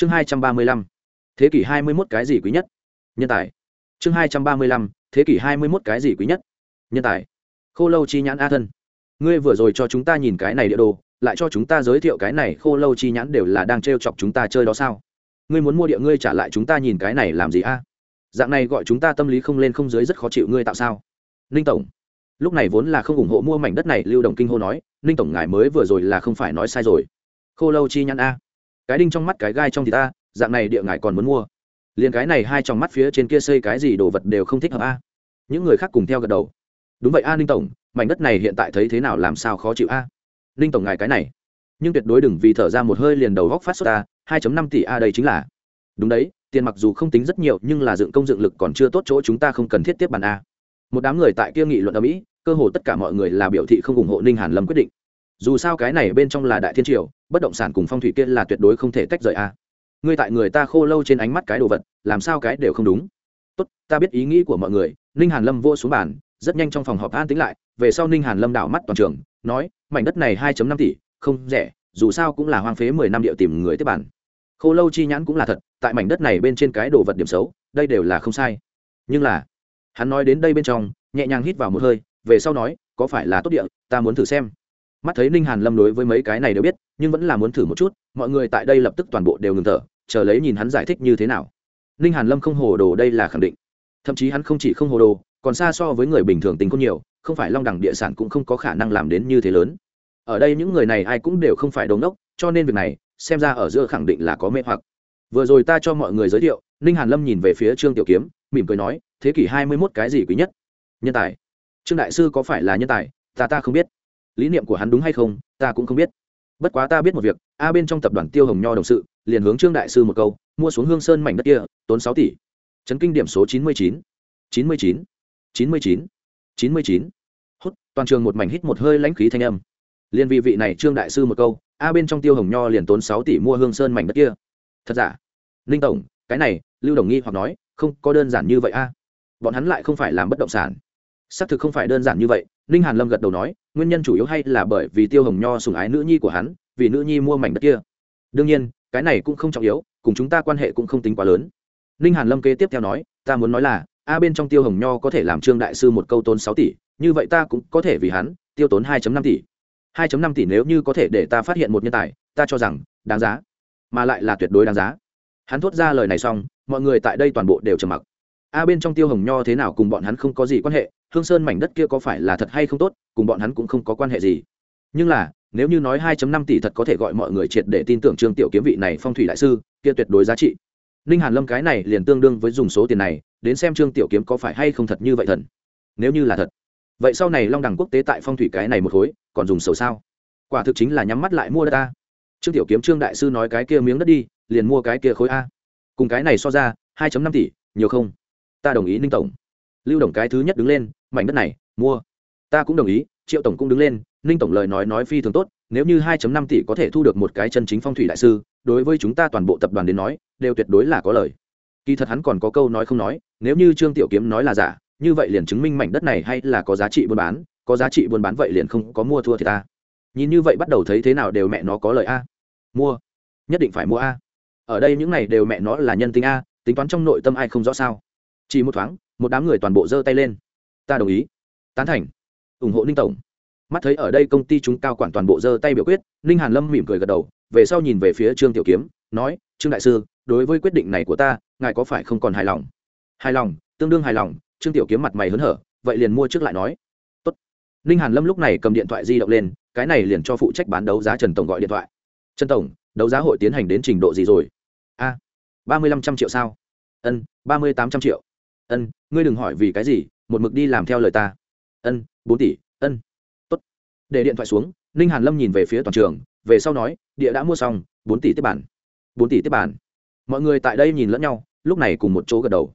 chương hai trăm ba mươi lăm. Thế kỷ hai mươi mốt cái gì quý nhất? Nhân tài. Chương hai trăm ba mươi lăm. Thế kỷ hai mươi mốt cái gì quý nhất? Nhân tài. Khô lâu chi nhãn a thân. Ngươi vừa rồi cho chúng ta nhìn cái này địa đồ, lại cho chúng ta giới thiệu cái này khô lâu chi nhãn đều là đang t r e o chọc chúng ta chơi đó sao? Ngươi muốn mua địa ngươi trả lại chúng ta nhìn cái này làm gì a? Dạng này gọi chúng ta tâm lý không lên không dưới rất khó chịu ngươi tạo sao? Ninh tổng. Lúc này vốn là không ủng hộ mua mảnh đất này, lưu Đồng kinh hô nói, ninh tổng, ngài mới vừa rồi là không phải nói sai rồi. Khô lâu chi nhãn a cái đinh trong mắt cái gai trong thì ta, dạng này địa ngài còn muốn mua. Liền cái này hai trong mắt phía trên kia xây cái gì đồ vật đều không thích hợp a. Những người khác cùng theo gật đầu. Đúng vậy a, ninh tổng, mảnh đất này hiện tại thấy thế nào làm sao khó chịu a? Ninh tổng ngài cái này. Nhưng tuyệt đối đừng vì thở ra một hơi liền đầu góc phát xuất a, hai năm tỷ a đây chính là. Đúng đấy, tiền mặc dù không tính rất nhiều nhưng là dựng công dựng lực còn chưa tốt chỗ chúng ta không cần thiết tiếp bàn a. Một đám người tại kia nghị luận ở mỹ, cơ hồ tất cả mọi người là biểu thị không ủng hộ ninh hàn lâm quyết định dù sao cái này bên trong là đại thiên triều, bất động sản cùng phong thủy kia là tuyệt đối không thể tách rời a. Ngươi tại người ta khô lâu trên ánh mắt cái đồ vật, làm sao cái đều không đúng? Tốt, ta biết ý nghĩ của mọi người, ninh hàn lâm vô xuống bàn, rất nhanh trong phòng họp an tính lại, về sau ninh hàn lâm đảo mắt toàn trường, nói, mảnh đất này hai năm tỷ, không rẻ, dù sao cũng là hoang phế mười năm điệu tìm người tiếp bản. Khô lâu chi nhãn cũng là thật, tại mảnh đất này bên trên cái đồ vật điểm xấu, đây đều là không sai. Nhưng là, hắn nói đến đây bên trong, nhẹ nhàng hít vào một hơi, về sau nói, có phải là tốt địa, ta muốn thử xem mắt thấy ninh hàn lâm đối với mấy cái này đều biết, nhưng vẫn là muốn thử một chút, mọi người tại đây lập tức toàn bộ đều ngừng thở, chờ lấy nhìn hắn giải thích như thế nào. Ninh hàn lâm không hồ đồ đây là khẳng định. Thậm chí hắn không chỉ không hồ đồ, còn xa so với người bình thường tính có nhiều, không phải long đẳng địa sản cũng không có khả năng làm đến như thế lớn. Ở đây những người này ai cũng đều không phải đống đốc cho nên việc này, xem ra ở giữa khẳng định là có mê hoặc. Vừa rồi ta cho mọi người giới thiệu, ninh hàn lâm nhìn về phía trương tiểu kiếm, mỉm cười nói, thế kỷ hai mươi 21 cái gì quý nhất? Nhân tài. Trương đại sư có phải là nhân tài? Ta ta không biết lý niệm của hắn đúng hay không, ta cũng không biết. Bất quá ta biết một việc, a bên trong tập đoàn tiêu hồng nho đồng sự, liền hướng trương đại sư một câu, mua xuống hương sơn mảnh đất kia, tốn sáu tỷ. Chấn kinh điểm số chín mươi chín. chín mươi chín. chín mươi chín. chín mươi chín. Hút, toàn trường một mảnh hít một hơi lãnh khí thanh âm. Liên vị vị này trương đại sư một câu, a bên trong tiêu hồng nho liền tốn sáu tỷ mua hương sơn mảnh đất kia. Thật giả? Ninh tổng, cái này, lưu đồng nghi hoặc nói, không có đơn giản như vậy a. Bọn hắn lại không phải làm bất động sản xác thực không phải đơn giản như vậy, ninh hàn lâm gật đầu nói, nguyên nhân chủ yếu hay là bởi vì tiêu hồng nho sùng ái nữ nhi của hắn, vì nữ nhi mua mảnh đất kia. Đương nhiên, cái này cũng không trọng yếu, cùng chúng ta quan hệ cũng không tính quá lớn. Ninh hàn lâm kế tiếp theo nói, ta muốn nói là, a bên trong tiêu hồng nho có thể làm trương đại sư một câu tốn sáu tỷ, như vậy ta cũng có thể vì hắn, tiêu tốn hai năm tỷ. Hai năm tỷ nếu như có thể để ta phát hiện một nhân tài, ta cho rằng, đáng giá. Mà lại là tuyệt đối đáng giá. Hắn thốt ra lời này xong, mọi người tại đây toàn bộ đều trầm mặc a bên trong tiêu hồng nho thế nào cùng bọn hắn không có gì quan hệ, hương sơn mảnh đất kia có phải là thật hay không tốt, cùng bọn hắn cũng không có quan hệ gì. Nhưng là, nếu như nói 2 năm tỷ thật có thể gọi mọi người triệt để tin tưởng trương tiểu kiếm vị này phong thủy đại sư, kia tuyệt đối giá trị. Ninh hàn lâm cái này liền tương đương với dùng số tiền này, đến xem trương tiểu kiếm có phải hay không thật như vậy thần. Nếu như là thật, vậy sau này long đẳng quốc tế tại phong thủy cái này một khối, còn dùng sầu sao? Quả thực chính là nhắm mắt lại mua đất ta trương tiểu kiếm trương đại sư nói cái kia miếng đất đi, liền mua cái kia khối a. Cùng cái này so ra 2 năm tỷ, nhiều không? Ta đồng ý ninh tổng. Lưu đồng cái thứ nhất đứng lên, mảnh đất này, mua. Ta cũng đồng ý, triệu tổng cũng đứng lên, ninh tổng lời nói nói phi thường tốt, nếu như 2 năm tỷ có thể thu được một cái chân chính phong thủy đại sư, đối với chúng ta toàn bộ tập đoàn đến nói, đều tuyệt đối là có lời. Kỳ thật hắn còn có câu nói không nói, nếu như trương tiểu kiếm nói là giả, như vậy liền chứng minh mảnh đất này hay là có giá trị buôn bán, có giá trị buôn bán vậy liền không có mua thua thì ta. Nhìn như vậy bắt đầu thấy thế nào đều mẹ nó có lời a. Mua. Nhất định phải mua a. Ở đây những này đều mẹ nó là nhân tính a, tính toán trong nội tâm ai không rõ sao? Chỉ một thoáng, một đám người toàn bộ giơ tay lên. Ta đồng ý. Tán thành. Ủng hộ ninh tổng. Mắt thấy ở đây công ty chúng cao quản toàn bộ giơ tay biểu quyết, ninh hàn lâm mỉm cười gật đầu, về sau nhìn về phía trương tiểu kiếm, nói, trương đại sư, đối với quyết định này của ta, ngài có phải không còn hài lòng? Hài lòng, tương đương hài lòng, trương tiểu kiếm mặt mày hớn hở, vậy liền mua trước lại nói. Tốt. ninh hàn lâm lúc này cầm điện thoại di động lên, cái này liền cho phụ trách bán đấu giá trần tổng gọi điện thoại. Trần tổng, đấu giá hội tiến hành đến trình độ gì rồi? A, ba mươi lăm trăm triệu sao? Ân, ba mươi tám trăm triệu ân, ngươi đừng hỏi vì cái gì, một mực đi làm theo lời ta. Ân, bốn tỷ, ân. Tốt. Để điện thoại xuống, ninh hàn lâm nhìn về phía toàn trường, về sau nói, địa đã mua xong, bốn tỷ tiếp bản. Bốn tỷ tiếp bản. Mọi người tại đây nhìn lẫn nhau, lúc này cùng một chỗ gật đầu.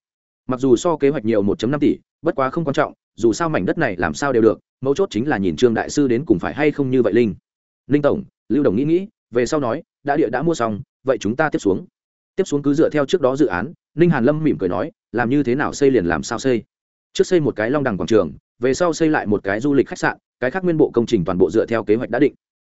Mặc dù so kế hoạch nhiều 1 năm tỷ, bất quá không quan trọng, dù sao mảnh đất này làm sao đều được, mấu chốt chính là nhìn trương đại sư đến cùng phải hay không như vậy linh. Linh tổng, lưu đồng nghĩ nghĩ, về sau nói, đã địa đã mua xong, vậy chúng ta tiếp xuống. Tiếp xuống cứ dựa theo trước đó dự án, ninh hàn lâm mỉm cười nói làm như thế nào xây liền làm sao xây. Trước xây một cái long đằng quảng trường, về sau xây lại một cái du lịch khách sạn, cái khác nguyên bộ công trình toàn bộ dựa theo kế hoạch đã định.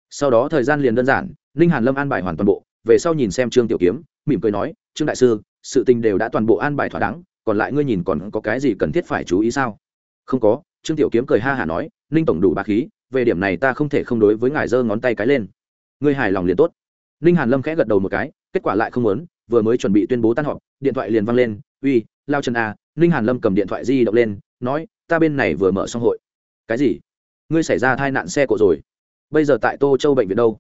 Sau đó thời gian liền đơn giản, ninh hàn lâm an bài hoàn toàn bộ, về sau nhìn xem trương tiểu kiếm, mỉm cười nói, trương đại sư, sự tình đều đã toàn bộ an bài thỏa đáng, còn lại ngươi nhìn còn có cái gì cần thiết phải chú ý sao? Không có. Trương tiểu kiếm cười ha hả nói, ninh tổng đủ bà khí, về điểm này ta không thể không đối với ngài giơ ngón tay cái lên. Ngươi hài lòng liền tốt. Ninh hàn lâm khẽ gật đầu một cái, kết quả lại không muốn, vừa mới chuẩn bị tuyên bố tan họp, điện thoại liền văng lên, uy lao trần a ninh hàn lâm cầm điện thoại di động lên, nói, ta bên này vừa mở xong hội. Cái gì? Ngươi xảy ra tai nạn xe cộ rồi. Bây giờ tại tô châu bệnh viện đâu?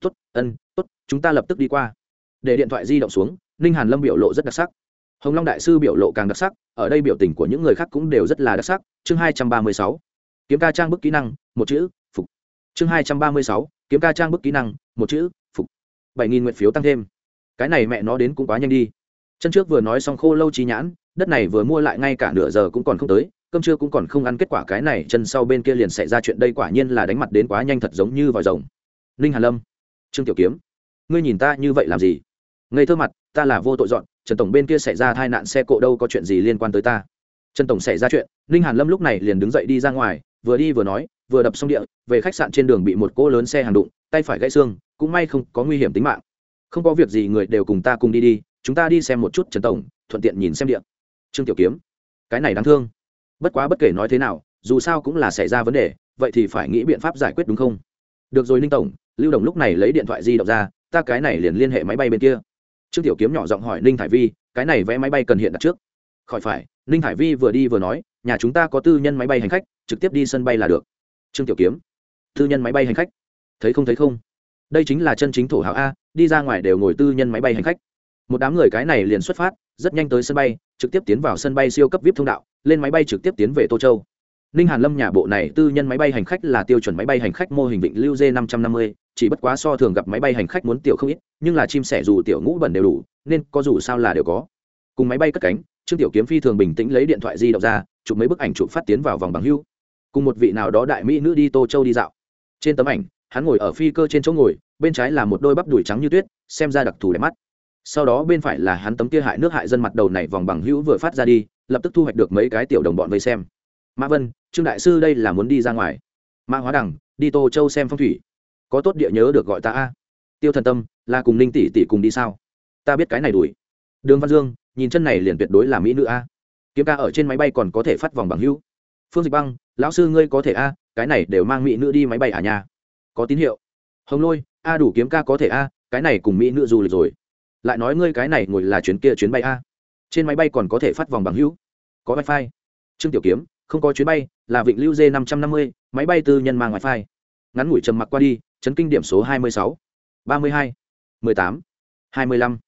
Tốt, ân, tốt, chúng ta lập tức đi qua. Để điện thoại di động xuống, ninh hàn lâm biểu lộ rất đặc sắc. Hồng long đại sư biểu lộ càng đặc sắc, ở đây biểu tình của những người khác cũng đều rất là đặc sắc. Chương hai trăm ba mươi sáu, kiếm ca trang bức kỹ năng, một chữ, phục. Chương hai trăm ba mươi sáu, kiếm ca trang bức kỹ năng, một chữ, phục. Bảy nghìn nguyện phiếu tăng thêm. Cái này mẹ nó đến cũng quá nhanh đi. Chân trước vừa nói xong khô lâu trí nhãn đất này vừa mua lại ngay cả nửa giờ cũng còn không tới, cơm trưa cũng còn không ăn kết quả cái này chân sau bên kia liền xảy ra chuyện đây quả nhiên là đánh mặt đến quá nhanh thật giống như vòi rồng. Ninh hàn lâm, trương tiểu kiếm, ngươi nhìn ta như vậy làm gì? Ngây thơ mặt, ta là vô tội dọn, trần tổng bên kia xảy ra tai nạn xe cộ đâu có chuyện gì liên quan tới ta. Trần tổng xảy ra chuyện, ninh hàn lâm lúc này liền đứng dậy đi ra ngoài, vừa đi vừa nói, vừa đập xong địa, về khách sạn trên đường bị một cỗ lớn xe hàng đụng, tay phải gãy xương, cũng may không có nguy hiểm tính mạng. Không có việc gì, người đều cùng ta cùng đi đi, chúng ta đi xem một chút trần tổng, thuận tiện nhìn xem điện trương tiểu kiếm. Cái này đáng thương. Bất quá bất kể nói thế nào, dù sao cũng là xảy ra vấn đề, vậy thì phải nghĩ biện pháp giải quyết đúng không? Được rồi ninh tổng, lưu đồng lúc này lấy điện thoại di động ra, ta cái này liền liên hệ máy bay bên kia. Trương tiểu kiếm nhỏ giọng hỏi ninh thải vi, cái này vé máy bay cần hiện đặt trước. Khỏi phải, ninh thải vi vừa đi vừa nói, nhà chúng ta có tư nhân máy bay hành khách, trực tiếp đi sân bay là được. Trương tiểu kiếm, tư nhân máy bay hành khách? Thấy không thấy không? Đây chính là chân chính thổ hảo a, đi ra ngoài đều ngồi tư nhân máy bay hành khách. Một đám người cái này liền xuất phát, rất nhanh tới sân bay trực tiếp tiến vào sân bay siêu cấp vip thông đạo, lên máy bay trực tiếp tiến về tô châu. Ninh hàn lâm nhà bộ này tư nhân máy bay hành khách là tiêu chuẩn máy bay hành khách mô hình vịnh lưu d năm trăm năm mươi, chỉ bất quá so thường gặp máy bay hành khách muốn tiểu không ít, nhưng là chim sẻ dù tiểu ngũ bẩn đều đủ, nên có dù sao là đều có. Cùng máy bay cất cánh, trương tiểu kiếm phi thường bình tĩnh lấy điện thoại di động ra, chụp mấy bức ảnh chụp phát tiến vào vòng bằng hưu. Cùng một vị nào đó đại mỹ nữ đi tô châu đi dạo. Trên tấm ảnh, hắn ngồi ở phi cơ trên chỗ ngồi, bên trái là một đôi bắp đùi trắng như tuyết, xem ra đặc thù đẹp mắt sau đó bên phải là hắn tấm kia hại nước hại dân mặt đầu này vòng bằng hữu vừa phát ra đi, lập tức thu hoạch được mấy cái tiểu đồng bọn vây xem. Mã vân, trương đại sư đây là muốn đi ra ngoài. Mã hóa đằng, đi tô châu xem phong thủy. Có tốt địa nhớ được gọi ta a. Tiêu thần tâm, là cùng ninh tỷ tỷ cùng đi sao? Ta biết cái này đuổi. Đường văn dương, nhìn chân này liền tuyệt đối là mỹ nữ a. Kiếm ca ở trên máy bay còn có thể phát vòng bằng hữu. Phương dịch băng, lão sư ngươi có thể a, cái này đều mang mỹ nữ đi máy bay à nhà có tín hiệu. Hồng lôi, a đủ kiếm ca có thể a, cái này cùng mỹ nữ du lịch rồi lại nói ngươi cái này ngồi là chuyến kia chuyến bay a. Trên máy bay còn có thể phát vòng bằng hữu. Có wifi. Trương tiểu kiếm, không có chuyến bay, là vịnh lưu d năm trăm năm mươi, máy bay tư nhân mang wifi. Ngắn ngủi trầm mặc qua đi, chấn kinh điểm số hai mươi sáu, ba mươi hai, mười tám, hai mươi lăm.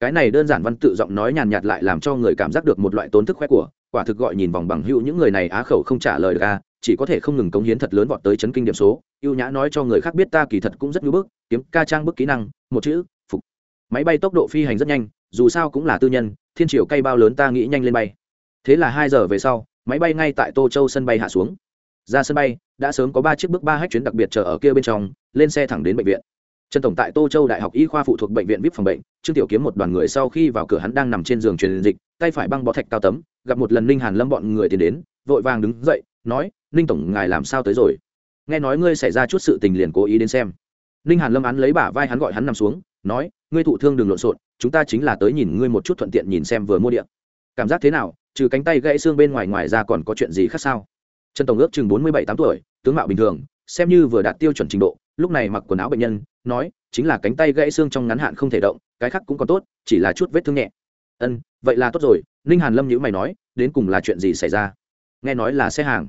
Cái này đơn giản văn tự giọng nói nhàn nhạt lại làm cho người cảm giác được một loại tốn thức khoe của, quả thực gọi nhìn vòng bằng hữu những người này á khẩu không trả lời được à chỉ có thể không ngừng cống hiến thật lớn vọt tới chấn kinh điểm số. Ưu nhã nói cho người khác biết ta kỳ thật cũng rất ngưỡng bức, kiếm ca trang bức kỹ năng, một chữ máy bay tốc độ phi hành rất nhanh, dù sao cũng là tư nhân, thiên triều cây bao lớn ta nghĩ nhanh lên bay. Thế là hai giờ về sau, máy bay ngay tại tô châu sân bay hạ xuống. Ra sân bay, đã sớm có ba chiếc bước ba hách chuyến đặc biệt chờ ở kia bên trong, lên xe thẳng đến bệnh viện. Trần tổng tại tô châu đại học y khoa phụ thuộc bệnh viện vip phòng bệnh, trương tiểu kiếm một đoàn người sau khi vào cửa hắn đang nằm trên giường truyền dịch, tay phải băng bó thạch cao tấm, gặp một lần ninh hàn lâm bọn người tiến đến, vội vàng đứng dậy, nói, ninh tổng, ngài làm sao tới rồi? Nghe nói ngươi xảy ra chút sự tình liền cố ý đến xem. Ninh hàn lâm án lấy bả vai hắn gọi hắn nằm xuống nói, ngươi thụ thương đừng lộn xộn, chúng ta chính là tới nhìn ngươi một chút thuận tiện nhìn xem vừa mua điện. Cảm giác thế nào? Trừ cánh tay gãy xương bên ngoài ngoài ra còn có chuyện gì khác sao? Trần tổng ước chừng bốn mươi bảy tám tuổi, tướng mạo bình thường, xem như vừa đạt tiêu chuẩn trình độ, lúc này mặc quần áo bệnh nhân, nói, chính là cánh tay gãy xương trong ngắn hạn không thể động, cái khác cũng còn tốt, chỉ là chút vết thương nhẹ. Ân, vậy là tốt rồi. Ninh hàn lâm nhữ mày nói, đến cùng là chuyện gì xảy ra? Nghe nói là xe hàng.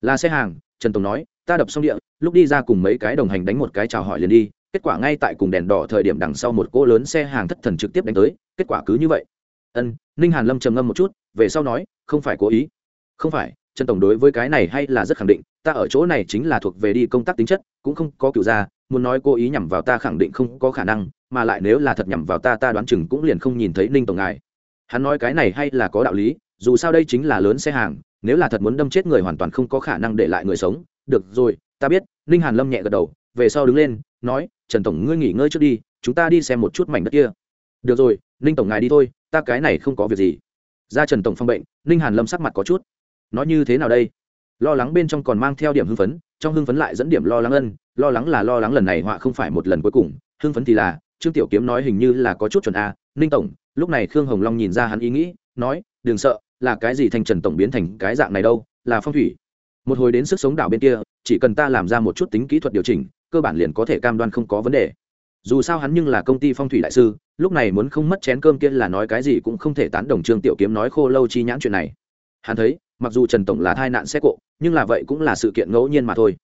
Là xe hàng, trần tổng nói, ta đập xong địa, lúc đi ra cùng mấy cái đồng hành đánh một cái chào hỏi liền đi kết quả ngay tại cùng đèn đỏ thời điểm đằng sau một cỗ lớn xe hàng thất thần trực tiếp đánh tới, kết quả cứ như vậy. Ân, ninh hàn lâm trầm ngâm một chút, về sau nói, không phải cố ý. Không phải, trần tổng đối với cái này hay là rất khẳng định, ta ở chỗ này chính là thuộc về đi công tác tính chất, cũng không có cựu ra. muốn nói cố ý nhằm vào ta khẳng định không có khả năng, mà lại nếu là thật nhằm vào ta ta đoán chừng cũng liền không nhìn thấy ninh tổng ngài. Hắn nói cái này hay là có đạo lý, dù sao đây chính là lớn xe hàng, nếu là thật muốn đâm chết người hoàn toàn không có khả năng để lại người sống. Được rồi, ta biết, ninh hàn lâm nhẹ gật đầu, về sau đứng lên, nói trần tổng, ngươi nghỉ ngơi trước đi, chúng ta đi xem một chút mảnh đất kia. Được rồi, ninh tổng ngài đi thôi, ta cái này không có việc gì. Ra trần tổng phong bệnh, ninh hàn lâm sắc mặt có chút. Nói như thế nào đây? Lo lắng bên trong còn mang theo điểm hưng phấn, trong hưng phấn lại dẫn điểm lo lắng ân, lo lắng là lo lắng lần này họa không phải một lần cuối cùng, hưng phấn thì là, trương tiểu kiếm nói hình như là có chút chuẩn a, ninh tổng, lúc này khương hồng long nhìn ra hắn ý nghĩ, nói, đừng sợ, là cái gì thành trần tổng biến thành cái dạng này đâu, là phong thủy. Một hồi đến sức sống đảo bên kia, chỉ cần ta làm ra một chút tính kỹ thuật điều chỉnh cơ bản liền có thể cam đoan không có vấn đề. Dù sao hắn nhưng là công ty phong thủy đại sư, lúc này muốn không mất chén cơm kia là nói cái gì cũng không thể tán đồng trương tiểu kiếm nói khô lâu chi nhãn chuyện này. Hắn thấy, mặc dù trần tổng là thai nạn xe cộ, nhưng là vậy cũng là sự kiện ngẫu nhiên mà thôi.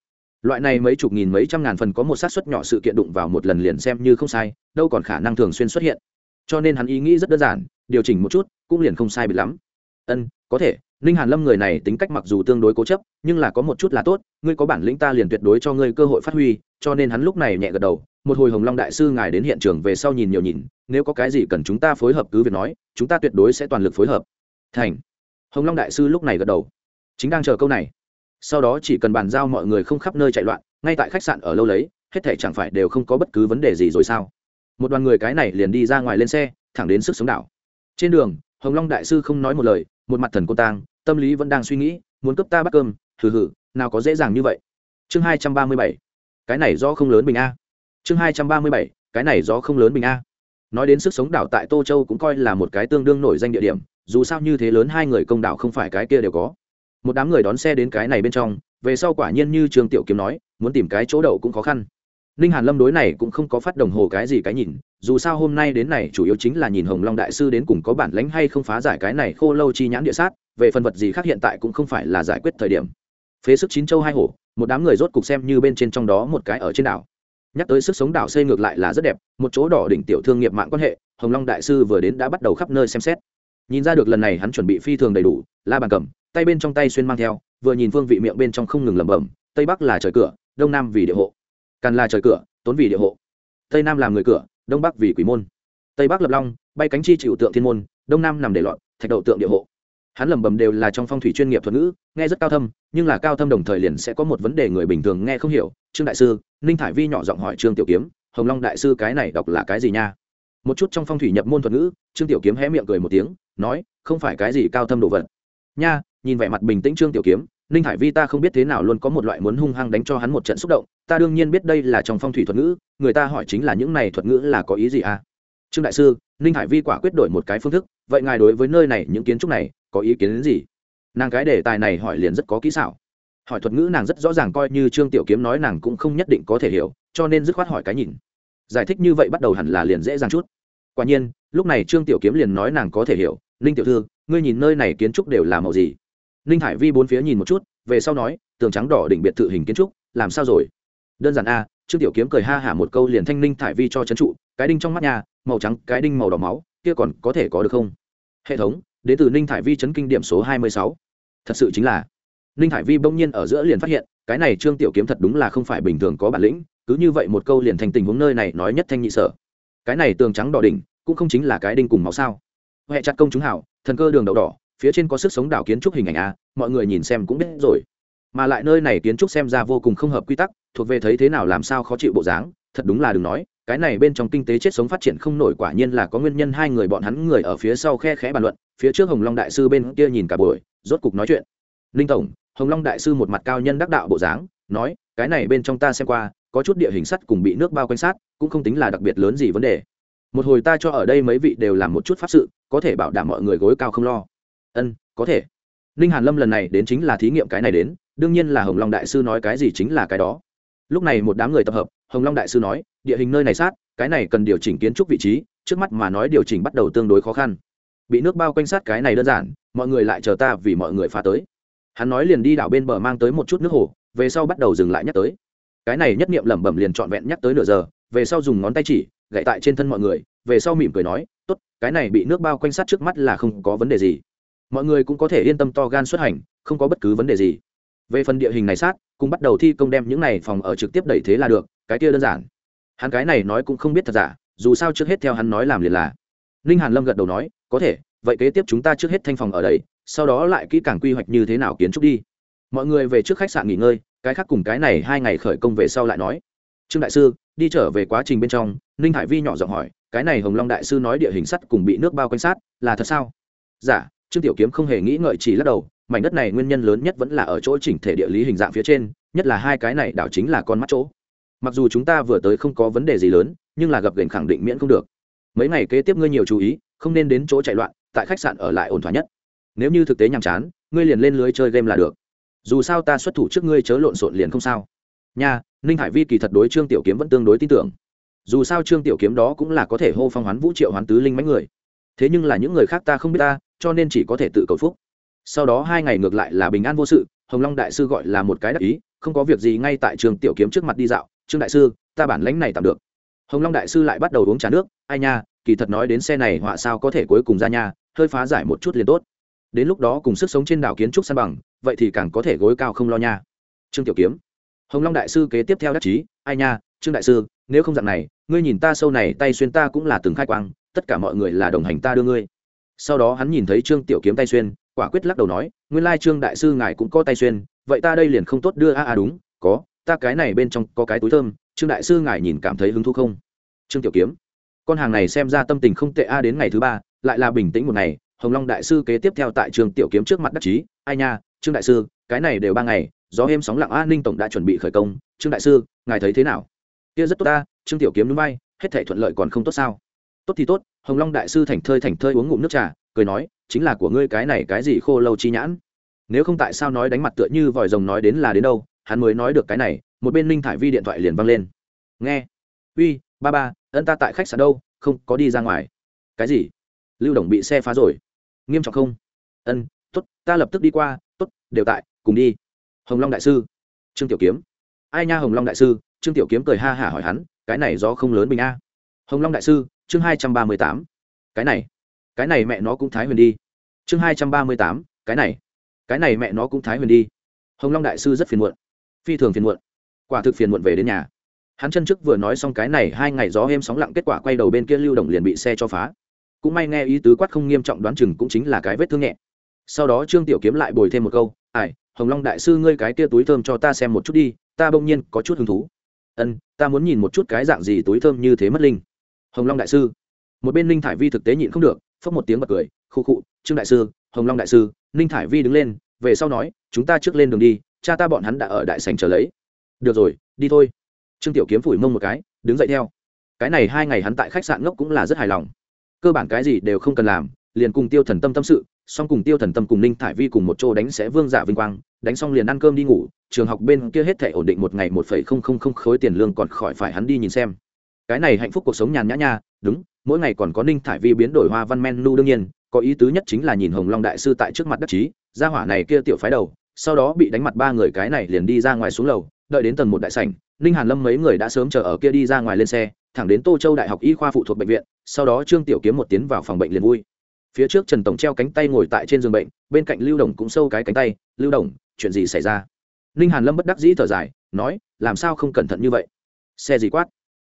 Loại này mấy chục nghìn mấy trăm ngàn phần có một xác suất nhỏ sự kiện đụng vào một lần liền xem như không sai, đâu còn khả năng thường xuyên xuất hiện. Cho nên hắn ý nghĩ rất đơn giản, điều chỉnh một chút, cũng liền không sai bị lắm. Ân, có thể ninh hàn lâm người này tính cách mặc dù tương đối cố chấp, nhưng là có một chút là tốt, ngươi có bản lĩnh ta liền tuyệt đối cho ngươi cơ hội phát huy, cho nên hắn lúc này nhẹ gật đầu, một hồi hồng long đại sư ngài đến hiện trường về sau nhìn nhiều nhìn, nếu có cái gì cần chúng ta phối hợp cứ việc nói, chúng ta tuyệt đối sẽ toàn lực phối hợp. Thành. Hồng long đại sư lúc này gật đầu. Chính đang chờ câu này. Sau đó chỉ cần bàn giao mọi người không khắp nơi chạy loạn, ngay tại khách sạn ở lâu lấy, hết thể chẳng phải đều không có bất cứ vấn đề gì rồi sao? Một đoàn người cái này liền đi ra ngoài lên xe, thẳng đến sức sống đảo. Trên đường, hồng long đại sư không nói một lời, một mặt thần cô tang tâm lý vẫn đang suy nghĩ, muốn cấp ta bắt cơm, hừ hừ, nào có dễ dàng như vậy. Chương hai trăm ba mươi bảy, cái này do không lớn bình a. Chương hai trăm ba mươi bảy, cái này do không lớn bình a. Nói đến sức sống đảo tại tô châu cũng coi là một cái tương đương nổi danh địa điểm, dù sao như thế lớn hai người công đảo không phải cái kia đều có. Một đám người đón xe đến cái này bên trong, về sau quả nhiên như trường tiểu kiếm nói, muốn tìm cái chỗ đậu cũng khó khăn. Ninh hàn lâm đối này cũng không có phát đồng hồ cái gì cái nhìn, dù sao hôm nay đến này chủ yếu chính là nhìn hồng long đại sư đến cùng có bản lánh hay không phá giải cái này khô lâu chi nhãn địa sát về phần vật gì khác hiện tại cũng không phải là giải quyết thời điểm. Phế sức chín châu hai hổ, một đám người rốt cục xem như bên trên trong đó một cái ở trên đảo. Nhắc tới sức sống đảo xây ngược lại là rất đẹp, một chỗ đỏ đỉnh tiểu thương nghiệp mạng quan hệ, hồng long đại sư vừa đến đã bắt đầu khắp nơi xem xét. Nhìn ra được lần này hắn chuẩn bị phi thường đầy đủ, la bàn cầm, tay bên trong tay xuyên mang theo, vừa nhìn phương vị miệng bên trong không ngừng lẩm bẩm, tây bắc là trời cửa, đông nam vì địa hộ. Càn là trời cửa, tốn vì địa hộ. Tây nam làm người cửa, đông bắc vì quỷ môn. Tây bắc lập long, bay cánh chi chịu tượng thiên môn, đông nam nằm để lọt, thạch đậu tượng địa hộ hắn lẩm bẩm đều là trong phong thủy chuyên nghiệp thuật ngữ, nghe rất cao thâm, nhưng là cao thâm đồng thời liền sẽ có một vấn đề người bình thường nghe không hiểu. Trương đại sư, ninh thải vi nhỏ giọng hỏi trương tiểu kiếm, hồng long đại sư cái này đọc là cái gì nha? Một chút trong phong thủy nhập môn thuật ngữ, trương tiểu kiếm hé miệng cười một tiếng, nói, không phải cái gì cao thâm đồ vật. Nha, nhìn vẻ mặt bình tĩnh trương tiểu kiếm, ninh hải vi ta không biết thế nào luôn có một loại muốn hung hăng đánh cho hắn một trận xúc động, ta đương nhiên biết đây là trong phong thủy thuật ngữ, người ta hỏi chính là những này thuật ngữ là có ý gì à? Trương đại sư, ninh hải vi quả quyết đổi một cái phương thức, vậy ngài đối với nơi này những kiến trúc này có ý kiến đến gì? Nàng cái đề tài này hỏi liền rất có kỹ xảo. Hỏi thuật ngữ nàng rất rõ ràng coi như trương tiểu kiếm nói nàng cũng không nhất định có thể hiểu, cho nên dứt khoát hỏi cái nhìn. Giải thích như vậy bắt đầu hẳn là liền dễ dàng chút. Quả nhiên, lúc này trương tiểu kiếm liền nói nàng có thể hiểu, ninh tiểu thư, ngươi nhìn nơi này kiến trúc đều là màu gì? Ninh hải vi bốn phía nhìn một chút, về sau nói, tường trắng đỏ đỉnh biệt thự hình kiến trúc, làm sao rồi? Đơn giản a, trương tiểu kiếm cười ha hả một câu liền thanh ninh thải vi cho trấn trụ, cái đinh trong mắt nhà, màu trắng, cái đinh màu đỏ máu, kia còn có thể có được không? Hệ thống đến từ ninh thải vi chấn kinh điểm số hai mươi sáu. Thật sự chính là, ninh thải vi bỗng nhiên ở giữa liền phát hiện, cái này trương tiểu kiếm thật đúng là không phải bình thường có bản lĩnh, cứ như vậy một câu liền thành tình huống nơi này nói nhất thanh nhị sở. Cái này tường trắng đỏ đỉnh, cũng không chính là cái đinh cùng máu sao. Huệ chặt công chúng hảo, thần cơ đường đậu đỏ, phía trên có sức sống đảo kiến trúc hình ảnh a mọi người nhìn xem cũng biết rồi. Mà lại nơi này kiến trúc xem ra vô cùng không hợp quy tắc, thuộc về thấy thế nào làm sao khó chịu bộ dáng, thật đúng là đừng nói cái này bên trong kinh tế chết sống phát triển không nổi quả nhiên là có nguyên nhân, hai người bọn hắn người ở phía sau khe khẽ bàn luận, phía trước hồng long đại sư bên kia nhìn cả buổi, rốt cục nói chuyện. Linh tổng, hồng long đại sư một mặt cao nhân đắc đạo bộ dáng, nói, cái này bên trong ta xem qua, có chút địa hình sắt cùng bị nước bao quanh sát, cũng không tính là đặc biệt lớn gì vấn đề. Một hồi ta cho ở đây mấy vị đều làm một chút pháp sự, có thể bảo đảm mọi người gối cao không lo. Ân, có thể. Ninh hàn lâm lần này đến chính là thí nghiệm cái này đến, đương nhiên là hồng long đại sư nói cái gì chính là cái đó. Lúc này một đám người tập hợp hồng long đại sư nói, địa hình nơi này sát, cái này cần điều chỉnh kiến trúc vị trí, trước mắt mà nói điều chỉnh bắt đầu tương đối khó khăn. Bị nước bao quanh sát cái này đơn giản, mọi người lại chờ ta vì mọi người phá tới. Hắn nói liền đi đảo bên bờ mang tới một chút nước hồ, về sau bắt đầu dừng lại nhắc tới. Cái này nhất niệm lẩm bẩm liền trọn vẹn nhắc tới nửa giờ, về sau dùng ngón tay chỉ, gậy tại trên thân mọi người, về sau mỉm cười nói, tốt, cái này bị nước bao quanh sát trước mắt là không có vấn đề gì. Mọi người cũng có thể yên tâm to gan xuất hành, không có bất cứ vấn đề gì. Về phần địa hình này sát, cùng bắt đầu thi công đem những này phòng ở trực tiếp đẩy thế là được cái kia đơn giản. Hắn cái này nói cũng không biết thật giả dù sao trước hết theo hắn nói làm liền là. Ninh hàn lâm gật đầu nói có thể vậy kế tiếp chúng ta trước hết thanh phòng ở đây sau đó lại kỹ càng quy hoạch như thế nào kiến trúc đi. Mọi người về trước khách sạn nghỉ ngơi cái khác cùng cái này hai ngày khởi công về sau lại nói. Trương đại sư đi trở về quá trình bên trong. Ninh hải vi nhỏ giọng hỏi cái này hồng long đại sư nói địa hình sắt cùng bị nước bao quanh sát là thật sao? Giả dạ, trương tiểu kiếm không hề nghĩ ngợi chỉ lắc đầu mảnh đất này nguyên nhân lớn nhất vẫn là ở chỗ chỉnh thể địa lý hình dạng phía trên nhất là hai cái này đảo chính là con mắt chỗ mặc dù chúng ta vừa tới không có vấn đề gì lớn, nhưng là gặp gành khẳng định miễn không được. Mấy ngày kế tiếp ngươi nhiều chú ý, không nên đến chỗ chạy loạn, tại khách sạn ở lại ổn thỏa nhất. Nếu như thực tế nhàm chán, ngươi liền lên lưới chơi game là được. Dù sao ta xuất thủ trước ngươi chớ lộn xộn liền không sao. Nha, ninh hải vi kỳ thật đối trương tiểu kiếm vẫn tương đối tin tưởng. Dù sao trương tiểu kiếm đó cũng là có thể hô phong hoán vũ triệu hoán tứ linh mấy người. Thế nhưng là những người khác ta không biết ta, cho nên chỉ có thể tự cầu phúc. Sau đó hai ngày ngược lại là bình an vô sự, hồng long đại sư gọi là một cái đặc ý, không có việc gì ngay tại trường tiểu kiếm trước mặt đi dạo trương đại sư, ta bản lãnh này tạm được. Hồng long đại sư lại bắt đầu uống trà nước. Ai nha, kỳ thật nói đến xe này họa sao có thể cuối cùng ra nha, hơi phá giải một chút liền tốt. Đến lúc đó cùng sức sống trên đảo kiến trúc san bằng, vậy thì càng có thể gối cao không lo nha. Trương tiểu kiếm. Hồng long đại sư kế tiếp theo đắc chí, ai nha, trương đại sư, nếu không dạng này, ngươi nhìn ta sâu này tay xuyên ta cũng là từng khai quang, tất cả mọi người là đồng hành ta đưa ngươi. Sau đó hắn nhìn thấy trương tiểu kiếm tay xuyên, quả quyết lắc đầu nói, nguyên lai trương đại sư ngài cũng có tay xuyên, vậy ta đây liền không tốt đưa a a đúng, có ta cái này bên trong có cái túi thơm, trương đại sư ngài nhìn cảm thấy hứng thú không? Trương tiểu kiếm, con hàng này xem ra tâm tình không tệ a, đến ngày thứ ba, lại là bình tĩnh một ngày, hồng long đại sư kế tiếp theo tại trường tiểu kiếm trước mặt đắc chí, ai nha, trương đại sư, cái này đều ba ngày, gió êm sóng lặng an ninh tổng đã chuẩn bị khởi công, trương đại sư, ngài thấy thế nào? Kia rất tốt ta trương tiểu kiếm núi bay, hết thể thuận lợi còn không tốt sao? Tốt thì tốt, hồng long đại sư thành thơi thành thơi uống ngụm nước trà, cười nói, chính là của ngươi cái này cái gì khô lâu chi nhãn? Nếu không tại sao nói đánh mặt tựa như vòi rồng nói đến là đến đâu hắn mới nói được cái này, một bên ninh thải vi điện thoại liền văng lên. Nghe. Uy, ba ba, ân ta tại khách sạn đâu, không, có đi ra ngoài. Cái gì? Lưu đồng bị xe phá rồi. Nghiêm trọng không? Ân t ố t ta lập tức đi qua t ố t đều tại, cùng đi. Hồng long đại sư. Trương tiểu kiếm. Ai nha hồng long đại sư? Trương tiểu kiếm cười ha hả hỏi hắn, cái này do không lớn bình a. Hồng long đại sư, chương hai trăm ba mươi tám. Cái này cái này mẹ nó cũng thái huyền đi. Chương hai trăm ba mươi tám, cái này cái này mẹ nó cũng thái huyền đi. Hồng long đại sư rất phiền muộn phi thường phiền muộn. Quả thực phiền muộn về đến nhà. Hắn chân trước vừa nói xong cái này, hai ngày gió êm sóng lặng kết quả quay đầu bên kia lưu động liền bị xe cho phá. Cũng may nghe ý tứ quát không nghiêm trọng đoán chừng cũng chính là cái vết thương nhẹ. Sau đó trương tiểu kiếm lại bồi thêm một câu, ai, hồng long đại sư ngươi cái kia túi thơm cho ta xem một chút đi, ta bỗng nhiên có chút hứng thú. Ân, ta muốn nhìn một chút cái dạng gì túi thơm như thế mất linh. Hồng long đại sư. Một bên ninh thải vi thực tế nhịn không được, phốc một tiếng bật cười khu khụ, trương đại sư, hồng long đại sư. Ninh thải vi đứng lên, về sau nói, chúng ta trước lên đường đi cha ta bọn hắn đã ở đại sành chờ lấy. Được rồi, đi thôi. Trương tiểu kiếm phủi mông một cái, đứng dậy theo. Cái này hai ngày hắn tại khách sạn ngốc cũng là rất hài lòng. Cơ bản cái gì đều không cần làm, liền cùng tiêu thần tâm tâm sự, xong cùng tiêu thần tâm cùng ninh thải vi cùng một chỗ đánh sẽ vương giả vinh quang, đánh xong liền ăn cơm đi ngủ, trường học bên kia hết thể ổn định một ngày một phẩy không không không khối tiền lương còn khỏi phải hắn đi nhìn xem. Cái này hạnh phúc cuộc sống nhàn nhã nha, đúng, mỗi ngày còn có ninh thải vi biến đổi hoa văn men nu đương nhiên, có ý tứ nhất chính là nhìn hồng long đại sư tại trước mặt đất trí gia hỏa này kia tiểu phái đầu sau đó bị đánh mặt ba người cái này liền đi ra ngoài xuống lầu, đợi đến tầng một đại sảnh, ninh hàn lâm mấy người đã sớm chờ ở kia đi ra ngoài lên xe, thẳng đến tô châu đại học y khoa phụ thuộc bệnh viện, sau đó trương tiểu kiếm một tiến vào phòng bệnh liền vui. Phía trước trần tổng treo cánh tay ngồi tại trên giường bệnh, bên cạnh lưu đồng cũng sâu cái cánh tay, lưu đồng, chuyện gì xảy ra? Ninh hàn lâm bất đắc dĩ thở dài, nói, làm sao không cẩn thận như vậy? Xe gì quát?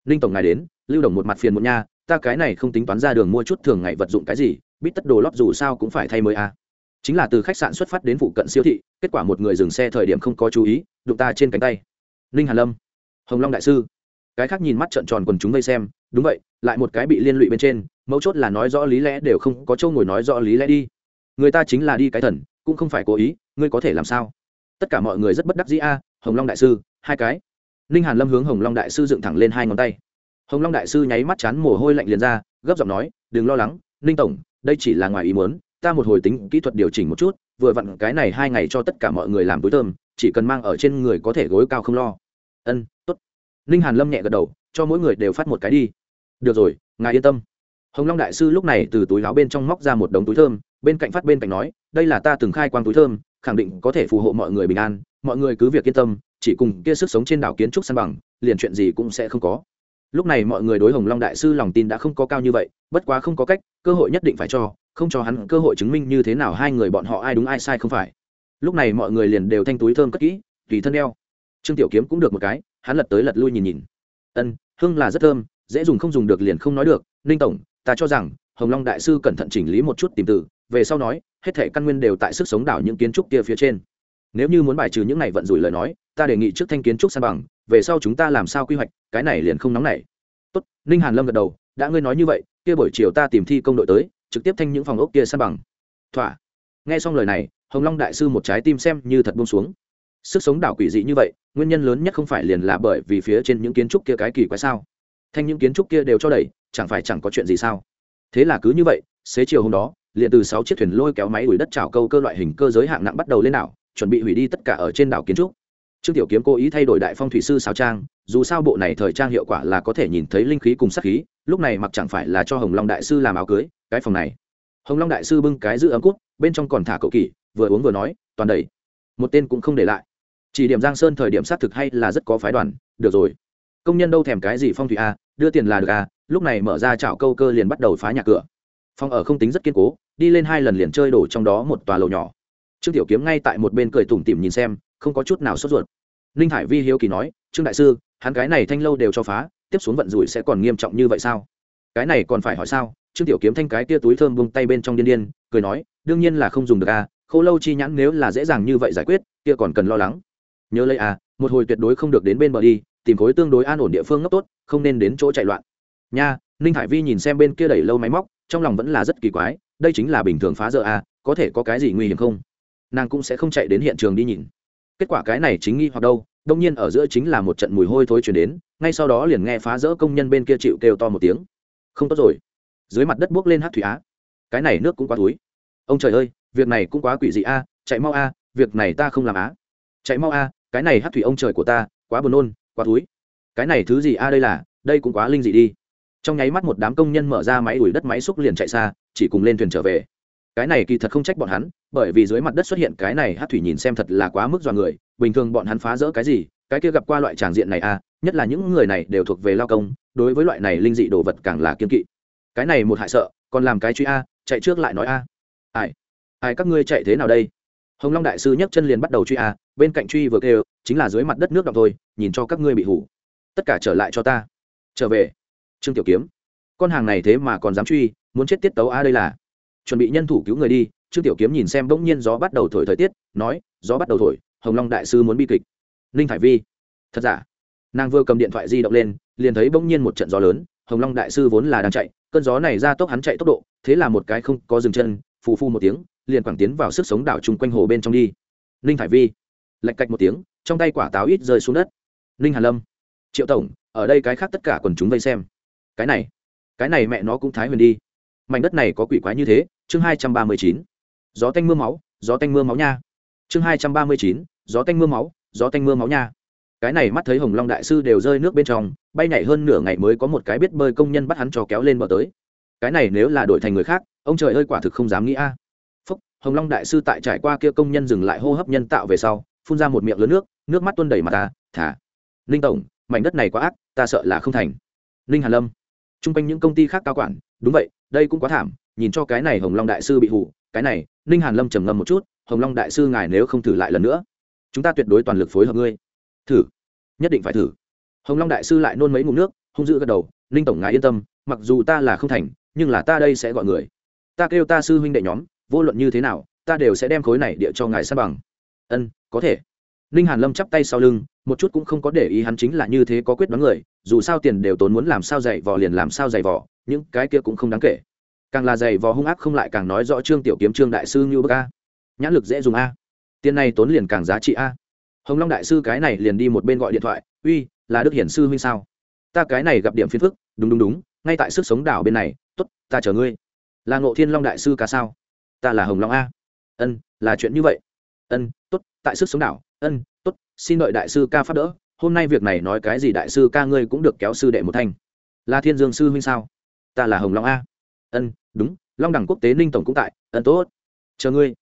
Ninh tổng ngài đến, lưu đồng một mặt phiền một nha, ta cái này không tính toán ra đường mua chút thường ngày vật dụng cái gì biết tất đồ lót dù sao cũng phải thay mới à chính là từ khách sạn xuất phát đến phụ cận siêu thị, kết quả một người dừng xe thời điểm không có chú ý, đụng ta trên cánh tay. Ninh hàn lâm. Hồng long đại sư. Cái khác nhìn mắt trợn tròn quần chúng vây xem, đúng vậy, lại một cái bị liên lụy bên trên, mấu chốt là nói rõ lý lẽ đều không có châu ngồi nói rõ lý lẽ đi. Người ta chính là đi cái thần, cũng không phải cố ý, ngươi có thể làm sao? Tất cả mọi người rất bất đắc dĩ a, hồng long đại sư, hai cái. Ninh hàn lâm hướng hồng long đại sư dựng thẳng lên hai ngón tay. Hồng long đại sư nháy mắt chán mồ hôi lạnh liền ra, gấp giọng nói, đừng lo lắng, ninh tổng, đây chỉ là ngoài ý muốn ta một hồi tính kỹ thuật điều chỉnh một chút, vừa vặn cái này hai ngày cho tất cả mọi người làm túi thơm, chỉ cần mang ở trên người có thể gối cao không lo. Ân, tốt. Ninh hàn lâm nhẹ gật đầu, cho mỗi người đều phát một cái đi. Được rồi, ngài yên tâm. Hồng long đại sư lúc này từ túi áo bên trong móc ra một đống túi thơm, bên cạnh phát bên cạnh nói, đây là ta từng khai quang túi thơm, khẳng định có thể phù hộ mọi người bình an, mọi người cứ việc yên tâm, chỉ cùng kia sức sống trên đảo kiến trúc san bằng, liền chuyện gì cũng sẽ không có. Lúc này mọi người đối hồng long đại sư lòng tin đã không có cao như vậy, bất quá không có cách, cơ hội nhất định phải cho không cho hắn cơ hội chứng minh như thế nào hai người bọn họ ai đúng ai sai không phải. Lúc này mọi người liền đều thanh túi thơm cất kỹ, tùy thân đeo. Trương tiểu kiếm cũng được một cái, hắn lật tới lật lui nhìn nhìn. Ân, hương là rất thơm, dễ dùng không dùng được liền không nói được. Ninh tổng, ta cho rằng, hồng long đại sư cẩn thận chỉnh lý một chút tìm từ, về sau nói, hết thể căn nguyên đều tại sức sống đảo những kiến trúc kia phía trên. Nếu như muốn bài trừ những này vận rủi lời nói, ta đề nghị trước thanh kiến trúc san bằng, về sau chúng ta làm sao quy hoạch, cái này liền không nóng nảy. Tốt, ninh hàn lâm gật đầu, đã ngươi nói như vậy, kia buổi chiều ta tìm thi công đội tới trực tiếp thanh những phòng ốc kia san bằng. Thỏa. Nghe xong lời này, hồng long đại sư một trái tim xem như thật buông xuống. Sức sống đảo quỷ dị như vậy, nguyên nhân lớn nhất không phải liền là bởi vì phía trên những kiến trúc kia cái kỳ quái sao? Thanh những kiến trúc kia đều cho đẩy, chẳng phải chẳng có chuyện gì sao? Thế là cứ như vậy, xế chiều hôm đó, liền từ sáu chiếc thuyền lôi kéo máy đuổi đất trào câu cơ loại hình cơ giới hạng nặng bắt đầu lên đảo, chuẩn bị hủy đi tất cả ở trên đảo kiến trúc. Trương tiểu kiếm cố ý thay đổi đại phong thủy sư sao trang, dù sao bộ này thời trang hiệu quả là có thể nhìn thấy linh khí cùng sắc khí, lúc này mặc chẳng phải là cho hồng long đại sư làm áo cưới cái phòng này. Hồng long đại sư bưng cái giữ ấm cút, bên trong còn thả cậu kỳ, vừa uống vừa nói, toàn đầy. Một tên cũng không để lại. Chỉ điểm giang sơn thời điểm xác thực hay là rất có phái đoàn, được rồi. Công nhân đâu thèm cái gì phong thủy a đưa tiền là được a lúc này mở ra chảo câu cơ liền bắt đầu phá nhà cửa. Phòng ở không tính rất kiên cố, đi lên hai lần liền chơi đổ trong đó một tòa lầu nhỏ. Trương tiểu kiếm ngay tại một bên cười tủm tỉm nhìn xem, không có chút nào sốt ruột. Ninh hải vi hiếu kỳ nói, trương đại sư, hắn cái này thanh lâu đều cho phá, tiếp xuống vận rủi sẽ còn nghiêm trọng như vậy sao? Cái này còn phải hỏi sao? Trương tiểu kiếm thanh cái tia túi thơm bông tay bên trong điên điên, cười nói, đương nhiên là không dùng được à, a khô lâu chi nhãn nếu là dễ dàng như vậy giải quyết, kia còn cần lo lắng. Nhớ lấy à một hồi tuyệt đối không được đến bên bờ đi, tìm khối tương đối an ổn địa phương ngốc tốt, không nên đến chỗ chạy loạn. Nha, ninh hải vi nhìn xem bên kia đẩy lâu máy móc, trong lòng vẫn là rất kỳ quái, đây chính là bình thường phá dỡ à có thể có cái gì nguy hiểm không? Nàng cũng sẽ không chạy đến hiện trường đi nhìn. Kết quả cái này chính nghi hoặc đâu, đông nhiên ở giữa chính là một trận mùi hôi thối chuyển đến, ngay sau đó liền nghe phá rỡ công nhân bên kia chịu kêu to một tiếng. Không tốt rồi dưới mặt đất buốc lên hát thủy á. Cái này nước cũng quá túi ông trời ơi, việc này cũng quá quỷ dị a, chạy mau a, việc này ta không làm á. Chạy mau a, cái này hát thủy ông trời của ta, quá buồn nôn, quá túi cái này thứ gì a đây là, đây cũng quá linh dị đi. Trong nháy mắt một đám công nhân mở ra máy đuổi đất máy xúc liền chạy xa, chỉ cùng lên thuyền trở về. Cái này kỳ thật không trách bọn hắn, bởi vì dưới mặt đất xuất hiện cái này hát thủy nhìn xem thật là quá mức dọa người, bình thường bọn hắn phá rỡ cái gì, cái kia gặp qua loại tràng diện này a, nhất là những người này đều thuộc về lao công, đối với loại này linh dị đồ vật càng là kiên kỵ cái này một hại sợ, còn làm cái truy a, chạy trước lại nói a. Ai? Ai các ngươi chạy thế nào đây? Hồng long đại sư nhấc chân liền bắt đầu truy a, bên cạnh truy vừa kêu, chính là dưới mặt đất nước đọng thôi, nhìn cho các ngươi bị hủ. Tất cả trở lại cho ta. Trở về. Trương tiểu kiếm. Con hàng này thế mà còn dám truy, muốn chết tiết tấu a đây là. Chuẩn bị nhân thủ cứu người đi, trương tiểu kiếm nhìn xem bỗng nhiên gió bắt đầu thổi thời tiết, nói, gió bắt đầu thổi, hồng long đại sư muốn bi kịch. Ninh thải vi. Thật giả? Nàng vừa cầm điện thoại di động lên, liền thấy bỗng nhiên một trận gió lớn, hồng long đại sư vốn là đang chạy cơn gió này ra tốc hắn chạy tốc độ, thế là một cái không có dừng chân, phù phu một tiếng, liền quẳng tiến vào sức sống đảo chung quanh hồ bên trong đi. Ninh thải vi, lạch cạch một tiếng, trong tay quả táo ít rơi xuống đất. Ninh hàn lâm, triệu tổng, ở đây cái khác tất cả quần chúng vây xem. Cái này cái này mẹ nó cũng thái huyền đi. Mảnh đất này có quỷ quái như thế, chương hai trăm ba mươi chín, gió tanh mưa máu, gió tanh mưa máu nha. Chương hai trăm ba mươi chín, gió tanh mưa máu, gió tanh mưa máu nha. Cái này mắt thấy hồng long đại sư đều rơi nước bên trong bay nhảy hơn nửa ngày mới có một cái biết bơi công nhân bắt hắn cho kéo lên bờ tới. Cái này nếu là đổi thành người khác, ông trời ơi, quả thực không dám nghĩ a. Phúc, hồng long đại sư tại trải qua kia công nhân dừng lại hô hấp nhân tạo về sau, phun ra một miệng lớn nước nước mắt tuôn đầy mặt ta, thả, ninh tổng, mảnh đất này quá ác, ta sợ là không thành. Ninh hàn lâm t r u n g quanh những công ty khác cao quản, đúng vậy, đây cũng quá thảm, nhìn cho cái này hồng long đại sư bị hủ cái này, ninh hàn lâm trầm ngâm một chút, hồng long đại sư ngài nếu không thử lại lần nữa, chúng ta tuyệt đối toàn lực phối hợp ngươi. Thử? Nhất định phải thử hồng long đại sư lại nôn mấy ngụm nước, hung dữ gật đầu, ninh tổng ngài yên tâm, mặc dù ta là không thành, nhưng là ta đây sẽ gọi người. Ta kêu ta sư huynh đệ nhóm, vô luận như thế nào, ta đều sẽ đem khối này địa cho ngài sa bằng. Ân, có thể. Ninh hàn lâm chắp tay sau lưng, một chút cũng không có để ý hắn chính là như thế có quyết đoán người, dù sao tiền đều tốn muốn làm sao dày vò liền làm sao dày vò, những cái kia cũng không đáng kể. Càng là dày vò hung ác không lại càng nói rõ trương tiểu kiếm, trương đại sư như bức a. Nhãn lực dễ dùng a. Tiền này tốn liền càng giá trị a. Hồng long đại sư cái này liền đi một bên gọi điện thoại, uy là đức hiển sư huynh sao? Ta cái này gặp điểm phiền phức, đúng đúng đúng, ngay tại sức sống đảo bên này t ố t ta chờ ngươi. Là ngộ thiên long đại sư ca sao? Ta là hồng long a. Ân, là chuyện như vậy. Ân t ố t tại sức sống đảo. Ân t ố t xin đợi đại sư ca pháp đỡ. Hôm nay việc này nói cái gì đại sư ca ngươi cũng được kéo sư đệ một thanh là thiên dương sư huynh sao? Ta là hồng long a. Ân, đúng, long đẳng quốc tế ninh tổng cũng tại. Ân, tốt. Chờ ngươi.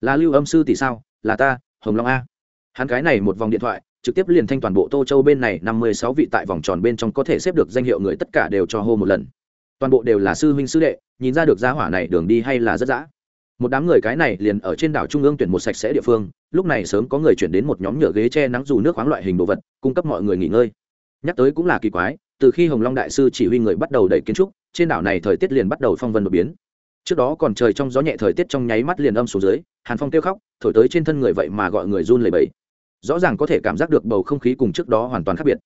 Là lưu âm sư tỷ sao? Là ta, hồng long a. Hắn cái này một vòng điện thoại trực tiếp liền thanh toàn bộ tô châu bên này, năm mươi sáu vị tại vòng tròn bên trong có thể xếp được danh hiệu người tất cả đều cho hô một lần. Toàn bộ đều là sư huynh sư đệ, nhìn ra được gia hỏa này đường đi hay là rất dã. Một đám người cái này liền ở trên đảo trung ương tuyển một sạch sẽ địa phương, lúc này sớm có người chuyển đến một nhóm nhựa ghế che nắng dù nước khoáng loại hình đồ vật, cung cấp mọi người nghỉ ngơi. Nhắc tới cũng là kỳ quái, từ khi hồng long đại sư chỉ huy người bắt đầu đẩy kiến trúc, trên đảo này thời tiết liền bắt đầu phong vân đột biến. Trước đó còn trời trong gió nhẹ thời tiết trong nháy mắt liền âm xuống dưới, hàn phong kêu khóc, thổi tới trên thân người vậy mà gọi người run lẩy bẩy rõ ràng có thể cảm giác được bầu không khí cùng trước đó hoàn toàn khác biệt.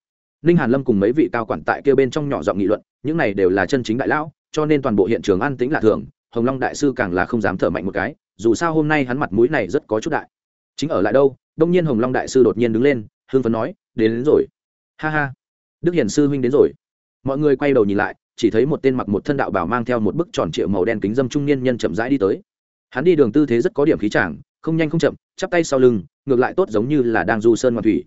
Ninh hàn lâm cùng mấy vị cao quản tại kia bên trong nhỏ giọng nghị luận những này đều là chân chính đại lão cho nên toàn bộ hiện trường an tĩnh lạ thường hồng long đại sư càng là không dám thở mạnh một cái dù sao hôm nay hắn mặt mũi này rất có chút đại. Chính ở lại đâu đông nhiên hồng long đại sư đột nhiên đứng lên hương phấn nói đến, đến rồi. Ha ha. Đức hiển sư huynh đến rồi. Mọi người quay đầu nhìn lại chỉ thấy một tên mặc một thân đạo bảo mang theo một bức tròn triệu màu đen kính dâm trung niên nhân chậm rãi đi tới. Hắn đi đường tư thế rất có điểm khí chàng, không nhanh không chậm chắp tay sau lưng ngược lại tốt giống như là đang du sơn ngoan thủy.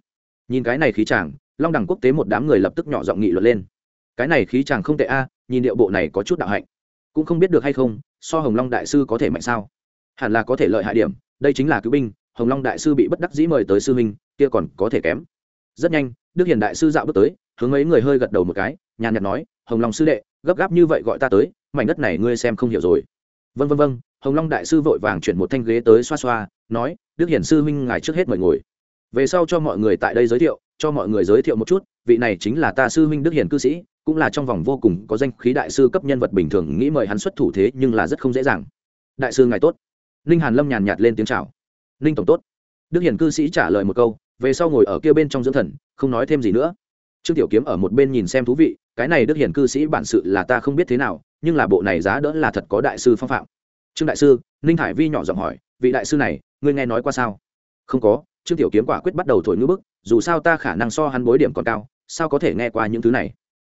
Nhìn cái này khí chàng, long đẳng quốc tế một đám người lập tức nhỏ giọng nghị luận lên. Cái này khí chàng không tệ a, nhìn điệu bộ này có chút đạo hạnh. Cũng không biết được hay không, so hồng long đại sư có thể mạnh sao? Hẳn là có thể lợi hại điểm, đây chính là cứu binh, hồng long đại sư bị bất đắc dĩ mời tới sư minh kia còn có thể kém. Rất nhanh, đức hiền đại sư dạo bước tới, hướng mấy người hơi gật đầu một cái, nhàn nhạt nói, hồng long sư đệ, gấp gáp như vậy gọi ta tới, mảnh đất này ngươi xem không hiểu rồi vân vân vân hồng long đại sư vội vàng chuyển một thanh ghế tới xoa xoa, nói, đức hiển sư huynh ngài trước hết mời ngồi. Về sau cho mọi người tại đây giới thiệu, cho mọi người giới thiệu một chút, vị này chính là ta sư huynh đức hiển cư sĩ, cũng là trong vòng vô cùng có danh khí đại sư cấp nhân vật bình thường, nghĩ mời hắn xuất thủ thế nhưng là rất không dễ dàng. Đại sư ngài tốt. Ninh hàn lâm nhàn nhạt lên tiếng chào. Ninh tổng tốt. Đức hiển cư sĩ trả lời một câu, về sau ngồi ở kia bên trong dưỡng thần, không nói thêm gì nữa. Trương tiểu kiếm ở một bên nhìn xem thú vị cái này đức hiển cư sĩ bản sự là ta không biết thế nào, nhưng là bộ này giá đỡ là thật có đại sư phong phạm. Trương đại sư, ninh hải vi nhỏ giọng hỏi, vị đại sư này, ngươi nghe nói qua sao? Không có, trương tiểu kiếm quả quyết bắt đầu thổi ngữ bức, dù sao ta khả năng so hắn bối điểm còn cao, sao có thể nghe qua những thứ này?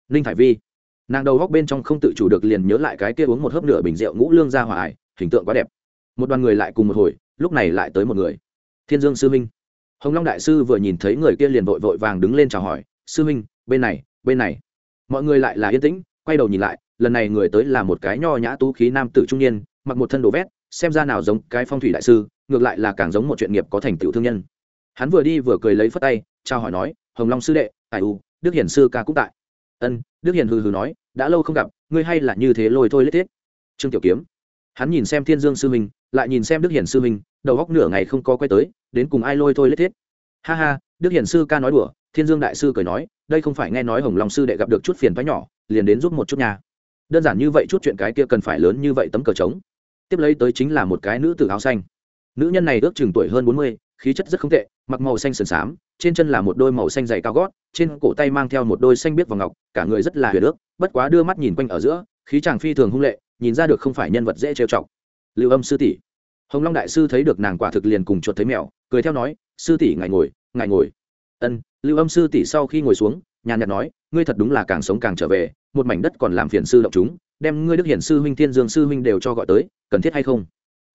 Ninh hải vi, nàng đầu góc bên trong không tự chủ được liền nhớ lại cái kia uống một hớp nửa bình rượu ngũ lương ra hòa ải, hình tượng quá đẹp. Một đoàn người lại cùng một hồi, lúc này lại tới một người. Thiên dương sư minh. Hồng long đại sư vừa nhìn thấy người kia liền vội vội vàng đứng lên chào hỏi, sư minh, bên này bên này mọi người lại là yên tĩnh, quay đầu nhìn lại, lần này người tới là một cái nho nhã tú khí nam tử trung niên, mặc một thân đồ vét, xem ra nào giống cái phong thủy đại sư, ngược lại là càng giống một chuyện nghiệp có thành tựu thương nhân. Hắn vừa đi vừa cười lấy phất tay, chào hỏi nói, hồng long sư đệ tài u, đức hiển sư ca cũng tại. Ân, đức hiển hừ hừ nói, đã lâu không gặp, ngươi hay là như thế lôi thôi lết thiết. Trương tiểu kiếm. Hắn nhìn xem thiên dương sư minh lại nhìn xem đức hiển sư minh đầu góc nửa ngày không có quay tới, đến cùng ai lôi thôi lết thiết? Ha ha, đức hiển sư ca nói đùa thiên dương đại sư cười nói, đây không phải nghe nói hồng long sư đệ gặp được chút phiền thoái nhỏ, liền đến giúp một chút nhà đơn giản như vậy chút chuyện cái kia cần phải lớn như vậy tấm cờ trống. Tiếp lấy tới chính là một cái nữ tử áo xanh. Nữ nhân này ước chừng tuổi hơn bốn mươi, khí chất rất không tệ, mặc màu xanh sườn xám, trên chân là một đôi màu xanh dày cao gót, trên cổ tay mang theo một đôi xanh biết và ngọc, cả người rất là huyền ước, bất quá đưa mắt nhìn quanh ở giữa, khí chàng phi thường hung lệ, nhìn ra được không phải nhân vật dễ trêu chọc. Lưu âm sư tỷ. Hồng long đại sư thấy được nàng quả thực liền cùng chuột thấy mèo, cười theo nói, sư tỷ, ngài ngồi ngài ngồi. Ân lưu âm sư tỷ sau khi ngồi xuống, nhàn nhạt nói, ngươi thật đúng là càng sống càng trở về, một mảnh đất còn làm phiền sư động chúng, đem ngươi đức hiển sư huynh, thiên dương sư huynh đều cho gọi tới, cần thiết hay không?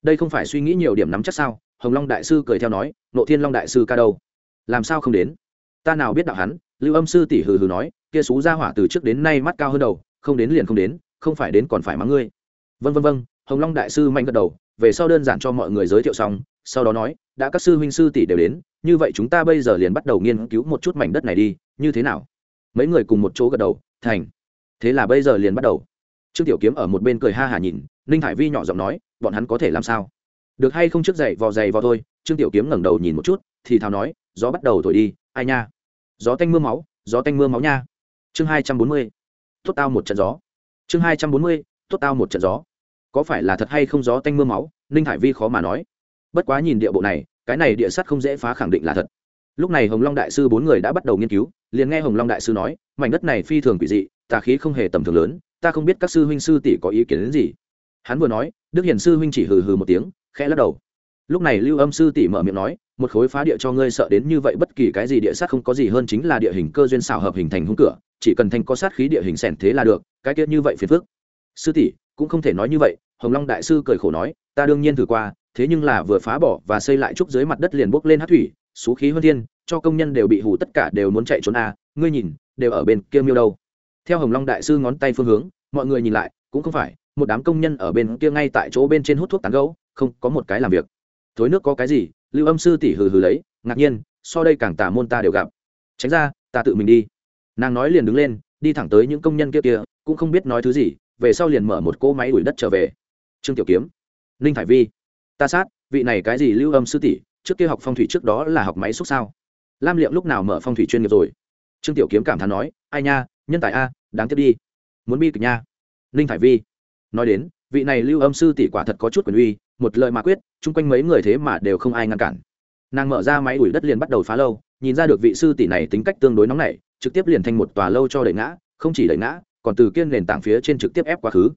Đây không phải suy nghĩ nhiều điểm nắm chắc sao? Hồng long đại sư cười theo nói nộ thiên long đại sư ca đâu? Làm sao không đến? Ta nào biết đạo hắn? Lưu âm sư tỷ hừ hừ nói, kia xú ra hỏa từ trước đến nay mắt cao hơn đầu, không đến liền không đến, không phải đến còn phải mắng ngươi. Vân vân vân hồng long đại sư mạnh gật đầu, về sau đơn giản cho mọi người giới thiệu xong, sau đó nói đã các sư huynh sư tỷ đều đến, như vậy chúng ta bây giờ liền bắt đầu nghiên cứu một chút mảnh đất này đi, như thế nào? Mấy người cùng một chỗ gật đầu, thành. Thế là bây giờ liền bắt đầu. Trương tiểu kiếm ở một bên cười ha hả nhìn, ninh hải vi nhỏ giọng nói, bọn hắn có thể làm sao? Được hay không trước dậy vò dày vò thôi. Trương tiểu kiếm ngẩng đầu nhìn một chút, thì thào nói, gió bắt đầu thổi đi, ai nha? Gió tanh mưa máu, gió tanh mưa máu nha. Chương hai trăm bốn mươi tốt tao một trận gió. Chương hai trăm bốn mươi tốt tao một trận gió. Có phải là thật hay không gió tanh mưa máu? Ninh hải vi khó mà nói bất quá nhìn địa bộ này, cái này địa sắt không dễ phá khẳng định là thật. Lúc này hồng long đại sư bốn người đã bắt đầu nghiên cứu, liền nghe hồng long đại sư nói, mảnh đất này phi thường quỷ dị, tà khí không hề tầm thường lớn, ta không biết các sư huynh sư tỷ có ý kiến đến gì. Hắn vừa nói, đức hiền sư huynh chỉ hừ hừ một tiếng, khẽ lắc đầu. Lúc này lưu âm sư tỷ mở miệng nói, một khối phá địa cho ngươi sợ đến như vậy bất kỳ cái gì địa sát không có gì hơn chính là địa hình cơ duyên xảo hợp hình thành hung cửa, chỉ cần thành có sát khí địa hình sẻn thế là được, cái tiết như vậy phiền phức. Sư tỷ, cũng không thể nói như vậy, hồng long đại sư cười khổ nói, ta đương nhiên thử qua thế nhưng là vừa phá bỏ và xây lại trúc dưới mặt đất liền bốc lên hát thủy, xú khí hơn thiên, cho công nhân đều bị hủ tất cả đều muốn chạy trốn a ngươi nhìn, đều ở bên kia miêu đâu. Theo hồng long đại sư ngón tay phương hướng, mọi người nhìn lại, cũng không phải, một đám công nhân ở bên kia ngay tại chỗ bên trên hút thuốc tán gấu không, có một cái làm việc. Thối nước có cái gì? Lưu âm sư tỷ hừ hừ lấy, ngạc nhiên, so đây càng tả môn ta đều gặp. Tránh ra, ta tự mình đi. Nàng nói liền đứng lên, đi thẳng tới những công nhân kia kia, cũng không biết nói thứ gì, về sau liền mở một cỗ máy đuổi đất trở về. Trương tiểu kiếm, ninh thải vi ta sát, vị này cái gì lưu âm sư tỷ, trước kia học phong thủy trước đó là học máy xúc sao? Lam liệm lúc nào mở phong thủy chuyên nghiệp rồi? Trương tiểu kiếm cảm thán nói, ai nha, nhân tài a, đáng tiếc đi. Muốn bi kịch nha. Ninh thải vi, nói đến, vị này lưu âm sư tỷ quả thật có chút quyền uy, một lời mà quyết, chung quanh mấy người thế mà đều không ai ngăn cản. Nàng mở ra máy đuổi đất liền bắt đầu phá lâu, nhìn ra được vị sư tỷ này tính cách tương đối nóng nảy, trực tiếp liền thành một tòa lâu cho đẩy ngã, không chỉ đẩy ngã, còn từ kiên nền tảng phía trên trực tiếp ép quá khứ.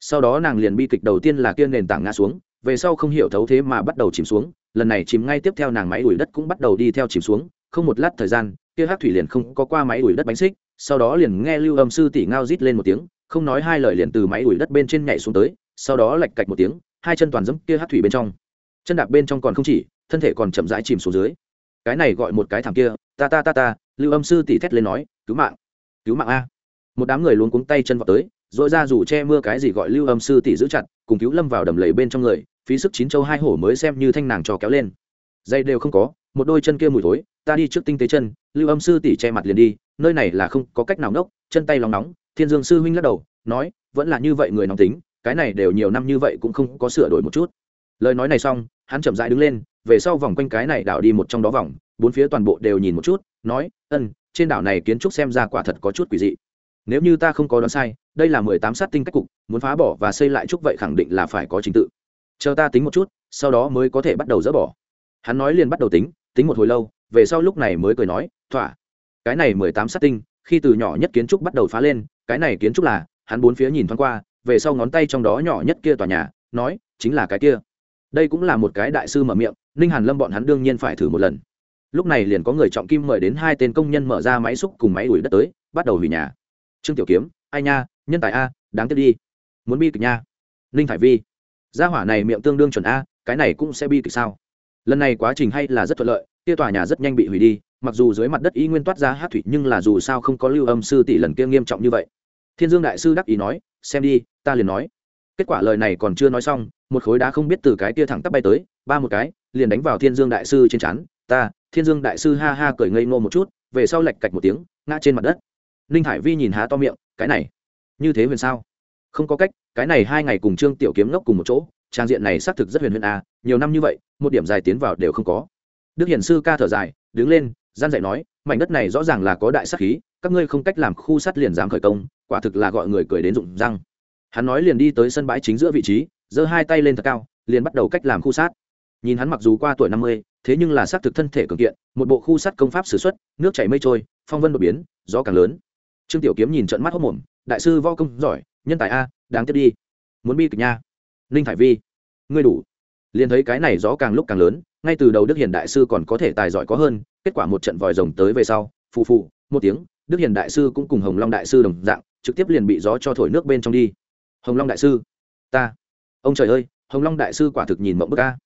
Sau đó nàng liền bi kịch đầu tiên là kiên nền tảng ngã xuống về sau không hiểu thấu thế mà bắt đầu chìm xuống, lần này chìm ngay tiếp theo nàng máy đuổi đất cũng bắt đầu đi theo chìm xuống, không một lát thời gian, kia hát thủy liền không có qua máy đuổi đất bánh xích, sau đó liền nghe lưu âm sư tỷ ngao rít lên một tiếng, không nói hai lời liền từ máy đuổi đất bên trên nhảy xuống tới, sau đó lạch cạch một tiếng, hai chân toàn dẫm kia hát thủy bên trong. Chân đạp bên trong còn không chỉ, thân thể còn chậm rãi chìm xuống dưới. Cái này gọi một cái thảm kia, ta ta ta ta, lưu âm sư tỉ thét lên nói, cứu mạng cứu mạng a. Một đám người luôn cuống tay chân vào tới rồi ra dù che mưa cái gì gọi lưu âm sư tỷ giữ chặt, cùng cứu lâm vào đầm lầy bên trong người phí sức chín châu hai hổ mới xem như thanh nàng cho kéo lên. Dây đều không có, một đôi chân kia mùi thối, ta đi trước tinh tế chân, lưu âm sư tỷ che mặt liền đi, nơi này là không có cách nào nốc, chân tay lòng nóng, thiên dương sư huynh lắc đầu, nói, vẫn là như vậy người nóng tính, cái này đều nhiều năm như vậy cũng không có sửa đổi một chút. Lời nói này xong, hắn chậm rãi đứng lên, về sau vòng quanh cái này đảo đi một trong đó vòng, bốn phía toàn bộ đều nhìn một chút, nói, ân, trên đảo này kiến trúc xem ra quả thật có chút quỷ dị. Nếu như ta không có đoán sai, đây là mười tám sát tinh cách cục, muốn phá bỏ và xây lại trúc vậy khẳng định là phải có trình tự chờ ta tính một chút, sau đó mới có thể bắt đầu dỡ bỏ. Hắn nói liền bắt đầu tính tính một hồi lâu, về sau lúc này mới cười nói, thỏa. Cái này mười tám sát tinh, khi từ nhỏ nhất kiến trúc bắt đầu phá lên, cái này kiến trúc là, hắn bốn phía nhìn thoáng qua, về sau ngón tay trong đó nhỏ nhất kia tòa nhà, nói, chính là cái kia. Đây cũng là một cái đại sư mở miệng, ninh hàn lâm bọn hắn đương nhiên phải thử một lần. Lúc này liền có người trọng kim mời đến hai tên công nhân mở ra máy xúc cùng máy ủi đất tới, bắt đầu hủy nhà. Trương tiểu kiếm, ai nha, nhân tài a, đáng tiếc đi. Muốn bi kịch nha. Ninh thải vi gia hỏa này miệng tương đương chuẩn a, cái này cũng sẽ bi kịch sao? Lần này quá trình hay là rất thuận lợi, kia tòa nhà rất nhanh bị hủy đi, mặc dù dưới mặt đất y nguyên toát ra hát thủy nhưng là dù sao không có lưu âm sư tỷ lần kia nghiêm trọng như vậy. Thiên dương đại sư đắc ý nói, xem đi, ta liền nói. Kết quả lời này còn chưa nói xong, một khối đá không biết từ cái kia thẳng tắp bay tới, ba một cái, liền đánh vào thiên dương đại sư trên chắn ta, thiên dương đại sư ha ha cười ngây ngô một chút, về sau lạch cạch một tiếng, ngã trên mặt đất. Ninh hải vi nhìn há to miệng, cái này, như thế huyền sao? Không có cách, cái này hai ngày cùng trương tiểu kiếm ngốc cùng một chỗ, trang diện này xác thực rất huyền huyền a nhiều năm như vậy, một điểm dài tiến vào đều không có. Đức hiển sư ca thở dài, đứng lên, gian dạy nói, mảnh đất này rõ ràng là có đại sắc khí, các ngươi không cách làm khu sắt liền dám khởi công, quả thực là gọi người cười đến rụng răng. Hắn nói liền đi tới sân bãi chính giữa vị trí, giơ hai tay lên thật cao, liền bắt đầu cách làm khu sát nhìn hắn mặc dù qua tuổi năm mươi, thế nhưng là xác thực thân thể cường kiện, một bộ khu sắt công pháp s ử x u ấ t nước chảy mây trôi, phong vân đột biến, gió càng lớn trương tiểu kiếm nhìn trận mắt hốc mồm, đại sư võ công giỏi, nhân tài a, đáng tiếc đi. Muốn bi kịch nha. Ninh thải vi, ngươi đủ. Liền thấy cái này gió càng lúc càng lớn, ngay từ đầu đức hiền đại sư còn có thể tài giỏi có hơn, kết quả một trận vòi rồng tới về sau, phù phù, một tiếng, đức hiền đại sư cũng cùng hồng long đại sư đồng dạng, trực tiếp liền bị gió cho thổi nước bên trong đi. Hồng long đại sư, ta. Ông trời ơi, hồng long đại sư quả thực nhìn mộng bức ca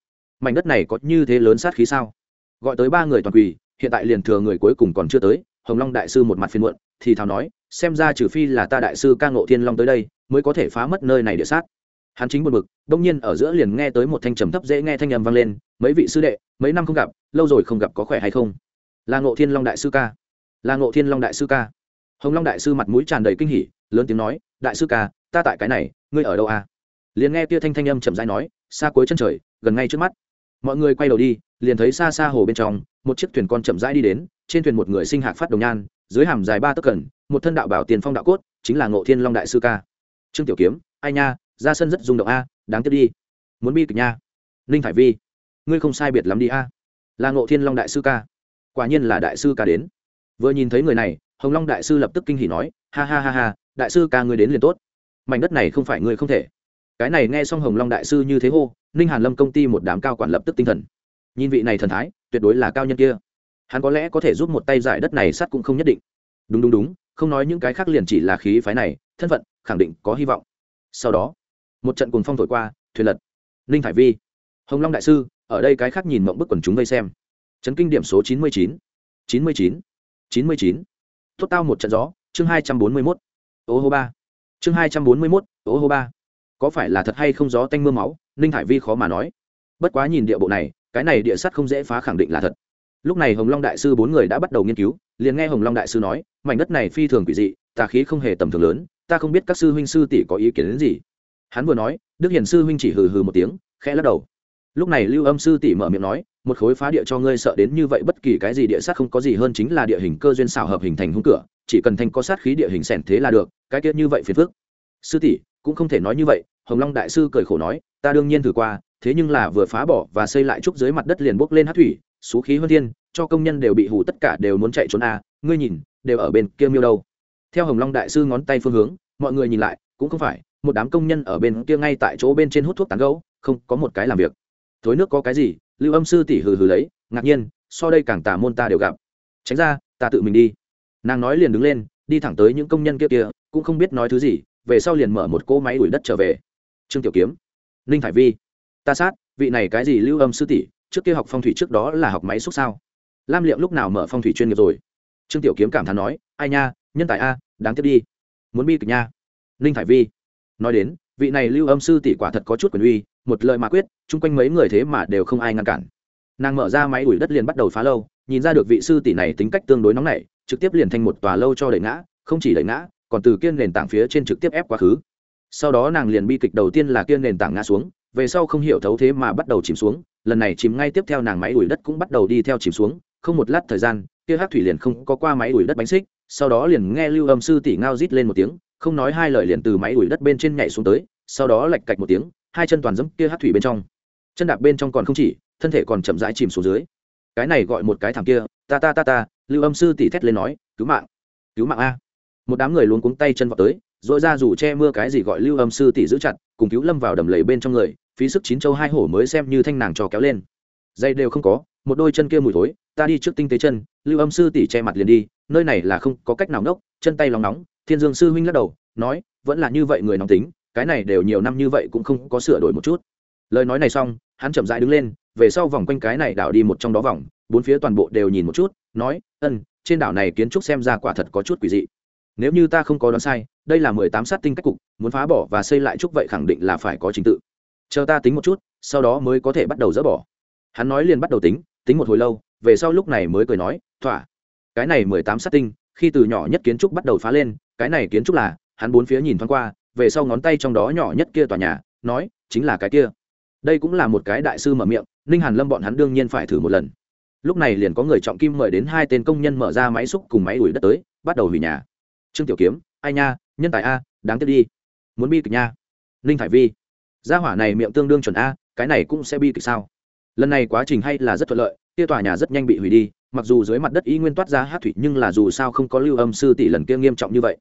mảnh đất này có như thế lớn sát khí sao? Gọi tới ba người toàn quỳ, hiện tại liền thừa người cuối cùng còn chưa tới hồng long đại sư một mặt phiên muộn, thì thào nói, xem ra trừ phi là ta đại sư ca ngộ thiên long tới đây, mới có thể phá mất nơi này địa sát. Hắn chính một bực, đông nhiên ở giữa liền nghe tới một thanh trầm thấp dễ nghe thanh âm vang lên, mấy vị sư đệ, mấy năm không gặp, lâu rồi không gặp có khỏe hay không? Là ngộ thiên long đại sư ca. Là ngộ thiên long đại sư ca. Hồng long đại sư mặt mũi tràn đầy kinh hỉ, lớn tiếng nói, đại sư ca, ta tại cái này, ngươi ở đâu à? Liền nghe kia thanh thanh âm chậm rãi nói, xa cuối chân trời, gần ngay trước mắt mọi người quay đầu đi, liền thấy xa xa hồ bên trong, một chiếc thuyền con chậm rãi đi đến, trên thuyền một người sinh hạc phát đồng nhan, dưới hàm dài ba tấc cẩn một thân đạo bảo tiền phong đạo cốt, chính là ngộ thiên long đại sư ca. Trương tiểu kiếm, ai nha, ra sân rất rung động a, đáng tiếc đi. Muốn bi kịch nha. Ninh thải vi, ngươi không sai biệt lắm đi a. Là ngộ thiên long đại sư ca. Quả nhiên là đại sư ca đến. Vừa nhìn thấy người này, hồng long đại sư lập tức kinh hỉ nói, ha ha ha ha, đại sư ca ngươi đến liền tốt. Mảnh đất này không phải ngươi không thể cái này nghe xong hồng long đại sư như thế hô, ninh hàn lâm công ty một đám cao quản lập tức tinh thần. Nhìn vị này thần thái, tuyệt đối là cao nhân kia. Hắn có lẽ có thể giúp một tay giải đất này sắt cũng không nhất định. Đúng đúng đúng, không nói những cái khác liền chỉ là khí phái này, thân phận, khẳng định có hy vọng. Sau đó, một trận cùng phong thổi qua, thuyền lật. Ninh thải vi, hồng long đại sư, ở đây cái khác nhìn mộng bức quần chúng vây xem. Chấn kinh điểm số chín mươi chín chín mươi chín chín mươi chín. Thốt tao một trận gió, chương hai trăm bốn mươi mốt, ô hô ba. Chương hai trăm bốn mươi mốt, ô hô ba có phải là thật hay không gió tanh m ư a máu, ninh hải vi khó mà nói. Bất quá nhìn địa bộ này, cái này địa sắt không dễ phá khẳng định là thật. Lúc này hồng long đại sư bốn người đã bắt đầu nghiên cứu, liền nghe hồng long đại sư nói, mảnh đất này phi thường quỷ dị, tà khí không hề tầm thường lớn, ta không biết các sư huynh sư tỷ có ý kiến đến gì. Hắn vừa nói, đức hiền sư huynh chỉ hừ hừ một tiếng, khẽ lắc đầu. Lúc này lưu âm sư tỷ mở miệng nói, một khối phá địa cho ngươi sợ đến như vậy bất kỳ cái gì địa sát không có gì hơn chính là địa hình cơ duyên xảo hợp hình thành hung cửa, chỉ cần thành có sát khí địa hình sẻn thế là được, cái tiết như vậy phiền phức. Sư tỷ cũng không thể nói như vậy, hồng long đại sư cười khổ nói, ta đương nhiên thử qua, thế nhưng là vừa phá bỏ và xây lại trúc dưới mặt đất liền bốc lên hát thủy, xú khí hơn thiên, cho công nhân đều bị hủ tất cả đều muốn chạy trốn à ngươi nhìn, đều ở bên kia miêu đâu? Theo hồng long đại sư ngón tay phương hướng, mọi người nhìn lại, cũng không phải, một đám công nhân ở bên kia ngay tại chỗ bên trên hút thuốc tán gấu không, có một cái làm việc. Thối nước có cái gì? Lưu âm sư tỉ hừ hừ lấy, ngạc nhiên, so đây càng tà môn ta đều gặp. Tránh ra, ta tự mình đi. Nàng nói liền đứng lên, đi thẳng tới những công nhân kia kia, cũng không biết nói thứ gì về sau liền mở một cỗ máy đuổi đất trở về. Trương tiểu kiếm, ninh thải vi, ta sát, vị này cái gì lưu âm sư tỷ, trước kia học phong thủy trước đó là học máy xúc sao? Lam liệm lúc nào mở phong thủy chuyên nghiệp rồi? Trương tiểu kiếm cảm thán nói, ai nha, nhân tài a, đáng tiếc đi. Muốn bi kịch nha. Ninh thải vi, nói đến, vị này lưu âm sư tỷ quả thật có chút quyền uy, một lời mà quyết, chung quanh mấy người thế mà đều không ai ngăn cản. Nàng mở ra máy ủi đất liền bắt đầu phá lâu, nhìn ra được vị sư tỷ này tính cách tương đối nóng nảy, trực tiếp liền thành một tòa lâu cho đẩy ngã, không chỉ đẩy ngã còn từ kiên nền tảng phía trên trực tiếp ép quá khứ. Sau đó nàng liền bi kịch đầu tiên là kiên nền tảng ngã xuống, về sau không hiểu thấu thế mà bắt đầu chìm xuống, lần này chìm ngay tiếp theo nàng máy ủi đất cũng bắt đầu đi theo chìm xuống, không một lát thời gian, kia hát thủy liền không có qua máy ủi đất bánh xích, sau đó liền nghe lưu âm sư tỷ ngao rít lên một tiếng, không nói hai lời liền từ máy ủi đất bên trên nhảy xuống tới, sau đó lạch cạch một tiếng, hai chân toàn dẫm kia hát thủy bên trong. Chân đạp bên trong còn không chỉ, thân thể còn chậm rãi chìm xuống dưới. Cái này gọi một cái thằng kia, ta ta ta ta, lưu âm sư tỷ thét lên nói, cứu mạng cứu mạng a một đám người luôn cuống tay chân vào tới dội ra dù che mưa cái gì gọi lưu âm sư tỷ giữ chặt cùng cứu lâm vào đầm lầy bên trong người phí sức chín châu hai hổ mới xem như thanh nàng trò kéo lên. Dây đều không có một đôi chân kia mùi thối ta đi trước tinh tế chân lưu âm sư tỷ che mặt liền đi nơi này là không có cách nào nốc, chân tay lòng nóng thiên dương sư huynh lắc đầu nói vẫn là như vậy người nóng tính cái này đều nhiều năm như vậy cũng không có sửa đổi một chút. Lời nói này xong hắn chậm rãi đứng lên về sau vòng quanh cái này đảo đi một trong đó vòng bốn phía toàn bộ đều nhìn một chút nói ân trên đảo này kiến trúc xem ra quả thật có chút quỷ dị nếu như ta không có đoán sai, đây là mười tám sát tinh cách cục, muốn phá bỏ và xây lại trúc vậy khẳng định là phải có trình tự. Chờ ta tính một chút, sau đó mới có thể bắt đầu dỡ bỏ. Hắn nói liền bắt đầu tính tính một hồi lâu, về sau lúc này mới cười nói, thỏa. Cái này mười tám sát tinh, khi từ nhỏ nhất kiến trúc bắt đầu phá lên, cái này kiến trúc là, hắn bốn phía nhìn thoáng qua, về sau ngón tay trong đó nhỏ nhất kia tòa nhà, nói, chính là cái kia. Đây cũng là một cái đại sư mở miệng, ninh hàn lâm bọn hắn đương nhiên phải thử một lần. Lúc này liền có người trọng kim mời đến hai tên công nhân mở ra máy xúc cùng máy đuổi đất tới, bắt đầu hủy nhà trương tiểu kiếm, ai nha, nhân tài a, đáng tiếc đi. Muốn bi kịch nha. Ninh thải vi. Gia hỏa này miệng tương đương chuẩn a, cái này cũng sẽ bi kịch sao? Lần này quá trình hay là rất thuận lợi, kia tòa nhà rất nhanh bị hủy đi, mặc dù dưới mặt đất y nguyên toát ra hát thủy nhưng là dù sao không có lưu âm sư tỷ lần kia nghiêm trọng như vậy.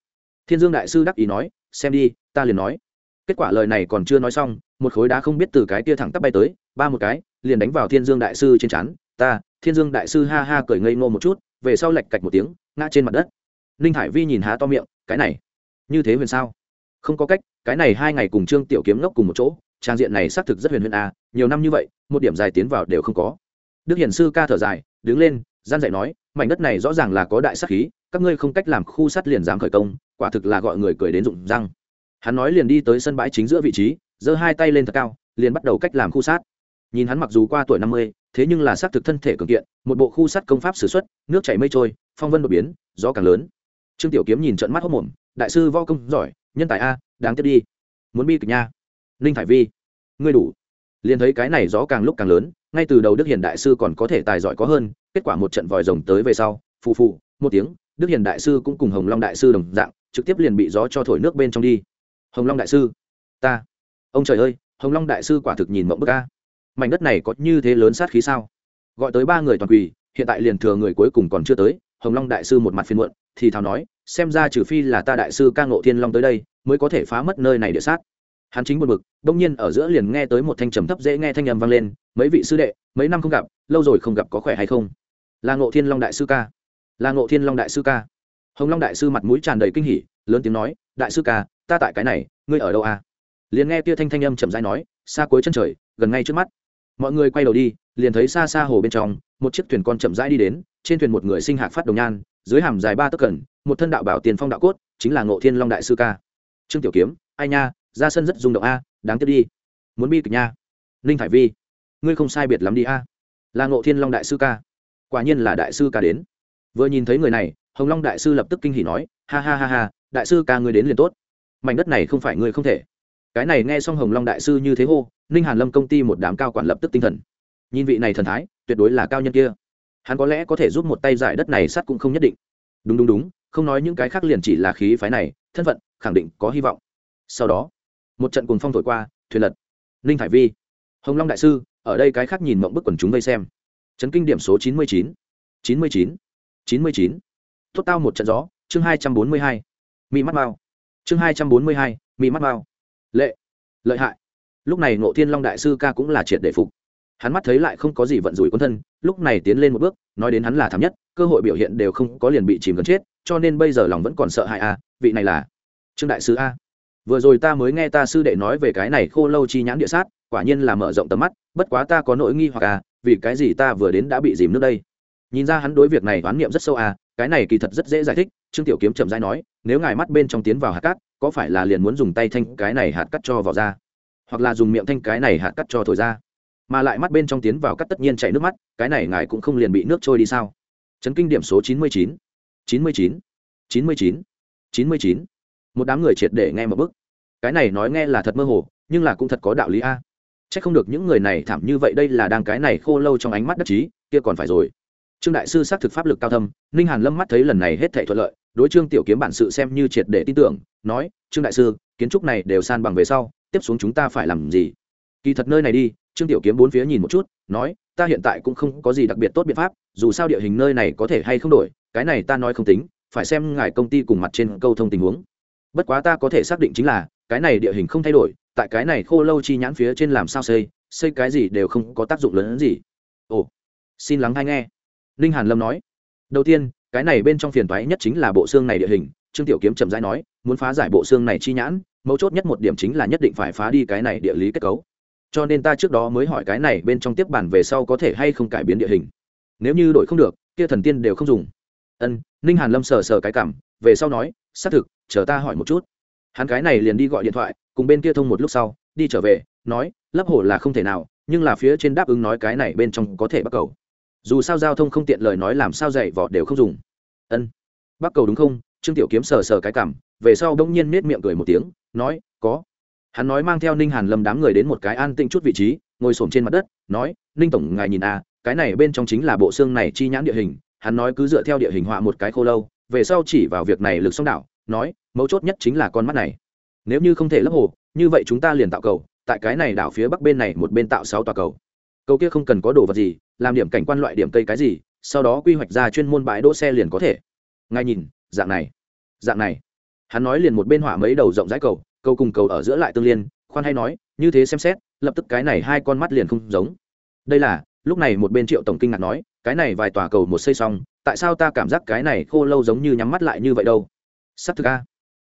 Thiên dương đại sư đắc ý nói, xem đi, ta liền nói. Kết quả lời này còn chưa nói xong, một khối đá không biết từ cái tia thẳng tắp bay tới, ba một cái, liền đánh vào thiên dương đại sư trên chắn ta, thiên dương đại sư ha ha cười ngây ngô một chút, về sau lạch cạch một tiếng, ngã trên mặt đất ninh hải vi nhìn há to miệng, cái này, như thế huyền sao? Không có cách, cái này hai ngày cùng trương tiểu kiếm ngốc cùng một chỗ, trang diện này xác thực rất huyền huyền à nhiều năm như vậy, một điểm dài tiến vào đều không có. Đức hiển sư ca thở dài, đứng lên, gian dạy nói, mảnh đất này rõ ràng là có đại sắc khí, các ngươi không cách làm khu sắt liền dám khởi công, quả thực là gọi người cười đến rụng răng. Hắn nói liền đi tới sân bãi chính giữa vị trí, giơ hai tay lên thật cao, liền bắt đầu cách làm khu sát nhìn hắn mặc dù qua tuổi năm mươi, thế nhưng là xác thực thân thể cường kiện, một bộ khu sát công pháp s ử x u ấ t nước chảy mây trôi, phong vân đột biến, gió càng lớn trương tiểu kiếm nhìn trận mắt hốc mồm, đại sư vo công giỏi, nhân tài a, đáng tiếc đi. Muốn bi kịch nha. Ninh thải vi, ngươi đủ. Liền thấy cái này gió càng lúc càng lớn, ngay từ đầu đức hiền đại sư còn có thể tài giỏi có hơn, kết quả một trận vòi rồng tới về sau, phù phù, một tiếng, đức hiền đại sư cũng cùng hồng long đại sư đồng dạng, trực tiếp liền bị gió cho thổi nước bên trong đi. Hồng long đại sư, ta. Ông trời ơi, hồng long đại sư quả thực nhìn mộng bức ca mảnh đất này có như thế lớn sát khí sao? Gọi tới ba người toàn quỳ, hiện tại liền thừa người cuối cùng còn chưa tới hồng long đại sư một mặt phiên muộn, thì thào nói, xem ra trừ phi là ta đại sư ca ngộ thiên long tới đây, mới có thể phá mất nơi này địa sát. Hắn chính buồn bực, đông nhiên ở giữa liền nghe tới một thanh trầm thấp dễ nghe thanh âm vang lên, mấy vị sư đệ, mấy năm không gặp, lâu rồi không gặp có khỏe hay không? Là ngộ thiên long đại sư ca. Là ngộ thiên long đại sư ca. Hồng long đại sư mặt mũi tràn đầy kinh hỉ, lớn tiếng nói, đại sư ca, ta tại cái này, ngươi ở đâu à? Liền nghe tia thanh thanh âm chậm rãi nói, xa cuối chân trời, gần ngay trước mắt mọi người quay đầu đi, liền thấy xa xa hồ bên trong, một chiếc thuyền con chậm rãi đi đến, trên thuyền một người sinh hạc phát đồng nhan, dưới hàm dài ba tấc cẩn, một thân đạo bảo tiền phong đạo cốt, chính là ngộ thiên long đại sư ca. Trương tiểu kiếm, ai nha, ra sân rất rung động a, đáng tiếc đi. Muốn bi kịch nha. Ninh thải vi, ngươi không sai biệt lắm đi a. Là ngộ thiên long đại sư ca. Quả nhiên là đại sư ca đến. Vừa nhìn thấy người này, hồng long đại sư lập tức kinh hỉ nói, ha ha ha ha, đại sư ca ngươi đến liền tốt. Mảnh đất này không phải ngươi không thể cái này nghe xong hồng long đại sư như thế hô, ninh hàn lâm công ty một đám cao quản lập tức tinh thần. Nhìn vị này thần thái, tuyệt đối là cao nhân kia. Hắn có lẽ có thể giúp một tay giải đất này sắt cũng không nhất định. Đúng đúng đúng, không nói những cái khác liền chỉ là khí phái này, thân phận, khẳng định có hy vọng. Sau đó, một trận cuồng phong thổi qua, thuyền lật. Ninh thải vi, hồng long đại sư, ở đây cái khác nhìn mộng bức quần chúng vây xem. Chấn kinh điểm số chín mươi chín chín mươi chín chín mươi chín. Tốt tao một trận gió, chương hai trăm bốn mươi hai mỹ mắt mao chương hai trăm bốn mươi hai mỹ mắt mao lệ, lợi hại. Lúc này ngộ thiên long đại sư ca cũng là triệt để phục. Hắn mắt thấy lại không có gì vận rủi quân thân, lúc này tiến lên một bước, nói đến hắn là thảm nhất, cơ hội biểu hiện đều không có liền bị chìm gần chết, cho nên bây giờ lòng vẫn còn sợ hãi a vị này là trương đại sư a. Vừa rồi ta mới nghe ta sư đệ nói về cái này khô lâu chi nhãn địa sát, quả nhiên là mở rộng tầm mắt, bất quá ta có nỗi nghi hoặc à vì cái gì ta vừa đến đã bị dìm nước đây? Nhìn ra hắn đối việc này oán niệm rất sâu à cái này kỳ thật rất dễ giải thích, trương tiểu kiếm chậm rãi nói, nếu ngài mắt bên trong tiến vào hạt cát có phải là liền muốn dùng tay thanh cái này hạt cắt cho vào ra hoặc là dùng miệng thanh cái này hạt cắt cho thổi ra mà lại mắt bên trong tiến vào cắt tất nhiên chảy nước mắt, cái này ngài cũng không liền bị nước trôi đi sao? Chấn kinh điểm số chín mươi chín. chín mươi chín. chín mươi chín. chín mươi chín. Một đám người triệt để nghe một bức. Cái này nói nghe là thật mơ hồ, nhưng là cũng thật có đạo lý a. C h ắ c không được những người này thảm như vậy đây là đang cái này khô lâu trong ánh mắt đất trí, kia còn phải rồi. Trương đại sư xác thực pháp lực cao thâm, ninh hàn lâm mắt thấy lần này hết thể thuận lợi, đối trương tiểu kiếm bản sự xem như triệt để tin tưởng nói, trương đại sư, kiến trúc này đều san bằng về sau, tiếp xuống chúng ta phải làm gì? Kỳ thật nơi này đi, trương tiểu kiếm bốn phía nhìn một chút, nói, ta hiện tại cũng không có gì đặc biệt tốt biện pháp, dù sao địa hình nơi này có thể hay không đổi, cái này ta nói không tính, phải xem ngài công ty cùng mặt trên câu thông tình huống. Bất quá ta có thể xác định chính là, cái này địa hình không thay đổi, tại cái này khô lâu chi nhãn phía trên làm sao xây xây cái gì đều không có tác dụng lớn hơn gì. Ồ, xin lắng hay nghe. Ninh hàn lâm nói, đầu tiên, cái này bên trong phiền toái nhất chính là bộ xương này địa hình. Trương tiểu kiếm chậm rãi nói muốn phá giải bộ xương này chi nhãn, mấu chốt nhất một điểm chính là nhất định phải phá đi cái này địa lý kết cấu. Cho nên ta trước đó mới hỏi cái này bên trong tiếp bản về sau có thể hay không cải biến địa hình. Nếu như đổi không được, kia thần tiên đều không dùng. Ân, ninh hàn lâm sờ sờ cái cảm, về sau nói, xác thực, chờ ta hỏi một chút. Hắn cái này liền đi gọi điện thoại, cùng bên kia thông một lúc sau, đi trở về, nói, lấp hồ là không thể nào, nhưng là phía trên đáp ứng nói cái này bên trong có thể bắt cầu. Dù sao giao thông không tiện lời nói làm sao dạy vọt đều không dùng. Ân. Bắt cầu đúng không? Trương tiểu kiếm sờ sờ cái cảm về sau bỗng nhiên nết miệng cười một tiếng, nói, có. Hắn nói mang theo ninh hàn lâm đám người đến một cái an tĩnh chút vị trí, ngồi xổm trên mặt đất, nói, ninh tổng, ngài nhìn à cái này bên trong chính là bộ xương này chi nhãn địa hình. Hắn nói cứ dựa theo địa hình họa một cái khô lâu, về sau chỉ vào việc này lực sông đảo, nói, mấu chốt nhất chính là con mắt này. Nếu như không thể lấp hồ, như vậy chúng ta liền tạo cầu, tại cái này đảo phía bắc bên này một bên tạo sáu tòa cầu. Cầu kia không cần có đồ vật gì, làm điểm cảnh quan loại điểm cây cái gì, sau đó quy hoạch ra chuyên môn bãi đỗ xe liền có thể. Ngài nhìn, dạng này dạng này hắn nói liền một bên hỏa mấy đầu rộng rãi cầu cầu cùng cầu ở giữa lại tương liên, khoan hay nói, như thế xem xét, lập tức cái này hai con mắt liền không giống. Đây là, lúc này một bên triệu tổng kinh ngạc nói, cái này vài tòa cầu một xây xong, tại sao ta cảm giác cái này khô lâu giống như nhắm mắt lại như vậy đâu? Xác thực a.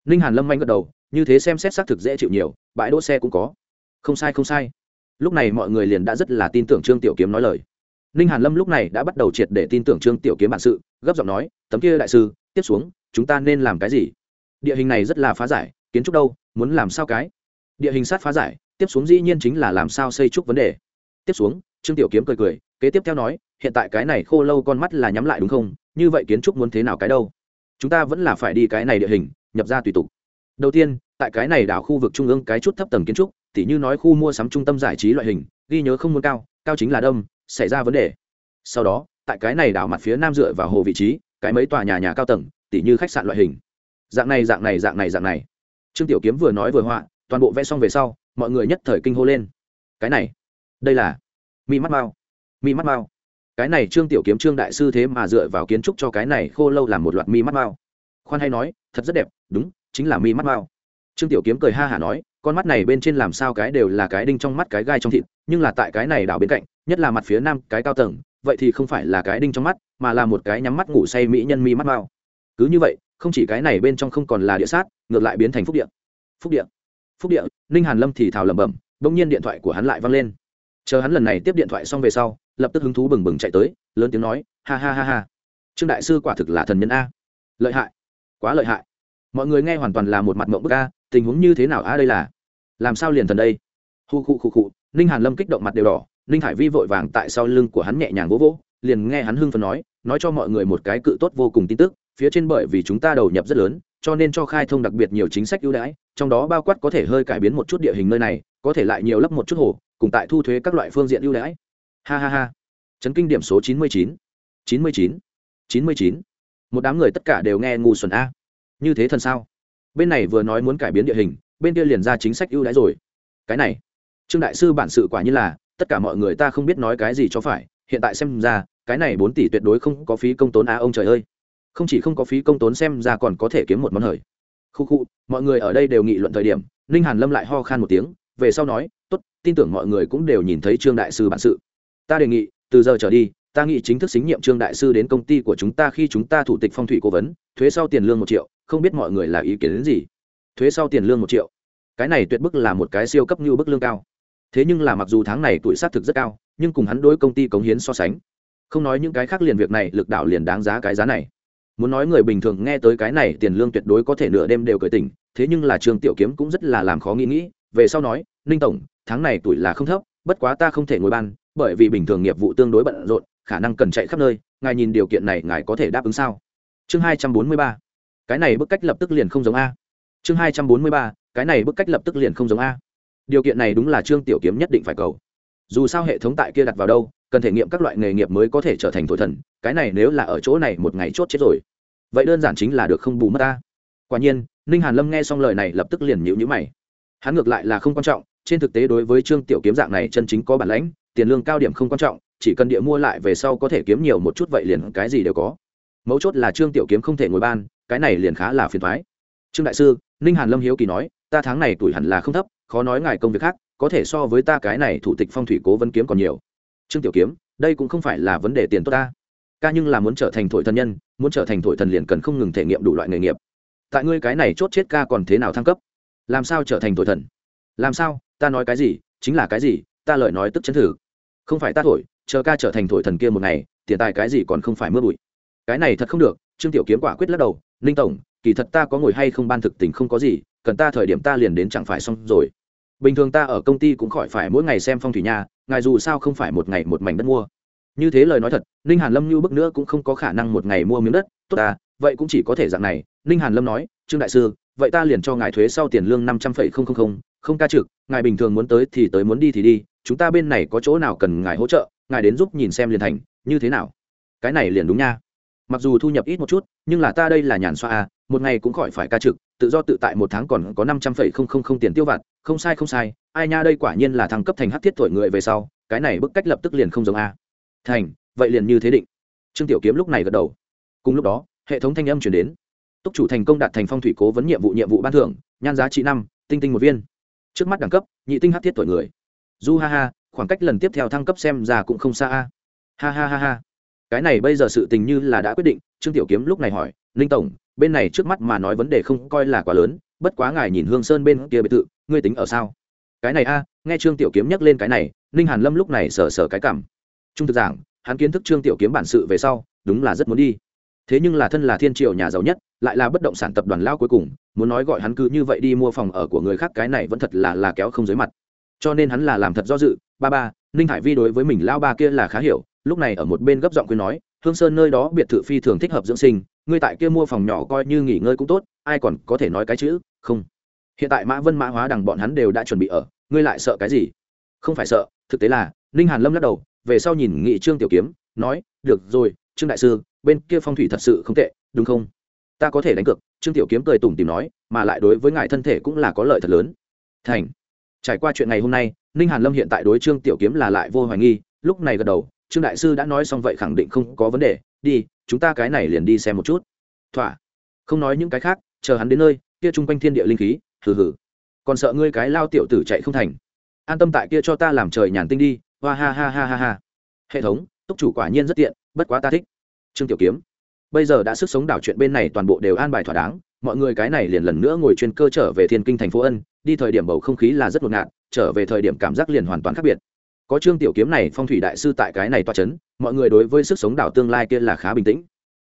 Ninh hàn lâm manh gật đầu, như thế xem xét xác thực dễ chịu nhiều, bãi đỗ xe cũng có. Không sai không sai. Lúc này mọi người liền đã rất là tin tưởng trương tiểu kiếm nói lời. Ninh hàn lâm lúc này đã bắt đầu triệt để tin tưởng trương tiểu kiếm bản sự, gấp giọng nói, tấm kia đại sư, tiếp xuống, chúng ta nên làm cái gì? Địa hình này rất là phá giải, kiến trúc đâu, muốn làm sao cái? Địa hình sát phá giải, tiếp xuống dĩ nhiên chính là làm sao xây trúc vấn đề. Tiếp xuống, trương tiểu kiếm cười cười, kế tiếp theo nói, hiện tại cái này khô lâu con mắt là nhắm lại đúng không? Như vậy kiến trúc muốn thế nào cái đâu? Chúng ta vẫn là phải đi cái này địa hình, nhập ra tùy tục. Đầu tiên, tại cái này đảo khu vực trung ương cái chút thấp tầng kiến trúc, tỉ như nói khu mua sắm trung tâm giải trí loại hình, ghi nhớ không muốn cao cao chính là đông xảy ra vấn đề. Sau đó, tại cái này đảo mặt phía nam dựa vào hồ vị trí, cái mấy tòa nhà nhà cao tầng, tỉ như khách sạn loại hình dạng này dạng này dạng này dạng này. Trương tiểu kiếm vừa nói vừa họa, toàn bộ vẽ xong về sau, mọi người nhất thời kinh hô lên. Cái này, đây là mi mắt mao. Mi mắt mao. Cái này trương tiểu kiếm trương đại sư thế mà dựa vào kiến trúc cho cái này khô lâu làm một loạt mi mắt mao. Khoan hay nói, thật rất đẹp, đúng, chính là mi mắt mao. Trương tiểu kiếm cười ha hả nói, con mắt này bên trên làm sao cái đều là cái đinh trong mắt, cái gai trong thịt, nhưng là tại cái này đảo bên cạnh, nhất là mặt phía nam, cái cao tầng, vậy thì không phải là cái đinh trong mắt, mà là một cái nhắm mắt ngủ say mỹ nhân mi mắt mao. Cứ như vậy không chỉ cái này bên trong không còn là địa sát, ngược lại biến thành phúc địa. Phúc địa. Phúc địa, ninh hàn lâm thì thào lẩm bẩm, bỗng nhiên điện thoại của hắn lại văng lên. Chờ hắn lần này tiếp điện thoại xong về sau, lập tức hứng thú bừng bừng chạy tới, lớn tiếng nói, ha ha ha ha. Trương đại sư quả thực là thần nhân a. Lợi hại. Quá lợi hại. Mọi người nghe hoàn toàn là một mặt mộng bức a, tình huống như thế nào a đây là? Làm sao liền thần đây? Hu khu khu khu ninh hàn lâm kích động mặt đều đỏ, ninh hải vi vội vàng tại sau lưng của hắn nhẹ nhàng vỗ vỗ, liền nghe hắn hưng phấn nói nói cho mọi người một cái cự tốt vô cùng tin tức phía trên bởi vì chúng ta đầu nhập rất lớn, cho nên cho khai thông đặc biệt nhiều chính sách ưu đãi, trong đó bao quát có thể hơi cải biến một chút địa hình nơi này, có thể lại nhiều lấp một chút hồ, cùng tại thu thuế các loại phương diện ưu đãi. Ha ha ha. Chấn kinh điểm số chín mươi chín. chín mươi chín. chín mươi chín. Một đám người tất cả đều nghe ngu xuẩn a. Như thế thần sao? Bên này vừa nói muốn cải biến địa hình, bên kia liền ra chính sách ưu đãi rồi. Cái này, trương đại sư bản sự quả như là, tất cả mọi người ta không biết nói cái gì cho phải, hiện tại xem ra, cái này bốn tỷ tuyệt đối không có phí công tốn a ông trời ơi không chỉ không có phí công tốn xem ra còn có thể kiếm một món hời. Khu khu, mọi người ở đây đều nghị luận thời điểm, ninh hàn lâm lại ho khan một tiếng, về sau nói, tốt, tin tưởng mọi người cũng đều nhìn thấy trương đại sư bản sự. Ta đề nghị, từ giờ trở đi, ta nghĩ chính thức xính nhiệm trương đại sư đến công ty của chúng ta khi chúng ta thủ tịch phong thủy cố vấn, thuế sau tiền lương một triệu, không biết mọi người là ý kiến đến gì? Thuế sau tiền lương một triệu. Cái này tuyệt bức là một cái siêu cấp như bức lương cao. Thế nhưng là mặc dù tháng này tuổi sát thực rất cao, nhưng cùng hắn đối công ty cống hiến so sánh, không nói những cái khác liền việc này lực đạo liền đáng giá cái giá này muốn nói người bình thường nghe tới cái này tiền lương tuyệt đối có thể nửa đêm đều cởi tỉnh, thế nhưng là trương tiểu kiếm cũng rất là làm khó nghĩ nghĩ, về sau nói, ninh tổng, tháng này tuổi là không thấp, bất quá ta không thể ngồi ban, bởi vì bình thường nghiệp vụ tương đối bận rộn, khả năng cần chạy khắp nơi, ngài nhìn điều kiện này ngài có thể đáp ứng sao? Chương hai trăm bốn mươi ba. Cái này bức cách lập tức liền không giống a. Chương hai trăm bốn mươi ba, cái này bức cách lập tức liền không giống a. Điều kiện này đúng là trương tiểu kiếm nhất định phải cầu. Dù sao hệ thống tại kia đặt vào đâu cần thể nghiệm các loại nghề nghiệp mới có thể trở thành thổi thần, cái này nếu là ở chỗ này một ngày chốt chết rồi, vậy đơn giản chính là được không bù mất ta. Quả nhiên, ninh hàn lâm nghe xong lời này lập tức liền nhịu nhữ mày. Hắn ngược lại là không quan trọng, trên thực tế đối với trương tiểu kiếm dạng này chân chính có bản lãnh, tiền lương cao điểm không quan trọng, chỉ cần địa mua lại về sau có thể kiếm nhiều một chút vậy liền cái gì đều có. Mấu chốt là trương tiểu kiếm không thể ngồi ban, cái này liền khá là phiền thoái trương đại sư, ninh hàn lâm hiếu kỳ nói, ta tháng này tuổi hẳn là không thấp, khó nói ngài công việc khác, có thể so với ta cái này thủ tịch phong thủy cố vấn kiếm còn nhiều trương tiểu kiếm, đây cũng không phải là vấn đề tiền tốt ta. Ca nhưng là muốn trở thành thổi thần nhân, muốn trở thành thổi thần liền cần không ngừng thể nghiệm đủ loại nghề nghiệp. Tại ngươi cái này chốt chết ca còn thế nào thăng cấp? Làm sao trở thành thổi thần? Làm sao? Ta nói cái gì? Chính là cái gì? Ta lời nói tức chấn thử. Không phải ta thổi, chờ ca trở thành thổi thần kia một ngày, tiền tài cái gì còn không phải mưa bụi. Cái này thật không được, trương tiểu kiếm quả quyết lắc đầu, ninh tổng, kỳ thật ta có ngồi hay không ban thực tình không có gì, cần ta thời điểm ta liền đến chẳng phải xong rồi. Bình thường ta ở công ty cũng khỏi phải mỗi ngày xem phong thủy nha ngài dù sao không phải một ngày một mảnh đất mua. Như thế lời nói thật, ninh hàn lâm như bức nữa cũng không có khả năng một ngày mua miếng đất. Tốt ta vậy cũng chỉ có thể dạng này. Ninh hàn lâm nói, trương đại sư, vậy ta liền cho ngài thuế sau tiền lương năm trăm phẩy không không không không ca trực, ngài bình thường muốn tới thì tới, muốn đi thì đi, chúng ta bên này có chỗ nào cần ngài hỗ trợ, ngài đến giúp nhìn xem liền thành, như thế nào? Cái này liền đúng nha mặc dù thu nhập ít một chút, nhưng là ta đây là nhàn xoa a một ngày cũng khỏi phải ca trực, tự do tự tại một tháng còn có năm trăm phẩy không không không tiền tiêu vặt, không sai không sai, ai nha đây quả nhiên là thăng cấp thành hát thiết thổi người về sau, cái này bức cách lập tức liền không giống a. Thành, vậy liền như thế định. Trương tiểu kiếm lúc này gật đầu. Cùng lúc đó, hệ thống thanh âm chuyển đến. Túc chủ thành công đạt thành phong thủy cố vấn nhiệm vụ nhiệm vụ ban thưởng, nhan giá trị năm, tinh tinh một viên. Trước mắt đẳng cấp, nhị tinh hát thiết tuổi người. Du ha ha, khoảng cách lần tiếp theo thăng cấp xem ra cũng không xa a. Ha ha ha ha cái này bây giờ sự tình như là đã quyết định, trương tiểu kiếm lúc này hỏi, ninh tổng, bên này trước mắt mà nói vấn đề không coi là quá lớn, bất quá ngài nhìn hương sơn bên kia biệt thự, ngươi tính ở sao? Cái này a, nghe trương tiểu kiếm nhắc lên cái này, ninh hàn lâm lúc này sờ sờ cái cảm. Trung thực giảng, hắn kiến thức trương tiểu kiếm bản sự về sau, đúng là rất muốn đi. Thế nhưng là thân là thiên triều nhà giàu nhất, lại là bất động sản tập đoàn lao cuối cùng, muốn nói gọi hắn cứ như vậy đi mua phòng ở của người khác cái này vẫn thật là là kéo không dưới mặt. Cho nên hắn là làm thật do dự, ba ba ninh hải vi đối với mình lao ba kia là khá hiểu, lúc này ở một bên gấp giọng khuyên nói, hương sơn nơi đó biệt thự phi thường thích hợp dưỡng sinh, ngươi tại kia mua phòng nhỏ coi như nghỉ ngơi cũng tốt, ai còn có thể nói cái chữ, không. Hiện tại mã vân mã hóa đằng bọn hắn đều đã chuẩn bị ở, ngươi lại sợ cái gì? Không phải sợ, thực tế là, ninh hàn lâm lắc đầu, về sau nhìn nghị trương tiểu kiếm, nói, được rồi, trương đại sư, bên kia phong thủy thật sự không tệ, đúng không? Ta có thể đánh cược, trương tiểu kiếm cười tủm tìm nói, mà lại đối với ngài thân thể cũng là có lợi thật lớn. Thành trải qua chuyện ngày hôm nay, ninh hàn lâm hiện tại đối trương tiểu kiếm là lại vô hoài nghi, lúc này gật đầu, trương đại sư đã nói xong vậy khẳng định không có vấn đề, đi, chúng ta cái này liền đi xem một chút. Thỏa. Không nói những cái khác, chờ hắn đến nơi, kia chung quanh thiên địa linh khí, hừ hừ. Còn sợ ngươi cái lao tiểu tử chạy không thành. An tâm tại kia cho ta làm trời nhàn tinh đi, hoa ha ha ha ha ha. Hệ thống, túc chủ quả nhiên rất tiện, bất quá ta thích. Trương tiểu kiếm. Bây giờ đã sức sống đảo chuyện bên này toàn bộ đều an bài thỏa đáng, mọi người cái này liền lần nữa ngồi chuyên cơ trở về thiên kinh thành phố ân đi thời điểm bầu không khí là rất ngột ngạt, trở về thời điểm cảm giác liền hoàn toàn khác biệt. Có trương tiểu kiếm này, phong thủy đại sư tại cái này toa chấn, mọi người đối với sức sống đảo tương lai kia là khá bình tĩnh.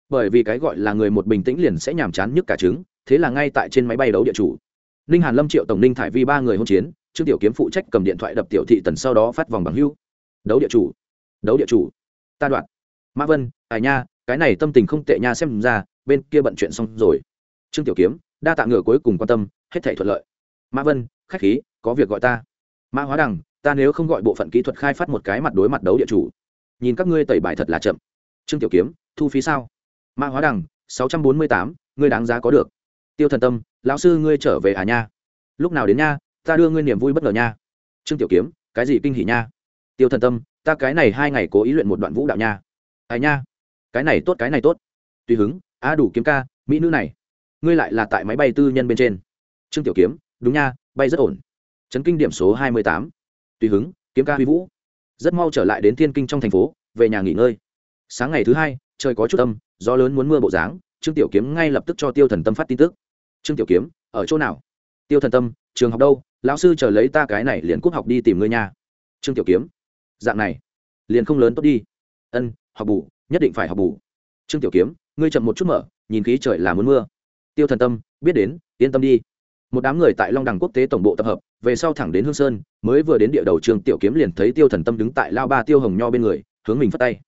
Bởi vì cái gọi là người một bình tĩnh liền sẽ nhàm chán nhức cả trứng, thế là ngay tại trên máy bay đấu địa chủ. Ninh hàn lâm, triệu tổng ninh thải vi ba người hôn chiến, trương tiểu kiếm phụ trách cầm điện thoại đập tiểu thị tần sau đó phát vòng bằng hưu. Đấu địa chủ. Đấu địa chủ. Ta đoạn mã vân ai nha, cái này tâm tình không tệ nha, xem ra, bên kia bận chuyện xong rồi. Trương tiểu kiếm, đa tạ ngựa cuối cùng quan tâm, hết thể thuận lợi mã vân, khách khí, có việc gọi ta. Mã hóa đằng, ta nếu không gọi bộ phận kỹ thuật khai phát một cái mặt đối mặt đấu địa chủ. Nhìn các ngươi tẩy bài thật là chậm. Trương tiểu kiếm, thu phí sao? Mã hóa đằng, sáu trăm bốn mươi tám, ngươi đáng giá có được. Tiêu thần tâm, lão sư ngươi trở về à nha? Lúc nào đến nha, ta đưa ngươi niềm vui bất ngờ nha. Trương tiểu kiếm, cái gì kinh hỉ nha? Tiêu thần tâm, ta cái này hai ngày cố ý luyện một đoạn vũ đạo nha. Ai nha, cái này tốt, cái này tốt. Tùy hứng à đủ kiếm ca, mỹ nữ này, ngươi lại là tại máy bay tư nhân bên trên. Trương tiểu kiếm đúng nha, bay rất ổn. Chấn kinh điểm số hai mươi tám. Tùy hứng, kiếm ca huy vũ. Rất mau trở lại đến thiên kinh trong thành phố, về nhà nghỉ ngơi. Sáng ngày thứ hai, trời có chút âm, gió lớn muốn mưa bộ dáng, trương tiểu kiếm ngay lập tức cho tiêu thần tâm phát tin tức. Trương tiểu kiếm, ở chỗ nào? Tiêu thần tâm, trường học đâu? Lão sư chờ lấy ta cái này liền cúp học đi tìm ngươi nha. Trương tiểu kiếm. Dạng này, liền không lớn tốt đi. Ân, học bù, nhất định phải học bù. Trương tiểu kiếm. Ngươi chậm một chút mở, nhìn khí trời là muốn mưa. Tiêu thần tâm, biết đến, yên tâm đi một đám người tại long đằng quốc tế tổng bộ tập hợp, về sau thẳng đến hương sơn, mới vừa đến địa đầu trường tiểu kiếm liền thấy tiêu thần tâm đứng tại lao ba tiêu hồng nho bên người, hướng mình phất tay.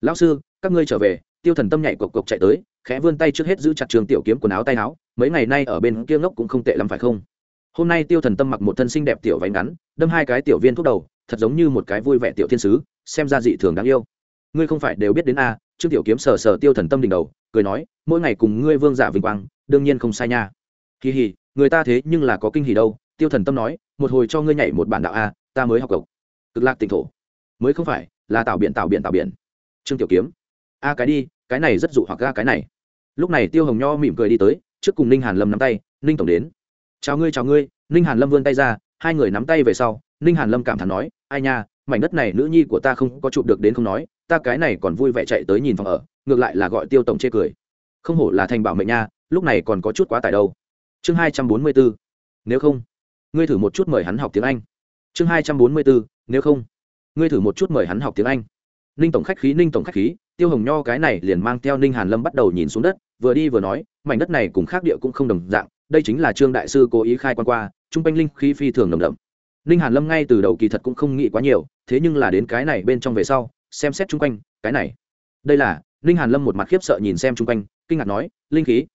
Lão sư, các ngươi trở về. Tiêu thần tâm nhảy cộc cộc chạy tới, khẽ vươn tay trước hết giữ chặt trường tiểu kiếm quần áo tay áo, mấy ngày nay ở bên kia ngốc cũng không tệ lắm phải không? Hôm nay tiêu thần tâm mặc một thân xinh đẹp tiểu váy ngắn, đâm hai cái tiểu viên thuốc đầu, thật giống như một cái vui vẻ tiểu thiên sứ, xem ra dị thường đáng yêu. Ngươi không phải đều biết đến a? Trương tiểu kiếm sờ sờ tiêu thần tâm đỉnh đầu, cười nói, mỗi ngày cùng ngươi vương giả vinh quang, đương nhiên không sai nha. Kỳ hì người ta thế nhưng là có kinh hỉ đâu, tiêu thần tâm nói, một hồi cho ngươi nhảy một bản đạo a, ta mới học cộc cực lạc tỉnh thổ. Mới không phải, là tạo biển tạo biển tạo biển. Trương tiểu kiếm. A, cái đi, cái này rất dụ hoặc ga cái này. Lúc này tiêu hồng nho mỉm cười đi tới, trước cùng ninh hàn lâm nắm tay, ninh tổng đến. Chào ngươi chào ngươi. Ninh hàn lâm vươn tay ra, hai người nắm tay về sau, ninh hàn lâm cảm thán nói, ai nha, mảnh đất này nữ nhi của ta không có chụp được đến không nói, ta cái này còn vui vẻ chạy tới nhìn phòng ở, ngược lại là gọi tiêu tổng chê cười. Không hổ là thành bảo mệnh nha, lúc này còn có chút quá tải đâu chương hai trăm bốn mươi bốn, nếu không, ngươi thử một chút mời hắn học tiếng anh. Chương hai trăm bốn mươi bốn, nếu không, ngươi thử một chút mời hắn học tiếng anh. Ninh tổng khách khí, ninh tổng khách khí, tiêu hồng nho cái này liền mang theo ninh hàn lâm bắt đầu nhìn xuống đất, vừa đi vừa nói, mảnh đất này cùng khác địa cũng không đồng dạng, đây chính là trương đại sư cố ý khai quan qua, trung quanh linh khí phi thường nồng đậm. Ninh hàn lâm ngay từ đầu kỳ thật cũng không nghĩ quá nhiều, thế nhưng là đến cái này bên trong về sau, xem xét chung quanh, cái này. Đây là, ninh hàn lâm một mặt khiếp sợ nhìn xem chung quanh, kinh ngạc nói, linh khí?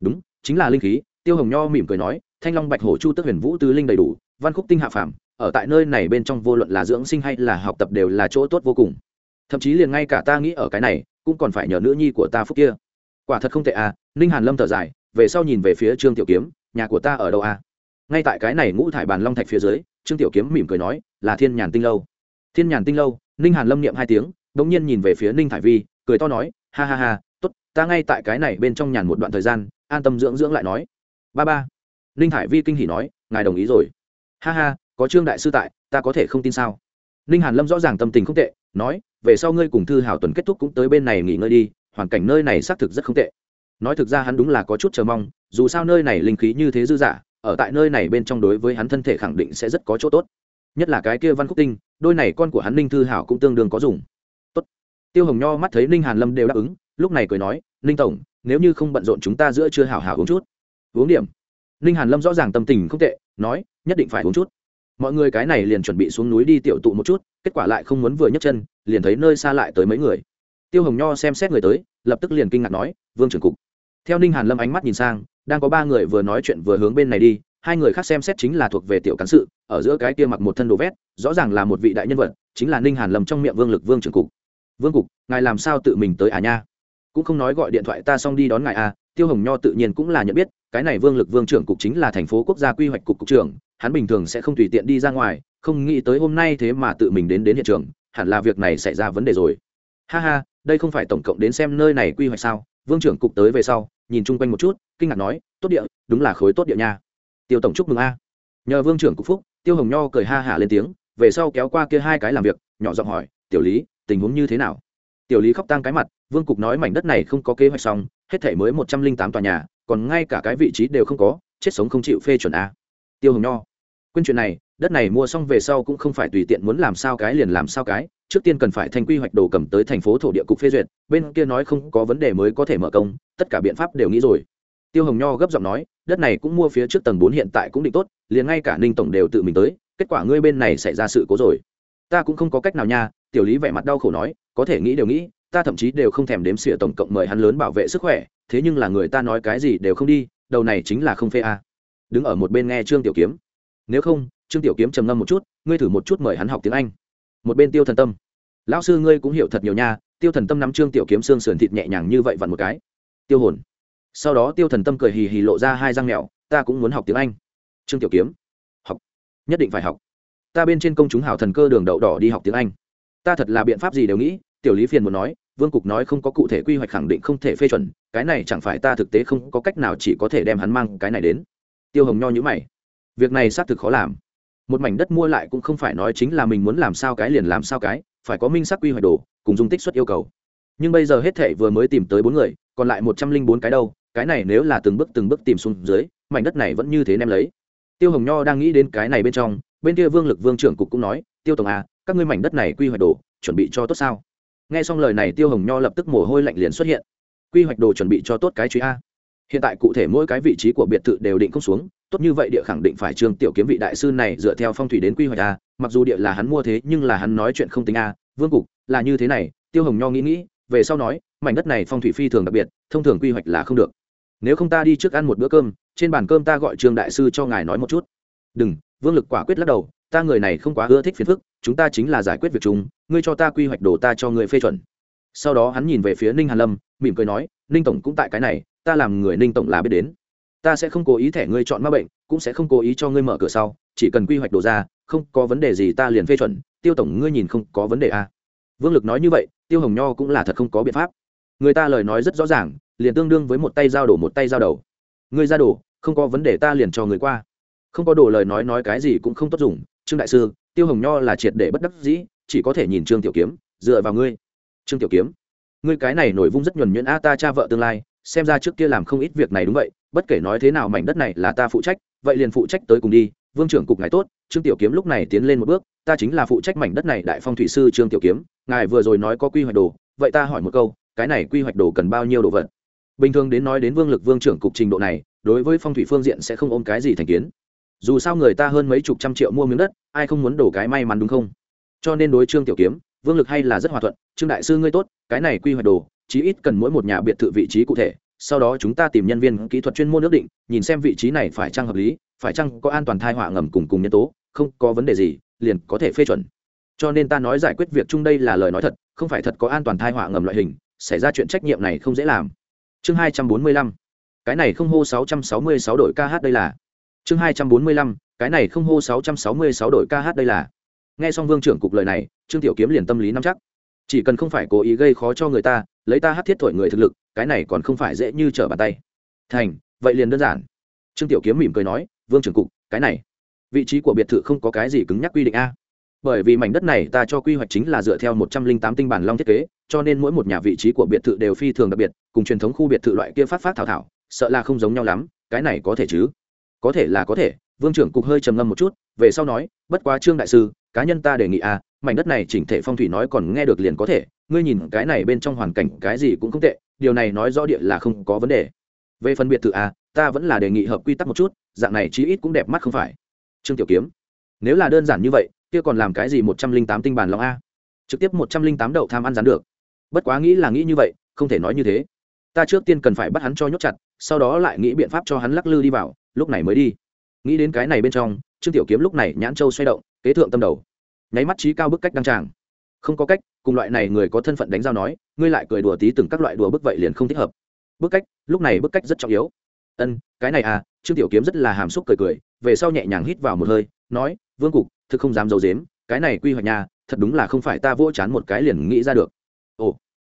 Đúng, chính là linh khí tiêu hồng nho mỉm cười nói, thanh long bạch hổ chu tức huyền vũ tứ linh đầy đủ, văn khúc tinh hạ phàm, ở tại nơi này bên trong vô luận là dưỡng sinh hay là học tập đều là chỗ tốt vô cùng. Thậm chí liền ngay cả ta nghĩ ở cái này, cũng còn phải nhờ nữ nhi của ta phúc kia. Quả thật không tệ à. Ninh hàn lâm thở dài, về sau nhìn về phía trương tiểu kiếm, nhà của ta ở đâu à? Ngay tại cái này ngũ thải bàn long thạch phía dưới, trương tiểu kiếm mỉm cười nói, là thiên nhàn tinh lâu. Thiên nhàn tinh lâu, ninh hàn lâm niệm hai tiếng đ ỗ n g nhiên nhìn về phía ninh thải vi, cười to nói, ha ha ha t ố t ta ngay tại cái này bên trong nhàn một đoạn thời gian, an tâm dưỡng dưỡng lại nói ba ba. Ninh Hải vi kinh hỉ nói, ngài đồng ý rồi. Ha ha, có trương đại sư tại, ta có thể không tin sao? Ninh hàn lâm rõ ràng tâm tình không tệ, nói, về sau ngươi cùng thư hảo tuần kết thúc cũng tới bên này nghỉ ngơi đi, hoàn cảnh nơi này xác thực rất không tệ. Nói thực ra hắn đúng là có chút chờ mong, dù sao nơi này linh khí như thế dư dả, ở tại nơi này bên trong đối với hắn thân thể khẳng định sẽ rất có chỗ tốt. Nhất là cái kia văn khúc tinh, đôi này con của hắn ninh thư hảo cũng tương đương có dùng. Tốt. tiêu hồng nho mắt thấy ninh hàn lâm đều đáp ứng, lúc này cười nói, ninh tổng, nếu như không bận rộn chúng ta giữa chưa hảo hảo uống chút uống điểm. Ninh hàn lâm rõ ràng tâm tình không tệ, nói, nhất định phải uống chút. Mọi người cái này liền chuẩn bị xuống núi đi tiểu tụ một chút, kết quả lại không muốn vừa nhấc chân, liền thấy nơi xa lại tới mấy người. Tiêu hồng nho xem xét người tới, lập tức liền kinh ngạc nói, vương trưởng cục. Theo ninh hàn lâm ánh mắt nhìn sang, đang có ba người vừa nói chuyện vừa hướng bên này đi, hai người khác xem xét chính là thuộc về tiểu cán sự, ở giữa cái kia mặc một thân đồ vét, rõ ràng là một vị đại nhân vật, chính là ninh hàn lâm trong miệng vương lực vương trưởng cục. Vương cục, ngài làm sao tự mình tới à nha? Cũng không nói gọi điện thoại ta xong đi đón ngài à. Tiêu hồng nho tự nhiên cũng là nhận biết cái này vương lực vương trưởng cục chính là thành phố quốc gia quy hoạch cục cục trưởng, hắn bình thường sẽ không tùy tiện đi ra ngoài, không nghĩ tới hôm nay thế mà tự mình đến đến hiện trường, hẳn là việc này xảy ra vấn đề rồi. Ha ha, đây không phải tổng cộng đến xem nơi này quy hoạch sao? Vương trưởng cục tới về sau, nhìn chung quanh một chút, kinh ngạc nói, tốt địa, đúng là khối tốt địa nha. Tiêu tổng chúc mừng a. Nhờ vương trưởng cục phúc, tiêu hồng nho cười ha hả lên tiếng, về sau kéo qua kia hai cái làm việc, nhỏ giọng hỏi, tiểu lý, tình huống như thế nào? Tiểu lý khóc tang cái mặt, vương cục nói mảnh đất này không có kế hoạch xong, hết thể mới một trăm linh tám tòa nhà còn ngay cả cái vị trí đều không có, chết sống không chịu phê chuẩn a. Tiêu hồng nho, quên chuyện này, đất này mua xong về sau cũng không phải tùy tiện muốn làm sao cái liền làm sao cái, trước tiên cần phải thành quy hoạch đồ cầm tới thành phố thổ địa cục phê duyệt, bên kia nói không có vấn đề mới có thể mở công, tất cả biện pháp đều nghĩ rồi. Tiêu hồng nho gấp giọng nói, đất này cũng mua phía trước tầng bốn hiện tại cũng định tốt, liền ngay cả ninh tổng đều tự mình tới, kết quả ngươi bên này xảy ra sự cố rồi. Ta cũng không có cách nào nha, tiểu lý vẻ mặt đau khổ nói, có thể nghĩ đều nghĩ ta thậm chí đều không thèm đếm xỉa tổng cộng mời hắn lớn bảo vệ sức khỏe, thế nhưng là người ta nói cái gì đều không đi, đầu này chính là không phê a. Đứng ở một bên nghe trương tiểu kiếm. Nếu không, trương tiểu kiếm trầm ngâm một chút, ngươi thử một chút mời hắn học tiếng anh. Một bên tiêu thần tâm. Lão sư ngươi cũng hiểu thật nhiều nha, tiêu thần tâm nắm trương tiểu kiếm xương sườn thịt nhẹ nhàng như vậy vặn một cái. Tiêu hồn. Sau đó tiêu thần tâm cười hì hì lộ ra hai răng mèo, ta cũng muốn học tiếng anh. Trương tiểu kiếm. Học. Nhất định phải học. Ta bên trên công chúng hảo thần cơ đường đậu đỏ đi học tiếng anh. Ta thật là biện pháp gì đều nghĩ, tiểu lý phiền muốn nói vương cục nói không có cụ thể quy hoạch khẳng định không thể phê chuẩn, cái này chẳng phải ta thực tế không có cách nào chỉ có thể đem hắn mang cái này đến. Tiêu hồng nho nhữ mày. Việc này xác thực khó làm. Một mảnh đất mua lại cũng không phải nói chính là mình muốn làm sao cái liền làm sao cái, phải có minh sắc quy hoạch đồ, cùng dung tích suất yêu cầu. Nhưng bây giờ hết thể vừa mới tìm tới bốn người, còn lại một trăm linh bốn cái đâu, cái này nếu là từng bước từng bước tìm xuống dưới, mảnh đất này vẫn như thế nem lấy. Tiêu hồng nho đang nghĩ đến cái này bên trong, bên kia vương lực vương trưởng cục cũng nói, tiêu tổng à các ngươi mảnh đất này quy hoạch đồ, chuẩn bị cho tốt sao? Nghe xong lời này tiêu hồng nho lập tức mồ hôi lạnh liền xuất hiện. Quy hoạch đồ chuẩn bị cho tốt cái truy a. Hiện tại cụ thể mỗi cái vị trí của biệt thự đều định không xuống, tốt như vậy địa khẳng định phải trương tiểu kiếm vị đại sư này dựa theo phong thủy đến quy hoạch a, mặc dù địa là hắn mua thế nhưng là hắn nói chuyện không tính a. Vương cục, là như thế này, tiêu hồng nho nghĩ nghĩ, về sau nói, mảnh đất này phong thủy phi thường đặc biệt, thông thường quy hoạch là không được. Nếu không ta đi trước ăn một bữa cơm, trên bàn cơm ta gọi trương đại sư cho ngài nói một chút. Đừng, vương lực quả quyết lắc đầu, ta người này không quá ưa thích phiền phức, chúng ta chính là giải quyết việc chúng ngươi cho ta quy hoạch đồ ta cho ngươi phê chuẩn. Sau đó hắn nhìn về phía ninh hàn lâm, mỉm cười nói, ninh tổng cũng tại cái này, ta làm người ninh tổng là biết đến. Ta sẽ không cố ý thẻ ngươi chọn ma bệnh, cũng sẽ không cố ý cho ngươi mở cửa sau, chỉ cần quy hoạch đồ ra, không có vấn đề gì ta liền phê chuẩn, tiêu tổng ngươi nhìn không có vấn đề à. vương lực nói như vậy, tiêu hồng nho cũng là thật không có biện pháp. Người ta lời nói rất rõ ràng, liền tương đương với một tay giao đổ một tay giao đầu. Ngươi ra đổ không có vấn đề ta liền cho người qua. Không có đổ lời nói nói cái gì cũng không tốt dùng, trương đại sư, tiêu hồng nho là triệt để bất đắc dĩ chỉ có thể nhìn trương tiểu kiếm, dựa vào ngươi. Trương tiểu kiếm, ngươi cái này nổi vung rất nhuần nhuyễn a ta cha vợ tương lai, xem ra trước kia làm không ít việc này đúng vậy, bất kể nói thế nào mảnh đất này là ta phụ trách, vậy liền phụ trách tới cùng đi, vương trưởng cục ngài tốt, trương tiểu kiếm lúc này tiến lên một bước, ta chính là phụ trách mảnh đất này đại phong thủy sư trương tiểu kiếm, ngài vừa rồi nói có quy hoạch đồ, vậy ta hỏi một câu, cái này quy hoạch đồ cần bao nhiêu đồ vật? Bình thường đến nói đến vương lực vương trưởng cục trình độ này, đối với phong thủy phương diện sẽ không ôm cái gì thành kiến. Dù sao người ta hơn mấy chục trăm triệu mua miếng đất, ai không muốn đổ cái may mắn đúng không? Cho nên đối trương tiểu kiếm, vương lực hay là rất hòa thuận, trương đại sư ngươi tốt, cái này quy hoạch đồ, chí ít cần mỗi một nhà biệt thự vị trí cụ thể, sau đó chúng ta tìm nhân viên kỹ thuật chuyên môn ước định, nhìn xem vị trí này phải chăng hợp lý, phải chăng có an toàn thai họa ngầm cùng cùng nhân tố, không có vấn đề gì, liền có thể phê chuẩn. Cho nên ta nói giải quyết việc chung đây là lời nói thật, không phải thật có an toàn thai họa ngầm loại hình, xảy ra chuyện trách nhiệm này không dễ làm. Chương hai trăm bốn mươi lăm, cái này không hô sáu trăm sáu mươi sáu đội kh đây là. Chương hai trăm bốn mươi lăm, cái này không hô sáu trăm sáu mươi sáu đội kh đây là nghe xong vương trưởng cục lời này, trương tiểu kiếm liền tâm lý nắm chắc. Chỉ cần không phải cố ý gây khó cho người ta, lấy ta hát thiết thổi người thực lực, cái này còn không phải dễ như trở bàn tay. Thành, vậy liền đơn giản. Trương tiểu kiếm mỉm cười nói, vương trưởng cục, cái này, vị trí của biệt thự không có cái gì cứng nhắc quy định a. Bởi vì mảnh đất này ta cho quy hoạch chính là dựa theo một trăm linh tám tinh bản long thiết kế, cho nên mỗi một nhà vị trí của biệt thự đều phi thường đặc biệt, cùng truyền thống khu biệt thự loại kia phát phát thảo thảo, sợ là không giống nhau lắm, cái này có thể chứ? Có thể là có thể vương trưởng cục hơi trầm ngâm một chút, về sau nói, bất quá trương đại sư, cá nhân ta đề nghị a mảnh đất này chỉnh thể phong thủy nói còn nghe được liền có thể, ngươi nhìn cái này bên trong hoàn cảnh cái gì cũng không tệ, điều này nói rõ địa là không có vấn đề. Về phần biệt thự a ta vẫn là đề nghị hợp quy tắc một chút, dạng này chí ít cũng đẹp mắt không phải. Trương tiểu kiếm, nếu là đơn giản như vậy, kia còn làm cái gì một trăm linh tám tinh bản lòng a? Trực tiếp một trăm linh tám đậu tham ăn rán được. Bất quá nghĩ là nghĩ như vậy, không thể nói như thế. Ta trước tiên cần phải bắt hắn cho nhốt chặt, sau đó lại nghĩ biện pháp cho hắn lắc lư đi vào, lúc này mới đi nghĩ đến cái này bên trong, trương tiểu kiếm lúc này nhãn châu xoay động, kế thượng tâm đầu. Nháy mắt trí cao bức cách đăng tràng. Không có cách, cùng loại này người có thân phận đánh giao nói, ngươi lại cười đùa tí từng các loại đùa bức vậy liền không thích hợp. Bức cách, lúc này bức cách rất trọng yếu. Ân, cái này à trương tiểu kiếm rất là hàm xúc cười cười, về sau nhẹ nhàng hít vào một hơi, nói, vương cục, thực không dám d i ấ u dếm cái này quy hoạch nhà, thật đúng là không phải ta vỗ chán một cái liền nghĩ ra được. Ồ.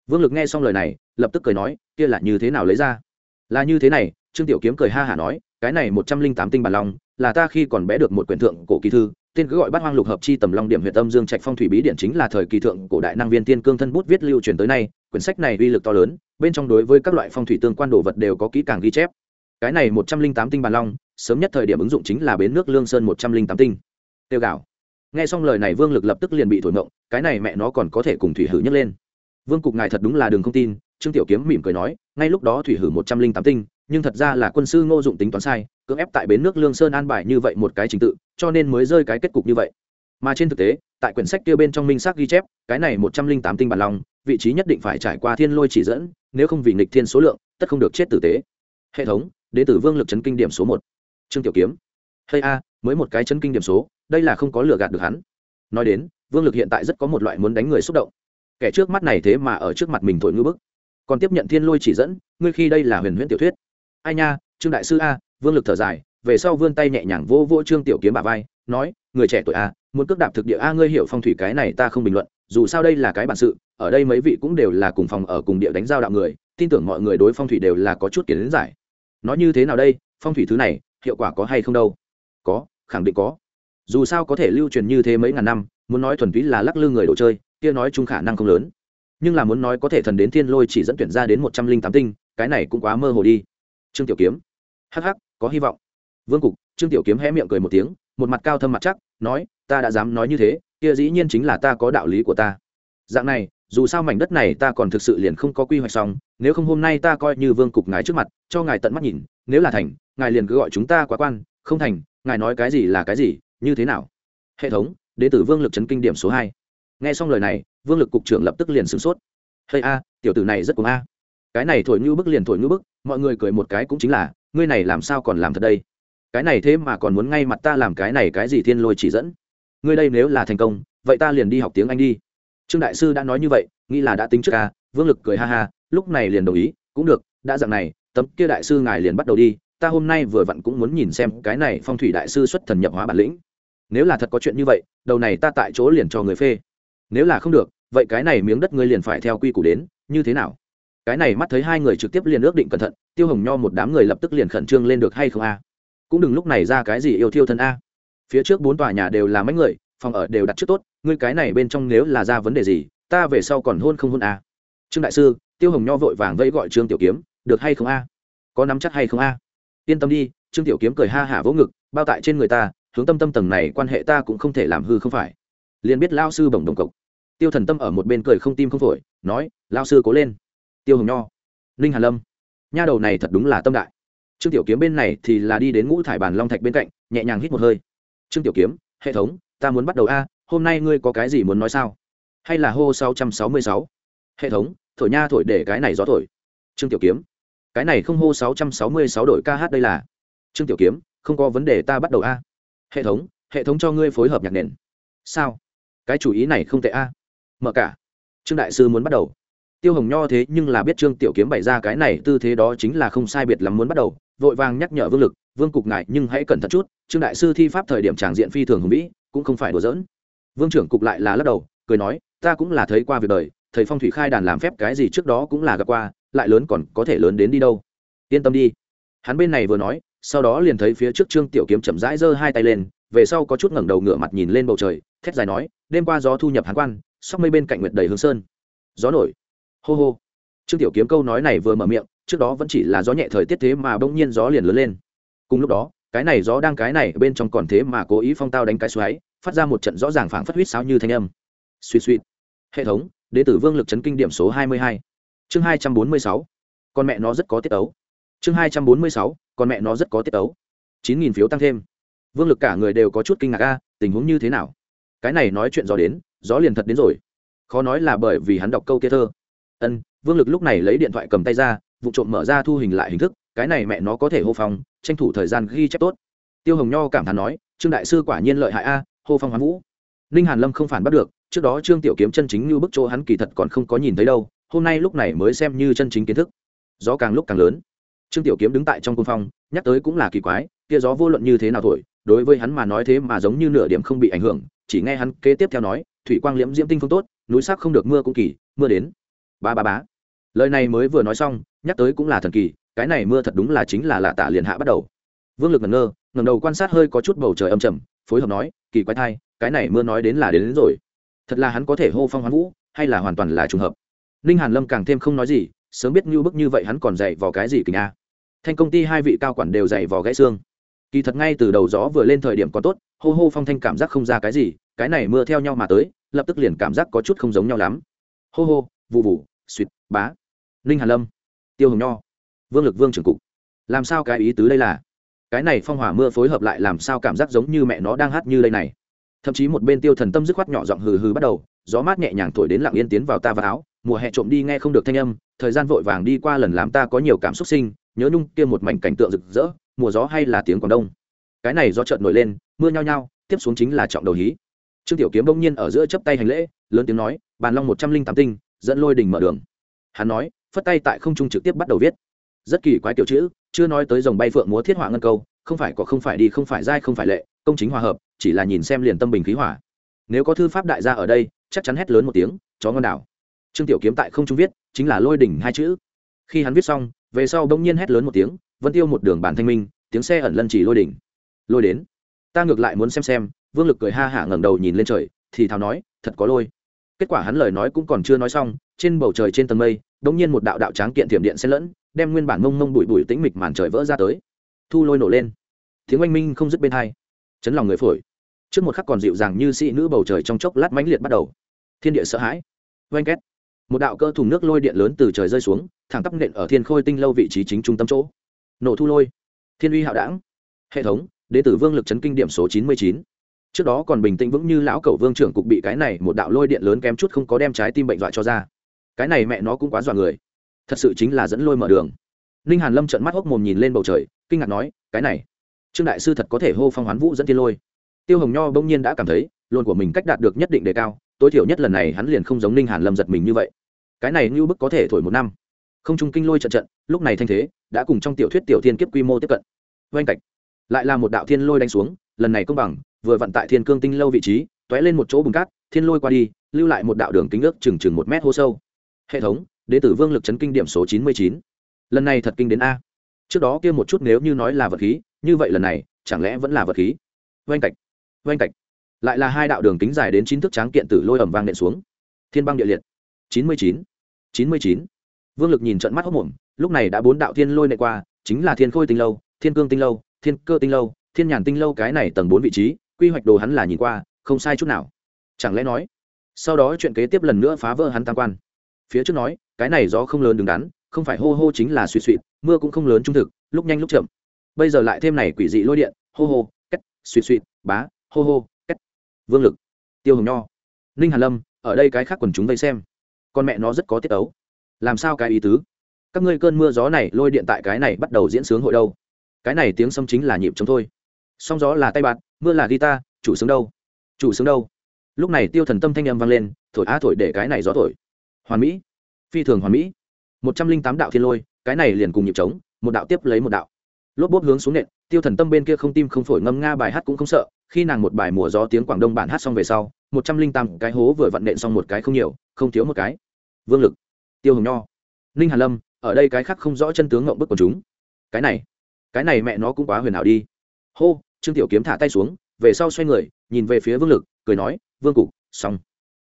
Vương lực nghe xong lời này, lập tức cười nói, kia là như thế nào lấy ra? Là như thế này, trương tiểu kiếm cười ha hả nói cái này một trăm linh tám tinh bản long, là ta khi còn bé được một quyển thượng cổ kỳ thư, tên cứ gọi bát hoang lục hợp chi tầm long điểm huyện âm dương trạch phong thủy bí điển chính là thời kỳ thượng cổ đại năng viên tiên cương thân bút viết lưu truyền tới nay, quyển sách này uy lực to lớn, bên trong đối với các loại phong thủy tương quan đồ vật đều có kỹ càng ghi chép. Cái này một trăm linh tám tinh bản long, sớm nhất thời điểm ứng dụng chính là bến nước lương sơn một trăm linh tám tinh. Tiêu gạo. Nghe xong lời này, vương lực lập tức liền bị thổi ngộng, cái này mẹ nó còn có thể cùng thủy hử nhấc lên. Vương cục ngài thật đúng là đường không tin, trương tiểu kiếm mỉm cười nói, ngay lúc đó thủy hử một trăm linh tám tinh nhưng thật ra là quân sư ngô dụng tính toán sai, cưỡng ép tại bến nước lương sơn an bài như vậy một cái trình tự, cho nên mới rơi cái kết cục như vậy. Mà trên thực tế, tại quyển sách kia bên trong minh xác ghi chép, cái này một trăm linh tám tinh bản lòng, vị trí nhất định phải trải qua thiên lôi chỉ dẫn, nếu không vì nghịch thiên số lượng, tất không được chết tử tế. Hệ thống, đệ tử vương lực chấn kinh điểm số một. Trương tiểu kiếm. Hay a, mới một cái chấn kinh điểm số, đây là không có lừa gạt được hắn. Nói đến, vương lực hiện tại rất có một loại muốn đánh người xúc động. Kẻ trước mắt này thế mà ở trước mặt mình thổi ngư bức. Còn tiếp nhận thiên lôi chỉ dẫn, ngươi khi đây là huyền huyễn tiểu thuyết ai nha, trương đại sư a, vương lực thở dài, về sau vươn tay nhẹ nhàng vô vô trương tiểu kiếm bà vai, nói, người trẻ tuổi a, muốn cước đạp thực địa a, ngươi hiểu phong thủy cái này ta không bình luận, dù sao đây là cái bản sự, ở đây mấy vị cũng đều là cùng phòng ở cùng địa đánh giao đạo người, tin tưởng mọi người đối phong thủy đều là có chút kiến giải. Nói như thế nào đây, phong thủy thứ này, hiệu quả có hay không đâu? Có, khẳng định có. Dù sao có thể lưu truyền như thế mấy ngàn năm, muốn nói thuần túy là lắc lư người đồ chơi, kia nói chung khả năng không lớn. Nhưng là muốn nói có thể thần đến thiên lôi chỉ dẫn tuyển ra đến một trăm linh tám tinh, cái này cũng quá mơ hồ đi trương tiểu kiếm. Hh có hy vọng. Vương cục, trương tiểu kiếm hé miệng cười một tiếng, một mặt cao thâm mặt chắc, nói, ta đã dám nói như thế, kia dĩ nhiên chính là ta có đạo lý của ta. Dạng này, dù sao mảnh đất này ta còn thực sự liền không có quy hoạch xong, nếu không hôm nay ta coi như vương cục ngài trước mặt, cho ngài tận mắt nhìn, nếu là thành, ngài liền cứ gọi chúng ta quá quan, không thành, ngài nói cái gì là cái gì, như thế nào? Hệ thống, đến từ tử vương lực chấn kinh điểm số hai. Nghe xong lời này, vương lực cục trưởng lập tức liền sửng sốt. Hay a, tiểu tử này rất cùng a cái này thổi như bức liền thổi như bức, mọi người cười một cái cũng chính là, ngươi này làm sao còn làm thật đây? Cái này thế mà còn muốn ngay mặt ta làm cái này cái gì thiên lôi chỉ dẫn? Ngươi đây nếu là thành công, vậy ta liền đi học tiếng anh đi. Trương đại sư đã nói như vậy, nghĩ là đã tính trước ca, vương lực cười ha ha, lúc này liền đồng ý, cũng được, đã dặn này, tấm kia đại sư ngài liền bắt đầu đi, ta hôm nay vừa vặn cũng muốn nhìn xem cái này phong thủy đại sư xuất thần nhập hóa bản lĩnh. Nếu là thật có chuyện như vậy, đầu này ta tại chỗ liền cho người phê. Nếu là không được, vậy cái này miếng đất ngươi liền phải theo quy củ đến, như thế nào? Cái này mắt thấy hai người trực tiếp liền ước định cẩn thận, tiêu hồng nho một đám người lập tức liền khẩn trương lên được hay không a? Cũng đừng lúc này ra cái gì yêu thiêu thân a. Phía trước bốn tòa nhà đều là mấy người, phòng ở đều đặt trước tốt, ngươi cái này bên trong nếu là ra vấn đề gì, ta về sau còn hôn không hôn a? Trương đại sư, tiêu hồng nho vội vàng vẫy gọi trương tiểu kiếm, được hay không a? Có nắm chắc hay không a? Yên tâm đi, trương tiểu kiếm cười ha hả vỗ ngực, bao tại trên người ta, hướng tâm tâm tầng này quan hệ ta cũng không thể làm hư không phải. Liền biết lao sư bổng đồng cộc tiêu thần tâm ở một bên cười không tim không phổi, nói lao sư cố lên tiêu hồng nho. Ninh hàn lâm. Nha đầu này thật đúng là tâm đại. Trương tiểu kiếm bên này thì là đi đến ngũ thải bàn long thạch bên cạnh, nhẹ nhàng hít một hơi. Trương tiểu kiếm, hệ thống, ta muốn bắt đầu a, hôm nay ngươi có cái gì muốn nói sao? Hay là hô sáu trăm sáu mươi sáu? Hệ thống, thổi nha, thổi để cái này gió thổi. Trương tiểu kiếm. Cái này không hô sáu trăm sáu mươi sáu đội ca hát đây là. Trương tiểu kiếm, không có vấn đề ta bắt đầu a. Hệ thống hệ thống cho ngươi phối hợp nhạc nền. Sao? Cái chủ ý này không tệ a. Mở cả. Trương đại sư muốn bắt đầu tiêu hồng nho thế nhưng là biết trương tiểu kiếm bày ra cái này tư thế đó chính là không sai biệt lắm muốn bắt đầu, vội vàng nhắc nhở vương lực, vương cục ngại nhưng hãy cẩn thận chút, trương đại sư thi pháp thời điểm tràng diện phi thường hùng vĩ, cũng không phải đùa giỡn. Vương trưởng cục lại là lắc đầu, cười nói, ta cũng là thấy qua việc đời, thầy phong thủy khai đàn làm phép cái gì trước đó cũng là gặp qua, lại lớn còn có thể lớn đến đi đâu. Yên tâm đi. Hắn bên này vừa nói, sau đó liền thấy phía trước trương tiểu kiếm chậm rãi giơ hai tay lên, về sau có chút ngẩng đầu ngửa mặt nhìn lên bầu trời, thét dài nói, đêm qua gió thu nhập hán quan, sóc mây bên cạnh nguyệt đầy hướng sơn. Gió nổi hô hô. Trương tiểu kiếm câu nói này vừa mở miệng, trước đó vẫn chỉ là gió nhẹ thời tiết thế mà bỗng nhiên gió liền lớn lên. Cùng lúc đó, cái này gió đang cái này bên trong còn thế mà cố ý phong tao đánh cái xoáy, phát ra một trận rõ ràng phảng phất huýt sáo như thanh âm. Suy suy hệ thống, đệ tử vương lực chấn kinh điểm số hai mươi hai. Chương hai trăm bốn mươi sáu. Con mẹ nó rất có tiết ấu. Chương hai trăm bốn mươi sáu. Con mẹ nó rất có tiết ấu. chín nghìn phiếu tăng thêm. Vương lực cả người đều có chút kinh ngạc a, tình huống như thế nào? Cái này nói chuyện gió đến, gió liền thật đến rồi. Khó nói là bởi vì hắn đọc câu kia thơ ân, vương lực lúc này lấy điện thoại cầm tay ra, vụ trộm mở ra thu hình lại hình thức, cái này mẹ nó có thể hô phong, tranh thủ thời gian ghi chép tốt. Tiêu hồng nho cảm thán nói, trương đại sư quả nhiên lợi hại a, hô phong hoán vũ. Ninh hàn lâm không phản bắt được, trước đó trương tiểu kiếm chân chính như bức chỗ hắn kỳ thật còn không có nhìn thấy đâu, hôm nay lúc này mới xem như chân chính kiến thức. Gió càng lúc càng lớn. Trương tiểu kiếm đứng tại trong cung phong, nhắc tới cũng là kỳ quái, kia gió vô luận như thế nào thổi, đối với hắn mà nói thế mà giống như nửa điểm không bị ảnh hưởng, chỉ nghe hắn kế tiếp theo nói, thủy quang liễm diễm tinh phương tốt, núi sắc không được mưa cũng kỳ, mưa đến ba ba bá lời này mới vừa nói xong nhắc tới cũng là thần kỳ cái này mưa thật đúng là chính là lạ tạ liền hạ bắt đầu. Vương lực ngẩn ngơ ngẩng đầu quan sát hơi có chút bầu trời âm trầm phối hợp nói kỳ quái thai cái này mưa nói đến là đến, đến rồi. Thật là hắn có thể hô phong hoán vũ hay là hoàn toàn là trùng hợp. Ninh hàn lâm càng thêm không nói gì sớm biết như bức như vậy hắn còn dạy vào cái gì kình a thanh công ty hai vị cao quản đều dạy vào gãy xương. Kỳ thật ngay từ đầu gió vừa lên thời điểm còn tốt hô hô phong thanh cảm giác không ra cái gì cái này mưa theo nhau mà tới lập tức liền cảm giác có chút không giống nhau lắm. Hô hô vụ vụ suýt, bá, ninh hàn lâm, tiêu hồng nho, vương lực vương trưởng cục. Làm sao cái ý tứ đây là? Cái này phong hỏa mưa phối hợp lại làm sao cảm giác giống như mẹ nó đang hát như đây này? Thậm chí một bên tiêu thần tâm dứt khoát nhỏ giọng hừ hừ bắt đầu, gió mát nhẹ nhàng thổi đến lặng yên tiến vào ta và áo, mùa hè trộm đi nghe không được thanh âm, thời gian vội vàng đi qua lần làm ta có nhiều cảm xúc sinh, nhớ nhung kia một mảnh cảnh tượng rực rỡ, mùa gió hay là tiếng quảng đông. Cái này do trợn nổi lên, mưa nhao nhao, tiếp xuống chính là trọng đầu hí. Trương tiểu kiếm bỗng nhiên ở giữa chấp tay hành lễ, lớn tiếng nói, bàn long một trăm linh tám tinh dẫn lôi đình mở đường. Hắn nói, phất tay tại không trung trực tiếp bắt đầu viết. Rất kỳ quái kiểu chữ, chưa nói tới dòng bay phượng múa thiết họa ngân câu, không phải có không phải đi, không phải dai, không phải lệ, công chính hòa hợp, chỉ là nhìn xem liền tâm bình khí hỏa nếu có thư pháp đại gia ở đây, chắc chắn hét lớn một tiếng, chó ngon đảo. Trương tiểu kiếm tại không trung viết, chính là lôi đỉnh hai chữ. Khi hắn viết xong, về sau bỗng nhiên hét lớn một tiếng, vân tiêu một đường bản thanh minh, tiếng xe ẩn lân chỉ lôi đỉnh lôi đến. Ta ngược lại muốn xem xem, vương lực cười ha hả ngẩng đầu nhìn lên trời, thì thào nói, thật có lôi kết quả hắn lời nói cũng còn chưa nói xong, trên bầu trời trên tầng mây, đống nhiên một đạo đạo tráng kiện thiểm điện xen lẫn, đem nguyên bản mông mông bụi bụi tĩnh mịch màn trời vỡ ra tới. Thu lôi nổ lên. Tiếng oanh minh không dứt bên hai. Chấn lòng người phổi. Trước một khắc còn dịu dàng như sĩ nữ bầu trời trong chốc lát mãnh liệt bắt đầu. Thiên địa sợ hãi. Oanh két. Một đạo cơ thùng nước lôi điện lớn từ trời rơi xuống, thẳng tắp nện ở thiên khôi tinh lâu vị trí chính trung tâm chỗ. Nổ thu lôi. Thiên uy hạo đảng. Hệ thống, đế tử vương lực chấn kinh điểm số chín mươi chín trước đó còn bình tĩnh vững như lão cẩu vương trưởng cục bị cái này một đạo lôi điện lớn kém chút không có đem trái tim bệnh dọa cho ra. Cái này mẹ nó cũng quá dọa người. Thật sự chính là dẫn lôi mở đường. Ninh hàn lâm trận mắt hốc mồm nhìn lên bầu trời, kinh ngạc nói, cái này, trương đại sư thật có thể hô phong hoán vũ dẫn thiên lôi. Tiêu hồng nho bỗng nhiên đã cảm thấy lồn của mình cách đạt được nhất định đề cao, tối thiểu nhất lần này hắn liền không giống ninh hàn lâm giật mình như vậy. Cái này như bức có thể thổi một năm. Không trung kinh lôi trận trận, lúc này thanh thế, đã cùng trong tiểu thuyết tiểu thiên kiếp quy mô tiếp cận. Oanh cạch, lại là một đạo thiên lôi đánh xuống, lần này công bằng vừa vặn tại thiên cương tinh lâu vị trí t ó é lên một chỗ bùn cát, thiên lôi qua đi, lưu lại một đạo đường kính ước chừng chừng một mét hô sâu. Hệ thống đ tử vương lực chấn kinh điểm số chín mươi chín. Lần này thật kinh đến a. Trước đó kia một chút nếu như nói là vật khí, như vậy lần này, chẳng lẽ vẫn là vật khí? Oanh cạch oanh cạch. Lại là hai đạo đường kính dài đến chín thước tráng kiện tử lôi ẩm vang nện xuống. Thiên băng địa liệt. chín mươi chín chín mươi chín. Vương lực nhìn trận mắt hốc mồm, lúc này đã bốn đạo thiên lôi nệ qua, chính là thiên khôi tinh lâu, thiên cương tinh lâu, thiên cơ tinh lâu, thiên nhàn tinh lâu cái này tầng bốn vị trí quy hoạch đồ hắn là nhìn qua, không sai chút nào. Chẳng lẽ nói, sau đó chuyện kế tiếp lần nữa phá vỡ hắn tam quan? Phía trước nói, cái này gió không lớn đứng đắn, không phải hô hô chính là suy suy mưa cũng không lớn trung thực, lúc nhanh lúc chậm. Bây giờ lại thêm này quỷ dị lôi điện, hô hô cách suy suy bá, hô hô cách vương lực, tiêu hồng nho, ninh hàn lâm, ở đây cái khác quần chúng vây xem. Con mẹ nó rất có tiết ấu làm sao cái ý tứ? Các ngươi cơn mưa gió này, lôi điện tại cái này bắt đầu diễn sướng hội đâu? Cái này tiếng sâm chính là nhịp chống thôi. Song gió là tay bạt mưa là guitar chủ sướng đâu? Chủ sướng đâu? Lúc này tiêu thần tâm thanh âm vang lên, thổi á thổi để cái này gió thổi. Hoàn mỹ. Phi thường hoàn mỹ. Một trăm linh tám đạo thiên lôi, cái này liền cùng nhịp trống, một đạo tiếp lấy một đạo. Lốp bốp hướng xuống nện, tiêu thần tâm bên kia không tim không phổi ngâm nga bài hát cũng không sợ, khi nàng một bài mùa gió tiếng quảng đông bản hát xong về sau, một trăm linh tám cái hố vừa vặn nện xong một cái không nhiều, không thiếu một cái. Vương lực. Tiêu hồng nho. Ninh hàn lâm, ở đây cái khác không rõ chân tướng ngộng bức của chúng. Cái này cái này mẹ nó cũng quá huyền ảo đi. Hô trương tiểu kiếm thả tay xuống, về sau xoay người, nhìn về phía vương lực, cười nói, vương cục, xong.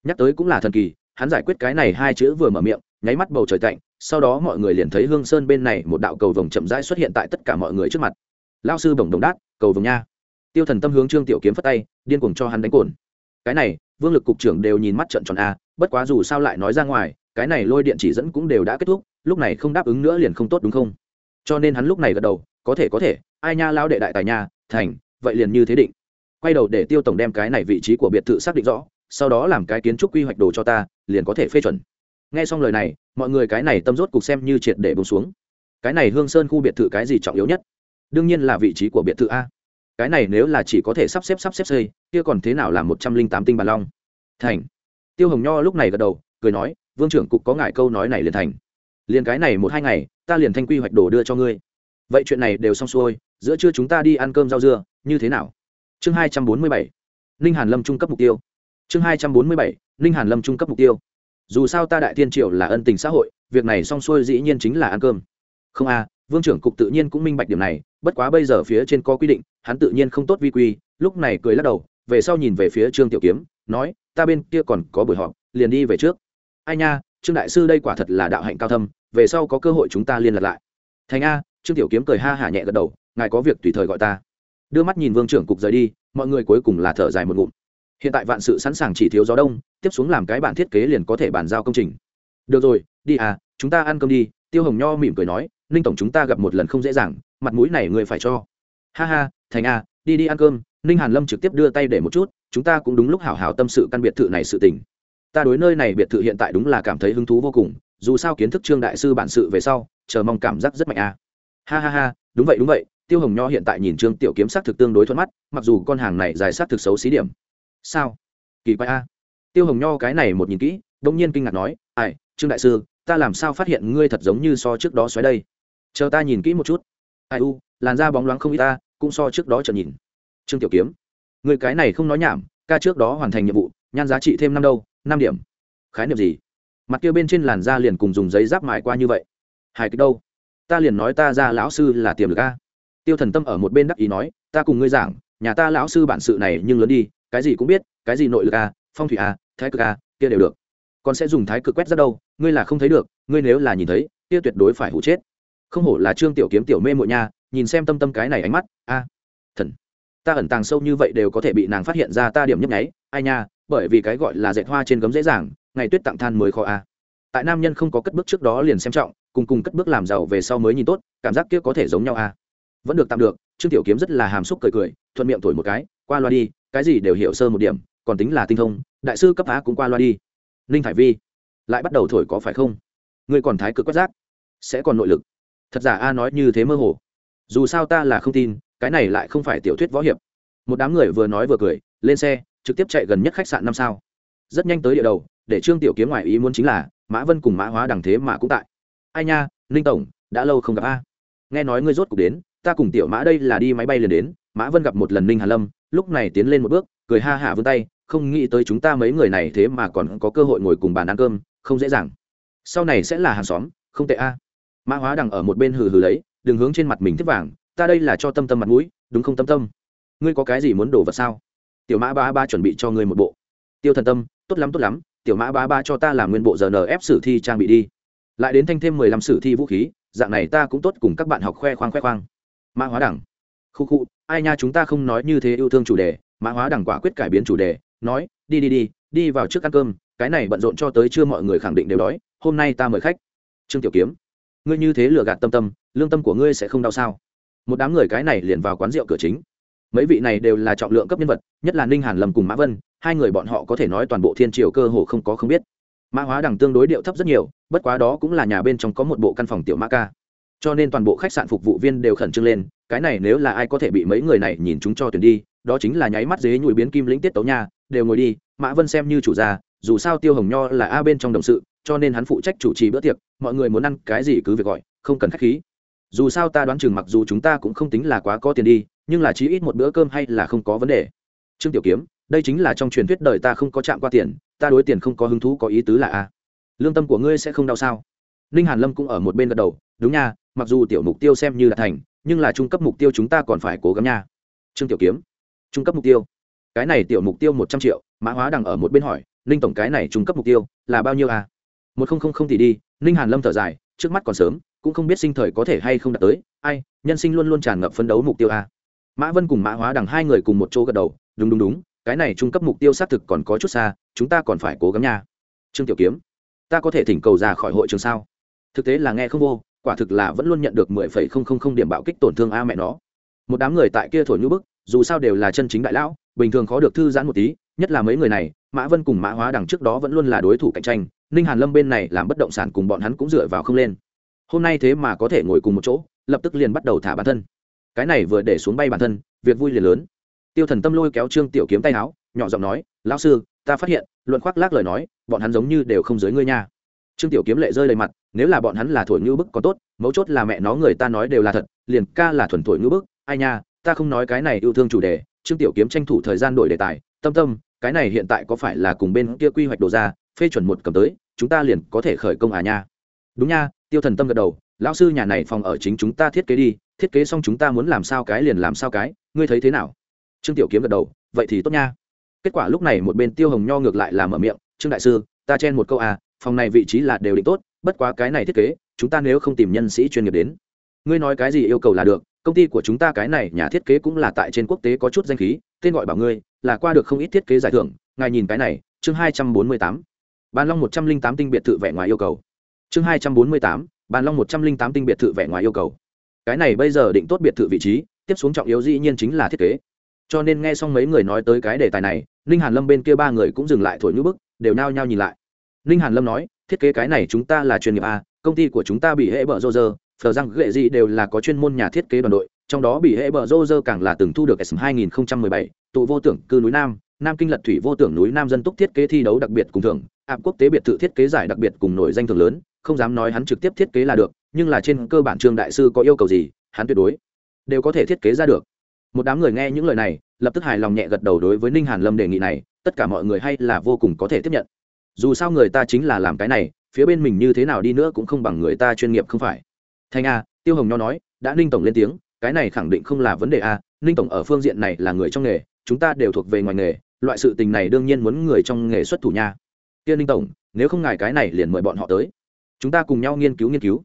Nhắc tới cũng là thần kỳ, hắn giải quyết cái này hai chữ vừa mở miệng, nháy mắt bầu trời tạnh, sau đó mọi người liền thấy hương sơn bên này một đạo cầu vồng chậm rãi xuất hiện tại tất cả mọi người trước mặt. Lao sư bổng đồng đát, cầu vồng nha. Tiêu thần tâm hướng trương tiểu kiếm phất tay, điên cuồng cho hắn đánh cồn. Cái này, vương lực cục trưởng đều nhìn mắt trận tròn a, bất quá dù sao lại nói ra ngoài, cái này lôi điện chỉ dẫn cũng đều đã kết thúc, lúc này không đáp ứng nữa liền không tốt đúng không? Cho nên hắn lúc này gật đầu, có thể có thể, ai nha lao đệ đại tài nha, thành vậy liền như thế định. Quay đầu để tiêu tổng đem cái này vị trí của biệt thự xác định rõ, sau đó làm cái kiến trúc quy hoạch đồ cho ta, liền có thể phê chuẩn. Nghe xong lời này, mọi người cái này tâm rốt cục xem như triệt để bông xuống. Cái này hương sơn khu biệt thự cái gì trọng yếu nhất? Đương nhiên là vị trí của biệt thự a. Cái này nếu là chỉ có thể sắp xếp sắp xếp xây, kia còn thế nào là một trăm linh tám tinh bàn long? Thành. Tiêu hồng nho lúc này gật đầu, cười nói, vương trưởng cục có ngại câu nói này liền thành. Liền cái này một hai ngày, ta liền thanh quy hoạch đồ đưa cho ngươi. Vậy chuyện này đều xong xuôi giữa trưa chúng ta đi ăn cơm rau dưa, như thế nào? Chương hai trăm bốn mươi bảy, ninh hàn lâm trung cấp mục tiêu. Chương hai trăm bốn mươi bảy, ninh hàn lâm trung cấp mục tiêu. Dù sao ta đại thiên triều là ân tình xã hội, việc này xong xuôi dĩ nhiên chính là ăn cơm. Không à? vương trưởng cục tự nhiên cũng minh bạch điểm này, bất quá bây giờ phía trên có quy định, hắn tự nhiên không tốt vi quy, lúc này cười lắc đầu, về sau nhìn về phía trương tiểu kiếm, nói, ta bên kia còn có buổi họp, liền đi về trước. Ai nha, trương đại sư đây quả thật là đạo hạnh cao thâm, về sau có cơ hội chúng ta liên lạc lại. Thành a, trương tiểu kiếm cười ha hả nhẹ gật đầu ngài có việc tùy thời gọi ta. Đưa mắt nhìn vương trưởng cục rời đi, mọi người cuối cùng là thở dài một ngụm. Hiện tại vạn sự sẵn sàng chỉ thiếu gió đông, tiếp xuống làm cái bản thiết kế liền có thể bàn giao công trình. Được rồi, đi à chúng ta ăn cơm đi, tiêu hồng nho mỉm cười nói, ninh tổng chúng ta gặp một lần không dễ dàng, mặt mũi này người phải cho. Ha ha, thành a, đi đi ăn cơm, ninh hàn lâm trực tiếp đưa tay để một chút, chúng ta cũng đúng lúc hảo hảo tâm sự căn biệt thự này sự tình. Ta đối nơi này biệt thự hiện tại đúng là cảm thấy hứng thú vô cùng, dù sao kiến thức trương đại sư bản sự về sau, chờ mong cảm giác rất mạnh a. Ha ha ha, đúng vậy đúng vậy tiêu hồng nho hiện tại nhìn trương tiểu kiếm s thực tương đối thuận mắt, mặc dù con hàng này dài s thực xấu xí điểm. Sao? Kỳ quái a. Tiêu hồng nho cái này một nhìn kỹ đông nhiên kinh ngạc nói, ai, trương đại sư, ta làm sao phát hiện ngươi thật giống như so trước đó xoáy đây? Chờ ta nhìn kỹ một chút. Ai u, làn da bóng loáng không ít ta, cũng so trước đó chờ nhìn. Trương tiểu kiếm. Người cái này không nói nhảm, ca trước đó hoàn thành nhiệm vụ, nhan giá trị thêm năm đâu, năm điểm. Khái niệm gì? Mặt kia bên trên làn da liền cùng dùng giấy giáp mài qua như vậy. Hài kịch đâu? Ta liền nói ta ra lão sư là tiềm lực a tiêu thần tâm ở một bên đắc ý nói, ta cùng ngươi giảng, nhà ta lão sư bản sự này nhưng lớn đi, cái gì cũng biết, cái gì nội lực a phong thủy a thái cực a kia đều được. Còn sẽ dùng thái cực quét ra đâu, ngươi là không thấy được, ngươi nếu là nhìn thấy, kia tuyệt đối phải hụ chết. Không hổ là trương tiểu kiếm tiểu mê mội nha, nhìn xem tâm tâm cái này ánh mắt, a thần, ta ẩn tàng sâu như vậy đều có thể bị nàng phát hiện ra ta điểm nhấp nháy, ai nha, bởi vì cái gọi là dệt hoa trên gấm dễ dàng, ngày tuyết tặng than mới khó a. Tại nam nhân không có cất bước trước đó liền xem trọng, cùng cùng cất bước làm giàu về sau mới nhìn tốt, cảm giác kia có thể giống nhau a vẫn được tạm được, trương tiểu kiếm rất là hàm xúc cười cười, thuận miệng thổi một cái, qua loa đi, cái gì đều hiểu sơ một điểm, còn tính là tinh thông, đại sư cấp á cũng qua loa đi. Ninh thải vi, lại bắt đầu thổi có phải không? Ngươi còn thái cực quét rác, sẽ còn nội lực. Thật giả a nói như thế mơ hồ. Dù sao ta là không tin, cái này lại không phải tiểu thuyết võ hiệp. Một đám người vừa nói vừa cười, lên xe, trực tiếp chạy gần nhất khách sạn năm sao. Rất nhanh tới địa đầu, để trương tiểu kiếm ngoài ý muốn chính là, mã vân cùng mã hóa đằng thế mà cũng tại. Ai nha, ninh tổng, đã lâu không gặp a nghe nói ngươi rốt cuộc đến, ta cùng tiểu mã đây là đi máy bay liền đến, mã vân gặp một lần ninh hà lâm, lúc này tiến lên một bước, cười ha hả vươn tay, không nghĩ tới chúng ta mấy người này thế mà còn có cơ hội ngồi cùng bàn ăn cơm, không dễ dàng. Sau này sẽ là hàng xóm, không tệ a. Mã hóa đằng ở một bên hừ hừ lấy, đừng hướng trên mặt mình thiết vàng, ta đây là cho tâm tâm mặt mũi, đúng không tâm tâm? Ngươi có cái gì muốn đổ vật sao? Tiểu mã ba ba chuẩn bị cho ngươi một bộ. Tiêu thần tâm, tốt lắm tốt lắm, tiểu mã ba ba cho ta làm nguyên bộ giờ nf sử thi trang bị đi. Lại đến thanh thêm mười lăm sử thi vũ khí dạng này ta cũng tốt cùng các bạn học khoe khoang khoe khoang. Mã hóa đẳng. Khu khu, ai nha chúng ta không nói như thế yêu thương chủ đề, mã hóa đẳng quả quyết cải biến chủ đề, nói, đi đi đi đi vào trước ăn cơm, cái này bận rộn cho tới chưa mọi người khẳng định đều đói, hôm nay ta mời khách. Trương tiểu kiếm, ngươi như thế lừa gạt tâm tâm, lương tâm của ngươi sẽ không đau sao? Một đám người cái này liền vào quán rượu cửa chính. Mấy vị này đều là trọng lượng cấp nhân vật, nhất là ninh hàn lâm cùng mã vân, hai người bọn họ có thể nói toàn bộ thiên triều cơ hồ không có không biết mã hóa đằng tương đối điệu thấp rất nhiều, bất quá đó cũng là nhà bên trong có một bộ căn phòng tiểu mã ca. Cho nên toàn bộ khách sạn phục vụ viên đều khẩn trương lên, cái này nếu là ai có thể bị mấy người này nhìn chúng cho tuyển đi, đó chính là nháy mắt dế nhụi biến kim lĩnh tiết tấu nha, đều ngồi đi, mã vân xem như chủ gia, dù sao tiêu hồng nho là a bên trong đồng sự, cho nên hắn phụ trách chủ trì bữa tiệc, mọi người muốn ăn cái gì cứ việc gọi, không cần khách khí. Dù sao ta đoán chừng mặc dù chúng ta cũng không tính là quá có tiền đi, nhưng là chí ít một bữa cơm hay là không có vấn đề. Trương tiểu kiếm, đây chính là trong truyền thuyết đời ta không có chạm qua tiền ta đối tiền không có hứng thú có ý tứ là a. Lương tâm của ngươi sẽ không đau sao? Ninh hàn lâm cũng ở một bên gật đầu, đúng nha, mặc dù tiểu mục tiêu xem như là thành, nhưng là trung cấp mục tiêu chúng ta còn phải cố gắng nha. Trương tiểu kiếm, trung cấp mục tiêu? Cái này tiểu mục tiêu một trăm triệu, mã hóa đằng ở một bên hỏi, ninh tổng cái này trung cấp mục tiêu là bao nhiêu à một không không không thì đi, ninh hàn lâm thở dài, trước mắt còn sớm, cũng không biết sinh thời có thể hay không đạt tới, ai, nhân sinh luôn luôn tràn ngập phấn đấu mục tiêu a. Mã vân cùng mã hóa đằng hai người cùng một chỗ gật đầu, đúng đúng đúng cái này trung cấp mục tiêu xác thực còn có chút xa, chúng ta còn phải cố gắng nha. Trương tiểu kiếm, ta có thể thỉnh cầu ra khỏi hội trường sao? Thực tế là nghe không vô, quả thực là vẫn luôn nhận được mười phẩy không không không điểm bạo kích tổn thương a mẹ nó. Một đám người tại kia thổi nhũ bức, dù sao đều là chân chính đại lão, bình thường khó được thư giãn một tí, nhất là mấy người này, mã vân cùng mã hóa đằng trước đó vẫn luôn là đối thủ cạnh tranh, ninh hàn lâm bên này làm bất động sản cùng bọn hắn cũng dựa vào không lên. Hôm nay thế mà có thể ngồi cùng một chỗ, lập tức liền bắt đầu thả bản thân. Cái này vừa để xuống bay bản thân, việc vui liền lớn tiêu thần tâm lôi kéo trương tiểu kiếm tay áo, nhỏ giọng nói, lão sư, ta phát hiện, luận khoác lác lời nói, bọn hắn giống như đều không dưới ngươi nha. Trương tiểu kiếm lệ rơi đầy mặt, nếu là bọn hắn là thổi ngữ bức có tốt, mấu chốt là mẹ nó người ta nói đều là thật, liền ca là thuần thổi ngữ bức, ai nha, ta không nói cái này yêu thương chủ đề. Trương tiểu kiếm tranh thủ thời gian đổi đề tài, tâm tâm, cái này hiện tại có phải là cùng bên kia quy hoạch đồ ra, phê chuẩn một cầm tới, chúng ta liền có thể khởi công à nha. Đúng nha, tiêu thần tâm gật đầu, lão sư nhà này phòng ở chính chúng ta thiết kế đi, thiết kế xong chúng ta muốn làm sao cái liền làm sao cái, ngươi thấy thế nào? Trương tiểu kiếm gật đầu, vậy thì tốt nha. Kết quả lúc này một bên tiêu hồng nho ngược lại là mở miệng, trương đại sư, ta chen một câu à phòng này vị trí là đều định tốt, bất quá cái này thiết kế, chúng ta nếu không tìm nhân sĩ chuyên nghiệp đến. Ngươi nói cái gì yêu cầu là được, công ty của chúng ta cái này nhà thiết kế cũng là tại trên quốc tế có chút danh khí, tên gọi bảo ngươi, là qua được không ít thiết kế giải thưởng, ngài nhìn cái này, chương hai trăm bốn mươi tám. Ban long một trăm linh tám tinh biệt thự vẻ ngoài yêu cầu. Chương hai trăm bốn mươi tám ban long một trăm linh tám tinh biệt thự vẻ ngoài yêu cầu. Cái này bây giờ định tốt biệt thự vị trí, tiếp xuống trọng yếu dĩ nhiên chính là thiết kế cho nên nghe xong mấy người nói tới cái đề tài này, ninh hàn lâm bên kia ba người cũng dừng lại thổi nhũ bức, đều nao nhao nhìn lại. Ninh hàn lâm nói, thiết kế cái này chúng ta là chuyên nghiệp a công ty của chúng ta bị hệ bờ rô rơ phờ răng ghệ gì đều là có chuyên môn nhà thiết kế đoàn đội, trong đó bị hệ bờ rô rơ càng là từng thu được s 2017 tụ vô tưởng cư núi nam nam kinh lật thủy vô tưởng núi nam dân túc thiết kế thi đấu đặc biệt cùng thưởng áp quốc tế biệt thự thiết kế giải đặc biệt cùng nổi danh thường lớn, không dám nói hắn trực tiếp thiết kế là được, nhưng là trên cơ bản trương đại sư có yêu cầu gì, hắn tuyệt đối đều có thể thiết kế ra được một đám người nghe những lời này, lập tức hài lòng nhẹ gật đầu đối với ninh hàn lâm đề nghị này, tất cả mọi người hay là vô cùng có thể tiếp nhận. Dù sao người ta chính là làm cái này, phía bên mình như thế nào đi nữa cũng không bằng người ta chuyên nghiệp không phải. Thanh a, tiêu hồng nho nói, đã ninh tổng lên tiếng, cái này khẳng định không là vấn đề a, ninh tổng ở phương diện này là người trong nghề, chúng ta đều thuộc về ngoài nghề, loại sự tình này đương nhiên muốn người trong nghề xuất thủ nha. Tiên ninh tổng, nếu không ngài cái này liền mời bọn họ tới. Chúng ta cùng nhau nghiên cứu nghiên cứu.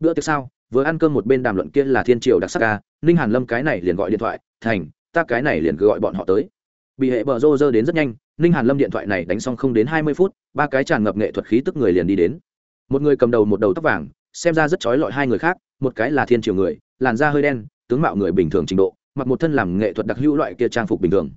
Bữa tiệc sao? Vừa ăn cơm một bên đàm luận kia là thiên triều đặc sắc ca, ninh hàn lâm cái này liền gọi điện thoại, thành, ta cái này liền cứ gọi bọn họ tới. Bị hệ bờ rô rơ đến rất nhanh, ninh hàn lâm điện thoại này đánh xong không đến hai mươi phút, ba cái tràn ngập nghệ thuật khí tức người liền đi đến. Một người cầm đầu một đầu tóc vàng, xem ra rất trói lọi hai người khác, một cái là thiên triều người, làn da hơi đen, tướng mạo người bình thường trình độ, mặc một thân làm nghệ thuật đặc hữu loại kia trang phục bình thường.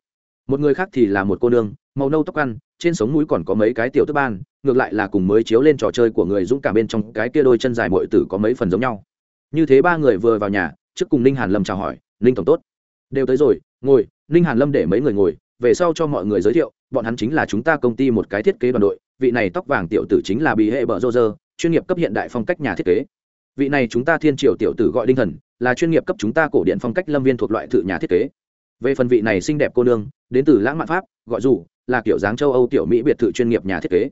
Một người khác thì là một cô nương, màu nâu tóc ăn, trên sống mũi còn có mấy cái tiểu tức ban, ngược lại là cùng mới chiếu lên trò chơi của người dũng cảm bên trong cái kia đôi chân dài mội tử có mấy phần giống nhau như thế ba người vừa vào nhà, trước cùng ninh hàn lâm chào hỏi, ninh tổng tốt. Đều tới rồi, ngồi, ninh hàn lâm để mấy người ngồi, về sau cho mọi người giới thiệu, bọn hắn chính là chúng ta công ty một cái thiết kế đoàn đội, vị này tóc vàng tiểu tử chính là bị hệ bờ rô rơ, chuyên nghiệp cấp hiện đại phong cách nhà thiết kế. Vị này chúng ta thiên triều tiểu tử gọi đinh thần, là chuyên nghiệp cấp chúng ta cổ điện phong cách lâm viên thuộc loại thự nhà thiết kế. Về phần vị này xinh đẹp cô nương, đến từ lãng mạn pháp, gọi dù, là kiểu dáng châu âu tiểu mỹ biệt thự chuyên nghiệp nhà thiết kế.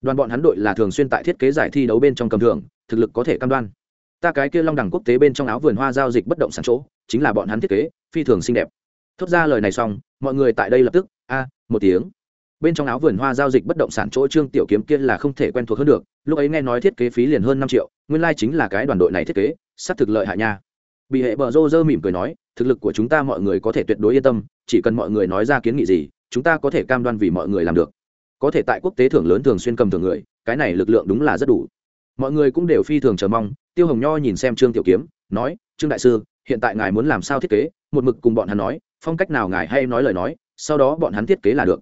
Đoàn bọn hắn đội là thường xuyên tại thiết kế giải thi đấu bên trong cầm thường thực lực có thể cam đoan ta cái kia long đẳng quốc tế bên trong áo vườn hoa giao dịch bất động sản chỗ, chính là bọn hắn thiết kế, phi thường xinh đẹp. Thốt ra lời này xong, mọi người tại đây lập tức, a, một tiếng. Bên trong áo vườn hoa giao dịch bất động sản chỗ trương tiểu kiếm kia là không thể quen thuộc hơn được, lúc ấy nghe nói thiết kế phí liền hơn năm triệu, nguyên lai、like、chính là cái đoàn đội này thiết kế s ắ c thực lợi hạ nha. Bị hệ bờ rô rơ mỉm cười nói, thực lực của chúng ta mọi người có thể tuyệt đối yên tâm, chỉ cần mọi người nói ra kiến nghị gì, chúng ta có thể cam đoan vì mọi người làm được. Có thể tại quốc tế thưởng lớn thường xuyên cầm thường người, cái này lực lượng đúng là rất đủ. Mọi người cũng đều phi thường chờ mong tiêu hồng nho nhìn xem trương tiểu kiếm, nói, trương đại sư, hiện tại ngài muốn làm sao thiết kế? Một mực cùng bọn hắn nói, phong cách nào ngài hay nói lời nói, sau đó bọn hắn thiết kế là được.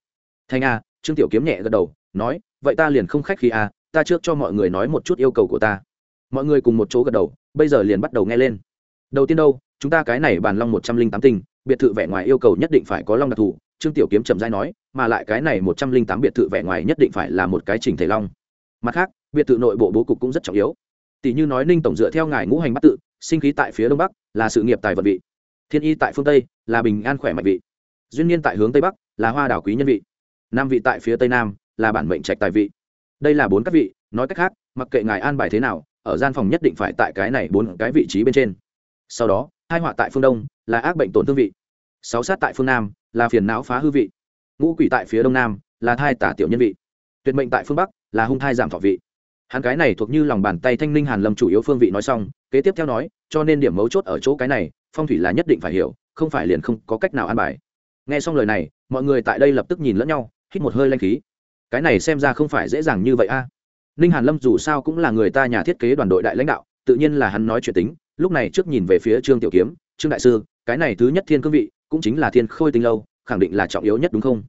Thanh a, trương tiểu kiếm nhẹ gật đầu, nói, vậy ta liền không khách khi a, ta trước cho mọi người nói một chút yêu cầu của ta. Mọi người cùng một chỗ gật đầu, bây giờ liền bắt đầu nghe lên. Đầu tiên đâu, chúng ta cái này bàn long một trăm linh tám tinh, biệt thự vẻ ngoài yêu cầu nhất định phải có long đặc thù. Trương tiểu kiếm chậm dai nói, mà lại cái này một trăm linh tám biệt thự vẻ ngoài nhất định phải là một cái chỉnh thể long. Mặt khác, biệt thự nội bộ bố cục cũng rất trọng yếu tỷ như nói ninh tổng dựa theo ngài ngũ hành bắt tự, sinh khí tại phía đông bắc, là sự nghiệp tài vận vị. Thiên y tại phương tây, là bình an khỏe mạnh vị. Duyên niên tại hướng tây bắc, là hoa đảo quý nhân vị. Nam vị tại phía tây nam, là bản mệnh trạch tài vị. Đây là bốn các vị, nói cách khác, mặc kệ ngài an bài thế nào, ở gian phòng nhất định phải tại cái này bốn cái vị trí bên trên. Sau đó, hai họa tại phương đông, là ác bệnh tổn thương vị. Sáu sát tại phương nam, là phiền não phá hư vị. Ngũ quỷ tại phía đông nam, là thai tả tiểu nhân vị. Tuyệt mệnh tại phương bắc, là hung thai giảm thọ vị hắn cái này thuộc như lòng bàn tay thanh linh hàn lâm chủ yếu phương vị nói xong, kế tiếp theo nói, cho nên điểm mấu chốt ở chỗ cái này, phong thủy là nhất định phải hiểu, không phải liền không có cách nào an bài. Nghe xong lời này, mọi người tại đây lập tức nhìn lẫn nhau, hít một hơi lanh khí. Cái này xem ra không phải dễ dàng như vậy a. Ninh hàn lâm dù sao cũng là người ta nhà thiết kế đoàn đội đại lãnh đạo, tự nhiên là hắn nói chuyện tính, lúc này trước nhìn về phía trương tiểu kiếm, trương đại sư, cái này thứ nhất thiên cương vị, cũng chính là thiên khôi tinh lâu, khẳng định là trọng yếu nhất đúng không?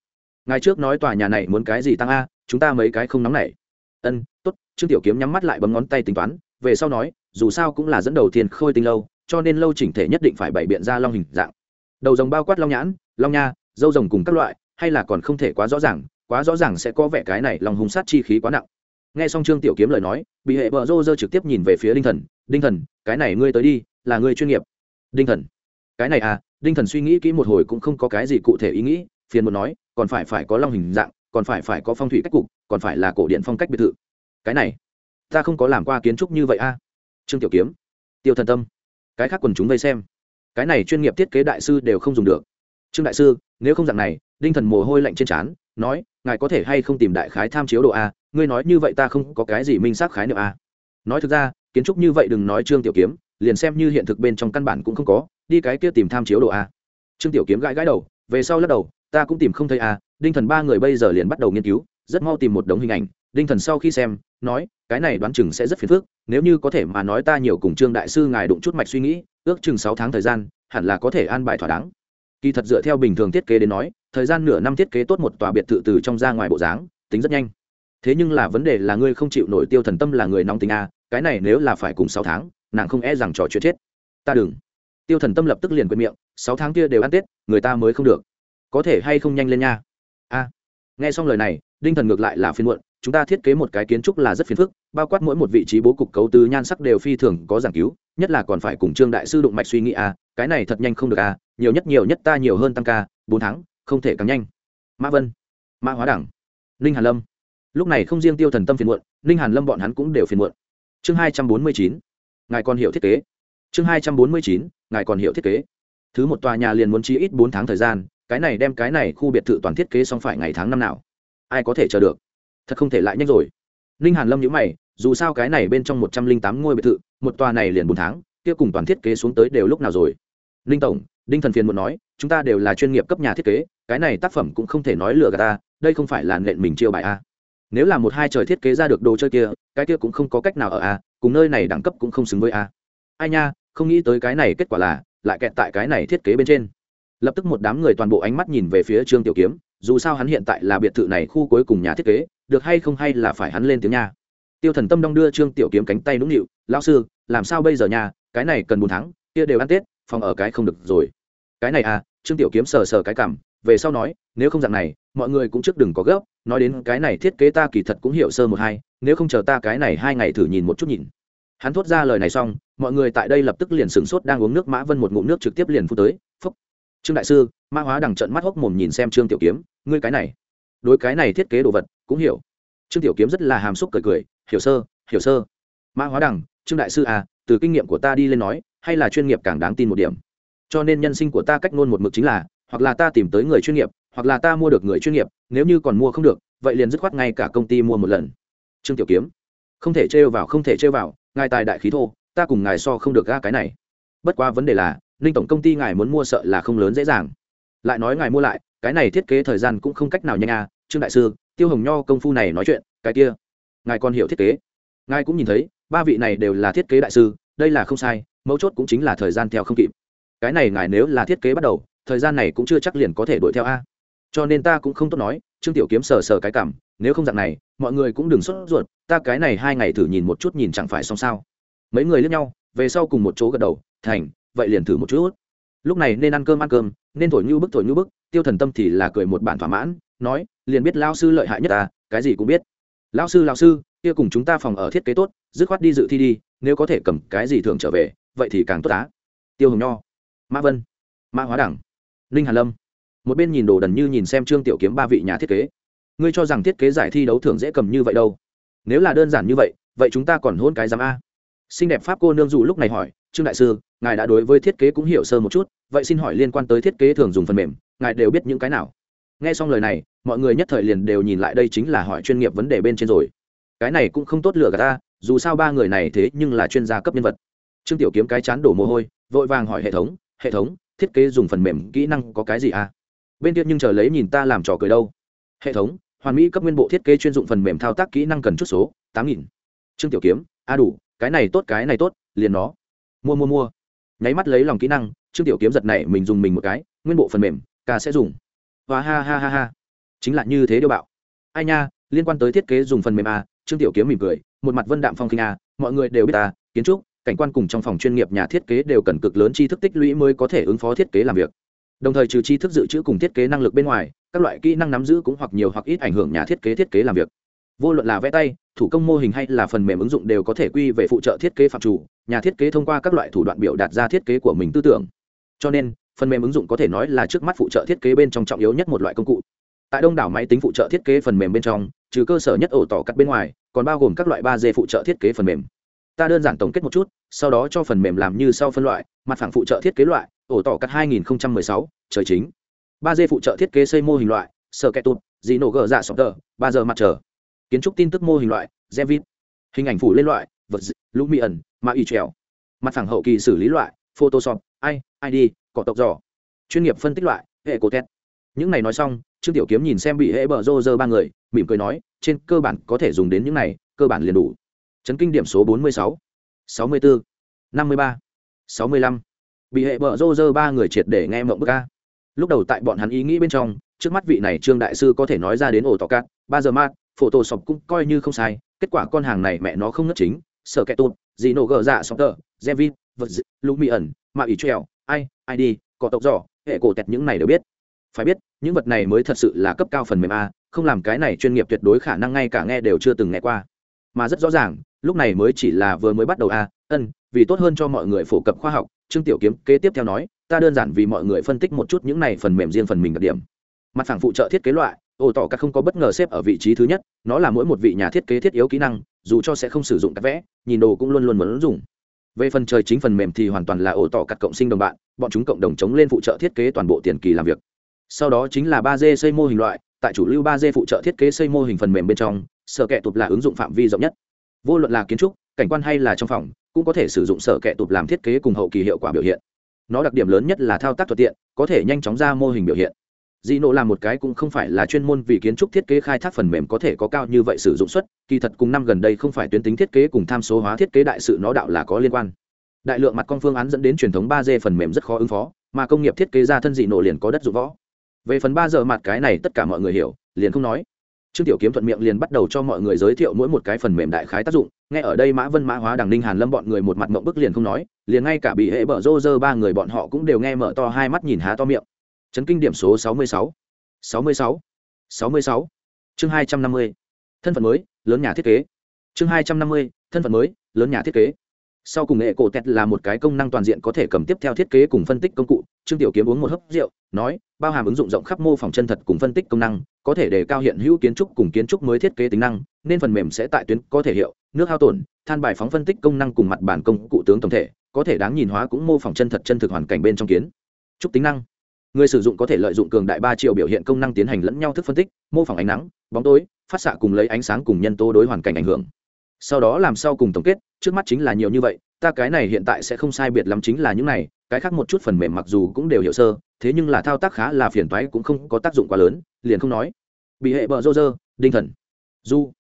Ngài trước nói tòa nhà này muốn cái gì tăng a, chúng ta mấy cái không nóng này ân, tốt. Trương tiểu kiếm nhắm mắt lại bấm ngón tay tính toán, về sau nói, dù sao cũng là dẫn đầu thiên khôi tinh lâu, cho nên lâu chỉnh thể nhất định phải bày biện ra long hình dạng. Đầu rồng bao quát long nhãn, long nha, dâu rồng cùng các loại, hay là còn không thể quá rõ ràng, quá rõ ràng sẽ có vẻ cái này lòng hung sát chi khí quá nặng. Nghe xong trương tiểu kiếm lời nói, bị hệ vợ rô rơ trực tiếp nhìn về phía đinh thần đinh thần, cái này ngươi tới đi, là ngươi chuyên nghiệp. Đinh thần. Cái này à đinh thần suy nghĩ kỹ một hồi cũng không có cái gì cụ thể ý nghĩ, phiền một nói, còn phải phải có long hình dạng còn phải phải có phong thủy cách cục, còn phải là cổ điện phong cách biệt thự. Cái này, ta không có làm qua kiến trúc như vậy a. À? Trương tiểu kiếm, tiêu thần tâm, cái khác quần chúng vây xem. Cái này chuyên nghiệp thiết kế đại sư đều không dùng được. Trương đại sư, nếu không dạng này, đinh thần mồ hôi lạnh trên trán, nói, ngài có thể hay không tìm đại khái tham chiếu độ a? À? Ngươi nói như vậy ta không có cái gì minh xác khái niệm a. À? Nói thực ra, kiến trúc như vậy đừng nói trương tiểu kiếm, liền xem như hiện thực bên trong căn bản cũng không có, đi cái kia tìm tham chiếu độ a. Trương tiểu kiếm gãi gãi đầu, về sau lắc đầu ta cũng tìm không thấy a đinh thần ba người bây giờ liền bắt đầu nghiên cứu, rất mau tìm một đống hình ảnh, đinh thần sau khi xem, nói, cái này đoán chừng sẽ rất phiền phức, nếu như có thể mà nói ta nhiều cùng trương đại sư ngài đụng chút mạch suy nghĩ, ước chừng sáu tháng thời gian, hẳn là có thể an bài thỏa đáng. Kỳ thật dựa theo bình thường thiết kế đến nói, thời gian nửa năm thiết kế tốt một tòa biệt thự từ trong ra ngoài bộ dáng, tính rất nhanh. Thế nhưng là vấn đề là ngươi không chịu nổi tiêu thần tâm là người nóng tính a cái này nếu là phải cùng sáu tháng, nàng không e rằng trò chuyện chết. Ta đừng. Tiêu thần tâm lập tức liền quên miệng, sáu tháng kia đều ăn tết, người ta mới không được có thể hay không nhanh lên nha? A, nghe xong lời này, đinh thần ngược lại là phiên muộn, chúng ta thiết kế một cái kiến trúc là rất phiền phức, bao quát mỗi một vị trí bố cục cấu tứ nhan sắc đều phi thường có giảng cứu, nhất là còn phải cùng trương đại sư đụng mạch suy nghĩ a, cái này thật nhanh không được a, nhiều nhất nhiều nhất ta nhiều hơn tăng ca, bốn tháng, không thể càng nhanh. Mã vân, mã hóa đẳng, ninh hàn lâm. Lúc này không riêng tiêu thần tâm phiền muộn, ninh hàn lâm bọn hắn cũng đều phiền muộn. Chương hai trăm bốn mươi chín, ngài còn hiểu thiết kế. Chương hai trăm bốn mươi chín, ngài còn hiểu thiết kế. Thứ một tòa nhà liền muốn chi ít bốn tháng thời gian cái này đem cái này khu biệt thự toàn thiết kế xong phải ngày tháng năm nào? Ai có thể chờ được? Thật không thể lại nhanh rồi. Ninh hàn lâm nhữ mày, dù sao cái này bên trong một trăm linh tám ngôi biệt thự, một tòa này liền bốn tháng, kia cùng toàn thiết kế xuống tới đều lúc nào rồi? Ninh tổng, đinh thần phiền muốn nói, chúng ta đều là chuyên nghiệp cấp nhà thiết kế, cái này tác phẩm cũng không thể nói lừa gạt ta, đây không phải là nện mình chiêu bài a. Nếu là một hai trời thiết kế ra được đồ chơi kia, cái kia cũng không có cách nào ở a, cùng nơi này đẳng cấp cũng không xứng với a. Ai nha, không nghĩ tới cái này kết quả là, lại kẹt tại cái này thiết kế bên trên lập tức một đám người toàn bộ ánh mắt nhìn về phía trương tiểu kiếm dù sao hắn hiện tại là biệt thự này khu cuối cùng nhà thiết kế được hay không hay là phải hắn lên tiếng nha tiêu thần tâm đong đưa trương tiểu kiếm cánh tay nũng nịu lao sư làm sao bây giờ nha cái này cần bốn tháng kia đều ăn tết phòng ở cái không được rồi cái này à trương tiểu kiếm sờ sờ cái cảm về sau nói nếu không dạng này mọi người cũng trước đừng có gấp nói đến cái này thiết kế ta kỳ thật cũng hiểu sơ một hai nếu không chờ ta cái này hai ngày thử nhìn một chút nhìn hắn thốt ra lời này xong mọi người tại đây lập tức liền sửng sốt đang uống nước mã vân một ngụm nước trực tiếp liền phu tới phúc trương đại sư, Ma hóa đằng trận mắt hốc mồm nhìn xem trương tiểu kiếm, ngươi cái này, đối cái này thiết kế đồ vật, cũng hiểu. Trương tiểu kiếm rất là hàm xúc cười cười, hiểu sơ hiểu sơ. Ma hóa đằng, trương đại sư à từ kinh nghiệm của ta đi lên nói, hay là chuyên nghiệp càng đáng tin một điểm. Cho nên nhân sinh của ta cách ngôn một mực chính là, hoặc là ta tìm tới người chuyên nghiệp, hoặc là ta mua được người chuyên nghiệp, nếu như còn mua không được, vậy liền dứt khoát ngay cả công ty mua một lần. Trương tiểu kiếm. Không thể trêu vào, không thể trêu vào, ngài tài đại khí thô, ta cùng ngài so không được ga cái này. Bất qua vấn đề là ninh tổng công ty ngài muốn mua sợ là không lớn dễ dàng. Lại nói ngài mua lại, cái này thiết kế thời gian cũng không cách nào nhanh à trương đại sư, tiêu hồng nho công phu này nói chuyện, cái kia. Ngài còn hiểu thiết kế. Ngài cũng nhìn thấy, ba vị này đều là thiết kế đại sư, đây là không sai, mấu chốt cũng chính là thời gian theo không kịp. Cái này ngài nếu là thiết kế bắt đầu, thời gian này cũng chưa chắc liền có thể đuổi theo a. Cho nên ta cũng không tốt nói, trương tiểu kiếm sờ sờ cái cảm, nếu không dạng này, mọi người cũng đừng sốt ruột, ta cái này hai ngày thử nhìn một chút nhìn chẳng phải xong sao. Mấy người lướt nhau, về sau cùng một chỗ gật đầu, thành vậy liền thử một chút. Lúc này nên ăn cơm ăn cơm, nên thổi như bức thổi như bức, tiêu thần tâm thì là cười một bản thỏa mãn, nói, liền biết lao sư lợi hại nhất ta, cái gì cũng biết. Lao sư lao sư, kia cùng chúng ta phòng ở thiết kế tốt, dứt khoát đi dự thi đi, nếu có thể cầm cái gì thường trở về, vậy thì càng tốt á. Tiêu hồng nho, mã vân, mã hóa đẳng, ninh hà lâm. Một bên nhìn đồ đần như nhìn xem trương tiểu kiếm ba vị nhà thiết kế. Ngươi cho rằng thiết kế giải thi đấu thường dễ cầm như vậy đâu. Nếu là đơn giản như vậy vậy chúng ta còn hôn cái giám a xinh đẹp pháp cô nương dù lúc này hỏi, trương đại sư, ngài đã đối với thiết kế cũng hiểu sơ một chút, vậy xin hỏi liên quan tới thiết kế thường dùng phần mềm, ngài đều biết những cái nào? Nghe xong lời này, mọi người nhất thời liền đều nhìn lại đây chính là hỏi chuyên nghiệp vấn đề bên trên rồi. Cái này cũng không tốt lựa cả ta, dù sao ba người này thế nhưng là chuyên gia cấp nhân vật. Trương tiểu kiếm cái chán đổ mồ hôi, vội vàng hỏi hệ thống hệ thống, thiết kế dùng phần mềm kỹ năng có cái gì à? Bên kia nhưng chờ lấy nhìn ta làm trò cười đâu. Hệ thống, hoàn mỹ cấp nguyên bộ thiết kế chuyên dụng phần mềm thao tác kỹ năng cần chút số, tám nghìn. Trương tiểu kiếm, a đủ cái này tốt, cái này tốt, liền nó. Mua mua mua. Nháy mắt lấy lòng kỹ năng, trương tiểu kiếm giật này mình dùng mình một cái, nguyên bộ phần mềm, ca sẽ dùng. Và ha ha ha ha. Chính là như thế điều bạo. Ai nha, liên quan tới thiết kế dùng phần mềm a, trương tiểu kiếm mỉm cười, một mặt vân đạm phong kinh a, mọi người đều biết ta kiến trúc, cảnh quan cùng trong phòng chuyên nghiệp nhà thiết kế đều cần cực lớn tri thức tích lũy mới có thể ứng phó thiết kế làm việc. Đồng thời trừ tri thức dự trữ cùng thiết kế năng lực bên ngoài, các loại kỹ năng nắm giữ cũng hoặc nhiều hoặc ít ảnh hưởng nhà thiết kế thiết kế làm việc. Vô luận là vẽ tay thủ công mô hình hay là phần mềm ứng dụng đều có thể quy về phụ trợ thiết kế phạm chủ nhà thiết kế thông qua các loại thủ đoạn biểu đạt ra thiết kế của mình tư tưởng. Cho nên phần mềm ứng dụng có thể nói là trước mắt phụ trợ thiết kế bên trong trọng yếu nhất một loại công cụ. Tại đông đảo máy tính phụ trợ thiết kế phần mềm bên trong trừ cơ sở nhất ổ tỏ cắt bên ngoài còn bao gồm các loại ba d phụ trợ thiết kế phần mềm. Ta đơn giản tổng kết một chút sau đó cho phần mềm làm như sau phân loại mặt phẳng phụ trợ thiết kế loại ổ tỏ cắt 2016, trời chính. ba d phụ trợ thiết kế xây mô hình loại sở kẹt tụt dị nổ gờ dạ sọc tờ ba giờ mặt trời kiến trúc tin tức mô hình loại Revit, hình ảnh phủ lên loại vật lũ mỹ ẩn mã y trèo. Mặt phẳng hậu kỳ xử lý loại photoshop i id cọ tộc giỏ. Chuyên nghiệp phân tích loại hệ cổ tét những này nói xong trương tiểu kiếm nhìn xem bị hệ bờ rô rơ ba người mỉm cười nói trên cơ bản có thể dùng đến những này cơ bản liền đủ. Chấn kinh điểm số bốn mươi sáu sáu mươi bốn năm mươi ba sáu mươi lăm. Bị hệ bờ rô rơ ba người triệt để nghe mộng bức ca lúc đầu tại bọn hắn ý nghĩ bên trong trước mắt vị này trương đại sư có thể nói ra đến ổ tỏ cát ba giờ mát phổ tổ sọc cũng coi như không sai, kết quả con hàng này mẹ nó không ngất chính sợ kẹt tốt gì nổ gờ dạ sọc tờ gevin vật lũ mỹ ẩn mà ủy trèo, ai ai đi có tộc giỏ, hệ cổ tẹt những này đều biết. Phải biết, những vật này mới thật sự là cấp cao phần mềm a, không làm cái này chuyên nghiệp tuyệt đối khả năng ngay cả nghe đều chưa từng nghe qua. Mà rất rõ ràng, lúc này mới chỉ là vừa mới bắt đầu a, ân, vì tốt hơn cho mọi người phổ cập khoa học, trương tiểu kiếm kế tiếp theo nói, ta đơn giản vì mọi người phân tích một chút những này phần mềm riêng phần mình đặc điểm. Mặt phẳng phụ trợ thiết kế loại ổ tỏ các không có bất ngờ xếp ở vị trí thứ nhất, nó là mỗi một vị nhà thiết kế thiết yếu kỹ năng, dù cho sẽ không sử dụng các vẽ, nhìn đồ cũng luôn luôn muốn dùng. Về phần trời chính phần mềm thì hoàn toàn là ổ tỏ cắt cộng sinh đồng bạn, bọn chúng cộng đồng chống lên phụ trợ thiết kế toàn bộ tiền kỳ làm việc. Sau đó chính là ba d xây mô hình loại, tại chủ lưu ba d phụ trợ thiết kế xây mô hình phần mềm bên trong, sở kệ tụt là ứng dụng phạm vi rộng nhất. Vô luận là kiến trúc, cảnh quan hay là trong phòng, cũng có thể sử dụng sở kệ tụp làm thiết kế cùng hậu kỳ hiệu quả biểu hiện. Nó đặc điểm lớn nhất là thao tác thuận tiện, có thể nhanh chóng ra mô hình biểu hiện dị nộ là một cái cũng không phải là chuyên môn vì kiến trúc thiết kế khai thác phần mềm có thể có cao như vậy sử dụng suất, kỳ thật cùng năm gần đây không phải tuyến tính thiết kế cùng tham số hóa thiết kế đại sự nó đạo là có liên quan. Đại lượng mặt con phương án dẫn đến truyền thống ba d phần mềm rất khó ứng phó, mà công nghiệp thiết kế ra thân dị nộ liền có đất dụng võ. Về phần ba giờ mặt cái này tất cả mọi người hiểu, liền không nói. Trương tiểu kiếm thuận miệng liền bắt đầu cho mọi người giới thiệu mỗi một cái phần mềm đại khái tác dụng. Nghe ở đây mã vân, mã hóa, đằng ninh, hàn lâm bọn người một mặt mộng bức liền không nói, liền ngay cả bị hệ bở rô rơ ba người bọn họ cũng đều nghe mở to hai mắt nhìn há to miệng chấn kinh điểm số sáu mươi sáu. sáu mươi sáu. sáu mươi sáu. Chương hai trăm năm mươi. Thân phận mới, lớn nhà thiết kế. Chương hai trăm năm mươi, thân phận mới, lớn nhà thiết kế. Sau cùng nghệ cổ tẹt là một cái công năng toàn diện có thể cầm tiếp theo thiết kế cùng phân tích công cụ. Trương tiểu kiếm uống một hớp rượu, nói, bao hàm ứng dụng rộng khắp mô phỏng chân thật cùng phân tích công năng, có thể đề cao hiện hữu kiến trúc cùng kiến trúc mới thiết kế tính năng, nên phần mềm sẽ tại tuyến có thể hiệu, nước hao tổn, than bài phóng phân tích công năng cùng mặt bản công cụ tướng tổng thể, có thể đáng nhìn hóa cũng mô phỏng chân thật chân thực hoàn cảnh bên trong kiến. Trúc tính năng người sử dụng có thể lợi dụng cường đại ba triệu biểu hiện công năng tiến hành lẫn nhau thức phân tích, mô phỏng ánh nắng, bóng tối, phát xạ cùng lấy ánh sáng cùng nhân tố đối hoàn cảnh ảnh hưởng. Sau đó làm sau cùng tổng kết, trước mắt chính là nhiều như vậy, ta cái này hiện tại sẽ không sai biệt lắm chính là những này, cái khác một chút phần mềm mặc dù cũng đều hiểu sơ, thế nhưng là thao tác khá là phiền toái cũng không có tác dụng quá lớn, liền không nói. Bị hệ bờ rô rơ, đinh thần. Du,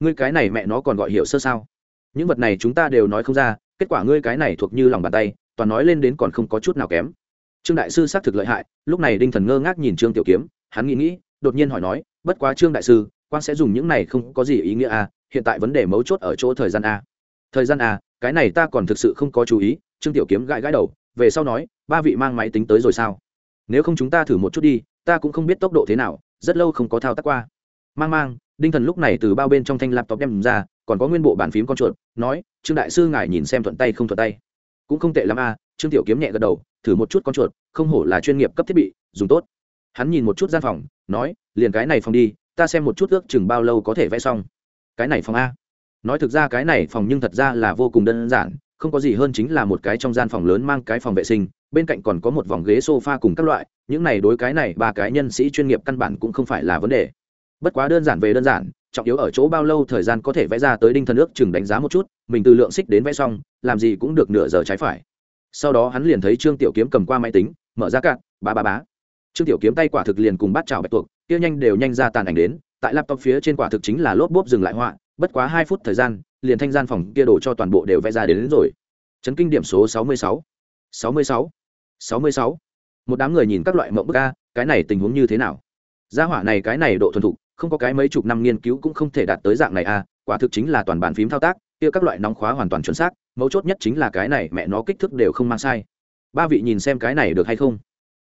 ngươi cái này mẹ nó còn gọi hiểu sơ sao? Những vật này chúng ta đều nói không ra, kết quả ngươi cái này thuộc như lòng bàn tay, toàn nói lên đến còn không có chút nào kém trương đại sư xác thực lợi hại, lúc này đinh thần ngơ ngác nhìn trương tiểu kiếm, hắn nghĩ nghĩ, đột nhiên hỏi nói, bất quá trương đại sư, quan sẽ dùng những này không có gì ý nghĩa à? Hiện tại vấn đề mấu chốt ở chỗ thời gian a thời gian a cái này ta còn thực sự không có chú ý. Trương tiểu kiếm gãi gãi đầu, về sau nói, ba vị mang máy tính tới rồi sao? Nếu không chúng ta thử một chút đi, ta cũng không biết tốc độ thế nào, rất lâu không có thao tác qua. Mang mang. Đinh thần lúc này từ bao bên trong thanh laptop đem ra, còn có nguyên bộ bàn phím con chuột, nói, trương đại sư ngài nhìn xem thuận tay không thuận tay? Cũng không tệ lắm a trương tiểu kiếm nhẹ gật đầu thử một chút con chuột, không hổ là chuyên nghiệp cấp thiết bị, dùng tốt. Hắn nhìn một chút gian phòng, nói, liền cái này phòng đi, ta xem một chút ước chừng bao lâu có thể vẽ xong. Cái này phòng a. Nói thực ra cái này phòng nhưng thật ra là vô cùng đơn giản, không có gì hơn chính là một cái trong gian phòng lớn mang cái phòng vệ sinh, bên cạnh còn có một vòng ghế sofa cùng các loại, những này đối cái này ba cái nhân sĩ chuyên nghiệp căn bản cũng không phải là vấn đề. Bất quá đơn giản về đơn giản, trọng yếu ở chỗ bao lâu thời gian có thể vẽ ra tới đinh thần ước chừng đánh giá một chút, mình từ lượng xích đến vẽ xong, làm gì cũng được nửa giờ trái phải sau đó hắn liền thấy trương tiểu kiếm cầm qua máy tính mở ra cạn ba ba bá. Trương tiểu kiếm tay quả thực liền cùng bát chào bạch tuộc kia nhanh đều nhanh ra tàn ảnh đến tại laptop phía trên quả thực chính là lốp bốp dừng lại họa bất quá hai phút thời gian liền thanh gian phòng kia đổ cho toàn bộ đều vẽ ra đến, đến rồi. Chấn kinh điểm số sáu mươi sáu. sáu mươi sáu. sáu mươi sáu. Một đám người nhìn các loại mộng bức a cái này tình huống như thế nào? Gia hỏa này cái này độ thuần thục không có cái mấy chục năm nghiên cứu cũng không thể đạt tới dạng này a quả thực chính là toàn bàn phím thao tác kia các loại nóng khóa hoàn toàn chuẩn xác, mấu chốt nhất chính là cái này mẹ nó kích thước đều không mang sai. Ba vị nhìn xem cái này được hay không?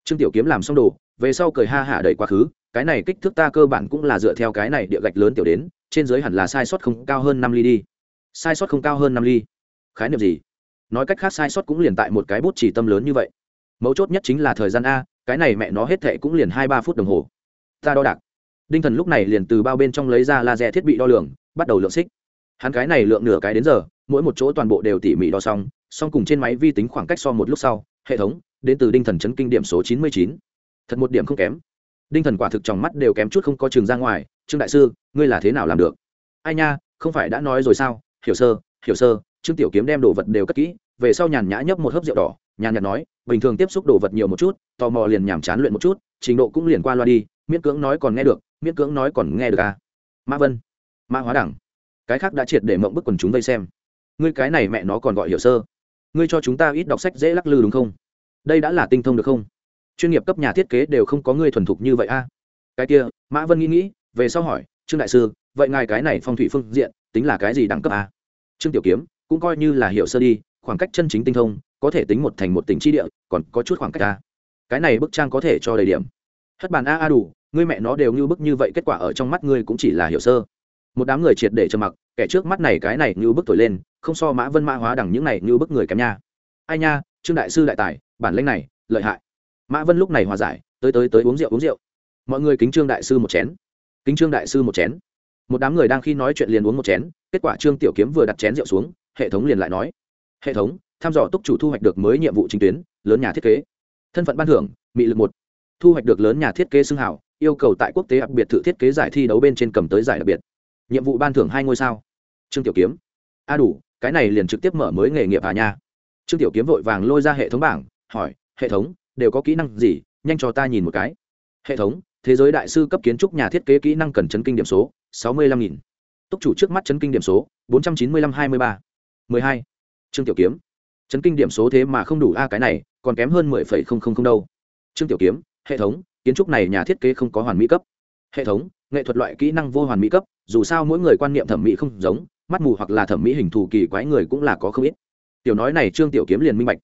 Trương tiểu kiếm làm xong đồ, về sau cười ha hả đẩy quá khứ, cái này kích thước ta cơ bản cũng là dựa theo cái này địa gạch lớn tiểu đến, trên dưới hẳn là sai sót không cao hơn năm ly đi. Sai sót không cao hơn năm ly. Khái niệm gì? Nói cách khác sai sót cũng liền tại một cái bút chỉ tâm lớn như vậy. Mấu chốt nhất chính là thời gian a, cái này mẹ nó hết thệ cũng liền hai ba phút đồng hồ. Ta đo đạc. Đinh thần lúc này liền từ bao bên trong lấy ra laser thiết bị đo lường, bắt đầu lượng xích hắn cái này lượng nửa cái đến giờ, mỗi một chỗ toàn bộ đều tỉ mỉ đo xong xong cùng trên máy vi tính khoảng cách so một lúc sau, hệ thống, đến từ đinh thần chấn kinh điểm số chín mươi chín. Thật một điểm không kém. Đinh thần quả thực trong mắt đều kém chút không có trường ra ngoài, trương đại sư, ngươi là thế nào làm được? Ai nha, không phải đã nói rồi sao? Hiểu sơ hiểu sơ. Trương tiểu kiếm đem đồ vật đều cất kỹ, về sau nhàn nhã nhấp một hớp rượu đỏ, nhàn nhạt nói, bình thường tiếp xúc đồ vật nhiều một chút, tò mò liền nhàm chán luyện một chút, trình độ cũng liền qua loa đi, miễn cưỡng nói còn nghe được, miễn cưỡng nói còn nghe được à? Mã vân, mã hóa đẳng cái khác đã triệt để mộng bức quần chúng vây xem. Ngươi cái này mẹ nó còn gọi hiểu sơ. Ngươi cho chúng ta ít đọc sách dễ lắc lư đúng không? Đây đã là tinh thông được không? Chuyên nghiệp cấp nhà thiết kế đều không có ngươi thuần thục như vậy a. Cái kia, mã vân nghĩ nghĩ, về sau hỏi, trương đại sư, vậy ngài cái này phong thủy phương diện, tính là cái gì đẳng cấp a? Trương tiểu kiếm, cũng coi như là hiểu sơ đi, khoảng cách chân chính tinh thông, có thể tính một thành một tỉnh chi địa, còn có chút khoảng cách a. Cái này bức trang có thể cho đầy điểm. Hất bàn a a đủ, ngươi mẹ nó đều như bức như vậy, kết quả ở trong mắt ngươi cũng chỉ là hiểu sơ một đám người triệt để trầm mặc, kẻ trước mắt này cái này như bức thổi lên, không so mã vân mã hóa đẳng những này như bức người kém nha. Ai nha, trương đại sư đại tài, bản lĩnh này, lợi hại. Mã vân lúc này hòa giải, tới tới tới uống rượu uống rượu. Mọi người kính trương đại sư một chén. Kính trương đại sư một chén. Một đám người đang khi nói chuyện liền uống một chén, kết quả trương tiểu kiếm vừa đặt chén rượu xuống, hệ thống liền lại nói. Hệ thống, tham dò túc chủ thu hoạch được mới nhiệm vụ chính tuyến, lớn nhà thiết kế. Thân phận ban thưởng, mị lực một. Thu hoạch được lớn nhà thiết kế xưng hảo yêu cầu tại quốc tế đặc biệt thử thiết kế giải thi đấu bên trên cầm tới giải đặc biệt nhiệm vụ ban thưởng hai ngôi sao. Trương tiểu kiếm. A đủ, cái này liền trực tiếp mở mới nghề nghiệp à nha. Trương tiểu kiếm vội vàng lôi ra hệ thống bảng, hỏi, hệ thống, đều có kỹ năng gì? Nhanh cho ta nhìn một cái. Hệ thống, thế giới đại sư cấp kiến trúc nhà thiết kế kỹ năng cần chấn kinh điểm số, sáu mươi lăm nghìn. Túc chủ trước mắt chấn kinh điểm số, bốn trăm chín mươi lăm hai mươi ba. mười hai. Trương tiểu kiếm. Chấn kinh điểm số thế mà không đủ a, cái này, còn kém hơn mười phẩy không không không đâu. Trương tiểu kiếm. Hệ thống, kiến trúc này nhà thiết kế không có hoàn mỹ cấp hệ thống, nghệ thuật loại kỹ năng vô hoàn mỹ cấp, dù sao mỗi người quan niệm thẩm mỹ không giống, mắt mù hoặc là thẩm mỹ hình thù kỳ quái người cũng là có không ít. Tiểu nói này trương tiểu kiếm liền minh bạch.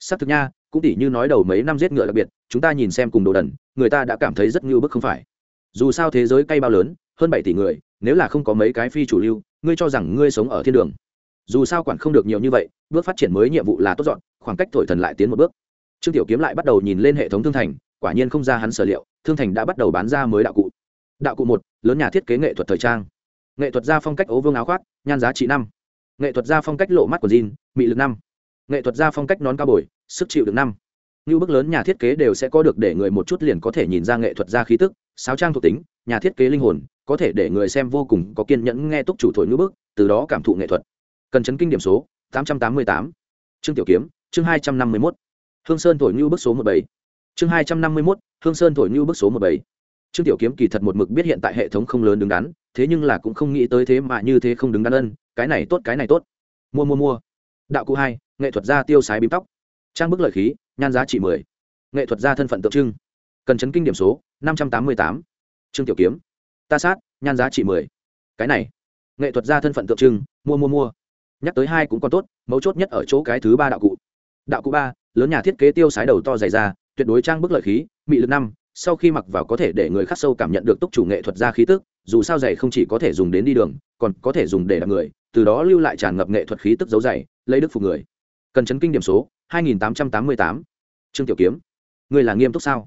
S ắ c thực nha, cũng tỉ như nói đầu mấy năm giết ngựa đặc biệt, chúng ta nhìn xem cùng đồ đần, người ta đã cảm thấy rất ngưu bức không phải. Dù sao thế giới cay bao lớn, hơn bảy tỷ người, nếu là không có mấy cái phi chủ lưu, ngươi cho rằng ngươi sống ở thiên đường. Dù sao quản không được nhiều như vậy, bước phát triển mới nhiệm vụ là tốt dọn, khoảng cách thổi thần lại tiến một bước. Trương tiểu kiếm lại bắt đầu nhìn lên hệ thống thương thành, quả nhiên không ra hắn sở liệu, thương thành đã bắt đầu bán ra mới đạo cụ đạo cụ một, lớn nhà thiết kế nghệ thuật thời trang. Nghệ thuật gia phong cách ố vương áo khoác, nhan giá trị năm. Nghệ thuật gia phong cách lộ mắt của jean, mị lực năm. Nghệ thuật gia phong cách nón cao bồi, sức chịu được năm. Như bức lớn nhà thiết kế đều sẽ có được để người một chút liền có thể nhìn ra nghệ thuật gia khí tức, sáo trang thuộc tính, nhà thiết kế linh hồn, có thể để người xem vô cùng có kiên nhẫn nghe túc chủ thổi ngữ bức, từ đó cảm thụ nghệ thuật. Cần chấn kinh điểm số, tám trăm tám mươi tám. Trương tiểu kiếm, chương hai trăm năm mươi mốt. Hương sơn thổi ngữ bức số một bảy. Chương hai trăm năm mươi mốt, hương sơn thổi ngữ bức số một bảy trương tiểu kiếm kỳ thật một mực biết hiện tại hệ thống không lớn đứng đắn, thế nhưng là cũng không nghĩ tới thế mà như thế không đứng đắn ân, cái này tốt, cái này tốt. Mua mua mua. Đạo cụ hai, nghệ thuật gia tiêu sái bím tóc. Trang bức lợi khí, nhan giá trị mười. Nghệ thuật gia thân phận tượng trưng. Cần chấn kinh điểm số, năm trăm tám mươi tám. Trương tiểu kiếm. Ta sát, nhan giá trị mười. Cái này. Nghệ thuật gia thân phận tượng trưng, mua mua mua. Nhắc tới hai cũng còn tốt, mấu chốt nhất ở chỗ cái thứ ba đạo cụ. Đạo cụ ba, lớn nhà thiết kế tiêu sái đầu to dày ra, tuyệt đối trang bức lợi khí, mị lực năm sau khi mặc vào có thể để người khắc sâu cảm nhận được túc chủ nghệ thuật ra khí tức, dù sao giày không chỉ có thể dùng đến đi đường, còn có thể dùng để đặt người, từ đó lưu lại tràn ngập nghệ thuật khí tức dấu giày, lấy đức phục người. Cần chấn kinh điểm số 2888. trương tiểu kiếm, người là nghiêm túc sao?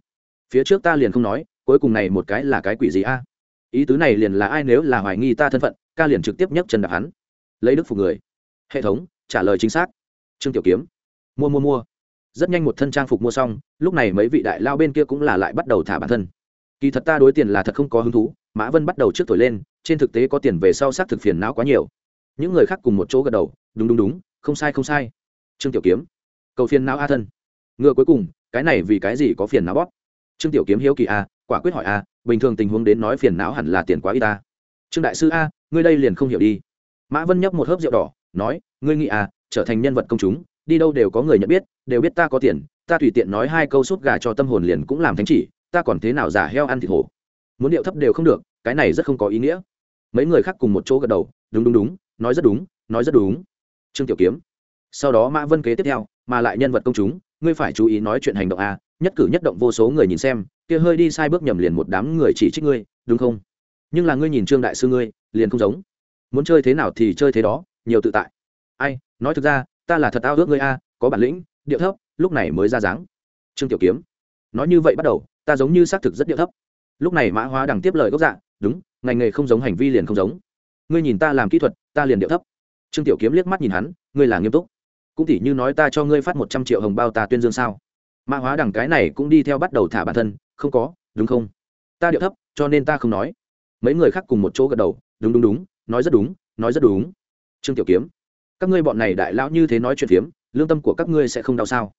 Phía trước ta liền không nói, cuối cùng này một cái là cái quỷ gì a? Ý tứ này liền là ai nếu là hoài nghi ta thân phận, ca liền trực tiếp nhấc chân đạp hắn. Lấy đức phục người. Hệ thống, trả lời chính xác. Trương tiểu kiếm, mua mua mua rất nhanh một thân trang phục mua xong, lúc này mấy vị đại lao bên kia cũng là lại bắt đầu thả bản thân. Kỳ thật ta đối tiền là thật không có hứng thú, mã vân bắt đầu trước thổi lên, trên thực tế có tiền về sau xác thực phiền não quá nhiều. Những người khác cùng một chỗ gật đầu, đúng đúng đúng, không sai không sai. Trương tiểu kiếm, cầu phiền não a thân. Ngựa cuối cùng, cái này vì cái gì có phiền não bóp? Trương tiểu kiếm hiếu kỳ a quả quyết hỏi a bình thường tình huống đến nói phiền não hẳn là tiền quá y ta. Trương đại sư, a, ngươi đây liền không hiểu đi. Mã vân nhấp một hớp rượu đỏ, nói, ngươi nghĩ a trở thành nhân vật công chúng đi đâu đều có người nhận biết, đều biết ta có tiền, ta tùy tiện nói hai câu sút gà cho tâm hồn liền cũng làm thánh chỉ, ta còn thế nào giả heo ăn thịt hổ? Muốn điệu thấp đều không được, cái này rất không có ý nghĩa. Mấy người khác cùng một chỗ gật đầu, đúng đúng đúng, nói rất đúng, nói rất đúng. Trương tiểu kiếm. Sau đó mã vân kế tiếp theo, mà lại nhân vật công chúng, ngươi phải chú ý nói chuyện hành động a, nhất cử nhất động vô số người nhìn xem, kia hơi đi sai bước nhầm liền một đám người chỉ trích ngươi, đúng không? Nhưng là ngươi nhìn trương đại sư ngươi, liền không giống. Muốn chơi thế nào thì chơi thế đó, nhiều tự tại. Ai, nói thực ra ta là thật ao ước ngươi a, có bản lĩnh, điệu thấp, lúc này mới ra dáng. Trương tiểu kiếm, nói như vậy bắt đầu, ta giống như xác thực rất điệu thấp. Lúc này mã hóa đằng tiếp lời gốc dạ đúng, ngành nghề không giống, hành vi liền không giống. Ngươi nhìn ta làm kỹ thuật, ta liền điệu thấp. Trương tiểu kiếm liếc mắt nhìn hắn, ngươi là nghiêm túc. Cũng tỉ như nói ta cho ngươi phát một trăm triệu hồng bao ta tuyên dương sao? Mã hóa đằng cái này cũng đi theo bắt đầu thả bản thân, không có, đúng không? Ta điệu thấp, cho nên ta không nói. Mấy người khác cùng một chỗ gật đầu, đúng đúng đúng, nói rất đúng, nói rất đúng. Trương tiểu kiếm các ngươi bọn này đại lão như thế nói chuyện phiếm, lương tâm của các ngươi sẽ không đau sao?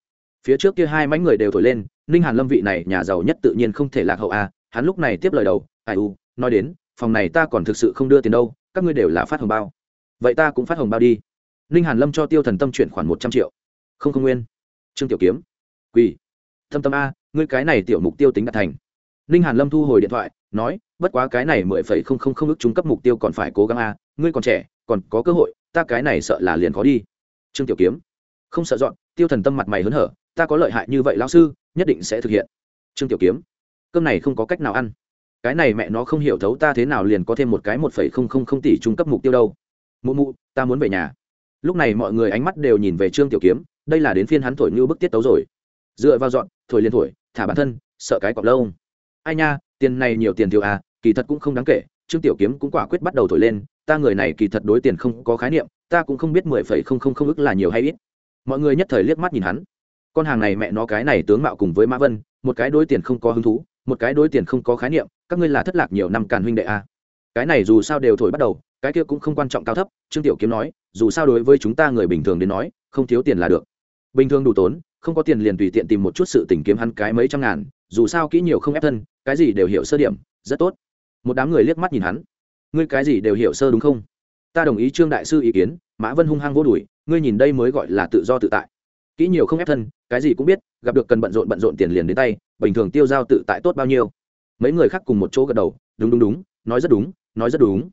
Phía trước kia hai mánh người đều thổi lên, ninh hàn lâm vị này nhà giàu nhất tự nhiên không thể lạc hậu a hắn lúc này tiếp lời đầu, ai u, nói đến, phòng này ta còn thực sự không đưa tiền đâu, các ngươi đều là phát hồng bao. Vậy ta cũng phát hồng bao đi. Ninh hàn lâm cho tiêu thần tâm chuyển khoản một trăm triệu. Không không nguyên. Trương tiểu kiếm. Quỳ. Thâm tâm a, ngươi cái này tiểu mục tiêu tính đạt thành. Ninh hàn lâm thu hồi điện thoại, nói, bất quá cái này mười phẩy không không không ước trung cấp mục tiêu còn phải cố gắng a, ngươi còn trẻ, còn có cơ hội ta cái này sợ là liền khó đi. Trương tiểu kiếm, không sợ dọn, tiêu thần tâm mặt mày hớn hở, ta có lợi hại như vậy lão sư, nhất định sẽ thực hiện. Trương tiểu kiếm, cơm này không có cách nào ăn. Cái này mẹ nó không hiểu thấu ta thế nào liền có thêm một cái một phẩy không không không tỷ trung cấp mục tiêu đâu. Mụ mụ, ta muốn về nhà. Lúc này mọi người ánh mắt đều nhìn về trương tiểu kiếm, đây là đến phiên hắn thổi như bức tiết tấu rồi. Dựa vào dọn, thổi liền thổi, thả bản thân, sợ cái cọp lâu ai nha, tiền này nhiều tiền thiếu à kỳ thật cũng không đáng kể trương tiểu kiếm cũng quả quyết bắt đầu thổi lên, ta người này kỳ thật đối tiền không có khái niệm, ta cũng không biết mười phẩy không không không ức là nhiều hay ít. Mọi người nhất thời liếc mắt nhìn hắn. Con hàng này mẹ nó cái này tướng mạo cùng với mã vân, một cái đối tiền không có hứng thú, một cái đối tiền không có khái niệm, các ngươi là thất lạc nhiều năm càn huynh đệ a cái này dù sao đều thổi bắt đầu, cái kia cũng không quan trọng cao thấp. Trương tiểu kiếm nói, dù sao đối với chúng ta người bình thường đến nói, không thiếu tiền là được. Bình thường đủ tốn, không có tiền liền tùy tiện tìm một chút sự tìm kiếm hắn cái mấy trăm ngàn, dù sao kỹ nhiều không ép thân, cái gì đều hiểu sơ điểm, rất tốt một đám người liếc mắt nhìn hắn. Ngươi cái gì đều hiểu sơ đúng không? Ta đồng ý trương đại sư ý kiến, mã vân hung hăng vô đùi ngươi nhìn đây mới gọi là tự do tự tại. Kỹ nhiều không ép thân, cái gì cũng biết, gặp được cần bận rộn bận rộn tiền liền đến tay, bình thường tiêu giao tự tại tốt bao nhiêu. Mấy người khác cùng một chỗ gật đầu, đúng đúng đúng, nói rất đúng, nói rất đúng.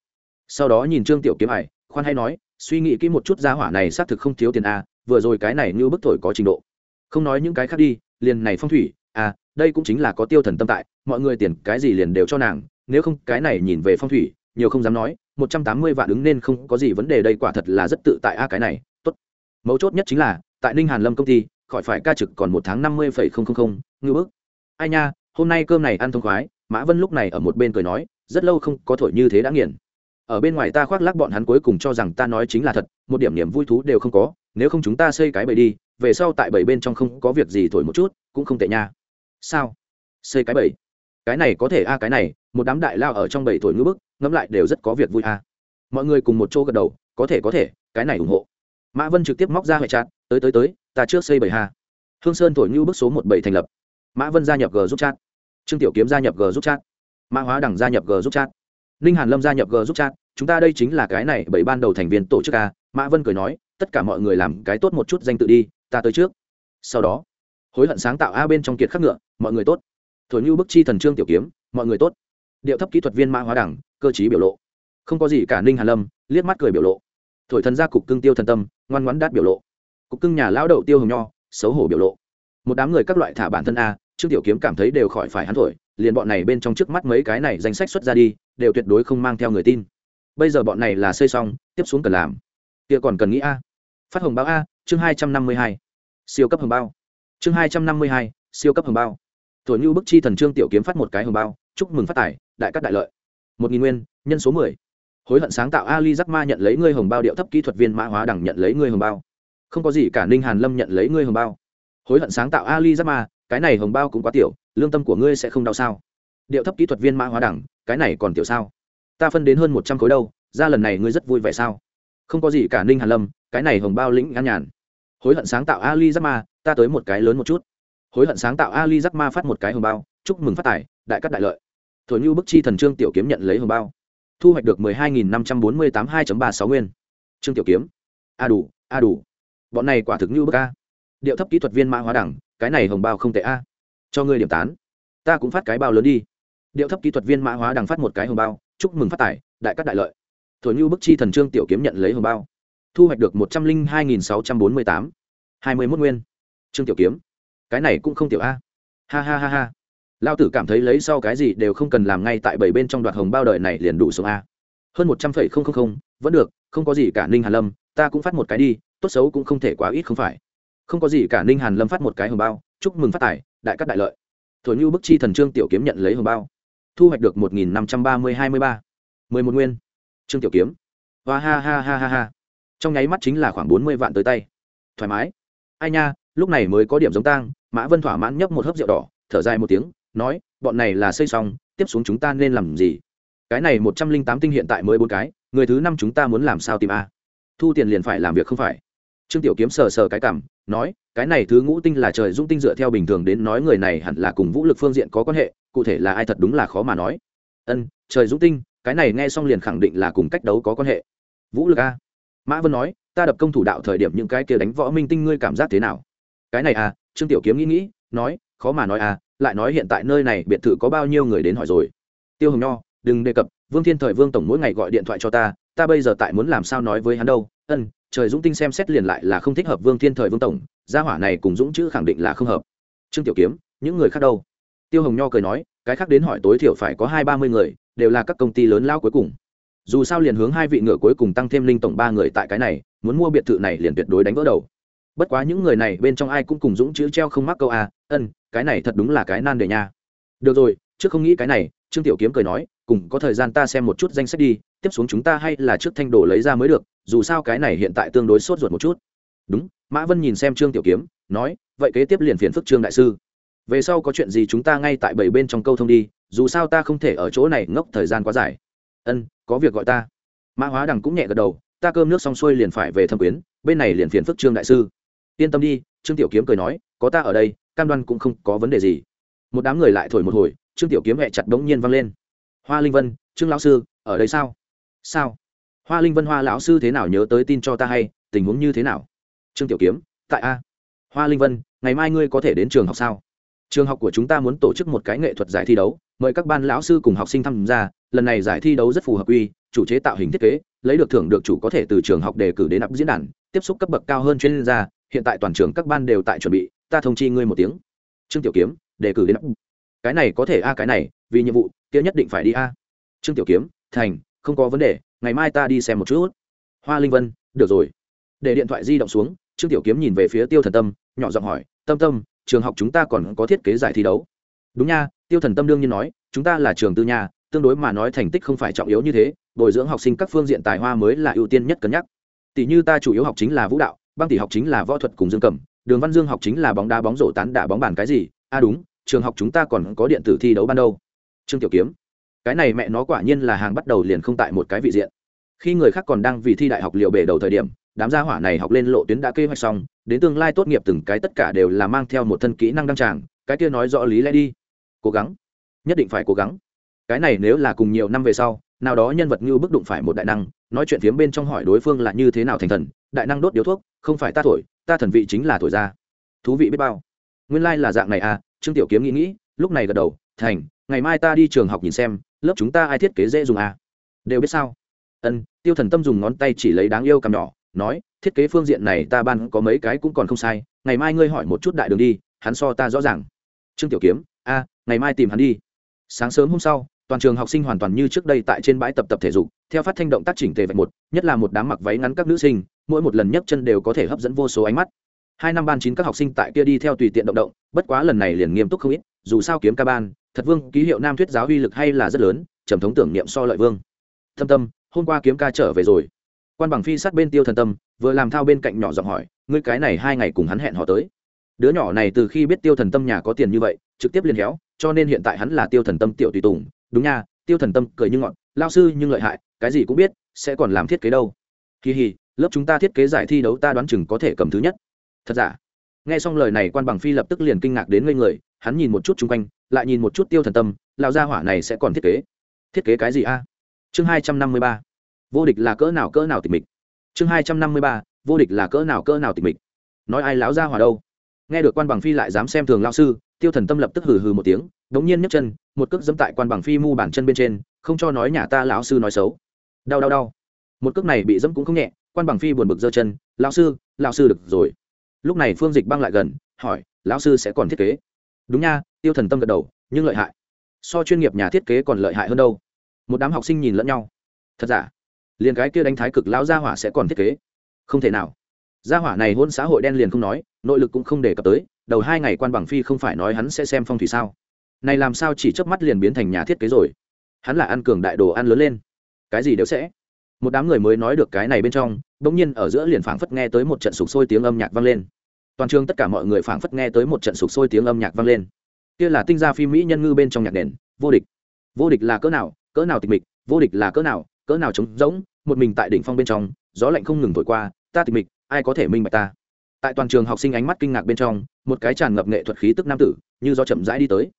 Sau đó nhìn trương tiểu kiếm ải khoan hay nói, suy nghĩ kỹ một chút giá hỏa này xác thực không thiếu tiền a, vừa rồi cái này như bức thổi có trình độ. Không nói những cái khác đi, liền này phong thủy à đây cũng chính là có tiêu thần tâm tại, mọi người tiền cái gì liền đều cho nàng nếu không, cái này nhìn về phong thủy, nhiều không dám nói, một trăm tám mươi vạn ứng nên không có gì vấn đề đây quả thật là rất tự tại a, cái này, tốt. Mấu chốt nhất chính là, tại ninh hàn lâm công ty, khỏi phải ca trực còn một tháng năm mươi phẩy không không không, ngư bức. Ai nha, hôm nay cơm này ăn thông khoái, mã vân lúc này ở một bên cười nói, rất lâu không có thổi như thế đã nghiền ở bên ngoài ta khoác lác bọn hắn cuối cùng cho rằng ta nói chính là thật, một điểm niềm vui thú đều không có, nếu không chúng ta xây cái bầy đi, về sau tại bầy bên trong không có việc gì thổi một chút, cũng không tệ nha. Sao? Xây cái bầy cái này có thể a, cái này một đám đại lao ở trong bảy thổi ngữ bức, ngẫm lại đều rất có việc vui a. Mọi người cùng một chỗ gật đầu, có thể có thể, cái này ủng hộ. Mã vân trực tiếp móc ra hệ chặt, tới tới tới, ta trước xây bảy ha. Hương sơn thổi ngữ bức số một bảy thành lập. Mã vân gia nhập g giúp chat. Trương tiểu kiếm gia nhập g giúp chat. Mã hóa đẳng gia nhập g giúp chat. Ninh hàn lâm gia nhập g giúp chat. Chúng ta đây chính là cái này bảy ban đầu thành viên tổ chức a. Mã vân cười nói, tất cả mọi người làm cái tốt một chút danh tự đi, ta tới trước. Sau đó, hối hận sáng tạo a bên trong kiệt khắc ngựa, mọi người tốt. Thổi như bức chi thần trương tiểu kiếm, mọi người tốt điệu thấp kỹ thuật viên mã hóa đẳng, cơ chí biểu lộ. Không có gì cả ninh hàn lâm, liếc mắt cười biểu lộ. Thổi thần gia cục cưng tiêu thần tâm, ngoan ngoãn đát biểu lộ. Cục cưng nhà lão đậu tiêu hồng nho, xấu hổ biểu lộ. Một đám người các loại thả bản thân a, trương tiểu kiếm cảm thấy đều khỏi phải hắn thổi, liền bọn này bên trong trước mắt mấy cái này danh sách xuất ra đi, đều tuyệt đối không mang theo người tin. Bây giờ bọn này là xây xong, tiếp xuống cần làm. Kia còn cần nghĩ a. Phát hồng báo a, chương hai trăm năm mươi hai. Siêu cấp hồng bao. Chương hai trăm năm mươi hai, siêu cấp hồng bao. Thổi như bức chi thần trương tiểu kiếm phát một cái hồng bao, chúc mừng phát tài đại cắt đại lợi. Một nghìn nguyên, nhân số mười. Hối hận sáng tạo ali giắc ma nhận lấy ngươi hồng bao điệu thấp kỹ thuật viên mã hóa đẳng nhận lấy ngươi hồng bao. Không có gì cả ninh hàn lâm nhận lấy ngươi hồng bao. Hối hận sáng tạo ali giắc ma, cái này hồng bao cũng quá tiểu, lương tâm của ngươi sẽ không đau sao? Điệu thấp kỹ thuật viên mã hóa đẳng cái này còn tiểu sao? Ta phân đến hơn một trăm khối đâu, ra lần này ngươi rất vui vẻ sao? Không có gì cả ninh hàn lâm, cái này hồng bao lĩnh ngăn nhàn. Hối hận sáng tạo ali giắc ma, ta tới một cái lớn một chút. Hối hận sáng tạo ali giắc ma phát một cái hồng bao, chúc mừng phát tài, đại cắt đại lợi thổi như bức chi thần trương tiểu kiếm nhận lấy hồng bao. Thu hoạch được mười hai nghìn năm trăm bốn mươi tám hai ba sáu nguyên. Trương tiểu kiếm. A đủ a đủ. Bọn này quả thực như bức a. Điệu thấp kỹ thuật viên mã hóa đẳng, cái này hồng bao không tệ a. Cho ngươi điểm tán. Ta cũng phát cái bao lớn đi. Điệu thấp kỹ thuật viên mã hóa đằng phát một cái hồng bao, chúc mừng phát tài, đại cắt đại lợi. Thổi như bức chi thần trương tiểu kiếm nhận lấy hồng bao. Thu hoạch được một trăm linh hai nghìn sáu trăm bốn mươi tám hai mươi mốt nguyên. Trương tiểu kiếm. Cái này cũng không tiểu a. Ha ha ha ha lao tử cảm thấy lấy sau cái gì đều không cần làm ngay tại bảy bên trong đoạt hồng bao đời này liền đủ số a. Hơn một trăm phẩy không không không, vẫn được, không có gì cả ninh hàn lâm, ta cũng phát một cái đi, tốt xấu cũng không thể quá ít không phải. Không có gì cả ninh hàn lâm phát một cái hồng bao, chúc mừng phát tài, đại cắt đại lợi. Thổi như bức chi thần trương tiểu kiếm nhận lấy hồng bao. Thu hoạch được một nghìn năm trăm ba mươi hai mươi ba. Mười một nguyên. Trương tiểu kiếm. Và ha ha ha ha ha. Trong nháy mắt chính là khoảng bốn mươi vạn tới tay. Thoải mái. Ai nha, lúc này mới có điểm giống tang, mã vân thỏa mãn nhấp một hớp rượu đỏ, thở dài một tiếng nói, bọn này là xây xong, tiếp xuống chúng ta nên làm gì? Cái này một trăm linh tám tinh hiện tại mới bốn cái, người thứ năm chúng ta muốn làm sao tìm a? Thu tiền liền phải làm việc không phải. Trương tiểu kiếm sờ sờ cái cảm, nói, cái này thứ ngũ tinh là trời dung tinh dựa theo bình thường đến nói người này hẳn là cùng vũ lực phương diện có quan hệ, cụ thể là ai thật đúng là khó mà nói. Ân, trời dung tinh, cái này nghe xong liền khẳng định là cùng cách đấu có quan hệ. Vũ lực a? Mã vân nói, ta đập công thủ đạo thời điểm những cái kia đánh võ minh tinh ngươi cảm giác thế nào? Cái này à trương tiểu kiếm nghĩ nghĩ, nói, khó mà nói à lại nói hiện tại nơi này biệt thự có bao nhiêu người đến hỏi rồi. Tiêu hồng nho, đừng đề cập, vương thiên thời vương tổng mỗi ngày gọi điện thoại cho ta ta bây giờ tại muốn làm sao nói với hắn đâu. Ân, trời dũng tinh xem xét liền lại là không thích hợp vương thiên thời vương tổng, gia hỏa này cùng dũng chữ khẳng định là không hợp. Trương tiểu kiếm, những người khác đâu? Tiêu hồng nho cười nói, cái khác đến hỏi tối thiểu phải có hai ba mươi người, đều là các công ty lớn lao cuối cùng. Dù sao liền hướng hai vị ngựa cuối cùng tăng thêm linh tổng ba người tại cái này, muốn mua biệt thự này liền tuyệt đối đánh vỡ đầu. Bất quá những người này bên trong ai cũng cùng dũng chữ treo không mắc câu a ân cái này thật đúng là cái nan đề nha. Được rồi, trước không nghĩ cái này, trương tiểu kiếm cười nói, cùng có thời gian ta xem một chút danh sách đi, tiếp xuống chúng ta hay là trước thanh đồ lấy ra mới được, dù sao cái này hiện tại tương đối sốt ruột một chút. Đúng, mã vân nhìn xem trương tiểu kiếm, nói, vậy kế tiếp liền phiền phức trương đại sư. Về sau có chuyện gì chúng ta ngay tại bảy bên trong câu thông đi, dù sao ta không thể ở chỗ này ngốc thời gian quá dài. Ân, có việc gọi ta. Mã hóa đằng cũng nhẹ gật đầu, ta cơm nước xong xuôi liền phải về thâm quyến, bên này liền phiền phức trương đại sư. Yên tâm đi, trương tiểu kiếm cười nói có ta ở đây, cam đoan cũng không có vấn đề gì. Một đám người lại thổi một hồi, trương tiểu kiếm hẹ chặt đống nhiên văng lên. Hoa linh vân, trương lão sư, ở đây sao? Sao? Hoa linh vân, hoa lão sư thế nào nhớ tới tin cho ta hay? Tình huống như thế nào? Trương tiểu kiếm, tại a. Hoa linh vân, ngày mai ngươi có thể đến trường học sao? Trường học của chúng ta muốn tổ chức một cái nghệ thuật giải thi đấu, mời các ban lão sư cùng học sinh tham gia. Lần này giải thi đấu rất phù hợp uy chủ chế tạo hình thiết kế, lấy được thưởng được chủ có thể từ trường học đề cử đến áp diễn đàn, tiếp xúc cấp bậc cao hơn chuyên gia. Hiện tại toàn trường các ban đều tại chuẩn bị ta thông chi ngươi một tiếng. Trương tiểu kiếm đề cử đến. Cái này có thể a cái này vì nhiệm vụ kia nhất định phải đi a. Trương tiểu kiếm thành không có vấn đề ngày mai ta đi xem một chút. Hoa linh vân được rồi. Để điện thoại di động xuống trương tiểu kiếm nhìn về phía tiêu thần tâm nhỏ giọng hỏi tâm tâm trường học chúng ta còn có thiết kế giải thi đấu? Đúng nha tiêu thần tâm đương nhiên nói chúng ta là trường tư nhà, tương đối mà nói thành tích không phải trọng yếu như thế bồi dưỡng học sinh các phương diện tài hoa mới là ưu tiên nhất cân nhắc. Tỷ như ta chủ yếu học chính là vũ đạo băng tỷ học chính là võ thuật cùng dương cầm đường văn dương học chính là bóng đá bóng rổ tán đả bóng bàn cái gì? A à đúng, trường học chúng ta còn có điện tử thi đấu ban đầu trương tiểu kiếm, cái này mẹ nó quả nhiên là hàng bắt đầu liền không tại một cái vị diện. Khi người khác còn đang vì thi đại học liệu bể đầu thời điểm, đám gia hỏa này học lên lộ tuyến đã kế hoạch xong, đến tương lai tốt nghiệp từng cái tất cả đều là mang theo một thân kỹ năng đăng tràng, cái kia nói rõ lý lẽ đi. Cố gắng, nhất định phải cố gắng. Cái này nếu là cùng nhiều năm về sau, nào đó nhân vật như bức đụng phải một đại năng, nói chuyện phiếm bên trong hỏi đối phương là như thế nào thành thần đại năng đốt điếu thuốc, không phải ta thổi, ta thần vị chính là thổi ra. Thú vị biết bao. Nguyên lai、like、là dạng này à trương tiểu kiếm nghĩ nghĩ, lúc này gật đầu, thành, ngày mai ta đi trường học nhìn xem, lớp chúng ta ai thiết kế dễ dùng à? Đều biết sao. Ân, tiêu thần tâm dùng ngón tay chỉ lấy đáng yêu cầm nhỏ, nói, thiết kế phương diện này ta ban có mấy cái cũng còn không sai, ngày mai ngươi hỏi một chút đại đường đi, hắn so ta rõ ràng. Trương tiểu kiếm, a, ngày mai tìm hắn đi. Sáng sớm hôm sau, toàn trường học sinh hoàn toàn như trước đây tại trên bãi tập tập thể dục, theo phát thanh động tác chỉnh tề vạch một, nhất là một đám mặc váy ngắn các nữ sinh mỗi một lần nhấc chân đều có thể hấp dẫn vô số ánh mắt. Hai năm ban chín các học sinh tại kia đi theo tùy tiện động động, bất quá lần này liền nghiêm túc không ít, dù sao kiếm ca ban, thật vương, ký hiệu nam thuyết giáo uy lực hay là rất lớn, trầm thống tưởng niệm so lợi vương. Thâm tâm, hôm qua kiếm ca trở về rồi. Quan bằng phi sát bên tiêu thần tâm, vừa làm thao bên cạnh nhỏ giọng hỏi, ngươi cái này hai ngày cùng hắn hẹn họ tới? Đứa nhỏ này từ khi biết tiêu thần tâm nhà có tiền như vậy, trực tiếp liền héo, cho nên hiện tại hắn là tiêu thần tâm tiểu tùy tùng. Đúng nha, tiêu thần tâm cười như ngọn, lao sư nhưng lợi hại, cái gì cũng biết, sẽ còn làm thiết kế đâu. Kỳ hì lớp chúng ta thiết kế giải thi đấu ta đoán chừng có thể cầm thứ nhất. Thật giả? Nghe xong lời này, quan bằng phi lập tức liền kinh ngạc đến ngây người, hắn nhìn một chút chung quanh, lại nhìn một chút tiêu thần tâm, lão gia hỏa này sẽ còn thiết kế. Thiết kế cái gì a? Chương hai trăm năm mươi ba. Vô địch là cỡ nào cỡ nào tịch mịch? Chương hai trăm năm mươi ba. Vô địch là cỡ nào cỡ nào tịch mịch? Nói ai lão gia hỏa đâu? Nghe được quan bằng phi lại dám xem thường lao sư, tiêu thần tâm lập tức hừ hừ một tiếng, đống nhiên nhấc chân, một cước dẫm tại quan bằng phi mu bàn chân bên trên, không cho nói nhà ta lão sư nói xấu. Đau đau đau. Một cước này bị dẫm cũng không nhẹ quan bằng phi buồn bực giơ chân, lão sư lão sư được rồi. Lúc này phương dịch băng lại gần, hỏi, lão sư sẽ còn thiết kế? Đúng nha, tiêu thần tâm gật đầu, nhưng lợi hại. So chuyên nghiệp nhà thiết kế còn lợi hại hơn đâu. Một đám học sinh nhìn lẫn nhau. Thật giả? Liền cái kia đánh thái cực lão gia hỏa sẽ còn thiết kế? Không thể nào. Gia hỏa này hôn xã hội đen liền không nói, nội lực cũng không đề cập tới, đầu hai ngày quan bằng phi không phải nói hắn sẽ xem phong thủy sao. Này làm sao chỉ chớp mắt liền biến thành nhà thiết kế rồi? Hắn là ăn cường đại đồ ăn lớn lên. Cái gì đều sẽ một đám người mới nói được cái này bên trong, bỗng nhiên ở giữa liền phảng phất nghe tới một trận sục sôi tiếng âm nhạc vang lên. Toàn trường tất cả mọi người phảng phất nghe tới một trận sục sôi tiếng âm nhạc vang lên. Kia là tinh gia phim mỹ nhân ngư bên trong nhạc đền, vô địch. Vô địch là cỡ nào cỡ nào tịch mịch, vô địch là cỡ nào cỡ nào trống rỗng, một mình tại đỉnh phong bên trong, gió lạnh không ngừng thổi qua, ta tịch mịch, ai có thể minh bạch ta? Tại toàn trường học sinh ánh mắt kinh ngạc bên trong, một cái tràn ngập nghệ thuật khí tức nam tử, như gió chậm rãi đi tới.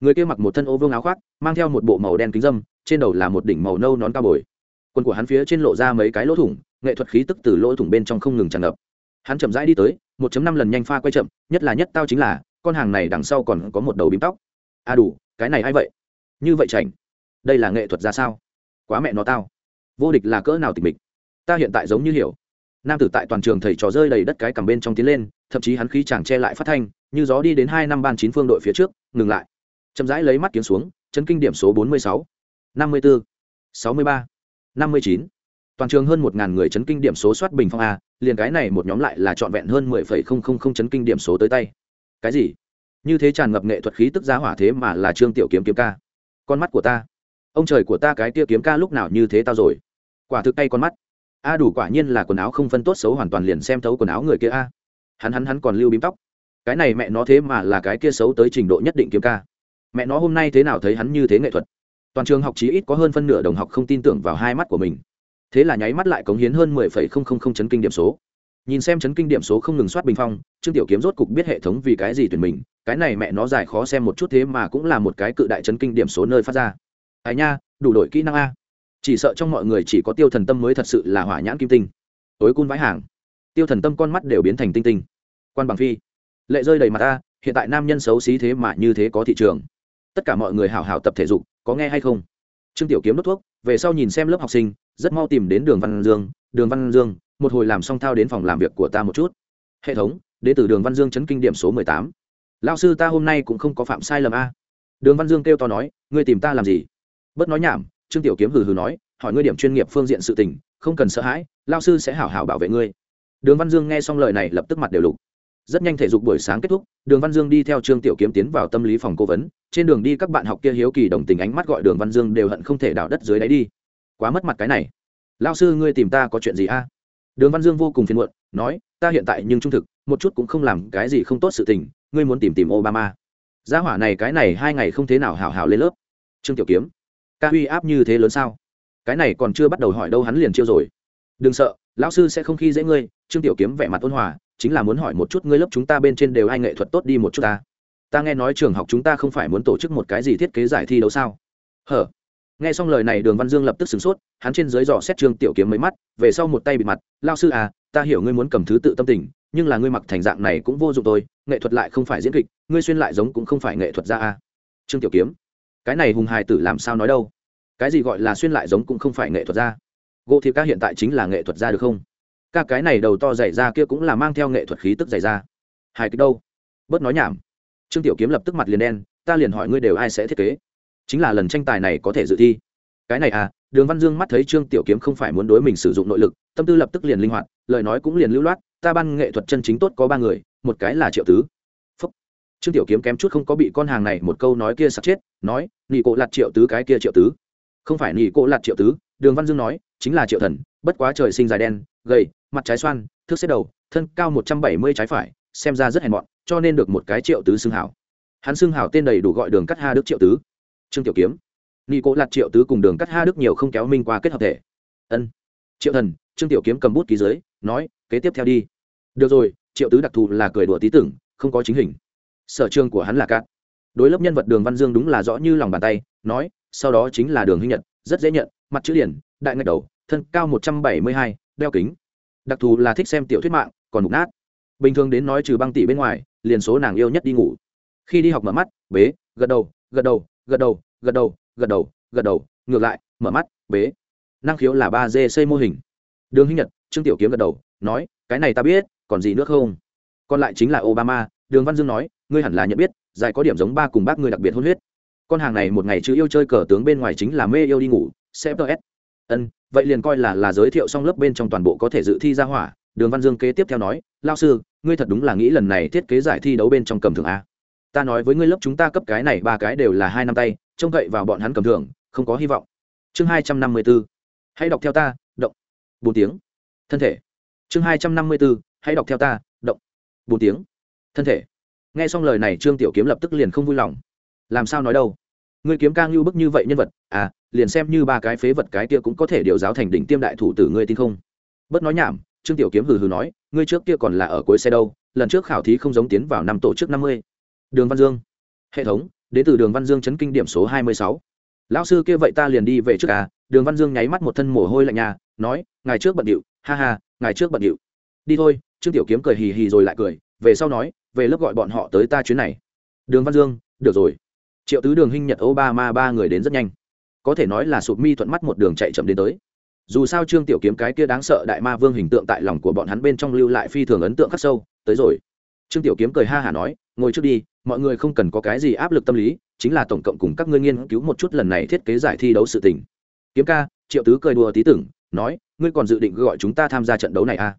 Người kia mặc một thân ô vương áo khoác, mang theo một bộ màu đen kính dâm, trên đầu là một đỉnh màu nâu nón cao bồi quần của hắn phía trên lộ ra mấy cái lỗ thủng, nghệ thuật khí tức từ lỗ thủng bên trong không ngừng tràn ngập. Hắn chậm rãi đi tới, một năm lần nhanh pha quay chậm, nhất là nhất tao chính là, con hàng này đằng sau còn có một đầu bím tóc. À đủ, cái này ai vậy? Như vậy chảnh. Đây là nghệ thuật ra sao? Quá mẹ nó tao. Vô địch là cỡ nào tịch mịch? Ta hiện tại giống như hiểu. Nam tử tại toàn trường thầy trò rơi đầy đất cái cầm bên trong tiến lên, thậm chí hắn khí chàng che lại phát thanh, như gió đi đến hai năm ban chín phương đội phía trước, ngừng lại. Chậm rãi lấy mắt kiếm xuống chân kinh điểm số bốn mươi sáu, năm mươi bốn sáu mươi ba năm mươi chín. Toàn trường hơn một ngàn người chấn kinh điểm số soát bình phong a, liền cái này một nhóm lại là trọn vẹn hơn mười phẩy không không không chấn kinh điểm số tới tay. Cái gì? Như thế tràn ngập nghệ thuật khí tức giá hỏa thế mà là trương tiểu kiếm kiếm ca. Con mắt của ta. Ông trời của ta cái tia kiếm ca lúc nào như thế tao rồi? Quả thực tay con mắt. A đủ quả nhiên là quần áo không phân tốt xấu hoàn toàn liền xem thấu quần áo người kia a. Hắn hắn hắn còn lưu bím tóc. Cái này mẹ nó thế mà là cái kia xấu tới trình độ nhất định kiếm ca. Mẹ nó hôm nay thế nào thấy hắn như thế nghệ thuật? Toàn trường học chí ít có hơn phân nửa đồng học không tin tưởng vào hai mắt của mình. Thế là nháy mắt lại cống hiến hơn mười phẩy không không không chấn kinh điểm số. Nhìn xem chấn kinh điểm số không ngừng soát bình phong, trương tiểu kiếm rốt cục biết hệ thống vì cái gì tuyển mình, cái này mẹ nó dài khó xem một chút thế mà cũng là một cái cự đại chấn kinh điểm số nơi phát ra. Ai nha, đủ đổi kỹ năng a. Chỉ sợ trong mọi người chỉ có tiêu thần tâm mới thật sự là hỏa nhãn kim tinh. Tối cun vãi hàng. Tiêu thần tâm con mắt đều biến thành tinh tinh. Quan bằng phi, lệ rơi đầy mặt ta, hiện tại nam nhân xấu xí thế mà như thế có thị trường tất cả mọi người hào hào tập thể dục, có nghe hay không? Trương tiểu kiếm đốt thuốc, về sau nhìn xem lớp học sinh, rất mau tìm đến đường văn dương. Đường văn dương, một hồi làm xong thao đến phòng làm việc của ta một chút. Hệ thống đến từ đường văn dương chấn kinh điểm số mười tám. Lao sư ta hôm nay cũng không có phạm sai lầm a. Đường văn dương kêu to nói, ngươi tìm ta làm gì? Bớt nói nhảm, trương tiểu kiếm hừ hừ nói, hỏi ngươi điểm chuyên nghiệp phương diện sự tình, không cần sợ hãi lao sư sẽ hảo hảo bảo vệ ngươi. Đường văn dương nghe xong lời này lập tức mặt đều lục rất nhanh thể dục buổi sáng kết thúc, đường văn dương đi theo trương tiểu kiếm tiến vào tâm lý phòng cố vấn. Trên đường đi các bạn học kia hiếu kỳ đồng tình ánh mắt gọi đường văn dương đều hận không thể đào đất dưới đáy đi. Quá mất mặt cái này. Lao sư ngươi tìm ta có chuyện gì a? Đường văn dương vô cùng phiền muộn, nói, ta hiện tại nhưng trung thực, một chút cũng không làm cái gì không tốt sự tình, ngươi muốn tìm tìm obama. Gia hỏa này cái này hai ngày không thế nào hào hào lên lớp. Trương tiểu kiếm, ca uy áp như thế lớn sao? Cái này còn chưa bắt đầu hỏi đâu hắn liền chiêu rồi. Đừng sợ, lão sư sẽ không khi dễ ngươi, trương tiểu kiếm vẻ mặt ôn hòa chính là muốn hỏi một chút ngươi lớp chúng ta bên trên đều ai nghệ thuật tốt đi một chút ta. Ta nghe nói trường học chúng ta không phải muốn tổ chức một cái gì thiết kế giải thi đấu sao? Hở. Nghe xong lời này đường văn dương lập tức sửng sốt, hắn trên dưới dò xét trương tiểu kiếm mấy mắt, về sau một tay bịt mặt lao sư à ta hiểu ngươi muốn cầm thứ tự tâm tình, nhưng là ngươi mặc thành dạng này cũng vô dụng tôi nghệ thuật lại không phải diễn kịch, ngươi xuyên lại giống cũng không phải nghệ thuật ra à. Trương tiểu kiếm. Cái này hùng hài tử làm sao nói đâu? Cái gì gọi là xuyên lại giống cũng không phải nghệ thuật ra? Gỗ thì ca hiện tại chính là nghệ thuật ra được không? Ca cái này đầu to dày ra kia cũng là mang theo nghệ thuật khí tức dày ra hài kịch đâu? Bớt nói nhảm. Trương tiểu kiếm lập tức mặt liền đen, ta liền hỏi ngươi đều ai sẽ thiết kế? Chính là lần tranh tài này có thể dự thi. Cái này à đường văn dương mắt thấy trương tiểu kiếm không phải muốn đối mình sử dụng nội lực, tâm tư lập tức liền linh hoạt, lời nói cũng liền lưu loát, ta ban nghệ thuật chân chính tốt có ba người, một cái là triệu tứ. Phúc. trương tiểu kiếm kém chút không có bị con hàng này một câu nói kia sắp chết, nói nị cộ lạt triệu tứ cái kia triệu tứ. Không phải nị cộ lạt triệu tứ, đường văn dương nói, chính là triệu thần, bất quá trời sinh dài đen, gầy mặt trái xoan, thước xếp đầu, thân cao một trăm bảy mươi trái phải, xem ra rất hèn mọn, cho nên được một cái triệu tứ xưng hảo. Hắn xưng hảo tên đầy đủ gọi đường cắt ha đức triệu tứ. Trương tiểu kiếm. Nghi cố lạt triệu tứ cùng đường cắt ha đức nhiều không kéo minh qua kết hợp thể. Ân. Triệu thần, trương tiểu kiếm cầm bút ký dưới, nói, kế tiếp theo đi. Được rồi, triệu tứ đặc thù là cười đùa tí tưởng, không có chính hình. Sở trường của hắn là cát. Đối lớp nhân vật đường văn dương đúng là rõ như lòng bàn tay, nói, sau đó chính là đường huy nhật, rất dễ nhận, mặt chữ điển, đại ngạch đầu, thân cao một trăm bảy mươi hai, đeo kính đặc thù là thích xem tiểu thuyết mạng, còn mục nát. Bình thường đến nói trừ băng tỷ bên ngoài, liền số nàng yêu nhất đi ngủ. Khi đi học mở mắt, bế, gật đầu gật đầu gật đầu gật đầu gật đầu gật đầu, ngược lại, mở mắt, bế. Năng khiếu là ba d xây mô hình. Đường hinh nhật, trương tiểu kiếm gật đầu, nói, cái này ta biết, còn gì nữa không? Còn lại chính là obama, đường văn dương nói, ngươi hẳn là nhận biết, dài có điểm giống ba cùng bác ngươi đặc biệt hôn huyết. Con hàng này một ngày chứ yêu chơi cờ tướng bên ngoài chính là mê yêu đi ngủ cfs ân vậy liền coi là là giới thiệu xong lớp bên trong toàn bộ có thể dự thi ra hỏa. Đường văn dương kế tiếp theo nói lao sư, ngươi thật đúng là nghĩ lần này thiết kế giải thi đấu bên trong cầm thường a. Ta nói với ngươi lớp chúng ta cấp cái này ba cái đều là hai năm tay, trông cậy vào bọn hắn cầm thưởng, không có hy vọng. Chương hai trăm năm mươi b ố hãy đọc theo ta, động. Bốn tiếng. Thân thể. Chương hai trăm năm mươi b ố hãy đọc theo ta, động. Bốn tiếng. Thân thể. Nghe xong lời này, trương tiểu kiếm lập tức liền không vui lòng. Làm sao nói đâu? Ngươi kiếm ca ngưu bức như vậy nhân vật à liền xem như ba cái phế vật cái kia cũng có thể điều giáo thành đỉnh tiêm đại thủ tử ngươi tin không? Bất nói nhảm, trương tiểu kiếm hừ hừ nói, ngươi trước kia còn là ở cuối xe đâu, lần trước khảo thí không giống tiến vào năm tổ chức năm mươi. Đường văn dương. Hệ thống, đến từ đường văn dương chấn kinh điểm số hai mươi sáu. Lão sư kia vậy ta liền đi về trước à? Đường văn dương nháy mắt một thân mồ hôi lạnh nhà, nói ngày trước bận điệu, ha ha ngày trước bận điệu. Đi thôi, trương tiểu kiếm cười hì hì rồi lại cười, về sau nói, về lớp gọi bọn họ tới ta chuyến này. Đường văn dương, được rồi. Triệu tứ đường hinh nhật obama ba người đến rất nhanh có thể nói là sụp mi thuận mắt một đường chạy chậm đến tới. Dù sao trương tiểu kiếm cái kia đáng sợ đại ma vương hình tượng tại lòng của bọn hắn bên trong lưu lại phi thường ấn tượng khắc sâu, tới rồi. Trương tiểu kiếm cười ha hả nói, ngồi trước đi, mọi người không cần có cái gì áp lực tâm lý, chính là tổng cộng cùng các ngươi nghiên cứu một chút lần này thiết kế giải thi đấu sự tình. Kiếm ca, triệu tứ cười đùa tí tưởng, nói, ngươi còn dự định gọi chúng ta tham gia trận đấu này à?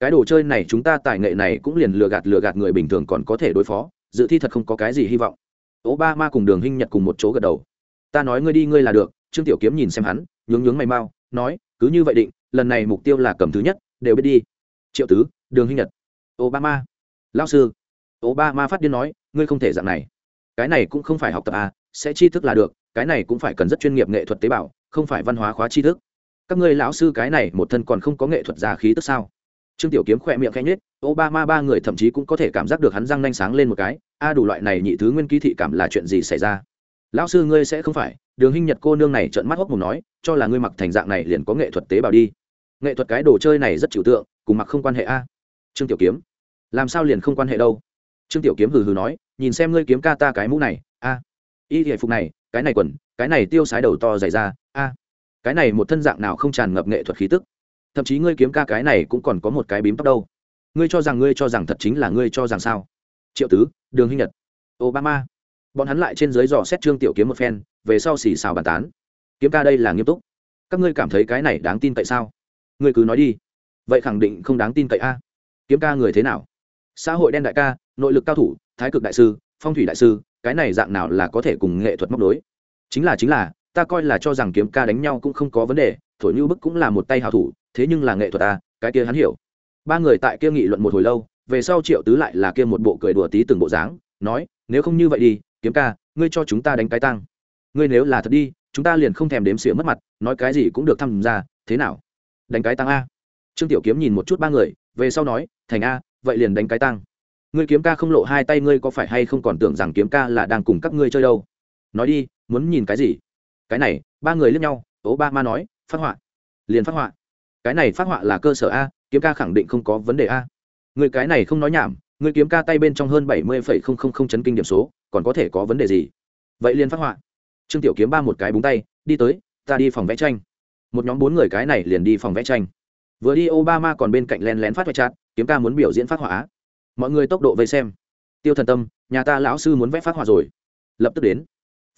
Cái đồ chơi này chúng ta tài nghệ này cũng liền lừa gạt lừa gạt người bình thường còn có thể đối phó, dự thi thật không có cái gì hy vọng. Obama cùng đường hinh nhật cùng một chỗ gật đầu ta nói ngươi đi ngươi là được trương tiểu kiếm nhìn xem hắn nhướng nhướng mày mau nói cứ như vậy định lần này mục tiêu là cầm thứ nhất đều biết đi. Triệu tứ đường hinh nhật obama. Lao sư obama phát điên nói ngươi không thể dạng này. Cái này cũng không phải học tập à sẽ tri thức là được cái này cũng phải cần rất chuyên nghiệp nghệ thuật tế bào không phải văn hóa khóa tri thức. Các ngươi lão sư cái này một thân còn không có nghệ thuật giá khí tức sao? Trương tiểu kiếm khỏe miệng khẽ nhất, obama ba người thậm chí cũng có thể cảm giác được hắn răng nanh sáng lên một cái. A đủ loại này nhị thứ nguyên ký thị cảm là chuyện gì xảy ra? Lão sư ngươi sẽ không phải. Đường hinh nhật cô nương này trợn mắt hốc mồm nói, cho là ngươi mặc thành dạng này liền có nghệ thuật tế bào đi. Nghệ thuật cái đồ chơi này rất trừu tượng, cùng mặc không quan hệ a. Trương tiểu kiếm, làm sao liền không quan hệ đâu? Trương tiểu kiếm hừ hừ nói, nhìn xem ngươi kiếm ca ta cái mũ này, a. Y thể phục này, cái này quần, cái này tiêu sái đầu to dày ra a. Cái này một thân dạng nào không tràn ngập nghệ thuật khí tức. Thậm chí ngươi kiếm ca cái này cũng còn có một cái bím tóc đâu. Ngươi cho rằng ngươi cho rằng thật chính là ngươi cho rằng sao? Triệu tứ, đường hinh nhật, obama bọn hắn lại trên dưới dò xét trương tiểu kiếm một phen, về sau xì xào bàn tán. Kiếm ca đây là nghiêm túc. Các ngươi cảm thấy cái này đáng tin cậy sao? Ngươi cứ nói đi. Vậy khẳng định không đáng tin cậy a. Kiếm ca người thế nào? Xã hội đen đại ca, nội lực cao thủ, thái cực đại sư, phong thủy đại sư, cái này dạng nào là có thể cùng nghệ thuật móc đối chính là chính là, ta coi là cho rằng kiếm ca đánh nhau cũng không có vấn đề, thổi như bức cũng là một tay hào thủ, thế nhưng là nghệ thuật ta cái kia hắn hiểu. Ba người tại kia nghị luận một hồi lâu, về sau triệu tứ lại là kia một bộ cười đùa tí từng bộ dáng, nói, nếu không như vậy đi kiếm ca, ngươi cho chúng ta đánh cái tăng ngươi nếu là thật đi, chúng ta liền không thèm đếm xỉa mất mặt, nói cái gì cũng được tham gia thế nào? Đánh cái tăng a. Trương tiểu kiếm nhìn một chút ba người, về sau nói, thành a, vậy liền đánh cái tăng ngươi kiếm ca không lộ hai tay ngươi có phải hay không còn tưởng rằng kiếm ca là đang cùng các ngươi chơi đâu? Nói đi, muốn nhìn cái gì? Cái này, ba người lướt nhau, ố ba ma nói, phát họa. Liền phát họa. Cái này phát họa là cơ sở a, kiếm ca khẳng định không có vấn đề a. Người cái này không nói nhảm người kiếm ca tay bên trong hơn bảy mươi phẩy không không không chấn kinh điểm số, còn có thể có vấn đề gì? Vậy liền phát họa. Trương tiểu kiếm ba một cái búng tay, đi tới, ta đi phòng vẽ tranh. Một nhóm bốn người cái này liền đi phòng vẽ tranh. Vừa đi obama còn bên cạnh len lén phát hoại chát kiếm ca muốn biểu diễn phát họa mọi người tốc độ vây xem. Tiêu thần tâm, nhà ta lão sư muốn vẽ phát họa rồi. Lập tức đến.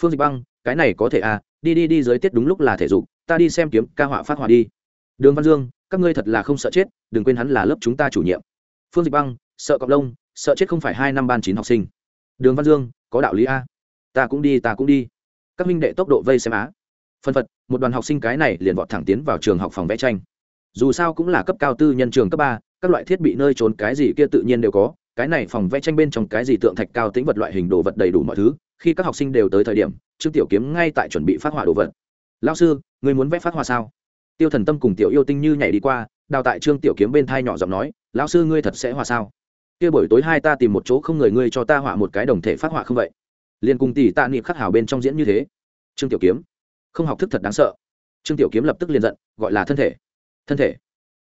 Phương dịch băng, cái này có thể à đi đi đi dưới tiết đúng lúc là thể dục, ta đi xem kiếm ca họa phát họa đi. Đường văn dương, các ngươi thật là không sợ chết, đừng quên hắn là lớp chúng ta chủ nhiệm. Phương dịch băng sợ cọc lông, sợ chết không phải hai năm ban chín học sinh. Đường văn dương, có đạo lý a. Ta cũng đi, ta cũng đi. Các minh đệ tốc độ vây xem á. Phân phật, một đoàn học sinh cái này liền vọt thẳng tiến vào trường học phòng vẽ tranh. Dù sao cũng là cấp cao tư nhân trường cấp ba, các loại thiết bị nơi trốn cái gì kia tự nhiên đều có. Cái này phòng vẽ tranh bên trong cái gì tượng thạch cao tính vật loại hình đồ vật đầy đủ mọi thứ, khi các học sinh đều tới thời điểm, trương tiểu kiếm ngay tại chuẩn bị phát họa đồ vật. Lao sư, người muốn vẽ phát họa sao? Tiêu thần tâm cùng tiểu yêu tinh như nhảy đi qua, đào tại trương tiểu kiếm bên thai nhỏ giọng nói, lão sư, ngươi thật sẽ họa sao? Kia buổi tối hai ta tìm một chỗ không người ngươi cho ta họa một cái đồng thể phát họa không vậy? Liền cùng tỷ tạ niệm khắc hảo bên trong diễn như thế. Trương tiểu kiếm. Không học thức thật đáng sợ. Trương tiểu kiếm lập tức liền giận, gọi là thân thể. Thân thể.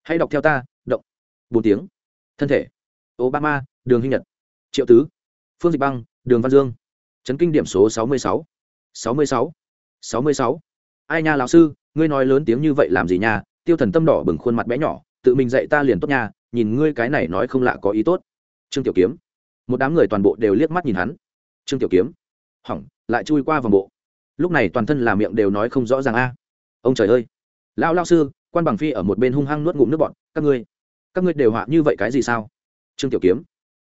Hãy đọc theo ta, động. Bốn tiếng. Thân thể. Obama, đường hinh nhật. Triệu tứ. Phương dịch băng, đường văn dương. Chấn kinh điểm số sáu mươi sáu. sáu mươi sáu. sáu mươi sáu. Ai nha lão sư, ngươi nói lớn tiếng như vậy làm gì nha? Tiêu thần tâm đỏ bừng khuôn mặt bé nhỏ, tự mình dạy ta liền tốt nha, nhìn ngươi cái này nói không lạ có ý tốt trương tiểu kiếm. Một đám người toàn bộ đều liếc mắt nhìn hắn. Trương tiểu kiếm. Hỏng, lại chui qua vòng bộ. Lúc này toàn thân là miệng đều nói không rõ ràng a. Ông trời ơi. Lão lao sư, quan bằng phi ở một bên hung hăng nuốt ngụm nước bọn các ngươi các ngươi đều họa như vậy cái gì sao? Trương tiểu kiếm.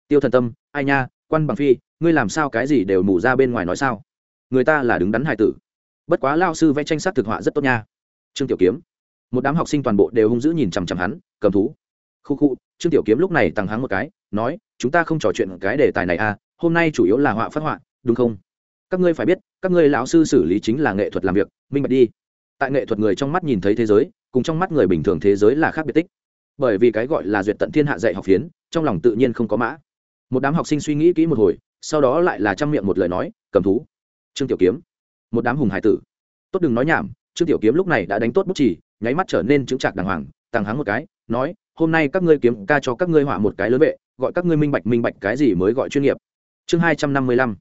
Tiêu thần tâm, ai nha, quan bằng phi, ngươi làm sao cái gì đều mù ra bên ngoài nói sao? Người ta là đứng đắn hài tử. Bất quá lao sư vẽ tranh sắc thực họa rất tốt nha. Trương tiểu kiếm. Một đám học sinh toàn bộ đều hung dữ nhìn chằm chằm hắn, cầm thú khu khu, trương tiểu kiếm lúc này tăng háng một cái, nói, chúng ta không trò chuyện cái đề tài này à hôm nay chủ yếu là họa phát họa, đúng không? Các ngươi phải biết, các ngươi lão sư xử lý chính là nghệ thuật làm việc, minh bạch đi. Tại nghệ thuật người trong mắt nhìn thấy thế giới, cùng trong mắt người bình thường thế giới là khác biệt tích. Bởi vì cái gọi là duyệt tận thiên hạ dạy học phiến, trong lòng tự nhiên không có mã. Một đám học sinh suy nghĩ kỹ một hồi, sau đó lại là chăm miệng một lời nói, cầm thú. Trương tiểu kiếm. Một đám hùng hải tử. Tốt đừng nói nhảm, trương tiểu kiếm lúc này đã đánh tốt bút chỉ nháy mắt trở nên chứng trạc đàng hoàng tàng hắng một cái, nói, hôm nay các ngươi kiếm ca cho các ngươi họa một cái lớn vệ, gọi các ngươi minh bạch minh bạch cái gì mới gọi chuyên nghiệp. Chương hai trăm năm mươi lăm.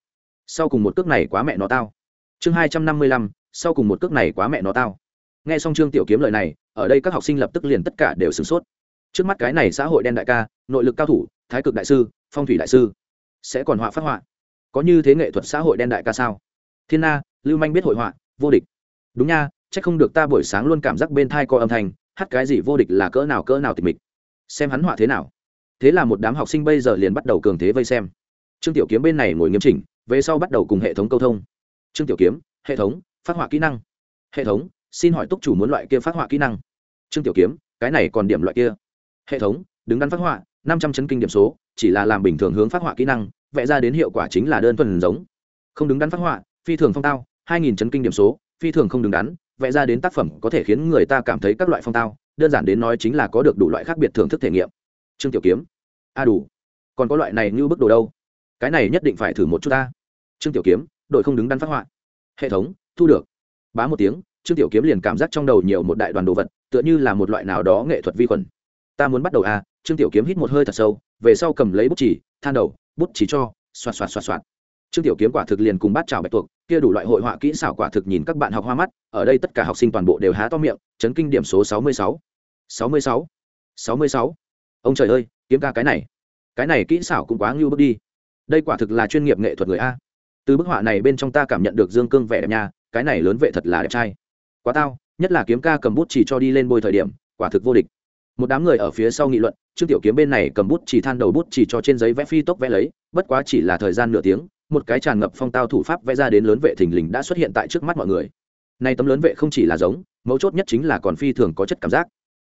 Sau cùng một cước này quá mẹ nó tao. Chương hai trăm năm mươi lăm, sau cùng một cước này quá mẹ nó tao. Nghe xong trương tiểu kiếm lời này, ở đây các học sinh lập tức liền tất cả đều sửng sốt. Trước mắt cái này xã hội đen đại ca, nội lực cao thủ, thái cực đại sư, phong thủy đại sư, sẽ còn họa phát họa. Có như thế nghệ thuật xã hội đen đại ca sao? Thiên na, lưu manh biết hội họa, vô địch. Đúng nha c h ắ c không được ta buổi sáng luôn cảm giác bên thai có âm thanh hát cái gì vô địch là cỡ nào cỡ nào tịch mịch. Xem hắn họa thế nào. Thế là một đám học sinh bây giờ liền bắt đầu cường thế vây xem. Trương tiểu kiếm bên này ngồi nghiêm chỉnh, về sau bắt đầu cùng hệ thống câu thông. Trương tiểu kiếm, hệ thống, phát họa kỹ năng. Hệ thống, xin hỏi túc chủ muốn loại kia phát họa kỹ năng? Trương tiểu kiếm, cái này còn điểm loại kia. Hệ thống, đứng đắn phát họa, năm trăm chấn kinh điểm số, chỉ là làm bình thường hướng phát họa kỹ năng, vẽ ra đến hiệu quả chính là đơn thuần giống. Không đứng đắn phát họa, phi thường phong tao, hai nghìn chấn kinh điểm số, phi thường không đứng đắn vẽ ra đến tác phẩm có thể khiến người ta cảm thấy các loại phong tao, đơn giản đến nói chính là có được đủ loại khác biệt thưởng thức thể nghiệm. Trương tiểu kiếm, a đủ. Còn có loại này như bức đồ đâu? Cái này nhất định phải thử một chút ta. Trương tiểu kiếm, đội không đứng đắn phát họa. Hệ thống, thu được. Bá một tiếng, trương tiểu kiếm liền cảm giác trong đầu nhiều một đại đoàn đồ vật, tựa như là một loại nào đó nghệ thuật vi khuẩn. Ta muốn bắt đầu a trương tiểu kiếm hít một hơi thật sâu, về sau cầm lấy bút chỉ than đầu, bút chỉ cho, xoạt xoạt xoạt xoạt. Trương tiểu kiếm quả thực liền cùng bát trào bạch tuộc kia đủ loại hội họa kỹ xảo quả thực nhìn các bạn học hoa mắt, ở đây tất cả học sinh toàn bộ đều há to miệng, chấn kinh điểm số sáu mươi sáu. sáu mươi sáu. sáu mươi sáu. Ông trời ơi, kiếm ca cái này. Cái này kỹ xảo cũng quá ngưu bước đi. Đây quả thực là chuyên nghiệp nghệ thuật người a. Từ bức họa này bên trong ta cảm nhận được dương cương vẻ đẹp nha, cái này lớn vệ thật là đẹp trai. Quá tao, nhất là kiếm ca cầm bút chỉ cho đi lên bôi thời điểm, quả thực vô địch. Một đám người ở phía sau nghị luận, trương tiểu kiếm bên này cầm bút chỉ than đầu bút chỉ cho trên giấy vẽ phi tốc vẽ lấy, bất quá chỉ là thời gian nửa tiếng một cái tràn ngập phong tao thủ pháp vẽ ra đến lớn vệ thình lình đã xuất hiện tại trước mắt mọi người. Nay tấm lớn vệ không chỉ là giống, mấu chốt nhất chính là còn phi thường có chất cảm giác.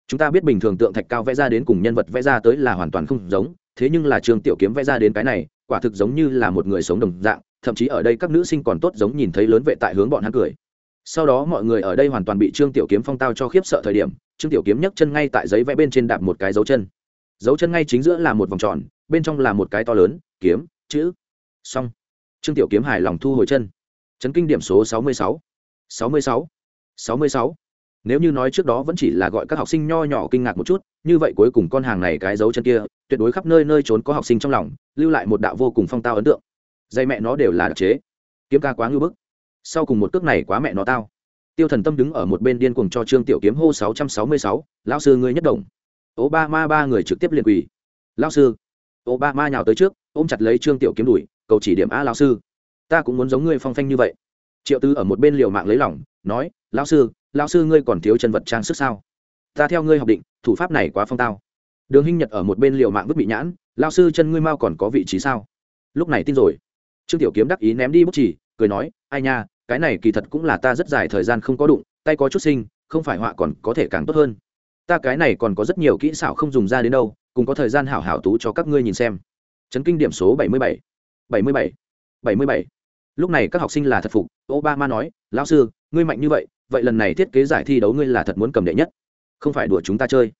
Chúng ta biết bình thường tượng thạch cao vẽ ra đến cùng nhân vật vẽ ra tới là hoàn toàn không giống, thế nhưng là trương tiểu kiếm vẽ ra đến cái này, quả thực giống như là một người sống đồng dạng, thậm chí ở đây các nữ sinh còn tốt giống nhìn thấy lớn vệ tại hướng bọn hắn cười. Sau đó mọi người ở đây hoàn toàn bị trương tiểu kiếm phong tao cho khiếp sợ thời điểm, trương tiểu kiếm nhấc chân ngay tại giấy vẽ bên trên đạp một cái dấu chân. Dấu chân ngay chính giữa là một vòng tròn, bên trong là một cái to lớn, kiếm, chữ. Xong trương tiểu kiếm hài lòng thu hồi chân. Chấn kinh điểm số sáu mươi sáu. sáu mươi sáu. sáu mươi sáu. Nếu như nói trước đó vẫn chỉ là gọi các học sinh nho nhỏ kinh ngạc một chút, như vậy cuối cùng con hàng này cái dấu chân kia, tuyệt đối khắp nơi nơi trốn có học sinh trong lòng, lưu lại một đạo vô cùng phong tao ấn tượng. Dây mẹ nó đều là đặc chế. Kiếm ca quá ngưỡng bức. Sau cùng một cước này quá mẹ nó tao. Tiêu thần tâm đứng ở một bên điên cuồng cho trương tiểu kiếm hô sáu trăm sáu mươi sáu, lão sư ngươi nhất đồng obama ba người trực tiếp liền quỳ. Lão sư obama nhào tới trước, ôm chặt lấy trương tiểu kiếm đùi, cầu chỉ điểm, a lão sư, ta cũng muốn giống ngươi phong phanh như vậy. Triệu tư ở một bên liều mạng lấy lỏng nói, lão sư lão sư ngươi còn thiếu chân vật trang sức sao? Ta theo ngươi học định, thủ pháp này quá phong tao. Đường hinh nhật ở một bên liều mạng vứt bị nhãn, lão sư chân ngươi mau còn có vị trí sao? Lúc này tin rồi. Trương tiểu kiếm đắc ý ném đi bút chỉ cười nói, ai nha, cái này kỳ thật cũng là ta rất dài thời gian không có đụng, tay có chút sinh không phải họa còn có thể càng tốt hơn. Ta cái này còn có rất nhiều kỹ xảo không dùng ra đến đâu cùng có thời gian hảo hảo tú cho các ngươi nhìn xem. Chấn kinh điểm số bảy mươi bảy bảy mươi bảy bảy mươi bảy. Lúc này các học sinh là thật phục, obama nói, lão sư, ngươi mạnh như vậy vậy lần này thiết kế giải thi đấu ngươi là thật muốn cầm đệ nhất. Không phải đùa chúng ta chơi.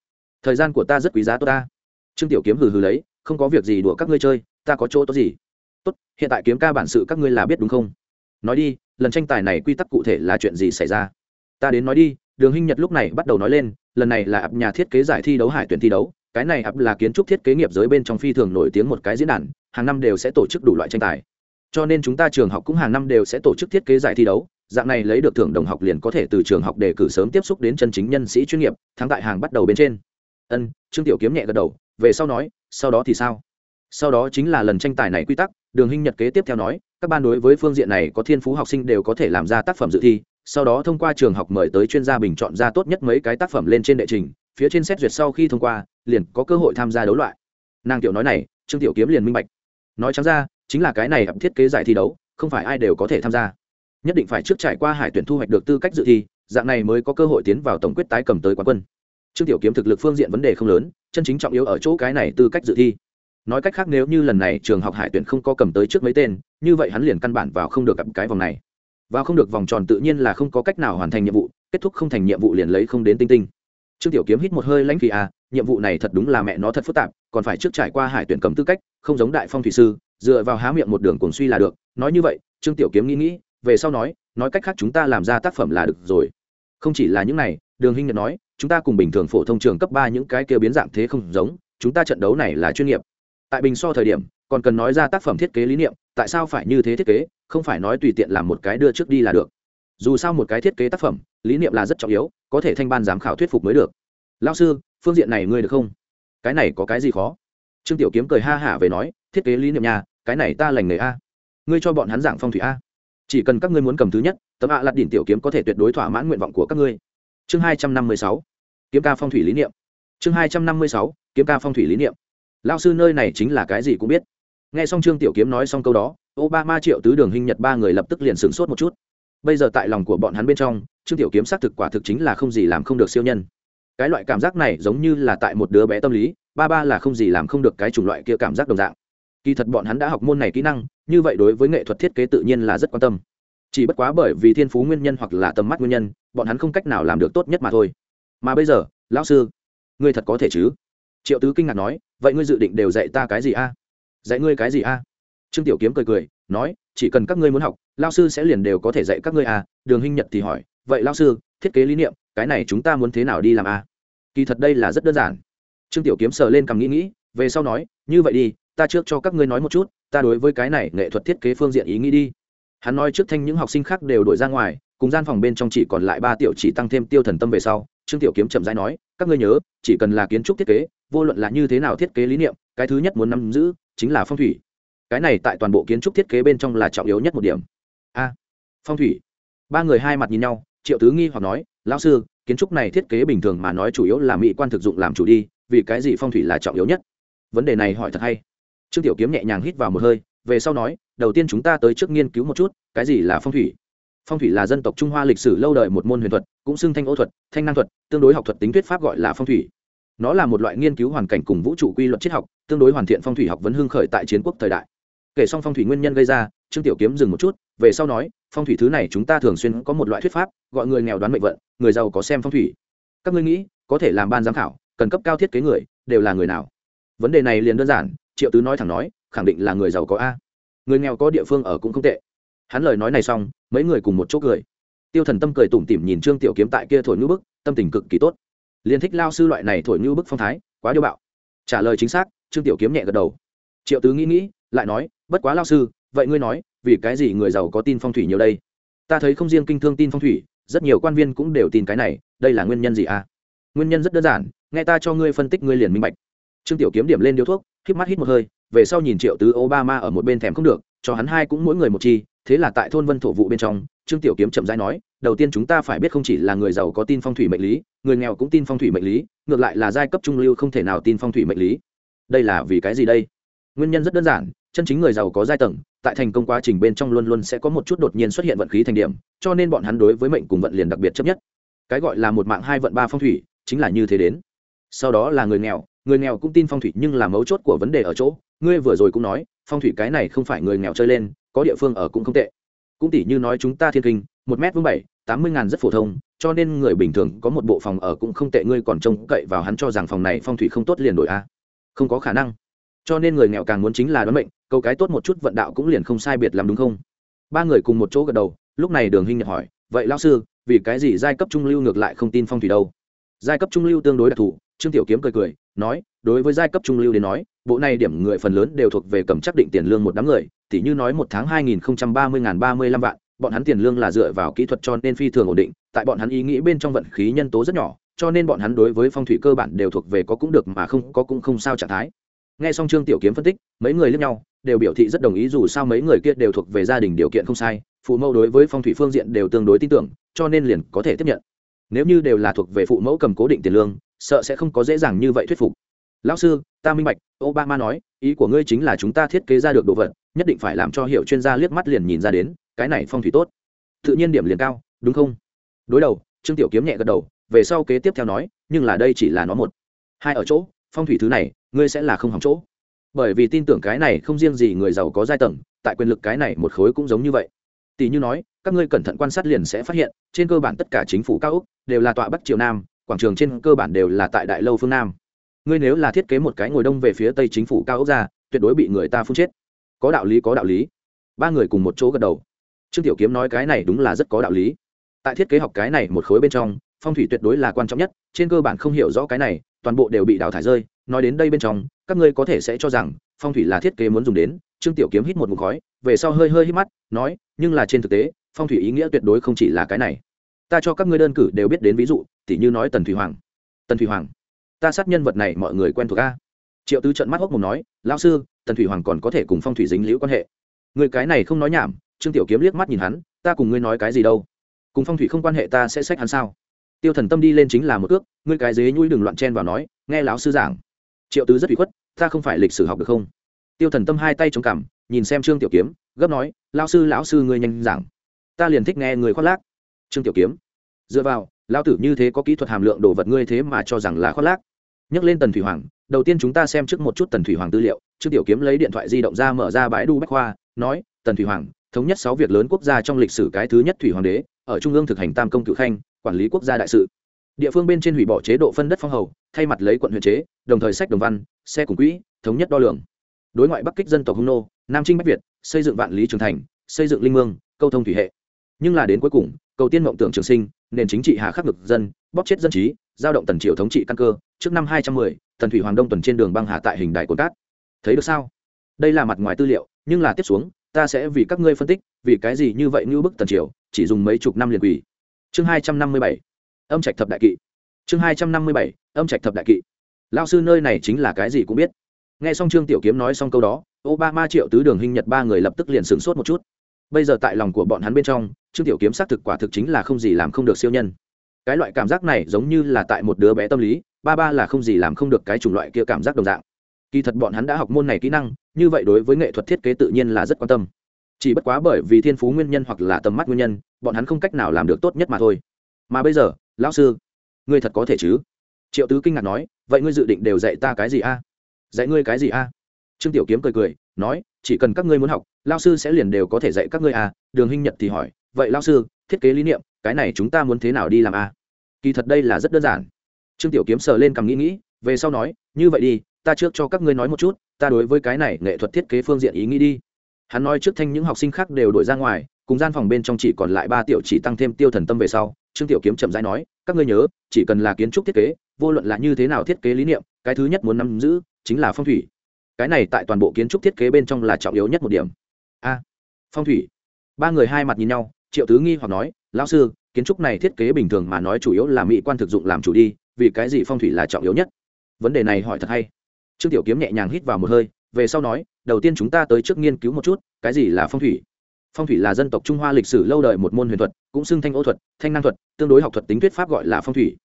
Thời gian của ta rất quý giá tốt ta. Trương tiểu kiếm hừ hừ lấy, không có việc gì đùa các ngươi chơi, ta có chỗ tốt gì? Tốt, hiện tại kiếm ca bản sự các ngươi là biết đúng không? Nói đi, lần tranh tài này quy tắc cụ thể là chuyện gì xảy ra? Ta đến nói đi, đường hinh nhật lúc này bắt đầu nói lên, lần này là ập nhà thiết kế giải thi đấu hải tuyển thi đấu cái này ập là kiến trúc thiết kế nghiệp giới bên trong phi thường nổi tiếng một cái diễn đàn, hàng năm đều sẽ tổ chức đủ loại tranh tài. Cho nên chúng ta trường học cũng hàng năm đều sẽ tổ chức thiết kế giải thi đấu, dạng này lấy được thưởng đồng học liền có thể từ trường học đề cử sớm tiếp xúc đến chân chính nhân sĩ chuyên nghiệp, thắng tại hàng bắt đầu bên trên. Ân, trương tiểu kiếm nhẹ gật đầu, về sau nói, sau đó thì sao? Sau đó chính là lần tranh tài này quy tắc, đường hình nhật kế tiếp theo nói, các ban đối với phương diện này có thiên phú học sinh đều có thể làm ra tác phẩm dự thi, sau đó thông qua trường học mời tới chuyên gia bình chọn ra tốt nhất mấy cái tác phẩm lên trên đệ trình, phía trên xét duyệt sau khi thông qua liền có cơ hội tham gia đấu loại. Nàng tiểu nói này, trương tiểu kiếm liền minh bạch. Nói trắng ra, chính là cái này ập thiết kế giải thi đấu, không phải ai đều có thể tham gia. Nhất định phải trước trải qua hải tuyển thu hoạch được tư cách dự thi, dạng này mới có cơ hội tiến vào tổng quyết tái cầm tới quán quân. Trương tiểu kiếm thực lực phương diện vấn đề không lớn, chân chính trọng yếu ở chỗ cái này tư cách dự thi. Nói cách khác nếu như lần này trường học hải tuyển không có cầm tới trước mấy tên, như vậy hắn liền căn bản vào không được gặp cái vòng này. Vào không được vòng tròn tự nhiên là không có cách nào hoàn thành nhiệm vụ, kết thúc không thành nhiệm vụ liền lấy không đến tinh tinh trương tiểu kiếm hít một hơi lãnh khí à nhiệm vụ này thật đúng là mẹ nó thật phức tạp, còn phải trước trải qua hải tuyển cầm tư cách, không giống đại phong thủy sư, dựa vào há miệng một đường cuồng suy là được. Nói như vậy, trương tiểu kiếm nghĩ nghĩ, về sau nói nói cách khác chúng ta làm ra tác phẩm là được rồi. Không chỉ là những này, đường hinh nhật nói, chúng ta cùng bình thường phổ thông trường cấp ba những cái kia biến dạng thế không giống, chúng ta trận đấu này là chuyên nghiệp. Tại bình so thời điểm, còn cần nói ra tác phẩm thiết kế lý niệm, tại sao phải như thế thiết kế, không phải nói tùy tiện làm một cái đưa trước đi là được dù sao một cái thiết kế tác phẩm, lý niệm là rất trọng yếu, có thể thanh ban giám khảo thuyết phục mới được. Lao sư, phương diện này ngươi được không? Cái này có cái gì khó? Trương tiểu kiếm cười ha hả về nói, thiết kế lý niệm nhà cái này ta lành nghề a. Ngươi cho bọn hắn dạng phong thủy a. Chỉ cần các ngươi muốn cầm thứ nhất, tấm ạ lặt đỉnh tiểu kiếm có thể tuyệt đối thỏa mãn nguyện vọng của các ngươi. Chương hai trăm năm mươi sáu, kiếm ca phong thủy lý niệm. Chương hai trăm năm mươi sáu, kiếm ca phong thủy lý niệm. Lao sư nơi này chính là cái gì cũng biết. Nghe xong trương tiểu kiếm nói xong câu đó, obama triệu tứ đường hình nhật ba người lập tức liền sửng sốt một chút bây giờ tại lòng của bọn hắn bên trong, trương tiểu kiếm xác thực quả thực chính là không gì làm không được siêu nhân. Cái loại cảm giác này giống như là tại một đứa bé tâm lý, ba ba là không gì làm không được cái chủng loại kia cảm giác đồng dạng. Kỳ thật bọn hắn đã học môn này kỹ năng, như vậy đối với nghệ thuật thiết kế tự nhiên là rất quan tâm. Chỉ bất quá bởi vì thiên phú nguyên nhân hoặc là tầm mắt nguyên nhân, bọn hắn không cách nào làm được tốt nhất mà thôi. Mà bây giờ, lão sư, ngươi thật có thể chứ? Triệu tứ kinh ngạc nói, vậy ngươi dự định đều dạy ta cái gì a? Dạy ngươi cái gì a? Trương tiểu kiếm cười cười nói, chỉ cần các ngươi muốn học lao sư sẽ liền đều có thể dạy các ngươi à. đường hinh nhật thì hỏi, vậy lao sư, thiết kế lý niệm, cái này chúng ta muốn thế nào đi làm à? kỳ thật đây là rất đơn giản trương tiểu kiếm sờ lên cằm nghĩ nghĩ, về sau nói, như vậy đi, ta trước cho các ngươi nói một chút, ta đối với cái này nghệ thuật thiết kế phương diện ý nghĩ đi hắn nói trước thanh những học sinh khác đều đổi ra ngoài, cùng gian phòng bên trong chỉ còn lại ba tiểu chỉ tăng thêm tiêu thần tâm về sau, trương tiểu kiếm chậm rãi nói, các ngươi nhớ, chỉ cần là kiến trúc thiết kế, vô luận là như thế nào thiết kế lý niệm, cái thứ nhất muốn nắm giữ, chính là phong thủy cái này tại toàn bộ kiến trúc thiết kế bên trong là trọng yếu nhất một điểm. A, phong thủy. Ba người hai mặt nhìn nhau, triệu tứ nghi hoặc nói, lão sư, kiến trúc này thiết kế bình thường mà nói chủ yếu là mỹ quan thực dụng làm chủ đi, vì cái gì phong thủy là trọng yếu nhất? Vấn đề này hỏi thật hay. Trương tiểu kiếm nhẹ nhàng hít vào một hơi, về sau nói, đầu tiên chúng ta tới trước nghiên cứu một chút, cái gì là phong thủy? Phong thủy là dân tộc trung hoa lịch sử lâu đời một môn huyền thuật, cũng xưng thanh ô thuật, thanh năng thuật, tương đối học thuật tính thuyết pháp gọi là phong thủy. Nó là một loại nghiên cứu hoàn cảnh cùng vũ trụ quy luật triết học, tương đối hoàn thiện phong thủy học vấn hương khởi tại chiến quốc thời đại kể xong phong thủy nguyên nhân gây ra, trương tiểu kiếm dừng một chút, về sau nói, phong thủy thứ này chúng ta thường xuyên có một loại thuyết pháp, gọi người nghèo đoán mệnh vận, người giàu có xem phong thủy. Các ngươi nghĩ, có thể làm ban giám khảo, cần cấp cao thiết kế người, đều là người nào? Vấn đề này liền đơn giản, triệu tứ nói thẳng nói, khẳng định là người giàu có a. Người nghèo có địa phương ở cũng không tệ. Hắn lời nói này xong, mấy người cùng một chỗ cười. Tiêu thần tâm cười tủm tỉm nhìn trương tiểu kiếm tại kia thổi ngữ bức, tâm tình cực kỳ tốt. Liền thích lao sư loại này thổi ngữ bức phong thái, quá điêu bạo. Trả lời chính xác, trương tiểu kiếm nhẹ gật đầu. Triệu tứ nghĩ nghĩ, lại nói bất quá lao sư, vậy ngươi nói, vì cái gì người giàu có tin phong thủy nhiều đây? Ta thấy không riêng kinh thương tin phong thủy, rất nhiều quan viên cũng đều tin cái này, đây là nguyên nhân gì à? Nguyên nhân rất đơn giản, nghe ta cho ngươi phân tích ngươi liền minh bạch. Trương tiểu kiếm điểm lên điếu thuốc, hít mắt hít một hơi, về sau nhìn triệu tứ obama ở một bên thèm không được, cho hắn hai cũng mỗi người một chi, thế là tại thôn vân thổ vụ bên trong, trương tiểu kiếm chậm rãi nói, đầu tiên chúng ta phải biết không chỉ là người giàu có tin phong thủy mệnh lý, người nghèo cũng tin phong thủy mệnh lý, ngược lại là giai cấp trung lưu không thể nào tin phong thủy mệnh lý. Đây là vì cái gì đây? Nguyên nhân rất đơn giản chân chính người giàu có giai tầng, tại thành công quá trình bên trong luôn luôn sẽ có một chút đột nhiên xuất hiện vận khí thành điểm, cho nên bọn hắn đối với mệnh cùng vận liền đặc biệt chấp nhất. Cái gọi là một mạng hai vận ba phong thủy, chính là như thế đến. Sau đó là người nghèo người nghèo cũng tin phong thủy nhưng là mấu chốt của vấn đề ở chỗ, ngươi vừa rồi cũng nói, phong thủy cái này không phải người nghèo chơi lên, có địa phương ở cũng không tệ. Cũng tỷ như nói chúng ta thiên kinh, một m vương bảy, tám mươi ngàn rất phổ thông, cho nên người bình thường có một bộ phòng ở cũng không tệ, ngươi còn trông cậy vào hắn cho rằng phòng này phong thủy không tốt liền đổi a. Không có khả năng cho nên người nghèo càng muốn chính là đoán mệnh, câu cái tốt một chút vận đạo cũng liền không sai biệt làm đúng không? Ba người cùng một chỗ gật đầu, lúc này đường hinh nhật hỏi, vậy lão sư, vì cái gì giai cấp trung lưu ngược lại không tin phong thủy đâu? Giai cấp trung lưu tương đối đặc thù, trương tiểu kiếm cười cười, nói, đối với giai cấp trung lưu đến nói, bộ này điểm người phần lớn đều thuộc về cầm chắc định tiền lương một đám người, tỉ như nói một tháng hai nghìn ba mươi ba mươi lăm vạn, bọn hắn tiền lương là dựa vào kỹ thuật cho nên phi thường ổn định, tại bọn hắn ý nghĩ bên trong vận khí nhân tố rất nhỏ, cho nên bọn hắn đối với phong thủy cơ bản đều thuộc về có cũng được mà không có cũng không sao trạng thái nghe xong trương tiểu kiếm phân tích, mấy người lẫn nhau, đều biểu thị rất đồng ý dù sao mấy người kia đều thuộc về gia đình điều kiện không sai, phụ mẫu đối với phong thủy phương diện đều tương đối tin tưởng, cho nên liền có thể tiếp nhận. Nếu như đều là thuộc về phụ mẫu cầm cố định tiền lương, sợ sẽ không có dễ dàng như vậy thuyết phục. Lão sư, ta minh bạch, obama nói, ý của ngươi chính là chúng ta thiết kế ra được đồ vật, nhất định phải làm cho hiệu chuyên gia liếc mắt liền nhìn ra đến, cái này phong thủy tốt. Tự nhiên điểm liền cao, đúng không? Đối đầu, trương tiểu kiếm nhẹ gật đầu, về sau kế tiếp theo nói, nhưng là đây chỉ là nó một, hai ở chỗ phong thủy thứ này, ngươi sẽ là không hỏng chỗ. Bởi vì tin tưởng cái này không riêng gì người giàu có giai tầng, tại quyền lực cái này một khối cũng giống như vậy. Tỷ như nói, các ngươi cẩn thận quan sát liền sẽ phát hiện, trên cơ bản tất cả chính phủ cao úc đều là tọa bắc triều nam, quảng trường trên cơ bản đều là tại đại lâu phương nam. Ngươi nếu là thiết kế một cái ngồi đông về phía tây chính phủ cao ốc ra, tuyệt đối bị người ta phun chết. Có đạo lý, có đạo lý. Ba người cùng một chỗ gật đầu. Trương tiểu kiếm nói cái này đúng là rất có đạo lý. Tại thiết kế học cái này một khối bên trong, phong thủy tuyệt đối là quan trọng nhất, trên cơ bản không hiểu rõ cái này toàn bộ đều bị đào thải rơi, nói đến đây bên trong, các ngươi có thể sẽ cho rằng, phong thủy là thiết kế muốn dùng đến, trương tiểu kiếm hít một mục khói, về sau hơi hơi hít mắt, nói, nhưng là trên thực tế, phong thủy ý nghĩa tuyệt đối không chỉ là cái này. Ta cho các ngươi đơn cử đều biết đến ví dụ, tỉ như nói tần thủy hoàng. Tần thủy hoàng. Ta sát nhân vật này mọi người quen thuộc a. Triệu tứ trận mắt hốc mồm nói, lão sư, tần thủy hoàng còn có thể cùng phong thủy dính liễu quan hệ. Người cái này không nói nhảm, trương tiểu kiếm liếc mắt nhìn hắn, ta cùng ngươi nói cái gì đâu? Cùng phong thủy không quan hệ ta sẽ sách hắn sao? Tiêu thần tâm đi lên chính là một ước ngươi cái dế nhui đừng loạn chen vào nói, nghe lão sư giảng. Triệu tứ rất bị khuất, ta không phải lịch sử học được không? Tiêu thần tâm hai tay chống cằm, nhìn xem trương tiểu kiếm, gấp nói, lão sư lão sư ngươi nhanh giảng. Ta liền thích nghe người khoác lác. Trương tiểu kiếm, dựa vào, lão tử như thế có kỹ thuật hàm lượng đồ vật ngươi thế mà cho rằng là khoác lác. Nhắc lên tần thủy hoàng, đầu tiên chúng ta xem trước một chút tần thủy hoàng tư liệu. Trương tiểu kiếm lấy điện thoại di động ra mở ra bãi đu bách khoa, nói, tần thủy hoàng thống nhất sáu việc lớn quốc gia trong lịch sử cái thứ nhất thủy hoàng đế, ở trung ương thực hành tam công cự khanh, quản lý quốc gia đại sự. Địa phương bên trên hủy bỏ chế độ phân đất phong hầu, thay mặt lấy quận huyện chế, đồng thời sách đồng văn, xe cùng quỹ, thống nhất đo lường. Đối ngoại bắc kích dân tộc hung nô, nam trinh bách việt, xây dựng vạn lý trường thành, xây dựng linh mương, câu thông thủy hệ. Nhưng là đến cuối cùng, cầu tiên mộng tưởng trường sinh, nền chính trị hà khắc ngực dân, bóp chết dân trí, giao động tần triệu thống trị căn cơ. Trước năm hai trăm mười, tần thủy hoàng đông tuần trên đường băng hà tại hình đại cồn cát. Thấy được sao? Đây là mặt ngoài tư liệu, nhưng là tiếp xuống ta sẽ vì các ngươi phân tích, vì cái gì như vậy như bức tần triều, chỉ dùng mấy chục năm liền quỷ chương hai trăm năm mươi bảy, âm trạch thập đại kỵ. Chương hai trăm năm mươi bảy, âm trạch thập đại kỵ. Lao sư nơi này chính là cái gì cũng biết. Nghe xong trương tiểu kiếm nói xong câu đó, obama triệu tứ đường hình nhật ba người lập tức liền sửng sốt một chút. Bây giờ tại lòng của bọn hắn bên trong, trương tiểu kiếm xác thực quả thực chính là không gì làm không được siêu nhân. Cái loại cảm giác này giống như là tại một đứa bé tâm lý, ba ba là không gì làm không được cái chủng loại kia cảm giác đồng dạng kỳ thật bọn hắn đã học môn này kỹ năng, như vậy đối với nghệ thuật thiết kế tự nhiên là rất quan tâm. Chỉ bất quá bởi vì thiên phú nguyên nhân hoặc là tầm mắt nguyên nhân, bọn hắn không cách nào làm được tốt nhất mà thôi. Mà bây giờ, lão sư, ngươi thật có thể chứ? Triệu tứ kinh ngạc nói, vậy ngươi dự định đều dạy ta cái gì a? Dạy ngươi cái gì a? Trương tiểu kiếm cười cười, nói, chỉ cần các ngươi muốn học lao sư sẽ liền đều có thể dạy các ngươi a. Đường hinh nhật thì hỏi, vậy lao sư, thiết kế lý niệm, cái này chúng ta muốn thế nào đi làm a? Kỳ thật đây là rất đơn giản. Trương tiểu kiếm sờ lên cầm nghĩ nghĩ, về sau nói, như vậy đi ta trước cho các ngươi nói một chút, ta đối với cái này nghệ thuật thiết kế phương diện ý nghĩ đi. Hắn nói trước thanh những học sinh khác đều đổi ra ngoài, cùng gian phòng bên trong chỉ còn lại ba tiểu chỉ tăng thêm tiêu thần tâm về sau, trương tiểu kiếm chậm rãi nói, các ngươi nhớ, chỉ cần là kiến trúc thiết kế, vô luận là như thế nào thiết kế lý niệm, cái thứ nhất muốn nắm giữ chính là phong thủy. Cái này tại toàn bộ kiến trúc thiết kế bên trong là trọng yếu nhất một điểm. A, phong thủy. Ba người hai mặt nhìn nhau, triệu tứ nghi hoặc nói, lão sư, kiến trúc này thiết kế bình thường mà nói chủ yếu là mỹ quan thực dụng làm chủ đi, vì cái gì phong thủy là trọng yếu nhất? Vấn đề này hỏi thật hay trương tiểu kiếm nhẹ nhàng hít vào một hơi, về sau nói, đầu tiên chúng ta tới trước nghiên cứu một chút, cái gì là phong thủy? Phong thủy là dân tộc trung hoa lịch sử lâu đời một môn huyền thuật, cũng xưng thanh ô thuật, thanh năng thuật, tương đối học thuật tính thuyết pháp gọi là phong thủy.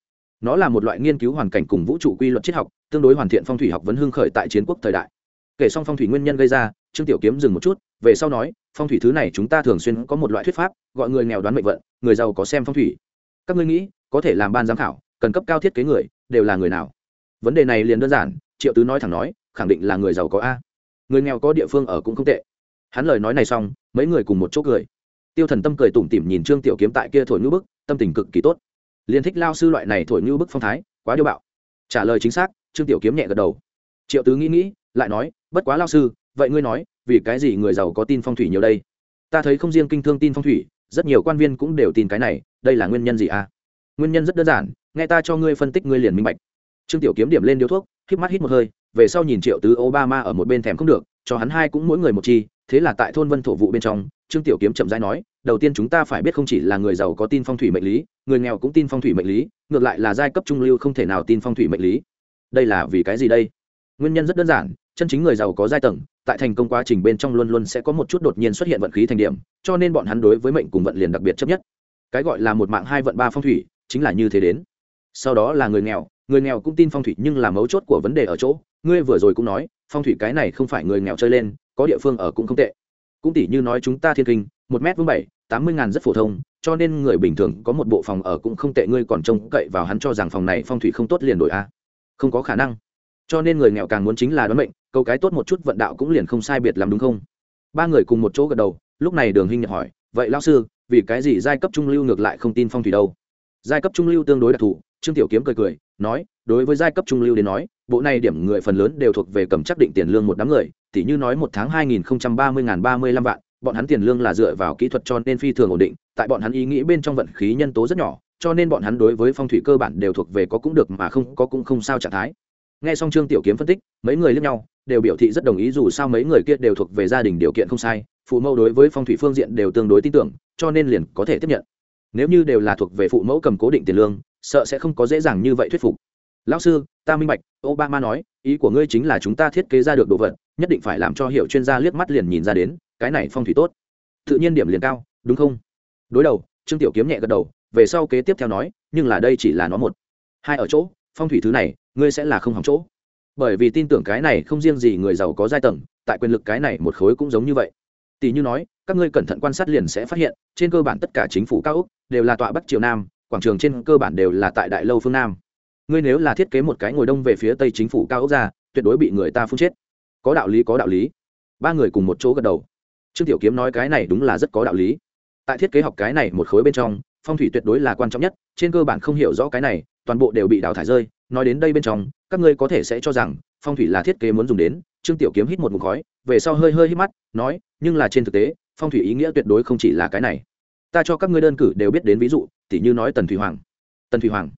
Nó là một loại nghiên cứu hoàn cảnh cùng vũ trụ quy luật triết học, tương đối hoàn thiện phong thủy học vấn hưng khởi tại chiến quốc thời đại. Kể xong phong thủy nguyên nhân gây ra, trương tiểu kiếm dừng một chút, về sau nói, phong thủy thứ này chúng ta thường xuyên có một loại thuyết pháp, gọi người nghèo đoán mệnh vận, người giàu có xem phong thủy. Các ngươi nghĩ, có thể làm ban giám khảo, cần cấp cao thiết kế người, đều là người nào? Vấn đề này liền đơn giản triệu tứ nói thẳng nói, khẳng định là người giàu có a. Người nghèo có địa phương ở cũng không tệ. Hắn lời nói này xong, mấy người cùng một chỗ cười. Tiêu thần tâm cười tủm tỉm nhìn trương tiểu kiếm tại kia thổi ngữ bức, tâm tình cực kỳ tốt. Liền thích lao sư loại này thổi ngữ bức phong thái, quá điêu bạo. Trả lời chính xác, trương tiểu kiếm nhẹ gật đầu. Triệu tứ nghĩ nghĩ, lại nói, bất quá lao sư, vậy ngươi nói, vì cái gì người giàu có tin phong thủy nhiều đây? Ta thấy không riêng kinh thương tin phong thủy, rất nhiều quan viên cũng đều tin cái này, đây là nguyên nhân gì à nguyên nhân rất đơn giản, nghe ta cho ngươi phân tích ngươi liền minh bạch. Trương tiểu kiếm điểm lên điếu thuốc híp mắt hít một hơi, về sau nhìn triệu tứ obama ở một bên thèm không được, cho hắn hai cũng mỗi người một chi, thế là tại thôn vân thổ vụ bên trong, trương tiểu kiếm chậm rãi nói, đầu tiên chúng ta phải biết không chỉ là người giàu có tin phong thủy mệnh lý, người nghèo cũng tin phong thủy mệnh lý, ngược lại là giai cấp trung lưu không thể nào tin phong thủy mệnh lý. Đây là vì cái gì đây? Nguyên nhân rất đơn giản, chân chính người giàu có giai tầng, tại thành công quá trình bên trong luôn luôn sẽ có một chút đột nhiên xuất hiện vận khí thành điểm, cho nên bọn hắn đối với mệnh cùng vận liền đặc biệt chấp nhất. Cái gọi là một mạng hai vận ba phong thủy, chính là như thế đến. Sau đó là người nghèo người nghèo cũng tin phong thủy nhưng là mấu chốt của vấn đề ở chỗ, ngươi vừa rồi cũng nói, phong thủy cái này không phải người nghèo chơi lên, có địa phương ở cũng không tệ. Cũng tỷ như nói chúng ta thiên kinh, một m vương bảy, tám mươi ngàn rất phổ thông, cho nên người bình thường có một bộ phòng ở cũng không tệ, ngươi còn trông cậy vào hắn cho rằng phòng này phong thủy không tốt liền đổi a. Không có khả năng. Cho nên người nghèo càng muốn chính là đoán mệnh, câu cái tốt một chút vận đạo cũng liền không sai biệt làm đúng không? Ba người cùng một chỗ gật đầu, lúc này đường hinh nhật hỏi, vậy lao sư, vì cái gì giai cấp trung lưu ngược lại không tin phong thủy đâu? Giai cấp trung lưu tương đối đặc thù trương tiểu kiếm cười cười, nói, đối với giai cấp trung lưu đến nói, bộ này điểm người phần lớn đều thuộc về cầm chắc định tiền lương một đám người, tỉ như nói một tháng hai nghìn ba mươi ngàn ba mươi lăm vạn, bọn hắn tiền lương là dựa vào kỹ thuật cho nên phi thường ổn định, tại bọn hắn ý nghĩ bên trong vận khí nhân tố rất nhỏ, cho nên bọn hắn đối với phong thủy cơ bản đều thuộc về có cũng được mà không có cũng không sao trạng thái. Nghe xong trương tiểu kiếm phân tích, mấy người lẫn nhau, đều biểu thị rất đồng ý dù sao mấy người kia đều thuộc về gia đình điều kiện không sai, phụ mẫu đối với phong thủy phương diện đều tương đối tin tưởng, cho nên liền có thể tiếp nhận. Nếu như đều là thuộc về phụ mẫu cầm cố định tiền lương sợ sẽ không có dễ dàng như vậy thuyết phục. Lão sư, ta minh bạch, obama nói, ý của ngươi chính là chúng ta thiết kế ra được đồ vật, nhất định phải làm cho hiệu chuyên gia liếc mắt liền nhìn ra đến, cái này phong thủy tốt. Tự nhiên điểm liền cao, đúng không? Đối đầu, trương tiểu kiếm nhẹ gật đầu, về sau kế tiếp theo nói, nhưng là đây chỉ là nó một. Hai ở chỗ, phong thủy thứ này, ngươi sẽ là không hỏng chỗ. Bởi vì tin tưởng cái này không riêng gì người giàu có giai tầng, tại quyền lực cái này một khối cũng giống như vậy. Tỷ như nói, các ngươi cẩn thận quan sát liền sẽ phát hiện, trên cơ bản tất cả chính phủ cao úc đều là tọa bắc triều nam quảng trường trên cơ bản đều là tại đại lâu phương nam. Ngươi nếu là thiết kế một cái ngồi đông về phía tây chính phủ cao ốc ra, tuyệt đối bị người ta phun chết. Có đạo lý, có đạo lý. Ba người cùng một chỗ gật đầu. Trương tiểu kiếm nói cái này đúng là rất có đạo lý. Tại thiết kế học cái này một khối bên trong, phong thủy tuyệt đối là quan trọng nhất, trên cơ bản không hiểu rõ cái này, toàn bộ đều bị đào thải rơi. Nói đến đây bên trong, các ngươi có thể sẽ cho rằng, phong thủy là thiết kế muốn dùng đến, trương tiểu kiếm hít một mục khói, về sau hơi hơi hít mắt, nói, nhưng là trên thực tế, phong thủy ý nghĩa tuyệt đối không chỉ là cái này ta cho các ngươi đơn cử đều biết đến ví dụ, tỉ như nói tần thủy hoàng. Tần thủy hoàng.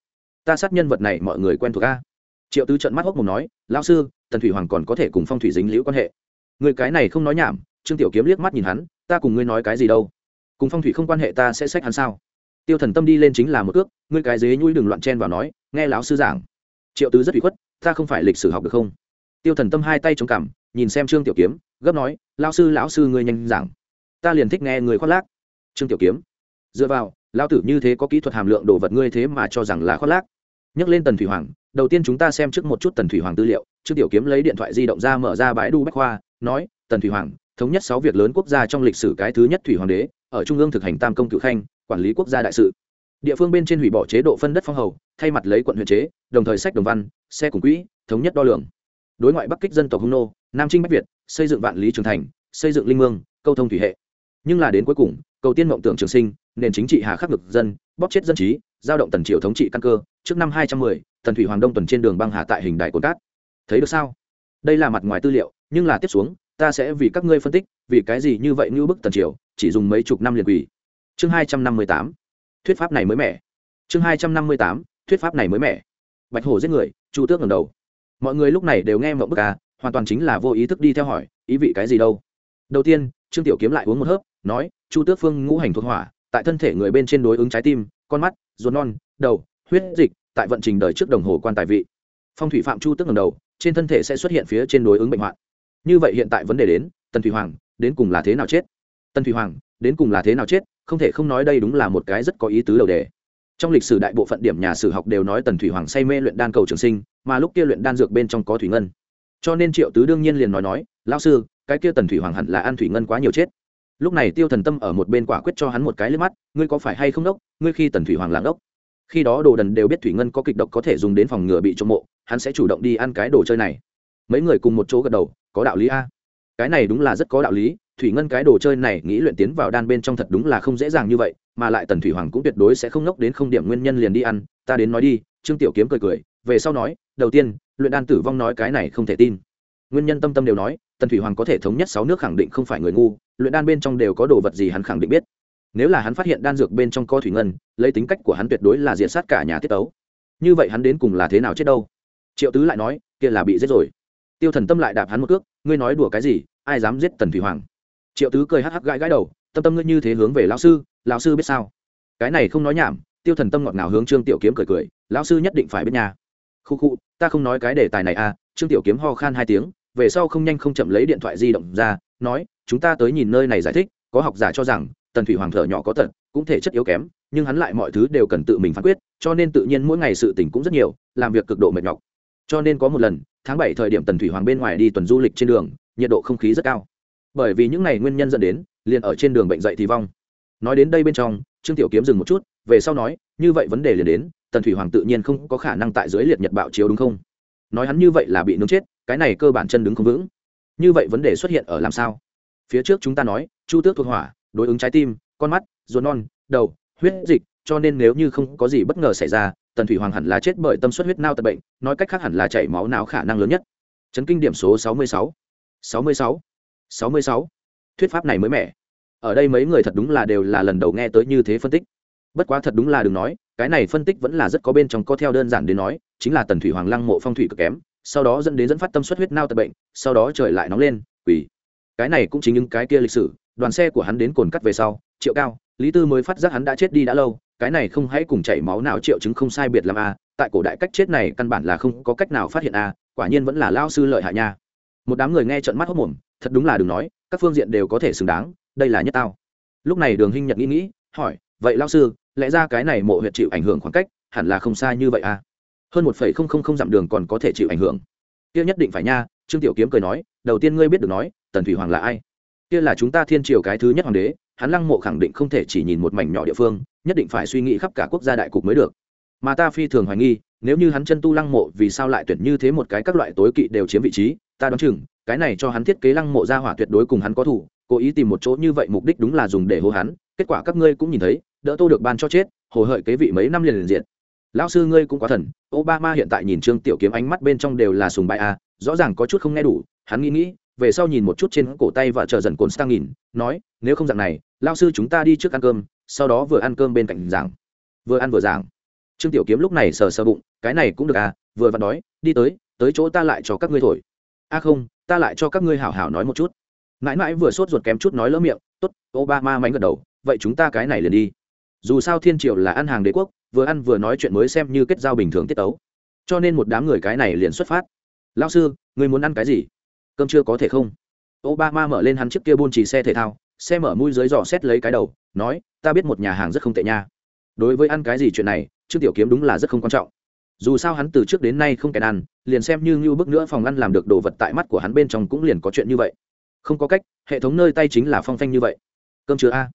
Ta sát nhân vật này mọi người quen thuộc a. Triệu tứ trận mắt hốc mồm nói, lão sư, tần thủy hoàng còn có thể cùng phong thủy dính liễu quan hệ. Người cái này không nói nhảm, trương tiểu kiếm liếc mắt nhìn hắn, ta cùng ngươi nói cái gì đâu? Cùng phong thủy không quan hệ ta sẽ sách hắn sao? Tiêu thần tâm đi lên chính là một cước ngươi cái dế nhui đừng loạn chen vào nói, nghe lão sư giảng. Triệu tứ rất bị khuất, ta không phải lịch sử học được không? Tiêu thần tâm hai tay chống cằm, nhìn xem trương tiểu kiếm, gấp nói, lão sư lão sư ngươi nhanh giảng. Ta liền thích nghe người khoác lác trương tiểu kiếm. Dựa vào, lão tử như thế có kỹ thuật hàm lượng đồ vật ngươi thế mà cho rằng là khoác lác. Nhắc lên tần thủy hoàng, đầu tiên chúng ta xem trước một chút tần thủy hoàng tư liệu. Trương tiểu kiếm lấy điện thoại di động ra mở ra bãi đu bách khoa, nói, tần thủy hoàng, thống nhất sáu việc lớn quốc gia trong lịch sử cái thứ nhất thủy hoàng đế, ở trung ương thực hành tam công cự khanh, quản lý quốc gia đại sự. Địa phương bên trên hủy bỏ chế độ phân đất phong hầu, thay mặt lấy quận huyện chế, đồng thời sách đồng văn, xe cùng quỹ, thống nhất đo lường. Đối ngoại bắc kích dân tộc hung nô, nam trinh bách việt, xây dựng vạn lý trường thành, xây dựng linh mương, câu thông thủy hệ. Nhưng là đến cuối cùng cầu tiên mộng tưởng trường sinh, nền chính trị hà khắc ngực dân, bóp chết dân trí, giao động tần triều thống trị căn cơ. Trước năm hai trăm mười, tần thủy hoàng đông tuần trên đường băng hà tại hình đại cồn cát. Thấy được sao? Đây là mặt ngoài tư liệu, nhưng là tiếp xuống, ta sẽ vì các ngươi phân tích, vì cái gì như vậy như bức tần triều, chỉ dùng mấy chục năm liền quỷ chương hai trăm năm mươi tám, thuyết pháp này mới mẻ. Chương hai trăm năm mươi tám, thuyết pháp này mới mẻ. Bạch hổ giết người, chu tước ngầm đầu. Mọi người lúc này đều nghe mộng bức à hoàn toàn chính là vô ý thức đi theo hỏi, ý vị cái gì đâu? Đầu tiên, trương tiểu kiếm lại uống một hớp nói, chu tước phương ngũ hành thuộc hỏa, tại thân thể người bên trên đối ứng trái tim, con mắt, ruột non, đầu, huyết dịch, tại vận trình đời trước đồng hồ quan tài vị. Phong thủy phạm chu tước ngầm đầu, trên thân thể sẽ xuất hiện phía trên đối ứng bệnh hoạn. Như vậy hiện tại vấn đề đến, tần thủy hoàng, đến cùng là thế nào chết? Tần thủy hoàng, đến cùng là thế nào chết? Không thể không nói đây đúng là một cái rất có ý tứ đầu đề. Trong lịch sử đại bộ phận điểm nhà sử học đều nói tần thủy hoàng say mê luyện đan cầu trường sinh, mà lúc kia luyện đan dược bên trong có thủy ngân. Cho nên triệu tứ đương nhiên liền nói nói, lão sư, cái kia tần thủy hoàng hẳn là ăn thủy ngân quá nhiều chết lúc này tiêu thần tâm ở một bên quả quyết cho hắn một cái lên mắt, ngươi có phải hay không đốc? Ngươi khi tần thủy hoàng làng đốc, khi đó đồ đần đều biết thủy ngân có kịch độc có thể dùng đến phòng ngừa bị trộm mộ, hắn sẽ chủ động đi ăn cái đồ chơi này. Mấy người cùng một chỗ gật đầu, có đạo lý a. Cái này đúng là rất có đạo lý, thủy ngân cái đồ chơi này nghĩ luyện tiến vào đan bên trong thật đúng là không dễ dàng như vậy, mà lại tần thủy hoàng cũng tuyệt đối sẽ không nốc đến không điểm nguyên nhân liền đi ăn, ta đến nói đi. Trương tiểu kiếm cười cười, về sau nói, đầu tiên, luyện đan tử vong nói cái này không thể tin. Nguyên nhân tâm tâm đều nói tần thủy hoàng có thể thống nhất sáu nước khẳng định không phải người ngu, luyện đan bên trong đều có đồ vật gì hắn khẳng định biết. Nếu là hắn phát hiện đan dược bên trong có thủy ngân, lấy tính cách của hắn tuyệt đối là diện sát cả nhà tiết tấu. Như vậy hắn đến cùng là thế nào chết đâu? Triệu tứ lại nói, kia là bị giết rồi. Tiêu thần tâm lại đạp hắn một cước, ngươi nói đùa cái gì, ai dám giết tần thủy hoàng? Triệu tứ cười hắc hắc gãi gãi đầu, tâm tâm ngươi như thế hướng về lão sư lão sư biết sao? Cái này không nói nhảm, tiêu thần tâm ngọt ngào hướng trương tiểu kiếm cười cười, lão sư nhất định phải biết nhà khu khu, ta không nói cái đề tài này à trương tiểu kiếm ho khan hai tiếng về sau không nhanh không chậm lấy điện thoại di động ra, nói, chúng ta tới nhìn nơi này giải thích, có học giả cho rằng, tần thủy hoàng thở nhỏ có tật, cũng thể chất yếu kém, nhưng hắn lại mọi thứ đều cần tự mình phán quyết, cho nên tự nhiên mỗi ngày sự tỉnh cũng rất nhiều, làm việc cực độ mệt nhọc. Cho nên có một lần, tháng bảy thời điểm tần thủy hoàng bên ngoài đi tuần du lịch trên đường, nhiệt độ không khí rất cao. Bởi vì những này nguyên nhân dẫn đến, liền ở trên đường bệnh dậy thì vong. Nói đến đây bên trong, trương tiểu kiếm dừng một chút, về sau nói, như vậy vấn đề liền đến, tần thủy hoàng tự nhiên không có khả năng tại dưới liệt nhật bạo chiếu đúng không? Nói hắn như vậy là bị nướng chết cái này cơ bản chân đứng không vững. Như vậy vấn đề xuất hiện ở làm sao? Phía trước chúng ta nói, chu tước thuộc hỏa, đối ứng trái tim, con mắt, ruột non, đầu, huyết dịch, cho nên nếu như không có gì bất ngờ xảy ra, tần thủy hoàng hẳn là chết bởi tâm suất huyết nao tật bệnh, nói cách khác hẳn là chảy máu não khả năng lớn nhất. Chấn kinh điểm số sáu mươi sáu. sáu mươi sáu. sáu mươi sáu. Thuyết pháp này mới mẻ. Ở đây mấy người thật đúng là đều là lần đầu nghe tới như thế phân tích. Bất quá thật đúng là đừng nói, cái này phân tích vẫn là rất có bên trong, có theo đơn giản đến nói, chính là tần thủy hoàng lăng mộ phong thủy cực kém sau đó dẫn đến dẫn phát tâm suất huyết nao tật bệnh, sau đó trời lại nóng lên quỷ cái này cũng chính những cái kia lịch sử, đoàn xe của hắn đến cồn cắt về sau, triệu cao, lý tư mới phát giác hắn đã chết đi đã lâu, cái này không hãy cùng chảy máu nào triệu chứng không sai biệt làm a, tại cổ đại cách chết này căn bản là không có cách nào phát hiện a, quả nhiên vẫn là lao sư lợi hại nha. Một đám người nghe trận mắt hốc mồm, thật đúng là đừng nói, các phương diện đều có thể xứng đáng, đây là nhất tao. Lúc này đường hinh nhật nghĩ nghĩ, hỏi, vậy lao sư, lẽ ra cái này mộ huyệt chịu ảnh hưởng khoảng cách, hẳn là không sai như vậy à hơn một phẩy không không không dặm đường còn có thể chịu ảnh hưởng. Kia nhất định phải nha, trương tiểu kiếm cười nói, đầu tiên ngươi biết được nói, tần thủy hoàng là ai? Kia là chúng ta thiên triều cái thứ nhất hoàng đế, hắn lăng mộ khẳng định không thể chỉ nhìn một mảnh nhỏ địa phương, nhất định phải suy nghĩ khắp cả quốc gia đại cục mới được. Mà ta phi thường hoài nghi, nếu như hắn chân tu lăng mộ vì sao lại tuyển như thế một cái các loại tối kỵ đều chiếm vị trí, ta đoán chừng, cái này cho hắn thiết kế lăng mộ ra hỏa tuyệt đối cùng hắn có thủ, cố ý tìm một chỗ như vậy mục đích đúng là dùng để hô hắn, kết quả các ngươi cũng nhìn thấy, đỡ tô được ban cho chết, hồ hợi kế vị mấy năm liền liền diện lão sư ngươi cũng quá thần, obama hiện tại nhìn trương tiểu kiếm ánh mắt bên trong đều là sùng bại a à, rõ ràng có chút không nghe đủ, hắn nghĩ nghĩ, về sau nhìn một chút trên cổ tay và chờ dần cồn sang nhìn, nói, nếu không dạng này lao sư chúng ta đi trước ăn cơm, sau đó vừa ăn cơm bên cạnh giảng. Vừa ăn vừa giảng. Trương tiểu kiếm lúc này sờ sờ bụng, cái này cũng được à vừa vặn đói, đi tới tới chỗ ta lại cho các ngươi thổi. A không, ta lại cho các ngươi hảo hảo nói một chút. Mãi mãi vừa sốt ruột kém chút nói lỡ miệng, tốt, obama mánh gật đầu, vậy chúng ta cái này liền đi. Dù sao thiên triều là ăn hàng đế quốc vừa ăn vừa nói chuyện mới xem như kết giao bình thường tiết tấu. Cho nên một đám người cái này liền xuất phát. Lao sư, người muốn ăn cái gì? Cơm chưa có thể không. Obama mở lên hắn chiếc kia buôn chỉ xe thể thao, xe mở mũi dưới dò xét lấy cái đầu, nói, ta biết một nhà hàng rất không tệ nha. Đối với ăn cái gì chuyện này, trương tiểu kiếm đúng là rất không quan trọng. Dù sao hắn từ trước đến nay không kèn ăn, liền xem như ngưu bức nữa phòng ăn làm được đồ vật tại mắt của hắn bên trong cũng liền có chuyện như vậy. Không có cách, hệ thống nơi tay chính là phong phanh như vậy. Cơm chưa a?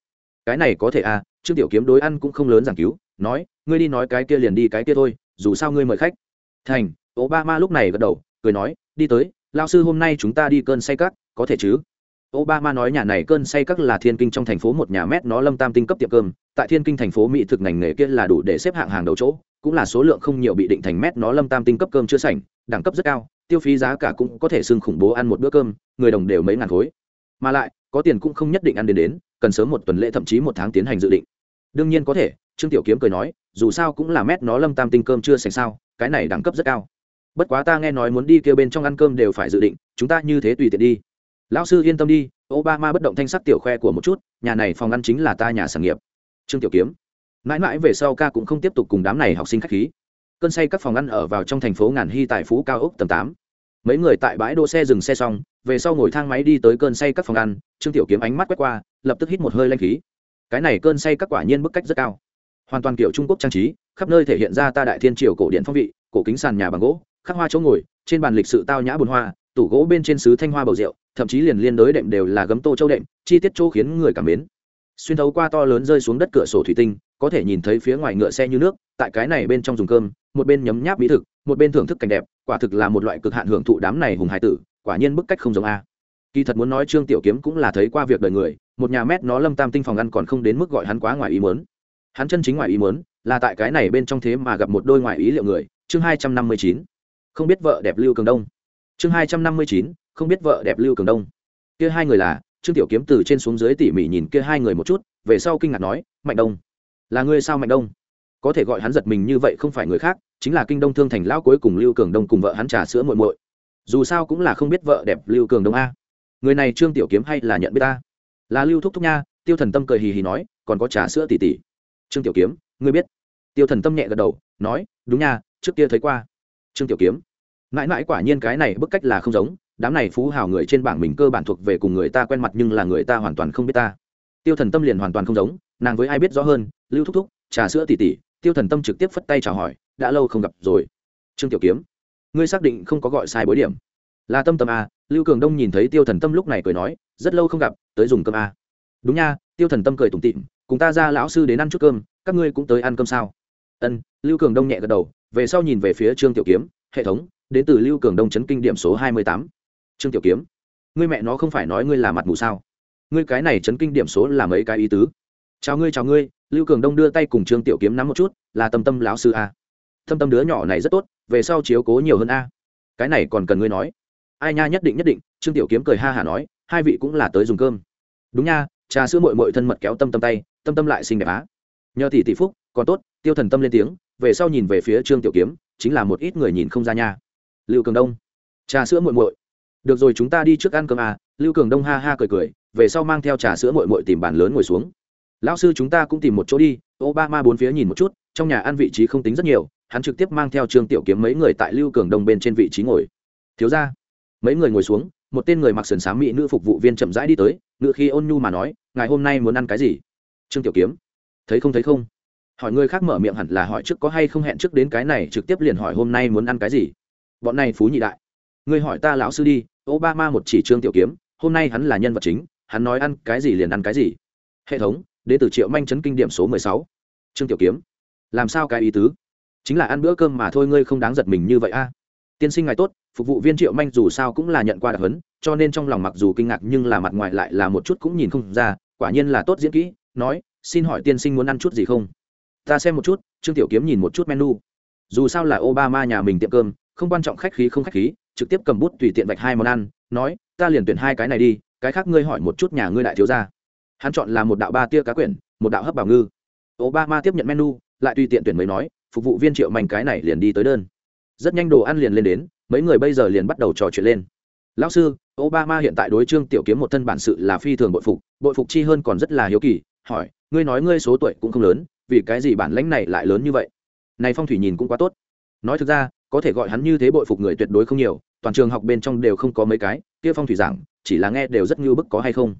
Cái này có thể a, trương tiểu kiếm đối ăn cũng không lớn giảng cứu nói, ngươi đi nói cái kia liền đi cái kia thôi, dù sao ngươi mời khách. Thành, obama lúc này gật đầu, cười nói, đi tới lao sư hôm nay chúng ta đi cơn say cắt, có thể chứ? Obama nói nhà này cơn say cắt là thiên kinh trong thành phố một nhà mét, nó lâm tam tinh cấp tiệm cơm. Tại thiên kinh thành phố mỹ thực ngành nghề kia là đủ để xếp hạng hàng đầu chỗ, cũng là số lượng không nhiều bị định thành mét, nó lâm tam tinh cấp cơm chưa sảnh, đẳng cấp rất cao, tiêu phí giá cả cũng có thể xưng khủng bố ăn một bữa cơm, người đồng đều mấy ngàn khối. Mà lại, có tiền cũng không nhất định ăn đến đến, cần sớm một tuần lễ thậm chí một tháng tiến hành dự định. Đương nhiên có thể trương tiểu kiếm cười nói, dù sao cũng là mét nó lâm tam tinh cơm chưa sành sao, cái này đẳng cấp rất cao. Bất quá ta nghe nói muốn đi kêu bên trong ăn cơm đều phải dự định, chúng ta như thế tùy tiện đi. Lão sư yên tâm đi, obama bất động thanh sắc tiểu khoe của một chút, nhà này phòng ăn chính là ta nhà sản nghiệp. Trương tiểu kiếm. Mãi mãi về sau ca cũng không tiếp tục cùng đám này học sinh khách khí. Cơn say các phòng ăn ở vào trong thành phố ngàn hy tại phú cao ốc tầng tám. Mấy người tại bãi đỗ xe dừng xe xong, về sau ngồi thang máy đi tới cơn say các phòng ăn, trương tiểu kiếm ánh mắt quét qua, lập tức hít một hơi lanh khí. Cái này cơn say các quả nhiên bức cách rất cao hoàn toàn kiểu trung quốc trang trí, khắp nơi thể hiện ra ta đại thiên triều cổ điện phong vị, cổ kính sàn nhà bằng gỗ, khắc hoa chỗ ngồi, trên bàn lịch sự tao nhã bồn hoa, tủ gỗ bên trên sứ thanh hoa bầu rượu, thậm chí liền liên đối đệm đều là gấm tô châu đệm, chi tiết chỗ khiến người cảm mến. Xuyên thấu qua to lớn rơi xuống đất cửa sổ thủy tinh, có thể nhìn thấy phía ngoài ngựa xe như nước, tại cái này bên trong dùng cơm, một bên nhấm nháp mỹ thực, một bên thưởng thức cảnh đẹp, quả thực là một loại cực hạn hưởng thụ đám này hùng hải tử, quả nhiên bức cách không giống a. Kỳ thật muốn nói trương tiểu kiếm cũng là thấy qua việc đời người, một nhà mét nó lâm tam tinh phòng ăn còn không đến mức gọi hắn quá ngoài ý muốn hắn chân chính ngoài ý muốn, là tại cái này bên trong thế mà gặp một đôi ngoài ý liệu người. Chương hai trăm năm mươi chín, không biết vợ đẹp lưu cường đông. Chương hai trăm năm mươi chín, không biết vợ đẹp lưu cường đông. Kia hai người là, trương tiểu kiếm từ trên xuống dưới tỉ mỉ nhìn kia hai người một chút, về sau kinh ngạc nói, mạnh đông, là ngươi sao mạnh đông? Có thể gọi hắn giật mình như vậy không phải người khác, chính là kinh đông thương thành lão cuối cùng lưu cường đông cùng vợ hắn trà sữa muội muội. Dù sao cũng là không biết vợ đẹp lưu cường đông a. Người này trương tiểu kiếm hay là nhận biết ta? Là lưu thúc thúc nha, tiêu thần tâm cười hì hì nói, còn có trà sữa tỉ tỉ trương tiểu kiếm, ngươi biết. Tiêu thần tâm nhẹ gật đầu, nói, đúng nha, trước kia thấy qua. Trương tiểu kiếm. Mãi mãi quả nhiên cái này bức cách là không giống, đám này phú hào người trên bảng mình cơ bản thuộc về cùng người ta quen mặt nhưng là người ta hoàn toàn không biết ta. Tiêu thần tâm liền hoàn toàn không giống, nàng với ai biết rõ hơn, lưu thúc thúc, trà sữa tỉ tỉ tiêu thần tâm trực tiếp phất tay chào hỏi, đã lâu không gặp rồi. Trương tiểu kiếm. Ngươi xác định không có gọi sai bối điểm. Là tâm tâm a lưu cường đông nhìn thấy tiêu thần tâm lúc này cười nói, rất lâu không gặp, tới dùng cơm a đúng nha, tiêu thần tâm cười tủm tịm cùng ta ra lão sư đến ăn chút cơm, các ngươi cũng tới ăn cơm sao? Ân, lưu cường đông nhẹ gật đầu, về sau nhìn về phía trương tiểu kiếm, hệ thống, đến từ lưu cường đông chấn kinh điểm số hai mươi tám. Trương tiểu kiếm, ngươi mẹ nó không phải nói ngươi là mặt mù sao? Ngươi cái này chấn kinh điểm số là mấy cái ý tứ? Chào ngươi chào ngươi, lưu cường đông đưa tay cùng trương tiểu kiếm nắm một chút, là tâm tâm lão sư a. Tâm tâm đứa nhỏ này rất tốt, về sau chiếu cố nhiều hơn a. Cái này còn cần ngươi nói. Ai nha, nhất định nhất định, trương tiểu kiếm cười ha hả nói, hai vị cũng là tới dùng cơm. Đúng nha, trà sữa mội mội thân mật kéo tâm tâm tay tâm tâm lại xinh đẹp á. Nhờ tỷ tỷ phúc, còn tốt, tiêu thần tâm lên tiếng, về sau nhìn về phía trương tiểu kiếm, chính là một ít người nhìn không ra nha. Lưu cường đông. Trà sữa muội muội. Được rồi, chúng ta đi trước ăn cơm à lưu cường đông ha ha cười cười, về sau mang theo trà sữa muội muội tìm bàn lớn ngồi xuống. Lão sư chúng ta cũng tìm một chỗ đi, obama bốn phía nhìn một chút, trong nhà ăn vị trí không tính rất nhiều, hắn trực tiếp mang theo trương tiểu kiếm mấy người tại lưu cường đông bên trên vị trí ngồi. Thiếu ra mấy người ngồi xuống, một tên người mặc sườn xám mỹ nữ phục vụ viên chậm rãi đi tới ngựa khi ôn nhu mà nói, ngài hôm nay muốn ăn cái gì? Trương tiểu kiếm. Thấy không thấy không? Hỏi người khác mở miệng hẳn là hỏi trước có hay không hẹn trước đến cái này, trực tiếp liền hỏi hôm nay muốn ăn cái gì. Bọn này phú nhị đại. Người hỏi ta lão sư đi, obama một chỉ trương tiểu kiếm, hôm nay hắn là nhân vật chính, hắn nói ăn cái gì liền ăn cái gì. Hệ thống, đến từ triệu manh chấn kinh điểm số mười sáu. Trương tiểu kiếm. Làm sao cái ý tứ? Chính là ăn bữa cơm mà thôi, ngươi không đáng giật mình như vậy a. Tiên sinh ngài tốt, phục vụ viên triệu manh dù sao cũng là nhận qua đặc hấn cho nên trong lòng mặc dù kinh ngạc nhưng là mặt ngoài lại là một chút cũng nhìn không ra, quả nhiên là tốt diễn kỹ nói, xin hỏi tiên sinh muốn ăn chút gì không? Ta xem một chút. Trương tiểu kiếm nhìn một chút menu. Dù sao là obama nhà mình tiệm cơm, không quan trọng khách khí không khách khí, trực tiếp cầm bút tùy tiện vạch hai món ăn, nói, ta liền tuyển hai cái này đi, cái khác ngươi hỏi một chút nhà ngươi đại thiếu gia. Hắn chọn là một đạo ba tia cá quyển, một đạo hấp bảo ngư. Obama tiếp nhận menu, lại tùy tiện tuyển mới nói, phục vụ viên triệu mảnh cái này liền đi tới đơn. Rất nhanh đồ ăn liền lên đến, mấy người bây giờ liền bắt đầu trò chuyện lên. Lão sư, obama hiện tại đối trương tiểu kiếm một thân bản sự là phi thường bội phục bội phục chi hơn còn rất là hiếu kỳ hỏi, ngươi nói ngươi số tuổi cũng không lớn, vì cái gì bản lãnh này lại lớn như vậy? Này phong thủy nhìn cũng quá tốt. Nói thực ra, có thể gọi hắn như thế bội phục người tuyệt đối không nhiều, toàn trường học bên trong đều không có mấy cái, kia phong thủy giảng, chỉ là nghe đều rất như bức có hay không.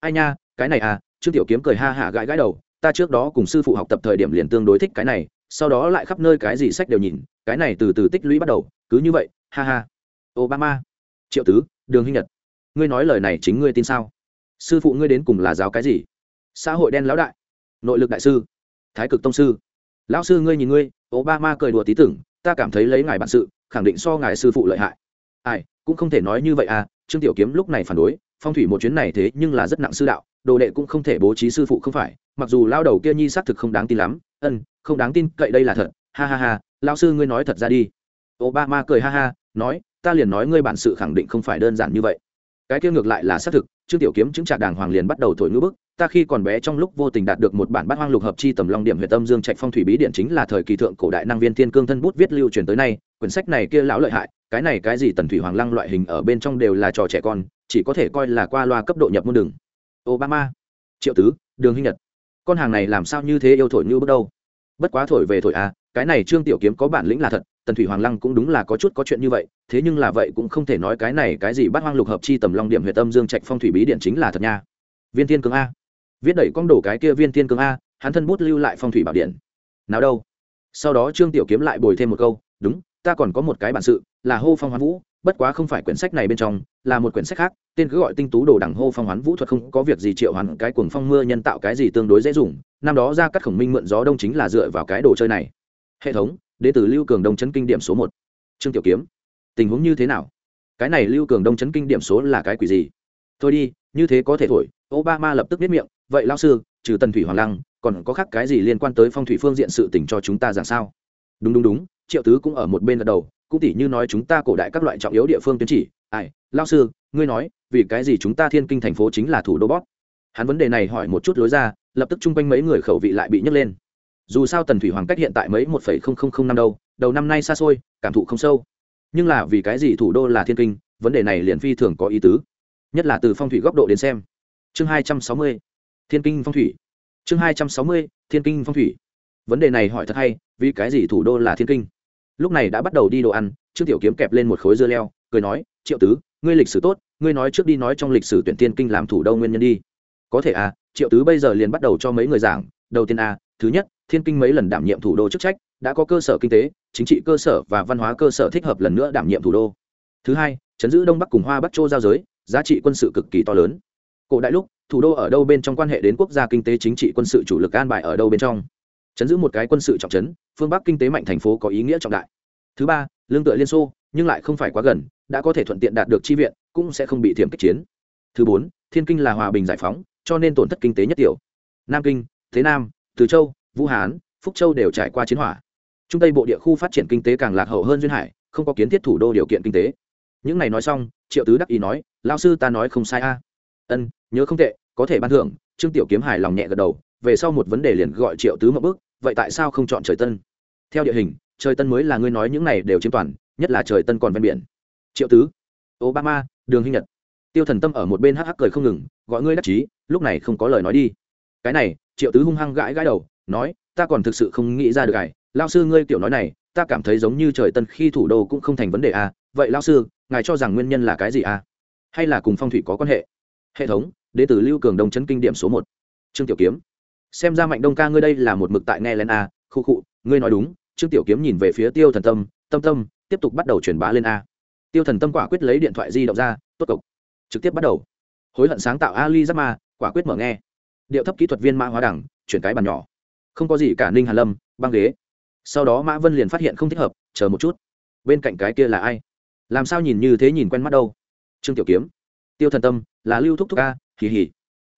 Ai nha, cái này à trương tiểu kiếm cười ha hả gãi gãi đầu, ta trước đó cùng sư phụ học tập thời điểm liền tương đối thích cái này, sau đó lại khắp nơi cái gì sách đều nhìn, cái này từ từ tích lũy bắt đầu, cứ như vậy, ha ha. Obama, triệu tứ, đường huy nhật, ngươi nói lời này chính ngươi tin sao? Sư phụ ngươi đến cùng là giáo cái gì? Xã hội đen lão đại, nội lực đại sư, thái cực tông sư. Lão sư ngươi nhìn ngươi, obama cười đùa tí tưởng, ta cảm thấy lấy ngài bản sự, khẳng định so ngài sư phụ lợi hại. Ai, cũng không thể nói như vậy à trương tiểu kiếm lúc này phản đối, phong thủy một chuyến này thế nhưng là rất nặng sư đạo, đồ đệ cũng không thể bố trí sư phụ không phải, mặc dù lao đầu kia nhi xác thực không đáng tin lắm, ân, không đáng tin, cậy đây là thật, ha ha ha lao sư ngươi nói thật ra đi. Obama cười ha ha, nói, ta liền nói ngươi bản sự khẳng định không phải đơn giản như vậy. Cái kia ngược lại là xác thực trương tiểu kiếm chứng trạc đàng hoàng liền bắt đầu thổi ngữ bức, ta khi còn bé trong lúc vô tình đạt được một bản bát hoang lục hợp chi tầm long điểm huyện tâm dương trạch phong thủy bí điện chính là thời kỳ thượng cổ đại năng viên thiên cương thân bút viết lưu truyền tới nay, quyển sách này kia lão lợi hại, cái này cái gì tần thủy hoàng lăng loại hình ở bên trong đều là trò trẻ con, chỉ có thể coi là qua loa cấp độ nhập môn đường. Obama, triệu tứ, đường hinh nhật. Con hàng này làm sao như thế yêu thổi như bước đâu? Bất quá thổi về thổi à cái này trương tiểu kiếm có bản lĩnh là thật tần thủy hoàng lăng cũng đúng là có chút có chuyện như vậy, thế nhưng là vậy cũng không thể nói cái này cái gì bắt hoang lục hợp chi tầm long điểm huyện tâm dương trạch phong thủy bí điện chính là thật nha. Viên thiên cường a. Viết đẩy con đổ cái kia viên thiên cường a, hắn thân bút lưu lại phong thủy bảo điện. Nào đâu. Sau đó trương tiểu kiếm lại bồi thêm một câu, đúng, ta còn có một cái bản sự, là hô phong hoán vũ, bất quá không phải quyển sách này bên trong, là một quyển sách khác, tên cứ gọi tinh tú đồ đẳng hô phong hoán vũ thuật không có việc gì triệu hoàn cái cuồng phong mưa nhân tạo cái gì tương đối dễ dùng, năm đó ra các khổng minh mượn gió đông chính là dựa vào cái đồ chơi này. Hệ thống đến từ lưu cường đông chấn kinh điểm số một. Trương tiểu kiếm, tình huống như thế nào? Cái này lưu cường đông chấn kinh điểm số là cái quỷ gì? Thôi đi, như thế có thể thổi. Obama lập tức biết miệng, vậy lao sư, trừ tần thủy hoàng lăng, còn có khác cái gì liên quan tới phong thủy phương diện sự tình cho chúng ta rằng sao? Đúng đúng đúng, triệu tứ cũng ở một bên gật đầu, cũng tỉ như nói chúng ta cổ đại các loại trọng yếu địa phương tuyến chỉ. Ai lao sư, ngươi nói, vì cái gì chúng ta thiên kinh thành phố chính là thủ đô bót hắn vấn đề này hỏi một chút lối ra, lập tức chung quanh mấy người khẩu vị lại bị nhấc lên dù sao tần thủy hoàng cách hiện tại mấy một phẩy không không không năm đâu, đầu năm nay xa xôi, cảm thụ không sâu. Nhưng là vì cái gì thủ đô là thiên kinh, vấn đề này liền phi thường có ý tứ. Nhất là từ phong thủy góc độ đến xem. Chương hai trăm sáu mươi, thiên kinh phong thủy. Chương hai trăm sáu mươi, thiên kinh phong thủy. Vấn đề này hỏi thật hay, vì cái gì thủ đô là thiên kinh? Lúc này đã bắt đầu đi đồ ăn, trương tiểu kiếm kẹp lên một khối dưa leo, cười nói, triệu tứ, ngươi lịch sử tốt, ngươi nói trước đi nói trong lịch sử tuyển tiên kinh làm thủ đô nguyên nhân đi. Có thể à triệu tứ bây giờ liền bắt đầu cho mấy người giảng, đầu tiên à thứ nhất thiên kinh mấy lần đảm nhiệm thủ đô chức trách, đã có cơ sở kinh tế, chính trị cơ sở và văn hóa cơ sở thích hợp lần nữa đảm nhiệm thủ đô. Thứ hai, chấn giữ đông bắc cùng hoa bắc châu giao giới, giá trị quân sự cực kỳ to lớn. Cổ đại lúc, thủ đô ở đâu bên trong quan hệ đến quốc gia kinh tế chính trị quân sự chủ lực an bài ở đâu bên trong. Chấn giữ một cái quân sự trọng trấn, phương bắc kinh tế mạnh thành phố có ý nghĩa trọng đại. Thứ ba, lương tựa liên xô, nhưng lại không phải quá gần, đã có thể thuận tiện đạt được chi viện, cũng sẽ không bị thiểm kích chiến. Thứ bốn, thiên kinh là hòa bình giải phóng, cho nên tổn thất kinh tế nhất tiểu. Nam kinh, thế nam, từ châu vũ hán, phúc châu đều trải qua chiến hỏa. Trung tây bộ địa khu phát triển kinh tế càng lạc hậu hơn duyên hải, không có kiến thiết thủ đô điều kiện kinh tế. Những này nói xong, triệu tứ đắc ý nói lao sư ta nói không sai a. Ân, nhớ không tệ, có thể ban thưởng. Trương tiểu kiếm hài lòng nhẹ gật đầu, về sau một vấn đề liền gọi triệu tứ mậu bước, vậy tại sao không chọn trời tân? Theo địa hình, trời tân mới là ngươi nói những này đều chiếm toàn, nhất là trời tân còn ven biển. Triệu tứ, obama, đường Hinh nhật. Tiêu thần tâm ở một bên hắc hắc cười không ngừng, gọi ngươi đắc chí, lúc này không có lời nói đi. Cái này, triệu tứ hung hăng gãi gãi đầu nói, ta còn thực sự không nghĩ ra được ải lao sư ngươi tiểu nói này, ta cảm thấy giống như trời tân khi thủ đô cũng không thành vấn đề à. Vậy lao sư, ngài cho rằng nguyên nhân là cái gì à? Hay là cùng phong thủy có quan hệ? Hệ thống đ tử lưu cường đông chấn kinh điểm số một. Trương tiểu kiếm. Xem ra mạnh đông ca ngươi đây là một mực tại nghe lên a khu khụ ngươi nói đúng. Trương tiểu kiếm nhìn về phía tiêu thần tâm tâm tâm, tiếp tục bắt đầu truyền bá lên a tiêu thần tâm quả quyết lấy điện thoại di động ra, tốt cộc. Trực tiếp bắt đầu. Hối hận sáng tạo ali giáp ma quả quyết mở nghe. Điệu thấp kỹ thuật viên mã hóa đẳng, chuyển cái bàn nhỏ không có gì cả ninh hàn lâm băng ghế sau đó mã vân liền phát hiện không thích hợp chờ một chút bên cạnh cái kia là ai làm sao nhìn như thế nhìn quen mắt đâu trương tiểu kiếm tiêu thần tâm là lưu thúc thúc a hì hì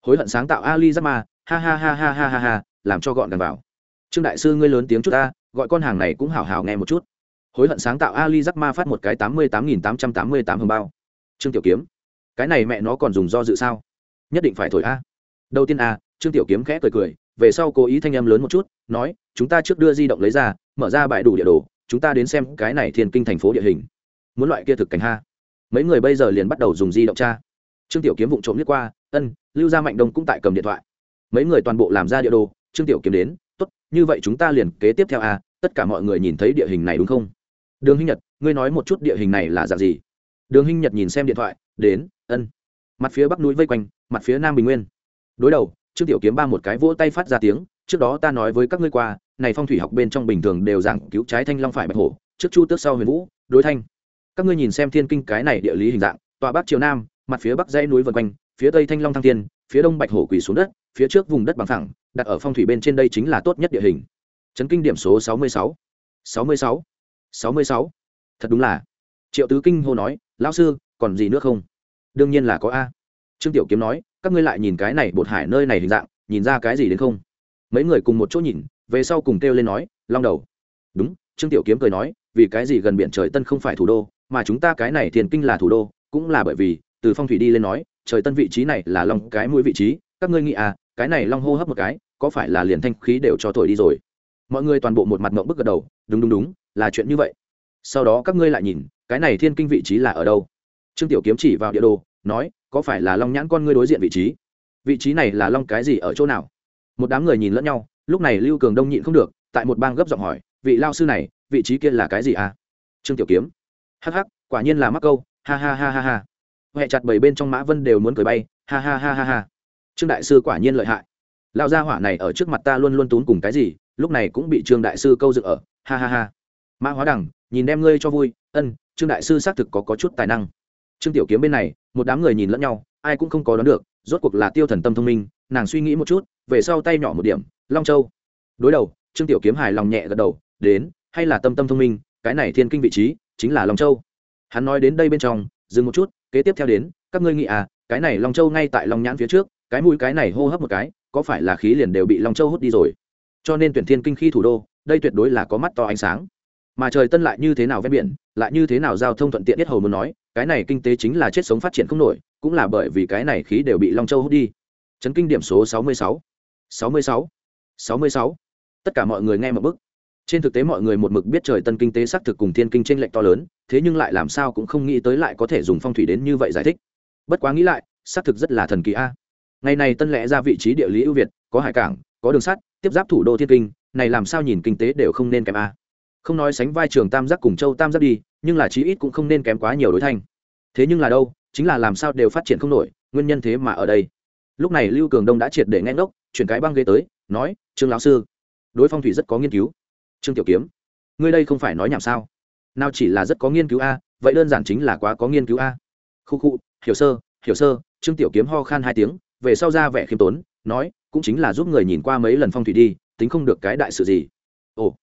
hối hận sáng tạo ali giáp ma ha ha ha ha ha ha ha làm cho gọn gần vào trương đại sư ngươi lớn tiếng chút ta gọi con hàng này cũng hào hào nghe một chút hối hận sáng tạo ali giáp ma phát một cái tám mươi tám nghìn tám trăm tám mươi tám hồng bao trương tiểu kiếm cái này mẹ nó còn dùng do dự sao nhất định phải thổi a đầu tiên a trương tiểu kiếm khẽ cười cười về sau cố ý thanh âm lớn một chút, nói, chúng ta trước đưa di động lấy ra, mở ra bãi đủ địa đồ, chúng ta đến xem cái này thiên kinh thành phố địa hình. Muốn loại kia thực cảnh ha. Mấy người bây giờ liền bắt đầu dùng di động tra. Trương tiểu kiếm vụng trộm liếc qua, ân, lưu gia mạnh đông cũng tại cầm điện thoại. Mấy người toàn bộ làm ra địa đồ, trương tiểu kiếm đến, tốt, như vậy chúng ta liền kế tiếp theo a tất cả mọi người nhìn thấy địa hình này đúng không? Đường hinh nhật, ngươi nói một chút địa hình này là dạng gì? Đường hinh nhật nhìn xem điện thoại, đến, ân, mặt phía bắc núi vây quanh, mặt phía nam bình nguyên. Đối đầu trương tiểu kiếm ba một cái vỗ tay phát ra tiếng, trước đó ta nói với các ngươi qua, này phong thủy học bên trong bình thường đều giảng cứu trái thanh long phải bạch hổ, trước chu tước sau huyền vũ, đối thanh. Các ngươi nhìn xem thiên kinh cái này địa lý hình dạng, tòa bắc chiều nam, mặt phía bắc dãy núi vân quanh, phía tây thanh long thăng thiên, phía đông bạch hổ quỳ xuống đất, phía trước vùng đất bằng thẳng đặt ở phong thủy bên trên đây chính là tốt nhất địa hình. Chấn kinh điểm số sáu mươi sáu. Sáu mươi sáu. Sáu mươi sáu. Thật đúng là. Triệu tứ kinh hô nói, lão sư, còn gì nữa không? Đương nhiên là có a trương tiểu kiếm nói, các ngươi lại nhìn cái này bột hải nơi này hình dạng, nhìn ra cái gì đến không? Mấy người cùng một chỗ nhìn, về sau cùng kêu lên nói, long đầu. Đúng, trương tiểu kiếm cười nói, vì cái gì gần biển trời tân không phải thủ đô, mà chúng ta cái này thiền kinh là thủ đô, cũng là bởi vì, từ phong thủy đi lên nói, trời tân vị trí này là long cái mũi vị trí, các ngươi nghĩ à cái này long hô hấp một cái, có phải là liền thanh khí đều cho thổi đi rồi? Mọi người toàn bộ một mặt mộng bức gật đầu, đúng đúng đúng, là chuyện như vậy. Sau đó các ngươi lại nhìn, cái này thiên kinh vị trí là ở đâu? Trương tiểu kiếm chỉ vào địa đồ, nói có phải là long nhãn con ngươi đối diện vị trí? Vị trí này là long cái gì ở chỗ nào? Một đám người nhìn lẫn nhau lúc này lưu cường đông nhịn không được tại một bang gấp giọng hỏi vị lao sư này vị trí kia là cái gì à? Trương tiểu kiếm hắc hắc quả nhiên là mắc câu ha ha ha ha ha. Huệ chặt bảy bên trong mã vân đều muốn cười bay ha ha ha ha ha. Trương đại sư quả nhiên lợi hại. Lao gia hỏa này ở trước mặt ta luôn luôn tốn cùng cái gì lúc này cũng bị trương đại sư câu dựng ở ha ha ha. Mã hóa đằng nhìn đem ngươi cho vui ân trương đại sư xác thực có, có chút tài năng. Trương tiểu kiếm bên này một đám người nhìn lẫn nhau, ai cũng không có đoán được, rốt cuộc là tiêu thần tâm thông minh, nàng suy nghĩ một chút, về sau tay nhỏ một điểm, long châu. Đối đầu, trương tiểu kiếm hài lòng nhẹ gật đầu, đến, hay là tâm tâm thông minh, cái này thiên kinh vị trí, chính là long châu. Hắn nói đến đây bên trong, dừng một chút, kế tiếp theo đến, các ngươi nghĩ à cái này long châu ngay tại long nhãn phía trước, cái mũi cái này hô hấp một cái, có phải là khí liền đều bị long châu hút đi rồi? Cho nên tuyển thiên kinh khi thủ đô, đây tuyệt đối là có mắt to ánh sáng mà trời tân lại như thế nào ven biển, lại như thế nào giao thông thuận tiện nhất hầu muốn nói, cái này kinh tế chính là chết sống phát triển không nổi, cũng là bởi vì cái này khí đều bị long châu hút đi. Chấn kinh điểm số sáu mươi sáu. sáu mươi sáu. sáu mươi sáu. Tất cả mọi người nghe một bức. Trên thực tế mọi người một mực biết trời tân kinh tế xác thực cùng thiên kinh tranh lệch to lớn, thế nhưng lại làm sao cũng không nghĩ tới lại có thể dùng phong thủy đến như vậy giải thích. Bất quá nghĩ lại, xác thực rất là thần kỳ a. Ngày này tân lẽ ra vị trí địa lý ưu việt, có hải cảng, có đường sắt, tiếp giáp thủ đô thiên kinh, này làm sao nhìn kinh tế đều không nên kém a không nói sánh vai trường tam giác cùng châu tam giác đi, nhưng là chí ít cũng không nên kém quá nhiều đối thanh. Thế nhưng là đâu, chính là làm sao đều phát triển không nổi, nguyên nhân thế mà ở đây. Lúc này lưu cường đông đã triệt để nghe ngốc, chuyển cái băng ghế tới, nói, trương lão sư, đối phong thủy rất có nghiên cứu. Trương tiểu kiếm, ngươi đây không phải nói nhảm sao? Nào chỉ là rất có nghiên cứu a, vậy đơn giản chính là quá có nghiên cứu a. Khu khu, hiểu sơ hiểu sơ. Trương tiểu kiếm ho khan hai tiếng, về sau ra vẻ khiêm tốn, nói, cũng chính là giúp người nhìn qua mấy lần phong thủy đi, tính không được cái đại sự gì. Ồ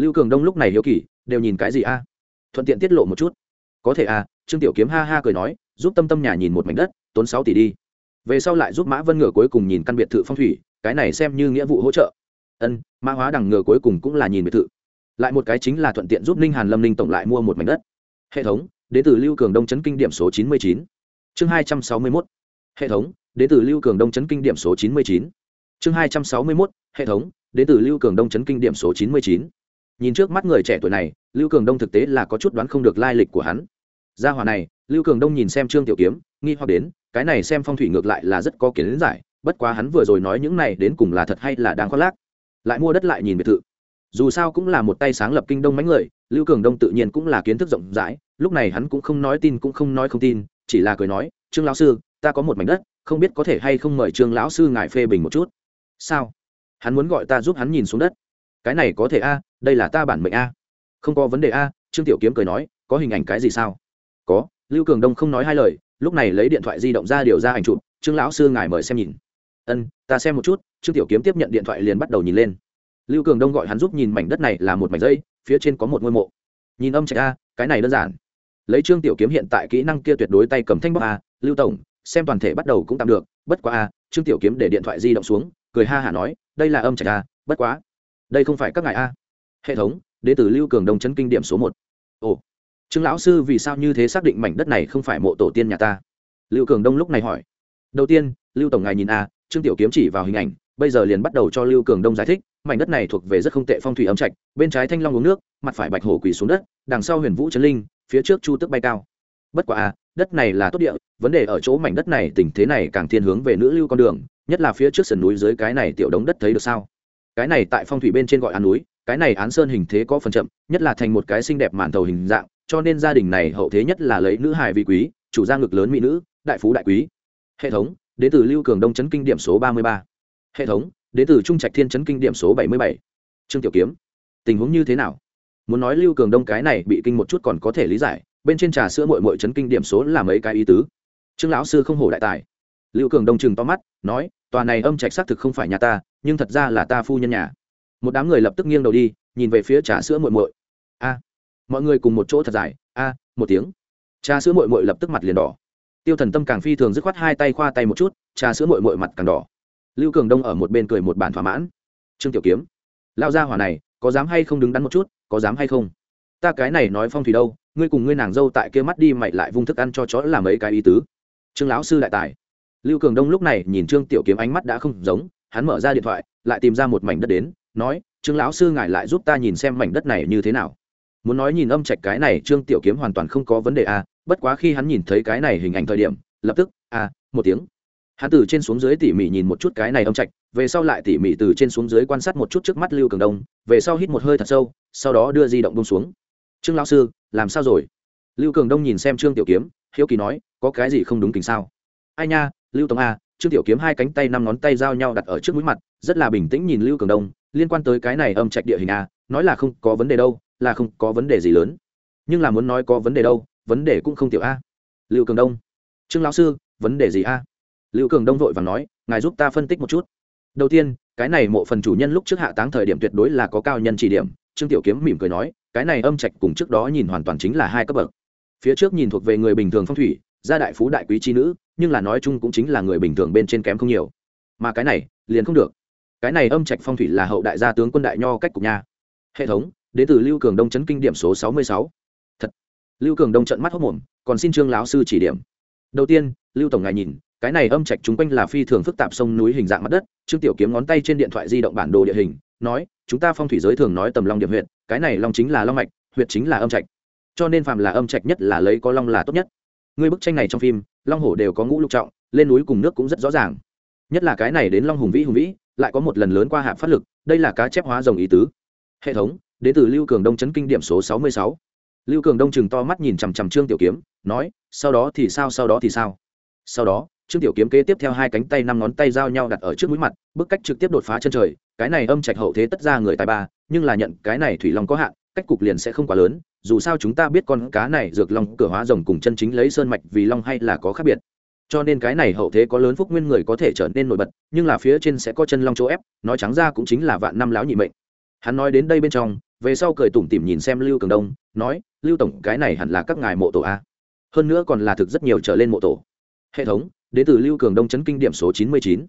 lưu cường đông lúc này hiếu kỳ, đều nhìn cái gì a? Thuận tiện tiết lộ một chút. Có thể a trương tiểu kiếm ha ha cười nói, giúp tâm tâm nhà nhìn một mảnh đất, tốn sáu tỷ đi. Về sau lại giúp mã vân ngựa cuối cùng nhìn căn biệt thự phong thủy, cái này xem như nghĩa vụ hỗ trợ. Ân, mã hóa đằng ngựa cuối cùng cũng là nhìn biệt thự. Lại một cái chính là thuận tiện giúp ninh hàn lâm ninh tổng lại mua một mảnh đất. Hệ thống, đến từ lưu cường đông chấn kinh điểm số chín mươi chín. Chương hai trăm sáu mươi mốt. Hệ thống, đến từ lưu cường đông chấn kinh điểm số chín mươi chín. Chương hai trăm sáu mươi mốt. Hệ thống, đến từ lưu cường đông chấn kinh điểm số chín mươi chín nhìn trước mắt người trẻ tuổi này, lưu cường đông thực tế là có chút đoán không được lai lịch của hắn. Gia hòa này, lưu cường đông nhìn xem trương tiểu kiếm, nghi hoặc đến, cái này xem phong thủy ngược lại là rất có kiến giải, bất quá hắn vừa rồi nói những này đến cùng là thật hay là đang khoác lác. Lại mua đất lại nhìn biệt thự. Dù sao cũng là một tay sáng lập kinh đông mánh người, lưu cường đông tự nhiên cũng là kiến thức rộng rãi, lúc này hắn cũng không nói tin cũng không nói không tin, chỉ là cười nói, trương lão sư, ta có một mảnh đất, không biết có thể hay không mời trương lão sư ngài phê bình một chút. Sao? Hắn muốn gọi ta giúp hắn nhìn xuống đất cái này có thể a, đây là ta bản mệnh a. Không có vấn đề a, trương tiểu kiếm cười nói, có hình ảnh cái gì sao? Có, lưu cường đông không nói hai lời, lúc này lấy điện thoại di động ra điều ra ảnh chụp, trương lão sư ngài mời xem nhìn. Ân, ta xem một chút, trương tiểu kiếm tiếp nhận điện thoại liền bắt đầu nhìn lên. Lưu cường đông gọi hắn giúp nhìn mảnh đất này là một mảnh dây, phía trên có một ngôi mộ. Nhìn âm trạch a, cái này đơn giản. Lấy trương tiểu kiếm hiện tại kỹ năng kia tuyệt đối tay cầm thanh bóc a, lưu tổng, xem toàn thể bắt đầu cũng tạm được, bất quá a, trương tiểu kiếm để điện thoại di động xuống, cười ha hả nói, đây là âm trạch a, bất quá đây không phải các ngài a. Hệ thống, đến từ lưu cường đông chấn kinh điểm số một. Ồ, trương lão sư vì sao như thế xác định mảnh đất này không phải mộ tổ tiên nhà ta? Lưu cường đông lúc này hỏi. Đầu tiên, lưu tổng ngài nhìn a, trương tiểu kiếm chỉ vào hình ảnh, bây giờ liền bắt đầu cho lưu cường đông giải thích, mảnh đất này thuộc về rất không tệ phong thủy âm trạch, bên trái thanh long uống nước, mặt phải bạch hổ quỳ xuống đất, đằng sau huyền vũ trấn linh, phía trước chu tức bay cao. Bất quả a, đất này là tốt địa, vấn đề ở chỗ mảnh đất này tình thế này càng thiên hướng về nữ lưu con đường, nhất là phía trước sườn núi dưới cái này tiểu đống đất thấy được sao? Cái này tại phong thủy bên trên gọi án núi, cái này án sơn hình thế có phần chậm, nhất là thành một cái xinh đẹp màn thầu hình dạng, cho nên gia đình này hậu thế nhất là lấy nữ hài vị quý, chủ gia ngực lớn mỹ nữ, đại phú đại quý. Hệ thống, đến từ lưu cường đông chấn kinh điểm số ba mươi ba. Hệ thống, đến từ trung trạch thiên chấn kinh điểm số bảy mươi bảy. Trương tiểu kiếm, tình huống như thế nào? Muốn nói lưu cường đông cái này bị kinh một chút còn có thể lý giải, bên trên trà sữa mội mội chấn kinh điểm số là mấy cái ý tứ? Trương lão sư không hổ đại tài. Lưu cường đông chừng to mắt, nói, tòa này âm trạch xác thực không phải nhà ta nhưng thật ra là ta phu nhân nhà. Một đám người lập tức nghiêng đầu đi, nhìn về phía trà sữa muội muội. A, mọi người cùng một chỗ thật dài. A, một tiếng. Trà sữa muội muội lập tức mặt liền đỏ. Tiêu thần tâm càng phi thường dứt khoát hai tay khoa tay một chút, trà sữa muội muội mặt càng đỏ. Lưu cường đông ở một bên cười một bản thỏa mãn. Trương tiểu kiếm lao ra hỏa này, có dám hay không đứng đắn một chút, có dám hay không? Ta cái này nói phong thủy đâu, ngươi cùng ngươi nàng dâu tại kia mắt đi mày lại vung thức ăn cho chó làm mấy cái ý tứ. Trương lão sư đại tài. Lưu cường đông lúc này nhìn trương tiểu kiếm ánh mắt đã không giống hắn mở ra điện thoại lại tìm ra một mảnh đất đến nói trương lão sư ngài lại giúp ta nhìn xem mảnh đất này như thế nào. Muốn nói nhìn âm trạch cái này trương tiểu kiếm hoàn toàn không có vấn đề à, bất quá khi hắn nhìn thấy cái này hình ảnh thời điểm lập tức à, một tiếng. Hắn từ trên xuống dưới tỉ mỉ nhìn một chút cái này âm trạch về sau lại tỉ mỉ từ trên xuống dưới quan sát một chút trước mắt lưu cường đông về sau hít một hơi thật sâu sau đó đưa di động bông xuống. Trương lão sư làm sao rồi? Lưu cường đông nhìn xem trương tiểu kiếm hiếu kỳ nói có cái gì không đúng kính sao? Ai nha lưu tống a à, trương tiểu kiếm hai cánh tay năm ngón tay giao nhau đặt ở trước mũi mặt, rất là bình tĩnh nhìn lưu cường đông, liên quan tới cái này âm trạch địa hình a nói là không có vấn đề đâu, là không có vấn đề gì lớn. Nhưng là muốn nói có vấn đề đâu, vấn đề cũng không tiểu a. Lưu cường đông. Trương lão sư, vấn đề gì a? Lưu cường đông vội và nói, ngài giúp ta phân tích một chút. Đầu tiên, cái này mộ phần chủ nhân lúc trước hạ táng thời điểm tuyệt đối là có cao nhân chỉ điểm, trương tiểu kiếm mỉm cười nói, cái này âm trạch cùng trước đó nhìn hoàn toàn chính là hai cấp bậc. Phía trước nhìn thuộc về người bình thường phong thủy, gia đại phú đại quý chi nữ nhưng là nói chung cũng chính là người bình thường bên trên kém không nhiều. Mà cái này, liền không được. Cái này âm trạch phong thủy là hậu đại gia tướng quân đại nho cách cục nha. Hệ thống, đến từ lưu cường đông chấn kinh điểm số sáu mươi sáu. Thật. Lưu cường đông trận mắt hốc mồm, còn xin trương lão sư chỉ điểm. Đầu tiên, lưu tổng ngài nhìn, cái này âm trạch chúng quanh là phi thường phức tạp sông núi hình dạng mặt đất, trương tiểu kiếm ngón tay trên điện thoại di động bản đồ địa hình, nói, chúng ta phong thủy giới thường nói tầm long điểm huyện cái này long chính là long mạch, huyệt chính là âm trạch. Cho nên phàm là âm trạch nhất là lấy có long là tốt nhất ngươi bức tranh này trong phim, long hổ đều có ngũ lục trọng, lên núi cùng nước cũng rất rõ ràng. Nhất là cái này đến long hùng vĩ hùng vĩ, lại có một lần lớn qua hạp phát lực, đây là cá chép hóa rồng ý tứ. Hệ thống, đến từ lưu cường đông chấn kinh điểm số sáu mươi sáu. Lưu cường đông chừng to mắt nhìn chằm chằm trương tiểu kiếm, nói, sau đó thì sao, sau đó thì sao? Sau đó, trương tiểu kiếm kế tiếp theo hai cánh tay năm ngón tay giao nhau đặt ở trước mũi mặt, bức cách trực tiếp đột phá chân trời, cái này âm trạch hậu thế tất ra người tài ba, nhưng là nhận cái này thủy long có hạn, cách cục liền sẽ không quá lớn dù sao chúng ta biết con cá này dược long cửa hóa rồng cùng chân chính lấy sơn mạch vì long hay là có khác biệt. Cho nên cái này hậu thế có lớn phúc nguyên người có thể trở nên nổi bật, nhưng là phía trên sẽ có chân long chỗ ép, nói trắng ra cũng chính là vạn năm láo nhị mệnh. Hắn nói đến đây bên trong, về sau cười tủm tỉm nhìn xem lưu cường đông, nói, lưu tổng, cái này hẳn là các ngài mộ tổ a. Hơn nữa còn là thực rất nhiều trở lên mộ tổ. Hệ thống, đến từ lưu cường đông chấn kinh điểm số chín mươi chín.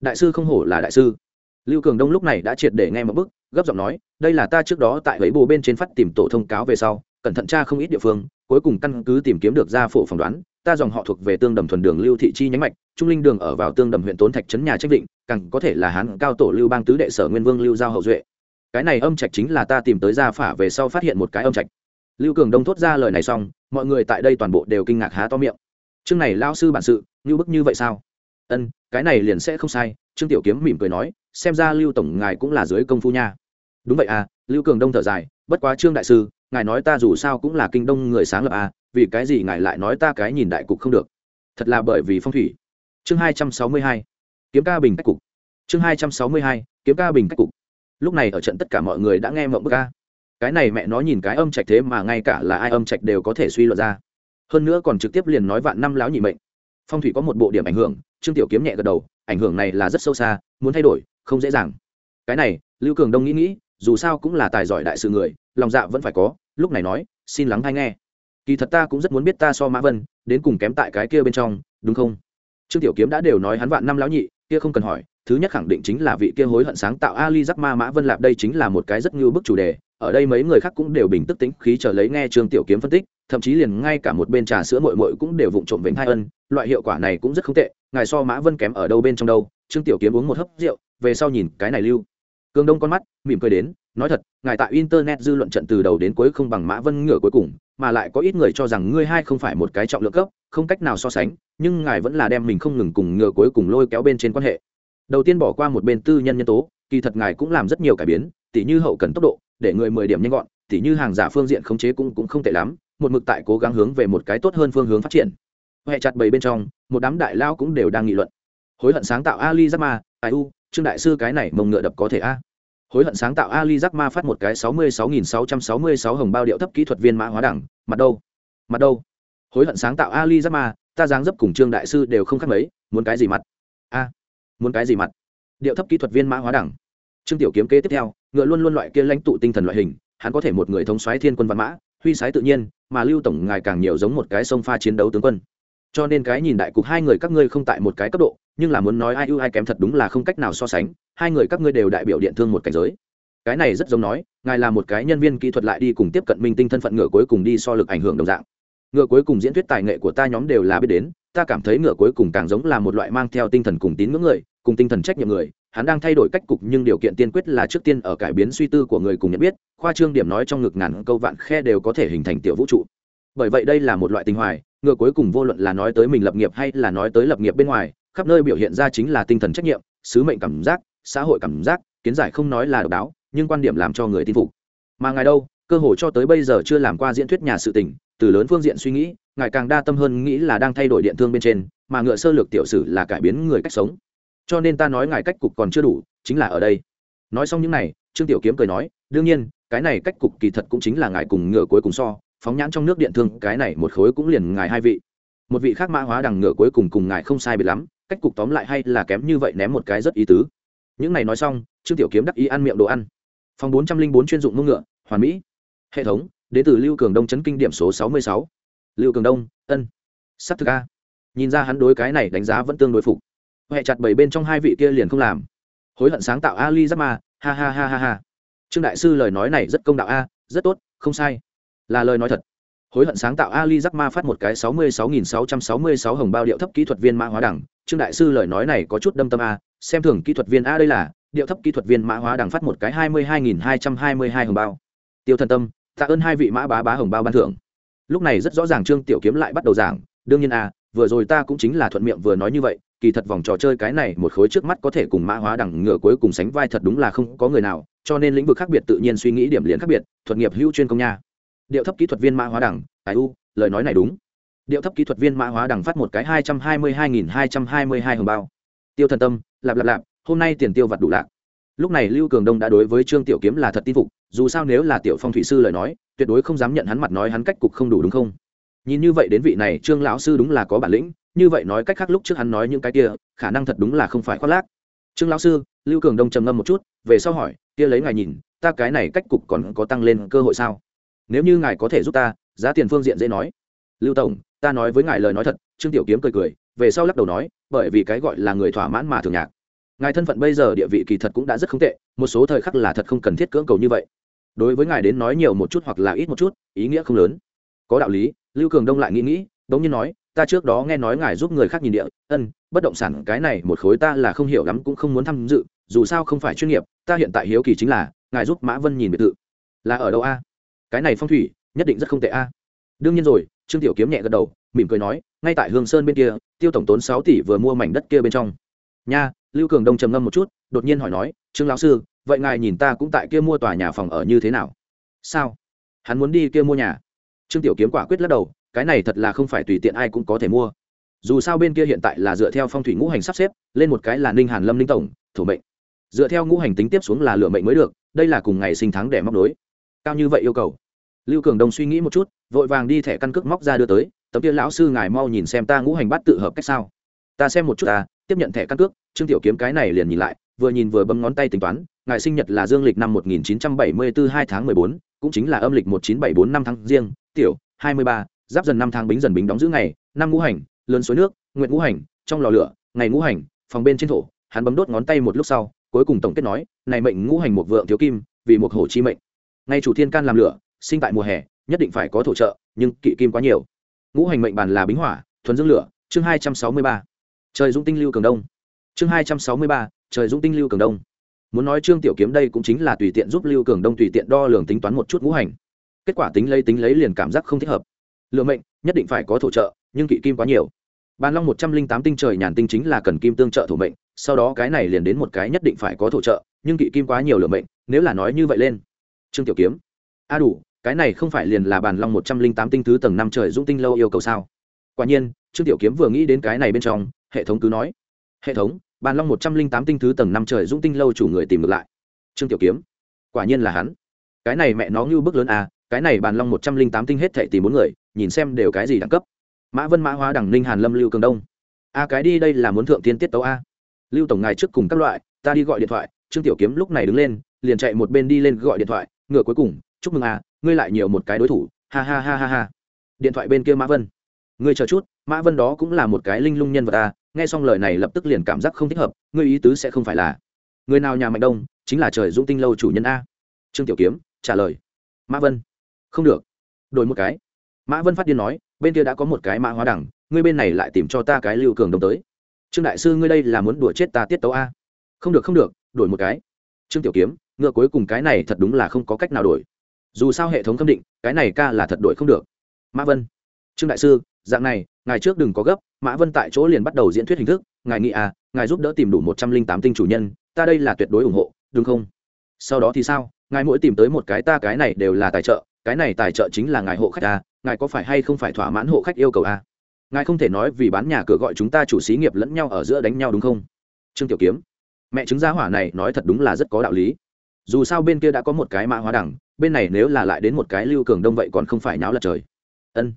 Đại sư không hổ là đại sư. Lưu cường đông lúc này đã triệt để nghe một bức gấp giọng nói, đây là ta trước đó tại ấy bồ bên trên phát tìm tổ thông cáo về sau, cẩn thận tra không ít địa phương, cuối cùng căn cứ tìm kiếm được ra phổ phỏng đoán, ta dòng họ thuộc về tương đầm thuần đường lưu thị chi nhánh mạch, trung linh đường ở vào tương đầm huyện tốn thạch trấn nhà trách định càng có thể là hán cao tổ lưu bang tứ đệ sở nguyên vương lưu giao hậu duệ. Cái này âm trạch chính là ta tìm tới gia phả về sau phát hiện một cái âm trạch. Lưu cường đông thốt ra lời này xong, mọi người tại đây toàn bộ đều kinh ngạc há to miệng. Chương này lao sư bản sự, như bức như vậy sao? Ân, cái này liền sẽ không sai, trương tiểu kiếm mỉm cười nói, xem ra lưu tổng ngài cũng là dưới công phu nha đúng vậy à lưu cường đông thở dài, bất quá trương đại sư, ngài nói ta dù sao cũng là kinh đông người sáng lập à vì cái gì ngài lại nói ta cái nhìn đại cục không được? Thật là bởi vì phong thủy. Chương hai trăm sáu mươi hai, kiếm ca bình cách cục. Chương hai trăm sáu mươi hai, kiếm ca bình cách cục. Lúc này ở trận tất cả mọi người đã nghe mộng bức ca cái này mẹ nó nhìn cái âm trạch thế mà ngay cả là ai âm trạch đều có thể suy luận ra. Hơn nữa còn trực tiếp liền nói vạn năm láo nhị mệnh. Phong thủy có một bộ điểm ảnh hưởng, trương tiểu kiếm nhẹ gật đầu, ảnh hưởng này là rất sâu xa, muốn thay đổi, không dễ dàng. Cái này, lưu cường đông nghĩ nghĩ dù sao cũng là tài giỏi đại sự người, lòng dạ vẫn phải có, lúc này nói, xin lắng hay nghe. Kỳ thật ta cũng rất muốn biết ta so mã vân, đến cùng kém tại cái kia bên trong, đúng không? Trương tiểu kiếm đã đều nói hắn vạn năm lão nhị, kia không cần hỏi, thứ nhất khẳng định chính là vị kia hối hận sáng tạo ali giác ma mã vân lạp đây chính là một cái rất ngưu bức chủ đề, ở đây mấy người khác cũng đều bình tức tính khí chờ lấy nghe trương tiểu kiếm phân tích, thậm chí liền ngay cả một bên trà sữa mội mội cũng đều vụng trộm vĩnh hai ân, loại hiệu quả này cũng rất không tệ, ngài so mã vân kém ở đâu bên trong đâu? Trương tiểu kiếm uống một hớp rượu, về sau nhìn cái này lưu cường đông con mắt, mỉm cười đến, nói thật, ngài tại internet dư luận trận từ đầu đến cuối không bằng mã vân ngửa cuối cùng, mà lại có ít người cho rằng ngươi hai không phải một cái trọng lượng cấp, không cách nào so sánh, nhưng ngài vẫn là đem mình không ngừng cùng ngựa cuối cùng lôi kéo bên trên quan hệ. Đầu tiên bỏ qua một bên tư nhân nhân tố, kỳ thật ngài cũng làm rất nhiều cải biến, tỉ như hậu cần tốc độ, để người mười điểm nhanh gọn, tỉ như hàng giả phương diện khống chế cũng cũng không tệ lắm, một mực tại cố gắng hướng về một cái tốt hơn phương hướng phát triển. Huệ chặt bầy bên trong, một đám đại lao cũng đều đang nghị luận. Hối hận sáng tạo ali zama ai u trương đại sư cái này mông ngựa đập có thể a? Hối hận sáng tạo ali giác ma phát một cái sáu mươi sáu nghìn sáu trăm sáu mươi sáu hồng bao điệu thấp kỹ thuật viên mã hóa đẳng, mặt đâu? Mặt đâu? Hối hận sáng tạo ali giác ma, ta dáng dấp cùng trương đại sư đều không khác mấy, muốn cái gì mặt? A, muốn cái gì mặt? Điệu thấp kỹ thuật viên mã hóa đẳng. Trương tiểu kiếm kế tiếp theo, ngựa luôn luôn loại kia lãnh tụ tinh thần loại hình, hắn có thể một người thống soái thiên quân văn mã, huy sái tự nhiên, mà lưu tổng ngài càng nhiều giống một cái sông pha chiến đấu tướng quân. Cho nên cái nhìn đại cục hai người các ngươi không tại một cái cấp độ nhưng là muốn nói ai ưu ai kém thật đúng là không cách nào so sánh, hai người các ngươi đều đại biểu điện thương một cảnh giới. Cái này rất giống nói, ngài là một cái nhân viên kỹ thuật lại đi cùng tiếp cận minh tinh thân phận ngựa cuối cùng đi so lực ảnh hưởng đồng dạng. Ngựa cuối cùng diễn thuyết tài nghệ của ta nhóm đều là biết đến, ta cảm thấy ngựa cuối cùng càng giống là một loại mang theo tinh thần cùng tín ngưỡng người, cùng tinh thần trách nhiệm người. Hắn đang thay đổi cách cục nhưng điều kiện tiên quyết là trước tiên ở cải biến suy tư của người cùng nhận biết, khoa trương điểm nói trong ngực ngàn câu vạn khe đều có thể hình thành tiểu vũ trụ. Bởi vậy đây là một loại tình hoài, ngựa cuối cùng vô luận là nói tới mình lập nghiệp hay là nói tới lập nghiệp bên ngoài khắp nơi biểu hiện ra chính là tinh thần trách nhiệm, sứ mệnh cảm giác, xã hội cảm giác, kiến giải không nói là độc đáo, nhưng quan điểm làm cho người tin phục. Mà ngài đâu, cơ hội cho tới bây giờ chưa làm qua diễn thuyết nhà sự tình, từ lớn phương diện suy nghĩ, ngài càng đa tâm hơn nghĩ là đang thay đổi điện thương bên trên, mà ngựa sơ lược tiểu sử là cải biến người cách sống. Cho nên ta nói ngài cách cục còn chưa đủ, chính là ở đây. Nói xong những này, trương tiểu kiếm cười nói, đương nhiên, cái này cách cục kỳ thật cũng chính là ngài cùng ngựa cuối cùng so, phóng nhãn trong nước điện thương, cái này một khối cũng liền ngài hai vị. Một vị khác mã hóa đằng ngựa cuối cùng cùng ngài không sai biệt lắm cách cục tóm lại hay là kém như vậy ném một cái rất ý tứ. Những này nói xong, trương tiểu kiếm đắc ý ăn miệng đồ ăn. Phòng bốn trăm linh bốn chuyên dụng mông ngựa, hoàn mỹ. Hệ thống, đến từ lưu cường đông chấn kinh điểm số sáu mươi sáu. Lưu cường đông, ân. S thực a. Nhìn ra hắn đối cái này đánh giá vẫn tương đối phục. Huệ chặt bảy bên trong hai vị kia liền không làm. Hối hận sáng tạo ali giáp ma, ha ha ha ha ha. Trương đại sư lời nói này rất công đạo a, rất tốt, không sai. Là lời nói thật hối hận sáng tạo ali giáp ma phát một cái sáu mươi sáu nghìn sáu trăm sáu mươi sáu hồng bao điệu thấp kỹ thuật viên mã hóa đẳng. Trương đại sư lời nói này có chút đâm tâm a, xem thường kỹ thuật viên a đây là, điệu thấp kỹ thuật viên mã hóa đẳng phát một cái hai mươi hai nghìn hai trăm hai mươi hai hồng bao. Tiêu thần tâm, tạ ơn hai vị mã bá bá hồng bao ban thưởng. Lúc này rất rõ ràng trương tiểu kiếm lại bắt đầu giảng. Đương nhiên a, vừa rồi ta cũng chính là thuận miệng vừa nói như vậy, kỳ thật vòng trò chơi cái này một khối trước mắt có thể cùng mã hóa đẳng ngựa cuối cùng sánh vai thật đúng là không có người nào, cho nên lĩnh vực khác biệt tự nhiên suy nghĩ điểm liền khác biệt, thuật nghiệp hữu chuyên công nha điệu thấp kỹ thuật viên mã hóa đẳng, tài u, lời nói này đúng. Điệu thấp kỹ thuật viên mã hóa đẳng phát một cái hai trăm hai mươi hai nghìn hai trăm hai mươi hai hồng bao. Tiêu thần tâm, lạp lạp lạp, hôm nay tiền tiêu vặt đủ lạc. Lúc này lưu cường đông đã đối với trương tiểu kiếm là thật tin phục, dù sao nếu là tiểu phong thủy sư lời nói, tuyệt đối không dám nhận hắn mặt nói hắn cách cục không đủ đúng không? Nhìn như vậy đến vị này trương lão sư đúng là có bản lĩnh, như vậy nói cách khác lúc trước hắn nói những cái kia, khả năng thật đúng là không phải khoác lác. Trương lão sư, lưu cường đông trầm ngâm một chút, về sau hỏi, kia lấy ngài nhìn, ta cái này cách cục còn có tăng lên cơ hội sao? Nếu như ngài có thể giúp ta, giá tiền phương diện dễ nói. Lưu tổng, ta nói với ngài lời nói thật, trương tiểu kiếm cười cười, về sau lắc đầu nói, bởi vì cái gọi là người thỏa mãn mà thường nhạc. Ngài thân phận bây giờ địa vị kỳ thật cũng đã rất không tệ, một số thời khắc là thật không cần thiết cưỡng cầu như vậy. Đối với ngài đến nói nhiều một chút hoặc là ít một chút, ý nghĩa không lớn. Có đạo lý, lưu cường đông lại nghĩ nghĩ, đống như nhiên nói, ta trước đó nghe nói ngài giúp người khác nhìn địa, ân, bất động sản cái này một khối ta là không hiểu lắm cũng không muốn tham dự, dù sao không phải chuyên nghiệp, ta hiện tại hiếu kỳ chính là, ngài giúp mã vân nhìn biệt thự. Là ở đâu a? Cái này phong thủy, nhất định rất không tệ a. Đương nhiên rồi, trương tiểu kiếm nhẹ gật đầu, mỉm cười nói, ngay tại hương sơn bên kia, tiêu tổng tốn sáu tỷ vừa mua mảnh đất kia bên trong. Nha, lưu cường đông trầm ngâm một chút, đột nhiên hỏi nói, trương lão sư, vậy ngài nhìn ta cũng tại kia mua tòa nhà phòng ở như thế nào? Sao? Hắn muốn đi kia mua nhà. Trương tiểu kiếm quả quyết lắc đầu, cái này thật là không phải tùy tiện ai cũng có thể mua. Dù sao bên kia hiện tại là dựa theo phong thủy ngũ hành sắp xếp, lên một cái là ninh hàn lâm ninh tổng thủ mệnh. Dựa theo ngũ hành tính tiếp xuống là lựa mệnh mới được, đây là cùng ngày sinh tháng để móc đối cao như vậy yêu cầu lưu cường đông suy nghĩ một chút vội vàng đi thẻ căn cước móc ra đưa tới tấm kia lão sư ngài mau nhìn xem ta ngũ hành bắt tự hợp cách sao. Ta xem một chút ta tiếp nhận thẻ căn cước. Trương tiểu kiếm cái này liền nhìn lại vừa nhìn vừa bấm ngón tay tính toán ngài sinh nhật là dương lịch năm 1974 2 tháng 14, cũng chính là âm lịch 1974 năm tháng riêng tiểu 23, giáp dần năm tháng bính dần bính đóng giữ ngày năm ngũ hành lớn suối nước nguyện ngũ hành trong lò lửa ngày ngũ hành phòng bên trên thổ. Hắn bấm đốt ngón tay một lúc sau cuối cùng tổng kết nói này mệnh ngũ hành một vượng thiếu kim vì một hổ chi mệnh. Ngay chủ thiên can làm lửa sinh tại mùa hè, nhất định phải có thổ trợ, nhưng kỵ kim quá nhiều. Ngũ hành mệnh bàn là bính hỏa, thuần dương lửa, chương hai trăm sáu mươi ba. Trời dũng tinh lưu cường đông. Chương hai trăm sáu mươi ba, trời dũng tinh lưu cường đông. Muốn nói trương tiểu kiếm đây cũng chính là tùy tiện giúp lưu cường đông tùy tiện đo lường tính toán một chút ngũ hành. Kết quả tính lấy tính lấy liền cảm giác không thích hợp. Lựa mệnh, nhất định phải có thổ trợ, nhưng kỵ kim quá nhiều. Bàn long một trăm linh tám tinh trời nhàn tinh chính là cần kim tương trợ thổ mệnh, sau đó cái này liền đến một cái nhất định phải có thổ trợ, nhưng kỵ kim quá nhiều lựa mệnh, nếu là nói như vậy lên. Trương tiểu kiếm. A đủ cái này không phải liền là bàn long một trăm linh tám tinh thứ tầng năm trời dũng tinh lâu yêu cầu sao? Quả nhiên, trương tiểu kiếm vừa nghĩ đến cái này bên trong, hệ thống cứ nói, hệ thống bàn long một trăm linh tám tinh thứ tầng năm trời dũng tinh lâu chủ người tìm ngược lại. Trương tiểu kiếm, quả nhiên là hắn. Cái này mẹ nó như bức lớn à cái này bàn long một trăm linh tám tinh hết thệ tìm bốn người, nhìn xem đều cái gì đẳng cấp. Mã vân, mã hóa đẳng ninh, hàn lâm, lưu cường đông. A cái đi đây là muốn thượng tiên tiết tấu a lưu tổng ngài trước cùng các loại, ta đi gọi điện thoại. Trương tiểu kiếm lúc này đứng lên, liền chạy một bên đi lên gọi điện thoại. Ngựa cuối cùng, chúc mừng a ngươi lại nhiều một cái đối thủ, ha ha ha ha ha. Điện thoại bên kia mã vân. Ngươi chờ chút, mã vân đó cũng là một cái linh lung nhân vật ta nghe xong lời này lập tức liền cảm giác không thích hợp, ngươi ý tứ sẽ không phải là người nào nhà mạnh đông, chính là trời dũng tinh lâu chủ nhân a. Trương tiểu kiếm, trả lời. Mã vân. Không được. Đổi một cái. Mã vân phát điên nói, bên kia đã có một cái mã hóa đẳng, ngươi bên này lại tìm cho ta cái lưu cường đồng tới. Trương đại sư ngươi đây là muốn đùa chết ta tiết tấu a? Không được không được, đổi một cái. Trương tiểu kiếm, ngựa cuối cùng cái này thật đúng là không có cách nào đổi dù sao hệ thống khâm định, cái này ca là thật đổi không được. Mã vân. Trương đại sư, dạng này, ngài trước đừng có gấp, mã vân tại chỗ liền bắt đầu diễn thuyết hình thức, ngài nghĩ à ngài giúp đỡ tìm đủ một trăm linh tám tinh chủ nhân, ta đây là tuyệt đối ủng hộ, đúng không? Sau đó thì sao, ngài mỗi tìm tới một cái ta, cái này đều là tài trợ, cái này tài trợ chính là ngài hộ khách à ngài có phải hay không phải thỏa mãn hộ khách yêu cầu à? Ngài không thể nói vì bán nhà cửa gọi chúng ta chủ xí nghiệp lẫn nhau ở giữa đánh nhau đúng không? Trương tiểu kiếm. Mẹ chứng gia hỏa này nói thật đúng là rất có đạo lý dù sao bên kia đã có một cái mã hóa đẳng, bên này nếu là lại đến một cái lưu cường đông vậy còn không phải náo lật trời. Ân,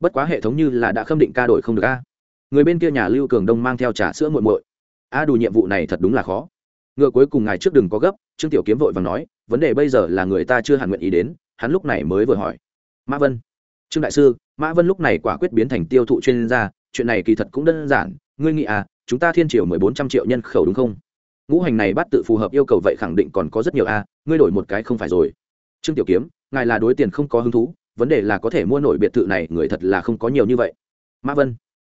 bất quá hệ thống như là đã khâm định ca đổi không được a. Người bên kia nhà lưu cường đông mang theo trà sữa muộn muội. A đủ nhiệm vụ này thật đúng là khó. Ngựa cuối cùng ngài trước đừng có gấp, trương tiểu kiếm vội và nói, vấn đề bây giờ là người ta chưa hẳn nguyện ý đến, hắn lúc này mới vừa hỏi. Mã vân. Trương đại sư, mã vân lúc này quả quyết biến thành tiêu thụ chuyên gia, chuyện này kỳ thật cũng đơn giản, ngươi nghĩ à chúng ta thiên triều mười bốn trăm triệu nhân khẩu đúng không? Ngũ hành này bắt tự phù hợp yêu cầu vậy khẳng định còn có rất nhiều a, ngươi đổi một cái không phải rồi. Trương tiểu kiếm, ngài là đối tiền không có hứng thú, vấn đề là có thể mua nổi biệt thự này, người thật là không có nhiều như vậy. Mã vân,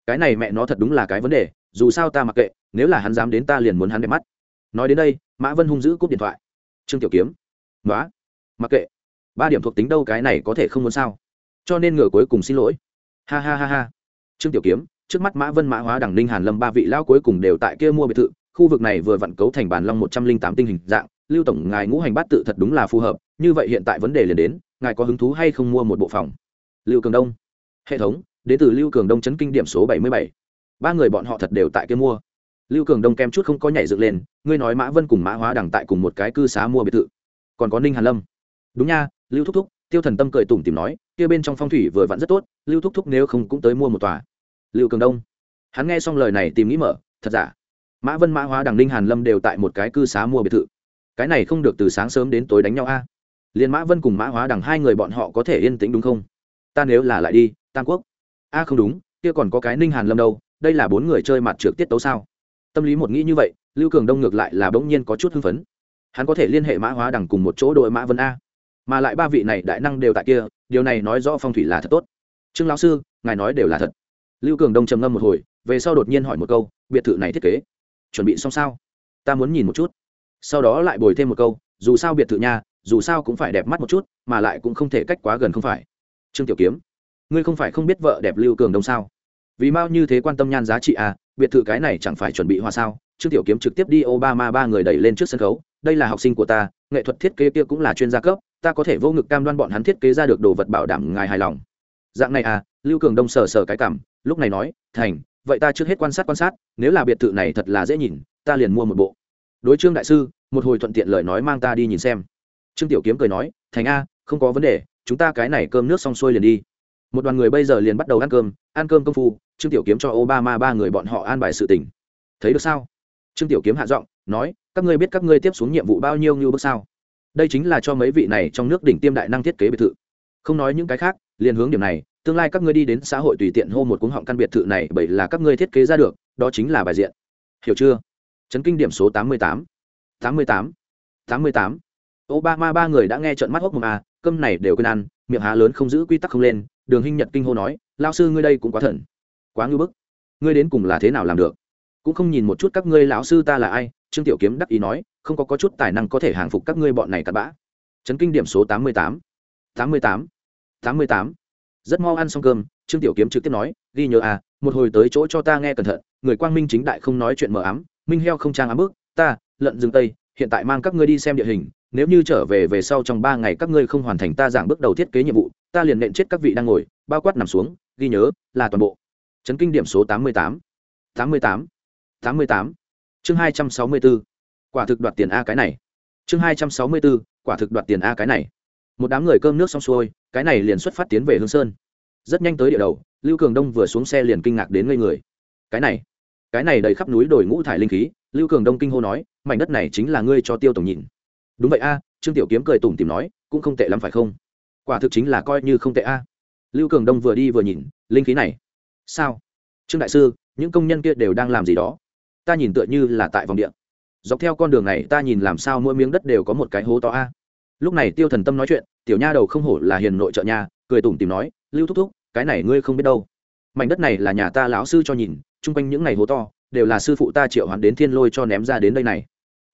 cái này mẹ nó thật đúng là cái vấn đề, dù sao ta mặc kệ, nếu là hắn dám đến ta liền muốn hắn đẹp mắt. Nói đến đây, mã vân hung dữ cúp điện thoại. Trương tiểu kiếm nói mặc kệ, ba điểm thuộc tính đâu cái này có thể không muốn sao? Cho nên ngửa cuối cùng xin lỗi. Ha ha ha ha. Trương tiểu kiếm, trước mắt mã vân, mã hóa, đằng ninh, hàn lâm ba vị lão cuối cùng đều tại kia mua biệt thự khu vực này vừa vặn cấu thành bàn long một trăm linh tám tinh hình dạng, lưu tổng ngài ngũ hành bát tự thật đúng là phù hợp, như vậy hiện tại vấn đề liền đến, ngài có hứng thú hay không mua một bộ phòng? Lưu cường đông. Hệ thống, đến từ lưu cường đông chấn kinh điểm số bảy mươi bảy. Ba người bọn họ thật đều tại kia mua. Lưu cường đông kem chút không có nhảy dựng lên, ngươi nói mã vân cùng mã hóa đằng tại cùng một cái cư xá mua biệt thự. Còn có ninh hàn lâm. Đúng nha, lưu thúc thúc, tiêu thần tâm cười tủm tìm nói, kia bên trong phong thủy vừa vặn rất tốt, lưu thúc thúc nếu không cũng tới mua một tòa. Lưu cường đông. Hắn nghe xong lời này tìm nghĩ mở, thật giả? Mã vân, mã hóa, đằng ninh, hàn lâm đều tại một cái cư xá mua biệt thự. Cái này không được từ sáng sớm đến tối đánh nhau a. À? liền mã vân cùng mã hóa, đằng hai người bọn họ có thể yên tĩnh đúng không? Ta nếu là lại đi, tam quốc. A, không đúng, kia còn có cái ninh, hàn lâm đâu, đây là bốn người chơi mặt trượt tiết tấu sao? Tâm lý một nghĩ như vậy, lưu cường đông ngược lại là bỗng nhiên có chút hưng phấn. Hắn có thể liên hệ mã hóa, đằng cùng một chỗ đội mã vân a. Mà lại ba vị này đại năng đều tại kia, điều này nói rõ phong thủy là thật tốt. Trương lão sư, ngài nói đều là thật. Lưu cường đông trầm ngâm một hồi, về sau đột nhiên hỏi một câu, biệt thự này thiết kế chuẩn bị xong sao? Ta muốn nhìn một chút. Sau đó lại bồi thêm một câu, dù sao biệt thự nha, dù sao cũng phải đẹp mắt một chút, mà lại cũng không thể cách quá gần không phải. Trương tiểu kiếm, ngươi không phải không biết vợ đẹp lưu cường đông sao? Vì mao như thế quan tâm nhan giá trị à biệt thự cái này chẳng phải chuẩn bị hoa sao? Trương tiểu kiếm trực tiếp đi obama ba người đẩy lên trước sân khấu, đây là học sinh của ta, nghệ thuật thiết kế kia cũng là chuyên gia cấp, ta có thể vô ngực cam đoan bọn hắn thiết kế ra được đồ vật bảo đảm ngài hài lòng. Dạng này à lưu cường đông sờ sờ cái cảm, lúc này nói, thành vậy ta trước hết quan sát quan sát, nếu là biệt thự này thật là dễ nhìn, ta liền mua một bộ. Đối trương đại sư, một hồi thuận tiện lời nói mang ta đi nhìn xem. Trương tiểu kiếm cười nói, thành a, không có vấn đề, chúng ta cái này cơm nước xong xuôi liền đi. Một đoàn người bây giờ liền bắt đầu ăn cơm ăn cơm công phu, trương tiểu kiếm cho obama ba người bọn họ an bài sự tình. Thấy được sao? Trương tiểu kiếm hạ giọng nói, các ngươi biết các ngươi tiếp xuống nhiệm vụ bao nhiêu như bước sao? Đây chính là cho mấy vị này trong nước đỉnh tiêm đại năng thiết kế biệt thự. Không nói những cái khác, liền hướng điểm này tương lai các ngươi đi đến xã hội tùy tiện hô một cuống họng căn biệt thự này bởi là các ngươi thiết kế ra được đó chính là bài diện. Hiểu chưa? Chấn kinh điểm số tám mươi tám. tám mươi tám. tám mươi tám. Obama ba người đã nghe trận mắt hốc mồm à cơm này đều quên ăn miệng há lớn không giữ quy tắc không lên đường hinh nhật kinh hô nói lao sư ngươi đây cũng quá thần quá ngư bức. Ngươi đến cùng là thế nào làm được? Cũng không nhìn một chút các ngươi lão sư ta là ai trương tiểu kiếm đắc ý nói không có, có chút tài năng có thể hàng phục các ngươi bọn này cặn bã. Chấn kinh điểm số tám mươi tám. tám mươi tám. tám mươi tám rất mau ăn xong cơm, trương tiểu kiếm trực tiếp nói, ghi nhớ à một hồi tới chỗ cho ta nghe cẩn thận, người quang minh chính đại không nói chuyện mờ ám, minh heo không trang ám bước ta lợn rừng tây, hiện tại mang các ngươi đi xem địa hình, nếu như trở về về sau trong ba ngày các ngươi không hoàn thành ta giảng bước đầu thiết kế nhiệm vụ, ta liền nện chết các vị đang ngồi, bao quát nằm xuống, ghi nhớ, là toàn bộ. Chấn kinh điểm số tám mươi tám. tám mươi tám. tám mươi tám. Chương hai trăm sáu mươi bốn quả thực đoạt tiền a cái này. Chương hai trăm sáu mươi bốn quả thực đoạt tiền a cái này một đám người cơm nước xong xuôi, cái này liền xuất phát tiến về hương sơn. Rất nhanh tới địa đầu, lưu cường đông vừa xuống xe liền kinh ngạc đến ngây người. Cái này cái này đầy khắp núi đồi ngũ thải linh khí, lưu cường đông kinh hô nói, mảnh đất này chính là ngươi cho tiêu tổng nhìn đúng vậy a, trương tiểu kiếm cười tủm tìm nói, cũng không tệ lắm phải không? Quả thực chính là coi như không tệ a. Lưu cường đông vừa đi vừa nhìn, linh khí này. Sao? Trương đại sư, những công nhân kia đều đang làm gì đó? Ta nhìn tựa như là tại vòng điện dọc theo con đường này, ta nhìn làm sao mỗi miếng đất đều có một cái hố to a lúc này tiêu thần tâm nói chuyện, tiểu nha đầu không hổ là hiền nội trợ nhà cười tủm tìm nói, lưu thúc thúc, cái này ngươi không biết đâu. Mảnh đất này là nhà ta lão sư cho nhìn, chung quanh những ngày hố to, đều là sư phụ ta triệu hoán đến thiên lôi cho ném ra đến đây này.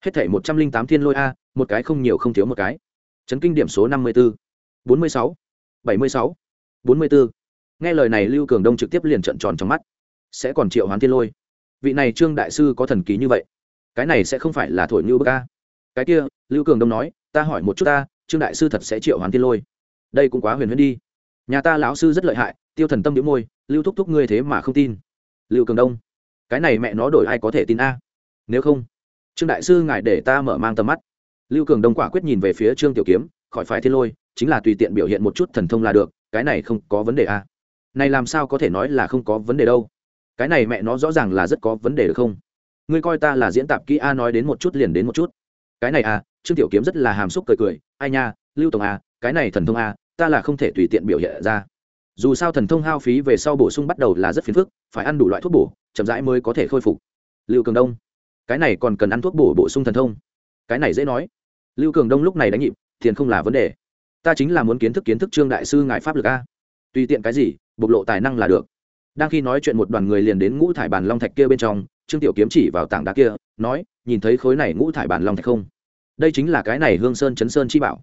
Hết thể một trăm linh tám thiên lôi a, một cái không nhiều không thiếu một cái. Chấn kinh điểm số năm mươi b ố bốn mươi sáu, bảy mươi sáu, bốn mươi b ố nghe lời này lưu cường đông trực tiếp liền trận tròn trong mắt. Sẽ còn triệu hoán thiên lôi? Vị này trương đại sư có thần ký như vậy, cái này sẽ không phải là thổi như bức a. Cái kia, lưu cường đông nói ta hỏi một chút ta, trương đại sư thật sẽ triệu hoán thiên lôi. Đây cũng quá huyền huyền đi. Nhà ta lão sư rất lợi hại, tiêu thần tâm đĩu môi, lưu thúc thúc ngươi thế mà không tin. Lưu cường đông, cái này mẹ nó đổi ai có thể tin a? Nếu không, trương đại sư ngài để ta mở mang tầm mắt. Lưu cường đông quả quyết nhìn về phía trương tiểu kiếm, khỏi phải thiên lôi, chính là tùy tiện biểu hiện một chút thần thông là được, cái này không có vấn đề a. Này làm sao có thể nói là không có vấn đề đâu? Cái này mẹ nó rõ ràng là rất có vấn đề được không? Ngươi coi ta là diễn tạp kỹ a nói đến một chút liền đến một chút cái này à, trương tiểu kiếm rất là hàm xúc cười cười ai nha lưu tổng à, cái này thần thông à, ta là không thể tùy tiện biểu hiện ra. Dù sao thần thông hao phí về sau bổ sung bắt đầu là rất phiền phức phải ăn đủ loại thuốc bổ chậm rãi mới có thể khôi phục. Lưu cường đông cái này còn cần ăn thuốc bổ bổ sung thần thông? Cái này dễ nói. Lưu cường đông lúc này đánh nhịp tiền không là vấn đề. Ta chính là muốn kiến thức kiến thức trương đại sư ngài pháp lực a. Tùy tiện cái gì bộc lộ tài năng là được. Đang khi nói chuyện một đoàn người liền đến ngũ thải bàn long thạch kia bên trong trương tiểu kiếm chỉ vào tảng đá kia, nói, nhìn thấy khối này ngũ thải bản long thạch không? Đây chính là cái này hương sơn chấn sơn chi bảo.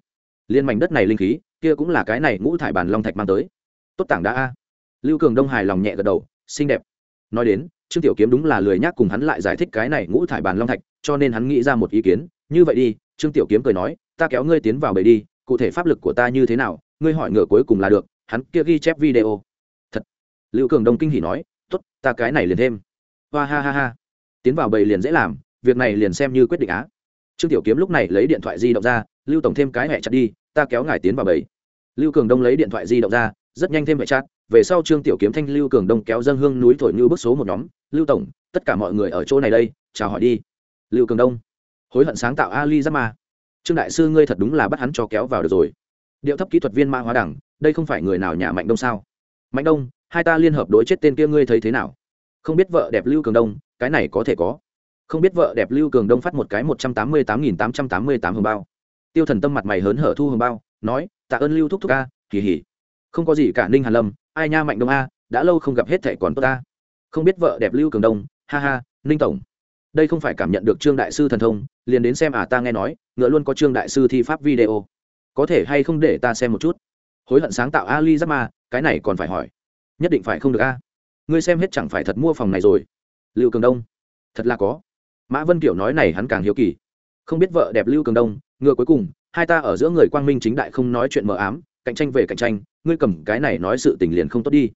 Liên mảnh đất này linh khí, kia cũng là cái này ngũ thải bản long thạch mang tới. Tốt tảng đá a. Lưu cường đông hài lòng nhẹ gật đầu, xinh đẹp. Nói đến, trương tiểu kiếm đúng là lười nhác cùng hắn lại giải thích cái này ngũ thải bản long thạch, cho nên hắn nghĩ ra một ý kiến, như vậy đi. Trương tiểu kiếm cười nói, ta kéo ngươi tiến vào bầy đi, cụ thể pháp lực của ta như thế nào, ngươi hỏi ngựa cuối cùng là được, hắn kia ghi chép video. Thật. Lưu cường đông kinh hỉ nói, tốt, ta cái này liền thêm hoa ha ha ha. Tiến vào bầy liền dễ làm, việc này liền xem như quyết định á. Trương tiểu kiếm lúc này lấy điện thoại di động ra, lưu tổng thêm cái hẹ chặt đi, ta kéo ngài tiến vào bầy. Lưu cường đông lấy điện thoại di động ra, rất nhanh thêm hẹ chặt về sau trương tiểu kiếm thanh lưu cường đông kéo dân hương núi thổi như bước số một nhóm. Lưu tổng, tất cả mọi người ở chỗ này đây, chào hỏi đi. Lưu cường đông, hối hận sáng tạo ali giáp ma trương đại sư ngươi thật đúng là bắt hắn cho kéo vào được rồi. Điệu thấp kỹ thuật viên ma hóa đẳng, đây không phải người nào nhà mạnh đông sao? Mạnh đông, hai ta liên hợp đối chết tên kia ngươi thấy thế nào? Không biết vợ đẹp lưu cường đông, cái này có thể có. Không biết vợ đẹp lưu cường đông phát một cái một trăm tám mươi tám nghìn tám trăm tám mươi tám hồng bao. Tiêu thần tâm mặt mày hớn hở thu hồng bao, nói, tạ ơn lưu thúc thúc ca kỳ hỉ. Không có gì cả ninh hàn lâm, ai nha mạnh đông a, đã lâu không gặp hết thẻ còn tốt ta không biết vợ đẹp lưu cường đông, ha ha, ninh tổng. Đây không phải cảm nhận được trương đại sư thần thông, liền đến xem à ta nghe nói, ngựa luôn có trương đại sư thi pháp video. Có thể hay không để ta xem một chút? Hối hận sáng tạo ali giáp ma, cái này còn phải hỏi. Nhất định phải không được a ngươi xem hết chẳng phải thật mua phòng này rồi. Lưu cường đông, thật là có. Mã vân kiểu nói này hắn càng hiếu kỳ. Không biết vợ đẹp lưu cường đông, ngựa cuối cùng, hai ta ở giữa người quang minh chính đại không nói chuyện mờ ám, cạnh tranh về cạnh tranh, ngươi cầm cái này nói sự tình liền không tốt đi.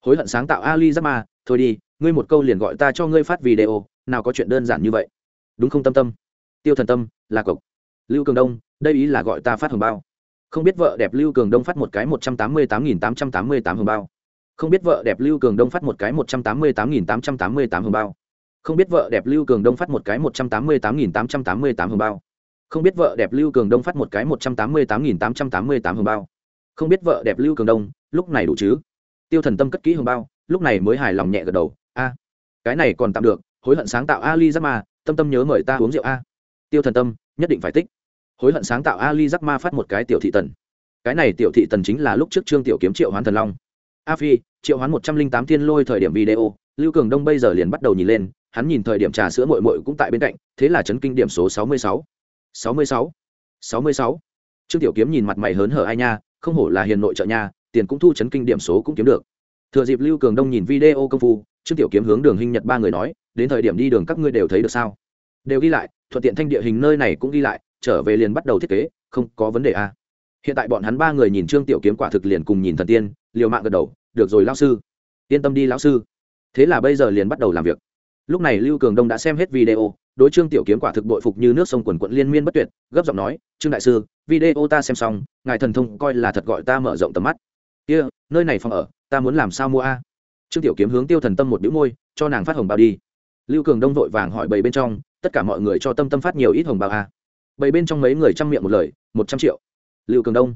Hối hận sáng tạo ali giáp ma, thôi đi, ngươi một câu liền gọi ta cho ngươi phát video, nào có chuyện đơn giản như vậy. Đúng không tâm tâm? Tiêu thần tâm, là cộc lưu cường đông, đây ý là gọi ta phát hồng bao. Không biết vợ đẹp lưu cường đông phát một cái một trăm tám mươi tám nghìn tám trăm tám mươi tám hồng bao không biết vợ đẹp lưu cường đông phát một cái một trăm tám mươi tám nghìn tám trăm tám mươi tám hồng bao. Không biết vợ đẹp lưu cường đông phát một cái một trăm tám mươi tám nghìn tám trăm tám mươi tám hồng bao. Không biết vợ đẹp lưu cường đông phát một cái một trăm tám mươi tám nghìn tám trăm tám mươi tám hồng bao. Không biết vợ đẹp lưu cường đông, lúc này đủ chứ? Tiêu thần tâm cất kỹ hồng bao, lúc này mới hài lòng nhẹ gật đầu, a, cái này còn tạm được, hối hận sáng tạo ali giắc ma tâm tâm nhớ mời ta uống rượu a. Tiêu thần tâm, nhất định phải tích. Hối hận sáng tạo ali giắc ma phát một cái tiểu thị tần. Cái này tiểu thị tần chính là lúc trước trương tiểu kiếm triệu hoán thần long a phi, triệu hoán một trăm linh tám thiên lôi thời điểm video, lưu cường đông bây giờ liền bắt đầu nhìn lên, hắn nhìn thời điểm trà sữa mội mội cũng tại bên cạnh, thế là chấn kinh điểm số sáu mươi sáu. sáu mươi sáu. sáu mươi sáu. Trương tiểu kiếm nhìn mặt mày hớn hở ai nha, không hổ là hiền nội trợ nha, tiền cũng thu chấn kinh điểm số cũng kiếm được. Thừa dịp lưu cường đông nhìn video công phu, trương tiểu kiếm hướng đường hình nhật ba người nói, đến thời điểm đi đường các ngươi đều thấy được sao? Đều ghi lại, thuận tiện thanh địa hình nơi này cũng ghi lại, trở về liền bắt đầu thiết kế, không có vấn đề a à hiện tại bọn hắn ba người nhìn trương tiểu kiếm quả thực liền cùng nhìn thần tiên liều mạng gật đầu được rồi lão sư yên tâm đi lão sư. Thế là bây giờ liền bắt đầu làm việc. Lúc này lưu cường đông đã xem hết video đối trương tiểu kiếm quả thực bội phục như nước sông quần quận liên miên bất tuyệt gấp giọng nói trương đại sư video ta xem xong ngài thần thông coi là thật gọi ta mở rộng tầm mắt. Kia、yeah, nơi này phòng ở ta muốn làm sao mua a? Trương tiểu kiếm hướng tiêu thần tâm một đĩu môi cho nàng phát hồng bao đi. Lưu cường đông vội vàng hỏi bầy bên trong tất cả mọi người cho tâm tâm phát nhiều ít hồng bao a? Bầy bên trong mấy người chăm miệng một lời một trăm triệu lưu cường đông.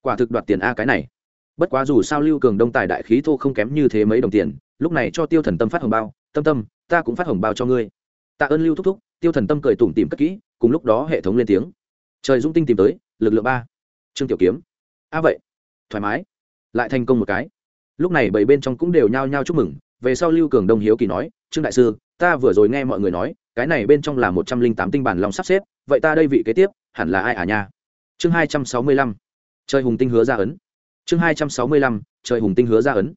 Quả thực đoạt tiền a cái này. Bất quá dù sao lưu cường đông tài đại khí thô không kém như thế mấy đồng tiền, lúc này cho tiêu thần tâm phát hồng bao, tâm tâm, ta cũng phát hồng bao cho ngươi. Tạ ơn lưu thúc thúc, tiêu thần tâm cười tủm tìm cất kỹ, cùng lúc đó hệ thống lên tiếng. Trời dung tinh tìm tới, lực lượng ba. Trương tiểu kiếm. A vậy, thoải mái. Lại thành công một cái. Lúc này bảy bên trong cũng đều nhao nhao chúc mừng, về sau lưu cường đông hiếu kỳ nói, trương đại sư, ta vừa rồi nghe mọi người nói, cái này bên trong là một trăm linh tám tinh bản lòng sắp xếp, vậy ta đây vị kế tiếp, hẳn là ai à nha? Chương hai trăm sáu mươi lăm. Trời hùng tinh hứa ra ấn. Chương hai trăm sáu mươi lăm, trời hùng tinh hứa ra ấn.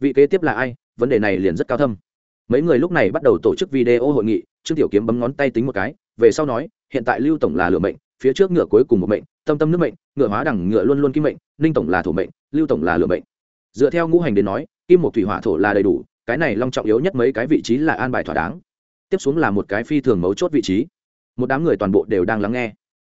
Vị kế tiếp là ai? Vấn đề này liền rất cao thâm. Mấy người lúc này bắt đầu tổ chức video hội nghị, trương tiểu kiếm bấm ngón tay tính một cái, về sau nói, hiện tại lưu tổng là lửa mệnh, phía trước ngựa cuối cùng một mệnh, tâm tâm nước mệnh, ngựa hóa đẳng ngựa luôn luôn kim mệnh, ninh tổng là thổ mệnh, lưu tổng là lửa mệnh. Dựa theo ngũ hành đến nói, kim một thủy hỏa thổ là đầy đủ, cái này long trọng yếu nhất mấy cái vị trí là an bài thỏa đáng. Tiếp xuống là một cái phi thường mấu chốt vị trí. Một đám người toàn bộ đều đang lắng nghe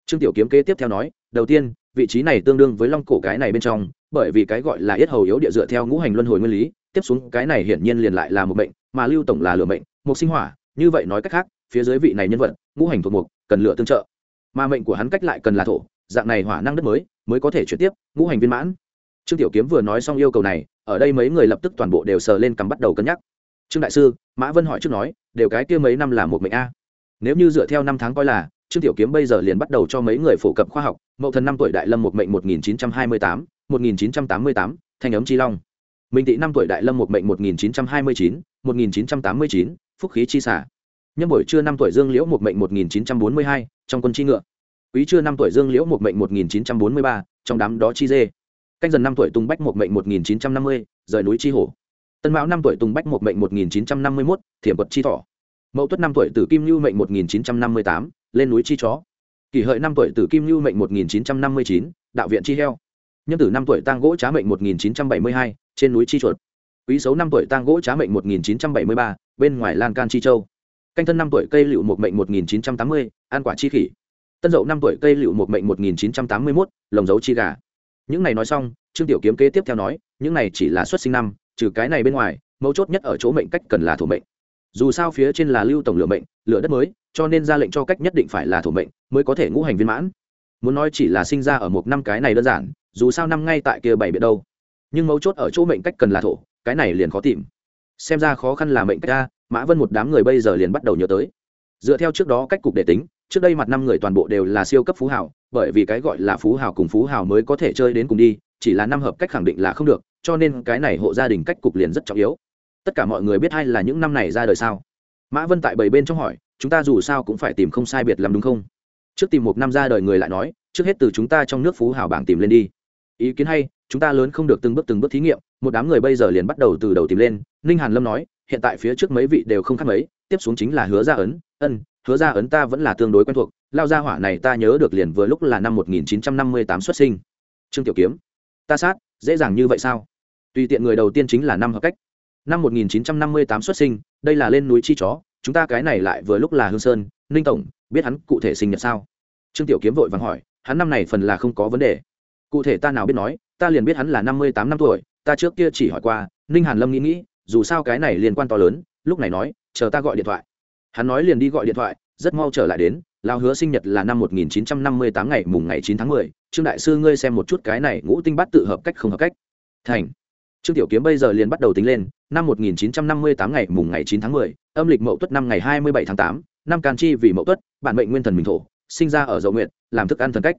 trương tiểu kiếm kế tiếp theo nói, đầu tiên, vị trí này tương đương với long cổ cái này bên trong, bởi vì cái gọi là yết hầu yếu địa dựa theo ngũ hành luân hồi nguyên lý, tiếp xuống cái này hiển nhiên liền lại là một bệnh mà lưu tổng là lửa mệnh một sinh hỏa, như vậy nói cách khác, phía dưới vị này nhân vật, ngũ hành thuộc mục, cần lựa tương trợ. Mà mệnh của hắn cách lại cần là thổ, dạng này hỏa năng đất mới mới có thể chuyển tiếp, ngũ hành viên mãn. Trương tiểu kiếm vừa nói xong yêu cầu này, ở đây mấy người lập tức toàn bộ đều sờ lên cằm bắt đầu cân nhắc. Trương đại sư, mã vân hỏi trước nói, đều cái kia mấy năm là một mệnh a. Nếu như dựa theo năm tháng coi là trương tiểu kiếm bây giờ liền bắt đầu cho mấy người phổ cập khoa học, mậu thần năm tuổi đại lâm một mệnh một nghìn chín trăm hai mươi tám, một nghìn chín trăm tám mươi tám, thanh ấm chi long. Minh tị năm tuổi đại lâm một mệnh một nghìn chín trăm hai mươi chín, một nghìn chín trăm tám mươi chín, phúc khí chi xả. Nhân buổi trưa năm tuổi dương liễu một mệnh một nghìn chín trăm bốn mươi hai, trong quân chi ngựa. Quý trưa năm tuổi dương liễu một mệnh một nghìn chín trăm bốn mươi ba, trong đám đó chi dê. Canh dần năm tuổi tùng bách một mệnh một nghìn chín trăm năm mươi, rời núi chi hổ. Tân mão năm tuổi tùng bách một mệnh một nghìn chín trăm năm mươi mốt, thiểm quật chi thỏ mậu tuất năm tuổi tử kim lưu mệnh một nghìn chín trăm năm mươi tám lên núi chi chó. Kỷ hợi năm tuổi tử kim lưu mệnh một nghìn chín trăm năm mươi chín, đạo viện chi heo. Nhân tử năm tuổi tang gỗ trá mệnh một nghìn chín trăm bảy mươi hai, trên núi chi chuột. Quý xấu năm tuổi tang gỗ trá mệnh một nghìn chín trăm bảy mươi ba, bên ngoài lan can chi châu. Canh thân năm tuổi cây liệu một mệnh một nghìn chín trăm tám mươi an quả chi khỉ. Tân dậu năm tuổi cây liệu một mệnh một nghìn chín trăm tám mươi mốt, lồng dấu chi gà. Những này nói xong, trương tiểu kiếm kế tiếp theo nói, những này chỉ là xuất sinh năm, trừ cái này bên ngoài, mấu chốt nhất ở chỗ mệnh cách cần là thủ mệnh dù sao phía trên là lưu tổng lựa mệnh, lựa đất mới, cho nên ra lệnh cho cách nhất định phải là thổ mệnh mới có thể ngũ hành viên mãn. Muốn nói chỉ là sinh ra ở một năm cái này đơn giản, dù sao năm ngay tại kia bảy biệt đâu. Nhưng mấu chốt ở chỗ mệnh cách cần là thổ, cái này liền khó tìm. Xem ra khó khăn là mệnh cách a, mã vân một đám người bây giờ liền bắt đầu nhớ tới. Dựa theo trước đó cách cục để tính, trước đây mặt năm người toàn bộ đều là siêu cấp phú hào, bởi vì cái gọi là phú hào cùng phú hào mới có thể chơi đến cùng đi, chỉ là năm hợp cách khẳng định là không được, cho nên cái này hộ gia đình cách cục liền rất trọng yếu tất cả mọi người biết hay là những năm này ra đời sao? Mã vân tại bảy bên trong hỏi, chúng ta dù sao cũng phải tìm không sai biệt làm đúng không? Trước tìm một năm ra đời người lại nói, trước hết từ chúng ta trong nước phú hào bảng tìm lên đi. Ý kiến hay, chúng ta lớn không được từng bước từng bước thí nghiệm, một đám người bây giờ liền bắt đầu từ đầu tìm lên. Ninh hàn lâm nói, hiện tại phía trước mấy vị đều không khác mấy, tiếp xuống chính là hứa gia ấn, ân, hứa gia ấn ta vẫn là tương đối quen thuộc, lao gia hỏa này ta nhớ được liền vừa lúc là năm 1958 xuất sinh. Trương tiểu kiếm, ta sát, dễ dàng như vậy sao? Tùy tiện người đầu tiên chính là năm hợp cách năm 1958 xuất sinh đây là lên núi chi chó chúng ta cái này lại vừa lúc là hương sơn ninh tổng biết hắn cụ thể sinh nhật sao? Trương tiểu kiếm vội vàng hỏi hắn năm này phần là không có vấn đề. Cụ thể ta nào biết nói ta liền biết hắn là năm mươi tám năm tuổi ta trước kia chỉ hỏi qua ninh hàn lâm nghĩ nghĩ dù sao cái này liên quan to lớn lúc này nói chờ ta gọi điện thoại. Hắn nói liền đi gọi điện thoại rất mau trở lại đến lao hứa sinh nhật là năm 1958 ngày mùng ngày 9 tháng 10, trương đại sư ngươi xem một chút cái này ngũ tinh bát tự hợp cách không hợp cách. Thành. Trương tiểu kiếm bây giờ liền bắt đầu tính lên năm 1958 ngày mùng ngày 9 tháng 10, âm lịch mậu tuất năm ngày 27 tháng 8, năm can chi vì mậu tuất bản mệnh nguyên thần mình thổ sinh ra ở dậu nguyệt, làm thức ăn thần cách.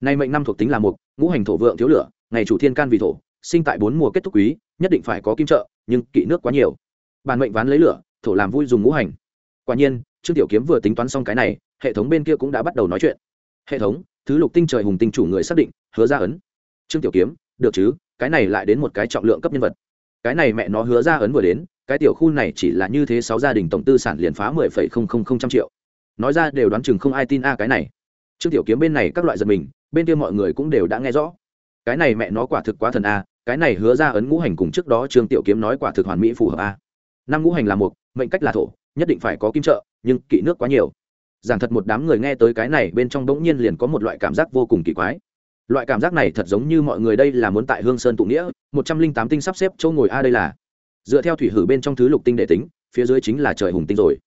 Nay mệnh năm thuộc tính là mục ngũ hành thổ vượng thiếu lửa ngày chủ thiên can vì thổ sinh tại bốn mùa kết thúc quý nhất định phải có kim trợ nhưng kỵ nước quá nhiều. Bản mệnh ván lấy lửa thổ làm vui dùng ngũ hành. Quả nhiên trương tiểu kiếm vừa tính toán xong cái này hệ thống bên kia cũng đã bắt đầu nói chuyện. Hệ thống thứ lục tinh trời hùng tinh chủ người xác định hứa ra ấn. Trương tiểu kiếm được chứ cái này lại đến một cái trọng lượng cấp nhân vật cái này mẹ nó hứa ra ấn vừa đến, cái tiểu khu này chỉ là như thế sáu gia đình tổng tư sản liền phá mười phẩy không không không trăm triệu. Nói ra đều đoán chừng không ai tin a à cái này. Trương tiểu kiếm bên này các loại giật mình, bên kia mọi người cũng đều đã nghe rõ. Cái này mẹ nó quả thực quá thần a, cái này hứa ra ấn ngũ hành cùng trước đó trương tiểu kiếm nói quả thực hoàn mỹ phù hợp a. Năm ngũ hành là một mệnh cách là thổ, nhất định phải có kim trợ, nhưng kỵ nước quá nhiều. Giảng thật một đám người nghe tới cái này bên trong bỗng nhiên liền có một loại cảm giác vô cùng kỳ quái loại cảm giác này thật giống như mọi người đây là muốn tại hương sơn tụ nghĩa, một trăm linh tám tinh sắp xếp chỗ ngồi a đây là. Dựa theo thủy hử bên trong thứ lục tinh đệ tính, phía dưới chính là trời hùng tinh rồi.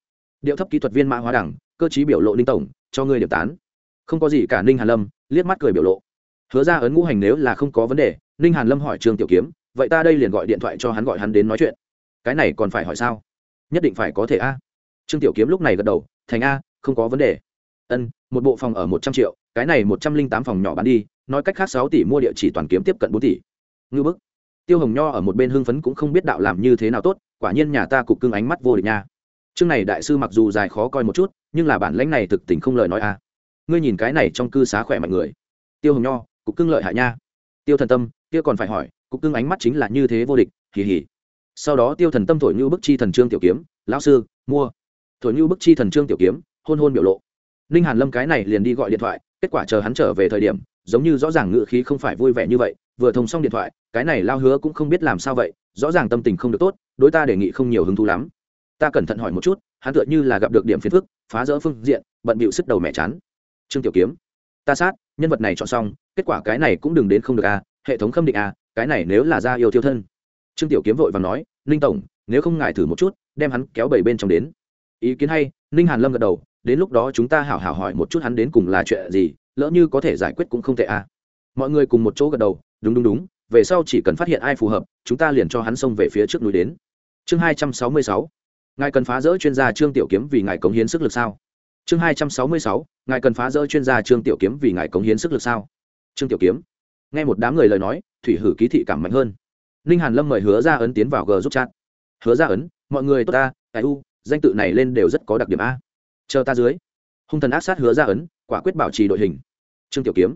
Điệu thấp kỹ thuật viên mã hóa đẳng, cơ chí biểu lộ linh tổng, cho ngươi điểm tán. Không có gì cả ninh hàn lâm, liếc mắt cười biểu lộ. Hứa ra ấn ngũ hành nếu là không có vấn đề, ninh hàn lâm hỏi trương tiểu kiếm, vậy ta đây liền gọi điện thoại cho hắn gọi hắn đến nói chuyện. Cái này còn phải hỏi sao? Nhất định phải có thể a. Trương tiểu kiếm lúc này gật đầu, thành a, không có vấn đề. Ân, một bộ phòng ở một trăm triệu, cái này một trăm linh tám phòng nhỏ bán đi nói cách khác sáu tỷ mua địa chỉ toàn kiếm tiếp cận bốn tỷ. Ngư bức. Tiêu hồng nho ở một bên hưng phấn cũng không biết đạo làm như thế nào tốt, quả nhiên nhà ta cục cưng ánh mắt vô địch nha. Chương này đại sư mặc dù dài khó coi một chút, nhưng là bản lãnh này thực tình không lời nói a ngươi nhìn cái này trong cư xá khỏe mạnh người. Tiêu hồng nho, cục cưng lợi hại nha. Tiêu thần tâm, kia còn phải hỏi, cục cưng ánh mắt chính là như thế vô địch, hì hì. Sau đó tiêu thần tâm thổi như bức chi thần trương tiểu kiếm, lão sư, mua. Thổi như bức chi thần trương tiểu kiếm, hôn hôn biểu lộ. Ninh hàn lâm cái này liền đi gọi điện thoại, kết quả chờ hắn trở về thời điểm giống như rõ ràng ngự khí không phải vui vẻ như vậy, vừa thông xong điện thoại, cái này lao hứa cũng không biết làm sao vậy, rõ ràng tâm tình không được tốt, đối ta đề nghị không nhiều hứng thú lắm. Ta cẩn thận hỏi một chút, hắn tựa như là gặp được điểm phiền phức, phá rỡ phương diện, bận bịu sức đầu mẹ chán. Trương tiểu kiếm, ta sát, nhân vật này chọn xong, kết quả cái này cũng đừng đến không được a hệ thống khâm định a cái này nếu là ra yêu thiêu thân. Trương tiểu kiếm vội và nói, ninh tổng, nếu không ngại thử một chút, đem hắn kéo bảy bên trong đến. Ý kiến hay, ninh hàn lâm gật đầu, đến lúc đó chúng ta hảo hảo hỏi một chút hắn đến cùng là chuyện gì lỡ như có thể giải quyết cũng không tệ à? mọi người cùng một chỗ gật đầu, đúng đúng đúng, về sau chỉ cần phát hiện ai phù hợp, chúng ta liền cho hắn xông về phía trước núi đến. Chương hai trăm sáu mươi sáu, ngài cần phá rỡ chuyên gia trương tiểu kiếm vì ngài cống hiến sức lực sao? Chương hai trăm sáu mươi sáu, ngài cần phá rỡ chuyên gia trương tiểu kiếm vì ngài cống hiến sức lực sao? Trương tiểu kiếm, nghe một đám người lời nói, thủy hử ký thị cảm mạnh hơn. Ninh hàn lâm mời hứa ra ấn tiến vào g giúp chat. Hứa ra ấn, mọi người tốt ta tại u, danh tự này lên đều rất có đặc điểm a. Chờ ta dưới. Hung thần ác sát hứa ra ấn quả quyết bảo trì đội hình. Trương tiểu kiếm,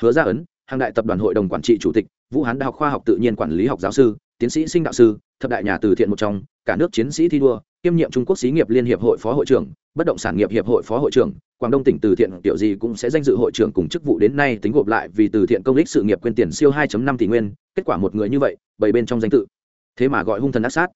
hứa Gia ấn, hàng đại tập đoàn hội đồng quản trị chủ tịch, vũ hán đại học khoa học tự nhiên quản lý học giáo sư, tiến sĩ sinh đạo sư, thập đại nhà từ thiện một trong, cả nước chiến sĩ thi đua, kiêm nhiệm trung quốc xí nghiệp liên hiệp hội phó hội trưởng, bất động sản nghiệp hiệp hội phó hội trưởng, quảng đông tỉnh từ thiện tiểu gì cũng sẽ danh dự hội trưởng cùng chức vụ đến nay tính gộp lại vì từ thiện công ích sự nghiệp quyên tiền siêu 2.5 tỷ nguyên, kết quả một người như vậy bảy bên trong danh tự. Thế mà gọi hung thần ác sát.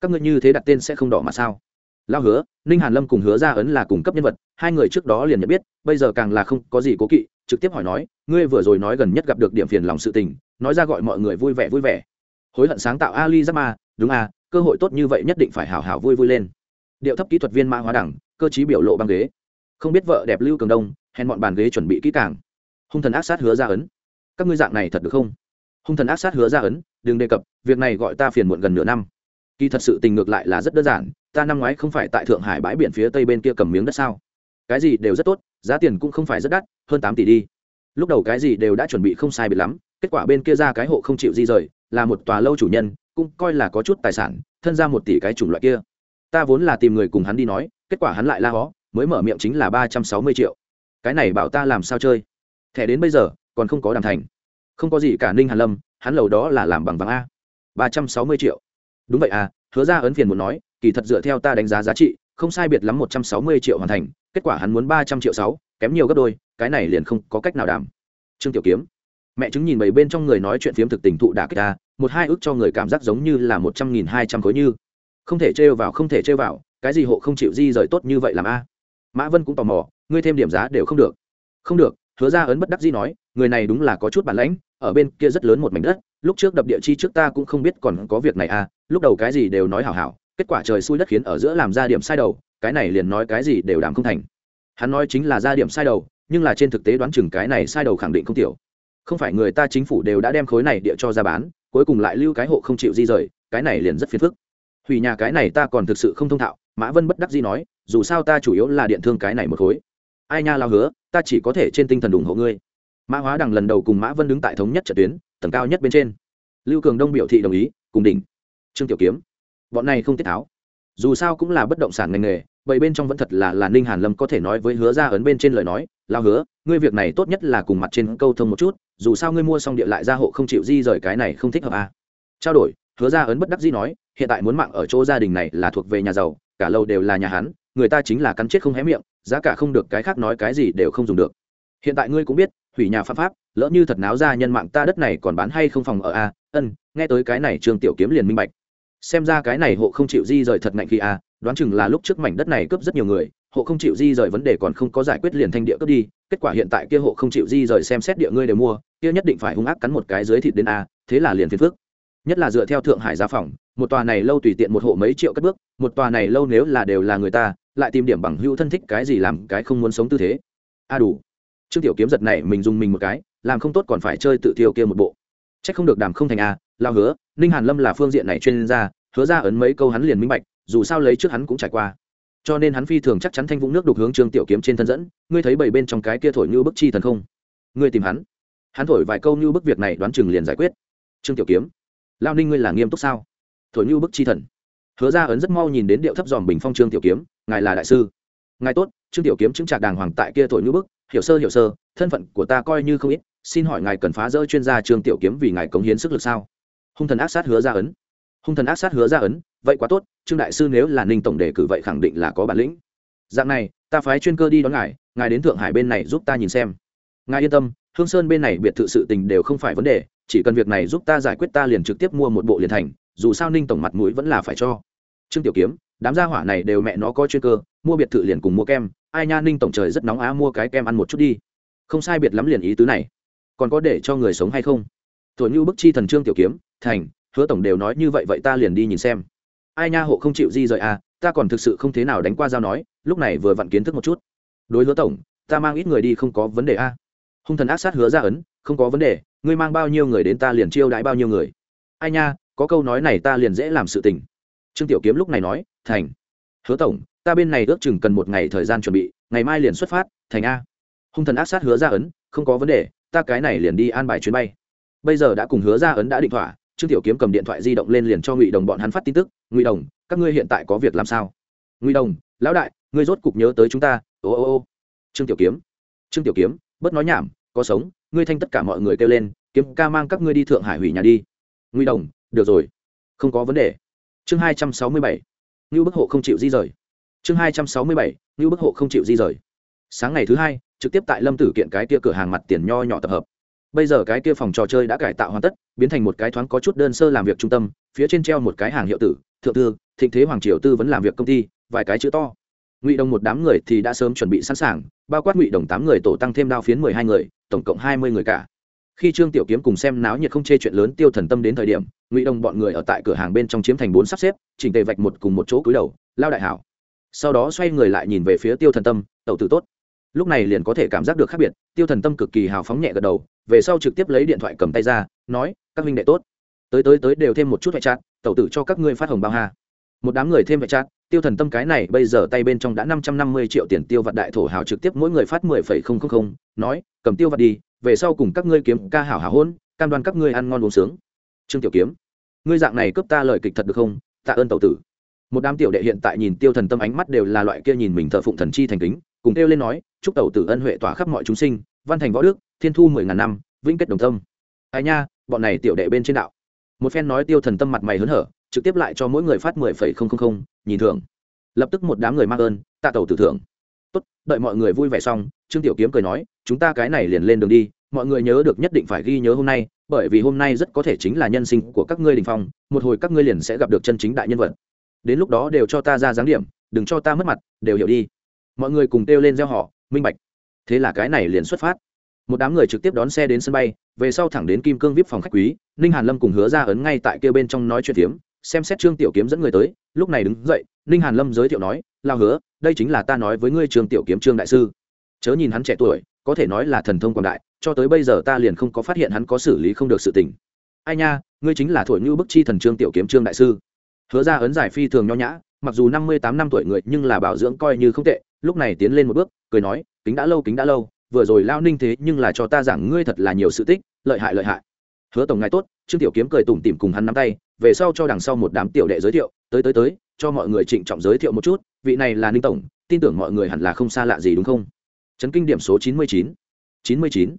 Các ngươi như thế đặt tên sẽ không đỏ mà sao? Lao hứa, ninh hàn lâm cùng hứa ra ấn là cùng cấp nhân vật, hai người trước đó liền nhận biết, bây giờ càng là không có gì cố kỵ, trực tiếp hỏi nói, ngươi vừa rồi nói gần nhất gặp được điểm phiền lòng sự tình, nói ra gọi mọi người vui vẻ vui vẻ. Hối hận sáng tạo ali giáp đúng à cơ hội tốt như vậy nhất định phải hào hào vui vui lên. Điệu thấp kỹ thuật viên mã hóa đẳng, cơ chí biểu lộ băng ghế. Không biết vợ đẹp lưu cường đông hẹn bọn bàn ghế chuẩn bị kỹ càng. Hung thần ác sát hứa ra ấn. Các ngươi dạng này thật được không? Hung thần ác sát hứa ra ấn, đừng đề cập, việc này gọi ta phiền muộn gần nửa năm kỳ thật sự tình ngược lại là rất đơn giản, ta năm ngoái không phải tại thượng hải bãi biển phía tây bên kia cầm miếng đất sao? Cái gì đều rất tốt, giá tiền cũng không phải rất đắt, hơn tám tỷ đi. Lúc đầu cái gì đều đã chuẩn bị không sai biệt lắm, kết quả bên kia ra cái hộ không chịu di rời, là một tòa lâu chủ nhân, cũng coi là có chút tài sản, thân ra một tỷ cái chủng loại kia. Ta vốn là tìm người cùng hắn đi nói, kết quả hắn lại la hó, mới mở miệng chính là ba trăm sáu mươi triệu. Cái này bảo ta làm sao chơi? Thẻ đến bây giờ, còn không có đàm thành. Không có gì cả ninh hàn lâm, hắn lầu đó là làm bằng vàng a. Ba trăm sáu mươi triệu đúng vậy à hứa ra ấn phiền muốn nói, kỳ thật dựa theo ta đánh giá giá trị, không sai biệt lắm một trăm sáu mươi triệu hoàn thành, kết quả hắn muốn ba trăm triệu sáu, kém nhiều gấp đôi, cái này liền không có cách nào đảm. Trương tiểu kiếm. Mẹ chứng nhìn bảy bên trong người nói chuyện phiếm thực tình thụ đả kích ta, một hai ước cho người cảm giác giống như là một trăm nghìn hai trăm khối như. Không thể trêu vào, không thể trêu vào, cái gì hộ không chịu di rời tốt như vậy làm a? Mã vân cũng tò mò, ngươi thêm điểm giá đều không được. Không được, hứa ra ấn bất đắc di nói, người này đúng là có chút bản lãnh, ở bên kia rất lớn một mảnh đất lúc trước đập địa chi trước ta cũng không biết còn có việc này à lúc đầu cái gì đều nói hảo hảo, kết quả trời xui đất khiến ở giữa làm ra điểm sai đầu, cái này liền nói cái gì đều đảm không thành. Hắn nói chính là ra điểm sai đầu, nhưng là trên thực tế đoán chừng cái này sai đầu khẳng định không tiểu. Không phải người ta chính phủ đều đã đem khối này địa cho ra bán, cuối cùng lại lưu cái hộ không chịu di rời, cái này liền rất phiền phức. Hủy nhà cái này ta còn thực sự không thông thạo, mã vân bất đắc dĩ nói, dù sao ta chủ yếu là điện thương cái này một khối. Ai nha lao hứa, ta chỉ có thể trên tinh thần ủng hộ ngươi. Mã hóa đằng lần đầu cùng mã vân đứng tại thống nhất trận tuyến tầng cao nhất bên trên. Lưu cường đông biểu thị đồng ý, cùng đỉnh. Trương tiểu kiếm, bọn này không tiết tháo. Dù sao cũng là bất động sản ngành nghề, vậy bên trong vẫn thật là là ninh hàn lâm có thể nói với hứa ra ấn bên trên lời nói lao hứa, ngươi việc này tốt nhất là cùng mặt trên câu thông một chút, dù sao ngươi mua xong địa lại gia hộ không chịu di rời cái này không thích hợp à. trao đổi, hứa ra ấn bất đắc dĩ nói, hiện tại muốn mạng ở chỗ gia đình này là thuộc về nhà giàu, cả lâu đều là nhà hắn, người ta chính là cắn chết không hé miệng, giá cả không được cái khác nói cái gì đều không dùng được. Hiện tại ngươi cũng biết, hủy nhà pháp pháp lỡ như thật náo ra nhân mạng ta đất này còn bán hay không phòng ở a? Ân, nghe tới cái này trương tiểu kiếm liền minh bạch. Xem ra cái này hộ không chịu di rời thật ngạnh khi a, đoán chừng là lúc trước mảnh đất này cướp rất nhiều người, hộ không chịu di rời vấn đề còn không có giải quyết liền thanh địa cướp đi, kết quả hiện tại kia hộ không chịu di rời xem xét địa ngươi đều mua, kia nhất định phải hung ác cắn một cái dưới thịt đến a, thế là liền phiền phước nhất là dựa theo thượng hải giá phòng, một tòa này lâu tùy tiện một hộ mấy triệu cất bước, một tòa này lâu nếu là đều là người ta, lại tìm điểm bằng hữu thân thích cái gì làm cái không muốn sống tư thế. A đủ. Trương tiểu kiếm giật này mình dùng mình một cái làm không tốt còn phải chơi tự thiêu kia một bộ. C h ắ c không được đàm không thành a lao hứa, ninh hàn lâm là phương diện này chuyên gia, hứa ra ấn mấy câu hắn liền minh bạch, dù sao lấy trước hắn cũng trải qua. Cho nên hắn phi thường chắc chắn thanh vũng nước đục hướng trương tiểu kiếm trên thân dẫn, ngươi thấy bảy bên trong cái kia thổi như bức chi thần không? Ngươi tìm hắn. Hắn thổi vài câu như bức việc này đoán chừng liền giải quyết. Trương tiểu kiếm, lao ninh ngươi là nghiêm túc sao? Thổi như bức chi thần. Hứa ra ấn rất mau nhìn đến điệu thấp dòm bình phong trương tiểu kiếm, ngài là đại sư. Ngài tốt, trương tiểu kiếm chứng trạc đàng hoàng tại kia thổi như bức, hiểu sơ hiểu sơ, thân phận của ta coi như không ít xin hỏi ngài cần phá rỡ chuyên gia trương tiểu kiếm vì ngài cống hiến sức lực sao? Hung thần ác sát hứa ra ấn. Hung thần ác sát hứa ra ấn, vậy quá tốt, trương đại sư nếu là ninh tổng đề cử vậy khẳng định là có bản lĩnh. Dạng này, ta phái chuyên cơ đi đón ngài ngài đến thượng hải bên này giúp ta nhìn xem. Ngài yên tâm, hương sơn bên này biệt thự sự tình đều không phải vấn đề, chỉ cần việc này giúp ta giải quyết ta liền trực tiếp mua một bộ liền thành, dù sao ninh tổng mặt mũi vẫn là phải cho. Trương tiểu kiếm, đám gia hỏa này đều mẹ nó có chuyên cơ, mua biệt thự liền cùng mua kem, ai nha ninh tổng trời rất nóng á, mua cái kem ăn một chút đi. Không sai biệt lắm liền ý tứ này còn có để cho người sống hay không? Thổi như bức chi thần trương tiểu kiếm, thành, hứa tổng đều nói như vậy vậy ta liền đi nhìn xem. Ai nha, hộ không chịu di rời à ta còn thực sự không thế nào đánh qua giao nói, lúc này vừa vặn kiến thức một chút. Đối hứa tổng, ta mang ít người đi không có vấn đề a à. hung thần ác sát hứa ra ấn, không có vấn đề, ngươi mang bao nhiêu người đến ta liền chiêu đãi bao nhiêu người. Ai nha, có câu nói này ta liền dễ làm sự tình. Trương tiểu kiếm lúc này nói, thành, hứa tổng, ta bên này ước chừng cần một ngày thời gian chuẩn bị, ngày mai liền xuất phát, thành a. Hung thần ác sát hứa ra ấn, không có vấn đề ta cái này liền đi an bài chuyến bay. Bây giờ đã cùng hứa ra ấn đã định thỏa, trương tiểu kiếm cầm điện thoại di động lên liền cho ngụy đồng bọn hắn phát tin tức, ngụy đồng, các ngươi hiện tại có việc làm sao? Ngụy đồng, lão đại, ngươi rốt cục nhớ tới chúng ta. Ô ô ô. Trương tiểu kiếm. Trương tiểu kiếm, bớt nói nhảm, có sống, ngươi thanh tất cả mọi người kêu lên, kiếm ca mang các ngươi đi thượng hải hủy nhà đi. Ngụy đồng, được rồi, không có vấn đề. Chương hai trăm sáu mươi bảy. Ngưu bức hộ không chịu di rời. Chương hai trăm sáu mươi bảy, ngưu bức hộ không chịu di rời. Sáng ngày thứ hai trực tiếp tại lâm tử kiện cái kia cửa hàng mặt tiền nho nhỏ tập hợp. Bây giờ cái kia phòng trò chơi đã cải tạo hoàn tất, biến thành một cái thoáng có chút đơn sơ làm việc trung tâm, phía trên treo một cái hàng hiệu tử, thượng tư thịnh thế hoàng triều tư vẫn làm việc công ty, vài cái chữ to. Ngụy đồng một đám người thì đã sớm chuẩn bị sẵn sàng, bao quát ngụy đồng tám người tổ tăng thêm đao phiến mười hai người, tổng cộng hai mươi người cả. Khi trương tiểu kiếm cùng xem náo nhiệt không chê chuyện lớn tiêu thần tâm đến thời điểm, ngụy đồng bọn người ở tại cửa hàng bên trong chiếm thành bốn sắp xếp, chỉnh tề vạch một cùng một chỗ cúi đầu, lao đại hảo. Sau đó xoay người lại nhìn về phía tiêu thần tâm, tẩu tử tốt lúc này liền có thể cảm giác được khác biệt, tiêu thần tâm cực kỳ hào phóng nhẹ gật đầu, về sau trực tiếp lấy điện thoại cầm tay ra, nói, các huynh đệ tốt. Tới tới tới đều thêm một chút vệ trạng tẩu tử cho các ngươi phát hồng bao hà một đám người thêm vệ trạng tiêu thần tâm cái này bây giờ tay bên trong đã năm trăm năm mươi triệu tiền tiêu vặt đại thổ hào trực tiếp mỗi người phát mười phẩy không không không, nói, cầm tiêu vặt đi, về sau cùng các ngươi kiếm ca hảo hảo hôn, cam đoan các ngươi ăn ngon uống sướng. Trương tiểu kiếm, ngươi dạng này cướp ta lời kịch thật được không? Tạ ơn tẩu tử. Một đám tiểu đệ hiện tại nhìn tiêu thần tâm ánh mắt đều là loại kia nhìn mình thợ phụng thần chi thành kính cùng kêu lên nói, chúc tẩu tử ân huệ tỏa khắp mọi chúng sinh, văn thành võ đức, thiên thu mười ngàn năm, vĩnh kết đồng tâm. Ai nha, bọn này tiểu đệ bên trên đạo. Một phen nói tiêu thần tâm mặt mày hớn hở, trực tiếp lại cho mỗi người phát mười phẩy không không không, nhìn thưởng. Lập tức một đám người mang ơn, tạ tẩu tử thưởng. Tốt, đợi mọi người vui vẻ xong, trương tiểu kiếm cười nói, chúng ta cái này liền lên đường đi, mọi người nhớ được nhất định phải ghi nhớ hôm nay, bởi vì hôm nay rất có thể chính là nhân sinh của các ngươi đình phong, một hồi các ngươi liền sẽ gặp được chân chính đại nhân vật. Đến lúc đó đều cho ta ra dáng điểm, đừng cho ta mất mặt, đều hiểu đi mọi người cùng kêu lên gieo họ minh bạch. Thế là cái này liền xuất phát. Một đám người trực tiếp đón xe đến sân bay, về sau thẳng đến kim cương vip phòng khách quý, ninh hàn lâm cùng hứa ra ấn ngay tại kia bên trong nói chuyện tiếm xem xét trương tiểu kiếm dẫn người tới, lúc này đứng dậy, ninh hàn lâm giới thiệu nói, lao hứa, đây chính là ta nói với ngươi trương tiểu kiếm trương đại sư. Chớ nhìn hắn trẻ tuổi, có thể nói là thần thông quảng đại, cho tới bây giờ ta liền không có phát hiện hắn có xử lý không được sự tình. Ai nha, ngươi chính là thổi như bức chi thần trương tiểu kiếm trương đại sư. Hứa ra ấn giải phi thường nho nhã, mặc dù năm mươi tám năm tuổi người nhưng là bảo dưỡng coi như không tệ lúc này tiến lên một bước, cười nói, kính đã lâu, kính đã lâu, vừa rồi lao ninh thế nhưng là cho ta giảng ngươi thật là nhiều sự tích, lợi hại lợi hại. Hứa tổng ngài tốt. Trương tiểu kiếm cười tủm tỉm cùng hắn nắm tay, về sau cho đằng sau một đám tiểu đệ giới thiệu, tới tới tới, cho mọi người trịnh trọng giới thiệu một chút, vị này là ninh tổng, tin tưởng mọi người hẳn là không xa lạ gì đúng không? Chấn kinh điểm số chín mươi chín. Chín mươi chín.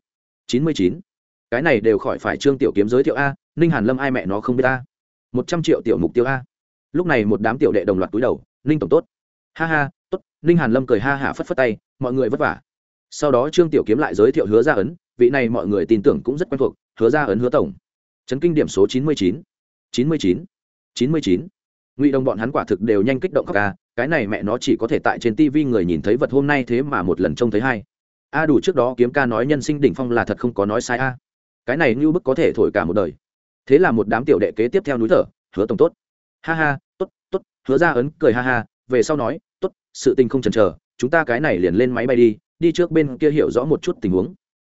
Chín mươi chín. Cái này đều khỏi phải trương tiểu kiếm giới thiệu a, ninh hàn lâm ai mẹ nó không biết a. Một trăm triệu tiểu mục tiêu a. Lúc này một đám tiểu đệ đồng loạt túi đầu, ninh tổng tốt. Ha ha ninh hàn lâm cười ha hả phất phất tay, mọi người vất vả. Sau đó trương tiểu kiếm lại giới thiệu hứa gia ấn, vị này mọi người tin tưởng cũng rất quen thuộc, hứa gia ấn hứa tổng. Chấn kinh điểm số chín mươi chín. chín mươi chín. chín mươi chín. Ngụy đồng bọn hắn quả thực đều nhanh kích động khóc ca cái này mẹ nó chỉ có thể tại trên tivi người nhìn thấy vật hôm nay thế mà một lần trông thấy hai. A đủ trước đó kiếm ca nói nhân sinh đỉnh phong là thật không có nói sai a. Cái này như bức có thể thổi cả một đời. Thế là một đám tiểu đệ kế tiếp theo núi thở, hứa tổng tốt. Ha ha, tốt tốt. Hứa ra ấn cười ha ha về sau nói, tốt, sự tình không chần chờ, chúng ta cái này liền lên máy bay đi đi trước bên kia hiểu rõ một chút tình huống.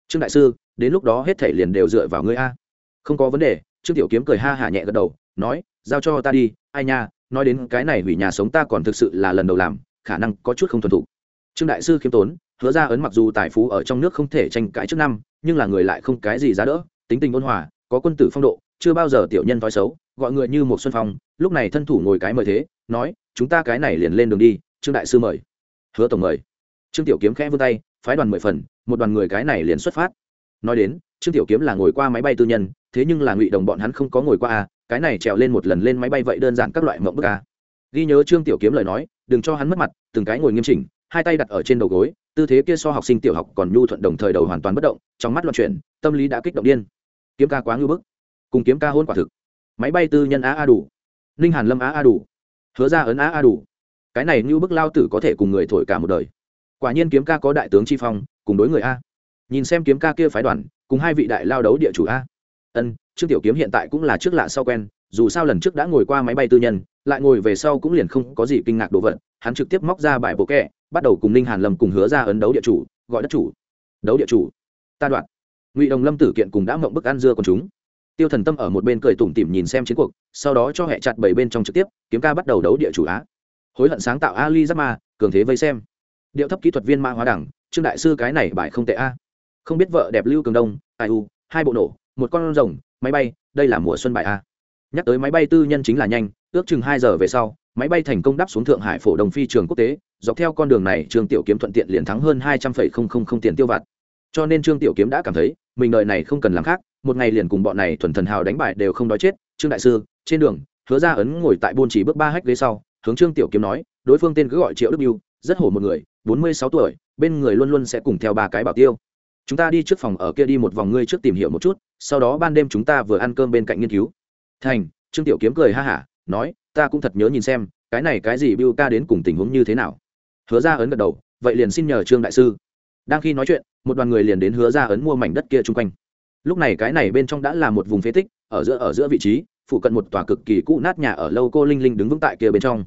Trương đại sư, đến lúc đó hết thể liền đều dựa vào ngươi a. Không có vấn đề. Trương tiểu kiếm cười ha hả nhẹ gật đầu, nói, giao cho ta đi, ai nha, nói đến cái này hủy nhà sống ta còn thực sự là lần đầu làm, khả năng có chút không thuần thục. Trương đại sư khiêm tốn, hứa ra ấn mặc dù tài phú ở trong nước không thể tranh cãi trước năm, nhưng là người lại không cái gì giá đỡ, tính tình ôn hòa, có quân tử phong độ, chưa bao giờ tiểu nhân thói xấu, gọi người như một xuân phong, lúc này thân thủ ngồi cái mời thế, nói chúng ta cái này liền lên đường đi, trương đại sư mời. Hứa tổng mời. Trương tiểu kiếm khẽ vươn tay, phái đoàn mười phần, một đoàn người cái này liền xuất phát. Nói đến, trương tiểu kiếm là ngồi qua máy bay tư nhân, thế nhưng là ngụy đồng bọn hắn không có ngồi qua à? cái này trèo lên một lần lên máy bay vậy đơn giản các loại mộng bức à? ghi nhớ trương tiểu kiếm lời nói, đừng cho hắn mất mặt, từng cái ngồi nghiêm chỉnh, hai tay đặt ở trên đầu gối, tư thế kia so học sinh tiểu học còn nhu thuận đồng thời đầu hoàn toàn bất động, trong mắt loạn chuyển, tâm lý đã kích động điên. Kiếm ca quá ngưu bức, cùng kiếm ca hôn quả thực. Máy bay tư nhân á a đủ. Ninh hàn lâm á a đủ hứa ra ấn á a đủ. Cái này như bức lao tử có thể cùng người thổi cả một đời. Quả nhiên kiếm ca có đại tướng chi phong, cùng đối người a. Nhìn xem kiếm ca kia phái đoàn, cùng hai vị đại lao đấu địa chủ a. Ân, trương tiểu kiếm hiện tại cũng là trước lạ sau quen, dù sao lần trước đã ngồi qua máy bay tư nhân, lại ngồi về sau cũng liền không có gì kinh ngạc đồ vật. Hắn trực tiếp móc ra bài bộ kẹ, bắt đầu cùng ninh hàn lâm cùng hứa ra ấn đấu địa chủ, gọi đất chủ. Đấu địa chủ. Ta đoạn. Ngụy đồng lâm tử kiện cùng đã mộng bức ăn dưa còn chúng tiêu thần tâm ở một bên cười tủm tỉm nhìn xem chiến cuộc, sau đó cho hệ chặt bảy bên trong trực tiếp, kiếm ca bắt đầu đấu địa chủ á. Hối hận sáng tạo ali giáp cường thế vây xem. Điệu thấp kỹ thuật viên ma hóa đẳng, trương đại sư cái này bài không tệ a không biết vợ đẹp lưu cường đông, ai u, hai bộ nổ, một con rồng, máy bay, đây là mùa xuân bài a nhắc tới máy bay tư nhân chính là nhanh, ước chừng hai giờ về sau, máy bay thành công đáp xuống thượng hải phổ đồng phi trường quốc tế, dọc theo con đường này, trương tiểu kiếm thuận tiện liền thắng hơn hai trăm phẩy không không không tiền tiêu vặt. Cho nên trương tiểu kiếm đã cảm thấy, mình đợi này không cần làm khác một ngày liền cùng bọn này thuần thần hào đánh bại đều không đói chết, trương đại sư, trên đường, hứa ra ấn ngồi tại buôn chỉ bước ba hách ghế sau, hướng trương tiểu kiếm nói, đối phương tên cứ gọi triệu đức yêu rất hổ một người, bốn mươi sáu tuổi, bên người luôn luôn sẽ cùng theo ba cái bảo tiêu. Chúng ta đi trước phòng ở kia đi một vòng ngươi trước tìm hiểu một chút, sau đó ban đêm chúng ta vừa ăn cơm bên cạnh nghiên cứu. Thành, trương tiểu kiếm cười ha hả, nói, ta cũng thật nhớ nhìn xem, cái này cái gì biêu ca đến cùng tình huống như thế nào. Hứa ra ấn gật đầu, vậy liền xin nhờ trương đại sư. Đang khi nói chuyện, một đoàn người liền đến hứa ra ấn mua mảnh đất kia chung quanh lúc này cái này bên trong đã là một vùng phế tích, ở giữa ở giữa vị trí phụ cận một tòa cực kỳ cũ nát nhà ở lâu cô linh linh đứng vững tại kia bên trong.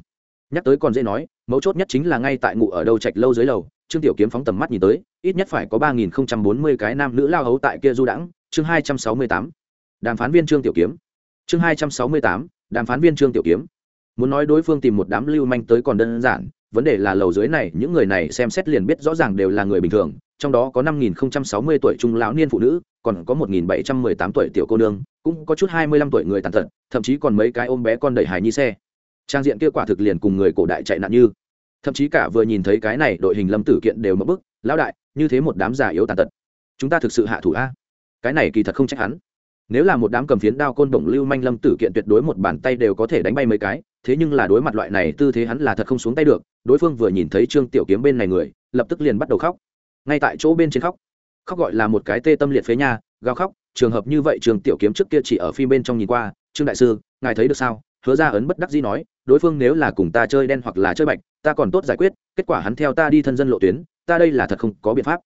Nhắc tới còn dễ nói, mấu chốt nhất chính là ngay tại ngụ ở đâu trạch lâu dưới lầu, trương tiểu kiếm phóng tầm mắt nhìn tới, ít nhất phải có ba nghìn không trăm bốn mươi cái nam nữ lao hấu tại kia du đãng, chương hai trăm sáu mươi tám. Đàm phán viên trương tiểu kiếm. Chương hai trăm sáu mươi tám, đàm phán viên trương tiểu kiếm. Muốn nói đối phương tìm một đám lưu manh tới còn đơn giản, vấn đề là lầu dưới này, những người này xem xét liền biết rõ ràng đều là người bình thường trong đó có năm nghìn sáu mươi tuổi trung lão niên phụ nữ, còn có một nghìn bảy trăm mười tám tuổi tiểu cô nương, cũng có chút hai mươi lăm tuổi người tàn tật, thậm chí còn mấy cái ôm bé con đẩy hài nhi xe. Trang diện kia quả thực liền cùng người cổ đại chạy nạn như. Thậm chí cả vừa nhìn thấy cái này đội hình lâm tử kiện đều mở bức, lão đại, như thế một đám già yếu tàn tật, chúng ta thực sự hạ thủ a. Cái này kỳ thật không trách hắn. Nếu là một đám cầm phiến đao côn đồng lưu manh lâm tử kiện tuyệt đối một bàn tay đều có thể đánh bay mấy cái, thế nhưng là đối mặt loại này tư thế hắn là thật không xuống tay được. Đối phương vừa nhìn thấy trương tiểu kiếm bên này người, lập tức liền bắt đầu khóc ngay tại chỗ bên trên khóc. Khóc gọi là một cái tê tâm liệt phế nha, gào khóc, trường hợp như vậy trường tiểu kiếm trước kia chỉ ở phim bên trong nhìn qua, trương đại sư, ngài thấy được sao? Hứa ra ấn bất đắc dĩ nói, đối phương nếu là cùng ta chơi đen hoặc là chơi bạch, ta còn tốt giải quyết, kết quả hắn theo ta đi thân dân lộ tuyến, ta đây là thật không có biện pháp.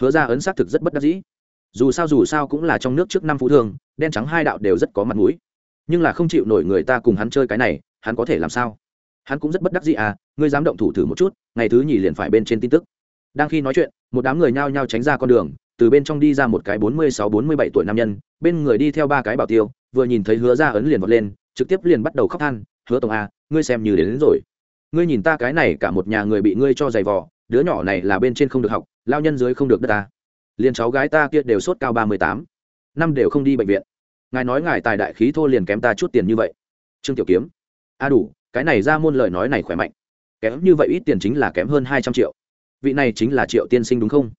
Hứa ra ấn xác thực rất bất đắc dĩ. Dù sao dù sao cũng là trong nước trước năm phú thường, đen trắng hai đạo đều rất có mặt mũi. Nhưng là không chịu nổi người ta cùng hắn chơi cái này, hắn có thể làm sao? Hắn cũng rất bất đắc dĩ à ngươi dám động thủ thử một chút, ngày thứ nhì liền phải bên trên tin tức. Đang khi nói chuyện một đám người nhao nhao tránh ra con đường từ bên trong đi ra một cái bốn mươi sáu bốn mươi bảy tuổi nam nhân bên người đi theo ba cái bảo tiêu vừa nhìn thấy hứa ra ấn liền vọt lên trực tiếp liền bắt đầu khóc than hứa tổng a ngươi xem như đến, đến rồi. Ngươi nhìn ta cái này cả một nhà người bị ngươi cho giày vò đứa nhỏ này là bên trên không được học lao nhân dưới không được đất ta. Liền cháu gái ta kia đều sốt cao ba mươi tám năm đều không đi bệnh viện. Ngài nói ngài tài đại khí thô liền kém ta chút tiền như vậy. Trương tiểu kiếm. A đủ cái này ra môn lời nói này khỏe mạnh. Kém như vậy ít tiền chính là kém hơn hai trăm triệu vị này chính là triệu tiên sinh đúng không?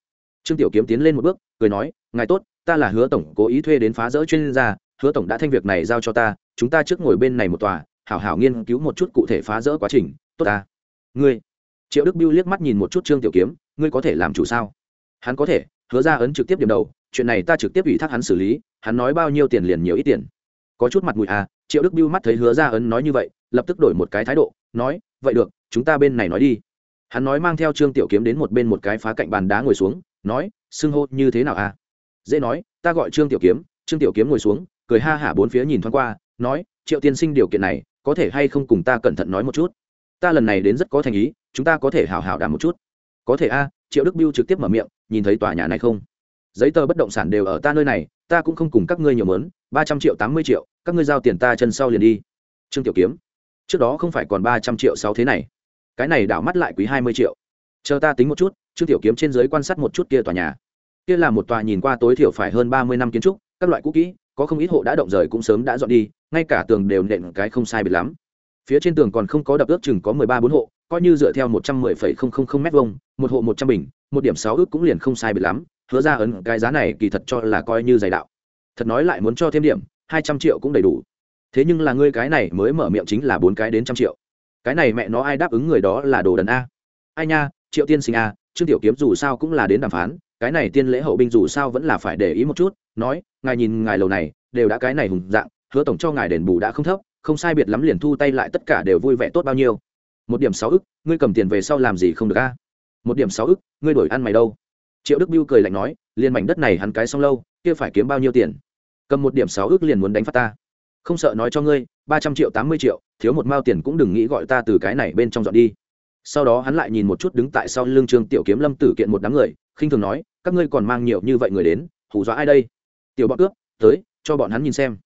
Trương tiểu kiếm tiến lên một bước, cười nói, ngài tốt, ta là hứa tổng, cố ý thuê đến phá rỡ chuyên gia. Hứa tổng đã thanh việc này giao cho ta, chúng ta trước ngồi bên này một tòa, hảo hảo nghiên cứu một chút cụ thể phá rỡ quá trình. Tốt ta. Ngươi? Triệu đức biêu liếc mắt nhìn một chút trương tiểu kiếm, ngươi có thể làm chủ sao? Hắn có thể. Hứa ra ấn trực tiếp điểm đầu, chuyện này ta trực tiếp ủy thác hắn xử lý, hắn nói bao nhiêu tiền liền nhiều ít tiền. Có chút mặt mũi à? Triệu đức biêu mắt thấy hứa ra ấn nói như vậy, lập tức đổi một cái thái độ, nói, vậy được, chúng ta bên này nói đi hắn nói mang theo trương tiểu kiếm đến một bên một cái phá cạnh bàn đá ngồi xuống, nói xưng hô, như thế nào à? Dễ nói, ta gọi trương tiểu kiếm. Trương tiểu kiếm ngồi xuống, cười ha hả bốn phía nhìn thoáng qua, nói, triệu tiên sinh điều kiện này, có thể hay không cùng ta cẩn thận nói một chút? Ta lần này đến rất có thành ý, chúng ta có thể hào hào đàm một chút. Có thể a. Triệu đức biêu trực tiếp mở miệng, nhìn thấy tòa nhà này không? Giấy tờ bất động sản đều ở ta nơi này, ta cũng không cùng các ngươi nhiều mớn, ba trăm triệu tám mươi triệu, các ngươi giao tiền ta chân sau liền đi. Trương tiểu kiếm, trước đó không phải còn ba trăm triệu sáu thế này cái này đảo mắt lại quý hai mươi triệu. Chờ ta tính một chút trương tiểu kiếm trên giới quan sát một chút kia tòa nhà. Kia là một tòa nhìn qua tối thiểu phải hơn ba mươi năm kiến trúc các loại cũ kỹ có không ít hộ đã động rời cũng sớm đã dọn đi ngay cả tường đều nện cái không sai biệt lắm. Phía trên tường còn không có đập ước chừng có mười ba bốn hộ coi như dựa theo một trăm mười phẩy không không không m vuông, một hộ một trăm bình một điểm sáu ước cũng liền không sai biệt lắm hứa ra ấn cái giá này kỳ thật cho là coi như dày đạo. Thật nói lại muốn cho thêm điểm hai trăm triệu cũng đầy đủ. Thế nhưng là ngươi cái này mới mở miệng chính là bốn cái đến trăm triệu cái này mẹ nó ai đáp ứng người đó là đồ đần a? Ai nha, triệu tiên sinh a, trương tiểu kiếm dù sao cũng là đến đàm phán, cái này tiên lễ hậu binh dù sao vẫn là phải để ý một chút, nói, ngài nhìn ngài lầu này, đều đã cái này hùng dạng, hứa tổng cho ngài đền bù đã không thấp, không sai biệt lắm liền thu tay lại tất cả đều vui vẻ tốt bao nhiêu. Một điểm sáu ức, ngươi cầm tiền về sau làm gì không được a? Một điểm sáu ức, ngươi đổi ăn mày đâu. Triệu đức biêu cười lạnh nói liền mảnh đất này hắn cái xong lâu, kia phải kiếm bao nhiêu tiền? Cầm một điểm sáu ức liền muốn đánh phát ta không sợ nói cho ngươi, ba trăm triệu, tám mươi triệu, thiếu một mao tiền cũng đừng nghĩ gọi ta từ cái này bên trong dọn đi. Sau đó hắn lại nhìn một chút đứng tại sau lưng trương tiểu kiếm lâm tử kiện một đám người, khinh thường nói, các ngươi còn mang nhiều như vậy người đến, hù dọa ai đây? Tiểu bọn cướp, tới, cho bọn hắn nhìn xem.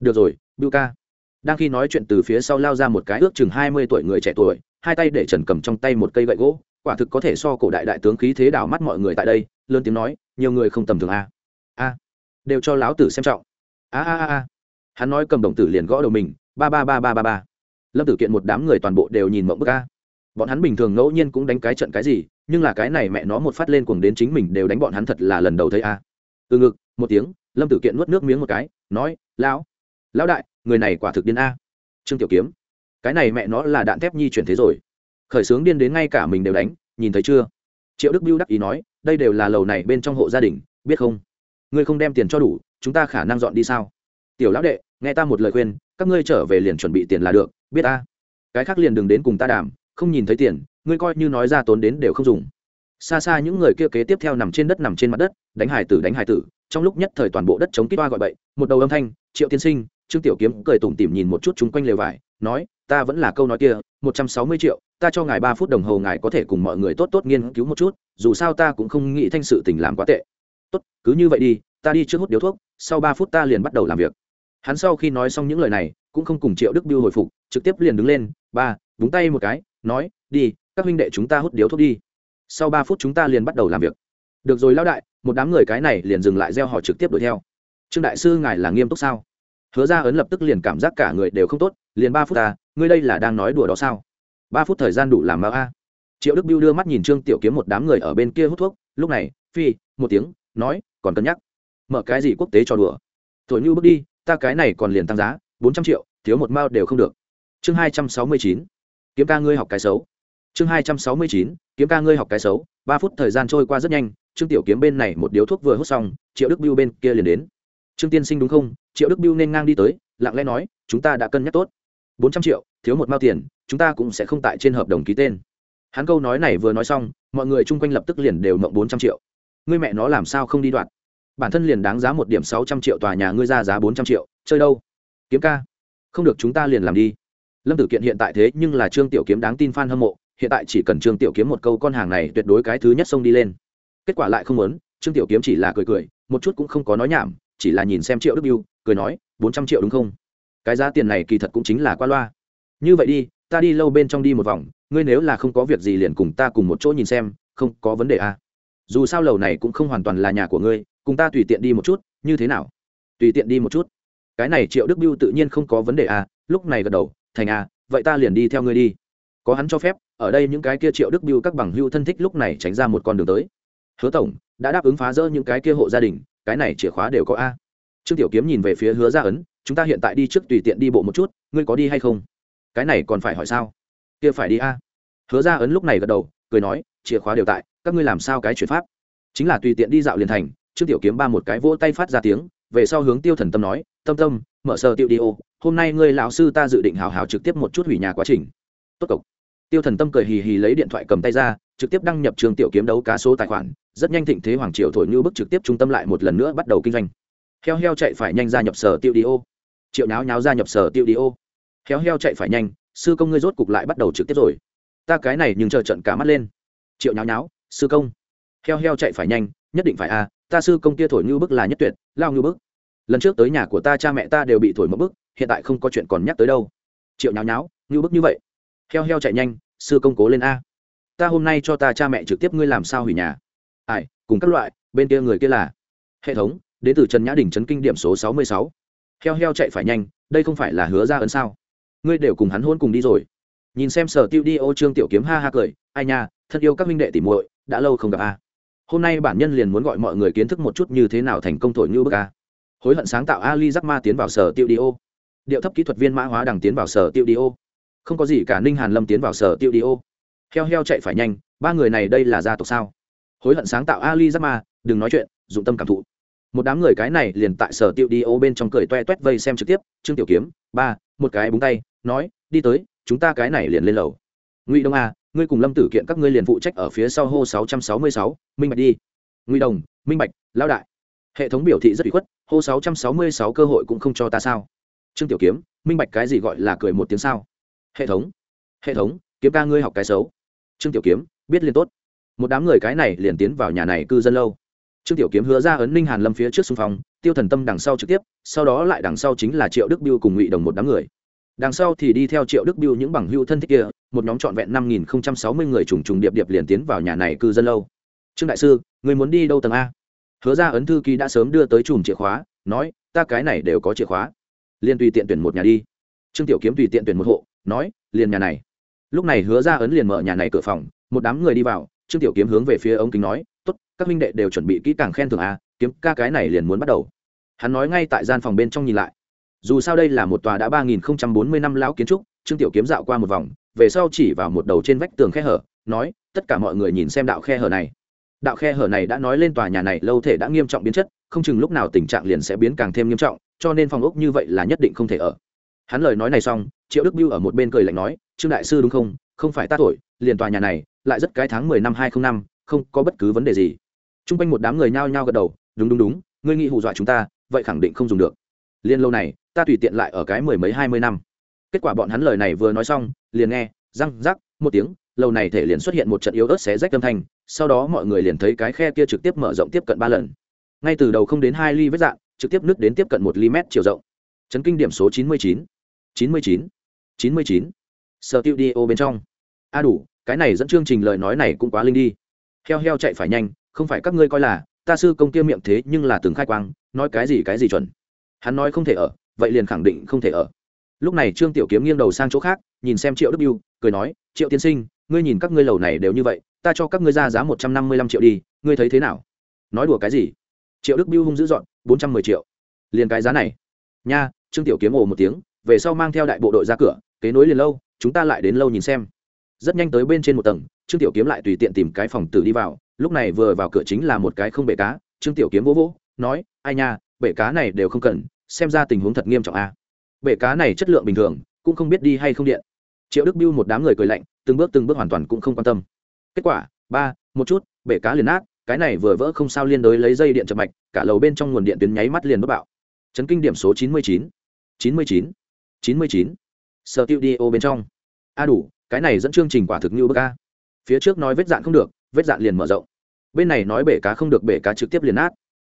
Được rồi, bưu ca. Đang khi nói chuyện từ phía sau lao ra một cái ước chừng hai mươi tuổi người trẻ tuổi, hai tay để trần cầm trong tay một cây gậy gỗ, quả thực có thể so cổ đại đại tướng khí thế đảo mắt mọi người tại đây, lớn tiếng nói, nhiều người không tầm thường a a đều cho láo tử xem trọng. A a a a hắn nói cầm đồng tử liền gõ đầu mình, ba ba ba ba ba ba. Lâm tử kiện một đám người toàn bộ đều nhìn mộng bức a. Bọn hắn bình thường ngẫu nhiên cũng đánh cái trận cái gì, nhưng là cái này mẹ nó một phát lên cuồng đến chính mình đều đánh bọn hắn thật là lần đầu thấy a. Từ ngực, một tiếng, lâm tử kiện nuốt nước miếng một cái, nói, lão lão đại, người này quả thực điên a. Trương tiểu kiếm, cái này mẹ nó là đạn thép nhi chuyển thế rồi. Khởi sướng điên đến ngay cả mình đều đánh, nhìn thấy chưa? Triệu đức biêu đắc ý nói, đây đều là lầu này bên trong hộ gia đình, biết không? Ngươi không đem tiền cho đủ, chúng ta khả năng dọn đi sao? Tiểu lão đệ, nghe ta một lời khuyên, các ngươi trở về liền chuẩn bị tiền là được, biết ta. Cái khác liền đừng đến cùng ta đàm, không nhìn thấy tiền, ngươi coi như nói ra tốn đến đều không dùng. Xa xa những người kia kế tiếp theo nằm trên đất nằm trên mặt đất, đánh hải tử, đánh hải tử, trong lúc nhất thời toàn bộ đất chống kít toa gọi bậy, một đầu âm thanh, triệu tiên sinh. Trương tiểu kiếm cười tủm tỉm nhìn một chút chúng quanh lều vải, nói, ta vẫn là câu nói kia, một trăm sáu mươi triệu, ta cho ngài ba phút đồng hồ ngài có thể cùng mọi người tốt tốt nghiên cứu một chút, dù sao ta cũng không nghĩ thanh sự tình làm quá tệ. Tốt, cứ như vậy đi, ta đi trước hút điếu thuốc, sau ba phút ta liền bắt đầu làm việc hắn sau khi nói xong những lời này, cũng không cùng triệu đức biêu hồi phục, trực tiếp liền đứng lên, ba, búng tay một cái, nói, đi, các huynh đệ chúng ta hút điếu thuốc đi. Sau ba phút chúng ta liền bắt đầu làm việc. Được rồi lão đại, một đám người cái này liền dừng lại gieo họ trực tiếp đuổi theo. Trương đại sư, ngài là nghiêm túc sao? Hứa ra ấn lập tức liền cảm giác cả người đều không tốt, liền ba phút ta ngươi đây là đang nói đùa đó sao? Ba phút thời gian đủ làm mạo a. Triệu đức biêu đưa mắt nhìn trương tiểu kiếm một đám người ở bên kia hút thuốc, lúc này, phi, một tiếng, nói, còn cân nhắc, mở cái gì quốc tế cho đùa? Thổi như bước đi ta cái này còn liền tăng giá, bốn trăm triệu, thiếu một mao đều không được. Chương hai trăm sáu mươi chín, kiếm ca ngươi học cái xấu. Chương hai trăm sáu mươi chín, kiếm ca ngươi học cái xấu. Ba phút thời gian trôi qua rất nhanh, trương tiểu kiếm bên này một điếu thuốc vừa hút xong, triệu đức biêu bên kia liền đến. Trương tiên sinh đúng không? Triệu đức biêu nên ngang đi tới, lặng lẽ nói, chúng ta đã cân nhắc tốt. Bốn trăm triệu, thiếu một mao tiền, chúng ta cũng sẽ không tại trên hợp đồng ký tên. Hắn câu nói này vừa nói xong, mọi người chung quanh lập tức liền đều mộng bốn trăm triệu. Ngươi mẹ nó làm sao không đi đoạt? Bản thân liền đáng giá một điểm sáu trăm triệu tòa nhà ngươi ra giá bốn trăm triệu, chơi đâu? Kiếm ca, không được chúng ta liền làm đi. Lâm tử kiện hiện tại thế nhưng là trương tiểu kiếm đáng tin f a n hâm mộ, hiện tại chỉ cần trương tiểu kiếm một câu con hàng này tuyệt đối cái thứ nhất xông đi lên. Kết quả lại không muốn, trương tiểu kiếm chỉ là cười cười, một chút cũng không có nói nhảm, chỉ là nhìn xem triệu đức biêu cười nói, bốn trăm triệu đúng không? Cái giá tiền này kỳ thật cũng chính là qua loa. Như vậy đi, ta đi lâu bên trong đi một vòng, ngươi nếu là không có việc gì liền cùng ta cùng một chỗ nhìn xem, không có vấn đề à. dù sao lầu này cũng không hoàn toàn là nhà của ngươi cùng ta tùy tiện đi một chút, như thế nào? Tùy tiện đi một chút. Cái này triệu đức biêu tự nhiên không có vấn đề à lúc này gật đầu, thành à vậy ta liền đi theo ngươi đi. Có hắn cho phép, ở đây những cái kia triệu đức biêu các bằng hưu thân thích lúc này tránh ra một con đường tới. Hứa tổng, đã đáp ứng phá rỡ những cái kia hộ gia đình, cái này chìa khóa đều có a. Trương tiểu kiếm nhìn về phía hứa gia ấn, chúng ta hiện tại đi trước tùy tiện đi bộ một chút, ngươi có đi hay không? Cái này còn phải hỏi sao? Kia phải đi a. Hứa gia ấn lúc này gật đầu, cười nói, chìa khóa đều tại, các ngươi làm sao cái chuyển pháp? Chính là tùy tiện đi dạo liền thành trương tiểu kiếm ba một cái vỗ tay phát ra tiếng, về sau hướng tiêu thần tâm nói, tâm tâm, mở sơ tiêu đi ô, hôm nay ngươi lão sư ta dự định hào hào trực tiếp một chút hủy nhà quá trình. Tốt cộc tiêu thần tâm cười hì hì lấy điện thoại cầm tay ra, trực tiếp đăng nhập trường tiểu kiếm đấu cá số tài khoản, rất nhanh thịnh thế hoàng triều thổi như bức trực tiếp trung tâm lại một lần nữa bắt đầu kinh doanh. Heo heo chạy phải nhanh ra nhập sở tiêu đi ô. Triệu nháo nháo ra nhập sở tiêu đi ô. Heo heo chạy phải nhanh, sư công ngươi rốt cục lại bắt đầu trực tiếp rồi. Ta cái này nhưng chờ trận cả mắt lên. Triệu nháo nháo sư công. Heo heo chạy phải nhanh, nhất định phải a ta sư công kia thổi như bức là nhất tuyệt, lao như bức. Lần trước tới nhà của ta cha mẹ ta đều bị thổi một bức, hiện tại không có chuyện còn nhắc tới đâu. Triệu nháo nháo, như bức như vậy. Heo heo chạy nhanh, sư công cố lên a. Ta hôm nay cho ta cha mẹ trực tiếp ngươi làm sao hủy nhà. Ai, cùng các loại, bên kia người kia là. Hệ thống, đến từ trần nhã đình trấn kinh điểm số sáu mươi sáu. Heo heo chạy phải nhanh, đây không phải là hứa ra ấn sao? Ngươi đều cùng hắn hôn cùng đi rồi. Nhìn xem sở tiêu đi ô trương tiểu kiếm ha ha cười, ai nha, thân yêu các minh đệ tỉ muội, đã lâu không gặp a hôm nay bản nhân liền muốn gọi mọi người kiến thức một chút như thế nào thành công thổi như bức a. Hối hận sáng tạo ali giắc ma tiến vào sở tiêu đi ô. Điệu thấp kỹ thuật viên mã hóa đằng tiến vào sở tiêu đi ô. Không có gì cả ninh hàn lâm tiến vào sở tiêu đi ô. Heo heo chạy phải nhanh, ba người này đây là gia tộc sao? Hối hận sáng tạo ali giắc ma, đừng nói chuyện, dụng tâm cảm thụ. Một đám người cái này liền tại sở tiêu đi ô bên trong cười toe toét vây xem trực tiếp, trương tiểu kiếm, ba, một cái búng tay, nói, đi tới, chúng ta cái này liền lên lầu. Ngụy đông a ngươi cùng lâm tử kiện các ngươi liền phụ trách ở phía sau hô sáu trăm sáu mươi sáu, minh bạch đi. Ngụy đồng, minh bạch, lão đại. Hệ thống biểu thị rất bị khuất, hô sáu trăm sáu mươi sáu cơ hội cũng không cho ta sao? Trương tiểu kiếm, minh bạch cái gì gọi là cười một tiếng sao? Hệ thống hệ thống, kiếm ca ngươi học cái xấu. Trương tiểu kiếm, biết liên tốt. Một đám người cái này liền tiến vào nhà này cư dân lâu. Trương tiểu kiếm hứa ra ấn ninh hàn lâm phía trước xung phong, tiêu thần tâm đằng sau trực tiếp, sau đó lại đằng sau chính là triệu đức biêu cùng ngụy đồng một đám người đằng sau thì đi theo triệu đức biêu những bằng hưu thân thích kia, một nhóm trọn vẹn năm nghìn sáu mươi người trùng trùng điệp điệp liền tiến vào nhà này cư dân lâu. Trương đại sư, người muốn đi đâu tầng a? Hứa ra ấn thư ký đã sớm đưa tới chùm chìa khóa, nói, ta cái này đều có chìa khóa. Liền tùy tiện tuyển một nhà đi. Trương tiểu kiếm tùy tiện tuyển một hộ, nói, liền nhà này. Lúc này hứa ra ấn liền mở nhà này cửa phòng, một đám người đi vào, trương tiểu kiếm hướng về phía ống kính nói, tốt, các minh đệ đều chuẩn bị kỹ càng khen thưởng a, kiếm ca cái này liền muốn bắt đầu. Hắn nói ngay tại gian phòng bên trong nhìn lại dù sao đây là một tòa đã ba nghìn không trăm bốn mươi năm lão kiến trúc, trương tiểu kiếm dạo qua một vòng, về sau chỉ vào một đầu trên vách tường khe hở, nói, tất cả mọi người nhìn xem đạo khe hở này. Đạo khe hở này đã nói lên tòa nhà này lâu thể đã nghiêm trọng biến chất, không chừng lúc nào tình trạng liền sẽ biến càng thêm nghiêm trọng, cho nên phòng ốc như vậy là nhất định không thể ở. Hắn lời nói này xong, triệu đức biêu ở một bên cười lạnh nói, trương đại sư đúng không? Không phải ta thổi liền tòa nhà này, lại rất cái tháng mười năm, hai không năm, không có bất cứ vấn đề gì. T r u n g quanh một đám người nhao nhao gật đầu, đúng đúng đúng, ngươi nghĩ hù dọa chúng ta, vậy khẳng định không dùng được. Liên lâu này ta tùy tiện lại ở cái mười mấy hai mươi năm. Kết quả bọn hắn lời này vừa nói xong, liền nghe, răng rắc, một tiếng lâu này thể liền xuất hiện một trận yếu ớt xé rách âm thanh, sau đó mọi người liền thấy cái khe kia trực tiếp mở rộng tiếp cận ba lần. Ngay từ đầu không đến hai ly vết dạng, trực tiếp nước đến tiếp cận một ly mét chiều rộng. Chấn kinh điểm số chín mươi chín. chín mươi chín. chín mươi chín. Sở tiêu đi ô bên trong. A đủ, cái này dẫn chương trình lời nói này cũng quá linh đi. Heo heo chạy phải nhanh, không phải các ngươi coi là, ta sư công tiêu miệng thế nhưng là từng khai quang, nói cái gì cái gì chuẩn. Hắn nói không thể ở vậy liền khẳng định không thể ở. Lúc này trương tiểu kiếm nghiêng đầu sang chỗ khác, nhìn xem triệu đức biêu cười nói, triệu tiên sinh, ngươi nhìn các ngươi lầu này đều như vậy, ta cho các ngươi ra giá một trăm năm mươi lăm triệu đi, ngươi thấy thế nào? Nói đùa cái gì? Triệu đức biêu hung dữ dọn, bốn trăm mười triệu. Liền cái giá này. Nha, trương tiểu kiếm ồ một tiếng, về sau mang theo đại bộ đội ra cửa, kế nối liền lâu, chúng ta lại đến lâu nhìn xem. Rất nhanh tới bên trên một tầng, trương tiểu kiếm lại tùy tiện tìm cái phòng tử đi vào, lúc này vừa vào cửa chính là một cái không bể cá, trương tiểu kiếm vỗ vỗ, nói, ai nha, bể cá này đều không cần xem ra tình huống thật nghiêm trọng a. À. bể cá này chất lượng bình thường, cũng không biết đi hay không điện. Triệu đức biêu một đám người cười lạnh, từng bước từng bước hoàn toàn cũng không quan tâm. Kết quả, ba, một chút, bể cá liền nát, cái này vừa vỡ không sao liên đối lấy dây điện chập mạch, cả lầu bên trong nguồn điện tuyến nháy mắt liền bất bạo. Chấn kinh điểm số chín mươi chín chín mươi chín chín mươi chín. Sở tiêu đi ô bên trong. A đủ, cái này dẫn chương trình quả thực như bức a. Phía trước nói vết dạn không được, vết dạn liền mở rộng. Bên này nói bể cá không được, bể cá trực tiếp liền nát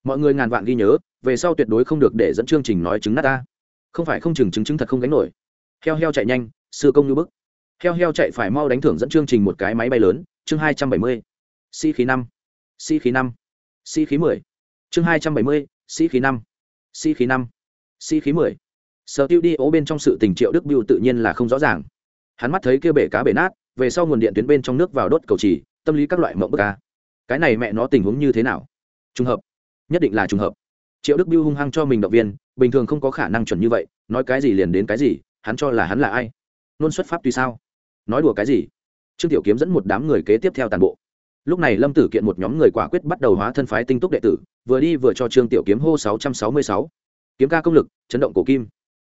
mọi người ngàn vạn ghi nhớ, về sau tuyệt đối không được để dẫn chương trình nói chứng nát ta. Không phải không chừng chứng chứng thật không gánh nổi. Heo heo chạy nhanh, sư công như bức. Heo heo chạy phải mau đánh thưởng dẫn chương trình một cái máy bay lớn, chương hai trăm bảy mươi. Sĩ khí năm. Sĩ khí năm. Sĩ khí mười. Chương hai trăm bảy mươi, sĩ khí năm. Sĩ khí năm. Sĩ khí mười. Sở tiêu đi ố bên trong sự tình triệu đức biêu tự nhiên là không rõ ràng. Hắn mắt thấy kia bể cá bể nát, về sau nguồn điện tuyến bên trong nước vào đốt cầu trì, tâm lý các loại mộng bức ca cái này mẹ nó tình huống như thế nào? Trùng hợp nhất định là trùng hợp. Triệu đức biêu hung hăng cho mình động viên, bình thường không có khả năng chuẩn như vậy, nói cái gì liền đến cái gì, hắn cho là hắn là ai? Luôn xuất pháp tuy sao? Nói đùa cái gì? Trương tiểu kiếm dẫn một đám người kế tiếp theo toàn bộ. Lúc này lâm tử kiện một nhóm người quả quyết bắt đầu hóa thân phái tinh túc đệ tử, vừa đi vừa cho trương tiểu kiếm hô sáu trăm sáu mươi sáu. Kiếm ca công lực, chấn động cổ kim.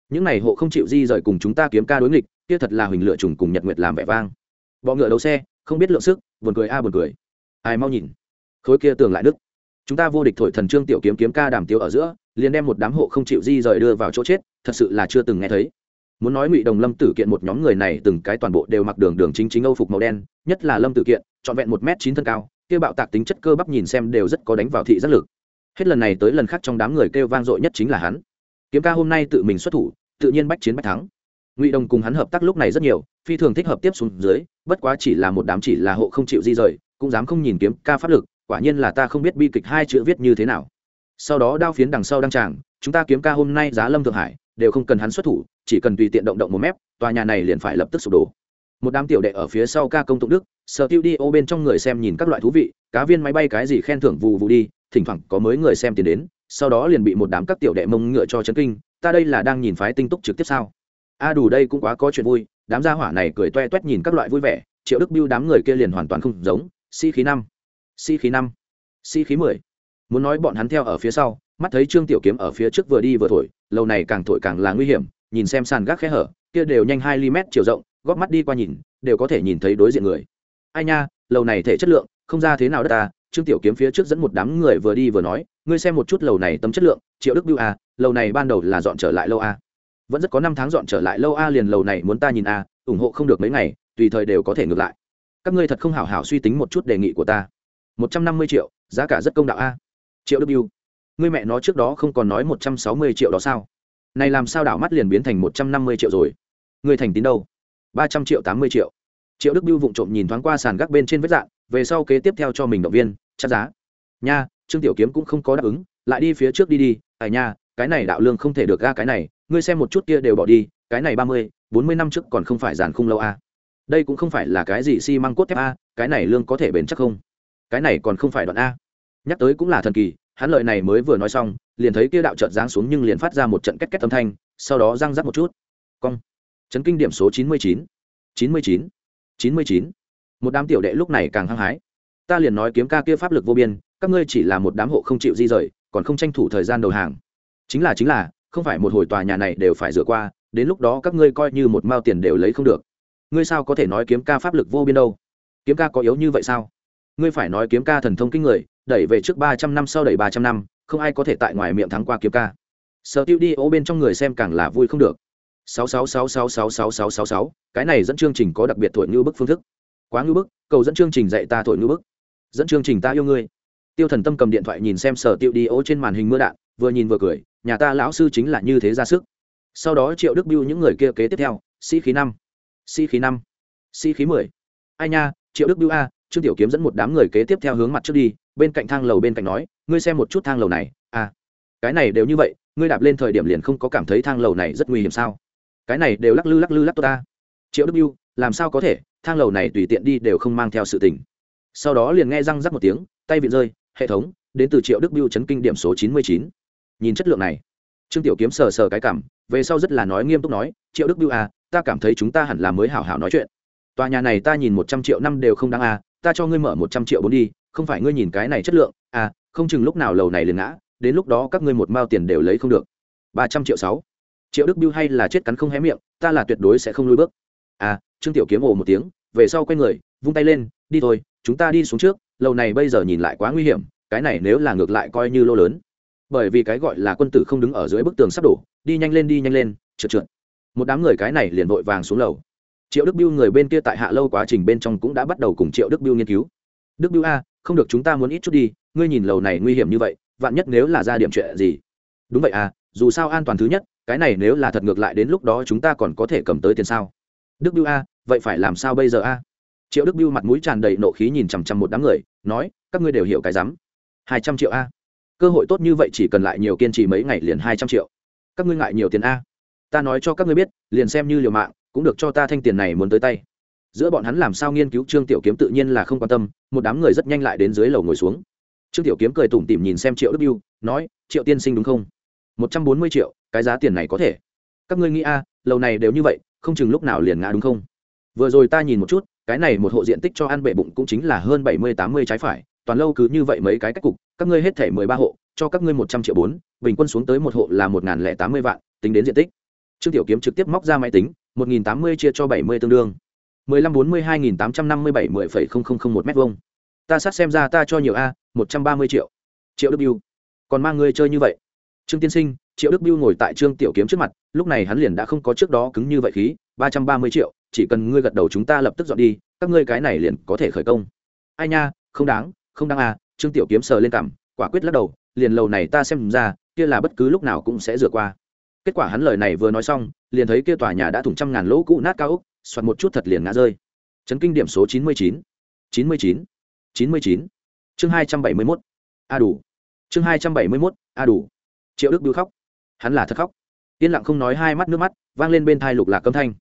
Những này hộ không chịu di rời cùng chúng ta kiếm ca đối nghịch, kia thật là huỳnh lựa trùng cùng nhật nguyệt làm vẻ vang. Bọ ngựa đấu xe, không biết lượng sức, buồn cười a à buồn cười. Ai mau nhìn. Khối kia tường lại đức chúng ta vô địch thổi thần trương tiểu kiếm kiếm ca đàm tiếu ở giữa, liền đem một đám hộ không chịu di rời đưa vào chỗ chết, thật sự là chưa từng nghe thấy. Muốn nói ngụy đồng lâm tử kiện một nhóm người này từng cái toàn bộ đều mặc đường đường chính chính âu phục màu đen, nhất là lâm tử kiện, trọn vẹn một m chín thân cao, kia bạo tạc tính chất cơ bắp nhìn xem đều rất có đánh vào thị giác lực. Hết lần này tới lần khác trong đám người kêu vang dội nhất chính là hắn. Kiếm ca hôm nay tự mình xuất thủ, tự nhiên bách chiến bách thắng. Ngụy đồng cùng hắn hợp tác lúc này rất nhiều, phi thường thích hợp tiếp xuống dưới, bất quá chỉ là một đám chỉ là hộ không chịu di rời, cũng dám không nhìn kiếm ca pháp lực quả nhiên là ta không biết bi kịch hai chữ viết như thế nào. Sau đó đao phiến đằng sau đăng tràng, chúng ta kiếm ca hôm nay giá lâm thượng hải, đều không cần hắn xuất thủ, chỉ cần tùy tiện động động một mép, tòa nhà này liền phải lập tức sụp đổ. Một đám tiểu đệ ở phía sau ca công tụng đức, sở tiêu đi ô bên trong người xem nhìn các loại thú vị, cá viên máy bay cái gì khen thưởng vù vù đi, thỉnh thoảng có mới người xem tiền đến, sau đó liền bị một đám các tiểu đệ mông ngựa cho chấn kinh, ta đây là đang nhìn phái tinh túc trực tiếp sao? A đủ đây cũng quá có chuyện vui, đám gia hỏa này cười toe toét nhìn các loại vui vẻ, triệu đức biêu đám người kia liền hoàn toàn không giống, sĩ khí năm sĩ khí năm sĩ khí mười. Muốn nói bọn hắn theo ở phía sau mắt thấy trương tiểu kiếm ở phía trước vừa đi vừa thổi lâu này càng thổi càng là nguy hiểm nhìn xem sàn gác khẽ hở kia đều nhanh hai ly mét chiều rộng góp mắt đi qua nhìn đều có thể nhìn thấy đối diện người. Ai nha lầu này thể chất lượng không ra thế nào đất ta trương tiểu kiếm phía trước dẫn một đám người vừa đi vừa nói ngươi xem một chút lầu này tấm chất lượng triệu đức biêu a à, lầu này ban đầu là dọn trở lại lâu a vẫn rất có năm tháng dọn trở lại lâu a liền lầu này muốn ta nhìn a ủng hộ không được mấy ngày tùy thời đều có thể ngược lại. Các ngươi thật không hảo hảo suy tính một chút đề nghị của ta một trăm năm mươi triệu, giá cả rất công đạo a. Triệu đức biêu người mẹ nó trước đó không còn nói một trăm sáu mươi triệu đó sao? Này làm sao đảo mắt liền biến thành một trăm năm mươi triệu rồi? Người thành tín đâu? ba trăm triệu, tám mươi triệu. Triệu đức biêu vụng trộm nhìn thoáng qua sàn gác bên trên vết dạng, về sau kế tiếp theo cho mình động viên chắc giá. Nha, trương tiểu kiếm cũng không có đáp ứng, lại đi phía trước đi đi à nha, cái này đạo lương không thể được ga cái này, ngươi xem một chút kia đều bỏ đi, cái này ba mươi, bốn mươi năm trước còn không phải giàn khung lâu a. À. đây cũng không phải là cái gì xi măng cốt thép a, cái này lương có thể bền chắc không? Cái này còn không phải đoạn a. Nhắc tới cũng là thần kỳ, hắn lợi này mới vừa nói xong, liền thấy kia đạo trợt giáng xuống nhưng liền phát ra một trận két két âm thanh, sau đó răng rắc một chút. Cong. Chấn kinh điểm số chín mươi chín. chín mươi chín. chín mươi chín. Một đám tiểu đệ lúc này càng hăng hái. Ta liền nói kiếm ca kia pháp lực vô biên, các ngươi chỉ là một đám hộ không chịu di rời, còn không tranh thủ thời gian đầu hàng. Chính là chính là, không phải một hồi tòa nhà này đều phải rửa qua, đến lúc đó các ngươi coi như một mao tiền đều lấy không được. Ngươi sao có thể nói kiếm ca pháp lực vô biên đâu? Kiếm ca có yếu như vậy sao? Ngươi phải nói kiếm ca thần thông kinh người, đẩy về trước ba trăm năm sau đẩy ba trăm năm, không ai có thể tại ngoài miệng thắng qua kiếm ca. Sợ tiêu đi ô bên trong người xem càng là vui không được. Sáu sáu sáu sáu sáu sáu sáu sáu sáu, cái này dẫn chương trình có đặc biệt thổi ngưu bức phương thức. Quá ngưu bức, cầu dẫn chương trình dạy ta thổi ngưu bức. Dẫn chương trình ta yêu ngươi. Tiêu thần tâm cầm điện thoại nhìn xem sở tiêu đi ô trên màn hình mưa đạn, vừa nhìn vừa cười, nhà ta lão sư chính là như thế ra sức. Sau đó triệu đức biêu những người kia kế tiếp theo, sĩ khí năm, sĩ khí năm, sĩ khí mười. Ai nha, triệu đức biêu a trương tiểu kiếm dẫn một đám người kế tiếp theo hướng mặt trước đi, bên cạnh thang lầu bên cạnh nói, ngươi xem một chút thang lầu này. À cái này đều như vậy, ngươi đạp lên thời điểm liền không có cảm thấy thang lầu này rất nguy hiểm sao? Cái này đều lắc lư lắc lư lắc tốt ta. Triệu đức biêu làm sao có thể? Thang lầu này tùy tiện đi đều không mang theo sự tình. Sau đó liền nghe răng rắc một tiếng, tay vịn rơi, hệ thống, đến từ triệu đức biêu chấn kinh điểm số chín mươi chín. Nhìn chất lượng này, trương tiểu kiếm sờ sờ cái cảm, về sau rất là nói nghiêm túc nói, triệu đức biêu à ta cảm thấy chúng ta hẳn là mới hảo hảo nói chuyện. Tòa nhà này ta nhìn một trăm triệu năm đều không đáng à ta cho ngươi mở một trăm triệu bốn đi, không phải ngươi nhìn cái này chất lượng à không chừng lúc nào lầu này liền ngã, đến lúc đó các ngươi một mao tiền đều lấy không được. Ba trăm triệu sáu. Triệu đức biêu hay là chết cắn không hé miệng, ta là tuyệt đối sẽ không lùi bước. À trương tiểu kiếm ồ một tiếng, về sau quay người, vung tay lên, đi thôi, chúng ta đi xuống trước, lầu này bây giờ nhìn lại quá nguy hiểm, cái này nếu là ngược lại coi như lô lớn. Bởi vì cái gọi là quân tử không đứng ở dưới bức tường sắp đổ, đi nhanh lên, đi nhanh lên, trượt trượt. Một đám người cái này liền vội vàng xuống lầu triệu đức biêu người bên kia tại hạ lâu quá trình bên trong cũng đã bắt đầu cùng triệu đức biêu nghiên cứu. Đức biêu a, không được chúng ta muốn ít chút đi, ngươi nhìn lầu này nguy hiểm như vậy, vạn nhất nếu là ra điểm chuyện gì. Đúng vậy à dù sao an toàn thứ nhất, cái này nếu là thật ngược lại đến lúc đó chúng ta còn có thể cầm tới tiền sao? Đức biêu a, vậy phải làm sao bây giờ a? Triệu đức biêu mặt mũi tràn đầy nộ khí nhìn chằm chằm một đám người, nói, các ngươi đều hiểu cái rắm. Hai trăm triệu a. Cơ hội tốt như vậy chỉ cần lại nhiều kiên trì mấy ngày liền hai trăm triệu. Các ngươi ngại nhiều tiền a. Ta nói cho các ngươi biết, liền xem như liều mạng cũng được cho ta thanh tiền này muốn tới tay. Giữa bọn hắn làm sao nghiên cứu trương tiểu kiếm tự nhiên là không quan tâm, một đám người rất nhanh lại đến dưới lầu ngồi xuống. Trương tiểu kiếm cười tủm tỉm nhìn xem triệu đức biêu nói, triệu tiên sinh đúng không? Một trăm bốn mươi triệu, cái giá tiền này có thể. Các ngươi nghĩ a, lầu này đều như vậy, không chừng lúc nào liền ngã đúng không? Vừa rồi ta nhìn một chút, cái này một hộ diện tích cho ăn bệ bụng cũng chính là hơn bảy mươi tám mươi trái phải, toàn lâu cứ như vậy mấy cái cách cục, các ngươi hết thể mười ba hộ, cho các ngươi một trăm triệu bốn, bình quân xuống tới một hộ là một n g h n lẻ tám mươi vạn, tính đến diện tích. Trương tiểu kiếm trực tiếp móc ra máy tính một nghìn tám mươi chia cho bảy mươi tương đương. mười lăm bốn mươi ta sát xem ra ta cho nhiều a một trăm ba mươi triệu. Triệu đức Bưu. còn mang ngươi chơi như vậy. Trương tiên sinh triệu đức Bưu ngồi tại trương tiểu kiếm trước mặt lúc này hắn liền đã không có trước đó cứng như vậy khí ba trăm ba mươi triệu chỉ cần ngươi gật đầu chúng ta lập tức dọn đi các ngươi cái này liền có thể khởi công. Ai nha không đáng không đáng à trương tiểu kiếm sờ lên cằm, quả quyết lắc đầu liền lầu này ta xem ra kia là bất cứ lúc nào cũng sẽ rửa qua kết quả hắn lời này vừa nói xong, liền thấy kia tòa nhà đã thủng trăm ngàn lỗ cũ nát cao ốc, soạt một chút thật liền ngã rơi. Chấn kinh điểm số chín mươi chín. chín mươi chín. chín mươi chín. Chương hai trăm bảy mươi mốt. A đủ. Chương hai trăm bảy mươi mốt. A đủ. Triệu đức bưu khóc. Hắn là thật khóc. Yên lặng không nói hai mắt nước mắt, vang lên bên thai lục lạc câm thanh.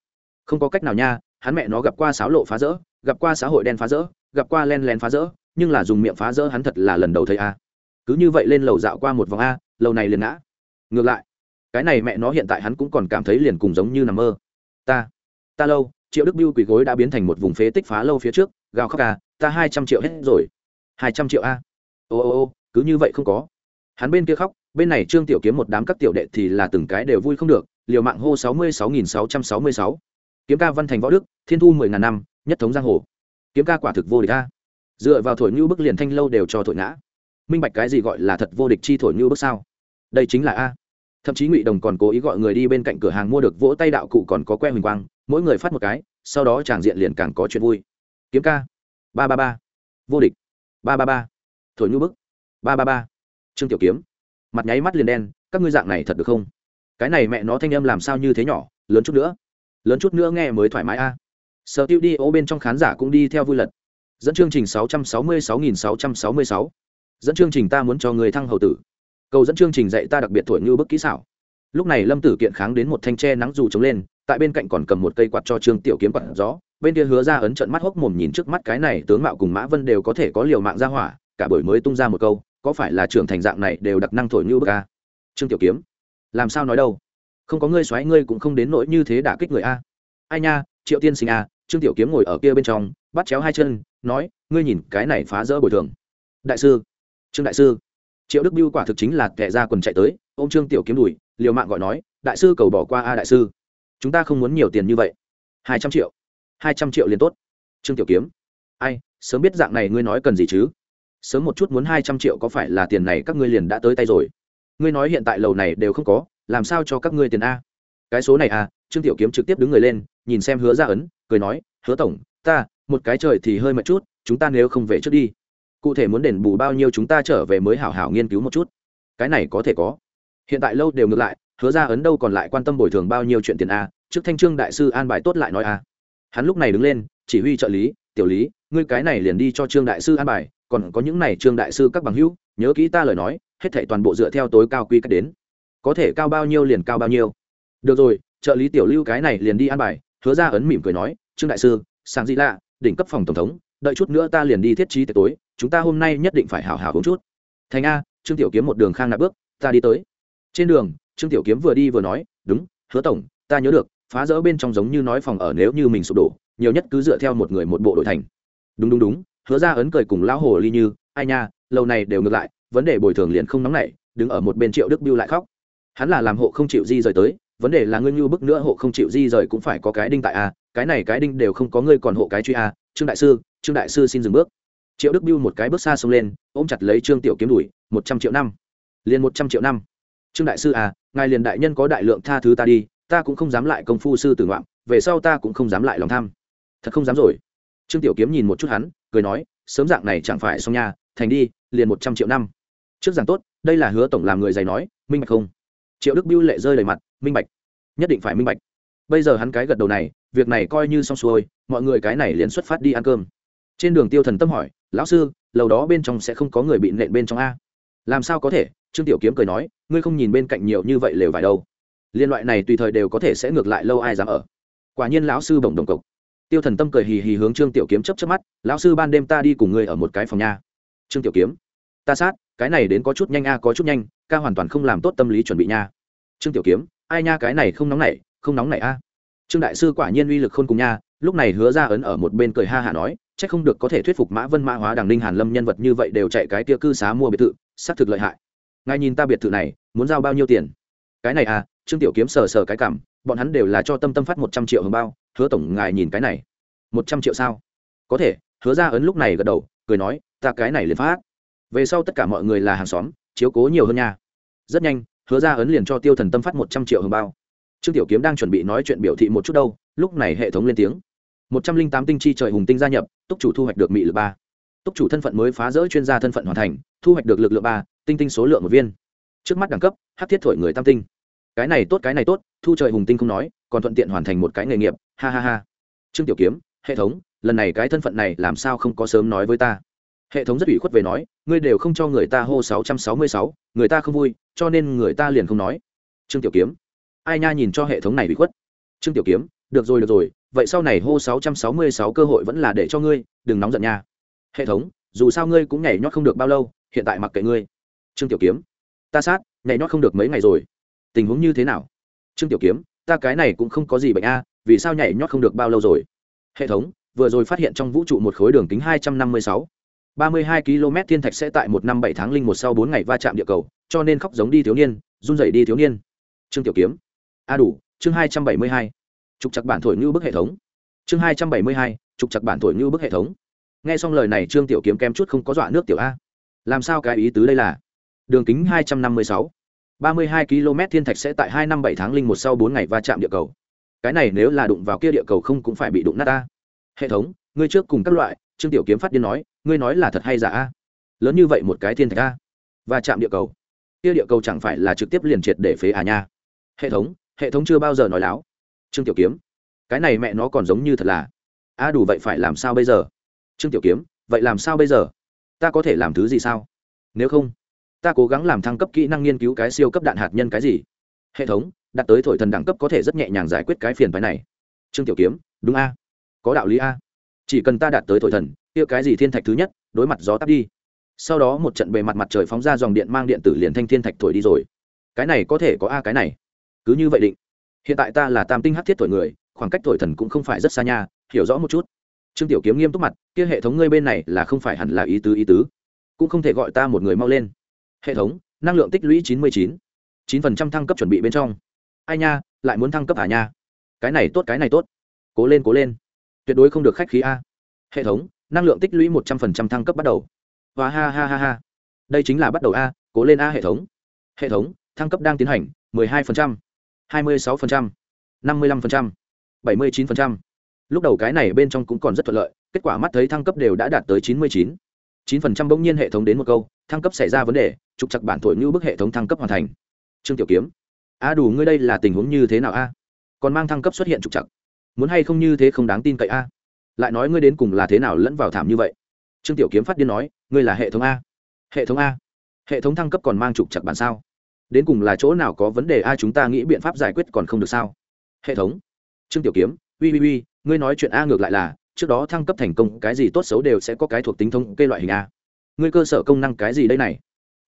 Không có cách nào nha, hắn mẹ nó gặp qua sáo lộ phá rỡ, gặp qua xã hội đen phá rỡ, gặp qua len len phá rỡ, nhưng là dùng miệng phá rỡ hắn thật là lần đầu thấy a. Cứ như vậy lên lầu dạo qua một vòng a, lầu này liền ngã. Ngược lại cái này mẹ nó hiện tại hắn cũng còn cảm thấy liền cùng giống như nằm mơ. Ta ta lâu, triệu đức biêu quỳ gối đã biến thành một vùng phế tích phá lâu phía trước, gào khóc à ta hai trăm triệu hết rồi. hai trăm triệu a. Ô ô ô, cứ như vậy không có. Hắn bên kia khóc, bên này trương tiểu kiếm một đám các tiểu đệ thì là từng cái đều vui không được, liều mạng hô sáu mươi sáu nghìn sáu trăm sáu mươi sáu. Kiếm ca văn thành võ đức, thiên thu mười ngàn năm, nhất thống giang hồ. Kiếm ca quả thực vô địch a. Dựa vào thổi như bức liền thanh lâu đều cho thổi ngã. Minh bạch cái gì gọi là thật vô địch chi thổi như bức sao? Đây chính là a thậm chí ngụy đồng còn cố ý gọi người đi bên cạnh cửa hàng mua được vỗ tay đạo cụ còn có que huỳnh quang, mỗi người phát một cái, sau đó tràng diện liền càng có chuyện vui. Kiếm ca. Ba ba ba. Vô địch. Ba ba ba. Thổi nhu bức. Ba ba ba. Trương tiểu kiếm. Mặt nháy mắt liền đen, các ngươi dạng này thật được không? Cái này mẹ nó thanh âm làm sao như thế nhỏ, lớn chút nữa. Lớn chút nữa nghe mới thoải mái a. À. sở tiêu đi ô bên trong khán giả cũng đi theo vui lật. Dẫn chương trình sáu trăm sáu mươi sáu nghìn sáu trăm sáu mươi sáu. Dẫn chương trình ta muốn cho người thăng hầu tử cầu dẫn chương trình dạy ta đặc biệt thổi như bức kỹ xảo. Lúc này lâm tử kiện kháng đến một thanh tre nắng dù trống lên, tại bên cạnh còn cầm một cây quạt cho trương tiểu kiếm quạt gió, bên kia hứa ra ấn trận mắt hốc mồm nhìn trước mắt cái này tướng mạo cùng mã vân đều có thể có liều mạng ra hỏa, cả buổi mới tung ra một câu, có phải là trưởng thành dạng này đều đặc năng thổi như bức a? Trương tiểu kiếm, làm sao nói đâu? Không có ngươi xoáy ngươi cũng không đến nỗi như thế đả kích người a. Ai nha, triệu tiên sinh a, trương tiểu kiếm ngồi ở kia bên trong, bắt chéo hai chân, nói, ngươi nhìn cái này phá rỡ bồi thường. Đại sư, trương đại sư triệu đức biêu quả thực chính là kẻ ra quần chạy tới ô m trương tiểu kiếm đùi, liều mạng gọi nói, đại sư cầu bỏ qua a đại sư. Chúng ta không muốn nhiều tiền như vậy. Hai trăm triệu. Hai trăm triệu liền tốt. Trương tiểu kiếm. Ai, sớm biết dạng này ngươi nói cần gì chứ? Sớm một chút muốn hai trăm triệu có phải là tiền này các ngươi liền đã tới tay rồi? Ngươi nói hiện tại lầu này đều không có, làm sao cho các ngươi tiền a? Cái số này à? Trương tiểu kiếm trực tiếp đứng người lên, nhìn xem hứa ra ấn, cười nói, hứa tổng, ta, một cái trời thì hơi mệt chút, chúng ta nếu không về trước đi cụ thể muốn đền bù bao nhiêu chúng ta trở về mới hảo hảo nghiên cứu một chút. Cái này có thể có. Hiện tại lâu đều ngược lại, hứa ra ấn đâu còn lại quan tâm bồi thường bao nhiêu chuyện tiền a, trước thanh trương đại sư an bài tốt lại nói a. Hắn lúc này đứng lên, chỉ huy trợ lý, tiểu lý, ngươi cái này liền đi cho trương đại sư an bài, còn có những này trương đại sư các bằng hữu, nhớ kỹ ta lời nói, hết thảy toàn bộ dựa theo tối cao quy cách đến. Có thể cao bao nhiêu liền cao bao nhiêu. Được rồi, trợ lý tiểu lưu cái này liền đi an bài. Hứa ra ấn mỉm cười nói, trương đại sư sáng gì lạ, đỉnh cấp phòng tổng thống đợi chút nữa ta liền đi thiết trí tối, chúng ta hôm nay nhất định phải hào hào uống chút. Thành a, trương tiểu kiếm một đường khang nạp bước, ta đi tới. Trên đường, trương tiểu kiếm vừa đi vừa nói, đúng, hứa tổng, ta nhớ được, phá rỡ bên trong giống như nói phòng ở nếu như mình sụp đổ, nhiều nhất cứ dựa theo một người một bộ đội thành. Đúng đúng đúng. Hứa ra ấn cười cùng lão hồ ly như, ai nha, lâu này đều ngược lại, vấn đề bồi thường liền không nóng nảy, đứng ở một bên triệu đức biêu lại khóc. Hắn là làm hộ không chịu di rời tới, vấn đề là ngươi như bức nữa hộ không chịu di rời cũng phải có cái đinh tại a, cái này cái đinh đều không có ngươi còn hộ cái truy a, trương đại sư trương đại sư xin dừng bước. Triệu đức biêu một cái bước xa xông lên, ôm chặt lấy trương tiểu kiếm đùi một trăm triệu năm. Liền một trăm triệu năm. Trương đại sư à ngài liền đại nhân có đại lượng tha thứ ta đi, ta cũng không dám lại công phu sư tử ngoạm, về sau ta cũng không dám lại lòng tham. Thật không dám rồi. Trương tiểu kiếm nhìn một chút hắn, cười nói, sớm dạng này chẳng phải xong nha, thành đi, liền một trăm triệu năm. Trước giảng tốt, đây là hứa tổng làm người dày nói, minh bạch không? Triệu đức biêu lệ rơi đầy mặt, minh bạch. Nhất định phải minh bạch. Bây giờ hắn cái gật đầu này, việc này coi như xong xuôi, mọi người cái này liền xuất phát đi ăn cơm trên đường tiêu thần tâm hỏi, lão sư, lầu đó bên trong sẽ không có người bị nện bên trong a? Làm sao có thể? Trương tiểu kiếm cười nói, ngươi không nhìn bên cạnh nhiều như vậy lều vải đâu. Liên loại này tùy thời đều có thể sẽ ngược lại lâu ai dám ở. Quả nhiên lão sư bổng đồng cộc tiêu thần tâm cười hì hì hướng trương tiểu kiếm chấp chấp mắt, lão sư ban đêm ta đi cùng ngươi ở một cái phòng nha. Trương tiểu kiếm, ta sát, cái này đến có chút nhanh a, có chút nhanh, ca hoàn toàn không làm tốt tâm lý chuẩn bị nha. Trương tiểu kiếm, ai nha, cái này không nóng nảy, không nóng nảy a. Trương đại sư quả nhiên uy lực khôn cùng nha, lúc này hứa ra ấn ở một bên cười ha hả nói c h ắ c không được có thể thuyết phục mã vân, mã hóa, đằng ninh, hàn lâm nhân vật như vậy đều chạy cái tia cư xá mua biệt thự, xác thực lợi hại. Ngài nhìn ta biệt thự này, muốn giao bao nhiêu tiền? Cái này à trương tiểu kiếm sờ sờ cái cảm, bọn hắn đều là cho tâm tâm phát một trăm triệu hồng bao, hứa tổng ngài nhìn cái này. Một trăm triệu sao? Có thể, hứa ra ấn lúc này gật đầu, cười nói, ta cái này liền phát. Về sau tất cả mọi người là hàng xóm, chiếu cố nhiều hơn nha. Rất nhanh, hứa ra ấn liền cho tiêu thần tâm phát một trăm triệu hồng bao. Trương tiểu kiếm đang chuẩn bị nói chuyện biểu thị một chút đâu, lúc này hệ thống lên tiếng một trăm linh tám tinh chi trời hùng tinh gia nhập, túc chủ thu hoạch được mị lực ba. Túc chủ thân phận mới phá rỡ chuyên gia thân phận hoàn thành, thu hoạch được lực lượng ba, tinh tinh số lượng một viên. Trước mắt đẳng cấp hát thiết thổi người tam tinh. Cái này tốt, cái này tốt, thu trời hùng tinh không nói, còn thuận tiện hoàn thành một cái nghề nghiệp, ha ha ha. Trương tiểu kiếm, hệ thống, lần này cái thân phận này làm sao không có sớm nói với ta? Hệ thống rất ủy khuất về nói, ngươi đều không cho người ta hô sáu trăm sáu mươi sáu, người ta không vui, cho nên người ta liền không nói. Trương tiểu kiếm, ai nha nhìn cho hệ thống này ủy khuất? Trương tiểu kiếm, được rồi được rồi vậy sau này hô 666 cơ hội vẫn là để cho ngươi, đừng nóng giận nha. Hệ thống, dù sao ngươi cũng nhảy nhót không được bao lâu, hiện tại mặc kệ ngươi. Trương Tiểu Kiếm, ta sát, nhảy nhót không được mấy ngày rồi. Tình huống như thế nào? Trương Tiểu Kiếm, ta cái này cũng không có gì bệnh a, vì sao nhảy nhót không được bao lâu rồi? Hệ thống, vừa rồi phát hiện trong vũ trụ một khối đường kính 256 32 km thiên thạch sẽ tại một năm bảy tháng linh một sau bốn ngày va chạm địa cầu, cho nên khóc giống đi thiếu niên, run rẩy đi thiếu niên. Trương Tiểu Kiếm. A à đủ, chương 272 trục chặt bản thổi như bức hệ thống. Chương hai trăm bảy mươi hai, trục chặt bản thổi như bức hệ thống. Nghe xong lời này trương tiểu kiếm kém chút không có dọa nước tiểu a. Làm sao cái ý tứ đây là? Đường kính hai trăm năm mươi sáu, ba mươi hai km thiên thạch sẽ tại hai năm bảy tháng linh một sau bốn ngày va chạm địa cầu. Cái này nếu là đụng vào kia địa cầu không cũng phải bị đụng nát ta. Hệ thống, ngươi trước cùng các loại, trương tiểu kiếm phát điên nói, ngươi nói là thật hay giả a? Lớn như vậy một cái thiên thạch a và chạm địa cầu. Kia địa cầu chẳng phải là trực tiếp liền triệt để phế à nha. Hệ thống hệ thống chưa bao giờ nói láo trương tiểu kiếm. Cái này mẹ nó còn giống như thật là. A đủ vậy phải làm sao bây giờ? Trương tiểu kiếm, vậy làm sao bây giờ? Ta có thể làm thứ gì sao? Nếu không, ta cố gắng làm thăng cấp kỹ năng nghiên cứu cái siêu cấp đạn hạt nhân cái gì? Hệ thống đặt tới thổi thần đẳng cấp có thể rất nhẹ nhàng giải quyết cái phiền phái này. Trương tiểu kiếm, đúng a. Có đạo lý a. Chỉ cần ta đạt tới thổi thần, kia cái gì thiên thạch thứ nhất, đối mặt gió tắt đi. Sau đó một trận bề mặt mặt trời phóng ra dòng điện mang điện tử liền thanh thiên thạch thổi đi rồi. Cái này có thể có a cái này. Cứ như vậy định hiện tại ta là tam tinh hát thiết thổi người, khoảng cách thổi thần cũng không phải rất xa nha, hiểu rõ một chút. Trương tiểu kiếm nghiêm túc mặt, kia hệ thống ngươi bên này là không phải hẳn là ý tứ ý tứ. Cũng không thể gọi ta một người mau lên. Hệ thống, năng lượng tích lũy chín mươi chín. chín phần trăm thăng cấp chuẩn bị bên trong. Ai nha, lại muốn thăng cấp à nha? Cái này tốt, cái này tốt. Cố lên cố lên. Tuyệt đối không được khách khí a. Hệ thống, năng lượng tích lũy một trăm phần trăm thăng cấp bắt đầu. Và ha ha ha ha. Đây chính là bắt đầu a, cố lên a hệ thống. Hệ thống, thăng cấp đang tiến hành, mười hai phần trăm hai mươi sáu phần trăm, năm mươi lăm phần trăm, bảy mươi chín phần trăm. Lúc đầu cái này bên trong cũng còn rất thuận lợi, kết quả mắt thấy thăng cấp đều đã đạt tới chín mươi chín. chín phần trăm bỗng nhiên hệ thống đến một câu, thăng cấp xảy ra vấn đề, trục chặt bản thổi như bức hệ thống thăng cấp hoàn thành. Trương tiểu kiếm, a đủ, ngươi đây là tình huống như thế nào a? Còn mang thăng cấp xuất hiện trục chặt muốn hay không như thế không đáng tin cậy a? Lại nói ngươi đến cùng là thế nào lẫn vào thảm như vậy? Trương tiểu kiếm phát điên nói, ngươi là hệ thống a? Hệ thống a? Hệ thống thăng cấp còn mang trục chặt bản sao? Đến cùng là chỗ nào có vấn đề a chúng ta nghĩ biện pháp giải quyết còn không được sao? Hệ thống. Trương tiểu kiếm ui ui ui, ngươi nói chuyện a ngược lại là trước đó thăng cấp thành công cái gì tốt xấu đều sẽ có cái thuộc tính thông kê loại hình a. Ngươi cơ sở công năng cái gì đây này?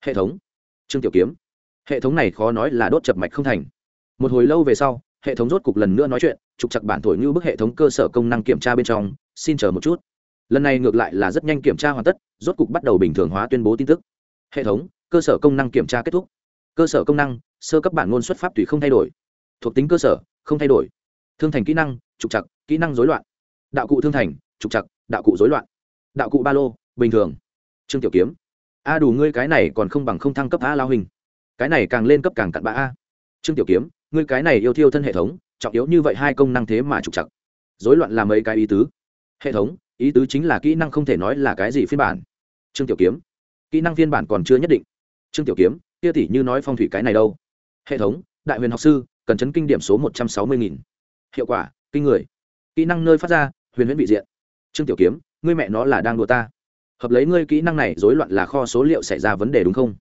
Hệ thống. Trương tiểu kiếm. Hệ thống này khó nói là đốt chập mạch không thành. Một hồi lâu về sau hệ thống rốt cục lần nữa nói chuyện trục chặt bản thổi như bức hệ thống cơ sở công năng kiểm tra bên trong xin chờ một chút. Lần này ngược lại là rất nhanh kiểm tra hoàn tất rốt cục bắt đầu bình thường hóa tuyên bố tin tức. Hệ thống cơ sở công năng kiểm tra kết thúc cơ sở công năng, sơ cấp bản ngôn xuất pháp tùy không thay đổi. Thuộc tính cơ sở, không thay đổi. Thương thành kỹ năng, trục chặt kỹ năng dối loạn. Đạo cụ thương thành, trục chặt đạo cụ dối loạn. Đạo cụ ba lô, bình thường. Trương tiểu kiếm. A đủ ngươi cái này còn không bằng không thăng cấp a lao hình. Cái này càng lên cấp càng cặn bã a. Trương tiểu kiếm. Ngươi cái này yêu thiêu thân hệ thống, trọng yếu như vậy hai công năng thế mà trục chặt dối loạn là mấy cái ý tứ? Hệ thống, ý tứ chính là kỹ năng không thể nói là cái gì phiên bản. Trương tiểu kiếm. Kỹ năng phiên bản còn chưa nhất định. Trương tiểu kiếm kia tỷ như nói phong thủy cái này đâu? Hệ thống, đại huyền học sư, cần chấn kinh điểm số một trăm sáu mươi nghìn. Hiệu quả, kinh người. Kỹ năng nơi phát ra, huyền huyễn vị diện. Trương tiểu kiếm, ngươi mẹ nó là đang đùa ta. Hợp lấy ngươi kỹ năng này, rối loạn là kho số liệu xảy ra vấn đề đúng không?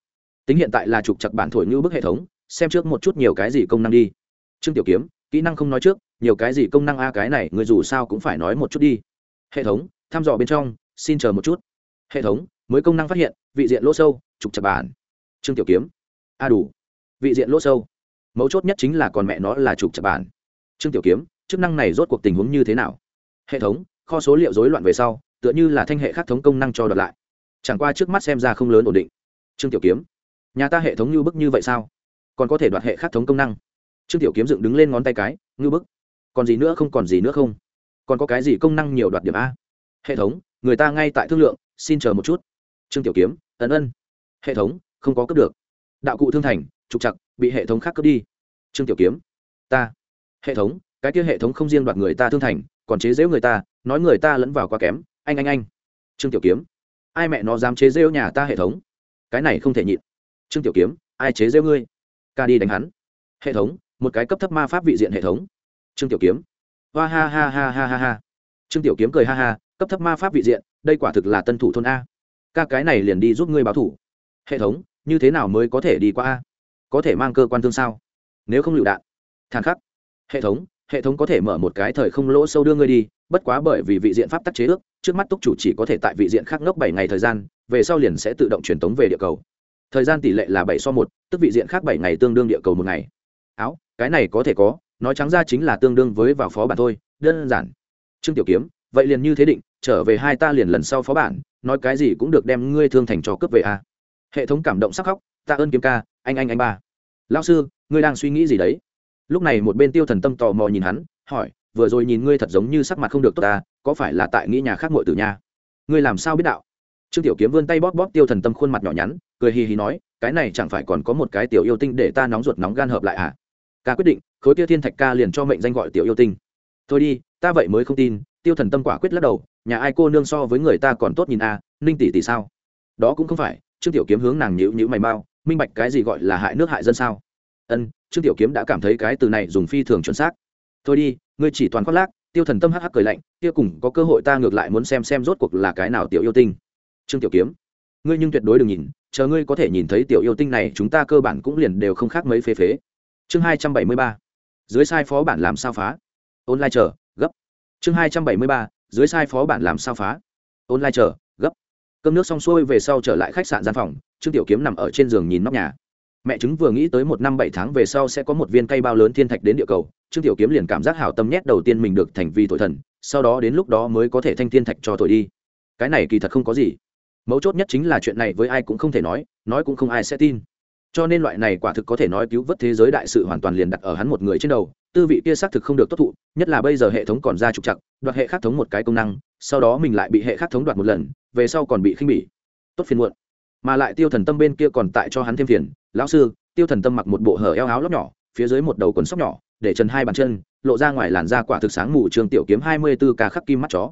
Tính hiện tại là trục chặt bản thổi như bức hệ thống, xem trước một chút nhiều cái gì công năng đi. Trương tiểu kiếm, kỹ năng không nói trước, nhiều cái gì công năng a, cái này người dù sao cũng phải nói một chút đi. Hệ thống, thăm dò bên trong, xin chờ một chút. Hệ thống, mới công năng phát hiện, vị diện lỗ sâu, trục chặt bản trương tiểu kiếm. A đủ. Vị diện lỗ sâu. Mấu chốt nhất chính là còn mẹ nó là trục chặt bản. Trương tiểu kiếm, chức năng này rốt cuộc tình huống như thế nào? Hệ thống, kho số liệu rối loạn về sau, tựa như là thanh hệ khác thống công năng cho đợt lại. Chẳng qua trước mắt xem ra không lớn ổn định. Trương tiểu kiếm, nhà ta hệ thống như bức như vậy sao? Còn có thể đoạt hệ khác thống công năng. Trương tiểu kiếm dựng đứng lên ngón tay cái ngư bức. Còn gì nữa không, còn gì nữa không? Còn có cái gì công năng nhiều đoạt điểm a? Hệ thống, người ta ngay tại thương lượng, xin chờ một chút. Trương tiểu kiếm ấn ân. Hệ thống không có cướp được. Đạo cụ thương thành, trục chặt bị hệ thống khác cướp đi. Trương tiểu kiếm, ta. Hệ thống, cái kia hệ thống không riêng đoạt người ta thương thành, còn chế giễu người ta, nói người ta lẫn vào quá kém, anh anh anh. Trương tiểu kiếm, ai mẹ nó dám chế giễu nhà ta hệ thống? Cái này không thể nhịn. Trương tiểu kiếm, ai chế giễu ngươi? Ca đi đánh hắn. Hệ thống, một cái cấp thấp ma pháp vị diện hệ thống. Trương tiểu kiếm, hoa ha ha ha ha ha ha. Trương tiểu kiếm cười ha ha, cấp thấp ma pháp vị diện, đây quả thực là tân thủ thôn a. Ca cái này liền đi giúp ngươi báo thủ. Hệ thống như thế nào mới có thể đi qua a? Có thể mang cơ quan thương sao? Nếu không lựu đạn thàn khắc. Hệ thống hệ thống có thể mở một cái thời không lỗ sâu đưa ngươi đi, bất quá bởi vì vị diện pháp tắc chế ước, trước mắt túc chủ chỉ có thể tại vị diện khác ngốc bảy ngày thời gian, về sau liền sẽ tự động truyền tống về địa cầu. Thời gian tỷ lệ là bảy so một, tức vị diện khác bảy ngày tương đương địa cầu một ngày. Áo, cái này có thể có, nói trắng ra chính là tương đương với vào phó bản thôi, đơn giản. Trương tiểu kiếm, vậy liền như thế định, trở về hai ta liền lần sau phó bản, nói cái gì cũng được đem ngươi thương thành trò cướp về a hệ thống cảm động sắc khóc ta ơn kiếm ca anh anh anh ba. Lao sư ngươi đang suy nghĩ gì đấy? Lúc này một bên tiêu thần tâm tò mò nhìn hắn hỏi vừa rồi nhìn ngươi thật giống như sắc mặt không được tốt ta có phải là tại nghĩ nhà khác ngội tử nha? Ngươi làm sao biết đạo? Trương tiểu kiếm vươn tay bóp bóp tiêu thần tâm khuôn mặt nhỏ nhắn cười hì hì nói cái này chẳng phải còn có một cái tiểu yêu tinh để ta nóng ruột nóng gan hợp lại à? Ca quyết định khối tiêu thiên thạch ca liền cho mệnh danh gọi tiểu yêu tinh. Thôi đi ta vậy mới không tin. Tiêu thần tâm quả quyết lắc đầu nhà ai cô nương so với người ta còn tốt nhìn a à, ninh tỷ tỷ sao? Đó cũng không phải trương tiểu kiếm hướng nàng nhữ nhữ mày mau, minh bạch cái gì gọi là hại nước hại dân sao? Ân, trương tiểu kiếm đã cảm thấy cái từ này dùng phi thường chuẩn xác. Thôi đi, ngươi chỉ toàn khoác lác, tiêu thần tâm hắc hắc cười lạnh, kia cùng có cơ hội ta ngược lại muốn xem xem rốt cuộc là cái nào tiểu yêu tinh. Trương tiểu kiếm, ngươi nhưng tuyệt đối đừng nhìn, chờ ngươi có thể nhìn thấy tiểu yêu tinh này, chúng ta cơ bản cũng liền đều không khác mấy phế phế. Chương hai trăm bảy mươi ba, dưới sai phó bản làm sao phá? Online chờ, gấp. Chương hai trăm bảy mươi ba, dưới sai phó bản làm sao phá? Online chờ cơm nước xong xuôi về sau trở lại khách sạn gian phòng, trương tiểu kiếm nằm ở trên giường nhìn nóc nhà. Mẹ chứng vừa nghĩ tới một năm bảy tháng về sau sẽ có một viên cây bao lớn thiên thạch đến địa cầu, trương tiểu kiếm liền cảm giác hảo tâm nhét đầu tiên mình được thành vi thổi thần, sau đó đến lúc đó mới có thể thanh thiên thạch cho thổi đi. Cái này kỳ thật không có gì. Mấu chốt nhất chính là chuyện này với ai cũng không thể nói nói cũng không ai sẽ tin. Cho nên loại này quả thực có thể nói cứu vớt thế giới đại sự hoàn toàn liền đặt ở hắn một người trên đầu, tư vị kia xác thực không được tốt thụ, nhất là bây giờ hệ thống còn ra trục chặt đoạt hệ khác thống một cái công năng, sau đó mình lại bị hệ khác thống đoạt một lần về sau còn bị khinh bỉ. Tốt phiền muộn. Mà lại tiêu thần tâm bên kia còn tại cho hắn thêm phiền. Lão sư, tiêu thần tâm mặc một bộ hở eo áo lóc nhỏ, phía dưới một đầu quần sóc nhỏ, để trần hai bàn chân, lộ ra ngoài làn da quả thực sáng mù trường tiểu kiếm hai mươi b ố ca khắc kim mắt chó.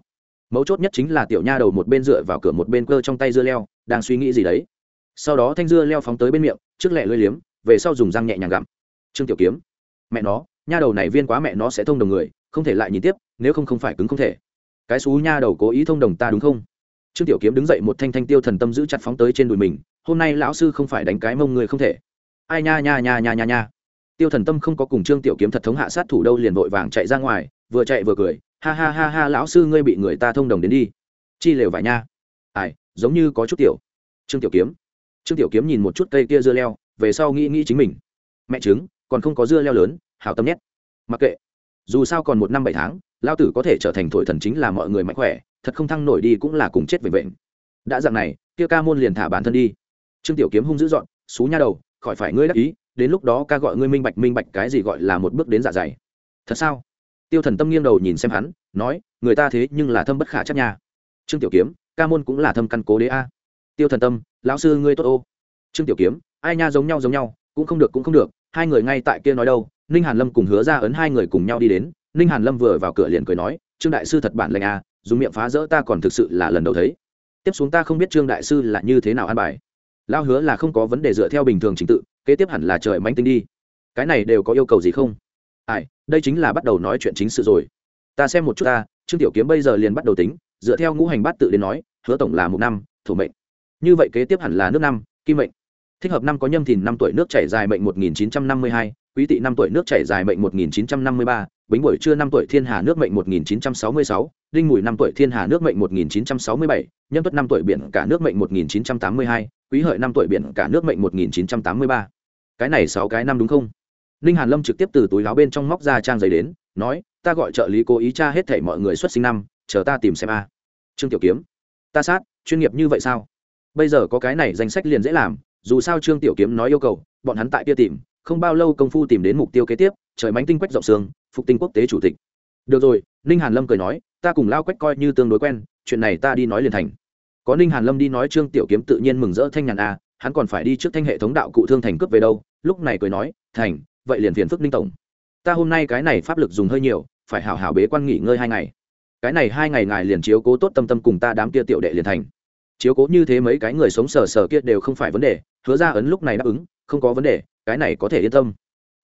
Mấu chốt nhất chính là tiểu nha đầu một bên dựa vào cửa một bên cơ trong tay dưa leo, đang suy nghĩ gì đấy. Sau đó thanh dưa leo phóng tới bên miệng, trước lẹ lưỡi liếm, về sau dùng răng nhẹ nhàng gặm. Trương tiểu kiếm. Mẹ nó, nha đầu này viên quá mẹ nó sẽ thông đồng người, không thể lại nhìn tiếp, nếu không không phải cứng không thể. Cái xú nha đầu cố ý thông đồng ta đúng không? Trương tiểu kiếm đứng dậy một thanh thanh tiêu thần tâm giữ chặt phóng tới trên đùi mình, hôm nay lão sư không phải đánh cái mông người không thể. Ai nha nha nha nha nha nha. Tiêu thần tâm không có cùng trương tiểu kiếm thật thống hạ sát thủ đâu liền vội vàng chạy ra ngoài, vừa chạy vừa cười, ha ha ha ha, lão sư ngươi bị người ta thông đồng đến đi. Chi lều vải nha. Ai, giống như có chút tiểu. Trương tiểu kiếm. Trương tiểu kiếm nhìn một chút cây kia dưa leo, về sau nghĩ nghĩ chính mình. Mẹ chứng còn không có dưa leo lớn, hảo tâm nhét. Mặc kệ. Dù sao còn một năm bảy tháng lao tử có thể trở thành thổi thần chính là mọi người mạnh khỏe thật không thăng nổi đi cũng là cùng chết vĩnh vệnh. đã dạng này, kia ca môn liền thả bản thân đi. Trương tiểu kiếm hung dữ dọn, xú nha đầu, khỏi phải ngươi đắc ý, đến lúc đó ca gọi ngươi minh bạch minh bạch cái gì gọi là một bước đến dạ dày. Thật sao? Tiêu thần tâm nghiêng đầu nhìn xem hắn, nói, người ta thế nhưng là thâm bất khả chắc nha. Trương tiểu kiếm, ca môn cũng là thâm căn cố đế a. Tiêu thần tâm, lão sư ngươi tốt ô. Trương tiểu kiếm, ai nha giống nhau giống nhau, cũng không được cũng không được, hai người ngay tại kia nói đâu, ninh hàn lâm cùng hứa ra ấn hai người cùng nhau đi đến, ninh hàn lâm vừa vào cửa liền cười nói, trương đại sư thật bản lệnh à dùng miệng phá rỡ ta còn thực sự là lần đầu thấy. Tiếp xuống ta không biết trương đại sư là như thế nào an bài. Lao hứa là không có vấn đề dựa theo bình thường trình tự kế tiếp hẳn là trời manh tinh đi. Cái này đều có yêu cầu gì không? Ai đây chính là bắt đầu nói chuyện chính sự rồi. Ta xem một chút ta trương tiểu kiếm bây giờ liền bắt đầu tính dựa theo ngũ hành bát tự đến nói hứa tổng là một năm thủ mệnh. Như vậy kế tiếp hẳn là nước năm kim mệnh. Thích hợp năm có nhâm thìn năm tuổi nước chảy dài mệnh 1952, quý tỵ năm tuổi nước chảy dài mệnh 1953, bính buổi trưa năm tuổi thiên hà nước mệnh 1966, đinh mùi năm tuổi thiên hà nước mệnh 1967, nhâm tuất năm tuổi biển cả nước mệnh 1982, quý hợi năm tuổi biển cả nước mệnh 1983. cái này sáu cái năm đúng không? Ninh hàn lâm trực tiếp từ túi áo bên trong móc ra trang giấy đến nói ta gọi trợ lý cố ý tra hết thảy mọi người xuất sinh năm chờ ta tìm xem a. Trương tiểu kiếm ta sát chuyên nghiệp như vậy sao? Bây giờ có cái này danh sách liền dễ làm dù sao trương tiểu kiếm nói yêu cầu bọn hắn tại kia tìm không bao lâu công phu tìm đến mục tiêu kế tiếp trời mánh tinh quách rộng xương, phục tinh quốc tế chủ tịch. Được rồi ninh hàn lâm cười nói ta cùng lao quách coi như tương đối quen chuyện này ta đi nói liền thành. Có ninh hàn lâm đi nói trương tiểu kiếm tự nhiên mừng rỡ thanh nhàn a hắn còn phải đi trước thanh hệ thống đạo cụ thương thành cướp về đâu lúc này cười nói thành vậy liền phiền phức ninh tổng. Ta hôm nay cái này pháp lực dùng hơi nhiều phải hảo hảo bế quan nghỉ ngơi hai ngày. Cái này hai ngày ngài liền chiếu cố tốt tâm tâm cùng ta đám kia tiểu đệ liền thành. Chiếu cố như thế mấy cái người sống sờ sờ kia đều không phải vấn đề hứa ra ấn lúc này đáp ứng không có vấn đề cái này có thể yên tâm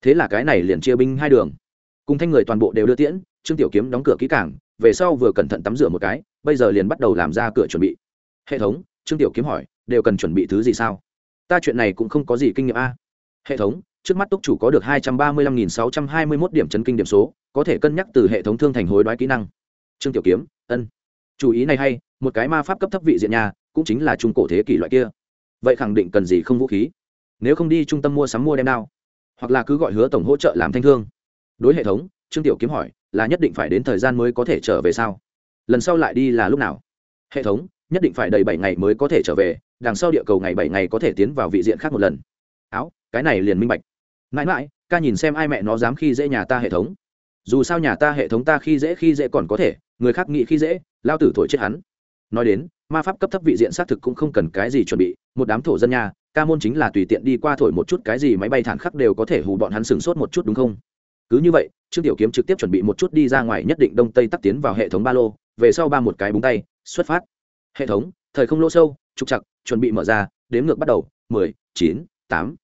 thế là cái này liền chia binh hai đường. Cùng thanh người toàn bộ đều đưa tiễn, trương tiểu kiếm đóng cửa kỹ cảng, về sau vừa cẩn thận tắm rửa một cái, bây giờ liền bắt đầu làm ra cửa chuẩn bị. Hệ thống, trương tiểu kiếm hỏi, đều cần chuẩn bị thứ gì sao? Ta chuyện này cũng không có gì kinh nghiệm a. Hệ thống, trước mắt túc chủ có được hai trăm ba mươi lăm nghìn sáu trăm hai mươi mốt điểm chấn kinh điểm số, có thể cân nhắc từ hệ thống thương thành hối đoái kỹ năng. Trương tiểu kiếm, ân. Chủ ý này hay, một cái ma pháp cấp thấp vị diện nhà, cũng chính là trung cổ thế kỷ loại kia. Vậy khẳng định cần gì không vũ khí? Nếu không đi trung tâm mua sắm mua đem đao hoặc là cứ gọi hứa tổng hỗ trợ làm thanh thương. Đối hệ thống, trương tiểu kiếm hỏi, là nhất định phải đến thời gian mới có thể trở về sao? Lần sau lại đi là lúc nào? Hệ thống, nhất định phải đầy bảy ngày mới có thể trở về, đằng sau địa cầu ngày bảy ngày có thể tiến vào vị diện khác một lần. Áo, cái này liền minh bạch. Mãi mãi, ca nhìn xem ai mẹ nó dám khi dễ nhà ta hệ thống. Dù sao nhà ta hệ thống ta khi dễ khi dễ còn có thể, người khác nghĩ khi dễ, lao tử thổi chết hắn. Nói đến, ma pháp cấp thấp vị diện xác thực cũng không cần cái gì chuẩn bị, một đám thổ dân nhà ca môn chính là tùy tiện đi qua thổi một chút cái gì máy bay thản khắc đều có thể hù bọn hắn sừng sốt một chút, đúng không? Cứ như vậy, trương tiểu kiếm trực tiếp chuẩn bị một chút đi ra ngoài nhất định đông tây tắt tiến vào hệ thống ba lô, về sau ba một cái búng tay, xuất phát. Hệ thống, thời không lỗ sâu, trục chặt chuẩn bị mở ra, đếm ngược bắt đầu, mười, chín, tám,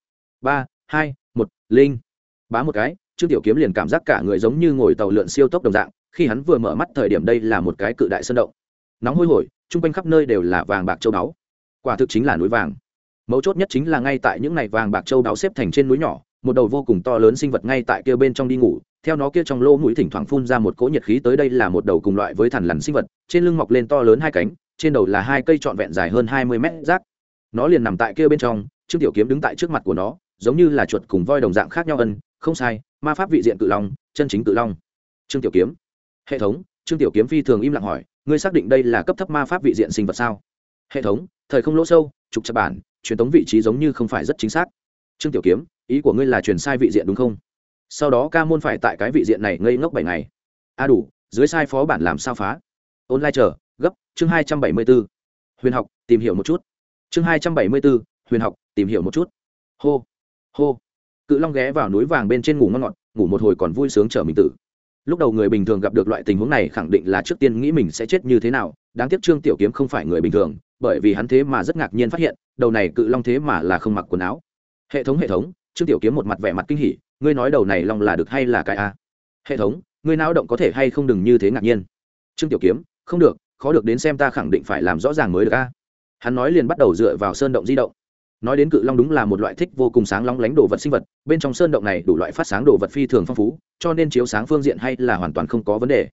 ba, hai, một, linh. Bá một cái, trương tiểu kiếm liền cảm giác cả người giống như ngồi tàu lượn siêu tốc đồng dạng, khi hắn vừa mở mắt thời điểm đây là một cái cự đại sơn động. Nóng hôi hổi, chung quanh khắp nơi đều là vàng bạc châu báu. Quả thực chính là núi vàng mấu chốt nhất chính là ngay tại những ngày vàng bạc châu đáo xếp thành trên núi nhỏ, một đầu vô cùng to lớn sinh vật ngay tại kia bên trong đi ngủ, theo nó kia trong lỗ mũi thỉnh thoảng phun ra một cỗ nhiệt khí tới đây là một đầu cùng loại với thằn lằn sinh vật, trên lưng mọc lên to lớn hai cánh, trên đầu là hai cây trọn vẹn dài hơn hai mươi mét rác. Nó liền nằm tại kia bên trong, trương tiểu kiếm đứng tại trước mặt của nó, giống như là chuột cùng voi đồng dạng khác nhau ân, không sai, ma pháp vị diện cự long, chân chính cự long. Trương tiểu kiếm. Hệ thống, trương tiểu kiếm phi thường im lặng hỏi, ngươi xác định đây là cấp thấp ma pháp vị diện sinh vật sao? Hệ thống, thời không lỗ sâu, trục chặt bản truyền tống vị trí giống như không phải rất chính xác. Trương tiểu kiếm, ý của ngươi là truyền sai vị diện đúng không? Sau đó ca môn phải tại cái vị diện này ngây ngốc bảy ngày. A à đủ, dưới sai phó bản làm sao phá? Online chờ, gấp, chương hai trăm bảy mươi b ố huyền học, tìm hiểu một chút. Chương hai trăm bảy mươi b ố huyền học, tìm hiểu một chút. Hô hô. Cự long ghé vào núi vàng bên trên ngủ ngon ngọt, ngủ một hồi còn vui sướng trở mình tử. Lúc đầu người bình thường gặp được loại tình huống này khẳng định là trước tiên nghĩ mình sẽ chết như thế nào, đáng tiếc trương tiểu kiếm không phải người bình thường bởi vì hắn thế mà rất ngạc nhiên phát hiện, đầu này cự long thế mà là không mặc quần áo. Hệ thống hệ thống, trương tiểu kiếm một mặt vẻ mặt kinh hỉ, ngươi nói đầu này long là được hay là cái a? Hệ thống, ngươi não động có thể hay không đừng như thế ngạc nhiên. Trương tiểu kiếm, không được, khó được đến xem ta khẳng định phải làm rõ ràng mới được a. Hắn nói liền bắt đầu dựa vào sơn động di động. Nói đến cự long đúng là một loại thích vô cùng sáng long lánh đồ vật sinh vật, bên trong sơn động này đủ loại phát sáng đồ vật phi thường phong phú, cho nên chiếu sáng phương diện hay là hoàn toàn không có vấn đề.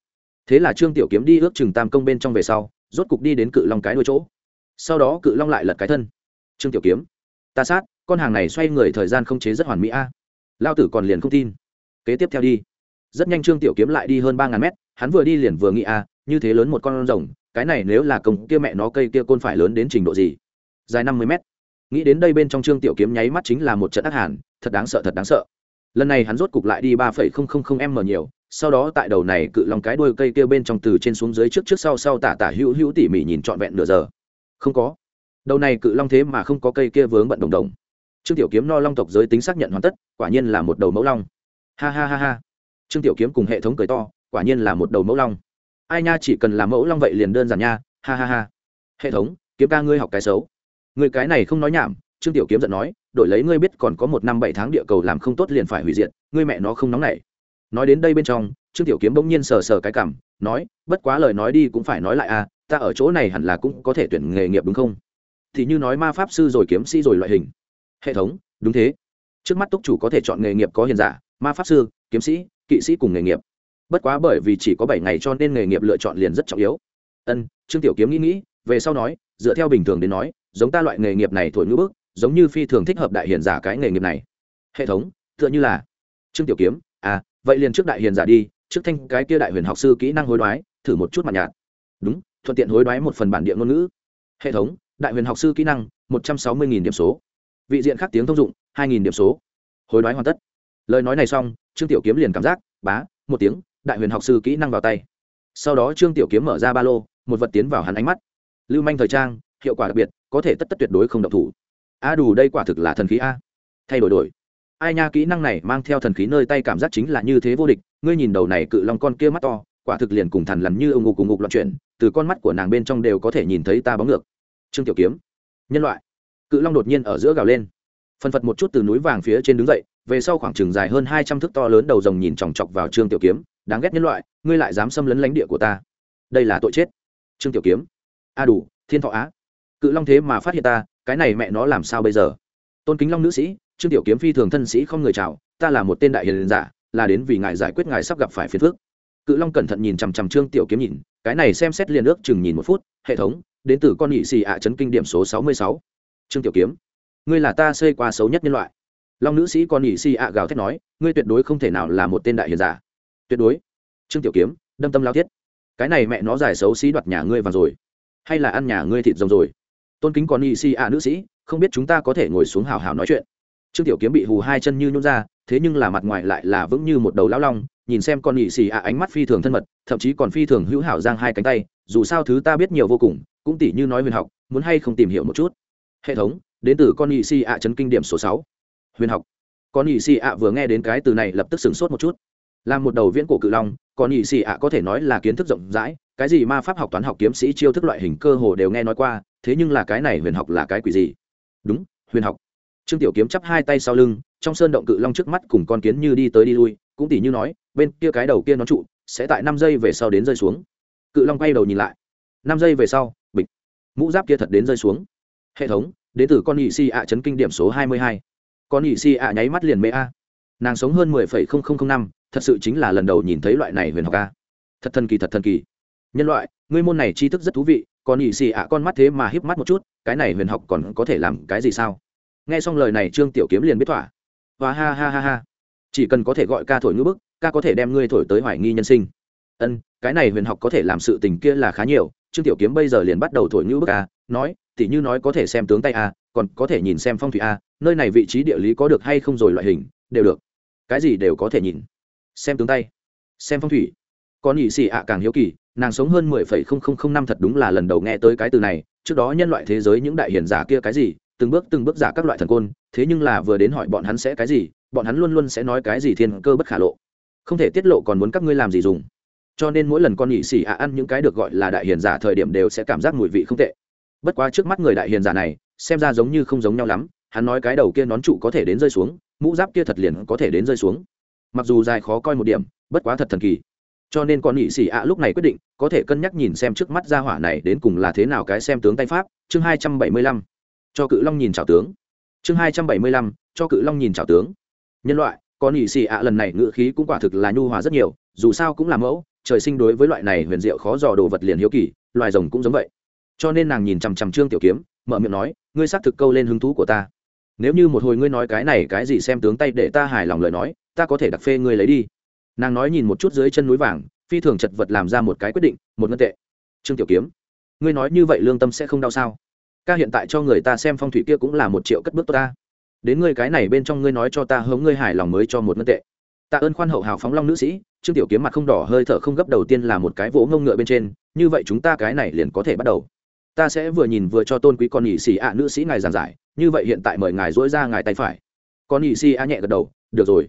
Thế là trương tiểu kiếm đi ước chừng tam công bên trong về sau, rốt cục đi đến cự long cái đuôi chỗ sau đó cự long lại lật cái thân. Trương tiểu kiếm, ta sát, con hàng này xoay người thời gian không chế rất hoàn mỹ a. À. Lao tử còn liền không tin. Kế tiếp theo đi. Rất nhanh trương tiểu kiếm lại đi hơn ba ngàn mét, hắn vừa đi liền vừa nghĩ a à, như thế lớn một con rồng, cái này nếu là công kia mẹ nó cây kia côn phải lớn đến trình độ gì? Dài năm mươi mét. Nghĩ đến đây bên trong trương tiểu kiếm nháy mắt chính là một trận ác hàn, thật đáng sợ, thật đáng sợ. Lần này hắn rốt cục lại đi ba phẩy không không không m nhiều, sau đó tại đầu này cự lòng cái đuôi cây kia bên trong từ trên xuống dưới trước trước sau sau tả tả hữu hữu tỉ mỉ nhìn trọn vẹn nửa giờ không có. Đầu này cự long thế mà không có cây kia vướng bận đồng đồng. Trương tiểu kiếm no long tộc giới tính xác nhận hoàn tất, quả nhiên là một đầu mẫu long. Ha ha ha ha. Trương tiểu kiếm cùng hệ thống cười to, quả nhiên là một đầu mẫu long. Ai nha, chỉ cần là mẫu long vậy liền đơn giản nha. Ha ha ha. Hệ thống, kiếm ca ngươi học cái xấu. Người cái này không nói nhảm, trương tiểu kiếm giận nói, đổi lấy ngươi biết còn có một năm bảy tháng địa cầu làm không tốt liền phải hủy diệt, ngươi mẹ nó không nóng nảy. Nói đến đây bên trong, trương tiểu kiếm bỗng nhiên sờ sờ cái cảm nói, bất quá lời nói đi cũng phải nói lại à ta ở chỗ này hẳn là cũng có thể tuyển nghề nghiệp đúng không? Thì như nói ma pháp sư rồi kiếm sĩ rồi loại hình. Hệ thống, đúng thế. Trước mắt túc chủ có thể chọn nghề nghiệp có hiền giả, ma pháp sư, kiếm sĩ, kỵ sĩ cùng nghề nghiệp. Bất quá bởi vì chỉ có bảy ngày cho nên nghề nghiệp lựa chọn liền rất trọng yếu. Ân, trương tiểu kiếm nghĩ nghĩ, về sau nói, dựa theo bình thường đến nói, giống ta loại nghề nghiệp này thổi ngữ bức, giống như phi thường thích hợp đại hiền giả cái nghề nghiệp này. Hệ thống, tựa như là, trương tiểu kiếm à vậy liền trước đại hiền giả đi, trước thanh cái kia đại huyền học sư kỹ năng hối đoái, thử một chút mặt nhạt. Đúng thuận tiện hối đoái một phần bản địa ngôn ngữ. Hệ thống, đại huyền học sư kỹ năng, một trăm sáu mươi điểm số. Vị diện khác tiếng thông dụng, hai điểm số. Hối đoái hoàn tất. Lời nói này xong, trương tiểu kiếm liền cảm giác, bá, một tiếng, đại huyền học sư kỹ năng vào tay. Sau đó trương tiểu kiếm mở ra ba lô, một vật tiến vào hắn ánh mắt. Lưu manh thời trang, hiệu quả đặc biệt, có thể tất tất tuyệt đối không độc thủ. A đủ đây quả thực là thần khí a. Thay đổi đổi. Ai nha, kỹ năng này mang theo thần khí nơi tay cảm giác chính là như thế vô địch. Ngươi nhìn đầu này cự long con kia mắt to quả thực liền cùng thần lằn như ông ngục cùng ngục loạn chuyển, từ con mắt của nàng bên trong đều có thể nhìn thấy ta bóng ngược. Trương tiểu kiếm, nhân loại. Cự long đột nhiên ở giữa gào lên. Phân phật một chút từ núi vàng phía trên đứng dậy, về sau khoảng chừng dài hơn hai trăm thước to lớn đầu rồng nhìn chòng chọc vào trương tiểu kiếm, đáng ghét nhân loại, ngươi lại dám xâm lấn lãnh địa của ta. Đây là tội chết. Trương tiểu kiếm, a đủ, thiên thọ á. Cự long thế mà phát hiện ta, cái này mẹ nó làm sao bây giờ? Tôn kính long nữ sĩ, trương tiểu kiếm phi thường thân sĩ không người chào, ta là một tên đại hiền giả, là đến vì ngài giải quyết ngài sắp gặp phải phiền phức cự long cẩn thận nhìn chằm chằm trương tiểu kiếm nhìn, cái này xem xét liền ước chừng nhìn một phút, hệ thống, đến từ con nhị xì ạ chấn kinh điểm số sáu mươi sáu. Trương tiểu kiếm, ngươi là ta xây qua xấu nhất nhân loại. Long nữ sĩ con nhị xì ạ gào thét nói, ngươi tuyệt đối không thể nào là một tên đại hiền giả. Tuyệt đối. Trương tiểu kiếm, đâm tâm lao thiết. Cái này mẹ nó giải xấu xí đoạt nhà ngươi vào rồi. Hay là ăn nhà ngươi thịt rồng rồi. Tôn kính con nhị xì ạ nữ sĩ, không biết chúng ta có thể ngồi xuống hào hào nói chuyện. Trương tiểu kiếm bị hù hai chân như nhún ra, thế nhưng là mặt ngoài lại là vững như một đầu lão long nhìn xem con nhị xì ạ ánh mắt phi thường thân mật, thậm chí còn phi thường hữu hảo giang hai cánh tay, dù sao thứ ta biết nhiều vô cùng, cũng tỉ như nói huyền học, muốn hay không tìm hiểu một chút. Hệ thống, đến từ con nhị xì ạ chấn kinh điểm số sáu. Huyền học. Con nhị xì ạ vừa nghe đến cái từ này lập tức sửng sốt một chút. Là một đầu viễn cổ cự long, con nhị xì ạ có thể nói là kiến thức rộng rãi, cái gì ma pháp học toán học kiếm sĩ chiêu thức loại hình cơ hồ đều nghe nói qua, thế nhưng là cái này huyền học là cái quỷ gì? Đúng, huyền học. Trương tiểu kiếm chắp hai tay sau lưng, trong sơn động cự long trước mắt cùng con kiến như đi tới đi lui, cũng tỉ như nói bên kia cái đầu kia nó trụ sẽ tại năm giây về sau đến rơi xuống. Cự long quay đầu nhìn lại. năm giây về sau, bịch. Mũ giáp kia thật đến rơi xuống. Hệ thống, đến từ con nhị si ạ chấn kinh điểm số hai mươi hai. Con nhị si ạ nháy mắt liền mê a. Nàng sống hơn mười phẩy không không không năm, thật sự chính là lần đầu nhìn thấy loại này huyền học a. Thật thần kỳ, thật thần kỳ. Nhân loại, ngươi môn này tri thức rất thú vị còn nhị xì ạ con mắt thế mà híp mắt một chút, cái này huyền học còn có thể làm cái gì sao? Nghe xong lời này, trương tiểu kiếm liền biết thỏa. Và ha ha ha ha. Chỉ cần có thể gọi ca thổi ngữ bức ca có thể đem ngươi thổi tới hoài nghi nhân sinh. Ân, cái này huyền học có thể làm sự tình kia là khá nhiều, trương tiểu kiếm bây giờ liền bắt đầu thổi ngữ bức a, nói tỉ như nói có thể xem tướng tay a, còn có thể nhìn xem phong thủy a, nơi này vị trí địa lý có được hay không rồi loại hình, đều được. Cái gì đều có thể nhìn. Xem tướng tay, xem phong thủy. Còn nhị xì ạ càng hiếu kỳ, nàng sống hơn mười phẩy không không không năm thật đúng là lần đầu nghe tới cái từ này, trước đó nhân loại thế giới những đại hiền giả kia cái gì, từng bước từng bước giả các loại thần côn, thế nhưng là vừa đến hỏi bọn hắn sẽ cái gì, bọn hắn luôn luôn sẽ nói cái gì thiên cơ bất khả lộ không thể tiết lộ còn muốn các ngươi làm gì dùng. Cho nên mỗi lần con nhị xì ạ ăn những cái được gọi là đại hiền giả thời điểm đều sẽ cảm giác mùi vị không tệ. Bất quá trước mắt người đại hiền giả này, xem ra giống như không giống nhau lắm, hắn nói cái đầu kia nón trụ có thể đến rơi xuống, mũ giáp kia thật liền có thể đến rơi xuống. Mặc dù dài khó coi một điểm, bất quá thật thần kỳ. Cho nên con nhị xì ạ lúc này quyết định, có thể cân nhắc nhìn xem trước mắt ra hỏa này đến cùng là thế nào cái xem tướng tay pháp, chương hai trăm bảy mươi lăm. Cho cự long nhìn trào tướng. Chương hai trăm bảy mươi lăm, cho cự long nhìn trào tướng. Nhân loại con nhị xì ạ, lần này ngữ khí cũng quả thực là nhu hòa rất nhiều, dù sao cũng là mẫu, trời sinh đối với loại này huyền diệu khó dò đồ vật liền hiếu kỳ, loài rồng cũng giống vậy. Cho nên nàng nhìn chằm chằm trương tiểu kiếm, mở miệng nói, ngươi xác thực câu lên hứng thú của ta. Nếu như một hồi ngươi nói cái này cái gì xem tướng tay để ta hài lòng lời nói, ta có thể đặc phê ngươi lấy đi. Nàng nói nhìn một chút dưới chân núi vàng, phi thường chật vật làm ra một cái quyết định, một ngân tệ. Trương tiểu kiếm, ngươi nói như vậy lương tâm sẽ không đau sao? Ca hiện tại cho người ta xem phong thủy kia cũng là một triệu cất bước tốt ta đến ngươi cái này bên trong ngươi nói cho ta hướng ngươi hài lòng mới cho một ngân tệ. Tạ ơn khoan hậu hào phóng long nữ sĩ, trương tiểu kiếm mặt không đỏ hơi thở không gấp đầu tiên là một cái vỗ ngông ngựa bên trên, như vậy chúng ta cái này liền có thể bắt đầu. Ta sẽ vừa nhìn vừa cho tôn quý con nhị xì ạ nữ sĩ ngài giảng giải, như vậy hiện tại mời ngài dỗi ra ngài tay phải. Con nhị xì ạ nhẹ gật đầu, được rồi.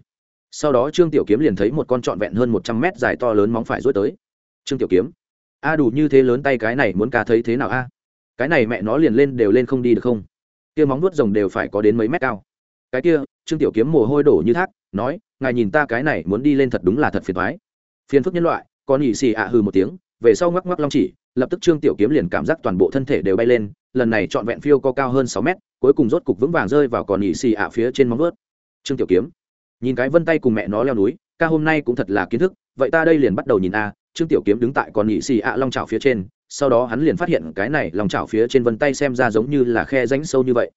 Sau đó trương tiểu kiếm liền thấy một con trọn vẹn hơn một trăm mét dài to lớn móng phải rối tới. Trương tiểu kiếm, a đủ như thế lớn tay cái này muốn ca thấy thế nào a? Cái này mẹ nó liền lên đều lên không đi được không? Kia móng vuốt rồng đều phải có đến mấy mét cao. Cái kia, trương tiểu kiếm mồ hôi đổ như thác, nói, ngài nhìn ta cái này muốn đi lên thật đúng là thật phiền thoái phiền phức nhân loại, con nhị xì ạ hừ một tiếng, về sau ngoắc ngoắc long chỉ, lập tức trương tiểu kiếm liền cảm giác toàn bộ thân thể đều bay lên, lần này trọn vẹn phiêu có cao hơn sáu mét, cuối cùng rốt cục vững vàng rơi vào còn nhị xì ạ phía trên móng vuốt. Trương tiểu kiếm, nhìn cái vân tay cùng mẹ nó leo núi, ca hôm nay cũng thật là kiến thức, vậy ta đây liền bắt đầu nhìn a. Trương tiểu kiếm đứng tại còn nhị xì ạ long trào phía trên sau đó hắn liền phát hiện cái này lòng chảo phía trên vân tay xem ra giống như là khe rãnh sâu như vậy.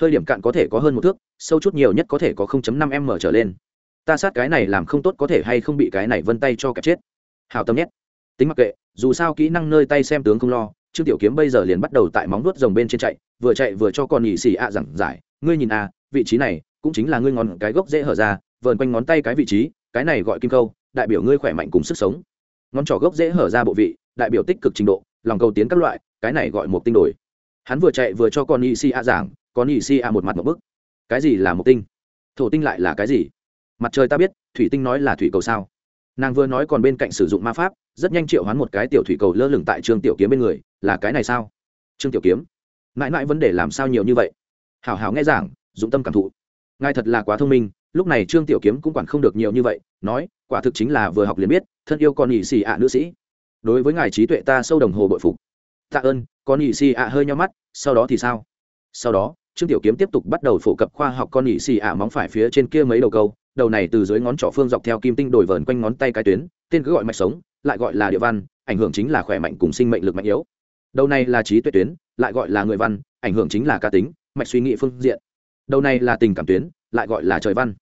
Hơi điểm cạn có thể có hơn một thước, sâu chút nhiều nhất có thể có 0.5 m trở lên. Ta sát cái này làm không tốt có thể hay không bị cái này vân tay cho kẹp chết. Hào tâm nhét. Tính mặc kệ, dù sao kỹ năng nơi tay xem tướng không lo, trương tiểu kiếm bây giờ liền bắt đầu tại móng nuốt rồng bên trên chạy, vừa chạy vừa cho con nhị xì ạ giảng giải, ngươi nhìn à vị trí này cũng chính là ngươi ngón cái gốc dễ hở ra, vờn quanh ngón tay cái vị trí, cái này gọi kim câu, đại biểu ngươi khỏe mạnh cùng sức sống. Ngón trỏ gốc dễ hở ra bộ vị, đại biểu tích cực trình độ lòng cầu tiến các loại, cái này gọi một tinh đổi. Hắn vừa chạy vừa cho con y si a giảng, con y si a một mặt một bức. Cái gì là một tinh? Thổ tinh lại là cái gì? Mặt trời ta biết, thủy tinh nói là thủy cầu sao? Nàng vừa nói còn bên cạnh sử dụng ma pháp, rất nhanh triệu hoán một cái tiểu thủy cầu lơ lửng tại trương tiểu kiếm bên người, là cái này sao? Trương tiểu kiếm. Mãi mãi vấn đề làm sao nhiều như vậy? Hảo hảo nghe giảng dũng tâm cảm thụ. Ngài thật là quá thông minh, lúc này trương tiểu kiếm cũng quản không được nhiều như vậy, nói, quả thực chính là vừa học liền biết, thân yêu con nhị xì ạ nữ sĩ đối với ngài trí tuệ ta sâu đồng hồ bội phục. Tạ ơn, con nhị xì ạ hơi nhau mắt, sau đó thì sao? Sau đó, trương tiểu kiếm tiếp tục bắt đầu phổ cập khoa học con nhị xì ạ móng phải phía trên kia mấy đầu câu, đầu này từ dưới ngón trỏ phương dọc theo kim tinh đổi vờn quanh ngón tay cái tuyến, tên cứ gọi mạch sống, lại gọi là địa văn, ảnh hưởng chính là khỏe mạnh cùng sinh mệnh lực mạnh yếu. Đầu này là trí tuệ tuyến, lại gọi là người văn, ảnh hưởng chính là cá tính, mạch suy nghĩ phương diện. Đầu này là tình cảm tuyến, lại gọi là trời văn,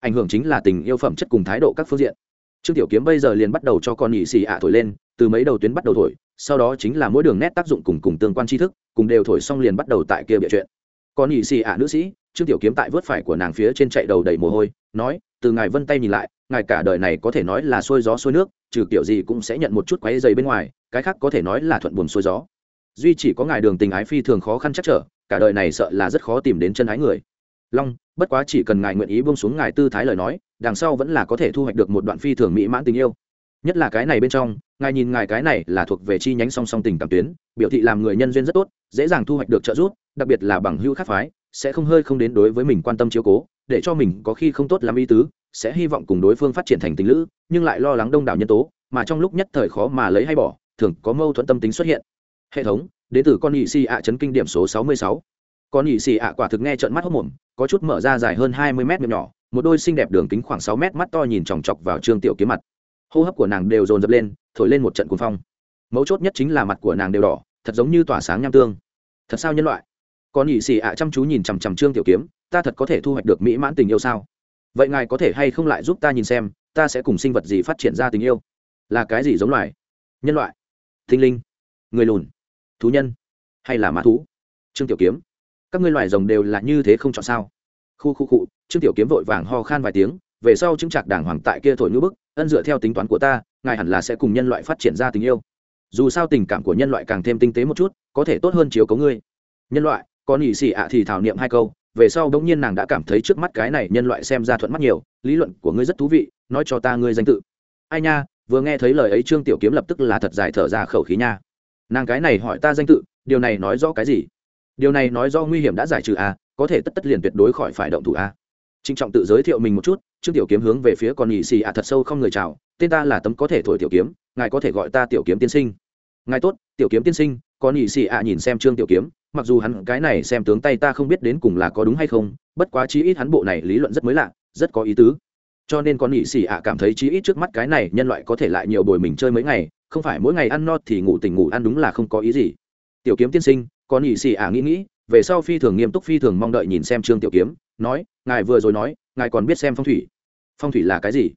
ảnh hưởng chính là tình yêu phẩm chất cùng thái độ các phương diện. Trương tiểu kiếm bây giờ liền bắt đầu cho con nhị xì ạ thổi lên từ mấy đầu tuyến bắt đầu thổi, sau đó chính là mỗi đường nét tác dụng cùng cùng tương quan tri thức, cùng đều thổi xong liền bắt đầu tại kia bịa chuyện. Còn ỵ xì ạ nữ sĩ, trương tiểu kiếm tại vớt phải của nàng phía trên chạy đầu đầy mồ hôi, nói, từ ngài vân tay nhìn lại, ngài cả đời này có thể nói là xuôi gió xuôi nước, trừ kiểu gì cũng sẽ nhận một chút quáy dày bên ngoài, cái khác có thể nói là thuận buồm xuôi gió. Duy chỉ có ngài đường tình ái phi thường khó khăn chắc trở, cả đời này sợ là rất khó tìm đến chân ái người. Long, bất quá chỉ cần ngài nguyện ý buông xuống ngài tư thái lời nói, đằng sau vẫn là có thể thu hoạch được một đoạn phi thường mỹ mãn tình yêu nhất là cái này bên trong, ngài nhìn ngài cái này là thuộc về chi nhánh song song tình cảm tuyến, biểu thị làm người nhân duyên rất tốt, dễ dàng thu hoạch được trợ giúp, đặc biệt là bằng hữu khác phái, sẽ không hơi không đến đối với mình quan tâm chiếu cố, để cho mình có khi không tốt làm ý tứ, sẽ hy vọng cùng đối phương phát triển thành tình lữ, nhưng lại lo lắng đông đảo nhân tố, mà trong lúc nhất thời khó mà lấy hay bỏ, thường có mâu thuẫn tâm tính xuất hiện. Hệ thống, đến từ con nhị si ạ chấn kinh điểm số sáu mươi sáu. Con nhị xì ạ quả thực nghe trợn mắt hốc mồm, có chút mở ra dài hơn hai mươi mét miệng nhỏ, một đôi xinh đẹp đường kính khoảng sáu mét mắt to nhìn chòng chọc vào trương tiểu kiếm mặt hô hấp của nàng đều dồn dập lên, thổi lên một trận cuồng phong. Mấu chốt nhất chính là mặt của nàng đều đỏ, thật giống như tỏa sáng nham tương. Thật sao nhân loại? Con nhị xì ạ chăm chú nhìn chằm chằm trương tiểu kiếm, ta thật có thể thu hoạch được mỹ mãn tình yêu sao? Vậy ngài có thể hay không lại giúp ta nhìn xem, ta sẽ cùng sinh vật gì phát triển ra tình yêu? Là cái gì giống loài? Nhân loại? Thinh linh? Người lùn? Thú nhân? Hay là mã thú? Trương tiểu kiếm? Các ngươi loài rồng đều là như thế không chọn sao? Khu khu cụ trương tiểu kiếm vội vàng ho khan vài tiếng về sau chứng trạc đàng hoàng tại kia thổi ngữ bức ân dựa theo tính toán của ta ngài hẳn là sẽ cùng nhân loại phát triển ra tình yêu. Dù sao tình cảm của nhân loại càng thêm tinh tế một chút có thể tốt hơn chiếu cấu ngươi. Nhân loại có nhị xì ạ thì thảo niệm hai câu về sau đống nhiên nàng đã cảm thấy trước mắt cái này nhân loại xem ra thuận mắt nhiều lý luận của ngươi rất thú vị nói cho ta ngươi danh tự. Ai nha vừa nghe thấy lời ấy trương tiểu kiếm lập tức là thật dài thở ra khẩu khí nha. Nàng cái này hỏi ta danh tự điều này nói rõ cái gì? Điều này nói do nguy hiểm đã giải trừ a à, có thể tất tất liền tuyệt đối khỏi phải động thủ a à trịnh trọng tự giới thiệu mình một chút, trương tiểu kiếm hướng về phía con nhị xì ạ thật sâu không người chào, tên ta là tấm có thể thổi tiểu kiếm, ngài có thể gọi ta tiểu kiếm tiên sinh. Ngài tốt, tiểu kiếm tiên sinh, con nhị xì ạ nhìn xem trương tiểu kiếm, mặc dù hắn cái này xem tướng tay ta không biết đến cùng là có đúng hay không, bất quá chí ít hắn bộ này lý luận rất mới lạ, rất có ý tứ. Cho nên con nhị xì ạ cảm thấy chí ít trước mắt cái này nhân loại có thể lại nhiều bồi mình chơi mấy ngày, không phải mỗi ngày ăn no thì ngủ tỉnh ngủ ăn đúng là không có ý gì. Tiểu kiếm tiên sinh, con nhị xì ạ nghĩ nghĩ, về sau phi thường nghiêm túc phi thường mong đợi nhìn xem trương tiểu kiếm nói, ngài vừa rồi nói, ngài còn biết xem phong thủy. Phong thủy là cái gì?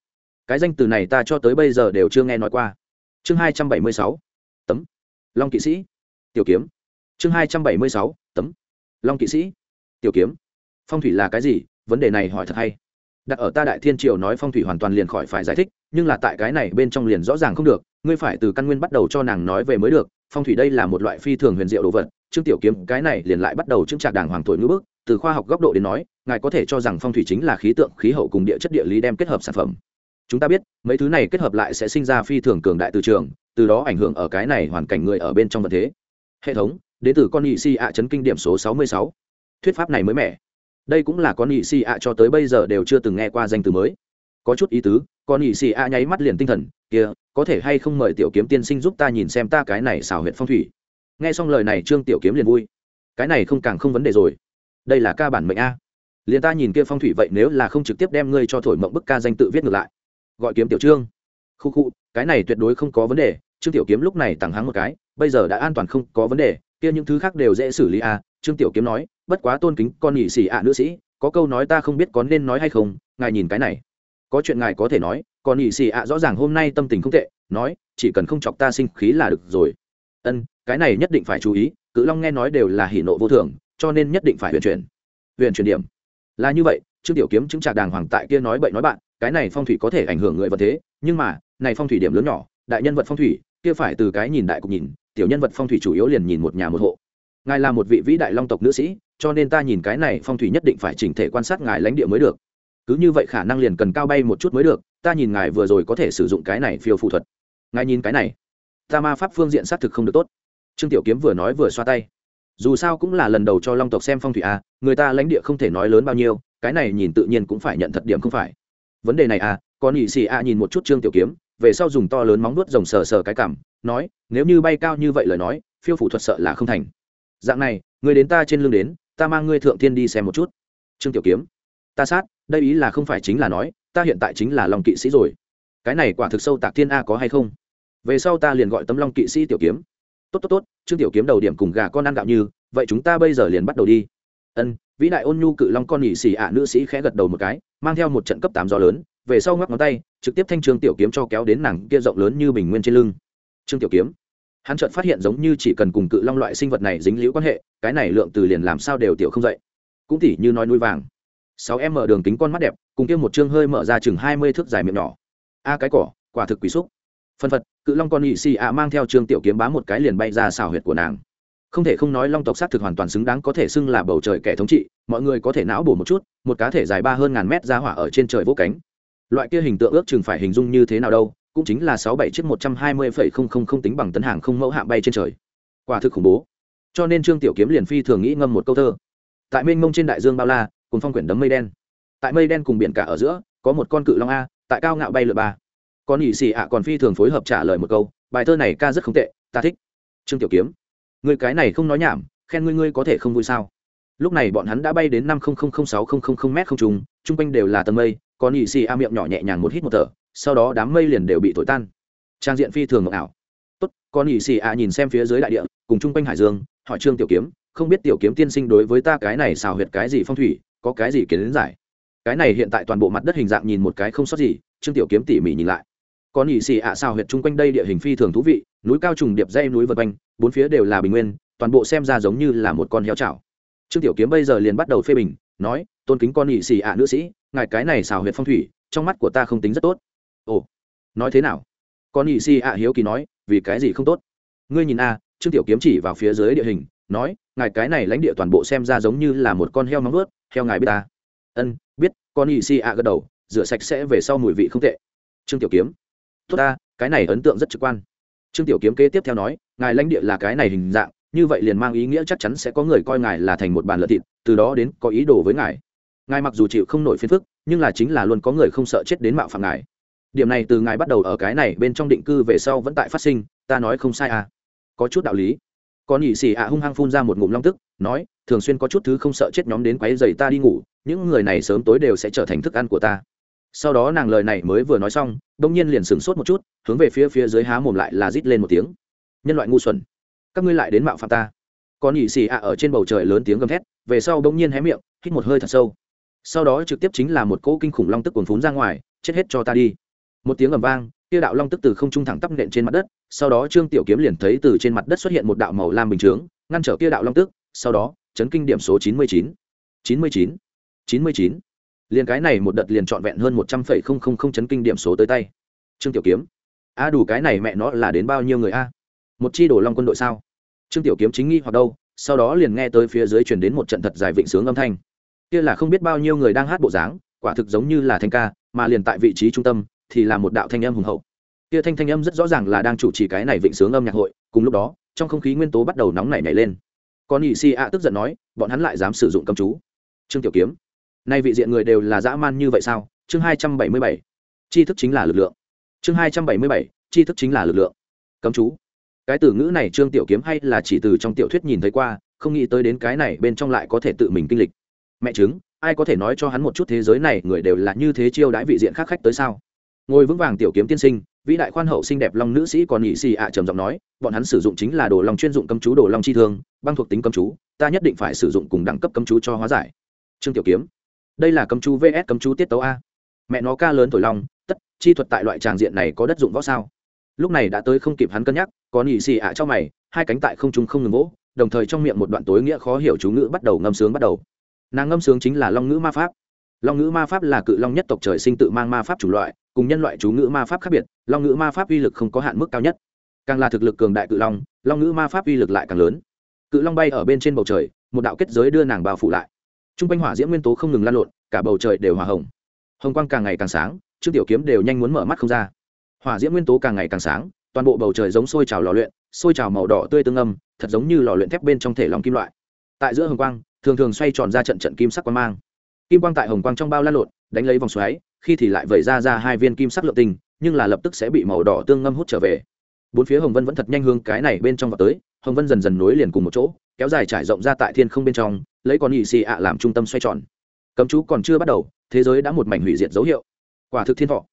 Cái danh từ này ta cho tới bây giờ đều chưa nghe nói qua. Chương hai trăm bảy mươi sáu, tấm. Long kỵ sĩ. Tiểu kiếm. Chương hai trăm bảy mươi sáu, tấm. Long kỵ sĩ. Tiểu kiếm. Phong thủy là cái gì? Vấn đề này hỏi thật hay. Đặt ở ta đại thiên triều nói phong thủy hoàn toàn liền khỏi phải giải thích, nhưng là tại cái này bên trong liền rõ ràng không được, ngươi phải từ căn nguyên bắt đầu cho nàng nói về mới được, phong thủy đây là một loại phi thường huyền diệu đồ vật, trương tiểu kiếm cái này liền lại bắt đầu chứng trạc đàng hoàng thổi ngữ bức từ khoa học góc độ đến nói, ngài có thể cho rằng phong thủy chính là khí tượng, khí hậu cùng địa chất địa lý đem kết hợp sản phẩm. Chúng ta biết, mấy thứ này kết hợp lại sẽ sinh ra phi thường cường đại từ trường, từ đó ảnh hưởng ở cái này hoàn cảnh người ở bên trong vật thế. Hệ thống, đến từ con nhị si ạ chấn kinh điểm số sáu mươi sáu. Thuyết pháp này mới mẻ. Đây cũng là con nhị si ạ cho tới bây giờ đều chưa từng nghe qua danh từ mới. Có chút ý tứ, con nhị si ạ nháy mắt liền tinh thần, kia, có thể hay không mời tiểu kiếm tiên sinh giúp ta nhìn xem ta cái này xào huyện phong thủy. Nghe xong lời này trương tiểu kiếm liền vui. Cái này không càng không vấn đề rồi đây là ca bản mệnh a. Liền ta nhìn kia phong thủy vậy nếu là không trực tiếp đem ngươi cho thổi mộng bức ca danh tự viết ngược lại. Gọi kiếm tiểu trương. Khu khu, cái này tuyệt đối không có vấn đề, trương tiểu kiếm lúc này tặng hắn một cái, bây giờ đã an toàn không có vấn đề, kia những thứ khác đều dễ xử lý a, trương tiểu kiếm nói, bất quá tôn kính con nhị xỉ ạ nữ sĩ, có câu nói ta không biết có nên nói hay không, ngài nhìn cái này. Có chuyện ngài có thể nói còn nhị xỉ ạ rõ ràng hôm nay tâm tình không tệ, nói, chỉ cần không chọc ta sinh khí là được rồi. Ân, cái này nhất định phải chú ý, cự long nghe nói đều là hỉ nộ vô thường cho nên nhất định phải huyền chuyển. Huyền chuyển điểm. Là như vậy, trương tiểu kiếm chứng trạc đàng hoàng tại kia nói bậy nói bạn, cái này phong thủy có thể ảnh hưởng người vật thế, nhưng mà, này phong thủy điểm lớn nhỏ, đại nhân vật phong thủy, kia phải từ cái nhìn đại cục nhìn, tiểu nhân vật phong thủy chủ yếu liền nhìn một nhà một hộ. Ngài là một vị vĩ đại long tộc nữ sĩ, cho nên ta nhìn cái này phong thủy nhất định phải chỉnh thể quan sát ngài lãnh địa mới được. Cứ như vậy khả năng liền cần cao bay một chút mới được, ta nhìn ngài vừa rồi có thể sử dụng cái này phiêu phù thuật. Ngài nhìn cái này. Ta ma pháp phương diện xác thực không được tốt. Trương tiểu kiếm vừa nói vừa xoa tay dù sao cũng là lần đầu cho long tộc xem phong thủy a à, người ta lãnh địa không thể nói lớn bao nhiêu cái này nhìn tự nhiên cũng phải nhận thật điểm không phải. Vấn đề này à còn nhị xì a nhìn một chút trương tiểu kiếm về sau dùng to lớn móng nuốt rồng sờ sờ cái cảm nói nếu như bay cao như vậy lời nói phiêu phủ thuật sợ là không thành. Dạng này người đến ta trên lưng đến ta mang ngươi thượng thiên đi xem một chút. Trương tiểu kiếm ta sát đây ý là không phải chính là nói ta hiện tại chính là lòng kỵ sĩ rồi. Cái này quả thực sâu tạc thiên a có hay không? Về sau ta liền gọi tấm long kỵ sĩ tiểu kiếm tốt tốt tốt, trương tiểu kiếm đầu điểm cùng gà con ăn gạo như, vậy chúng ta bây giờ liền bắt đầu đi. Ân, vĩ đại ôn nhu cự long con nhị xì ạ nữ sĩ khẽ gật đầu một cái, mang theo một trận cấp tám gió lớn, về sau ngoắc ngón tay, trực tiếp thanh trương tiểu kiếm cho kéo đến nàng kia rộng lớn như bình nguyên trên lưng. Trương tiểu kiếm, hắn chợt phát hiện giống như chỉ cần cùng cự long loại sinh vật này dính liễu quan hệ, cái này lượng từ liền làm sao đều tiểu không dậy. Cũng tỉ như nói nuôi vàng. Sáu em mở đường kính con mắt đẹp, cùng kia một chương hơi mở ra chừng hai mươi thước dài miệng nhỏ. A cái cỏ, quả thực quỷ xúc phân phật, cự long con nhị xì ạ mang theo trương tiểu kiếm bá một cái liền bay ra xào huyệt của nàng. Không thể không nói long tộc xác thực hoàn toàn xứng đáng có thể xưng là bầu trời kẻ thống trị, mọi người có thể não bổ một chút, một cá thể dài ba hơn ngàn mét ra hỏa ở trên trời vỗ cánh. Loại kia hình tượng ước chừng phải hình dung như thế nào đâu, cũng chính là sáu bảy chiếc một trăm hai mươi phẩy không không không tính bằng tấn hàng không mẫu hạm bay trên trời. Quả thực khủng bố. Cho nên trương tiểu kiếm liền phi thường nghĩ ngâm một câu thơ. Tại mênh mông trên đại dương bao la, cùng phong quyển đấm mây đen. Tại mây đen cùng biển cả ở giữa, có một con cự long a, tại cao ngạo bay lượt ba con ỵ xì ạ còn phi thường phối hợp trả lời một câu, bài thơ này ca rất không tệ, ta thích. Trương tiểu kiếm, người cái này không nói nhảm, khen ngươi ngươi có thể không vui sao? Lúc này bọn hắn đã bay đến năm sáu m không trùng chung quanh đều là tầng mây còn ỵ xì a miệng nhỏ nhẹ nhàng một hít một thở, sau đó đám mây liền đều bị thổi tan. Trang diện phi thường ngọc ảo. Tốt, con ỵ xì a nhìn xem phía dưới đại địa, cùng chung quanh hải dương, hỏi trương tiểu kiếm, không biết tiểu kiếm tiên sinh đối với ta cái này xào huyệt cái gì phong thủy, có cái gì kiến giải? Cái này hiện tại toàn bộ mặt đất hình dạng nhìn một cái không sót gì, trương tiểu kiếm tỉ mỉ nhìn lại còn nhị xì ạ xào huyệt chung quanh đây địa hình phi thường thú vị, núi cao trùng điệp dây núi vượt quanh, bốn phía đều là bình nguyên, toàn bộ xem ra giống như là một con heo chảo. Trương tiểu kiếm bây giờ liền bắt đầu phê bình, nói, tôn kính con nhị xì ạ nữ sĩ, ngài cái này xào huyệt phong thủy, trong mắt của ta không tính rất tốt. Ồ, nói thế nào? Con nhị xì ạ hiếu kỳ nói, vì cái gì không tốt? Ngươi nhìn a, trương tiểu kiếm chỉ vào phía dưới địa hình, nói, ngài cái này lãnh địa toàn bộ xem ra giống như là một con heo nóng ướt heo ngài biết ta? Ân, biết. Con nhị xì ạ gật đầu, rửa sạch sẽ về sau mùi vị không tệ. Trương tiểu kiếm tốt ta, cái này ấn tượng rất trực quan. Trương tiểu kiếm kế tiếp theo nói, ngài lãnh địa là cái này hình dạng, như vậy liền mang ý nghĩa chắc chắn sẽ có người coi ngài là thành một bàn lợn thịt, từ đó đến có ý đồ với ngài. Ngài mặc dù chịu không nổi phiền phức, nhưng là chính là luôn có người không sợ chết đến mạo phạm ngài. Điểm này từ ngài bắt đầu ở cái này bên trong định cư về sau vẫn tại phát sinh, ta nói không sai à. Có chút đạo lý. Còn nhị xì ạ hung hăng phun ra một ngụm long tức, nói, thường xuyên có chút thứ không sợ chết nhóm đến quấy dày ta đi ngủ, những người này sớm tối đều sẽ trở thành thức ăn của ta sau đó nàng lời này mới vừa nói xong đông nhiên liền sửng sốt một chút, hướng về phía phía dưới há mồm lại là rít lên một tiếng. Nhân loại ngu xuẩn, các ngươi lại đến mạo phạm ta. Còn nhị xì ạ ở trên bầu trời lớn tiếng gầm thét, về sau đông nhiên hé miệng, hít một hơi thật sâu. Sau đó trực tiếp chính là một cỗ kinh khủng long tức cuồn phún ra ngoài, chết hết cho ta đi. Một tiếng ầm vang, kia đạo long tức từ không trung thẳng tắp nện trên mặt đất, sau đó trương tiểu kiếm liền thấy từ trên mặt đất xuất hiện một đạo màu lam bình chướng, ngăn trở kia đạo long tức, sau đó, chấn kinh điểm số chín mươi chín. Chín mươi chín. Chín mươi chín liền cái này một đợt liền trọn vẹn hơn một trăm phẩy không không không chấn kinh điểm số tới tay. Trương tiểu kiếm, a, đủ cái này mẹ nó là đến bao nhiêu người a? Một chi đổ long quân đội sao? Trương tiểu kiếm chính nghi hoặc đâu, sau đó liền nghe tới phía dưới truyền đến một trận thật dài vịnh sướng âm thanh. Kia là không biết bao nhiêu người đang hát bộ dáng, quả thực giống như là thanh ca, mà liền tại vị trí trung tâm thì là một đạo thanh âm hùng hậu. Kia thanh thanh âm rất rõ ràng là đang chủ trì cái này vịnh sướng âm nhạc hội, cùng lúc đó, trong không khí nguyên tố bắt đầu nóng nảy nảy lên. Còn ỵ si ạ tức giận nói, bọn hắn lại dám sử dụng cấm chú. Trương tiểu kiếm nay vị diện người đều là dã man như vậy sao? Chương hai trăm bảy mươi bảy. Tri thức chính là lực lượng. Chương hai trăm bảy mươi bảy. Tri thức chính là lực lượng. Cấm chú. Cái từ ngữ này trương tiểu kiếm hay là chỉ từ trong tiểu thuyết nhìn thấy qua, không nghĩ tới đến cái này bên trong lại có thể tự mình kinh lịch. Mẹ chứng, ai có thể nói cho hắn một chút thế giới này người đều là như thế chiêu đãi vị diện khác khách tới sao? Ngồi vững vàng tiểu kiếm tiên sinh, vĩ đại khoan hậu xinh đẹp long nữ sĩ còn nhị xì ạ trầm giọng nói, bọn hắn sử dụng chính là đồ long chuyên dụng cấm chú, đồ long chi thương, băng thuộc tính cấm chú, ta nhất định phải sử dụng cùng đẳng cấp cấm chú cho hóa giải. Trương tiểu kiếm đây là cấm chú vs cấm chú tiết tấu a. Mẹ nó ca lớn thổi long tất, chi thuật tại loại tràng diện này có đất dụng võ sao? Lúc này đã tới không kịp hắn cân nhắc, có nhị xì ạ à cho mày, hai cánh tại không trung không ngừng vỗ, đồng thời trong miệng một đoạn tối nghĩa khó hiểu chú ngữ bắt đầu ngâm sướng bắt đầu. Nàng ngâm sướng chính là long ngữ ma pháp. Long ngữ ma pháp là cự long nhất tộc trời sinh tự mang ma pháp chủ loại, cùng nhân loại chú ngữ ma pháp khác biệt, long ngữ ma pháp uy lực không có hạn mức cao nhất. Càng là thực lực cường đại cự long long ngữ ma pháp uy lực lại càng lớn. Cự long bay ở bên trên bầu trời, một đạo kết giới đưa nàng bao phủ lại t r u n g quanh hỏa diễm nguyên tố không ngừng lan lộn, cả bầu trời đều hòa hồng. Hồng quang càng ngày càng sáng trương tiểu kiếm đều nhanh muốn mở mắt không ra. Hỏa diễm nguyên tố càng ngày càng sáng, toàn bộ bầu trời giống sôi trào lò luyện, sôi trào màu đỏ tươi tương âm, thật giống như lò luyện thép bên trong thể lòng kim loại. Tại giữa hồng quang, thường thường xoay tròn ra trận trận kim sắc quang mang. Kim quang tại hồng quang trong bao lan lộn, đánh lấy vòng xoáy, khi thì lại vẩy ra ra hai viên kim sắc lượng tinh, nhưng là lập tức sẽ bị màu đỏ tương ngâm hút trở về bốn phía hồng vân vẫn thật nhanh hương cái này bên trong vào tới, hồng vân dần dần nối liền cùng một chỗ, kéo dài trải rộng ra tại thiên không bên trong, lấy con nhị xì ạ làm trung tâm xoay tròn. Cấm chú còn chưa bắt đầu, thế giới đã một mảnh hủy diệt dấu hiệu. Quả thực thiên thọ.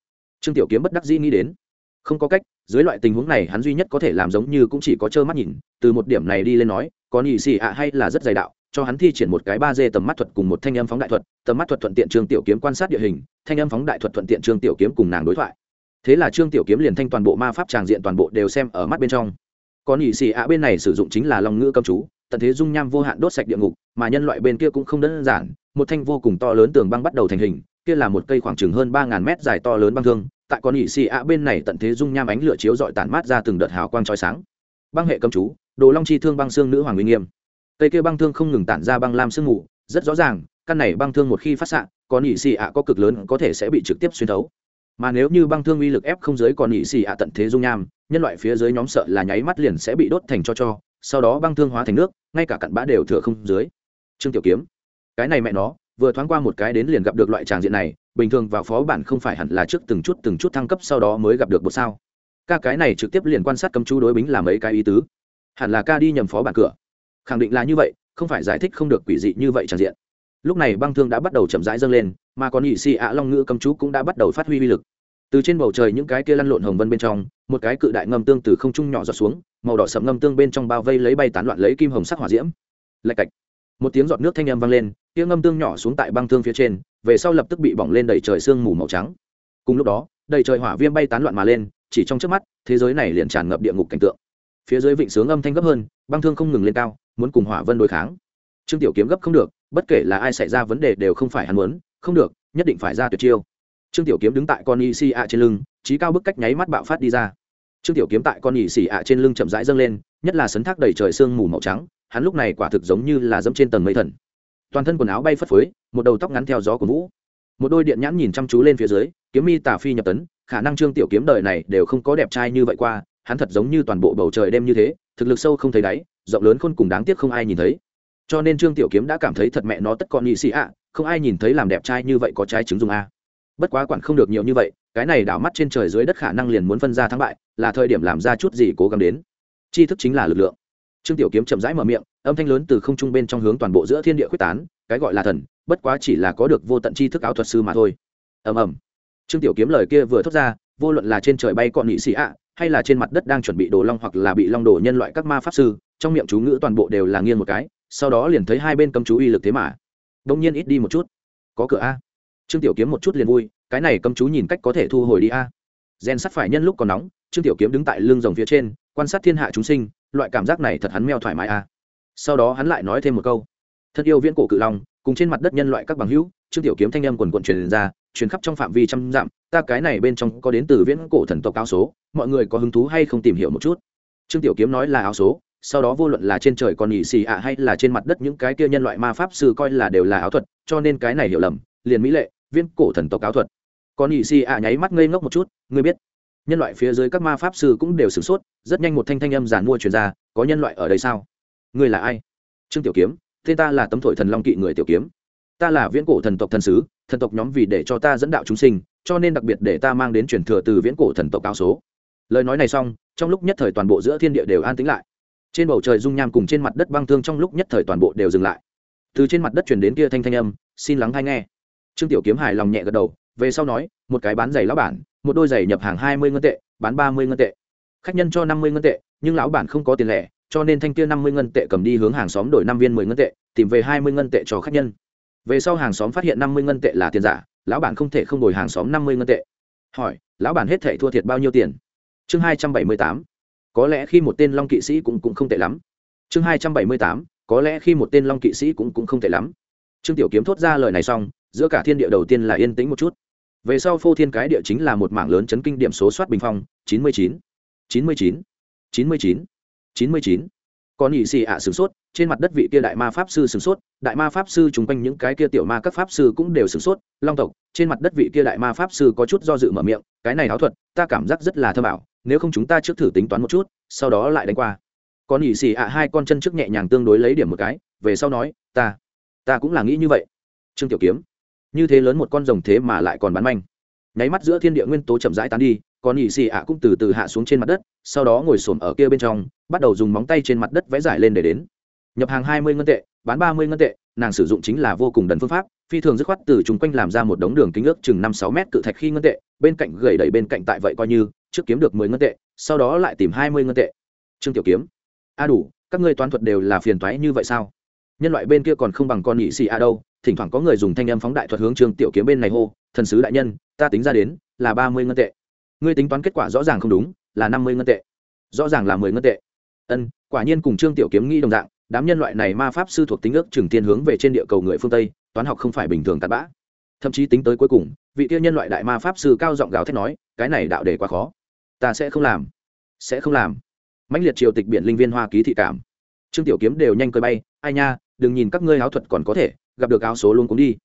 Trương tiểu kiếm bất đắc dĩ nghĩ đến. Không có cách, dưới loại tình huống này hắn duy nhất có thể làm giống như cũng chỉ có trơ mắt nhìn, từ một điểm này đi lên nói, con nhị xì ạ hay là rất dày đạo, cho hắn thi triển một cái ba d tầm mắt thuật cùng một thanh âm phóng đại thuật, tầm mắt thuật thuận tiện trương tiểu kiếm quan sát địa hình, thanh âm phóng đại thuật thuận tiện trương tiểu kiếm cùng nàng đối thoại thế là trương tiểu kiếm liền thanh toàn bộ ma pháp tràng diện toàn bộ đều xem ở mắt bên trong. Còn ỷ xì ạ bên này sử dụng chính là lòng ngữ cầm chú, tận thế dung nham vô hạn đốt sạch địa ngục, mà nhân loại bên kia cũng không đơn giản, một thanh vô cùng to lớn tường băng bắt đầu thành hình, kia là một cây khoảng chừng hơn ba ngàn mét dài to lớn băng thương, tại con ỷ xì ạ bên này tận thế dung nham ánh lửa chiếu dọi tản mát ra từng đợt hào quang trói sáng. Băng hệ cầm chú, đồ long chi thương băng xương nữ hoàng uy nghiêm. Cây kia băng thương không ngừng tản ra băng lam sương mù, rất rõ ràng, căn này băng thương một khi phát xạ, con nhị xì ạ có cực lớn có thể sẽ bị trực tiếp xuyên thấu mà nếu như băng thương uy lực ép không giới còn nhị xì ạ tận thế dung nham, nhân loại phía dưới nhóm sợ là nháy mắt liền sẽ bị đốt thành cho cho, sau đó băng thương hóa thành nước, ngay cả cặn bã đều thừa không dưới. Trương tiểu kiếm, cái này mẹ nó, vừa thoáng qua một cái đến liền gặp được loại tràng diện này, bình thường vào phó bản không phải hẳn là trước từng chút từng chút thăng cấp sau đó mới gặp được một sao. Ca cái này trực tiếp liền quan sát cấm chú đối bính là mấy cái ý tứ. Hẳn là ca đi nhầm phó bản cửa. Khẳng định là như vậy, không phải giải thích không được quỷ dị như vậy tràng diện. Lúc này băng thương đã bắt đầu chậm rãi dâng lên mà còn nhị xì ạ long ngữ cầm chú cũng đã bắt đầu phát huy uy lực. Từ trên bầu trời những cái kia lăn lộn hồng vân bên trong, một cái cự đại ngâm tương từ không trung nhỏ giọt xuống, màu đỏ sậm ngâm tương bên trong bao vây lấy bay tán loạn lấy kim hồng sắc hỏa diễm. Lạch cạch. Một tiếng giọt nước thanh âm vang lên, tiếng ngâm tương nhỏ xuống tại băng thương phía trên, về sau lập tức bị bỏng lên đầy trời sương mù màu trắng. Cùng lúc đó, đầy trời hỏa viêm bay tán loạn mà lên, chỉ trong trước mắt, thế giới này liền tràn ngập địa ngục cảnh tượng. Phía dưới vịnh sướng âm thanh gấp hơn, băng thương không ngừng lên cao, muốn cùng hỏa vân đối kháng. Trương tiểu kiếm gấp không được, bất kể là ai xảy ra vấn đề đều không phải hắn muốn không được, nhất định phải ra tuyệt chiêu. Trương tiểu kiếm đứng tại con y xì ạ trên lưng trí cao bức cách nháy mắt bạo phát đi ra. Trương tiểu kiếm tại con y xì ạ trên lưng chậm rãi dâng lên, nhất là sấn thác đầy trời sương mù màu trắng, hắn lúc này quả thực giống như là dẫm trên tầng mây thần. Toàn thân quần áo bay phất phới, một đầu tóc ngắn theo gió của vũ. Một đôi điện nhãn nhìn chăm chú lên phía dưới, kiếm mi tả phi nhập tấn, khả năng trương tiểu kiếm đời này đều không có đẹp trai như vậy qua, hắn thật giống như toàn bộ bầu trời đêm như thế, thực lực sâu không thấy đáy, rộng lớn khôn cùng đáng tiếc không ai nhìn thấy cho nên trương tiểu kiếm đã cảm thấy thật mẹ nó tất con nhị sĩ ạ, không ai nhìn thấy làm đẹp trai như vậy có trái chứng dùng a. Bất quá quản không được nhiều như vậy, cái này đảo mắt trên trời dưới đất khả năng liền muốn phân ra thắng bại, là thời điểm làm ra chút gì cố gắng đến. Tri thức chính là lực lượng. Trương tiểu kiếm chậm rãi mở miệng, âm thanh lớn từ không trung bên trong hướng toàn bộ giữa thiên địa quyết tán, cái gọi là thần, bất quá chỉ là có được vô tận tri thức áo thuật sư mà thôi. Ầm ầm. Trương tiểu kiếm lời kia vừa thốt ra, vô luận là trên trời bay con nhị sĩ ạ, hay là trên mặt đất đang chuẩn bị đồ long hoặc là bị long đồ nhân loại các ma pháp sư, trong miệng chú ngữ toàn bộ đều là nghiêng một cái sau đó liền thấy hai bên cấm chú uy lực thế mà. Đông nhiên ít đi một chút. Có cửa a. Trương tiểu kiếm một chút liền vui, cái này cấm chú nhìn cách có thể thu hồi đi a. Gen sắt phải nhân lúc còn nóng, trương tiểu kiếm đứng tại lưng rồng phía trên, quan sát thiên hạ chúng sinh, loại cảm giác này thật hắn meo thoải mái a. Sau đó hắn lại nói thêm một câu. Thân yêu viễn cổ cự long, cùng trên mặt đất nhân loại các bằng hữu, trương tiểu kiếm thanh âm quần quận truyền ra, truyền khắp trong phạm vi trăm dặm, ta cái này bên trong có đến từ viễn cổ thần tộc áo số, mọi người có hứng thú hay không tìm hiểu một chút? Trương tiểu kiếm nói là áo số sau đó vô luận là trên trời còn nhị xì ạ hay là trên mặt đất những cái kia nhân loại ma pháp sư coi là đều là áo thuật, cho nên cái này hiểu lầm, liền mỹ lệ viên cổ thần tộc áo thuật. Còn nhị xì ạ nháy mắt ngây ngốc một chút, ngươi biết, nhân loại phía dưới các ma pháp sư cũng đều sửng sốt, rất nhanh một thanh thanh âm giản mua truyền ra, có nhân loại ở đây sao? Ngươi là ai? Trương tiểu kiếm, tên ta là tấm thổi thần long kỵ người tiểu kiếm. Ta là viễn cổ thần tộc thần sứ, thần tộc nhóm vì để cho ta dẫn đạo chúng sinh, cho nên đặc biệt để ta mang đến truyền thừa từ viễn cổ thần tộc cao số. Lời nói này xong, trong lúc nhất thời toàn bộ giữa thiên địa đều an tĩnh lại trên bầu trời dung nham cùng trên mặt đất băng thương trong lúc nhất thời toàn bộ đều dừng lại. Từ trên mặt đất chuyển đến kia thanh thanh âm, xin lắng hay nghe. Trương tiểu kiếm hài lòng nhẹ gật đầu, về sau nói, một cái bán giày lão bản, một đôi giày nhập hàng hai mươi ngân tệ, bán ba mươi ngân tệ. Khách nhân cho năm mươi ngân tệ, nhưng lão bản không có tiền lẻ, cho nên thanh kia năm mươi ngân tệ cầm đi hướng hàng xóm đổi năm viên mười ngân tệ, tìm về hai mươi ngân tệ cho khách nhân. Về sau hàng xóm phát hiện năm mươi ngân tệ là tiền giả, lão bản không thể không đổi hàng xóm năm mươi ngân tệ. Hỏi, lão bản hết thể thua thiệt bao nhiêu tiền? Chương hai trăm bảy mươi tám có lẽ khi một tên long kỵ sĩ cũng cũng không tệ lắm. Chương hai trăm bảy mươi tám, có lẽ khi một tên long kỵ sĩ cũng cũng không tệ lắm. Trương tiểu kiếm thốt ra lời này xong, giữa cả thiên địa đầu tiên là yên tĩnh một chút. Về sau phô thiên cái địa chính là một mảng lớn chấn kinh điểm số soát bình phong, chín mươi chín chín mươi chín chín mươi chín chín mươi chín. Còn nhị xì ạ sửng sốt, trên mặt đất vị kia đại ma pháp sư sửng sốt, đại ma pháp sư chung quanh những cái kia tiểu ma các pháp sư cũng đều sửng sốt, long tộc, trên mặt đất vị kia đại ma pháp sư có chút do dự mở miệng, cái này áo thuật, ta cảm giác rất là thơ bảo nếu không chúng ta trước thử tính toán một chút, sau đó lại đánh qua. Còn ỉ xì ạ, hai con chân trước nhẹ nhàng tương đối lấy điểm một cái, về sau nói, ta ta cũng là nghĩ như vậy. Trương tiểu kiếm, như thế lớn một con rồng thế mà lại còn bán manh. Nháy mắt giữa thiên địa nguyên tố chậm rãi tán đi còn ỉ xì ạ cũng từ từ hạ xuống trên mặt đất, sau đó ngồi xổm ở kia bên trong, bắt đầu dùng móng tay trên mặt đất vẽ giải lên để đến. Nhập hàng hai mươi ngân tệ, bán ba mươi ngân tệ, nàng sử dụng chính là vô cùng đần phương pháp, phi thường dứt khoát từ chung quanh làm ra một đống đường kính ước chừng năm sáu mét cự thạch khi ngân tệ, bên cạnh gầy đẩy bên cạnh tại vậy coi như trước kiếm được mười ngân tệ, sau đó lại tìm hai mươi ngân tệ. Trương tiểu kiếm, a đủ, các ngươi toán thuật đều là phiền toái như vậy sao? Nhân loại bên kia còn không bằng con nhị xì a đâu, thỉnh thoảng có người dùng thanh âm phóng đại thuật hướng trương tiểu kiếm bên này hô, thần sứ đại nhân, ta tính ra đến là ba mươi ngân tệ. Ngươi tính toán kết quả rõ ràng không đúng, là năm mươi ngân tệ. Rõ ràng là mười ngân tệ. Ân, quả nhiên cùng trương tiểu kiếm nghĩ đồng dạng, đám nhân loại này ma pháp sư thuộc tính ước trưởng tiên hướng về trên địa cầu người phương tây, toán học không phải bình thường tạt bã. Thậm chí tính tới cuối cùng, vị tiêu nhân loại đại ma pháp sư cao giọng gào thét nói, cái này đạo đề quá khó ta sẽ không làm. Sẽ không làm. Mãnh liệt triều tịch biển linh viên hoa ký thị cảm. Trương tiểu kiếm đều nhanh cười bay, ai nha, đừng nhìn các ngươi áo thuật còn có thể, gặp được áo số luôn cũng đi.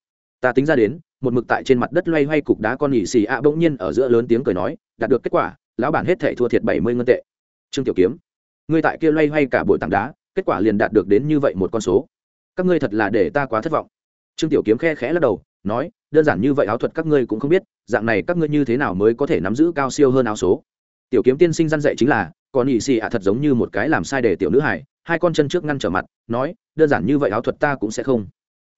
Ta tính ra đến, một mực tại trên mặt đất loay hoay cục đá con nhỉ xì ạ bỗng nhiên ở giữa lớn tiếng cười nói, đạt được kết quả, lão bản hết thể thua thiệt bảy mươi ngân tệ. Trương tiểu kiếm, ngươi tại kia loay hoay cả buổi tảng đá, kết quả liền đạt được đến như vậy một con số. Các ngươi thật là để ta quá thất vọng. Trương tiểu kiếm khe khẽ lắc đầu, nói, đơn giản như vậy áo thuật các ngươi cũng không biết, dạng này các ngươi như thế nào mới có thể nắm giữ cao siêu hơn áo số? Tiểu kiếm tiên sinh răn dạy chính là còn ỵ xì ạ thật giống như một cái làm sai để tiểu nữ hải hai con chân trước ngăn trở mặt, nói, đơn giản như vậy áo thuật ta cũng sẽ không.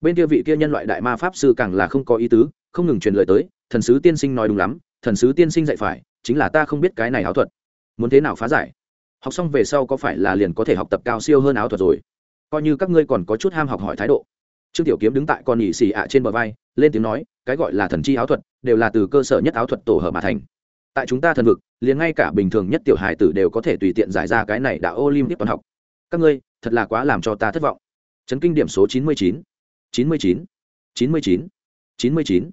Bên kia vị kia nhân loại đại ma pháp sư càng là không có ý tứ, không ngừng truyền lời tới, thần sứ tiên sinh nói đúng lắm, thần sứ tiên sinh dạy phải, chính là ta không biết cái này áo thuật. Muốn thế nào phá giải? Học xong về sau có phải là liền có thể học tập cao siêu hơn áo thuật rồi? Coi như các ngươi còn có chút ham học hỏi thái độ. Trương tiểu kiếm đứng tại con nhị xì ạ trên bờ vai, lên tiếng nói, cái gọi là thần chi áo thuật, đều là từ cơ sở nhất áo thuật tổ hợp mà thành. Tại chúng ta thần vực liền ngay cả bình thường nhất tiểu hài tử đều có thể tùy tiện giải ra cái này đã olympic toàn học. Các ngươi, thật là quá làm cho ta thất vọng. Chấn kinh điểm số chín mươi chín chín mươi chín chín mươi chín chín mươi chín.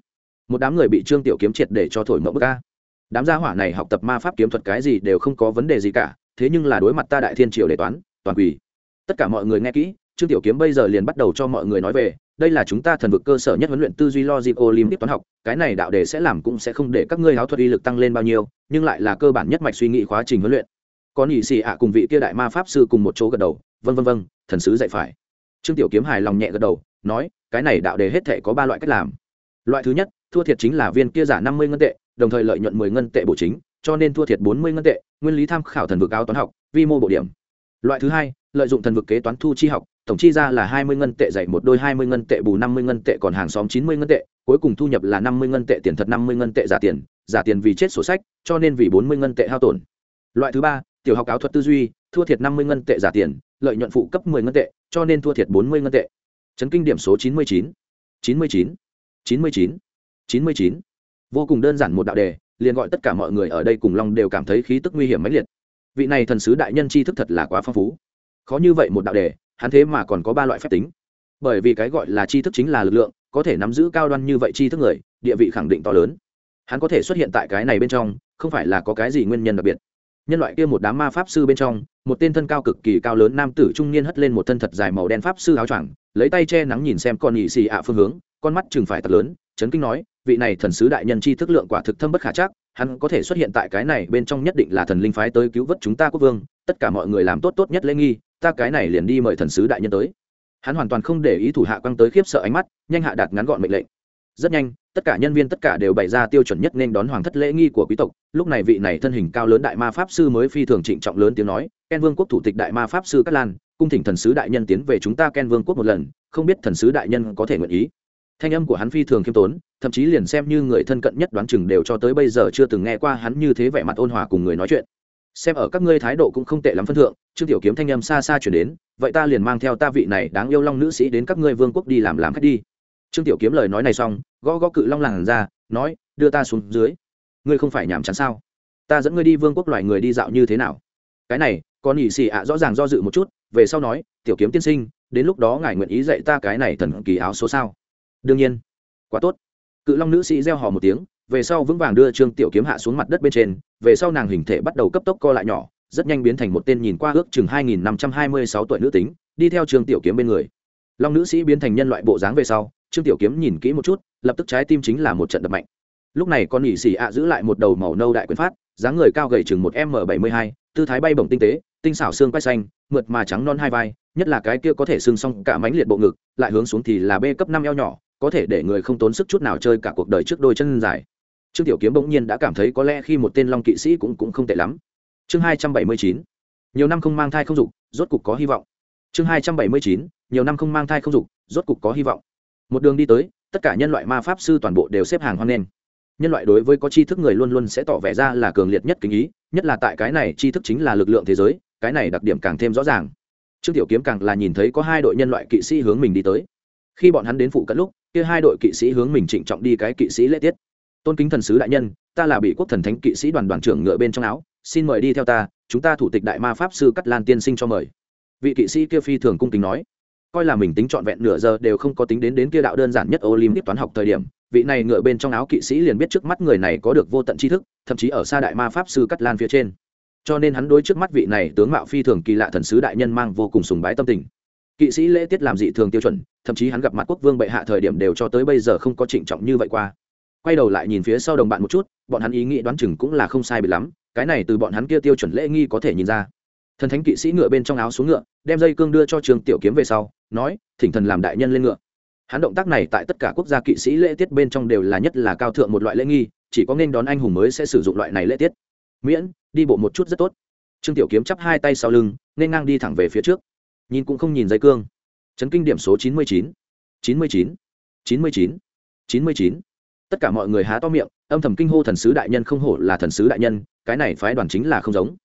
Một đám người bị trương tiểu kiếm triệt để cho thổi mộng bức ca đám gia hỏa này học tập ma pháp kiếm thuật cái gì đều không có vấn đề gì cả, thế nhưng là đối mặt ta đại thiên triều để toán, toàn quỷ. Tất cả mọi người nghe kỹ trương tiểu kiếm bây giờ liền bắt đầu cho mọi người nói về, đây là chúng ta thần vực cơ sở nhất huấn luyện tư duy logic olympic toán học, cái này đạo đề sẽ làm cũng sẽ không để các ngươi háo thuật uy lực tăng lên bao nhiêu, nhưng lại là cơ bản nhất mạch suy nghĩ quá trình huấn luyện. Còn nhị xì ạ cùng vị kia đại ma pháp sư cùng một chỗ gật đầu vân vân vân thần sứ dạy phải. Trương tiểu kiếm hài lòng nhẹ gật đầu, nói, cái này đạo đề hết thể có ba loại cách làm. Loại thứ nhất, thua thiệt chính là viên kia giả năm mươi ngân tệ, đồng thời lợi nhuận mười ngân tệ bổ chính, cho nên thua thiệt bốn mươi ngân tệ, nguyên lý tham khảo thần vực áo toán học, vi mô bộ điểm. Loại thứ hai lợi dụng thần vực kế toán thu chi học, tổng chi ra là hai mươi ngân tệ dạy một đôi, hai mươi ngân tệ bù năm mươi ngân tệ, còn hàng xóm chín mươi ngân tệ, cuối cùng thu nhập là năm mươi ngân tệ tiền thật, năm mươi ngân tệ giả tiền giả tiền vì chết sổ sách, cho nên vì bốn mươi ngân tệ hao tổn loại thứ ba, tiểu học áo thuật tư duy, thua thiệt năm mươi ngân tệ giả tiền, lợi nhuận phụ cấp 10 ngân tệ, cho nên thua thiệt 40 ngân tệ chấn kinh điểm số 99. 99. 99. 99. vô cùng đơn giản một đạo đề, liền gọi tất cả mọi người ở đây cùng long đều cảm thấy khí tức nguy hiểm mãnh liệt vị này thần sứ đại nhân tri thức thật là quá phong phú khó như vậy một đạo đề, hắn thế mà còn có ba loại phép tính. Bởi vì cái gọi là tri thức chính là lực lượng, có thể nắm giữ cao đoan như vậy tri thức người, địa vị khẳng định to lớn. Hắn có thể xuất hiện tại cái này bên trong, không phải là có cái gì nguyên nhân đặc biệt. Nhân loại kia một đám ma pháp sư bên trong, một tên thân cao cực kỳ cao lớn nam tử trung niên hất lên một thân thật dài màu đen pháp sư áo choàng, lấy tay che nắng nhìn xem con nhị xì ạ phương hướng, con mắt chừng phải thật lớn, chấn kinh nói, vị này thần sứ đại nhân chi thức lượng quả thực thâm bất khả chắc, hắn có thể xuất hiện tại cái này bên trong nhất định là thần linh phái tới cứu vớt chúng ta quốc vương, tất cả mọi người làm tốt tốt nhất lễ nghi ta cái này liền đi mời thần sứ đại nhân tới. Hắn hoàn toàn không để ý thủ hạ quăng tới khiếp sợ ánh mắt, nhanh hạ đạt ngắn gọn mệnh lệnh. Rất nhanh, tất cả nhân viên tất cả đều bày ra tiêu chuẩn nhất nên đón hoàng thất lễ nghi của quý tộc. Lúc này vị này thân hình cao lớn đại ma pháp sư mới phi thường trịnh trọng lớn tiếng nói, ken vương quốc thủ tịch đại ma pháp sư cát lan, cung thỉnh thần sứ đại nhân tiến về chúng ta ken vương quốc một lần, không biết thần sứ đại nhân có thể nguyện ý. Thanh âm của hắn phi thường khiêm tốn, thậm chí liền xem như người thân cận nhất đoán chừng đều cho tới bây giờ chưa từng nghe qua hắn như thế vẻ mặt ôn hòa cùng người nói chuyện xem ở các ngươi thái độ cũng không tệ lắm phân thượng, trương tiểu kiếm thanh âm xa xa chuyển đến, vậy ta liền mang theo ta vị này đáng yêu long nữ sĩ đến các ngươi vương quốc đi làm làm khách đi. Trương tiểu kiếm lời nói này xong, gõ gõ cự long làng ra, nói, đưa ta xuống dưới. Ngươi không phải nhàm chán sao? Ta dẫn ngươi đi vương quốc loài người đi dạo như thế nào? Cái này, con ỉ xì ạ rõ ràng do dự một chút, về sau nói, tiểu kiếm tiên sinh, đến lúc đó ngài nguyện ý dạy ta cái này thần kỳ áo số sao? Đương nhiên. Quá tốt. Cự long nữ sĩ gieo hò một tiếng về sau vững vàng đưa trương tiểu kiếm hạ xuống mặt đất bên trên, về sau nàng hình thể bắt đầu cấp tốc co lại nhỏ, rất nhanh biến thành một tên nhìn qua ước chừng hai nghìn năm trăm hai mươi sáu tuổi nữ tính, đi theo trương tiểu kiếm bên người. Long nữ sĩ biến thành nhân loại bộ dáng về sau, trương tiểu kiếm nhìn kỹ một chút, lập tức trái tim chính là một trận đập mạnh. Lúc này con nhị xì ạ giữ lại một đầu màu nâu đại quyền phát, dáng người cao gầy chừng một m bảy mươi hai, tư thái bay bổng tinh tế, tinh xảo xương quay xanh, mượt mà trắng non hai vai, nhất là cái kia có thể xương xong cả mánh liệt bộ ngực, lại hướng xuống thì là b cấp năm eo nhỏ, có thể để người không tốn sức chút nào chơi cả cuộc đời trước đôi chân dài trương tiểu kiếm bỗng nhiên đã cảm thấy có lẽ khi một tên long kỵ sĩ cũng cũng không tệ lắm. Chương hai trăm bảy mươi chín, nhiều năm không mang thai không dục, rốt cục có hy vọng. Chương hai trăm bảy mươi chín, nhiều năm không mang thai không dục, rốt cục có hy vọng. Một đường đi tới, tất cả nhân loại ma pháp sư toàn bộ đều xếp hàng hoan nghênh. Nhân loại đối với có tri thức người luôn luôn sẽ tỏ vẻ ra là cường liệt nhất kính ý, nhất là tại cái này tri thức chính là lực lượng thế giới, cái này đặc điểm càng thêm rõ ràng. Trương tiểu kiếm càng là nhìn thấy có hai đội nhân loại kỵ sĩ hướng mình đi tới. Khi bọn hắn đến phụ cận lúc, kia hai đội kỵ sĩ hướng mình trịnh trọng đi cái kỵ sĩ lễ tiết tôn kính thần sứ đại nhân, ta là bị quốc thần thánh kỵ sĩ đoàn đoàn trưởng ngựa bên trong áo, xin mời đi theo ta, chúng ta thủ tịch đại ma pháp sư cắt lan tiên sinh cho mời. Vị kỵ sĩ kia phi thường cung kính nói. Coi là mình tính trọn vẹn nửa giờ đều không có tính đến đến kia đạo đơn giản nhất olympic toán học thời điểm, vị này ngựa bên trong áo kỵ sĩ liền biết trước mắt người này có được vô tận tri thức, thậm chí ở xa đại ma pháp sư cắt lan phía trên. Cho nên hắn đối trước mắt vị này tướng mạo phi thường kỳ lạ thần sứ đại nhân mang vô cùng sùng bái tâm tình. Kỵ sĩ lễ tiết làm dị thường tiêu chuẩn, thậm chí hắn gặp mặt quốc vương bệ hạ thời điểm đều cho tới bây giờ không có trịnh trọng như vậy qua quay đầu lại nhìn phía sau đồng bạn một chút, bọn hắn ý nghĩ đoán chừng cũng là không sai bị lắm, cái này từ bọn hắn kia tiêu chuẩn lễ nghi có thể nhìn ra. Thần thánh kỵ sĩ ngựa bên trong áo xuống ngựa, đem dây cương đưa cho trường tiểu kiếm về sau, nói, thỉnh thần làm đại nhân lên ngựa. Hắn động tác này tại tất cả quốc gia kỵ sĩ lễ tiết bên trong đều là nhất là cao thượng một loại lễ nghi, chỉ có nên đón anh hùng mới sẽ sử dụng loại này lễ tiết. Miễn, đi bộ một chút rất tốt. Trương tiểu kiếm chắp hai tay sau lưng, nên ngang đi thẳng về phía trước. Nhìn cũng không nhìn dây cương. Chấn kinh điểm số chín mươi chín. Chín mươi chín. Chín mươi chín. Chín mươi chín tất cả mọi người há to miệng, âm thầm kinh hô thần sứ đại nhân không hổ là thần sứ đại nhân, cái này phái đoàn chính là không giống.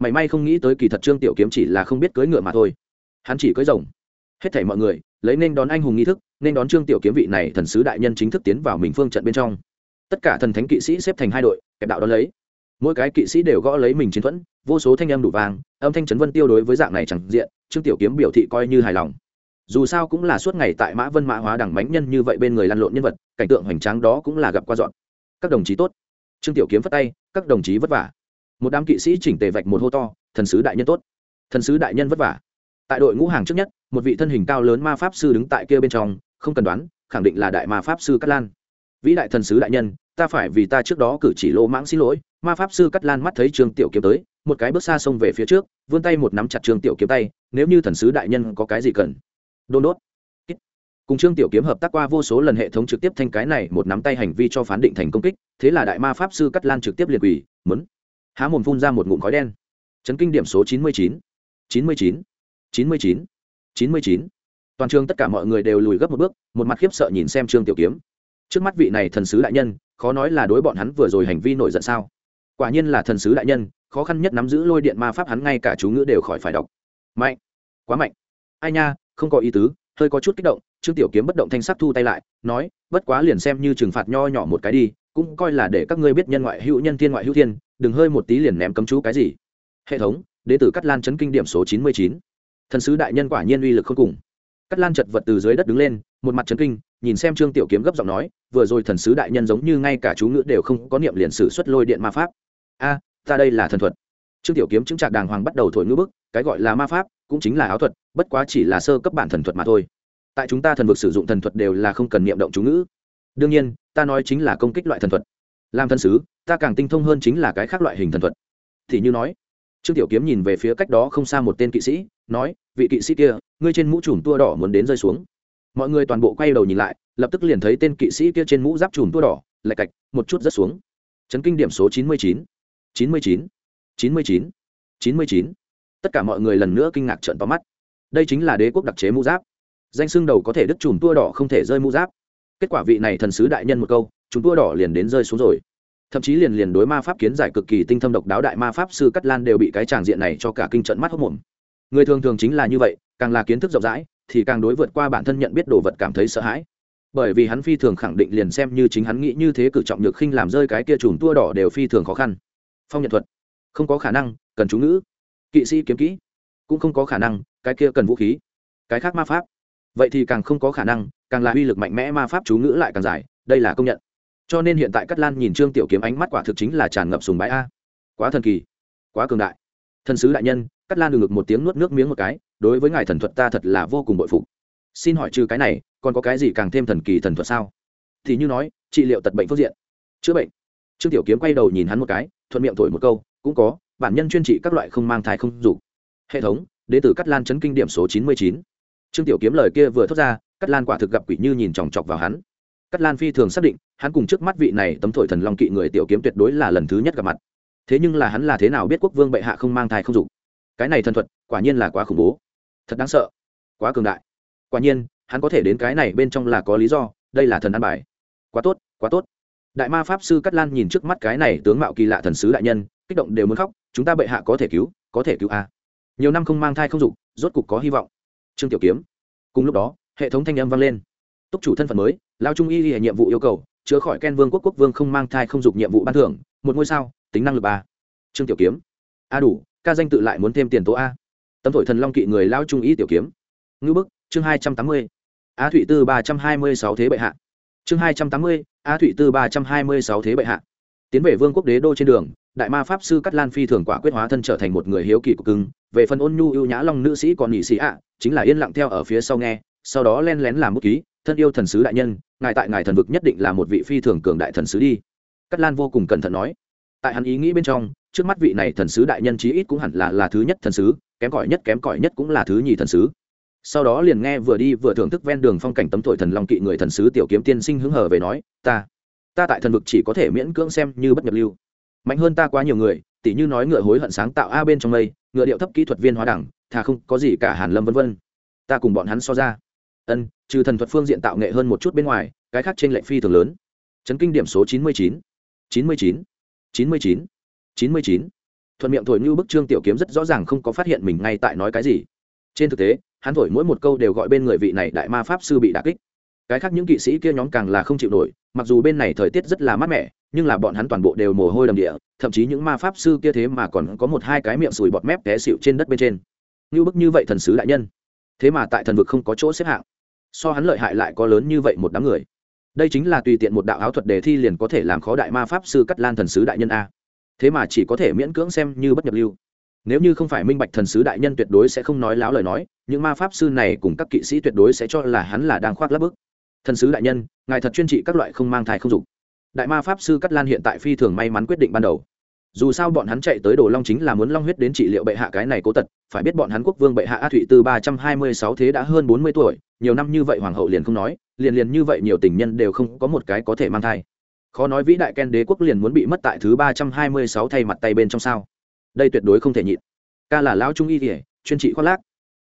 Mảy may không nghĩ tới kỳ thật trương tiểu kiếm chỉ là không biết cưỡi ngựa mà thôi. Hắn chỉ cưỡi rồng. Hết thảy mọi người, lấy nên đón anh hùng nghi thức, nên đón trương tiểu kiếm vị này thần sứ đại nhân chính thức tiến vào mình phương trận bên trong. Tất cả thần thánh kỵ sĩ xếp thành hai đội, kẹp đạo đón lấy. Mỗi cái kỵ sĩ đều gõ lấy mình chiến thuẫn, vô số thanh âm đủ vàng âm thanh trấn vân tiêu đối với dạng này chẳng diện, trương tiểu kiếm biểu thị coi như hài lòng dù sao cũng là suốt ngày tại mã vân mã hóa đẳng bánh nhân như vậy bên người lăn lộn nhân vật, cảnh tượng hoành tráng đó cũng là gặp qua dọn. Các đồng chí tốt. Trương tiểu kiếm phất tay, các đồng chí vất vả. Một đám kỵ sĩ chỉnh tề vạch một hô to, thần sứ đại nhân tốt. Thần sứ đại nhân vất vả. Tại đội ngũ hàng trước nhất, một vị thân hình cao lớn ma pháp sư đứng tại kia bên trong, không cần đoán, khẳng định là đại ma pháp sư cát lan. Vĩ đại thần sứ đại nhân, ta phải vì ta trước đó cử chỉ lỗ mãng xin lỗi, ma pháp sư cắt lan mắt thấy trương tiểu kiếm tới, một cái bước xa xông về phía trước, vươn tay một nắm chặt trương tiểu kiếm tay, nếu như thần sứ đại nhân có cái gì cần đôn đốt. Cùng trương tiểu kiếm hợp tác qua vô số lần hệ thống trực tiếp thanh cái này một nắm tay hành vi cho phán định thành công kích, thế là đại ma pháp sư cắt lan trực tiếp liệt quỷ muốn há mồm phun ra một ngụm khói đen. Chấn kinh điểm số chín mươi chín. chín mươi chín. chín mươi chín. chín mươi chín. Toàn trường tất cả mọi người đều lùi gấp một bước, một mặt khiếp sợ nhìn xem trương tiểu kiếm. Trước mắt vị này thần sứ đại nhân, khó nói là đối bọn hắn vừa rồi hành vi nổi giận sao. Quả nhiên là thần sứ đại nhân, khó khăn nhất nắm giữ lôi điện ma pháp hắn ngay cả chú ngữ đều khỏi phải đọc. Mạnh. Quá mạnh. Ai nha không có ý tứ, hơi có chút kích động, trương tiểu kiếm bất động thanh sắc thu tay lại, nói, bất quá liền xem như trừng phạt nho nhỏ một cái đi, cũng coi là để các ngươi biết nhân ngoại hữu nhân thiên ngoại hữu thiên, đừng hơi một tí liền ném cấm chú cái gì. Hệ thống đ tử cắt lan chấn kinh điểm số chín mươi chín. Thần sứ đại nhân quả nhiên uy lực không cùng. Cắt lan chật vật từ dưới đất đứng lên, một mặt chấn kinh, nhìn xem trương tiểu kiếm gấp giọng nói, vừa rồi thần sứ đại nhân giống như ngay cả chú ngữ đều không có niệm liền sử xuất lôi điện ma pháp. A, ta đây là thần thuật. Trương tiểu kiếm chứng trạc đàng hoàng bắt đầu thổi ngữ bức, cái gọi là ma pháp cũng chính là áo thuật bất quá chỉ là sơ cấp bản thần thuật mà thôi. Tại chúng ta thần vực sử dụng thần thuật đều là không cần niệm động chú ngữ. Đương nhiên, ta nói chính là công kích loại thần thuật. Làm thần sứ, ta càng tinh thông hơn chính là cái khác loại hình thần thuật. Thì như nói, trương tiểu kiếm nhìn về phía cách đó không xa một tên kỵ sĩ, nói, vị kỵ sĩ kia, ngươi trên mũ trùm tua đỏ muốn đến rơi xuống. Mọi người toàn bộ quay đầu nhìn lại, lập tức liền thấy tên kỵ sĩ kia trên mũ giáp trùm tua đỏ lạch cạch, một chút rất xuống. Chấn kinh điểm số chín mươi chín. Chín mươi chín. Chín mươi chín. Chín mươi chín. Tất cả mọi người lần nữa kinh ngạc trợn tóm mắt đây chính là đế quốc đặc chế mũ giáp. Danh xưng đầu có thể đứt chùm tua đỏ không thể rơi mũ giáp. Kết quả vị này thần sứ đại nhân một câu chúng tua đỏ liền đến rơi xuống rồi. Thậm chí liền liền đối ma pháp kiến giải cực kỳ tinh thâm độc đáo đại ma pháp sư cắt lan đều bị cái tràng diện này cho cả kinh trận mắt hốc mồm. Người thường thường chính là như vậy, càng là kiến thức rộng rãi, thì càng đối vượt qua bản thân nhận biết đồ vật cảm thấy sợ hãi. Bởi vì hắn phi thường khẳng định liền xem như chính hắn nghĩ như thế cử trọng nhược khinh làm rơi cái kia chùm tua đỏ đều phi thường khó khăn. Phong nhận thuật. Không có khả năng, cần chú ngữ. Kỵ sĩ kiếm kỹ. Cũng không có khả năng cái kia cần vũ khí, cái khác ma pháp. Vậy thì càng không có khả năng, càng là uy lực mạnh mẽ ma pháp chú ngữ lại càng dài, đây là công nhận. Cho nên hiện tại cát lan nhìn trương tiểu kiếm ánh mắt quả thực chính là tràn ngập sùng bái a. Quá thần kỳ, quá cường đại. Thần sứ đại nhân, cát lan đường ngực một tiếng nuốt nước miếng một cái, đối với ngài thần thuật ta thật là vô cùng bội phục. Xin hỏi trừ cái này, còn có cái gì càng thêm thần kỳ thần thuật sao? Thì như nói, trị liệu tật bệnh phương diện. Chữa bệnh. Trương tiểu kiếm quay đầu nhìn hắn một cái, thuận miệng thổi một câu, cũng có, bản nhân chuyên trị các loại không mang thai không dục. Hệ thống đ ế t ử cắt lan chấn kinh điểm số chín mươi chín. Trương tiểu kiếm lời kia vừa thốt ra cắt lan quả thực gặp quỷ như nhìn chòng chọc vào hắn. Cắt lan phi thường xác định, hắn cùng trước mắt vị này tấm thổi thần long kỵ người tiểu kiếm tuyệt đối là lần thứ nhất gặp mặt. Thế nhưng là hắn là thế nào biết quốc vương bệ hạ không mang thai không dục? Cái này thần thuật, quả nhiên là quá khủng bố. Thật đáng sợ. Quá cường đại. Quả nhiên, hắn có thể đến cái này bên trong là có lý do, đây là thần an bài. Quá tốt quá tốt. Đại ma pháp sư cắt lan nhìn trước mắt cái này tướng mạo kỳ lạ thần sứ đại nhân, kích động đều muốn khóc, chúng ta bệ hạ có thể cứu, có thể cứu a nhiều năm không mang thai không dục, rốt cục có hy vọng. Trương tiểu kiếm. Cùng lúc đó, hệ thống thanh âm vang lên. Túc chủ thân phận mới, lao trung y hệ nhiệm vụ yêu cầu, chứa khỏi ken vương quốc quốc vương không mang thai không dục nhiệm vụ ban thưởng, một ngôi sao, tính năng lực ba. Trương tiểu kiếm. A đủ, ca danh tự lại muốn thêm tiền tố a. Tấm thổi thần long kỵ người lao trung y tiểu kiếm. Ngữ bức, chương hai trăm tám mươi. A thụy tư ba trăm hai mươi sáu thế bệ hạ. Chương hai trăm tám mươi a thụy tư ba trăm hai mươi sáu thế bệ hạ. Tiến về vương quốc đế đô trên đường, đại ma pháp sư cắt lan phi thường quả quyết hóa thân trở thành một người hiếu kỳ của cưng về phần ôn nhu ưu nhã long nữ sĩ còn nhị sĩ ạ, chính là yên lặng theo ở phía sau nghe, sau đó len lén làm bút ký, thân yêu thần sứ đại nhân, ngài tại ngài thần vực nhất định là một vị phi thường cường đại thần sứ đi. Cắt lan vô cùng cẩn thận nói. Tại hắn ý nghĩ bên trong, trước mắt vị này thần sứ đại nhân chí ít cũng hẳn là là thứ nhất thần sứ, kém cỏi nhất kém cỏi nhất cũng là thứ nhì thần sứ. Sau đó liền nghe vừa đi vừa thưởng thức ven đường phong cảnh tấm thổi thần long kỵ người thần sứ tiểu kiếm tiên sinh hứng hờ về nói, ta ta tại thần vực chỉ có thể miễn cưỡng xem như bất nhập lưu. Mạnh hơn ta quá nhiều người, tỉ như nói ngựa hối hận sáng tạo a bên trong mây ngựa điệu thấp kỹ thuật viên hóa đẳng, thà không có gì cả hàn lâm vân vân. Ta cùng bọn hắn so ra. Ân, trừ thần thuật phương diện tạo nghệ hơn một chút bên ngoài, cái khác trên lệnh phi thường lớn. Chấn kinh điểm số chín mươi chín. chín mươi chín. chín mươi chín. chín mươi chín. Thuận miệng thổi như bức trương tiểu kiếm rất rõ ràng không có phát hiện mình ngay tại nói cái gì. Trên thực tế, hắn thổi mỗi một câu đều gọi bên người vị này đại ma pháp sư bị đả kích. Cái khác những kỵ sĩ kia nhóm càng là không chịu nổi, mặc dù bên này thời tiết rất là mát mẻ nhưng là bọn hắn toàn bộ đều mồ hôi đầm địa, thậm chí những ma pháp sư kia thế mà còn có một hai cái miệng sùi bọt mép té xịu trên đất bên trên. Như bức như vậy thần sứ đại nhân. Thế mà tại thần vực không có chỗ xếp hạng. So hắn lợi hại lại có lớn như vậy một đám người. Đây chính là tùy tiện một đạo áo thuật đề thi liền có thể làm khó đại ma pháp sư cắt lan thần sứ đại nhân a. Thế mà chỉ có thể miễn cưỡng xem như bất nhập lưu. Nếu như không phải minh bạch thần sứ đại nhân tuyệt đối sẽ không nói láo lời nói, những ma pháp sư này cùng các kỵ sĩ tuyệt đối sẽ cho là hắn là đang khoác lắp bức. Thần sứ đại nhân, ngài thật chuyên trị các loại không mang thai không dục đại ma pháp sư cắt lan hiện tại phi thường may mắn quyết định ban đầu. Dù sao bọn hắn chạy tới đồ long chính là muốn long huyết đến trị liệu bệ hạ cái này cố tật, phải biết bọn hắn quốc vương bệ hạ a thụy từ ba trăm hai mươi sáu thế đã hơn bốn mươi tuổi, nhiều năm như vậy hoàng hậu liền không nói, liền liền như vậy nhiều tình nhân đều không có một cái có thể mang thai. Khó nói vĩ đại ken đế quốc liền muốn bị mất tại thứ ba trăm hai mươi sáu thay mặt tay bên trong sao. Đây tuyệt đối không thể nhịn. Ca là lão trung y kỉa chuyên trị khoác lác,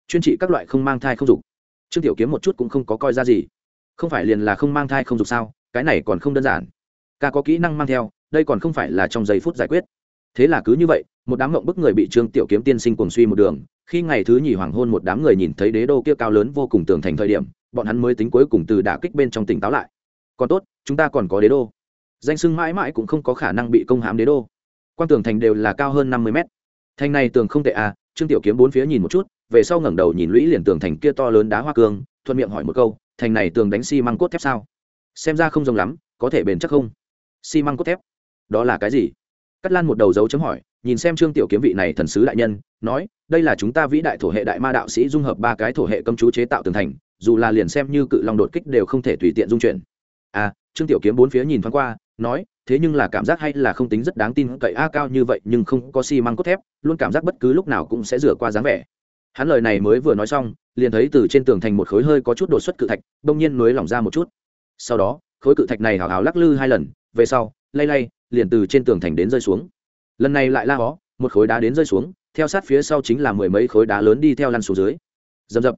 chuyên trị các loại không mang thai không dục. Trương tiểu kiếm một chút cũng không có coi ra gì. Không phải liền là không mang thai không dục sao, cái này còn không đơn giản ca có kỹ năng mang theo, đây còn không phải là trong giây phút giải quyết. Thế là cứ như vậy, một đám mộng bức người bị trương tiểu kiếm tiên sinh cuồng suy một đường, khi ngày thứ nhì hoàng hôn một đám người nhìn thấy đế đô kia cao lớn vô cùng tường thành thời điểm, bọn hắn mới tính cuối cùng từ đả kích bên trong tỉnh táo lại. Còn tốt, chúng ta còn có đế đô. Danh sưng mãi mãi cũng không có khả năng bị công hãm đế đô. Quan tường thành đều là cao hơn năm mươi mét. Thành này tường không tệ à trương tiểu kiếm bốn phía nhìn một chút, về sau ngẩng đầu nhìn lũy liền tường thành kia to lớn đá hoa cương, thuận miệng hỏi một câu, thành này tường đánh xi măng cốt thép sao? Xem ra không giống lắm, có thể bền chắc không? Xi măng cốt thép. Đó là cái gì? Cắt lan một đầu dấu chấm hỏi, nhìn xem trương tiểu kiếm vị này thần sứ đại nhân, nói, đây là chúng ta vĩ đại thổ hệ đại ma đạo sĩ dung hợp ba cái thổ hệ công chú chế tạo tường thành, dù là liền xem như cự long đột kích đều không thể tùy tiện dung chuyển. À trương tiểu kiếm bốn phía nhìn thoáng qua, nói, thế nhưng là cảm giác hay là không tính rất đáng tin cậy a, cao như vậy nhưng không có xi măng cốt thép, luôn cảm giác bất cứ lúc nào cũng sẽ rửa qua dáng vẻ. Hắn lời này mới vừa nói xong, liền thấy từ trên tường thành một khối hơi có chút đột xuất cự thạch, đông nhiên nối lỏng ra một chút. Sau đó, khối cự thạch này hào hào lắc lư hai lần về sau, lay lay, liền từ trên tường thành đến rơi xuống. Lần này lại la hó, một khối đá đến rơi xuống, theo sát phía sau chính là mười mấy khối đá lớn đi theo lăn xuống dưới. Dầm dập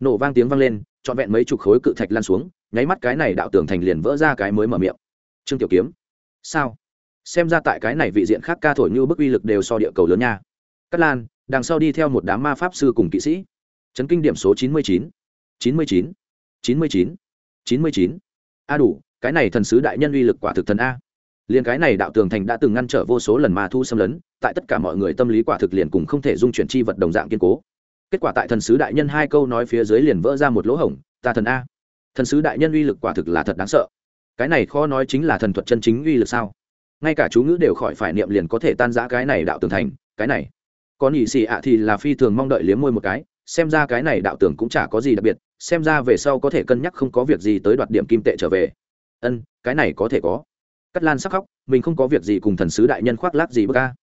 nổ vang tiếng vang lên, trọn vẹn mấy chục khối cự thạch lăn xuống, nháy mắt cái này đạo tường thành liền vỡ ra cái mới mở miệng. Trương tiểu kiếm. Sao? Xem ra tại cái này vị diện khác ca thổi như bức uy lực đều so địa cầu lớn nha. Cát lan, đằng sau đi theo một đám ma pháp sư cùng kỵ sĩ. Chấn kinh điểm số chín mươi chín. Chín mươi chín. Chín mươi chín. Chín mươi chín. A đủ cái này thần sứ đại nhân uy lực quả thực thần a. Liền cái này đạo tường thành đã từng ngăn trở vô số lần ma thu xâm lấn, tại tất cả mọi người tâm lý quả thực liền cùng không thể dung chuyển chi vật đồng dạng kiên cố. Kết quả tại thần sứ đại nhân hai câu nói phía dưới liền vỡ ra một lỗ hổng, ta thần a. Thần sứ đại nhân uy lực quả thực là thật đáng sợ. Cái này khó nói chính là thần thuật chân chính uy lực sao? Ngay cả chú ngữ đều khỏi phải niệm liền có thể tan giã cái này đạo tường thành, cái này. Còn nhị xì ạ thì là phi thường mong đợi liếm môi một cái, xem ra cái này đạo tường cũng chả có gì đặc biệt, xem ra về sau có thể cân nhắc không có việc gì tới đoạt điểm kim tệ trở về ân, cái này có thể có. Cắt lan sắc khóc, mình không có việc gì cùng thần sứ đại nhân khoác lác gì bơ ca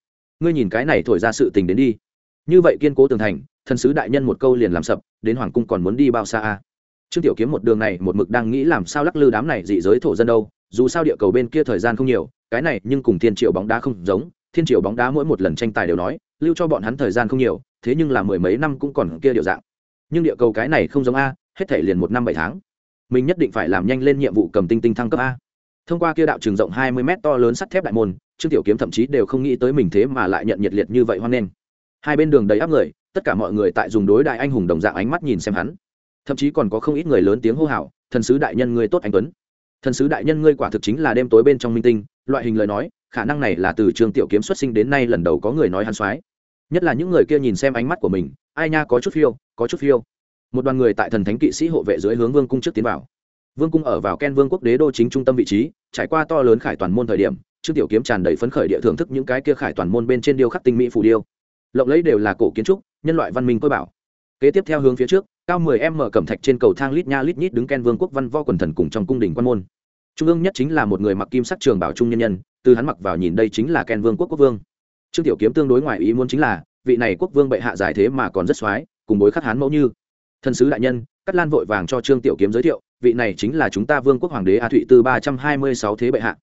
ngươi nhìn cái này thổi ra sự tình đến đi. Như vậy kiên cố tường thành, thần sứ đại nhân một câu liền làm sập, đến hoàng cung còn muốn đi bao xa a? Trương tiểu kiếm một đường này một mực đang nghĩ làm sao lắc lư đám này dị giới thổ dân đâu, dù sao địa cầu bên kia thời gian không nhiều, cái này nhưng cùng thiên triệu bóng đá không giống, thiên triệu bóng đá mỗi một lần tranh tài đều nói, lưu cho bọn hắn thời gian không nhiều, thế nhưng là mười mấy năm cũng còn kia điều dạng. Nhưng địa cầu cái này không giống a, hết thể liền một năm bảy tháng mình nhất định phải làm nhanh lên nhiệm vụ cầm tinh tinh thăng cấp a. Thông qua kia đạo trường rộng hai mươi m to lớn sắt thép đại môn, trương tiểu kiếm thậm chí đều không nghĩ tới mình thế mà lại nhận nhiệt liệt như vậy hoan nghênh. Hai bên đường đầy áp người, tất cả mọi người tại dùng đối đại anh hùng đồng dạng ánh mắt nhìn xem hắn. Thậm chí còn có không ít người lớn tiếng hô hào, thần sứ đại nhân ngươi tốt anh tuấn. Thần sứ đại nhân ngươi quả thực chính là đêm tối bên trong minh tinh, loại hình lời nói, khả năng này là từ trường tiểu kiếm xuất sinh đến nay lần đầu có người nói hắn soái. Nhất là những người kia nhìn xem ánh mắt của mình, ai nha có chút phiêu, có chút phiêu một đoàn người tại thần thánh kỵ sĩ hộ vệ dưới hướng vương cung trước tiến vào. Vương cung ở vào ken vương quốc đế đô chính trung tâm vị trí, trải qua to lớn khải toàn môn thời điểm, trương tiểu kiếm tràn đầy phấn khởi địa thưởng thức những cái kia khải toàn môn bên trên điêu khắc tinh mỹ phù điêu. Lộng lấy đều là cổ kiến trúc, nhân loại văn minh cơ bảo. Kế tiếp theo hướng phía trước, cao 10 m cẩm thạch trên cầu thang lít nha lít nhít đứng ken vương quốc văn võ quần thần cùng trong cung đình quan môn. Trung ương nhất chính là một người mặc kim sắc trường bảo trung nhân nhân, từ hắn mặc vào nhìn đây chính là ken vương quốc quốc vương. Trương tiểu kiếm tương đối ngoài ý muốn chính là, vị này quốc vương bệ hạ giải thế mà còn rất soái, cùng bối khắc hán mẫu như thần sứ đại nhân cắt lan vội vàng cho trương tiểu kiếm giới thiệu, vị này chính là chúng ta vương quốc hoàng đế a thụy từ ba trăm hai mươi sáu thế bệ hạ.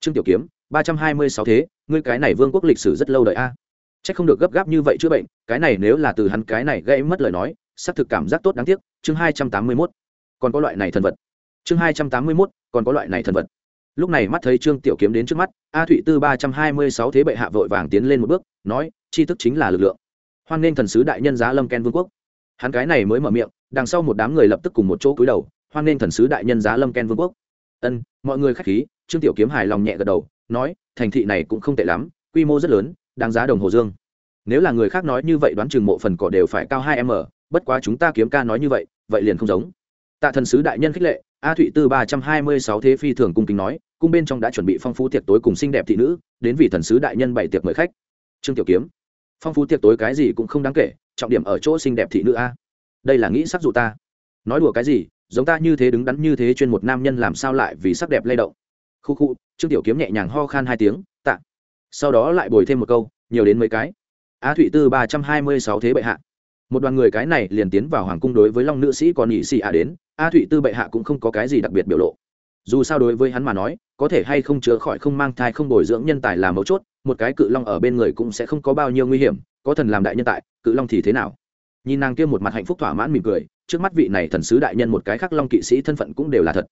Trương tiểu kiếm, ba trăm hai mươi sáu thế, ngươi cái này vương quốc lịch sử rất lâu đời a. C h ắ c không được gấp gáp như vậy chữa bệnh, cái này nếu là từ hắn cái này gây mất lời nói sắp thực cảm giác tốt đáng tiếc. Chương hai trăm tám mươi mốt. Còn có loại này thần vật. Chương hai trăm tám mươi mốt, còn có loại này thần vật. Lúc này mắt thấy trương tiểu kiếm đến trước mắt, a thụy tư ba trăm hai mươi sáu thế bệ hạ vội vàng tiến lên một bước, nói, tri thức chính là lực lượng. Hoan nghênh thần sứ đại nhân giá lâm ken vương quốc hắn cái này mới mở miệng, đằng sau một đám người lập tức cùng một chỗ cúi đầu, hoan nghênh thần sứ đại nhân giá lâm ken vương quốc. Ân, mọi người khách khí, trương tiểu kiếm hài lòng nhẹ gật đầu, nói, thành thị này cũng không tệ lắm, quy mô rất lớn, đáng giá đồng hồ dương. Nếu là người khác nói như vậy đoán chừng mộ phần cỏ đều phải cao hai m bất quá chúng ta kiếm ca nói như vậy vậy liền không giống. Tạ thần sứ đại nhân khích lệ, a thụy tư ba trăm hai mươi sáu thế phi thường cung kính nói, cung bên trong đã chuẩn bị phong phú tiệc tối cùng xinh đẹp thị nữ, đến vì thần sứ đại nhân bày tiệc mời khách. Trương tiểu kiếm, phong phú tiệc tối cái gì cũng không đáng kể trọng điểm ở chỗ xinh đẹp thị nữ a. Đây là nghĩ sắc dụ ta. Nói đùa cái gì, giống ta như thế đứng đắn như thế chuyên một nam nhân làm sao lại vì sắc đẹp lay động. Khu khu, trương tiểu kiếm nhẹ nhàng ho khan hai tiếng, tạ. Sau đó lại bồi thêm một câu, nhiều đến mấy cái. A thụy tư ba trăm hai mươi sáu thế bệ hạ. Một đoàn người cái này liền tiến vào hoàng cung đối với long nữ sĩ còn nhị sĩ a đến a thụy tư bệ hạ cũng không có cái gì đặc biệt biểu lộ. Dù sao đối với hắn mà nói, có thể hay không chữa khỏi không mang thai không bồi dưỡng nhân tài là mấu chốt, một cái cự long ở bên người cũng sẽ không có bao nhiêu nguy hiểm có thần làm đại nhân tại, cự long thì thế nào? Nhìn nàng kia một mặt hạnh phúc thỏa mãn mỉm cười, trước mắt vị này thần sứ đại nhân một cái khác long kỵ sĩ thân phận cũng đều là thật.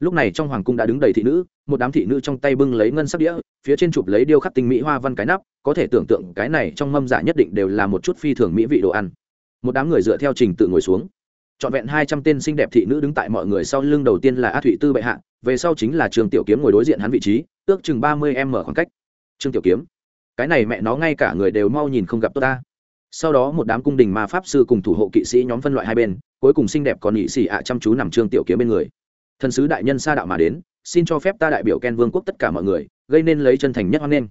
Lúc này trong hoàng cung đã đứng đầy thị nữ, một đám thị nữ trong tay bưng lấy ngân sắc đĩa, phía trên chụp lấy điêu khắc tinh mỹ hoa văn cái nắp, có thể tưởng tượng cái này trong mâm giả nhất định đều là một chút phi thường mỹ vị đồ ăn. Một đám người dựa theo trình tự ngồi xuống. Trọn vẹn hai trăm tên xinh đẹp thị nữ đứng tại mọi người sau lưng đầu tiên là a thụy tư bệ hạ, về sau chính là trường tiểu kiếm ngồi đối diện hắn vị trí, ước chừng ba mươi em mở khoảng cách. Trương tiểu kiếm cái này mẹ nó ngay cả người đều mau nhìn không gặp tôi ta. Sau đó một đám cung đình ma pháp sư cùng thủ hộ kỵ sĩ nhóm phân loại hai bên, cuối cùng xinh đẹp còn nhị xỉ ạ à chăm chú nằm trương tiểu kiếm bên người. Thần sứ đại nhân sa đạo mà đến, xin cho phép ta đại biểu ken vương quốc tất cả mọi người, gây nên lấy chân thành nhất hoan nghênh.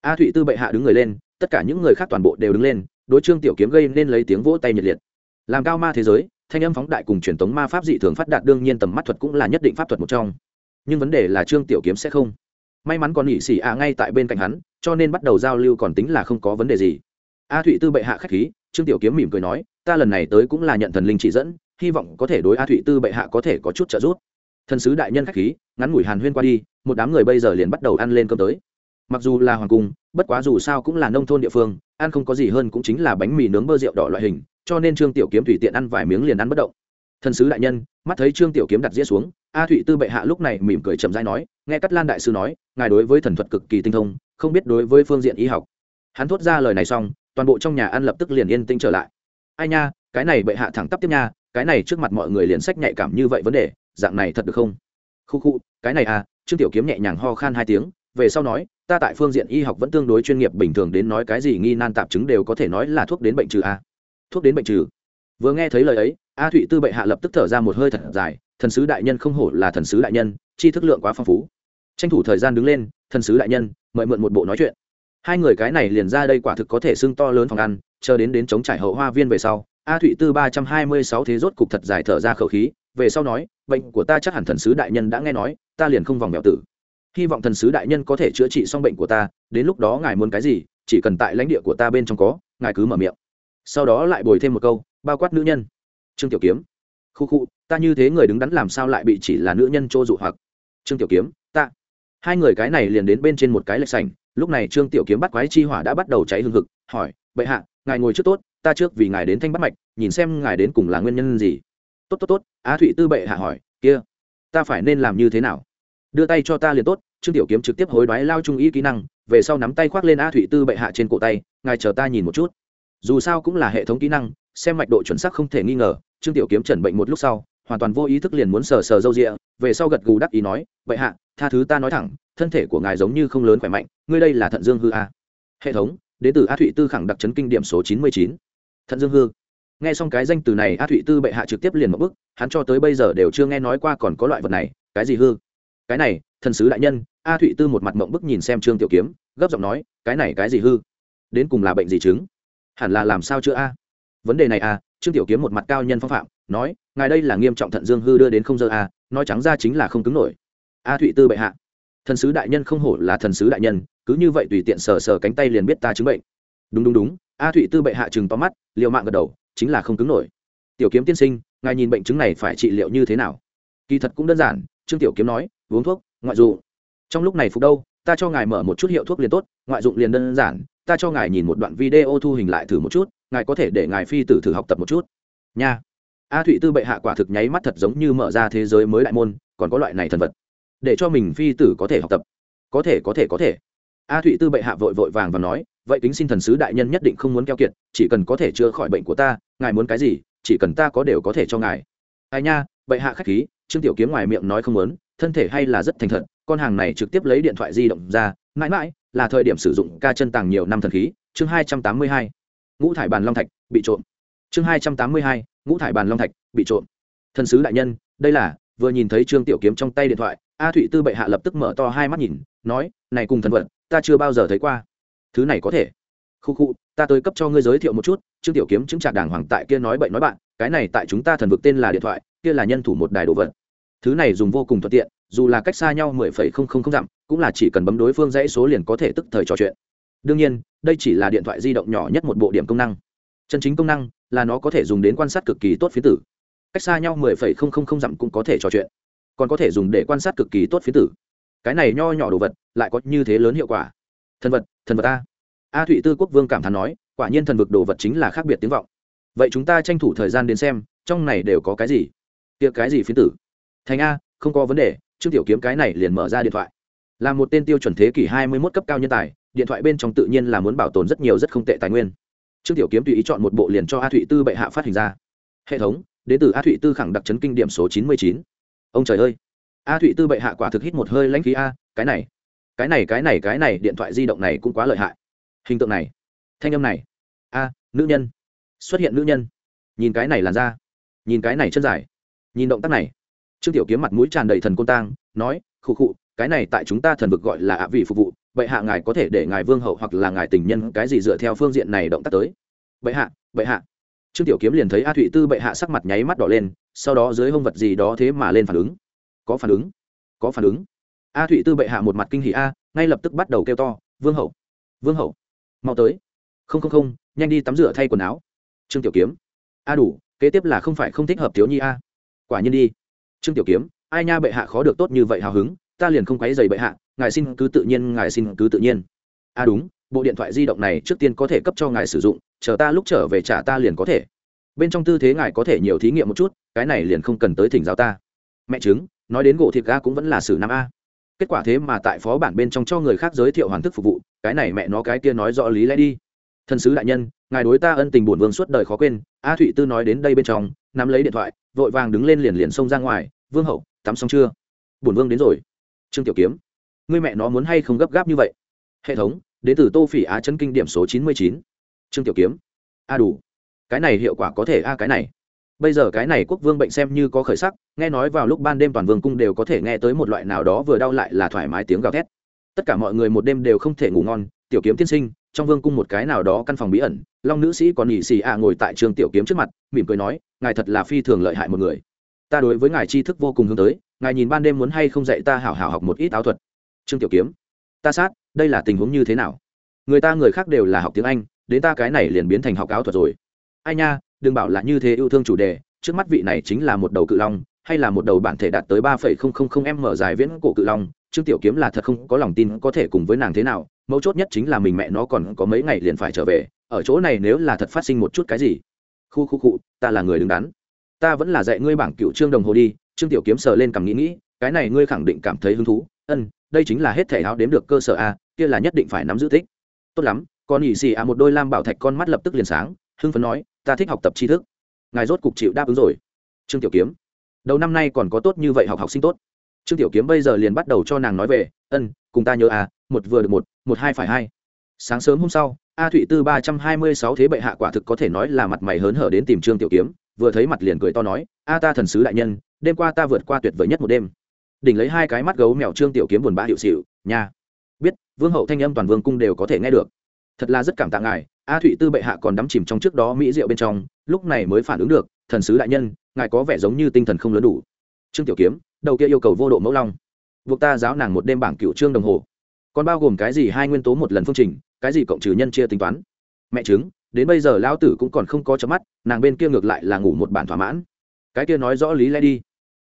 A thụy tư bệ hạ đứng người lên, tất cả những người khác toàn bộ đều đứng lên, đối trương tiểu kiếm gây nên lấy tiếng vỗ tay nhiệt liệt. Làm cao ma thế giới, thanh âm phóng đại cùng truyền thống ma pháp dị thường phát đạt đương nhiên tầm mắt thuật cũng là nhất định pháp thuật một trong. Nhưng vấn đề là trương tiểu kiếm sẽ không may mắn còn nhị xỉ ạ ngay tại bên cạnh hắn, cho nên bắt đầu giao lưu còn tính là không có vấn đề gì. A thụy tư bệ hạ khách khí, trương tiểu kiếm mỉm cười nói, ta lần này tới cũng là nhận thần linh chỉ dẫn, hy vọng có thể đối a thụy tư bệ hạ có thể có chút trợ giúp. Thần sứ đại nhân khách khí, ngắn ngủi hàn huyên qua đi, một đám người bây giờ liền bắt đầu ăn lên cơm tới. Mặc dù là hoàng cung, bất quá dù sao cũng là nông thôn địa phương, ăn không có gì hơn cũng chính là bánh mì nướng bơ rượu đỏ loại hình, cho nên trương tiểu kiếm tùy tiện ăn vài miếng liền ăn bất động. Thần sứ đại nhân, mắt thấy trương tiểu kiếm đặt dĩa xuống, a thụy tư bệ hạ lúc này mỉm cười chậm rãi nói nghe cắt lan đại sư nói, ngài đối với thần thuật cực kỳ tinh thông, không biết đối với phương diện y học. Hắn thốt ra lời này xong, toàn bộ trong nhà ăn lập tức liền yên tĩnh trở lại. Ai nha, cái này bệ hạ thẳng tắp tiếp nha, cái này trước mặt mọi người liền sách nhạy cảm như vậy vấn đề, dạng này thật được không? Khu khu, cái này à trương tiểu kiếm nhẹ nhàng ho khan hai tiếng, về sau nói, ta tại phương diện y học vẫn tương đối chuyên nghiệp, bình thường đến nói cái gì nghi nan tạp chứng đều có thể nói là thuốc đến bệnh trừ a. Thuốc đến bệnh trừ. Vừa nghe thấy lời ấy, a thụy tư bệ hạ lập tức thở ra một hơi thật dài, thần sứ đại nhân không hổ là thần sứ đại nhân chi thức lượng quá phong phú tranh thủ thời gian đứng lên, thần sứ đại nhân, mời mượn một bộ nói chuyện. Hai người cái này liền ra đây quả thực có thể xưng to lớn phòng ăn, chờ đến đến chống trải hậu hoa viên về sau, a thụy tư ba trăm hai mươi sáu thế rốt cục thật dài thở ra khẩu khí, về sau nói, bệnh của ta chắc hẳn thần sứ đại nhân đã nghe nói, ta liền không vòng mèo tử. Hy vọng thần sứ đại nhân có thể chữa trị xong bệnh của ta, đến lúc đó ngài muốn cái gì, chỉ cần tại lãnh địa của ta bên trong có, ngài cứ mở miệng. Sau đó lại bồi thêm một câu, bao quát nữ nhân. Trương tiểu kiếm, khu khu, ta như thế người đứng đắn làm sao lại bị chỉ là nữ nhân trô dụ hoặc? Trương tiểu kiếm hai người cái này liền đến bên trên một cái lệch sành lúc này trương tiểu kiếm bắt quái chi hỏa đã bắt đầu cháy hương hực, hỏi, bệ hạ, ngài ngồi trước tốt, ta trước vì ngài đến thanh bắt mạch, nhìn xem ngài đến cùng là nguyên nhân gì. Tốt tốt tốt, á thụy tư bệ hạ hỏi, kia, ta phải nên làm như thế nào? Đưa tay cho ta liền tốt, trương tiểu kiếm trực tiếp hối đoái lao trung ý kỹ năng, về sau nắm tay khoác lên á thụy tư bệ hạ trên cổ tay, ngài chờ ta nhìn một chút. Dù sao cũng là hệ thống kỹ năng, xem mạch độ chuẩn xác không thể nghi ngờ, trương tiểu kiếm chẩn bệnh một lúc sau, hoàn toàn vô ý thức liền muốn sờ sờ râu rịa, về sau gật gù đắc ý nói vậy hạ tha thứ ta nói thẳng, thân thể của ngài giống như không lớn khỏe mạnh, ngươi đây là thận dương hư a. Hệ thống đến từ a thụy tư khẳng đặc chấn kinh điểm số chín mươi chín. Thận dương hư. Nghe xong cái danh từ này, a thụy tư bệ hạ trực tiếp liền một bức hắn cho tới bây giờ đều chưa nghe nói qua còn có loại vật này, cái gì hư? Cái này, thần sứ đại nhân, a thụy tư một mặt mộng bức nhìn xem trương tiểu kiếm, gấp giọng nói, cái này cái gì hư? Đến cùng là bệnh gì chứng? Hẳn là làm sao chữa a? Vấn đề này a, trương tiểu kiếm một mặt cao nhân phong phạm, nói, ngài đây là nghiêm trọng thận dương hư đưa đến không dơ a, nói trắng ra chính là không cứng nổi a thụy tư bệ hạ. Thần sứ đại nhân không hổ là thần sứ đại nhân, cứ như vậy tùy tiện sờ sờ cánh tay liền biết ta chứng bệnh. Đúng đúng đúng, a thụy tư bệ hạ chừng to mắt, liều mạng gật đầu, chính là không cứng nổi. Tiểu kiếm tiên sinh, ngài nhìn bệnh chứng này phải trị liệu như thế nào? Kỳ thật cũng đơn giản, trương tiểu kiếm nói, uống thuốc, ngoại dụ trong lúc này phục đâu, ta cho ngài mở một chút hiệu thuốc liền tốt, ngoại dụng liền đơn giản, ta cho ngài nhìn một đoạn video thu hình lại thử một chút, ngài có thể để ngài phi tử thử học tập một chút. Nha. A thụy tư bệ hạ quả thực nháy mắt thật giống như mở ra thế giới mới đại môn, còn có loại này thần vật để cho mình phi tử có thể học tập. Có thể có thể có thể. A thụy tư bệ hạ vội vội vàng và nói, vậy kính xin thần sứ đại nhân nhất định không muốn keo kiệt, chỉ cần có thể chữa khỏi bệnh của ta, ngài muốn cái gì, chỉ cần ta có đều có thể cho ngài. Ai nha, bệ hạ khách khí, trương tiểu kiếm ngoài miệng nói không muốn, thân thể hay là rất thành thật, con hàng này trực tiếp lấy điện thoại di động ra, mãi mãi, là thời điểm sử dụng ca chân tàng nhiều năm thần khí. Chương hai trăm tám mươi hai, ngũ thải bàn long thạch, bị trộm. Chương hai trăm tám mươi hai, ngũ thải bàn long thạch, bị trộm. Thần sứ đại nhân, đây là vừa nhìn thấy trương tiểu kiếm trong tay điện thoại, a thụy tư bệ hạ lập tức mở to hai mắt nhìn, nói, này cùng thần vật, ta chưa bao giờ thấy qua. Thứ này có thể. Khu khu, ta tới cấp cho ngươi giới thiệu một chút. Trương tiểu kiếm chứng trạc đàng hoàng tại kia nói bậy nói bạn, cái này tại chúng ta thần vực tên là điện thoại, kia là nhân thủ một đài đồ vật. Thứ này dùng vô cùng thuận tiện, dù là cách xa nhau mười phẩy không không không dặm, cũng là chỉ cần bấm đối phương dãy số liền có thể tức thời trò chuyện. Đương nhiên, đây chỉ là điện thoại di động nhỏ nhất một bộ điểm công năng. Chân chính công năng là nó có thể dùng đến quan sát cực kỳ tốt phía tử cách xa nhau mười phẩy không không không dặm cũng có thể trò chuyện, còn có thể dùng để quan sát cực kỳ tốt phía tử. Cái này nho nhỏ đồ vật lại có như thế lớn hiệu quả. Thần vật thần vật a. A thụy tư quốc vương cảm thán nói, quả nhiên thần vực đồ vật chính là khác biệt tiếng vọng. Vậy chúng ta tranh thủ thời gian đến xem, trong này đều có cái gì? Tiệc cái gì phiến tử? Thành a, không có vấn đề, trương tiểu kiếm cái này liền mở ra điện thoại. Là một tên tiêu chuẩn thế kỷ hai mươi 21 cấp cao nhân tài, điện thoại bên trong tự nhiên là muốn bảo tồn rất nhiều rất không tệ tài nguyên. Trương tiểu kiếm tùy ý chọn một bộ liền cho a thụy tư bệ hạ phát hình ra. Hệ thống đến từ a thụy tư khẳng đặc chấn kinh điểm số chín mươi chín. Ông trời ơi. A thụy tư bệ hạ quả thực hít một hơi lãnh khí a, cái này cái này cái này cái này, điện thoại di động này cũng quá lợi hại. Hình tượng này, thanh âm này. A, nữ nhân. Xuất hiện nữ nhân. Nhìn cái này làn da. Nhìn cái này chân dài. Nhìn động tác này. Trương tiểu kiếm mặt mũi tràn đầy thần côn tang, nói, khụ khụ, cái này tại chúng ta thần vực gọi là ạ vị phục vụ vậy hạ ngài có thể để ngài vương hậu hoặc là ngài tình nhân cái gì dựa theo phương diện này động tác tới. Bệ hạ bệ hạ trương tiểu kiếm liền thấy a thụy tư bệ hạ sắc mặt nháy mắt đỏ lên, sau đó dưới hông vật gì đó thế mà lên phản ứng. Có phản ứng, có phản ứng. A thụy tư bệ hạ một mặt kinh hỉ a, ngay lập tức bắt đầu kêu to, vương hậu vương hậu, mau tới. Không không không, nhanh đi tắm rửa thay quần áo. Trương tiểu kiếm, a đủ, kế tiếp là không phải không thích hợp thiếu nhi a. Quả nhiên đi. Trương tiểu kiếm, ai nha bệ hạ khó được tốt như vậy hào hứng, ta liền không quấy dày bệ hạ, ngài xin cứ tự nhiên, ngài xin cứ tự nhiên. A đúng, bộ điện thoại di động này trước tiên có thể cấp cho ngài sử dụng chờ ta lúc trở về trả ta liền có thể. Bên trong tư thế ngài có thể nhiều thí nghiệm một chút, cái này liền không cần tới thỉnh giáo ta. Mẹ chứng nói đến gỗ thịt ga cũng vẫn là sử năm a. Kết quả thế mà tại phó bản bên trong cho người khác giới thiệu hoàn thức phục vụ, cái này mẹ nó cái kia nói rõ lý lẽ đi. Thân sứ đại nhân, ngài đối ta ân tình bổn vương suốt đời khó quên, a thụy tư nói đến đây bên trong, nắm lấy điện thoại, vội vàng đứng lên liền liền xông ra ngoài, vương hậu, tắm xong chưa? Bổn vương đến rồi. Trương tiểu kiếm. Ngươi mẹ nó muốn hay không gấp gáp như vậy? Hệ thống, đến từ tô phỉ á chân kinh điểm số chín mươi chín trương tiểu kiếm. A đủ. Cái này hiệu quả có thể a cái này. Bây giờ cái này quốc vương bệnh xem như có khởi sắc, nghe nói vào lúc ban đêm toàn vương cung đều có thể nghe tới một loại nào đó vừa đau lại là thoải mái tiếng gào thét. Tất cả mọi người một đêm đều không thể ngủ ngon, tiểu kiếm tiên sinh, trong vương cung một cái nào đó căn phòng bí ẩn, long nữ sĩ còn nhị xì a ngồi tại trường tiểu kiếm trước mặt, mỉm cười nói, ngài thật là phi thường lợi hại một người. Ta đối với ngài tri thức vô cùng hướng tới, ngài nhìn ban đêm muốn hay không dạy ta hảo hảo học một ít áo thuật. Trương tiểu kiếm. Ta sát, đây là tình huống như thế nào? Người ta, người khác đều là học tiếng anh đến ta cái này liền biến thành học áo thuật rồi. Ai nha, đừng bảo là như thế yêu thương chủ đề, trước mắt vị này chính là một đầu cự long, hay là một đầu bản thể đạt tới ba phẩy không không không m dài viễn cổ cự long, trương tiểu kiếm là thật không có lòng tin có thể cùng với nàng thế nào, mấu chốt nhất chính là mình mẹ nó còn có mấy ngày liền phải trở về, ở chỗ này nếu là thật phát sinh một chút cái gì. Khu khu cụ ta là người đứng đắn. Ta vẫn là dạy ngươi bảng cựu trương đồng hồ đi, trương tiểu kiếm sờ lên cằm nghĩ nghĩ, cái này ngươi khẳng định cảm thấy hứng thú. Ân, đây chính là hết thể áo đếm được cơ sở a, kia là nhất định phải nắm giữ thích. tốt lắm con ỉ xì ạ một đôi lam bảo thạch con mắt lập tức liền sáng, hưng phấn nói, ta thích học tập tri thức. Ngài rốt cục chịu đáp ứng rồi. Trương tiểu kiếm, đầu năm nay còn có tốt như vậy học học sinh tốt. Trương tiểu kiếm bây giờ liền bắt đầu cho nàng nói về, ân, cùng ta nhớ à một vừa được một một hai phải hai. Sáng sớm hôm sau, a thụy tư ba trăm hai mươi sáu thế bệ hạ quả thực có thể nói là mặt mày hớn hở đến tìm trương tiểu kiếm, vừa thấy mặt liền cười to nói, a ta thần sứ đại nhân, đêm qua ta vượt qua tuyệt vời nhất một đêm. Đỉnh lấy hai cái mắt gấu mèo trương tiểu kiếm buồn bã hiệu xịu, nha. Biết, vương hậu thanh âm toàn vương cung đều có thể nghe được thật là rất cảm tạ ngài, a thụy tư bệ hạ còn đắm chìm trong trước đó mỹ rượu bên trong, lúc này mới phản ứng được, thần sứ đại nhân, ngài có vẻ giống như tinh thần không lớn đủ. Trương tiểu kiếm, đầu kia yêu cầu vô độ mẫu long. Buộc ta giáo nàng một đêm bảng cựu trương đồng hồ. Còn bao gồm cái gì hai nguyên tố một lần phương trình, cái gì cộng trừ nhân chia tính toán. Mẹ chứng, đến bây giờ lão tử cũng còn không có chấm mắt, nàng bên kia ngược lại là ngủ một bản thỏa mãn. Cái kia nói rõ lý lẽ đi.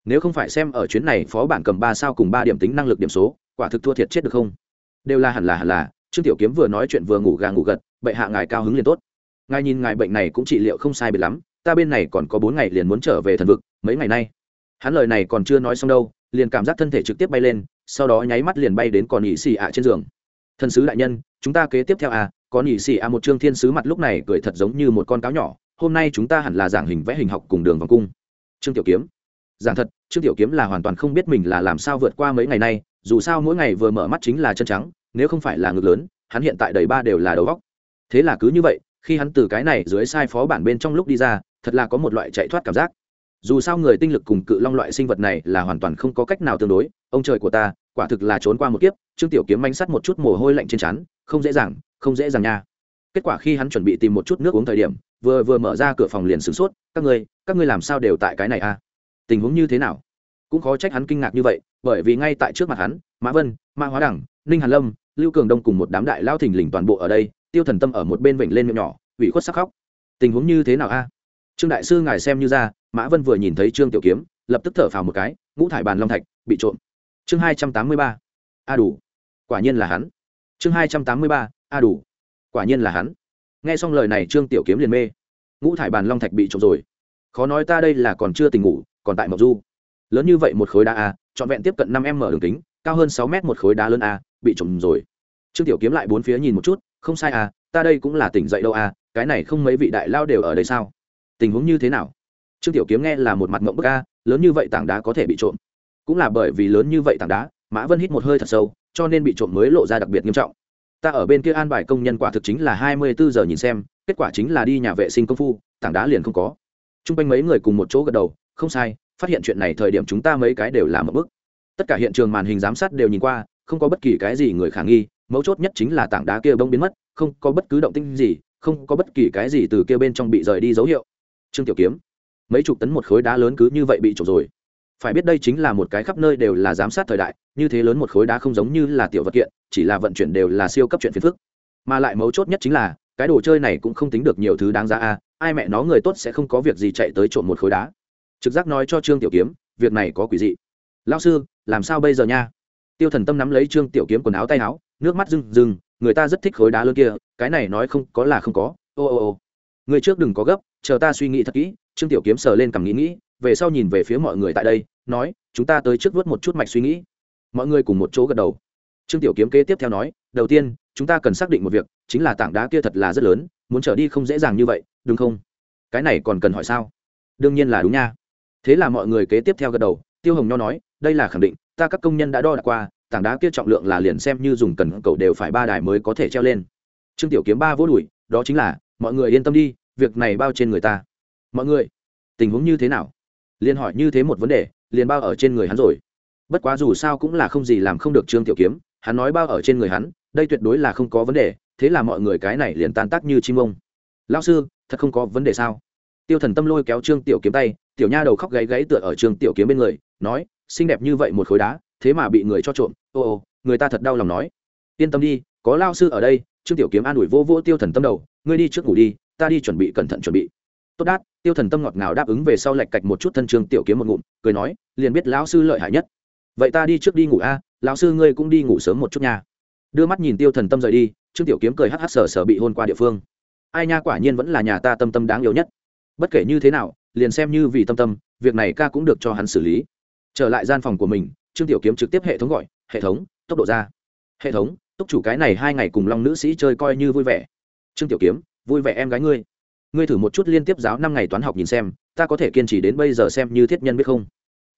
Nếu không phải xem ở chuyến này phó bản cầm ba sao cùng ba điểm tính năng lực điểm số, quả thực thua thiệt chết được không? Đều là hẳn là hẳn là trương tiểu kiếm vừa nói chuyện vừa ngủ gà ngủ gật, bệ hạ ngài cao hứng liền tốt. Ngài nhìn ngài bệnh này cũng trị liệu không sai biệt lắm, ta bên này còn có bốn ngày liền muốn trở về thần vực, mấy ngày nay. Hắn lời này còn chưa nói xong đâu, liền cảm giác thân thể trực tiếp bay lên, sau đó nháy mắt liền bay đến còn nhị xì ạ trên giường. Thần sứ đại nhân, chúng ta kế tiếp theo à còn nhị xì ạ một trương thiên sứ mặt lúc này cười thật giống như một con cáo nhỏ, hôm nay chúng ta hẳn là giảng hình vẽ hình học cùng đường vòng cung. Trương tiểu kiếm. Giảng thật, trương tiểu kiếm là hoàn toàn không biết mình là làm sao vượt qua mấy ngày nay, dù sao mỗi ngày vừa mở mắt chính là chân trắng nếu không phải là ngực lớn, hắn hiện tại đầy ba đều là đầu góc. Thế là cứ như vậy, khi hắn từ cái này dưới sai phó bản bên trong lúc đi ra, thật là có một loại chạy thoát cảm giác. Dù sao người tinh lực cùng cự long loại sinh vật này là hoàn toàn không có cách nào tương đối, ông trời của ta, quả thực là trốn qua một kiếp, trương tiểu kiếm manh sắt một chút mồ hôi lạnh trên trán, không dễ dàng, không dễ dàng nha. Kết quả khi hắn chuẩn bị tìm một chút nước uống thời điểm, vừa vừa mở ra cửa phòng liền sửng sốt, các ngươi các ngươi làm sao đều tại cái này a à? tình huống như thế nào? Cũng khó trách hắn kinh ngạc như vậy, bởi vì ngay tại trước mặt hắn, mã vân, mã hóa đẳng, ninh hàn lâm lưu cường đông cùng một đám đại lao thình lình toàn bộ ở đây, tiêu thần tâm ở một bên vịnh lên miệng nhỏ, ủy khuất sắc khóc. Tình huống như thế nào a? Trương đại sư ngài xem như ra, mã vân vừa nhìn thấy trương tiểu kiếm, lập tức thở phào một cái, ngũ thải bàn long thạch, bị trộm. Chương hai trăm tám mươi ba. A đủ. Quả nhiên là hắn. Chương hai trăm tám mươi ba. A đủ. Quả nhiên là hắn. Nghe xong lời này trương tiểu kiếm liền mê. Ngũ thải bàn long thạch bị trộm rồi. Khó nói ta đây là còn chưa tình ngủ, còn tại mộc du. Lớn như vậy một khối đá a, trọn vẹn tiếp cận năm m đường kính, cao hơn sáu m một khối đá lớn a bị trộm rồi. Trương tiểu kiếm lại bốn phía nhìn một chút, không sai à ta đây cũng là tỉnh dậy đâu à cái này không mấy vị đại lao đều ở đây sao? Tình huống như thế nào? Trương tiểu kiếm nghe là một mặt mộng bức a, lớn như vậy tảng đá có thể bị trộm. Cũng là bởi vì lớn như vậy tảng đá, mã vân hít một hơi thật sâu, cho nên bị trộm mới lộ ra đặc biệt nghiêm trọng. Ta ở bên kia an bài công nhân quả thực chính là hai mươi bốn giờ nhìn xem, kết quả chính là đi nhà vệ sinh công phu, tảng đá liền không có. T r u n g quanh mấy người cùng một chỗ gật đầu, không sai, phát hiện chuyện này thời điểm chúng ta mấy cái đều làm một bức. Tất cả hiện trường màn hình giám sát đều nhìn qua không có bất kỳ cái gì người khả nghi, mấu chốt nhất chính là tảng đá kia bông biến mất, không có bất cứ động tinh gì, không có bất kỳ cái gì từ kia bên trong bị rời đi dấu hiệu. Trương tiểu kiếm, mấy chục tấn một khối đá lớn cứ như vậy bị trộm rồi. Phải biết đây chính là một cái khắp nơi đều là giám sát thời đại, như thế lớn một khối đá không giống như là tiểu vật kiện, chỉ là vận chuyển đều là siêu cấp chuyện phiền phức. Mà lại mấu chốt nhất chính là, cái đồ chơi này cũng không tính được nhiều thứ đáng giá a, ai mẹ nó người tốt sẽ không có việc gì chạy tới trộm một khối đá. Trực giác nói cho trương tiểu kiếm, việc này có quỷ dị. Lao sư, làm sao bây giờ nha? Tiêu thần tâm nắm lấy trương tiểu kiếm quần áo tay áo, nước mắt rừng rừng người ta rất thích khối đá lớn kia, cái này nói không có là không có. Ô ô ô. Người trước đừng có gấp, chờ ta suy nghĩ thật kỹ, trương tiểu kiếm sờ lên cằm nghĩ nghĩ, về sau nhìn về phía mọi người tại đây, nói, chúng ta tới trước vớt một chút mạch suy nghĩ. Mọi người cùng một chỗ gật đầu. Trương tiểu kiếm kế tiếp theo nói, đầu tiên, chúng ta cần xác định một việc, chính là tảng đá kia thật là rất lớn, muốn trở đi không dễ dàng như vậy, đúng không? Cái này còn cần hỏi sao? Đương nhiên là đúng nha. Thế là mọi người kế tiếp theo gật đầu, tiêu hồng nho nói, đây là khẳng định ta các công nhân đã đo đạc qua, tảng đá kia trọng lượng là liền xem như dùng cần cầu đều phải ba đài mới có thể treo lên. Trương tiểu kiếm ba vỗ đùi, đó chính là, mọi người yên tâm đi, việc này bao trên người ta. Mọi người, tình huống như thế nào? Liền hỏi như thế một vấn đề, liền bao ở trên người hắn rồi. Bất quá dù sao cũng là không gì làm không được trương tiểu kiếm, hắn nói bao ở trên người hắn, đây tuyệt đối là không có vấn đề, thế là mọi người cái này liền tan tác như chim ông. Lao sư, thật không có vấn đề sao? Tiêu thần tâm lôi kéo trương tiểu kiếm tay, tiểu nha đầu khóc gáy gáy tựa ở trương tiểu kiếm bên người, nói xinh đẹp như vậy một khối đá, thế mà bị người cho trộm. Ô ô, người ta thật đau lòng nói. Yên tâm đi, có lao sư ở đây, trương tiểu kiếm an ủi vô vô tiêu thần tâm đầu, ngươi đi trước ngủ đi, ta đi chuẩn bị cẩn thận chuẩn bị. Tốt đát, tiêu thần tâm ngọt ngào đáp ứng về sau lạch cạch một chút thân trương tiểu kiếm một ngụm, cười nói, liền biết lão sư lợi hại nhất. Vậy ta đi trước đi ngủ a, lão sư ngươi cũng đi ngủ sớm một chút nha. Đưa mắt nhìn tiêu thần tâm rời đi, trương tiểu kiếm cười hắc hắc sờ sờ bị hôn qua địa phương. Ai nha, quả nhiên vẫn là nhà ta tâm tâm đáng yêu nhất. Bất kể như thế nào, liền xem như vì tâm tâm, việc này ca cũng được cho hắn xử lý trở lại gian phòng của mình, trương tiểu kiếm trực tiếp hệ thống gọi, hệ thống, tốc độ ra. Hệ thống túc chủ cái này hai ngày cùng long nữ sĩ chơi coi như vui vẻ. Trương tiểu kiếm, vui vẻ em gái ngươi. Ngươi thử một chút liên tiếp giáo năm ngày toán học nhìn xem, ta có thể kiên trì đến bây giờ xem như thiết nhân biết không?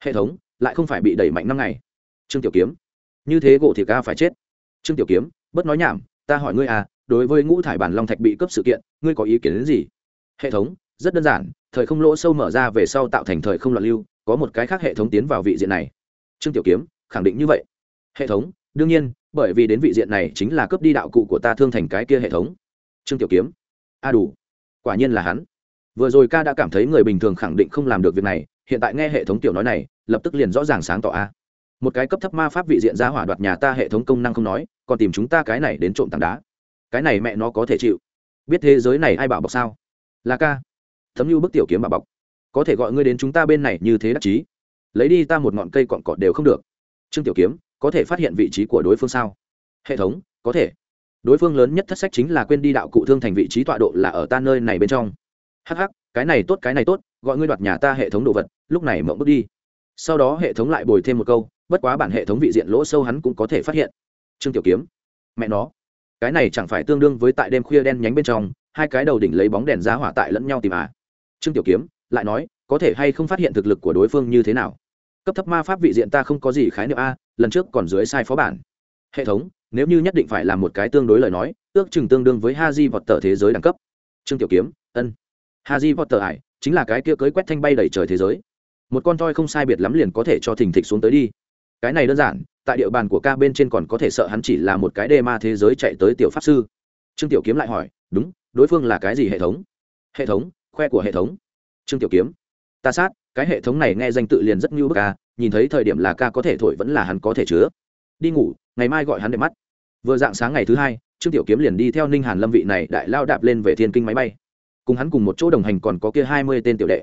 Hệ thống, lại không phải bị đẩy mạnh năm ngày. Trương tiểu kiếm, như thế gỗ thì ca phải chết. Trương tiểu kiếm, bất nói nhảm, ta hỏi ngươi à đối với ngũ thải bản long thạch bị cấp sự kiện, ngươi có ý kiến đến gì? Hệ thống rất đơn giản, thời không lỗ sâu mở ra về sau tạo thành thời không loạn lưu, có một cái khác hệ thống tiến vào vị diện này. Trương tiểu kiếm, khẳng định như vậy. Hệ thống, đương nhiên, bởi vì đến vị diện này chính là cướp đi đạo cụ của ta thương thành cái kia hệ thống. Trương tiểu kiếm, a đủ, quả nhiên là hắn. Vừa rồi ca đã cảm thấy người bình thường khẳng định không làm được việc này, hiện tại nghe hệ thống tiểu nói này, lập tức liền rõ ràng sáng tỏ a. Một cái cấp thấp ma pháp vị diện ra hỏa đoạt nhà ta hệ thống công năng không nói, còn tìm chúng ta cái này đến trộm tảng đá. Cái này mẹ nó có thể chịu. Biết thế giới này ai bảo bọc sao? Là ca thấm nhu bức tiểu kiếm bà bọc. Có thể gọi ngươi đến chúng ta bên này như thế đắc chí. Lấy đi ta một ngọn cây cọn cọt đều không được. Trương tiểu kiếm, có thể phát hiện vị trí của đối phương sao? Hệ thống, có thể. Đối phương lớn nhất thất sách chính là quên đi đạo cụ thương thành vị trí tọa độ là ở ta nơi này bên trong. Hh cái này tốt, cái này tốt, gọi ngươi đoạt nhà ta hệ thống đồ vật, lúc này mộng bước đi. Sau đó hệ thống lại bồi thêm một câu, bất quá bản hệ thống vị diện lỗ sâu hắn cũng có thể phát hiện. Trương tiểu kiếm, mẹ nó. Cái này chẳng phải tương đương với tại đêm khuya đen nhánh bên trong, hai cái đầu đỉnh lấy bóng đèn ra hỏa tại lẫn nhau tìm à trương tiểu kiếm lại nói, có thể hay không phát hiện thực lực của đối phương như thế nào? Cấp thấp ma pháp vị diện ta không có gì khái niệm a, lần trước còn dưới sai phó bản. Hệ thống, nếu như nhất định phải làm một cái tương đối lời nói, ước chừng tương đương với ha di vọt tờ thế giới đẳng cấp. Trương tiểu kiếm, ân. Ha di vọt tờ ải, chính là cái kia cưới quét thanh bay đầy trời thế giới. Một con toi không sai biệt lắm liền có thể cho thình thịch xuống tới đi. Cái này đơn giản, tại địa bàn của ca bên trên còn có thể sợ hắn chỉ là một cái đê ma thế giới chạy tới tiểu pháp sư. Trương tiểu kiếm lại hỏi, đúng, đối phương là cái gì hệ thống? Hệ thống khoe của hệ thống. Trương tiểu kiếm, ta sát, cái hệ thống này nghe danh tự liền rất như bức ca nhìn thấy thời điểm là ca có thể thổi vẫn là hắn có thể chứa. Đi ngủ, ngày mai gọi hắn để mắt. Vừa dạng sáng ngày thứ hai, trương tiểu kiếm liền đi theo ninh hàn lâm vị này đại lao đạp lên về thiên kinh máy bay. Cùng hắn cùng một chỗ đồng hành còn có kia hai mươi tên tiểu đệ.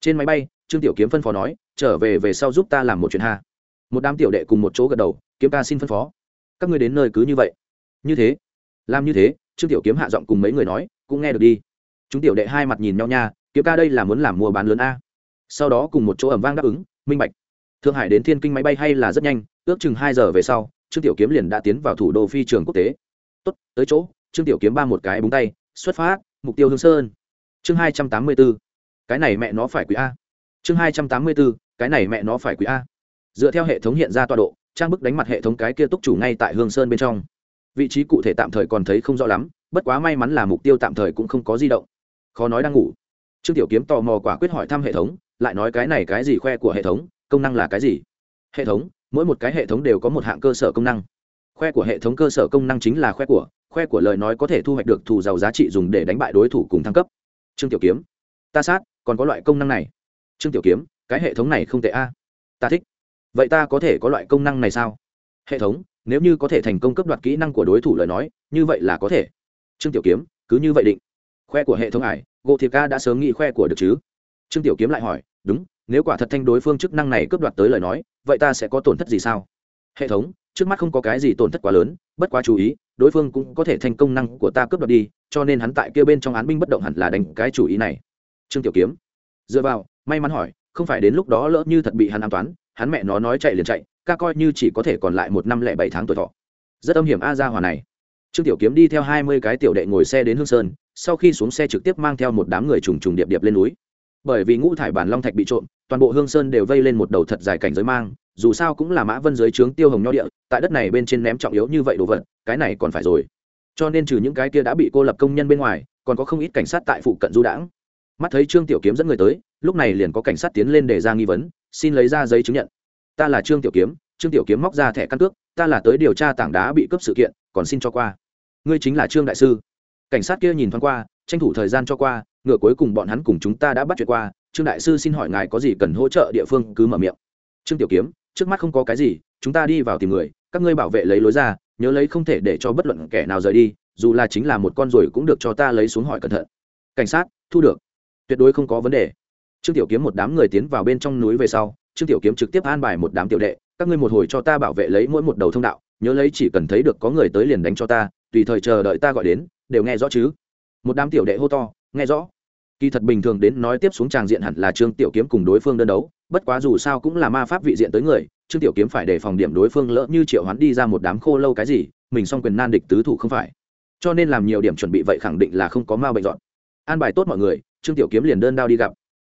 Trên máy bay, trương tiểu kiếm phân phó nói, trở về về sau giúp ta làm một chuyện ha. Một đám tiểu đệ cùng một chỗ gật đầu, kiếm ca xin phân phó. Các ngươi đến nơi cứ như vậy. Như thế. Làm như thế, trương tiểu kiếm hạ giọng cùng mấy người nói, cũng nghe được đi chúng tiểu đệ hai mặt nhìn nhau nha kiếm ca đây là muốn làm mua bán lớn a. Sau đó cùng một chỗ ẩm vang đáp ứng, minh bạch. Thượng hải đến thiên kinh máy bay hay là rất nhanh, ước chừng hai giờ về sau, trương tiểu kiếm liền đã tiến vào thủ đô phi trường quốc tế. Tốt, tới chỗ, trương tiểu kiếm ba một cái búng tay, xuất phát, mục tiêu hương sơn. Chương hai trăm tám mươi b ố cái này mẹ nó phải quý a. Chương hai trăm tám mươi b ố cái này mẹ nó phải quý a. Dựa theo hệ thống hiện ra tọa độ, trang bức đánh mặt hệ thống cái kia túc chủ ngay tại hương sơn bên trong. Vị trí cụ thể tạm thời còn thấy không rõ lắm, bất quá may mắn là mục tiêu tạm thời cũng không có di động khó nói đang ngủ. Trương tiểu kiếm tò mò quả quyết hỏi thăm hệ thống, lại nói cái này cái gì khoe của hệ thống, công năng là cái gì? Hệ thống, mỗi một cái hệ thống đều có một hạng cơ sở công năng. Khoe của hệ thống cơ sở công năng chính là khoe của khoe của lời nói có thể thu hoạch được thù giàu giá trị dùng để đánh bại đối thủ cùng thăng cấp. Trương tiểu kiếm, ta sát, còn có loại công năng này. Trương tiểu kiếm, cái hệ thống này không tệ a. Ta thích. Vậy ta có thể có loại công năng này sao? Hệ thống, nếu như có thể thành công cấp đoạt kỹ năng của đối thủ lời nói, như vậy là có thể. Trương tiểu kiếm, cứ như vậy định khoe của hệ thống ải gỗ thiệt ca đã sớm nghĩ khoe của được chứ? Trương tiểu kiếm lại hỏi, đúng, nếu quả thật thanh đối phương chức năng này cướp đoạt tới lời nói, vậy ta sẽ có tổn thất gì sao? Hệ thống, trước mắt không có cái gì tổn thất quá lớn, bất quá chú ý, đối phương cũng có thể thành công năng của ta cướp đoạt đi, cho nên hắn tại kia bên trong án binh bất động hẳn là đánh cái chủ ý này. Trương tiểu kiếm dựa vào, may mắn hỏi, không phải đến lúc đó lỡ như thật bị hắn an toán, hắn mẹ nó nói chạy liền chạy, ca coi như chỉ có thể còn lại một năm lẻ bảy tháng tuổi thọ. Rất âm hiểm a gia hòa này trương tiểu kiếm đi theo hai mươi cái tiểu đệ ngồi xe đến hương sơn, sau khi xuống xe trực tiếp mang theo một đám người trùng trùng điệp điệp lên núi. Bởi vì ngũ thải bản long thạch bị trộm, toàn bộ hương sơn đều vây lên một đầu thật dài cảnh giới mang, dù sao cũng là mã vân dưới trướng tiêu hồng nho địa, tại đất này bên trên ném trọng yếu như vậy đồ vật, cái này còn phải rồi. Cho nên trừ những cái kia đã bị cô lập công nhân bên ngoài, còn có không ít cảnh sát tại phụ cận du đãng. Mắt thấy trương tiểu kiếm dẫn người tới, lúc này liền có cảnh sát tiến lên để ra nghi vấn, xin lấy ra giấy chứng nhận. Ta là trương tiểu kiếm, trương tiểu kiếm móc ra thẻ căn cước, ta là tới điều tra tảng đá bị cướp sự kiện, còn xin cho qua ngươi chính là trương đại sư. Cảnh sát kia nhìn thoáng qua, tranh thủ thời gian cho qua, ngựa cuối cùng bọn hắn cùng chúng ta đã bắt chuyện qua, trương đại sư xin hỏi ngài có gì cần hỗ trợ địa phương, cứ mở miệng. Trương tiểu kiếm, trước mắt không có cái gì, chúng ta đi vào tìm người, các ngươi bảo vệ lấy lối ra, nhớ lấy không thể để cho bất luận kẻ nào rời đi, dù là chính là một con rồi cũng được cho ta lấy xuống hỏi cẩn thận. Cảnh sát, thu được. Tuyệt đối không có vấn đề. Trương tiểu kiếm một đám người tiến vào bên trong núi về sau, trương tiểu kiếm trực tiếp an bài một đám tiểu đệ, các ngươi một hồi cho ta bảo vệ lấy mỗi một đầu thông đạo, nhớ lấy chỉ cần thấy được có người tới liền đánh cho ta tùy thời chờ đợi ta gọi đến, đều nghe rõ chứ? Một đám tiểu đệ hô to, nghe rõ. Kỳ thật bình thường đến nói tiếp xuống tràng diện hẳn là trương tiểu kiếm cùng đối phương đơn đấu, bất quá dù sao cũng là ma pháp vị diện tới người, trương tiểu kiếm phải đề phòng điểm đối phương lỡ như triệu hoán đi ra một đám khô lâu cái gì, mình xong quyền nan địch tứ thủ không phải. Cho nên làm nhiều điểm chuẩn bị vậy khẳng định là không có ma bệnh dọn. An bài tốt mọi người, trương tiểu kiếm liền đơn đao đi gặp.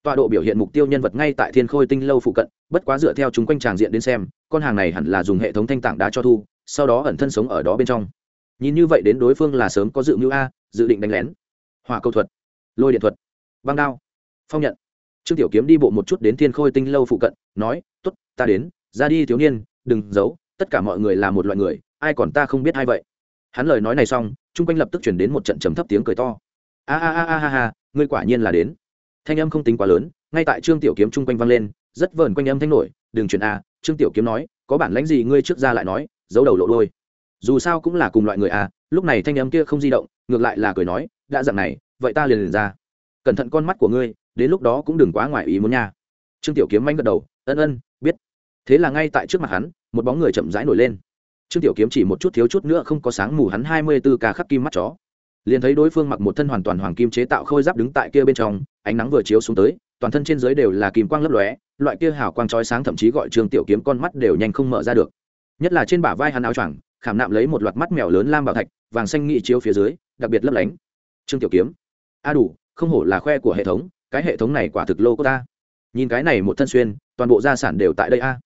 Tọa độ biểu hiện mục tiêu nhân vật ngay tại thiên khôi tinh lâu phụ cận, bất quá dựa theo chúng quanh tràng diện đến xem, con hàng này hẳn là dùng hệ thống thanh tảng đá cho thu, sau đó ẩn thân sống ở đó bên trong nhìn như vậy đến đối phương là sớm có dự mưu a, dự định đánh lén. Hỏa câu thuật, lôi điện thuật, băng đao, phong nhận. Trương tiểu kiếm đi bộ một chút đến thiên khôi tinh lâu phụ cận, nói t ố t ta đến, ra đi thiếu niên, đừng giấu, tất cả mọi người là một loại người, ai còn ta không biết ai vậy. Hắn lời nói này xong, chung quanh lập tức chuyển đến một trận trầm thấp tiếng cười to. A a a a, ha ngươi quả nhiên là đến. Thanh âm không tính quá lớn, ngay tại trương tiểu kiếm chung quanh vang lên, rất vờn quanh âm thanh nổi, đừng chuyển a. Trương tiểu kiếm nói, có bản lãnh gì ngươi trước ra lại nói, giấu đầu lộ đôi dù sao cũng là cùng loại người à? lúc này thanh âm kia không di động, ngược lại là cười nói, đã dặn này, vậy ta liền liền ra. Cẩn thận con mắt của ngươi, đến lúc đó cũng đừng quá ngoài ý muốn nha. Trương tiểu kiếm manh gật đầu, ân ân, biết. Thế là ngay tại trước mặt hắn, một bóng người chậm rãi nổi lên. Trương tiểu kiếm chỉ một chút thiếu chút nữa không có sáng mù hắn hai mươi b ố ca khắc kim mắt chó. Liền thấy đối phương mặc một thân hoàn toàn hoàng kim chế tạo khôi giáp đứng tại kia bên trong, ánh nắng vừa chiếu xuống tới, toàn thân trên dưới đều là kim quang lấp lóe, loại kia hào quang chói sáng thậm chí gọi trương tiểu kiếm con mắt đều nhanh không mở ra được. Nhất là trên bả vai hắn áo choàng khảm nạm lấy một loạt mắt mèo lớn lam bảo thạch, vàng xanh nghị chiếu phía dưới, đặc biệt lấp lánh. Trương tiểu kiếm, a đủ, không hổ là khoe của hệ thống, cái hệ thống này quả thực lô của ta. Nhìn cái này một thân xuyên, toàn bộ gia sản đều tại đây a.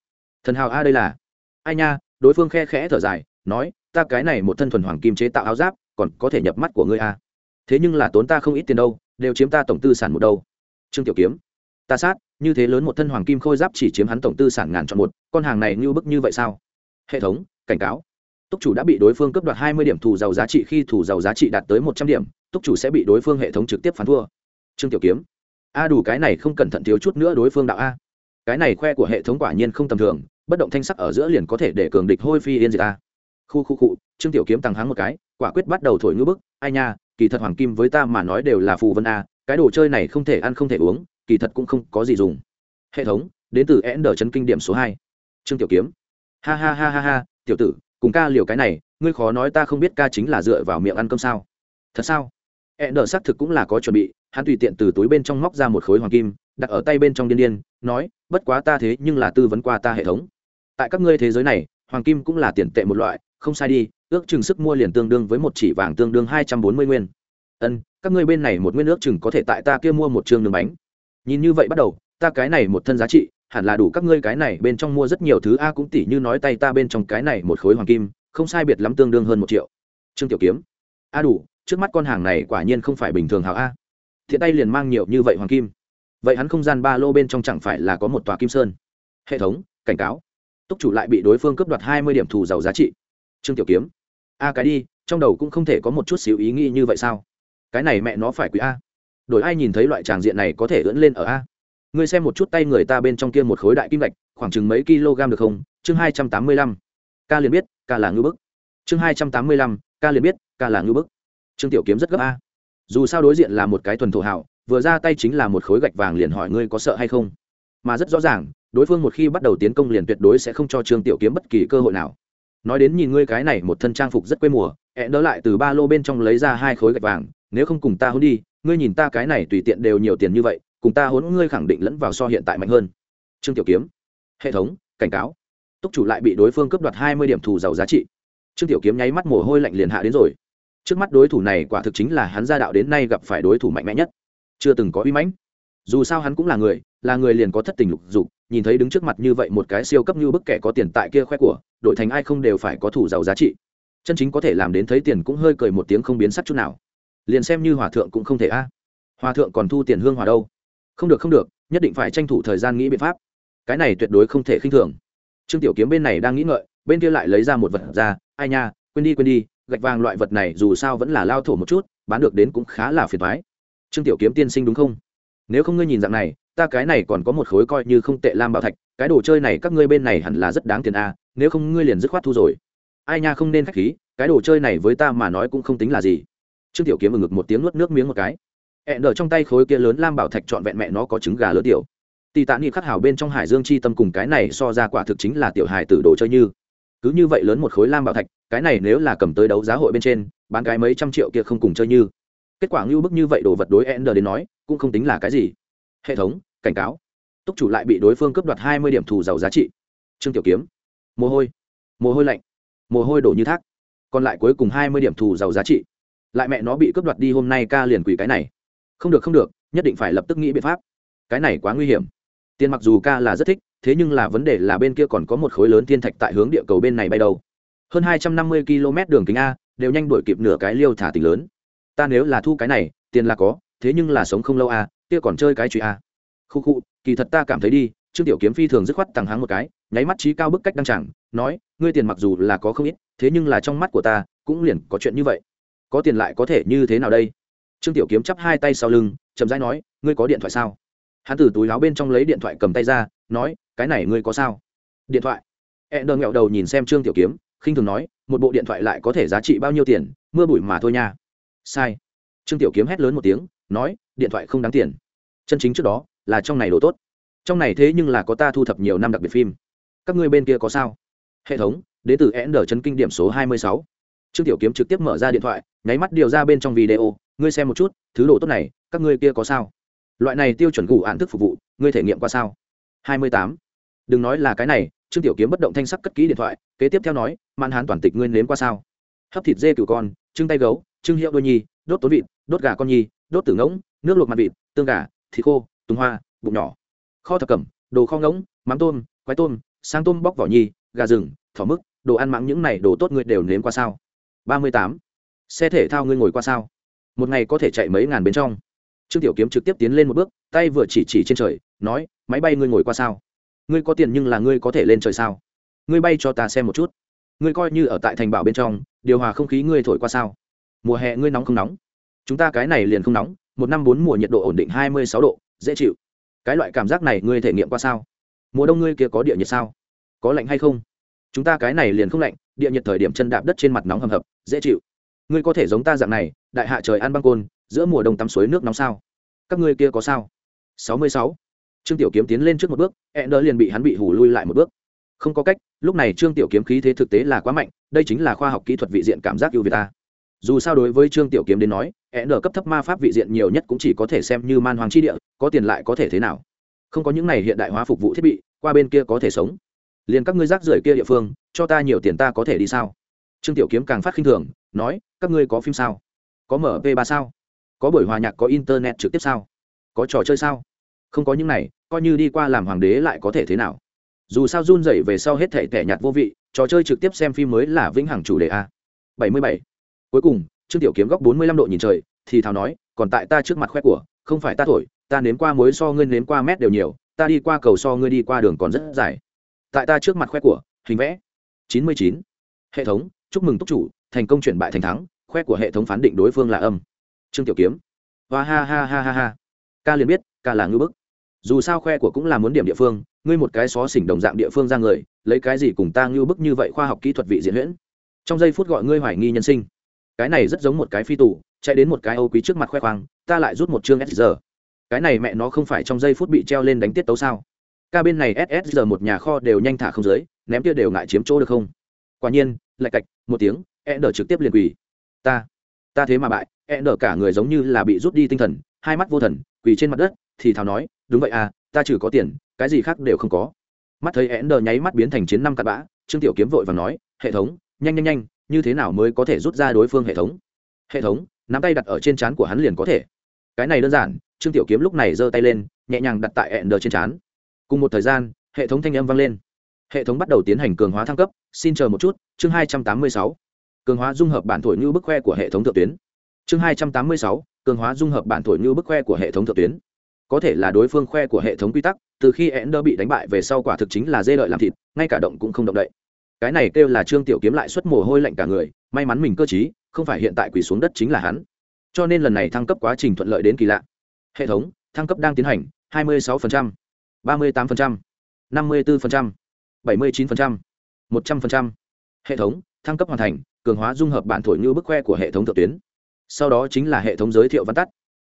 Thần hào a đây là. Ai nha, đối phương khe khẽ thở dài, nói, ta cái này một thân thuần hoàng kim chế tạo áo giáp, còn có thể nhập mắt của ngươi a. Thế nhưng là tốn ta không ít tiền đâu, đều chiếm ta tổng tư sản một đâu. Trương tiểu kiếm, ta sát, như thế lớn một thân hoàng kim khôi giáp chỉ chiếm hắn tổng tư sản ngàn chọn một, con hàng này như bức như vậy sao? Hệ thống, cảnh cáo túc chủ đã bị đối phương cấp đoạt hai mươi điểm thù giàu giá trị khi thù giàu giá trị đạt tới một trăm điểm, túc chủ sẽ bị đối phương hệ thống trực tiếp phán thua. Trương tiểu kiếm, a đủ cái này không cẩn thận thiếu chút nữa đối phương đạo a. Cái này khoe của hệ thống quả nhiên không tầm thường, bất động thanh sắc ở giữa liền có thể để cường địch hôi phi yên diệt a. Khu khu cụ trương tiểu kiếm tăng háng một cái, quả quyết bắt đầu thổi ngữ bức, ai nha, kỳ thật hoàng kim với ta mà nói đều là phù vân a, cái đồ chơi này không thể ăn không thể uống, kỳ thật cũng không có gì dùng. Hệ thống, đến từ n chấn kinh điểm số hai. Trương tiểu kiếm, ha ha ha ha ha, tiểu tử cùng ca liều cái này, ngươi khó nói ta không biết ca chính là dựa vào miệng ăn cơm sao. Thật sao? E nở xác thực cũng là có chuẩn bị, hắn tùy tiện từ túi bên trong móc ra một khối hoàng kim, đặt ở tay bên trong điên điên, nói, bất quá ta thế nhưng là tư vấn qua ta hệ thống. Tại các ngươi thế giới này, hoàng kim cũng là tiền tệ một loại, không sai đi, ước chừng sức mua liền tương đương với một chỉ vàng tương đương hai trăm bốn mươi nguyên. Ân, các ngươi bên này một nguyên ước chừng có thể tại ta kia mua một chương đường bánh. Nhìn như vậy bắt đầu, ta cái này một thân giá trị hẳn là đủ các ngươi cái này bên trong mua rất nhiều thứ a cũng tỉ như nói tay ta bên trong cái này một khối hoàng kim, không sai biệt lắm tương đương hơn một triệu. Trương tiểu kiếm. A đủ, trước mắt con hàng này quả nhiên không phải bình thường hào a. Thiện tay liền mang nhiều như vậy hoàng kim. Vậy hắn không gian ba lô bên trong chẳng phải là có một tòa kim sơn? Hệ thống, cảnh cáo. Túc chủ lại bị đối phương cướp đoạt hai mươi điểm thù giàu giá trị. Trương tiểu kiếm. A cái đi, trong đầu cũng không thể có một chút xíu ý nghĩ như vậy sao? Cái này mẹ nó phải quý a. Đổi ai nhìn thấy loại tràng diện này có thể ưỡn lên ở a? Ngươi xem một chút tay người ta bên trong kia một khối đại kim lạch khoảng chừng mấy kg được không? Chương hai trăm tám mươi lăm. Ca liền biết, ca là ngư bức. Chương hai trăm tám mươi lăm, ca liền biết, ca là ngư bức. Trương tiểu kiếm rất gấp a. Dù sao đối diện là một cái thuần thổ hảo vừa ra tay chính là một khối gạch vàng liền hỏi ngươi có sợ hay không? Mà rất rõ ràng, đối phương một khi bắt đầu tiến công liền tuyệt đối sẽ không cho trương tiểu kiếm bất kỳ cơ hội nào. Nói đến nhìn ngươi cái này một thân trang phục rất quê mùa, ẹ đỡ lại từ ba lô bên trong lấy ra hai khối gạch vàng, nếu không cùng ta hôn đi, ngươi nhìn ta cái này tùy tiện đều nhiều tiền như vậy cùng ta hôn ngươi khẳng định lẫn vào so hiện tại mạnh hơn. Trương tiểu kiếm, hệ thống, cảnh cáo. Túc chủ lại bị đối phương cướp đoạt hai mươi điểm thù giàu giá trị. Trương tiểu kiếm nháy mắt mồ hôi lạnh liền hạ đến rồi. Trước mắt đối thủ này quả thực chính là hắn gia đạo đến nay gặp phải đối thủ mạnh mẽ nhất. Chưa từng có uy mãnh. Dù sao hắn cũng là người là người liền có thất tình lục dục, nhìn thấy đứng trước mặt như vậy một cái siêu cấp như bức kẻ có tiền tại kia khoe của đổi thành ai không đều phải có thủ giàu giá trị. Chân chính có thể làm đến thấy tiền cũng hơi cười một tiếng không biến sắc chút nào. Liền xem như hòa thượng cũng không thể a. Hòa thượng còn thu tiền hương hòa đâu? Không được không được, nhất định phải tranh thủ thời gian nghĩ biện pháp. Cái này tuyệt đối không thể khinh thường. Trương tiểu kiếm bên này đang nghĩ ngợi, bên kia lại lấy ra một vật ra, ai nha, quên đi quên đi, gạch vàng loại vật này dù sao vẫn là lao thổ một chút, bán được đến cũng khá là phiền thoái trương tiểu kiếm tiên sinh đúng không? Nếu không ngươi nhìn dạng này, ta cái này còn có một khối coi như không tệ lam bảo thạch, cái đồ chơi này các ngươi bên này hẳn là rất đáng tiền a, nếu không ngươi liền dứt khoát thu rồi. Ai nha, không nên khách khí, cái đồ chơi này với ta mà nói cũng không tính là gì. Trương tiểu kiếm ở ngực một tiếng nuốt nước miếng một cái hẹn đờ trong tay khối kia lớn lam bảo thạch trọn vẹn mẹ nó có trứng gà lớn tiểu. Tì tạ nghị khắc hảo bên trong hải dương chi tâm cùng cái này so ra quả thực chính là tiểu hài tử đồ chơi như. Cứ như vậy lớn một khối lam bảo thạch, cái này nếu là cầm tới đấu giá hội bên trên, bán cái mấy trăm triệu kia không cùng chơi như. Kết quả ngưu bức như vậy đồ vật đối ender đến nói, cũng không tính là cái gì. Hệ thống, cảnh cáo. Túc chủ lại bị đối phương cướp đoạt hai mươi điểm thù giàu giá trị. Trương tiểu kiếm. Mồ hôi. Mồ hôi lạnh. Mồ hôi đổ như thác. Còn lại cuối cùng hai mươi điểm thù giàu giá trị. Lại mẹ nó bị cướp đoạt đi hôm nay ca liền quỷ cái này không được không được, nhất định phải lập tức nghĩ biện pháp. Cái này quá nguy hiểm. Tiền mặc dù ca là rất thích, thế nhưng là vấn đề là bên kia còn có một khối lớn thiên thạch tại hướng địa cầu bên này bay đâu. Hơn hai trăm năm mươi km đường kính a, đều nhanh đuổi kịp nửa cái liêu thả tỉnh lớn. Ta nếu là thu cái này, tiền là có, thế nhưng là sống không lâu a, kia còn chơi cái chuyện a. Khu khu, kỳ thật ta cảm thấy đi, trương tiểu kiếm phi thường dứt khoát tăng háng một cái, nháy mắt trí cao bức cách đăng chẳng nói, ngươi tiền mặc dù là có không ít, thế nhưng là trong mắt của ta, cũng liền có chuyện như vậy. Có tiền lại có thể như thế nào đây? Trương tiểu kiếm chắp hai tay sau lưng, chậm rãi nói, ngươi có điện thoại sao? Hắn từ túi áo bên trong lấy điện thoại cầm tay ra, nói, cái này ngươi có sao? Điện thoại? E đờ nghẹo đầu nhìn xem trương tiểu kiếm, khinh thường nói, một bộ điện thoại lại có thể giá trị bao nhiêu tiền? Mưa bụi mà thôi nha. Sai. Trương tiểu kiếm hét lớn một tiếng, nói, điện thoại không đáng tiền. Chân chính trước đó là trong này đồ tốt. Trong này thế nhưng là có ta thu thập nhiều năm đặc biệt phim. Các ngươi bên kia có sao? Hệ thống, đến từ e đờ chân kinh điểm số hai mươi sáu. Trương tiểu kiếm trực tiếp mở ra điện thoại, nháy mắt điều ra bên trong video ngươi xem một chút, thứ đồ tốt này, các ngươi kia có sao? Loại này tiêu chuẩn gù ạn thức phục vụ, ngươi thể nghiệm qua sao? Hai mươi tám. Đừng nói là cái này, trương tiểu kiếm bất động thanh sắc cất ký điện thoại, kế tiếp theo nói man hán toàn tịch ngươi nếm qua sao? Hấp thịt dê cừu con trưng tay gấu trưng hiệu đôi nhi, đốt tốn vịt, đốt gà con nhi, đốt tử ngỗng, nước luộc mặt vịt, tương gà, thịt khô, tùng hoa, bụng nhỏ. Kho thập cẩm, đồ kho ngỗng, mắm tôm, quái tôm, sang tôm bóc vỏ nhi, gà rừng, thỏ mức đồ ăn mắng những này đồ tốt ngươi đều nếm qua sao? Ba mươi tám. Xe thể thao ngươi ngồi qua sao? Một ngày có thể chạy mấy ngàn bên trong. Trương tiểu kiếm trực tiếp tiến lên một bước, tay vừa chỉ chỉ trên trời, nói, máy bay ngươi ngồi qua sao? Ngươi có tiền nhưng là ngươi có thể lên trời sao? Ngươi bay cho ta xem một chút. Ngươi coi như ở tại thành bảo bên trong, điều hòa không khí ngươi thổi qua sao? Mùa hè ngươi nóng không nóng? Chúng ta cái này liền không nóng, một năm bốn mùa nhiệt độ ổn định hai mươi sáu độ, dễ chịu. Cái loại cảm giác này ngươi thể nghiệm qua sao? Mùa đông ngươi kia có địa nhiệt sao? Có lạnh hay không? Chúng ta cái này liền không lạnh, địa nhiệt thời điểm chân đạp đất trên mặt nóng hầm hập, dễ chịu ngươi có thể giống ta dạng này, đại hạ trời ăn băng côn, giữa mùa đông tắm suối nước nóng sao? Các ngươi kia có sao? Sáu mươi sáu. Trương tiểu kiếm tiến lên trước một bước e đỡ liền bị hắn bị hủ lui lại một bước. Không có cách, lúc này trương tiểu kiếm khí thế thực tế là quá mạnh, đây chính là khoa học kỹ thuật vị diện cảm giác ưu việt ta. Dù sao đối với trương tiểu kiếm đến nói e đỡ cấp thấp ma pháp vị diện nhiều nhất cũng chỉ có thể xem như man hoàng chi địa, có tiền lại có thể thế nào? Không có những này hiện đại hóa phục vụ thiết bị, qua bên kia có thể sống. Liền các ngươi rác rưởi kia địa phương, cho ta nhiều tiền ta có thể đi sao? Trương tiểu kiếm càng phát khinh thường nói, các ngươi có phim sao? Có mở ba sao? Có buổi hòa nhạc, có internet trực tiếp sao? Có trò chơi sao? Không có những này, coi như đi qua làm hoàng đế lại có thể thế nào? Dù sao run rẩy về sau hết thể tẻ nhạt vô vị, trò chơi trực tiếp xem phim mới là vĩnh hằng chủ đề a. Bảy mươi bảy. Cuối cùng, trương tiểu kiếm góc bốn mươi lăm độ nhìn trời, thì thào nói, còn tại ta trước mặt khoe của, không phải ta thổi, ta nếm qua mối so ngươi nếm qua mét đều nhiều, ta đi qua cầu so ngươi đi qua đường còn rất dài. Tại ta trước mặt khoe của, hình vẽ chín mươi chín. Hệ thống, chúc mừng túc chủ thành công chuyển bại thành thắng, khoe của hệ thống phán định đối phương là âm. Trương tiểu kiếm. Và ha ha ha ha ha. Ca liền biết, ca là ngư bức. Dù sao khoe của cũng là muốn điểm địa phương, ngươi một cái xó xỉnh đồng dạng địa phương ra người, lấy cái gì cùng ta ngưu bức như vậy khoa học kỹ thuật vị diễn huyễn? Trong giây phút gọi ngươi hoài nghi nhân sinh. Cái này rất giống một cái phi tù, chạy đến một cái âu quý trước mặt khoe khoang, ta lại rút một chương s giờ cái này mẹ nó không phải trong giây phút bị treo lên đánh tiết tấu sao? Ca bên này ss giờ một nhà kho đều nhanh thả không dưới, ném kia đều ngại chiếm chỗ được không? Quả nhiên lại cạch, một tiếng Ender trực tiếp liền quỳ. Ta ta thế mà bại, Ender cả người giống như là bị rút đi tinh thần, hai mắt vô thần, quỳ trên mặt đất, thì thào nói, đúng vậy à ta chỉ có tiền, cái gì khác đều không có. Mắt thấy Ender nháy mắt biến thành chiến năm cặn bã, trương tiểu kiếm vội vàng nói, hệ thống, nhanh nhanh nhanh, như thế nào mới có thể rút ra đối phương hệ thống? Hệ thống, nắm tay đặt ở trên trán của hắn liền có thể. Cái này đơn giản, trương tiểu kiếm lúc này giơ tay lên, nhẹ nhàng đặt tại Ender trên trán. Cùng một thời gian, hệ thống thanh âm vang lên. Hệ thống bắt đầu tiến hành cường hóa thăng cấp, xin chờ một chút, chương hai trăm tám mươi sáu cường hóa dung hợp bản thổi như bức khoe của hệ thống thượng tuyến. Chương hai trăm tám mươi sáu cường hóa dung hợp bản thổi như bức khoe của hệ thống thượng tuyến. Có thể là đối phương khoe của hệ thống quy tắc từ khi ender bị đánh bại về sau quả thực chính là dê lợi làm thịt ngay cả động cũng không động đậy. Cái này kêu là trương tiểu kiếm lại xuất mồ hôi lạnh cả người may mắn mình cơ t không phải hiện tại quỳ xuống đất chính là hắn. Cho nên lần này thăng cấp quá trình thuận lợi đến kỳ lạ. Hệ thống thăng cấp đang tiến hành 26%, 38%, 54%, 79%, 100%. hệ thống thăng cấp hoàn thành cường hóa dung hợp bản thổi như bức khoe của hệ thống thượng tuyến. Sau đó chính là hệ thống giới thiệu văn tắt.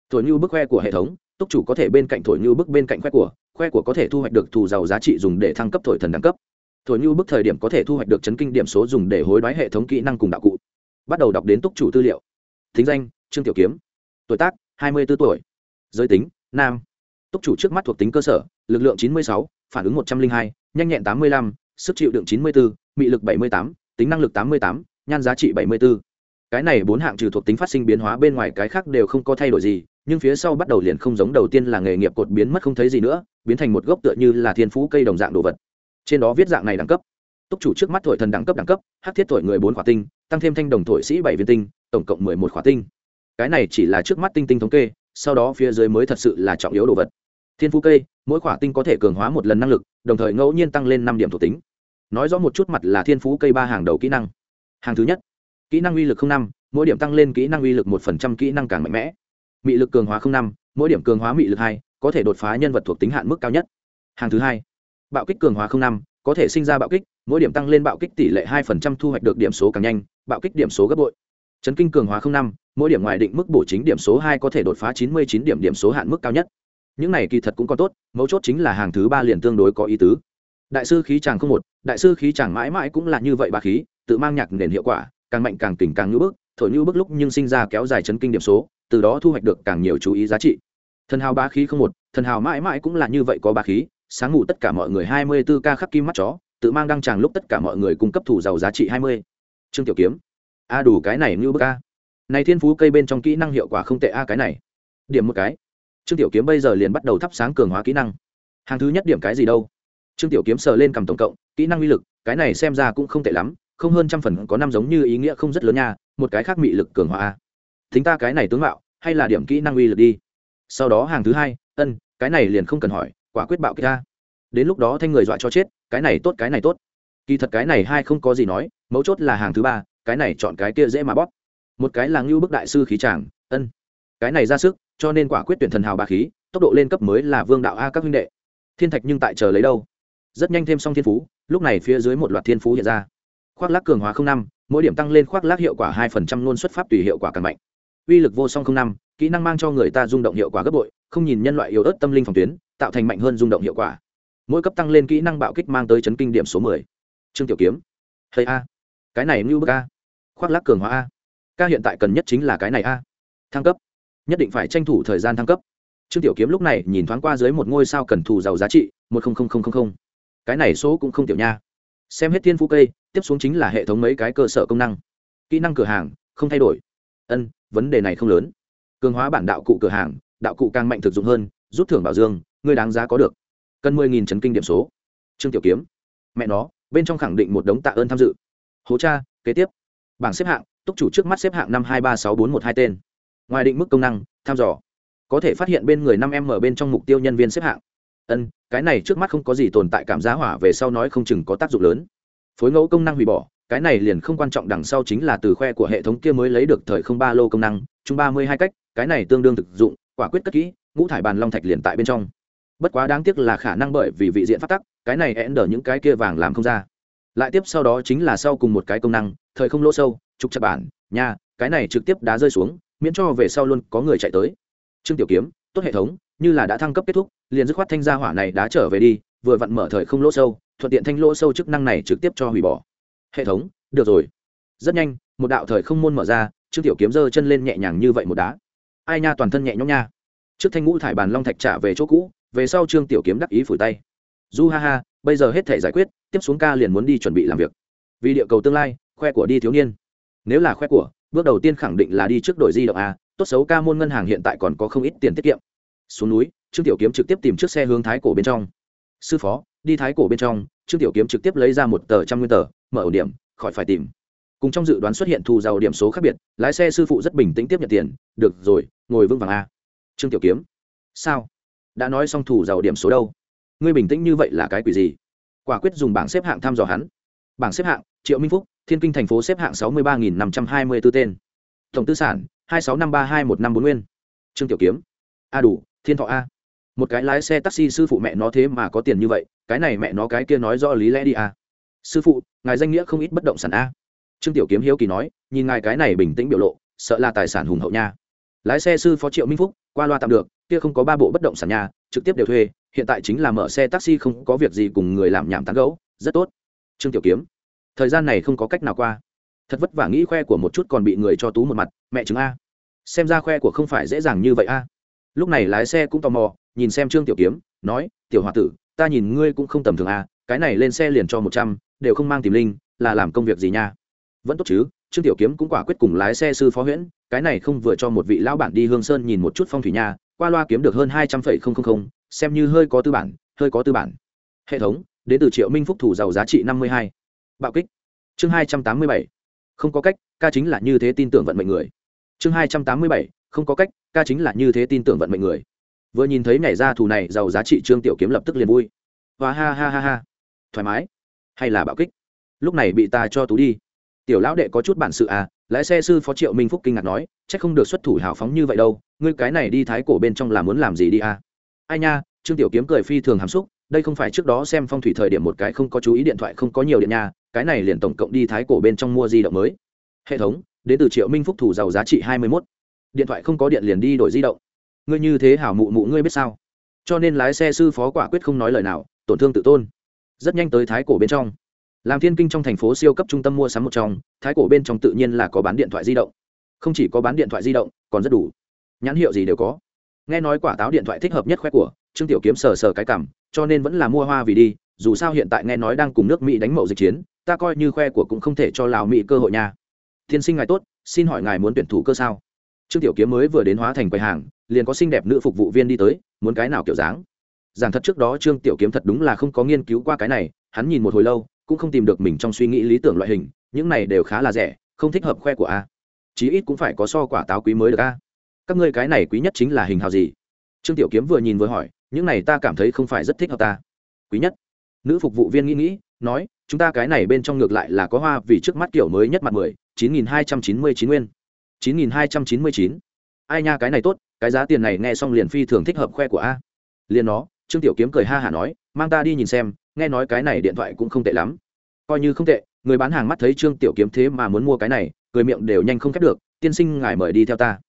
Thổi như bức khoe của hệ thống, túc chủ có thể bên cạnh thổi như bức bên cạnh khoe của khoe của có thể thu hoạch được thù giàu giá trị dùng để thăng cấp thổi thần đẳng cấp. Thổi như bức thời điểm có thể thu hoạch được chấn kinh điểm số dùng để hối đoái hệ thống kỹ năng cùng đạo cụ. Bắt đầu đọc đến túc chủ tư liệu. Thính danh, trương tiểu kiếm. Tuổi tác, hai mươi 24 tuổi. Giới tính, nam. Túc chủ trước mắt thuộc tính cơ sở, lực lượng chín mươi sáu, phản ứng một trăm linh hai, nhanh nhẹn tám mươi lăm, sức chịu đựng chín mươi bốn mị lực bảy mươi tám, tính năng lực tám mươi tám nhan giá trị bảy mươi bốn cái này bốn hạng trừ thuộc tính phát sinh biến hóa bên ngoài cái khác đều không có thay đổi gì, nhưng phía sau bắt đầu liền không giống đầu tiên là nghề nghiệp cột biến mất không thấy gì nữa, biến thành một gốc tựa như là thiên phú cây đồng dạng đồ vật. Trên đó viết dạng này đẳng cấp. Túc chủ trước mắt thổi thần đẳng cấp đẳng cấp, hắc thiết thổi người bốn khỏa tinh, tăng thêm thanh đồng thổi sĩ bảy viên tinh, tổng cộng mười một khỏa tinh. Cái này chỉ là trước mắt tinh tinh thống kê, sau đó phía dưới mới thật sự là trọng yếu đồ vật. Thiên phú cây, mỗi khỏa tinh có thể cường hóa một lần năng lực, đồng thời ngẫu nhiên tăng lên năm điểm thuộc tính. Nói rõ một chút mặt là thiên phú cây ba hàng đầu kỹ năng hàng thứ nhất, kỹ năng uy lực năm, mỗi điểm tăng lên kỹ năng uy lực một phần trăm kỹ năng càng mạnh mẽ. Mị lực cường hóa năm, mỗi điểm cường hóa mị lực hai, có thể đột phá nhân vật thuộc tính hạn mức cao nhất. Hàng thứ hai, bạo kích cường hóa năm, có thể sinh ra bạo kích, mỗi điểm tăng lên bạo kích tỷ lệ hai phần trăm thu hoạch được điểm số càng nhanh, bạo kích điểm số gấp bội. Chấn kinh cường hóa năm, mỗi điểm ngoài định mức bổ chính điểm số hai có thể đột phá chín mươi chín điểm điểm số hạn mức cao nhất. Những này kỳ thật cũng còn tốt, mấu chốt chính là hàng thứ ba liền tương đối có ý tứ. Đại sư khí chàng không một, đại sư khí chàng mãi mãi cũng là như vậy bà khí tự mang nhạc nền hiệu quả, càng mạnh càng tỉnh càng ngữ bức, thổi như bức lúc nhưng sinh ra kéo dài chấn kinh điểm số, từ đó thu hoạch được càng nhiều chú ý giá trị. Thần hào ba khí không một, thần hào mãi mãi cũng là như vậy có ba khí, sáng ngủ tất cả mọi người hai mươi 24 ca khắc kim mắt chó, tự mang đăng tràng lúc tất cả mọi người cung cấp thủ giàu giá trị hai mươi. Trương tiểu kiếm. A đủ cái này như bức a. Này thiên phú cây bên trong kỹ năng hiệu quả không tệ a cái này. Điểm một cái. Trương tiểu kiếm bây giờ liền bắt đầu thắp sáng cường hóa kỹ năng. Hàng thứ nhất điểm cái gì đâu? Trương tiểu kiếm sờ lên cầm tổng cộng, kỹ năng uy lực, cái này xem ra cũng không tệ lắm không hơn trăm phần có năm giống như ý nghĩa không rất lớn nha, một cái khác mị lực cường hóa thính ta cái này tướng mạo, hay là điểm kỹ năng uy lực đi. Sau đó hàng thứ hai, ân, cái này liền không cần hỏi, quả quyết bạo kia ta. Đến lúc đó thanh người dọa cho chết, cái này tốt, cái này tốt. Kỳ thật cái này hai không có gì nói, mấu chốt là hàng thứ ba, cái này chọn cái kia dễ mà bóp. Một cái là ngưu bức đại sư khí tràng ân. Cái này ra sức, cho nên quả quyết tuyển thần hào ba khí, tốc độ lên cấp mới là vương đạo a các huynh đệ. Thiên thạch nhưng tại chờ lấy đâu? Rất nhanh thêm xong thiên phú, lúc này phía dưới một loạt thiên phú hiện ra khoác lác cường hóa không năm, mỗi điểm tăng lên khoác lác hiệu quả hai phần trăm luôn xuất pháp tùy hiệu quả càng mạnh. Uy lực vô song không năm, kỹ năng mang cho người ta rung động hiệu quả gấp bội, không nhìn nhân loại yếu ớt tâm linh phòng tuyến, tạo thành mạnh hơn rung động hiệu quả. Mỗi cấp tăng lên kỹ năng bạo kích mang tới chấn kinh điểm số mười. Trương tiểu kiếm. Hay a. Cái này như bức a. Khoác lác cường hóa a. Ca hiện tại cần nhất chính là cái này a. Thăng cấp. Nhất định phải tranh thủ thời gian thăng cấp. Trương tiểu kiếm lúc này nhìn thoáng qua dưới một ngôi sao cần thù giàu giá trị, một cái này số cũng không tiểu nha xem hết thiên phú cây, tiếp xuống chính là hệ thống mấy cái cơ sở công năng. Kỹ năng cửa hàng, không thay đổi. Ân, vấn đề này không lớn. Cường hóa bản đạo cụ cửa hàng, đạo cụ càng mạnh thực dụng hơn, rút thưởng bảo dương, người đáng giá có được. Cần mười nghìn chấn kinh điểm số. Trương tiểu kiếm. Mẹ nó, bên trong khẳng định một đống tạ ơn tham dự. Hố cha, kế tiếp. Bảng xếp hạng, túc chủ trước mắt xếp hạng năm hai ba sáu bốn một hai tên. Ngoài định mức công năng, tham dò. Có thể phát hiện bên người năm em ở bên trong mục tiêu nhân viên xếp hạng ân, cái này trước mắt không có gì tồn tại cảm giá hỏa về sau nói không chừng có tác dụng lớn. Phối ngẫu công năng hủy bỏ, cái này liền không quan trọng đằng sau chính là từ khoe của hệ thống kia mới lấy được thời không ba lô công năng, chung ba mươi hai cách, cái này tương đương thực dụng, quả quyết cất kỹ, ngũ thải bàn long thạch liền tại bên trong. Bất quá đáng tiếc là khả năng bởi vì vị diện phát tắc, cái này én đờ những cái kia vàng làm không ra. Lại tiếp sau đó chính là sau cùng một cái công năng, thời không lỗ sâu, trục chặt bản, nha, cái này trực tiếp đá rơi xuống, miễn cho về sau luôn có người chạy tới. Trương tiểu kiếm, tốt hệ thống như là đã thăng cấp kết thúc, liền dứt khoát thanh gia hỏa này đã trở về đi, vừa vặn mở thời không lỗ sâu, thuận tiện thanh lỗ sâu chức năng này trực tiếp cho hủy bỏ. Hệ thống, được rồi. Rất nhanh, một đạo thời không môn mở ra, trương tiểu kiếm giơ chân lên nhẹ nhàng như vậy một đá. Ai nha toàn thân nhẹ nhõm nha. Trước thanh ngũ thải bàn long thạch trả về chỗ cũ, về sau trương tiểu kiếm đắc ý phủi tay. Du ha ha, bây giờ hết thể giải quyết, tiếp xuống ca liền muốn đi chuẩn bị làm việc. Vì địa cầu tương lai, khoe của đi thiếu niên. Nếu là khoe của, bước đầu tiên khẳng định là đi trước đổi di động a, tốt xấu ca môn ngân hàng hiện tại còn có không ít tiền tiết kiệm xuống núi, trương tiểu kiếm trực tiếp tìm chiếc xe hướng thái cổ bên trong. Sư phó, đi thái cổ bên trong. Trương tiểu kiếm trực tiếp lấy ra một tờ trăm nguyên tờ, mở ổ điểm, khỏi phải tìm. Cùng trong dự đoán xuất hiện thù giàu điểm số khác biệt, lái xe sư phụ rất bình tĩnh tiếp nhận tiền, được rồi, ngồi vững vàng a. Trương tiểu kiếm. Sao? Đã nói xong thù giàu điểm số đâu? Ngươi bình tĩnh như vậy là cái quỷ gì? Quả quyết dùng bảng xếp hạng thăm dò hắn. Bảng xếp hạng, triệu minh phúc, thiên kinh thành phố xếp hạng sáu mươi ba nghìn năm trăm hai mươi b ố tên. Tổng tư sản, hai sáu năm ba hai một năm bốn nguyên. Trương tiểu kiếm. A đủ thiên thọ a. Một cái lái xe taxi sư phụ mẹ nó thế mà có tiền như vậy cái này mẹ nó cái kia nói rõ lý lẽ đi a. Sư phụ ngài danh nghĩa không ít bất động sản a. Trương tiểu kiếm hiếu kỳ nói nhìn ngài cái này bình tĩnh biểu lộ sợ là tài sản hùng hậu nha. Lái xe sư phó triệu minh phúc qua loa tạm được kia không có ba bộ bất động sản nhà trực tiếp đều thuê hiện tại chính là mở xe taxi không có việc gì cùng người làm nhảm tán gẫu, rất tốt. Trương tiểu kiếm thời gian này không có cách nào qua. Thật vất vả nghĩ khoe của một chút còn bị người cho tú một mặt mẹ chứng a. Xem ra khoe của không phải dễ dàng như vậy a lúc này lái xe cũng tò mò, nhìn xem trương tiểu kiếm, nói, tiểu h o a tử, ta nhìn ngươi cũng không tầm thường à cái này lên xe liền cho một trăm, đều không mang tìm linh, là làm công việc gì nha? Vẫn tốt chứ. Trương tiểu kiếm cũng quả quyết cùng lái xe sư phó huyễn, cái này không vừa cho một vị lão bản đi hương sơn nhìn một chút phong thủy nha, qua loa kiếm được hơn hai trăm phẩy không không không, xem như hơi có tư bản, hơi có tư bản. Hệ thống, đến từ triệu minh phúc thủ giàu giá trị năm mươi hai. Bạo kích. Chương hai trăm tám mươi bảy. Không có cách, ca chính là như thế tin tưởng vận mệnh người. Chương hai trăm tám mươi bảy không có cách, ca chính là như thế tin tưởng vận mệnh người. Vừa nhìn thấy nhảy ra thù này, giàu giá trị trương tiểu kiếm lập tức liền vui. Và ha ha ha ha. Thoải mái. Hay là bạo kích. Lúc này bị ta cho tú đi. Tiểu lão đệ có chút bản sự à lái xe sư phó triệu minh phúc kinh ngạc nói c h ắ c không được xuất thủ hào phóng như vậy đâu, ngươi cái này đi thái cổ bên trong là muốn làm gì đi à? Ai nha, trương tiểu kiếm cười phi thường hàm xúc, đây không phải trước đó xem phong thủy thời điểm một cái không có chú ý điện thoại không có nhiều điện nha, cái này liền tổng cộng đi thái cổ bên trong mua di động mới. Hệ thống, đến từ triệu minh phúc thủ giàu giá trị hai mươi mốt điện thoại không có điện liền đi đổi di động. Ngươi như thế hảo mụ mụ ngươi biết sao? Cho nên lái xe sư phó quả quyết không nói lời nào, tổn thương tự tôn. Rất nhanh tới thái cổ bên trong. Làm thiên kinh trong thành phố siêu cấp trung tâm mua sắm một trong, thái cổ bên trong tự nhiên là có bán điện thoại di động. Không chỉ có bán điện thoại di động, còn rất đủ. Nhãn hiệu gì đều có. Nghe nói quả táo điện thoại thích hợp nhất khoe của, trương tiểu kiếm sờ sờ cái cảm, cho nên vẫn là mua hoa vì đi, dù sao hiện tại nghe nói đang cùng nước mỹ đánh mậu dịch chiến, ta coi như khoe của cũng không thể cho lào mỹ cơ hội nha. Tiên sinh ngài tốt, xin hỏi ngài muốn tuyển thủ cơ sao? Trương tiểu kiếm mới vừa đến hóa thành quầy hàng, liền có xinh đẹp nữ phục vụ viên đi tới, muốn cái nào kiểu dáng. Giảng thật trước đó trương tiểu kiếm thật đúng là không có nghiên cứu qua cái này, hắn nhìn một hồi lâu, cũng không tìm được mình trong suy nghĩ lý tưởng loại hình, những này đều khá là rẻ, không thích hợp khoe của a. Chí ít cũng phải có so quả táo quý mới được a. Các ngươi cái này quý nhất chính là hình hào gì? Trương tiểu kiếm vừa nhìn vừa hỏi, những này ta cảm thấy không phải rất thích hợp ta. Quý nhất. Nữ phục vụ viên nghĩ nghĩ, nói, chúng ta cái này bên trong ngược lại là có hoa vì trước mắt kiểu mới nhất mặt mười, chín nghìn hai trăm chín mươi chín nguyên chín nghìn hai trăm chín mươi chín. Ai nha cái này tốt cái giá tiền này nghe xong liền phi thường thích hợp khoe của a. Liền nó trương tiểu kiếm cười ha hả nói mang ta đi nhìn xem nghe nói cái này điện thoại cũng không tệ lắm. Coi như không tệ người bán hàng mắt thấy trương tiểu kiếm thế mà muốn mua cái này cười miệng đều nhanh không khép được tiên sinh ngài mời đi theo ta.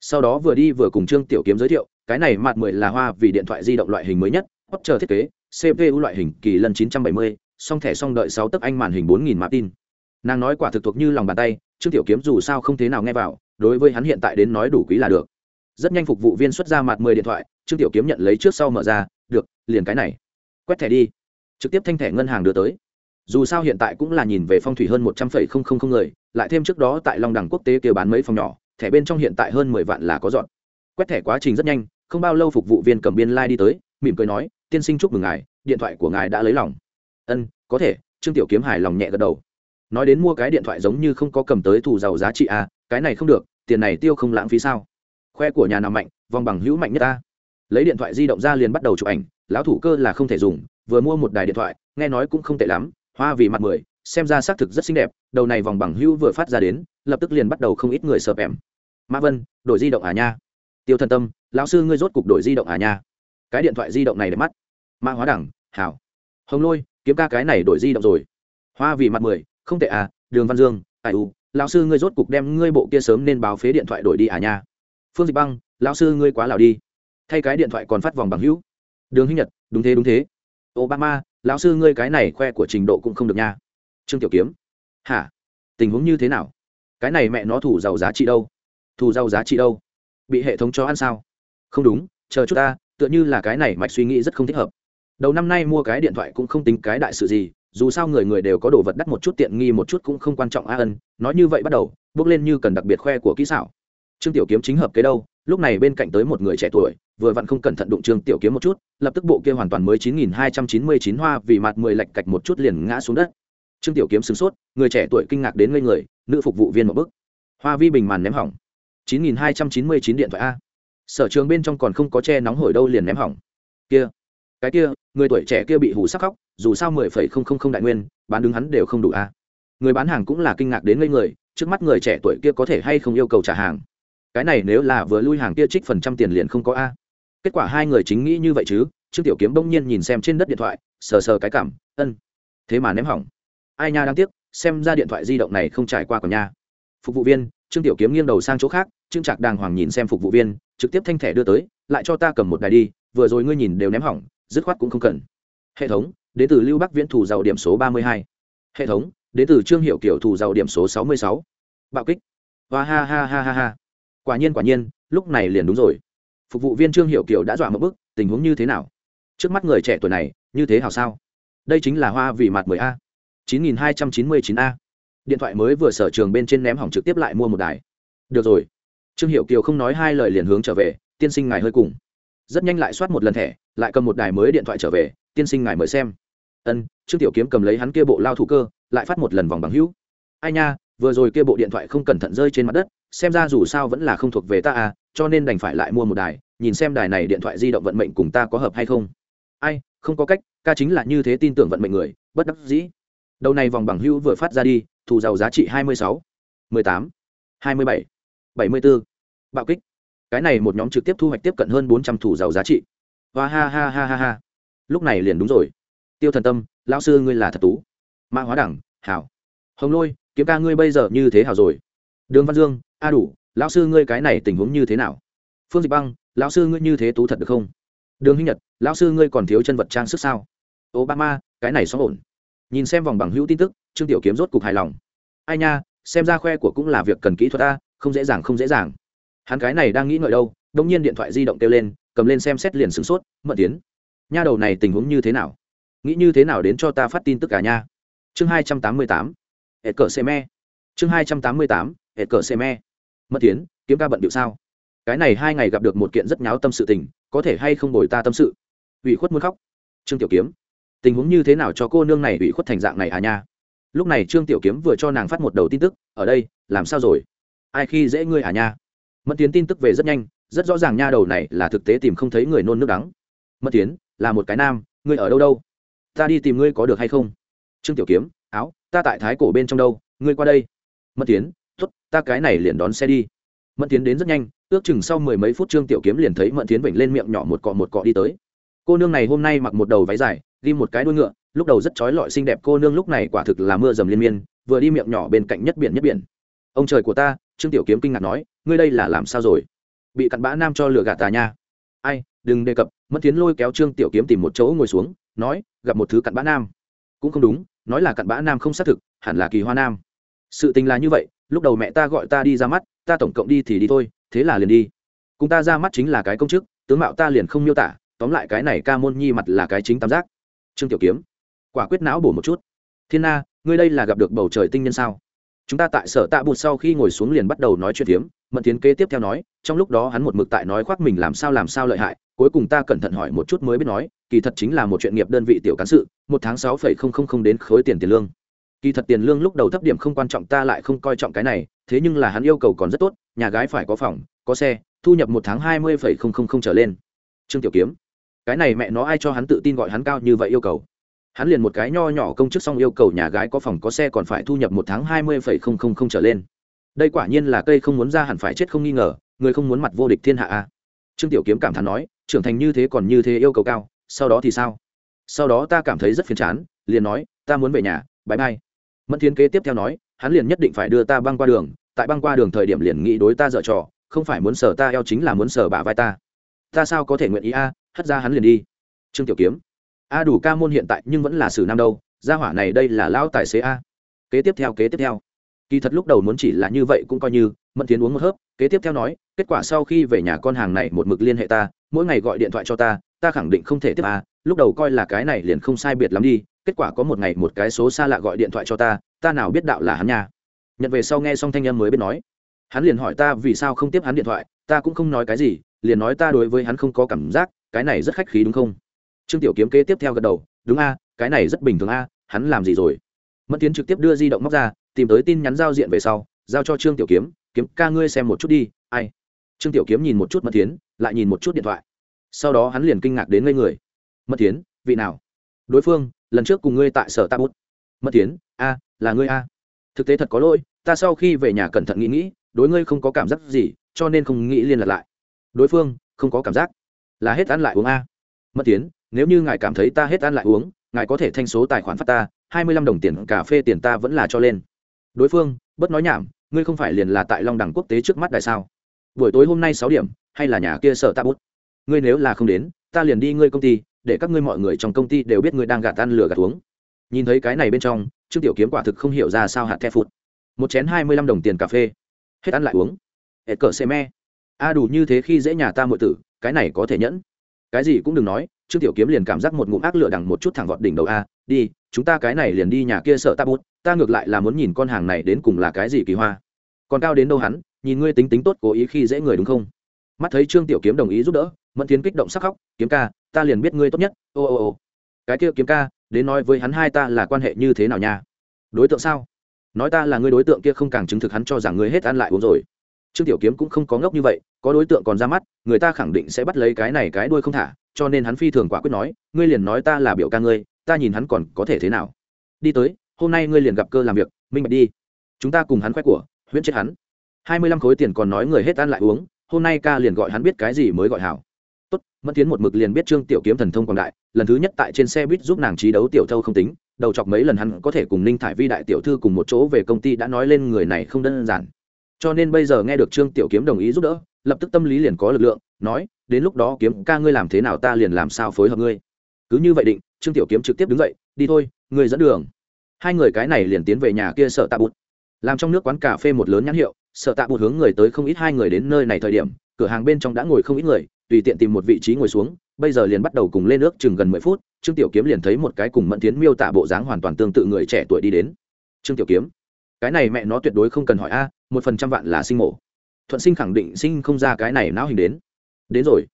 Sau đó vừa đi vừa cùng trương tiểu kiếm giới thiệu cái này mặt mười là hoa vì điện thoại di động loại hình mới nhất hot chờ thiết kế cpu loại hình kỳ lần 970, song thẻ song đợi 6 tấc anh màn hình 4000 mã tin. Nàng nói quả thực thuộc như lòng bàn tay trương tiểu kiếm dù sao không thế nào nghe vào, đối với hắn hiện tại đến nói đủ quý là được. Rất nhanh phục vụ viên xuất ra mặt mười điện thoại, trương tiểu kiếm nhận lấy trước sau mở ra, được, liền cái này. Quét thẻ đi. Trực tiếp thanh thẻ ngân hàng đưa tới. Dù sao hiện tại cũng là nhìn về phong thủy hơn một trăm phẩy không không không người, lại thêm trước đó tại long đẳng quốc tế kêu bán mấy phòng nhỏ, thẻ bên trong hiện tại hơn mười vạn là có dọn. Quét thẻ quá trình rất nhanh, không bao lâu phục vụ viên cầm biên lai、like、đi tới, mỉm cười nói, tiên sinh chúc mừng ngài, điện thoại của ngài đã lấy lòng. Ân, có thể. Trương tiểu kiếm hài lòng nhẹ gật đầu nói đến mua cái điện thoại giống như không có cầm tới thủ giàu giá trị à cái này không được, tiền này tiêu không lãng phí sao? Khoe của nhà nào mạnh, vòng bằng hữu mạnh nhất ta. Lấy điện thoại di động ra liền bắt đầu chụp ảnh, lão thủ cơ là không thể dùng, vừa mua một đài điện thoại, nghe nói cũng không tệ lắm, hoa vì mặt mười, xem ra xác thực rất xinh đẹp, đầu này vòng bằng hữu vừa phát ra đến, lập tức liền bắt đầu không ít người sợp em mã vân, đổi di động à nha. Tiêu thần tâm, lão sư ngươi rốt cục đổi di động à nha. Cái điện thoại di động này để mắt. Mã hóa đẳng, hảo. Hồng lôi, kiếm ca cái này đổi di động rồi. Hoa vì mặt mười không tệ à đường văn dương, ai u, lão sư ngươi rốt cục đem ngươi bộ kia sớm nên báo phế điện thoại đổi đi à nha. Phương dịch băng, lão sư ngươi quá lào đi. Thay cái điện thoại còn phát vòng bằng hữu. Đường hữu nhật, đúng thế đúng thế. Obama, lão sư ngươi cái này khoe của trình độ cũng không được nha. Trương tiểu kiếm. Hả? Tình huống như thế nào? Cái này mẹ nó thủ giàu giá trị đâu? Thủ giàu giá trị đâu? Bị hệ thống cho ăn sao? Không đúng, chờ chút ta, tựa như là cái này mạch suy nghĩ rất không thích hợp. Đầu năm nay mua cái điện thoại cũng không tính cái đại sự gì dù sao người người đều có đồ vật đắt một chút tiện nghi một chút cũng không quan trọng a ân, nói như vậy bắt đầu, bước lên như cần đặc biệt khoe của kỹ xảo. Trương tiểu kiếm chính hợp cái đâu, lúc này bên cạnh tới một người trẻ tuổi, vừa vặn không cẩn thận đụng trương tiểu kiếm một chút, lập tức bộ kia hoàn toàn mới chín nghìn hai trăm chín mươi chín hoa vì mặt mười lạch cạch một chút liền ngã xuống đất. Trương tiểu kiếm sửng sốt, người trẻ tuổi kinh ngạc đến ngây người, nữ phục vụ viên một bức hoa vi bình màn ném hỏng. chín nghìn hai trăm chín mươi chín điện thoại a. Sở trường bên trong còn không có che nóng hổi đâu liền ném hỏng. Kia cái kia, người tuổi trẻ kia bị hù sắc khóc, dù sao mười phẩy không không không đại nguyên, bán đứng hắn đều không đủ a. À. Người bán hàng cũng là kinh ngạc đến ngây người, trước mắt người trẻ tuổi kia có thể hay không yêu cầu trả hàng. Cái này nếu là vừa lui hàng kia trích phần trăm tiền liền không có a. Kết quả hai người chính nghĩ như vậy chứ, trương tiểu kiếm bỗng nhiên nhìn xem trên đất điện thoại, sờ sờ cái cảm, ân. Thế mà ném hỏng. Ai nha đáng tiếc, xem ra điện thoại di động này không trải qua còn nha. Phục vụ viên, trương tiểu kiếm nghiêng đầu sang chỗ khác, trương trạc đàng hoàng nhìn xem phục vụ viên, trực tiếp thanh thẻ đưa tới, lại cho ta cầm một đài đi, vừa rồi ngươi nhìn đều ném hỏng dứt khoát cũng không cần. Hệ thống, đến từ lưu bắc viễn thủ giàu điểm số ba mươi hai. Hệ thống, đến từ trương hiệu kiểu thủ giàu điểm số sáu mươi sáu. Bạo kích. Và ha ha ha ha ha. Quả nhiên quả nhiên, lúc này liền đúng rồi. Phục vụ viên trương hiệu kiểu đã dọa một bức tình huống như thế nào? Trước mắt người trẻ tuổi này, như thế hào sao? Đây chính là hoa vì mặt 10 a. chín nghìn hai trăm chín mươi chín a. Điện thoại mới vừa sở trường bên trên ném hỏng trực tiếp lại mua một đài. Được rồi. Trương hiệu kiều không nói hai lời liền hướng trở về, tiên sinh ngài hơi cùng rất nhanh lại soát một lần thẻ, lại cầm một đài mới điện thoại trở về, tiên sinh ngài mời xem. Ân, trương tiểu kiếm cầm lấy hắn kia bộ lao thủ cơ, lại phát một lần vòng bằng hữu. Ai nha, vừa rồi kia bộ điện thoại không cẩn thận rơi trên mặt đất, xem ra dù sao vẫn là không thuộc về ta à cho nên đành phải lại mua một đài, nhìn xem đài này điện thoại di động vận mệnh cùng ta có hợp hay không. Ai, không có cách, ca chính là như thế tin tưởng vận mệnh người, bất đắc dĩ. Đầu này vòng bằng hữu vừa phát ra đi, thù giàu giá trị hai mươi sáu, mười tám, hai mươi bảy bảy mươi bốn bạo kích cái này một nhóm trực tiếp thu hoạch tiếp cận hơn bốn trăm thủ giàu giá trị. Và ha ha ha ha ha. Lúc này liền đúng rồi. Tiêu thần tâm lão sư ngươi là thật tú. Mã hóa đẳng hảo. Hồng lôi kiếm ca ngươi bây giờ như thế hảo rồi. Đường văn dương a đủ lão sư ngươi cái này tình huống như thế nào? Phương dịch băng lão sư ngươi như thế tú thật được không? Đường hinh nhật lão sư ngươi còn thiếu chân vật trang sức sao? Obama cái này xóa ổn. Nhìn xem vòng bằng hữu tin tức trương tiểu kiếm rốt cục hài lòng. Ai nha xem ra khoe của cũng là việc cần kỹ thuật a, không dễ dàng không dễ dàng hắn cái này đang nghĩ ngợi đâu đông nhiên điện thoại di động kêu lên, cầm lên xem xét liền sửng sốt mận tiến. Nha đầu này tình huống như thế nào? Nghĩ như thế nào đến cho ta phát tin tức cả nha? Chương hai trăm tám mươi tám. Hệ cờ xe me. Chương hai trăm tám mươi tám, hệ cờ xe me. Mất tiến, kiếm ca bận điệu sao? Cái này hai ngày gặp được một kiện rất nháo tâm sự tình, có thể hay không đổi ta tâm sự? Ủy khuất muốn khóc. Trương tiểu kiếm. Tình huống như thế nào cho cô nương này ủy khuất thành dạng này à nha? Lúc này trương tiểu kiếm vừa cho nàng phát một đầu tin tức, ở đây, làm sao rồi? Ai khi dễ ngươi à nha? Mẫn tiến tin tức về rất nhanh, rất rõ ràng nha đầu này là thực tế tìm không thấy người nôn nước đắng. Mẫn tiến, là một cái nam, ngươi ở đâu đâu? Ta đi tìm ngươi có được hay không? Trương tiểu kiếm, áo, ta tại thái cổ bên trong đâu, ngươi qua đây. Mẫn tiến t ố t ta cái này liền đón xe đi. Mẫn tiến đến rất nhanh, ước chừng sau mười mấy phút trương tiểu kiếm liền thấy mẫn tiến vểnh lên miệng nhỏ một cọ một cọ đi tới. Cô nương này hôm nay mặc một đầu váy dài ghi một cái đuôi ngựa, lúc đầu rất trói lọi xinh đẹp cô nương lúc này quả thực là mưa dầm liên miên, vừa đi miệng nhỏ bên cạnh nhất biển nhất biển. Ông trời của ta, trương tiểu kiếm kinh ngạc nói ngươi đây là làm sao rồi? Bị cặn bã nam cho lừa gạt tà nha. Ai, đừng đề cập Mất tiến lôi kéo trương tiểu kiếm tìm một chỗ ngồi xuống, nói, gặp một thứ cặn bã nam. Cũng không đúng, nói là cặn bã nam không xác thực, hẳn là kỳ hoa nam. Sự tình là như vậy, lúc đầu mẹ ta gọi ta đi ra mắt, ta tổng cộng đi thì đi thôi, thế là liền đi. Cùng ta ra mắt chính là cái công chức, tướng mạo ta liền không miêu tả, tóm lại cái này ca môn nhi mặt là cái chính tam giác. Trương tiểu kiếm, quả quyết não bổ một chút. Thiên na, ngươi đây là gặp được bầu trời tinh nhân sao? Chúng ta tại sở tạ bụt sau khi ngồi xuống liền bắt đầu nói chuyện tiếm mận tiến kế tiếp theo nói, trong lúc đó hắn một mực tại nói khoác mình làm sao làm sao lợi hại, cuối cùng ta cẩn thận hỏi một chút mới biết nói, kỳ thật chính là một chuyện nghiệp đơn vị tiểu cán sự, một tháng sáu phẩy không không không đến khối tiền tiền lương. Kỳ thật tiền lương lúc đầu thấp điểm không quan trọng ta lại không coi trọng cái này, thế nhưng là hắn yêu cầu còn rất tốt, nhà gái phải có phòng, có xe, thu nhập một tháng hai mươi phẩy không không không trở lên. Trương tiểu kiếm, cái này mẹ nó ai cho hắn tự tin gọi hắn cao như vậy yêu cầu? Hắn liền một cái nho nhỏ công chức xong yêu cầu nhà gái có phòng có xe còn phải thu nhập một tháng hai mươi phẩy không không không trở lên đây quả nhiên là cây không muốn ra hẳn phải chết không nghi ngờ, người không muốn mặt vô địch thiên hạ a trương tiểu kiếm cảm thán nói, trưởng thành như thế còn như thế yêu cầu cao, sau đó thì sao? Sau đó ta cảm thấy rất phiền chán, liền nói, ta muốn về nhà bãi bay mẫn thiên kế tiếp theo nói, hắn liền nhất định phải đưa ta băng qua đường, tại băng qua đường thời điểm liền nghĩ đối ta dở trò, không phải muốn sờ ta eo chính là muốn sờ bả vai ta. Ta sao có thể nguyện ý a, hất ra hắn liền đi. Trương tiểu kiếm, a đủ ca môn hiện tại nhưng vẫn là sử nam đâu, gia hỏa này đây là lão tài xế a. Kế tiếp theo, kế tiếp theo kỳ thật lúc đầu muốn chỉ là như vậy cũng coi như, mẫn tiến uống một hớp, kế tiếp theo nói, kết quả sau khi về nhà con hàng này một mực liên hệ ta, mỗi ngày gọi điện thoại cho ta ta khẳng định không thể tiếp a lúc đầu coi là cái này liền không sai biệt lắm đi, kết quả có một ngày một cái số xa lạ gọi điện thoại cho ta ta nào biết đạo là hắn nha. Nhận về sau nghe xong thanh em mới biết nói, hắn liền hỏi ta vì sao không tiếp hắn điện thoại, ta cũng không nói cái gì, liền nói ta đối với hắn không có cảm giác, cái này rất khách khí đúng không? Trương tiểu kiếm kế tiếp theo gật đầu, đúng a, cái này rất bình thường a, hắn làm gì rồi? Mẫn tiến trực tiếp đưa di động móc ra tìm tới tin nhắn giao diện về sau, giao cho trương tiểu kiếm kiếm ca ngươi xem một chút đi, ai? Trương tiểu kiếm nhìn một chút mật tiến lại nhìn một chút điện thoại. Sau đó hắn liền kinh ngạc đến ngây người. Mật tiến vị nào? Đối phương, lần trước cùng ngươi tại sở ta bút. Mật tiến a, là ngươi a. Thực tế thật có lỗi, ta sau khi về nhà cẩn thận nghĩ nghĩ, đối ngươi không có cảm giác gì, cho nên không nghĩ liên lạc lại. Đối phương, không có cảm giác. Là hết ăn lại uống a. Mật tiến nếu như ngài cảm thấy ta hết ăn lại uống, ngài có thể thanh số tài khoản phát ta, hai mươi lăm đồng tiền cà phê tiền ta vẫn là cho lên đối phương, bất nói nhảm, ngươi không phải liền là tại long đẳng quốc tế trước mắt đại sao? Buổi tối hôm nay sáu điểm, hay là nhà kia sợ ta bút? Ngươi nếu là không đến, ta liền đi ngươi công ty, để các ngươi mọi người trong công ty đều biết ngươi đang gạt ăn lửa gạt uống. Nhìn thấy cái này bên trong, trương tiểu kiếm quả thực không hiểu ra sao hạt the phụt. Một chén hai mươi lăm đồng tiền cà phê. Hết ăn lại uống. Hết cỡ xe me. A, đủ như thế khi dễ nhà ta mọi tử, cái này có thể nhẫn cái gì cũng đừng nói, trương tiểu kiếm liền cảm giác một ngụm ác lửa đằng một chút thẳng vọt đỉnh đầu a, đi, chúng ta cái này liền đi nhà kia sợ ta bút, ta ngược lại là muốn nhìn con hàng này đến cùng là cái gì kỳ hoa. Còn cao đến đâu hắn, nhìn ngươi tính tính tốt cố ý khi dễ người đúng không? Mắt thấy trương tiểu kiếm đồng ý giúp đỡ, mẫn tiến kích động sắc khóc, kiếm ca, ta liền biết ngươi tốt nhất. Ô ô ô. Cái kia kiếm ca, đến nói với hắn hai ta là quan hệ như thế nào nha? Đối tượng sao? Nói ta là ngươi đối tượng kia không càng chứng thực hắn cho rằng ngươi hết ăn lại uống rồi. Trương tiểu kiếm cũng không có ngốc như vậy có đối tượng còn ra mắt, người ta khẳng định sẽ bắt lấy cái này cái đuôi không thả, cho nên hắn phi thường quả quyết nói, ngươi liền nói ta là biểu ca ngươi, ta nhìn hắn còn có thể thế nào. Đi tới, hôm nay ngươi liền gặp cơ làm việc, minh bạch đi. Chúng ta cùng hắn khoe của, huyễn chết hắn. Hai mươi lăm khối tiền còn nói người hết ăn lại uống, hôm nay ca liền gọi hắn biết cái gì mới gọi hảo. Tốt, mẫn tiến một mực liền biết trương tiểu kiếm thần thông quảng đại, lần thứ nhất tại trên xe buýt giúp nàng trí đấu tiểu thâu không tính, đầu chọc mấy lần hắn có thể cùng ninh thải vi đại tiểu thư cùng một chỗ về công ty đã nói lên người này không đơn giản. Cho nên bây giờ nghe được trương tiểu kiếm đồng ý giúp đỡ lập tức tâm lý liền có lực lượng, nói, đến lúc đó kiếm ca ngươi làm thế nào ta liền làm sao phối hợp ngươi. Cứ như vậy định, trương tiểu kiếm trực tiếp đứng dậy, đi thôi, ngươi dẫn đường. Hai người cái này liền tiến về nhà kia sợ tạ bụt. Làm trong nước quán cà phê một lớn nhãn hiệu, sợ tạ bụt hướng người tới không ít hai người đến nơi này thời điểm, cửa hàng bên trong đã ngồi không ít người, tùy tiện tìm một vị trí ngồi xuống, bây giờ liền bắt đầu cùng lên nước chừng gần mười phút, trương tiểu kiếm liền thấy một cái cùng mẫn tiến miêu tả bộ dáng hoàn toàn tương tự người trẻ tuổi đi đến. Trương tiểu kiếm, cái này mẹ nó tuyệt đối không cần hỏi a, một phần trăm vạn là sinh mổ thuận sinh khẳng định sinh không ra cái này não hình đến. Đến rồi.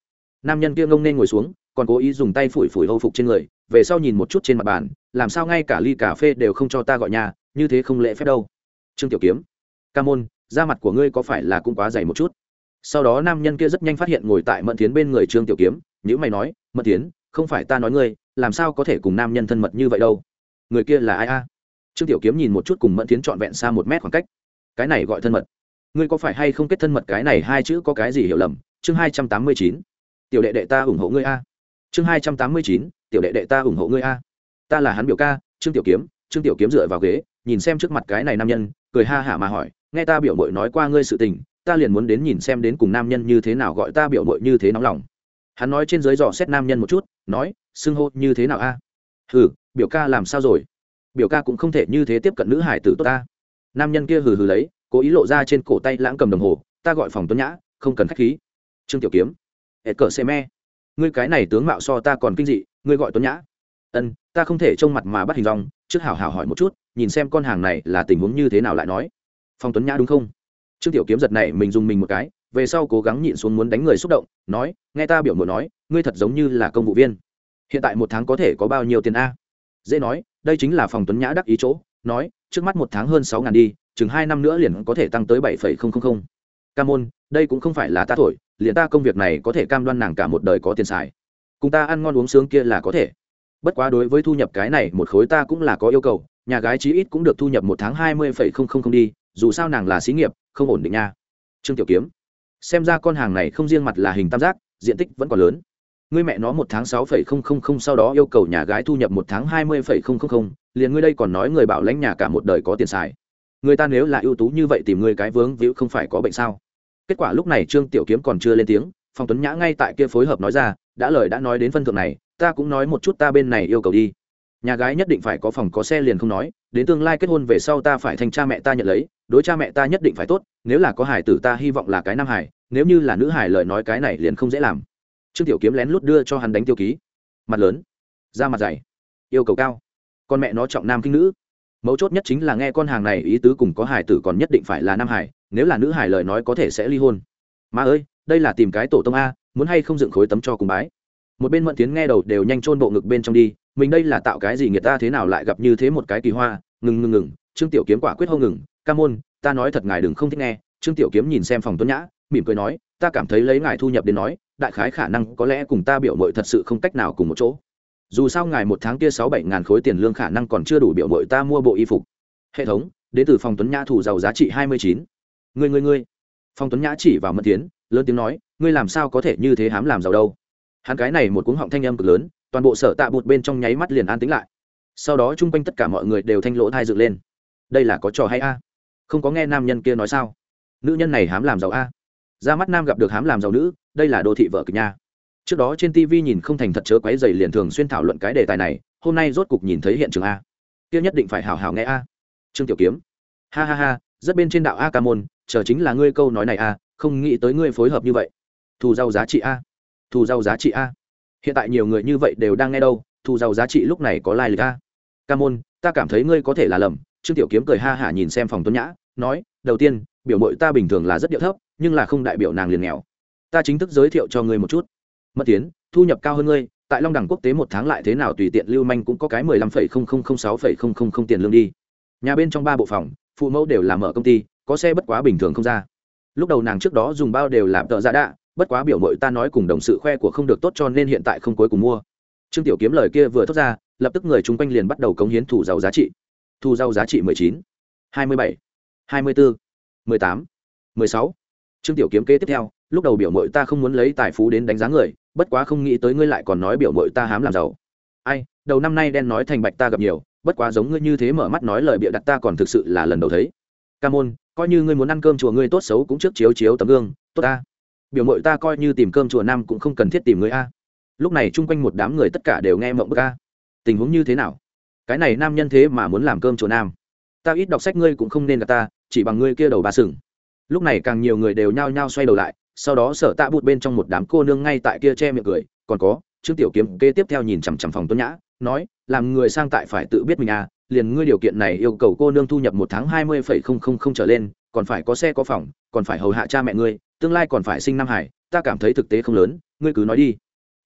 Nam nhân kia ngông nên ngồi xuống, còn cố ý dùng tay phủi phủi hâu phục trên người, về sau nhìn một chút trên mặt bàn, làm sao ngay cả ly cà phê đều không cho ta gọi nhà, như thế không lễ phép đâu. Trương tiểu kiếm, ca môn, da mặt của ngươi có phải là cũng quá dày một chút? Sau đó nam nhân kia rất nhanh phát hiện ngồi tại mận tiến bên người trương tiểu kiếm nhữ mày nói, mận tiến không phải ta nói ngươi, làm sao có thể cùng nam nhân thân mật như vậy đâu? Người kia là ai a? Trương tiểu kiếm nhìn một chút cùng mẫn tiến trọn vẹn xa một mét khoảng cách. Cái này gọi thân mật ngươi có phải hay không kết thân mật cái này hai chữ có cái gì hiểu lầm? Chương hai trăm tám mươi chín, tiểu đệ đệ ta ủng hộ ngươi a. Chương hai trăm tám mươi chín, tiểu đệ đệ ta ủng hộ ngươi a. Ta là hắn biểu ca, trương tiểu kiếm, trương tiểu kiếm dựa vào ghế, nhìn xem trước mặt cái này nam nhân, cười ha hả mà hỏi, nghe ta biểu mội nói qua ngươi sự tình, ta liền muốn đến nhìn xem đến cùng nam nhân như thế nào gọi ta biểu mội như thế nóng lòng. Hắn nói trên dưới dò xét nam nhân một chút, nói, xưng hô như thế nào a? À? hừ, biểu ca làm sao rồi? Biểu ca cũng không thể như thế tiếp cận nữ hải tử tốt ta. Nam nhân kia hừ hừ lấy cố ý lộ ra trên cổ tay lãng cầm đồng hồ, ta gọi phòng tuấn nhã, không cần khách khí. Trương tiểu kiếm hệ cờ xe me. Ngươi cái này tướng mạo so ta còn kinh dị, ngươi gọi tuấn nhã. Ân, ta không thể trông mặt mà bắt hình dong, trước hảo hảo hỏi một chút, nhìn xem con hàng này là tình huống như thế nào lại nói. Phòng tuấn nhã đúng không? Trương tiểu kiếm giật này mình dùng mình một cái, về sau cố gắng nhịn xuống muốn đánh người xúc động, nói, nghe ta biểu mộ nói, ngươi thật giống như là công vụ viên. Hiện tại một tháng có thể có bao nhiêu tiền a? Dễ nói, đây chính là phòng tuấn nhã đắc ý chỗ. Nói, trước mắt một tháng hơn sáu ngàn đi chừng hai năm nữa liền có thể tăng tới bảy phẩy không không không. Ca môn, đây cũng không phải là ta thổi, liền ta công việc này có thể cam đoan nàng cả một đời có tiền xài. Cùng ta ăn ngon uống sướng kia là có thể. Bất quá đối với thu nhập cái này, một khối ta cũng là có yêu cầu, nhà gái chí ít cũng được thu nhập một tháng hai mươi phẩy không không không đi, dù sao nàng là xí nghiệp, không ổn định nha. Trương tiểu kiếm, xem ra con hàng này không riêng mặt là hình tam giác, diện tích vẫn còn lớn. Ngươi mẹ nó một tháng sáu phẩy không không không sau đó yêu cầu nhà gái thu nhập một tháng hai mươi phẩy không không không, liền ngươi đây còn nói người bảo lãnh nhà cả một đời có tiền xài người ta nếu là ưu tú như vậy tìm người cái vướng víu không phải có bệnh sao? Kết quả lúc này trương tiểu kiếm còn chưa lên tiếng, phong tuấn nhã ngay tại kia phối hợp nói ra, đã lời đã nói đến phân thượng này, ta cũng nói một chút ta bên này yêu cầu đi. Nhà gái nhất định phải có phòng có xe liền không nói, đến tương lai kết hôn về sau ta phải thành cha mẹ ta nhận lấy, đối cha mẹ ta nhất định phải tốt, nếu là có hải tử ta hy vọng là cái nam hải nếu như là nữ hải lời nói cái này liền không dễ làm. Trương tiểu kiếm lén lút đưa cho hắn đánh tiêu ký. Mặt lớn, da mặt dày, yêu cầu cao. Con mẹ nó trọng nam kinh nữ mấu chốt nhất chính là nghe con hàng này ý tứ cùng có hải tử còn nhất định phải là nam hải nếu là nữ hải lời nói có thể sẽ ly hôn. Mà ơi, đây là tìm cái tổ tông a, muốn hay không dựng khối tấm cho cùng bái. Một bên mận tiến nghe đầu đều nhanh chôn bộ ngực bên trong đi, mình đây là tạo cái gì người ta thế nào lại gặp như thế một cái kỳ hoa, ngừng ngừng ngừng, trương tiểu kiếm quả quyết hâu ngừng, ca môn, ta nói thật ngài đừng không thích nghe. Trương tiểu kiếm nhìn xem phòng tuấn nhã, mỉm cười nói, ta cảm thấy lấy ngài thu nhập đến nói, đại khái khả năng có lẽ cùng ta biểu mội thật sự không cách nào cùng một chỗ dù sao ngài một tháng kia sáu bảy ngàn khối tiền lương khả năng còn chưa đủ biểu mội ta mua bộ y phục. Hệ thống, đến từ phòng tuấn nhã thủ giàu giá trị hai mươi chín. Người người người phòng tuấn nhã chỉ vào Mẫn tiến lớn tiếng nói, ngươi làm sao có thể như thế hám làm giàu đâu. Hắn cái này một cuống họng thanh âm cực lớn, toàn bộ sở tạ bụt bên trong nháy mắt liền an tính lại. Sau đó chung quanh tất cả mọi người đều thanh lỗ thai dựng lên. Đây là có trò hay a? Không có nghe nam nhân kia nói sao? Nữ nhân này hám làm giàu a? Ra mắt nam gặp được hám làm giàu nữ, đây là đô thị vợ kịch nha trước đó trên tv nhìn không thành thật chớ quấy dày liền thường xuyên thảo luận cái đề tài này, hôm nay rốt cục nhìn thấy hiện trường a. Kia nhất định phải hào hào nghe a. Trương tiểu kiếm. Ha ha ha, rất bên trên đạo a ca môn, chờ chính là ngươi câu nói này a, không nghĩ tới ngươi phối hợp như vậy. Thù giàu giá trị a. Thù giàu giá trị a. Hiện tại nhiều người như vậy đều đang nghe đâu, thù giàu giá trị lúc này có lai lịch a. Ca môn, ta cảm thấy ngươi có thể là lầm. Trương tiểu kiếm cười ha hả nhìn xem phòng tuấn nhã, nói, đầu tiên, biểu mội ta bình thường là rất điệu thấp, nhưng là không đại biểu nàng liền nghèo. Ta chính thức giới thiệu cho ngươi một chút mất tiến, thu nhập cao hơn ngươi, tại long đẳng quốc tế một tháng lại thế nào tùy tiện lưu manh cũng có cái mười lăm phẩy không không không sáu phẩy không không không tiền lương đi. Nhà bên trong ba bộ phòng, phụ mẫu đều làm ở công ty, có xe bất quá bình thường không ra. Lúc đầu nàng trước đó dùng bao đều làm tợ giả đạ, bất quá biểu mội ta nói cùng đồng sự khoe của không được tốt cho nên hiện tại không cuối cùng mua. Trương tiểu kiếm lời kia vừa thốt ra, lập tức người chung quanh liền bắt đầu cống hiến thủ giàu giá trị. Thu giàu giá trị mười chín, hai mươi bảy, hai mươi bốn mười tám, mười sáu. Trương tiểu kiếm kế tiếp theo lúc đầu biểu mội ta không muốn lấy tài phú đến đánh giá người, bất quá không nghĩ tới ngươi lại còn nói biểu mội ta hám làm giàu. Ai, đầu năm nay đen nói thành bạch ta gặp nhiều, bất quá giống ngươi như thế mở mắt nói lời bịa đặt ta còn thực sự là lần đầu thấy. Ca môn, coi như ngươi muốn ăn cơm chùa ngươi tốt xấu cũng trước chiếu chiếu tấm gương, tốt ta. Biểu mội ta coi như tìm cơm chùa nam cũng không cần thiết tìm người a. Lúc này chung quanh một đám người tất cả đều nghe mộng bức a. Tình huống như thế nào? Cái này nam nhân thế mà muốn làm cơm chùa nam. Ta ít đọc sách ngươi cũng không nên gặp ta, chỉ bằng ngươi kia đầu bà sừng. Lúc này càng nhiều người đều nhao nhao xoay đầu lại sau đó sở tạ bụt bên trong một đám cô nương ngay tại kia che miệng cười, còn có, trương tiểu kiếm kê tiếp theo nhìn chằm chằm phòng tuấn nhã, nói, làm người sang tại phải tự biết mình à liền ngươi điều kiện này yêu cầu cô nương thu nhập một tháng hai mươi phẩy không không không trở lên, còn phải có xe có phòng, còn phải hầu hạ cha mẹ ngươi, tương lai còn phải sinh nam hải, ta cảm thấy thực tế không lớn, ngươi cứ nói đi.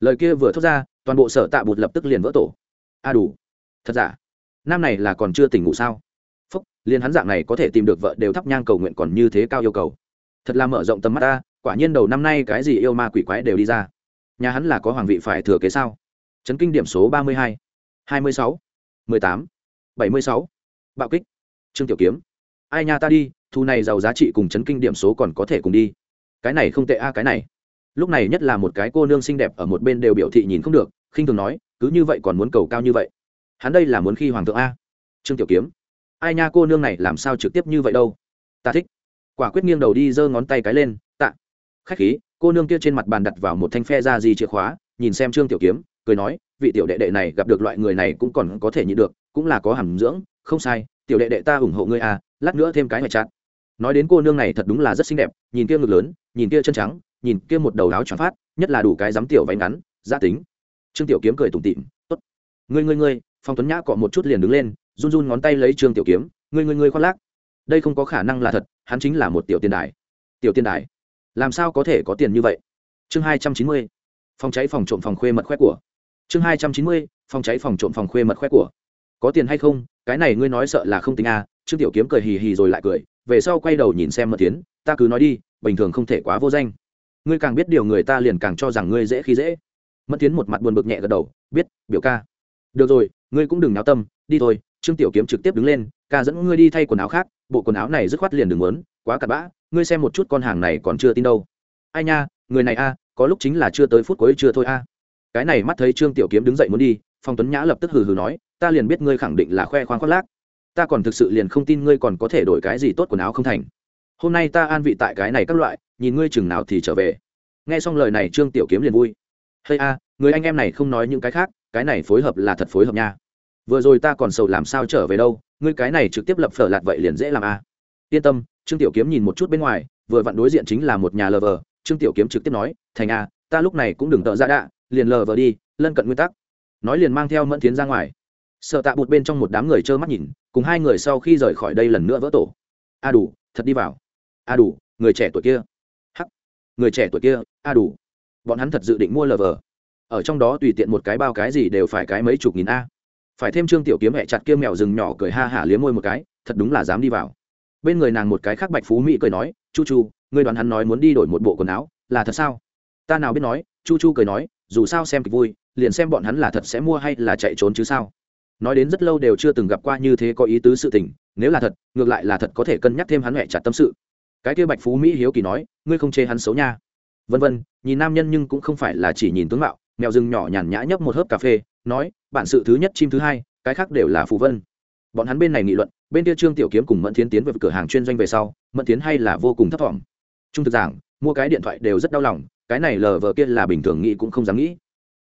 Lời kia vừa thốt ra, toàn bộ sở tạ bụt lập tức liền vỡ tổ. A à đủ, thật giả? Nam này là còn chưa tỉnh ngủ sao? Phúc, liền hắn dạng này có thể tìm được vợ đều thắp nhang cầu nguyện còn như thế cao yêu cầu. Thật là mở rộng tầm mắt ta quả nhiên đầu năm nay cái gì yêu ma quỷ quái đều đi ra. Nhà hắn là có hoàng vị phải thừa kế sao? Chấn kinh điểm số ba mươi hai hai mươi sáu, mười tám, bảy mươi sáu. Bạo kích. Trương tiểu kiếm. Ai nhà ta đi, thu này giàu giá trị cùng chấn kinh điểm số còn có thể cùng đi. Cái này không tệ a, cái này. Lúc này nhất là một cái cô nương xinh đẹp ở một bên đều biểu thị nhìn không được, khinh thường nói, cứ như vậy còn muốn cầu cao như vậy. Hắn đây là muốn khi hoàng thượng a. Trương tiểu kiếm. Ai nha cô nương này làm sao trực tiếp như vậy đâu? Ta thích. Quả quyết nghiêng đầu đi giơ ngón tay cái lên khách khí, cô nương kia trên mặt bàn đặt vào một thanh phe ra gì chìa khóa, nhìn xem trương tiểu kiếm, cười nói, vị tiểu đệ đệ này gặp được loại người này cũng còn có thể nhịn được, cũng là có hàm dưỡng, không sai, tiểu đệ đệ ta ủng hộ ngươi à lát nữa thêm cái ngoại chặn. nói đến cô nương này thật đúng là rất xinh đẹp, nhìn kia ngực lớn, nhìn kia chân trắng, nhìn kia một đầu áo tròn phát, nhất là đủ cái dám tiểu váy ngắn gia tính. Trương tiểu kiếm cười tủm tỉm, tốt. Ngươi ngươi ngươi. Phong tuấn nhã cọ một chút liền đứng lên, run run ngón tay lấy trương tiểu kiếm, ngươi ngươi ngươi khoác lác. Đây không có khả năng là thật, hắn chính là một tiểu tiền đài. Tiểu tiền đài? Làm sao có thể có tiền như vậy? Chương hai trăm chín mươi, phòng cháy phòng trộm phòng khuê mật khoe của. Chương hai trăm chín mươi, phòng cháy phòng trộm phòng khuê mật khoe của. Có tiền hay không? Cái này ngươi nói sợ là không tính a. À. trương tiểu kiếm cười hì hì rồi lại cười, về sau quay đầu nhìn xem mật tiến ta cứ nói đi, bình thường không thể quá vô danh. Ngươi càng biết điều người ta liền càng cho rằng ngươi dễ khi dễ. Mất tiến một mặt buồn bực nhẹ gật đầu, biết, biểu ca. Được rồi, ngươi cũng đừng náo tâm, đi thôi. Trương tiểu kiếm trực tiếp đứng lên, ca dẫn ngươi đi thay quần áo khác, bộ quần áo này dứt khoát liền đừng muốn, quá cặn bã ngươi xem một chút con hàng này còn chưa tin đâu. Ai nha, người này a, có lúc chính là chưa tới phút cuối chưa thôi a. Cái này mắt thấy trương tiểu kiếm đứng dậy muốn đi, phong tuấn nhã lập tức hừ hừ nói, ta liền biết ngươi khẳng định là khoe khoang khoác lác. Ta còn thực sự liền không tin ngươi còn có thể đổi cái gì tốt quần áo không thành. Hôm nay ta an vị tại cái này các loại, nhìn ngươi chừng nào thì trở về. Nghe xong lời này trương tiểu kiếm liền vui. Hay a, người anh em này không nói những cái khác, cái này phối hợp là thật phối hợp nha. Vừa rồi ta còn sầu làm sao trở về đâu, ngươi cái này trực tiếp lập phở lạt vậy liền dễ làm a. Yên tâm trương tiểu kiếm nhìn một chút bên ngoài, vừa vặn đối diện chính là một nhà lờ vờ. Trương tiểu kiếm trực tiếp nói, thành a ta lúc này cũng đừng tợ ra đạ, liền lờ vờ đi, lân cận nguyên tắc. Nói liền mang theo mẫn tiến ra ngoài. Sợ tạ bụt bên trong một đám người trơ mắt nhìn, cùng hai người sau khi rời khỏi đây lần nữa vỡ tổ. A đủ, thật đi vào. A đủ, người trẻ tuổi kia. Hắc, người trẻ tuổi kia, a đủ. Bọn hắn thật dự định mua lờ vờ. Ở trong đó tùy tiện một cái bao cái gì đều phải cái mấy chục nghìn a. Phải thêm trương tiểu kiếm hẹ chặt kia mèo rừng nhỏ cười ha hả liếm môi một cái, thật đúng là dám đi vào bên người nàng một cái khác bạch phú mỹ cười nói, chu chu, ngươi đoán hắn nói muốn đi đổi một bộ quần áo là thật sao? Ta nào biết nói, chu chu cười nói, dù sao xem kịch vui, liền xem bọn hắn là thật sẽ mua hay là chạy trốn chứ sao? Nói đến rất lâu đều chưa từng gặp qua như thế có ý tứ sự tình, nếu là thật, ngược lại là thật có thể cân nhắc thêm hắn mẹ chặt tâm sự. Cái kia bạch phú mỹ hiếu kỳ nói, ngươi không chê hắn xấu nha. Vân vân, nhìn nam nhân nhưng cũng không phải là chỉ nhìn tướng mạo mèo rừng nhỏ nhàn nhã nhấp một hớp cà phê, nói, bản sự thứ nhất chim thứ hai, cái khác đều là phù vân bọn hắn bên này nghị luận, bên kia trương tiểu kiếm cùng mẫn tiến tiến về cửa hàng chuyên doanh về sau, mẫn tiến hay là vô cùng thấp thỏm. Trung thực giảng, mua cái điện thoại đều rất đau lòng, cái này lờ vờ kia là bình thường nghĩ cũng không dám nghĩ.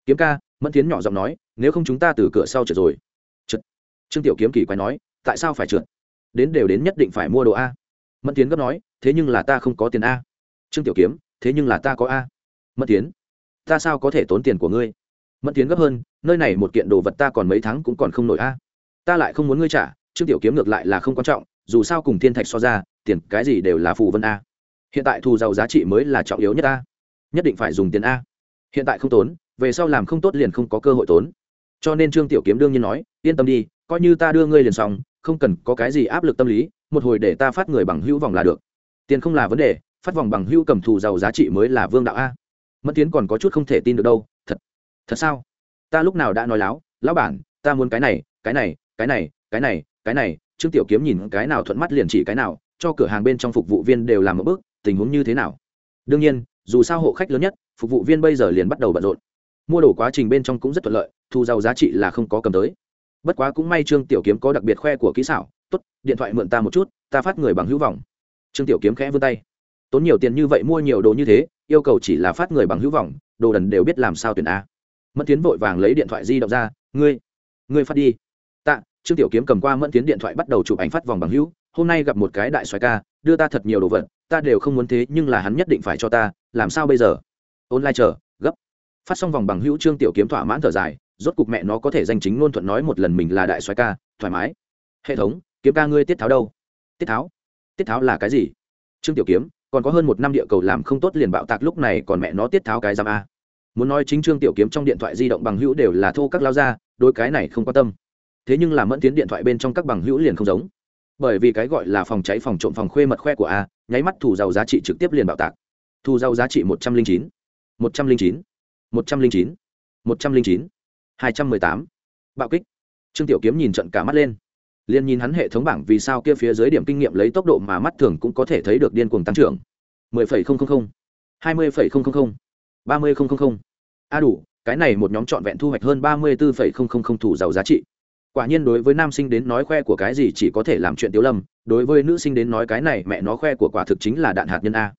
Kiếm ca, mẫn tiến nhỏ giọng nói, nếu không chúng ta từ cửa sau trượt rồi. Trượt. Trương tiểu kiếm kỳ quái nói, tại sao phải trượt? Đến đều đến nhất định phải mua đồ a. Mẫn tiến gấp nói, thế nhưng là ta không có tiền a. Trương tiểu kiếm, thế nhưng là ta có a. Mẫn tiến ta sao có thể tốn tiền của ngươi? Mẫn tiến gấp hơn, nơi này một kiện đồ vật ta còn mấy tháng cũng còn không nổi a ta lại không muốn ngươi trả, trương tiểu kiếm ngược lại là không quan trọng, dù sao cùng thiên thạch so ra, tiền cái gì đều là phù vân a. Hiện tại thù giàu giá trị mới là trọng yếu nhất a. Nhất định phải dùng tiền a. Hiện tại không tốn, về sau làm không tốt liền không có cơ hội tốn. Cho nên trương tiểu kiếm đương nhiên nói, yên tâm đi, coi như ta đưa ngươi liền xong, không cần có cái gì áp lực tâm lý, một hồi để ta phát người bằng hữu vòng là được. Tiền không là vấn đề, phát vòng bằng hữu cầm thù giàu giá trị mới là vương đạo a. Mất tiến còn có chút không thể tin được đâu, thật thật sao? Ta lúc nào đã nói láo, lão bản, ta muốn cái này cái này cái này cái này cái này, trương tiểu kiếm nhìn cái nào thuận mắt liền chỉ cái nào, cho cửa hàng bên trong phục vụ viên đều làm một bước, tình huống như thế nào? Đương nhiên, dù sao hộ khách lớn nhất, phục vụ viên bây giờ liền bắt đầu bận rộn. Mua đồ quá trình bên trong cũng rất thuận lợi, thu giàu giá trị là không có cầm tới. Bất quá cũng may trương tiểu kiếm có đặc biệt khoe của kỹ xảo, tốt, điện thoại mượn ta một chút, ta phát người bằng hữu vọng. Trương tiểu kiếm khẽ vươn tay. Tốn nhiều tiền như vậy mua nhiều đồ như thế, yêu cầu chỉ là phát người bằng hữu vọng, đồ đần đều biết làm sao tuyển a. Mẫn tiến vội vàng lấy điện thoại di động ra, ngươi ngươi phát đi trương tiểu kiếm cầm qua mẫn tiến điện thoại bắt đầu chụp ảnh phát vòng bằng hữu, hôm nay gặp một cái đại xoài ca, đưa ta thật nhiều đồ vật, ta đều không muốn thế, nhưng là hắn nhất định phải cho ta, làm sao bây giờ? Online chờ, gấp. Phát xong vòng bằng hữu, trương tiểu kiếm thỏa mãn thở dài, rốt cục mẹ nó có thể danh chính ngôn thuận nói một lần mình là đại xoài ca, thoải mái. Hệ thống, kiếm ca ngươi tiết tháo đâu? Tiết tháo. Tiết tháo là cái gì? Trương tiểu kiếm, còn có hơn một năm địa cầu làm không tốt liền bạo tạc lúc này, còn mẹ nó tiết tháo cái giam a. Muốn nói chính trương tiểu kiếm trong điện thoại di động bằng hữu đều là thô các lao ra đôi cái này không quan tâm thế nhưng là mẫn tiến điện thoại bên trong các bằng hữu liền không giống. Bởi vì cái gọi là phòng cháy phòng trộm phòng khuê mật khoe của a, nháy mắt thủ giàu giá trị trực tiếp liền bạo tạc. Thu giàu giá trị một trăm linh chín, một trăm linh chín, một trăm linh chín, một trăm linh chín, hai trăm mười tám. Bạo kích. Trương tiểu kiếm nhìn trận cả mắt lên. Liền nhìn hắn hệ thống bảng vì sao kia phía dưới điểm kinh nghiệm lấy tốc độ mà mắt thường cũng có thể thấy được điên cuồng tăng trưởng. mười phẩy không không không, hai mươi phẩy không không không, ba mươi không không không. A đủ, cái này một nhóm trọn vẹn thu hoạch hơn ba mươi bốn phẩy không không không thủ giàu giá trị quả nhiên đối với nam sinh đến nói khoe của cái gì chỉ có thể làm chuyện tiếu lâm, đối với nữ sinh đến nói cái này mẹ nó khoe của quả thực chính là đạn hạt nhân a.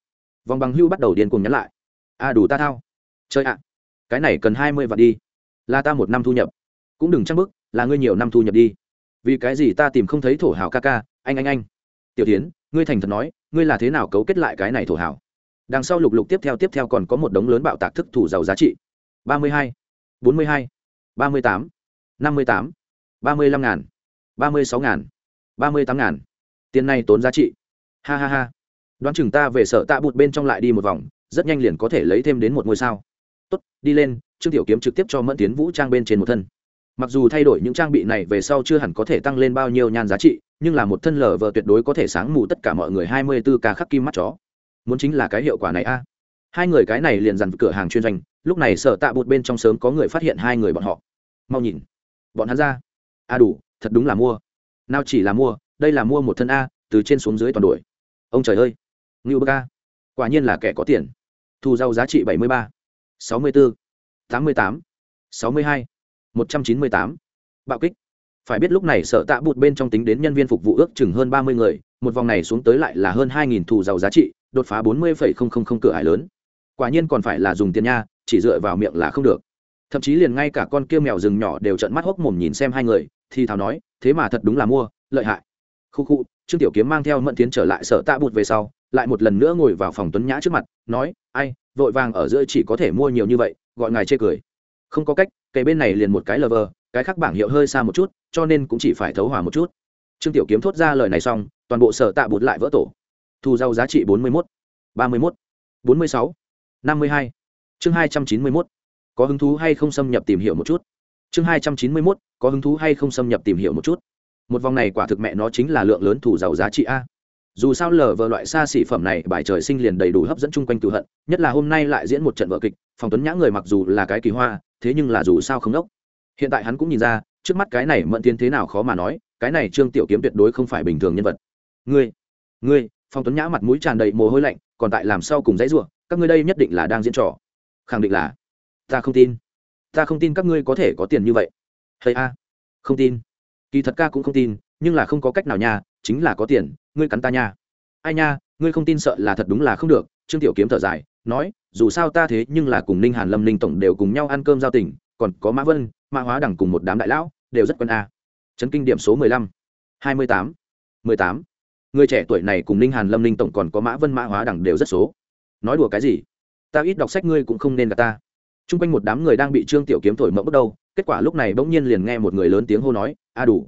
Vòng bằng hưu bắt đầu điên cuồng nhắn lại. A đủ ta thao. Chơi ạ. Cái này cần hai mươi vạn đi. Là ta một năm thu nhập. Cũng đừng chắc bức, là ngươi nhiều năm thu nhập đi. Vì cái gì ta tìm không thấy thổ hào ca ca, anh anh anh. Tiểu tiến ngươi thành thật nói, ngươi là thế nào cấu kết lại cái này thổ hào? Đằng sau lục lục tiếp theo tiếp theo còn có một đống lớn bạo tạc thức thủ giàu giá trị. ba mươi hai, bốn mươi hai, ba mươi tám, năm mươi tám ba mươi lăm ngàn, ba mươi sáu ngàn, ba mươi tám ngàn. Tiền này tốn giá trị. Ha ha ha. Đoán chừng ta về sở tạ bụt bên trong lại đi một vòng, rất nhanh liền có thể lấy thêm đến một ngôi sao. Tốt, đi lên, trương tiểu kiếm trực tiếp cho mẫn tiến vũ trang bên trên một thân. Mặc dù thay đổi những trang bị này về sau chưa hẳn có thể tăng lên bao nhiêu nhan giá trị, nhưng là một thân lở vờ tuyệt đối có thể sáng mù tất cả mọi người hai mươi 24 ca khắc kim mắt chó. Muốn chính là cái hiệu quả này a. Hai người cái này liền dằn cửa hàng chuyên doanh, lúc này sở tạ bụt bên trong sớm có người phát hiện hai người bọn họ. Mau nhìn. Bọn hắn ra a đủ, thật đúng là mua. Nào chỉ là mua, đây là mua một thân a, từ trên xuống dưới toàn đuổi ông trời ơi. Ngưu bơ ca quả nhiên là kẻ có tiền. Thu rau giá trị bảy mươi ba, sáu mươi bốn tám mươi tám, sáu mươi hai, một trăm chín mươi tám. Bạo kích. Phải biết lúc này sợ tạ bụt bên trong tính đến nhân viên phục vụ ước chừng hơn ba mươi người, một vòng này xuống tới lại là hơn hai nghìn thù giàu giá trị, đột phá bốn mươi phẩy không không không cửa hải lớn. Quả nhiên còn phải là dùng tiền nha, chỉ dựa vào miệng là không được. Thậm chí liền ngay cả con kia mèo rừng nhỏ đều trợn mắt hốc mồm nhìn xem hai người thì thào nói, thế mà thật đúng là mua, lợi hại. Khu khu, trương tiểu kiếm mang theo mẫn tiến trở lại sở tạ bụt về sau, lại một lần nữa ngồi vào phòng tuấn nhã trước mặt, nói, ai, vội vàng ở giữa chỉ có thể mua nhiều như vậy, gọi ngài chê cười. Không có cách kề bên này liền một cái lờ vờ, cái khác bảng hiệu hơi xa một chút, cho nên cũng chỉ phải thấu hòa một chút. Trương tiểu kiếm thốt ra lời này xong, toàn bộ sở tạ bụt lại vỡ tổ. Thu rau giá trị bốn mươi mốt, ba mươi mốt, bốn mươi sáu, năm mươi hai, chương hai trăm chín mươi mốt. Có hứng thú hay không xâm nhập tìm hiểu một chút? Chương hai trăm chín mươi mốt, có hứng thú hay không xâm nhập tìm hiểu một chút? Một vòng này quả thực mẹ nó chính là lượng lớn thủ giàu giá trị a. Dù sao lờ vờ loại xa xỉ phẩm này, bài trời sinh liền đầy đủ hấp dẫn chung quanh cựu hận, nhất là hôm nay lại diễn một trận vợ kịch, phòng tuấn nhã người mặc dù là cái kỳ hoa, thế nhưng là dù sao không đốc. Hiện tại hắn cũng nhìn ra, trước mắt cái này mẫn tiến thế nào khó mà nói, cái này trương tiểu kiếm tuyệt đối không phải bình thường nhân vật. Ngươi ngươi, phòng tuấn nhã mặt mũi tràn đầy mồ hôi lạnh, còn tại làm sao cùng dãy ruộng các ngươi đây nhất định là đang diễn trò. Khẳng định là, ta không tin ta không tin các ngươi có thể có tiền như vậy. Hay a, không tin. Kỳ thật ca cũng không tin, nhưng là không có cách nào nha, chính là có tiền, ngươi cắn ta nha. Ai nha, ngươi không tin sợ là thật đúng là không được, trương tiểu kiếm thở dài, nói, dù sao ta thế nhưng là cùng ninh hàn lâm ninh tổng đều cùng nhau ăn cơm giao tình, còn có mã vân, mã hóa đẳng cùng một đám đại lão, đều rất quân a. Chấn kinh điểm số mười lăm, hai mươi tám, mười tám. Người trẻ tuổi này cùng ninh hàn lâm ninh tổng còn có mã vân, mã hóa đẳng đều rất số. Nói đùa cái gì? Ta ít đọc sách, ngươi cũng không nên gặp ta t r u n g quanh một đám người đang bị trương tiểu kiếm thổi mẫu bước đầu kết quả lúc này bỗng nhiên liền nghe một người lớn tiếng hô nói, a đủ.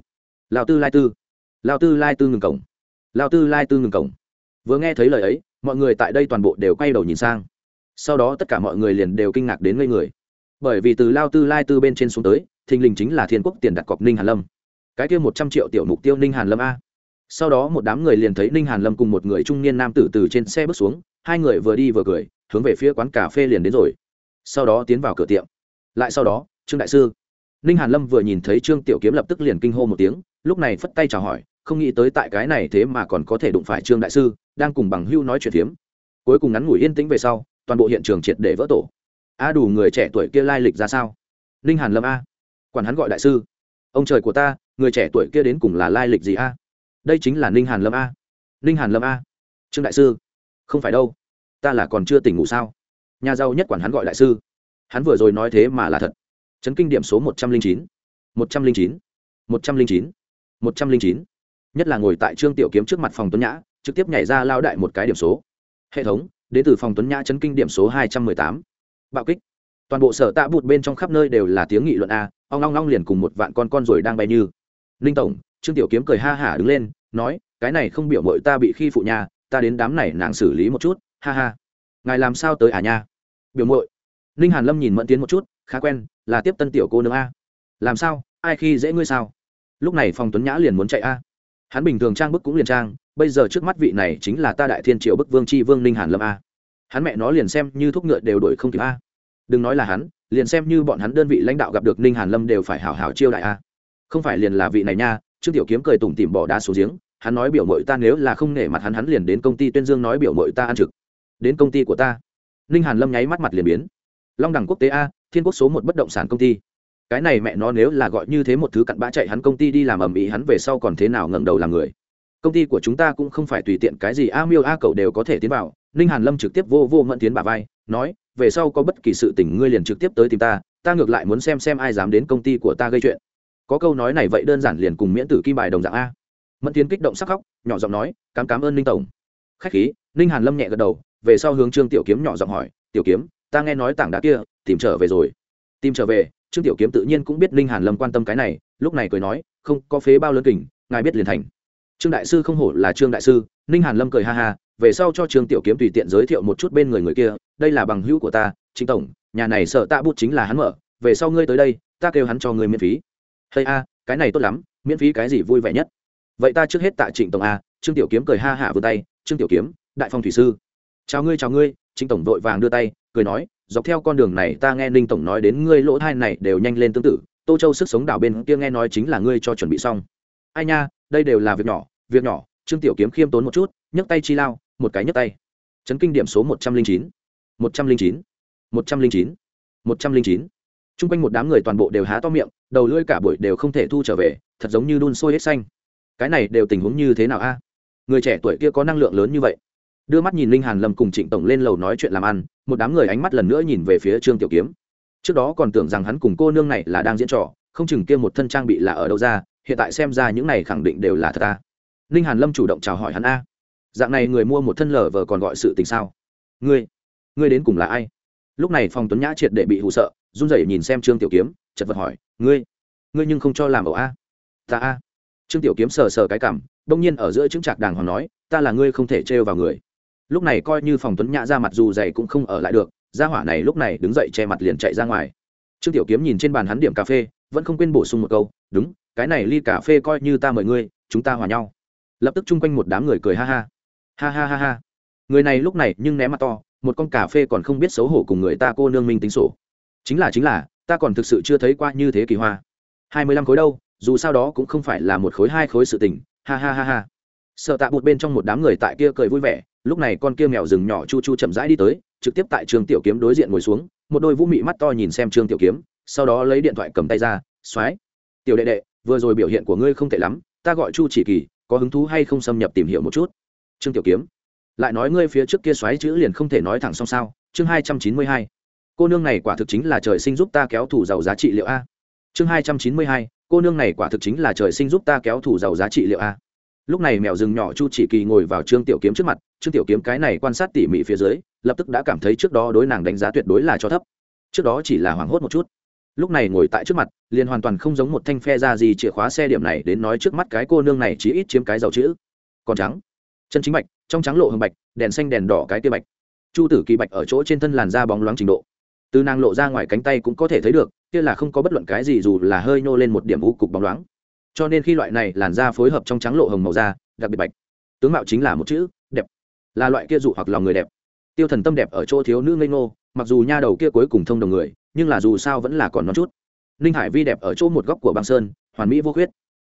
Lao tư lai tư. Lao tư lai tư ngừng cổng. Lao tư lai tư ngừng cổng. Vừa nghe thấy lời ấy, mọi người tại đây toàn bộ đều quay đầu nhìn sang. Sau đó tất cả mọi người liền đều kinh ngạc đến ngây người. Bởi vì từ lao tư lai tư bên trên xuống tới, thình lình chính là thiên quốc tiền đặt cọc ninh hàn lâm. Cái kia một trăm triệu tiểu mục tiêu ninh hàn lâm a. Sau đó một đám người liền thấy ninh hàn lâm cùng một người trung niên nam tử từ trên xe bước xuống, hai người vừa đi vừa cười, hướng về phía quán cà phê liền đến rồi sau đó tiến vào cửa tiệm. Lại sau đó, trương đại sư. Ninh hàn lâm vừa nhìn thấy trương tiểu kiếm lập tức liền kinh hô một tiếng, lúc này phất tay chào hỏi, không nghĩ tới tại cái này thế mà còn có thể đụng phải trương đại sư, đang cùng bằng hưu nói chuyện phiếm. Cuối cùng ngắn ngủi yên tĩnh về sau, toàn bộ hiện trường triệt để vỡ tổ. A đủ người trẻ tuổi kia lai lịch ra sao? Ninh hàn lâm a. Quản hắn gọi đại sư. Ông trời của ta, người trẻ tuổi kia đến cùng là lai lịch gì a? Đây chính là ninh hàn lâm a. Ninh hàn lâm a. Trương đại sư. Không phải đâu. Ta là còn chưa tỉnh ngủ sao? Nhà giàu nhất quản hắn gọi đại sư. Hắn vừa rồi nói thế mà là thật. Chấn kinh điểm số một trăm linh chín. một trăm linh chín. một trăm linh chín. một trăm linh chín. Nhất là ngồi tại trương tiểu kiếm trước mặt phòng tuấn nhã, trực tiếp nhảy ra lao đại một cái điểm số. Hệ thống, đến từ phòng tuấn nhã chấn kinh điểm số hai trăm mười tám. Bạo kích. Toàn bộ sở tạ bụt bên trong khắp nơi đều là tiếng nghị luận a, ong long long liền cùng một vạn con con rồi đang bay như. Ninh tổng, trương tiểu kiếm cười ha hả đứng lên, nói, cái này không biểu mội ta bị khi phụ nhà, ta đến đám này nàng xử lý một chút, ha ha. Ngài làm sao tới à nha? Biểu muội. Ninh hàn lâm nhìn mẫn tiến một chút, khá quen, là tiếp tân tiểu cô nương a. Làm sao? Ai khi dễ ngươi sao? Lúc này phòng tuấn nhã liền muốn chạy a. Hắn bình thường trang bức cũng liền trang, bây giờ trước mắt vị này chính là ta đại thiên triệu bức vương c h i vương ninh hàn lâm a. Hắn mẹ nó liền xem như thuốc ngựa đều đổi không kịp a. Đừng nói là hắn, liền xem như bọn hắn đơn vị lãnh đạo gặp được ninh hàn lâm đều phải hảo hảo chiêu đại a. Không phải liền là vị này nha, trương tiểu kiếm cười tủm tỉm bỏ đá xuống giếng, hắn nói biểu mội ta nếu là không nể mặt hắn hắn liền đến công ty tuyên dương nói biểu mội ta ăn trực. Đến công ty của ta ninh hàn lâm nháy mắt mặt liền biến. Long đẳng quốc tế a, thiên quốc số một bất động sản công ty. Cái này mẹ nó nếu là gọi như thế một thứ cặn bã chạy hắn công ty đi làm ầm ĩ, hắn về sau còn thế nào ngẩng đầu làm người? Công ty của chúng ta cũng không phải tùy tiện cái gì, a miêu a cậu đều có thể tiến vào. Ninh hàn lâm trực tiếp vô vô mẫn tiến bà vai, nói, về sau có bất kỳ sự tình ngươi liền trực tiếp tới tìm ta ta ngược lại muốn xem xem ai dám đến công ty của ta gây chuyện. Có câu nói này vậy đơn giản liền cùng miễn tử kim bài đồng dạng a. Mẫn tiến kích động sắc khóc, nhỏ giọng nói, cám cám ơn ninh tổng. Khách khí, ninh hàn lâm nhẹ gật đầu về sau hướng trương tiểu kiếm nhỏ giọng hỏi, tiểu kiếm, ta nghe nói tảng đá kia, tìm trở về rồi. Tìm trở về? Trương tiểu kiếm tự nhiên cũng biết ninh hàn lâm quan tâm cái này, lúc này cười nói, không, có phế bao lớn kình, ngài biết liền thành. Trương đại sư không hổ là trương đại sư ninh hàn lâm cười ha ha, về sau cho trương tiểu kiếm tùy tiện giới thiệu một chút bên người người kia, đây là bằng hữu của ta chính tổng, nhà này sợ tạ bút chính là hắn mở, về sau ngươi tới đây, ta kêu hắn cho ngươi miễn phí. Hay a, cái này tốt lắm, miễn phí cái gì vui vẻ nhất. Vậy ta trước hết tạ trịnh tổng a. Trương tiểu kiếm cười ha hạ vừa tay, trương tiểu kiếm, đại phong thủy sư chào ngươi chào ngươi, trịnh tổng vội vàng đưa tay, cười nói, dọc theo con đường này ta nghe ninh tổng nói đến ngươi lỗ thai này đều nhanh lên tương tự, tô châu sức sống đảo bên kia nghe nói chính là ngươi cho chuẩn bị xong. Ai nha, đây đều là việc nhỏ việc nhỏ, trương tiểu kiếm khiêm tốn một chút, nhấc tay chi lao, một cái nhấc tay. Chấn kinh điểm số một trăm linh chín, một trăm linh chín, một trăm linh chín, một trăm linh chín. T r u n g quanh một đám người toàn bộ đều há to miệng, đầu lưỡi cả buổi đều không thể thu trở về, thật giống như đun sôi hết xanh. Cái này đều tình huống như thế nào a? Người trẻ tuổi kia có năng lượng lớn như vậy? Đưa mắt nhìn linh hàn lâm cùng trịnh tổng lên lầu nói chuyện làm ăn, một đám người ánh mắt lần nữa nhìn về phía trương tiểu kiếm. trước đó còn tưởng rằng hắn cùng cô nương này là đang diễn trò, không chừng kia một thân trang bị là ở đâu ra, hiện tại xem ra những này khẳng định đều là thật ta. ninh hàn lâm chủ động chào hỏi hắn a. dạng này người mua một thân lở vờ còn gọi sự tình sao? ngươi ngươi đến cùng là ai? lúc này phòng tuấn nhã triệt để bị hụ sợ, run rẩy nhìn xem trương tiểu kiếm, chật vật hỏi, ngươi ngươi nhưng không cho làm ẩu a? ta a. trương tiểu kiếm sờ sờ cái cảm đông nhiên ở giữa chứng trạc đàng hoàng nói, ta là ngươi không thể trêu vào người lúc này coi như phòng tuấn nhã ra mặt dù dày cũng không ở lại được, gia hỏa này lúc này đứng dậy che mặt liền chạy ra ngoài. Trương tiểu kiếm nhìn trên bàn hắn điểm cà phê, vẫn không quên bổ sung một câu, đúng, cái này ly cà phê coi như ta mời ngươi, chúng ta hòa nhau. Lập tức chung quanh một đám người cười ha ha. Ha ha ha ha. Người này lúc này nhưng ném mặt to, một con cà phê còn không biết xấu hổ cùng người ta cô nương minh tính sổ. Chính là chính là, ta còn thực sự chưa thấy qua như thế kỳ hoa. Hai mươi lăm khối đâu, dù sao đó cũng không phải là một khối hai khối sự tình. Ha ha ha ha. Sợ tạ bụt bên trong một đám người tại kia cười vui vẻ lúc này con kia mèo rừng nhỏ chu chu chậm rãi đi tới, trực tiếp tại trường tiểu kiếm đối diện ngồi xuống, một đôi vũ mị mắt to nhìn xem trương tiểu kiếm, sau đó lấy điện thoại cầm tay ra xoáy tiểu đệ đệ, vừa rồi biểu hiện của ngươi không tệ lắm, ta gọi chu chỉ kỳ, có hứng thú hay không xâm nhập tìm hiểu một chút? Trương tiểu kiếm, lại nói ngươi phía trước kia xoáy chữ liền không thể nói thẳng xong sao, chương hai trăm chín mươi hai, cô nương này quả thực chính là trời sinh giúp ta kéo thủ giàu giá trị liệu a. Chương hai trăm chín mươi hai, cô nương này quả thực chính là trời sinh giúp ta kéo thủ giàu giá trị liệu a lúc này mèo rừng nhỏ chu chỉ kỳ ngồi vào trương tiểu kiếm trước mặt, trương tiểu kiếm cái này quan sát tỉ mỉ phía dưới, lập tức đã cảm thấy trước đó đối nàng đánh giá tuyệt đối là cho thấp. Trước đó chỉ là hoảng hốt một chút. Lúc này ngồi tại trước mặt, liền hoàn toàn không giống một thanh phe ra gì chìa khóa xe điểm này đến nói trước mắt cái cô nương này chỉ ít chiếm cái giàu chữ. Còn trắng. Chân chính bạch, trong trắng lộ hồng bạch, đèn xanh đèn đỏ cái tia bạch. Chu tử kỳ bạch ở chỗ trên thân làn da bóng loáng trình độ. Từ nàng lộ ra ngoài cánh tay cũng có thể thấy được, kia là không có bất luận cái gì dù là hơi nhô lên một điểm u cục bóng loáng cho nên khi loại này làn da phối hợp trong trắng lộ hồng màu da, đặc biệt bạch. Tướng mạo chính là một chữ, đẹp. Là loại kia dụ hoặc lòng người đẹp. Tiêu thần tâm đẹp ở chỗ thiếu nữ ngây ngô, mặc dù nha đầu kia cuối cùng thông đồng người, nhưng là dù sao vẫn là còn non chút. Ninh hải vi đẹp ở chỗ một góc của băng sơn, hoàn mỹ vô khuyết.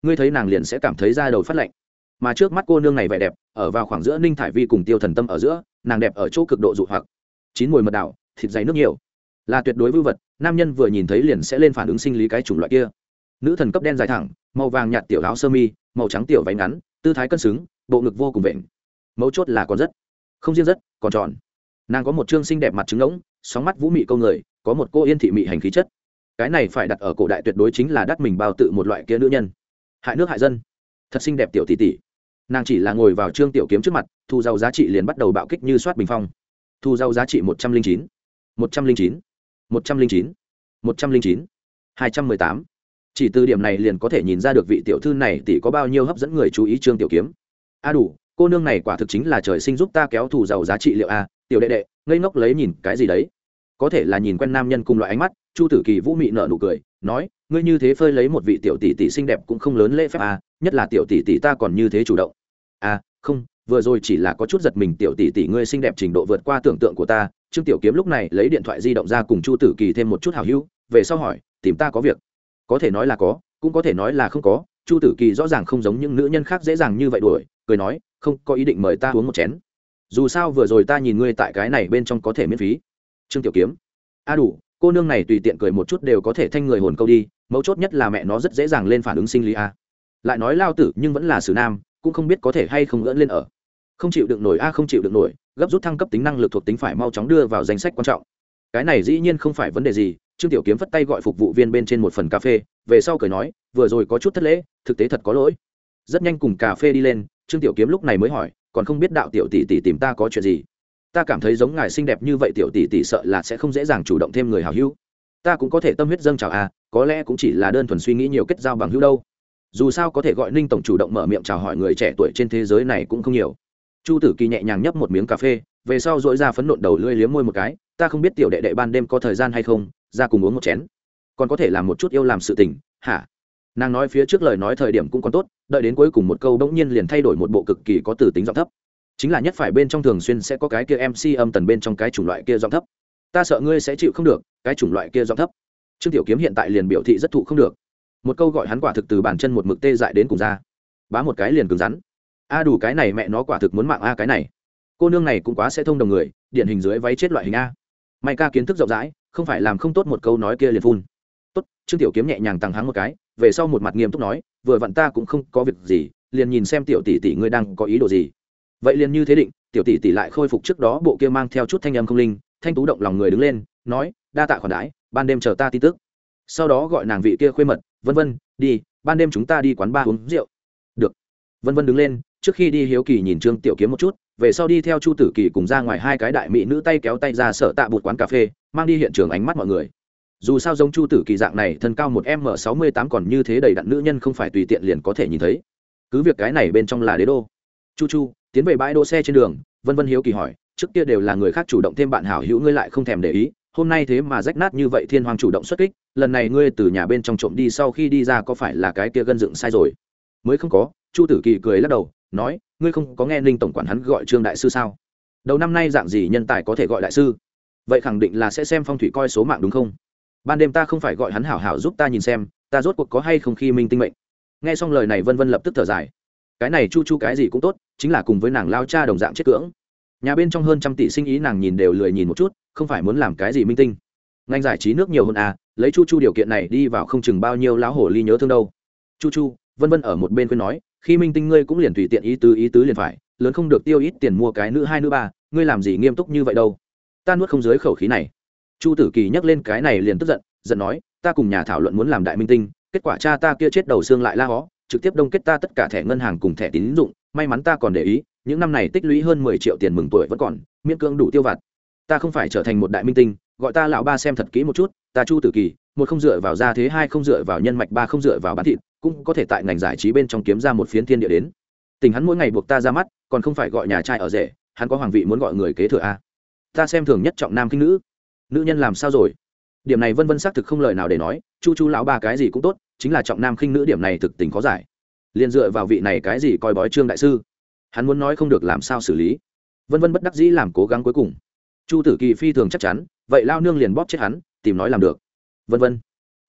Ngươi thấy nàng liền sẽ cảm thấy da đầu phát lạnh. Mà trước mắt cô nương này vẻ đẹp, ở vào khoảng giữa ninh thải vi cùng tiêu thần tâm ở giữa, nàng đẹp ở chỗ cực độ dụ hoặc. Chín mùi mật đảo thịt dày nước nhiều. Là tuyệt đối vư vật, nam nhân vừa nhìn thấy liền sẽ lên phản ứng sinh lý cái chủng loại kia nữ thần cấp đen dài thẳng, màu vàng nhạt tiểu áo sơ mi, màu trắng tiểu váy ngắn, tư thái cân xứng, bộ ngực vô cùng vện. Mấu chốt là còn rất, không riêng rất, còn tròn. Nàng có một chương xinh đẹp mặt trứng ngỗng, sóng mắt vũ mị câu người, có một cô yên thị mị hành khí chất. Cái này phải đặt ở cổ đại tuyệt đối chính là đắt mình bao tự một loại kia nữ nhân. Hại nước hại dân. Thật xinh đẹp tiểu tỷ tỷ. Nàng chỉ là ngồi vào trương tiểu kiếm trước mặt, thu giàu giá trị liền bắt đầu bạo kích như soát bình phong. Thu giàu giá trị một trăm linh chín. Một trăm linh chín. Một trăm linh chín. Một trăm linh chín. Hai trăm mười tám chỉ từ điểm này liền có thể nhìn ra được vị tiểu thư này tỷ có bao nhiêu hấp dẫn người chú ý trương tiểu kiếm. A đủ, cô nương này quả thực chính là trời sinh giúp ta kéo thù giàu giá trị liệu a, tiểu đệ đệ, ngây ngốc lấy nhìn cái gì đấy? Có thể là nhìn quen nam nhân cùng loại ánh mắt, chu tử kỳ vũ mị nở nụ cười, nói, ngươi như thế phơi lấy một vị tiểu tỷ tỷ xinh đẹp cũng không lớn lễ phép à nhất là tiểu tỷ tỷ ta còn như thế chủ động. À không, vừa rồi chỉ là có chút giật mình tiểu tỷ tỷ ngươi xinh đẹp trình độ vượt qua tưởng tượng của ta, trương tiểu kiếm lúc này lấy điện thoại di động ra cùng chu tử kỳ thêm một chút hào hữu, về sau hỏi, tìm ta có việc có thể nói là có, cũng có thể nói là không có. Chu tử kỳ rõ ràng không giống những nữ nhân khác dễ dàng như vậy đuổi, cười nói, không, có ý định mời ta uống một chén. Dù sao vừa rồi ta nhìn ngươi tại cái này bên trong có thể miễn phí. Trương tiểu kiếm, a đủ, cô nương này tùy tiện cười một chút đều có thể thanh người hồn câu đi, mấu chốt nhất là mẹ nó rất dễ dàng lên phản ứng sinh lý a. Lại nói lao tử nhưng vẫn là xử nam, cũng không biết có thể hay không gỡn lên ở. Không chịu được nổi a, không chịu được nổi, gấp rút thăng cấp tính năng lực thuộc tính phải mau chóng đưa vào danh sách quan trọng. Cái này dĩ nhiên không phải vấn đề gì trương tiểu kiếm phất tay gọi phục vụ viên bên trên một phần cà phê, về sau cười nói, vừa rồi có chút thất lễ, thực tế thật có lỗi. Rất nhanh cùng cà phê đi lên, trương tiểu kiếm lúc này mới hỏi, còn không biết đạo tiểu tỷ tỷ tìm ta có chuyện gì? Ta cảm thấy giống ngài xinh đẹp như vậy tiểu tỷ tỷ sợ là sẽ không dễ dàng chủ động thêm người hào hữu. Ta cũng có thể tâm huyết dâng chào à có lẽ cũng chỉ là đơn thuần suy nghĩ nhiều kết giao bằng hữu đâu. Dù sao có thể gọi ninh tổng chủ động mở miệng chào hỏi người trẻ tuổi trên thế giới này cũng không nhiều. Chu tử kỳ nhẹ nhàng nhấp một miếng cà phê, về sau dội ra phấn nộn đầu lưỡi liếm môi một cái, ta không biết tiểu đệ đệ ban đêm có thời gian hay không ra cùng uống một chén. Còn có thể làm một chút yêu làm sự tình, hả? Nàng nói phía trước lời nói thời điểm cũng còn tốt, đợi đến cuối cùng một câu bỗng nhiên liền thay đổi một bộ cực kỳ có từ tính giọng thấp. Chính là nhất phải bên trong thường xuyên sẽ có cái kia mc âm tần bên trong cái chủng loại kia giọng thấp. Ta sợ ngươi sẽ chịu không được, cái chủng loại kia giọng thấp. Trương tiểu kiếm hiện tại liền biểu thị rất thụ không được. Một câu gọi hắn quả thực từ bàn chân một mực tê dại đến cùng ra. Bá một cái liền cứng rắn. A đủ cái này mẹ nó quả thực muốn mạng a cái này. Cô nương này cũng quá sẽ thông đồng người, điển hình dưới váy chết loại hình a. May ca kiến thức rộng rãi không phải làm không tốt một câu nói kia liền phun. Tốt, trương tiểu kiếm nhẹ nhàng tăng hắng một cái, về sau một mặt nghiêm túc nói, vừa vặn ta cũng không có việc gì, liền nhìn xem tiểu tỷ tỷ ngươi đang có ý đồ gì. Vậy liền như thế định, tiểu tỷ tỷ lại khôi phục trước đó bộ kia mang theo chút thanh âm không linh, thanh tú động lòng người đứng lên, nói, đa tạ khoản đãi, ban đêm chờ ta tin tức. Sau đó gọi nàng vị kia khuê mật, vân vân, đi, ban đêm chúng ta đi quán ba uống rượu. Được. Vân vân đứng lên, trước khi đi hiếu kỳ nhìn trương tiểu kiếm một chút, về sau đi theo chu tử kỳ cùng ra ngoài hai cái đại mỹ nữ tay kéo tay ra sở tạ bụt quán cà phê mang đi hiện trường ánh mắt mọi người. Dù sao giống chu tử kỳ dạng này, thân cao một m sáu mươi tám còn như thế đầy đặn nữ nhân không phải tùy tiện liền có thể nhìn thấy. Cứ việc cái này bên trong là đế đô. Chu chu, tiến về bãi đỗ xe trên đường, vân vân hiếu kỳ hỏi, trước kia đều là người khác chủ động thêm bạn hảo hữu, ngươi lại không thèm để ý, hôm nay thế mà rách nát như vậy thiên hoàng chủ động xuất kích, lần này ngươi từ nhà bên trong trộm đi sau khi đi ra có phải là cái kia gân dựng sai rồi? Mới không có, chu tử kỳ cười lắc đầu, nói, ngươi không có nghe ninh tổng quản hắn gọi trương đại sư sao? Đầu năm nay dạng gì nhân tài có thể gọi đại sư? Vậy khẳng định là sẽ xem phong thủy coi số mạng đúng không? Ban đêm ta không phải gọi hắn hảo hảo giúp ta nhìn xem, ta rốt cuộc có hay không khi minh tinh mệnh. Nghe xong lời này vân vân lập tức thở dài. Cái này chu chu cái gì cũng tốt, chính là cùng với nàng lao cha đồng dạng chết cưỡng. Nhà bên trong hơn trăm tỷ sinh ý nàng nhìn đều lười nhìn một chút, không phải muốn làm cái gì minh tinh. Ngành giải trí nước nhiều hơn à lấy chu chu điều kiện này đi vào không chừng bao nhiêu lão hổ ly nhớ thương đâu. Chu chu, vân vân ở một bên khuyên nói, khi minh tinh ngươi cũng liền tùy tiện ý tứ ý tứ liền phải, lớn không được tiêu ít tiền mua cái nữ hai nữ ba, ngươi làm gì nghiêm túc như vậy đâu ta nuốt không dưới khẩu khí này. Chu tử kỳ nhắc lên cái này liền tức giận giận nói, ta cùng nhà thảo luận muốn làm đại minh tinh, kết quả cha ta kia chết đầu xương lại la hó, trực tiếp đông kết ta tất cả thẻ ngân hàng cùng thẻ tín dụng, may mắn ta còn để ý, những năm này tích lũy hơn mười triệu tiền mừng tuổi vẫn còn, miễn cưỡng đủ tiêu vặt. Ta không phải trở thành một đại minh tinh, gọi ta lão ba xem thật kỹ một chút, ta chu tử kỳ, một không dựa vào gia thế, hai không dựa vào nhân mạch, ba không dựa vào bán thịt, cũng có thể tại ngành giải trí bên trong kiếm ra một phiến thiên địa đến. Tình hắn mỗi ngày buộc ta ra mắt, còn không phải gọi nhà trai ở rể, hắn có hoàng vị muốn gọi người kế thừa a ta xem thường nhất trọng nam kinh nữ. Nữ nhân làm sao rồi? Điểm này vân vân xác thực không lời nào để nói, chu chu lão ba cái gì cũng tốt, chính là trọng nam khinh nữ điểm này thực tình khó giải. Liền dựa vào vị này cái gì coi bói trương đại sư? Hắn muốn nói không được làm sao xử lý. Vân vân bất đắc dĩ làm cố gắng cuối cùng. Chu tử kỳ phi thường chắc chắn, vậy lao nương liền bóp chết hắn, tìm nói làm được. Vân vân.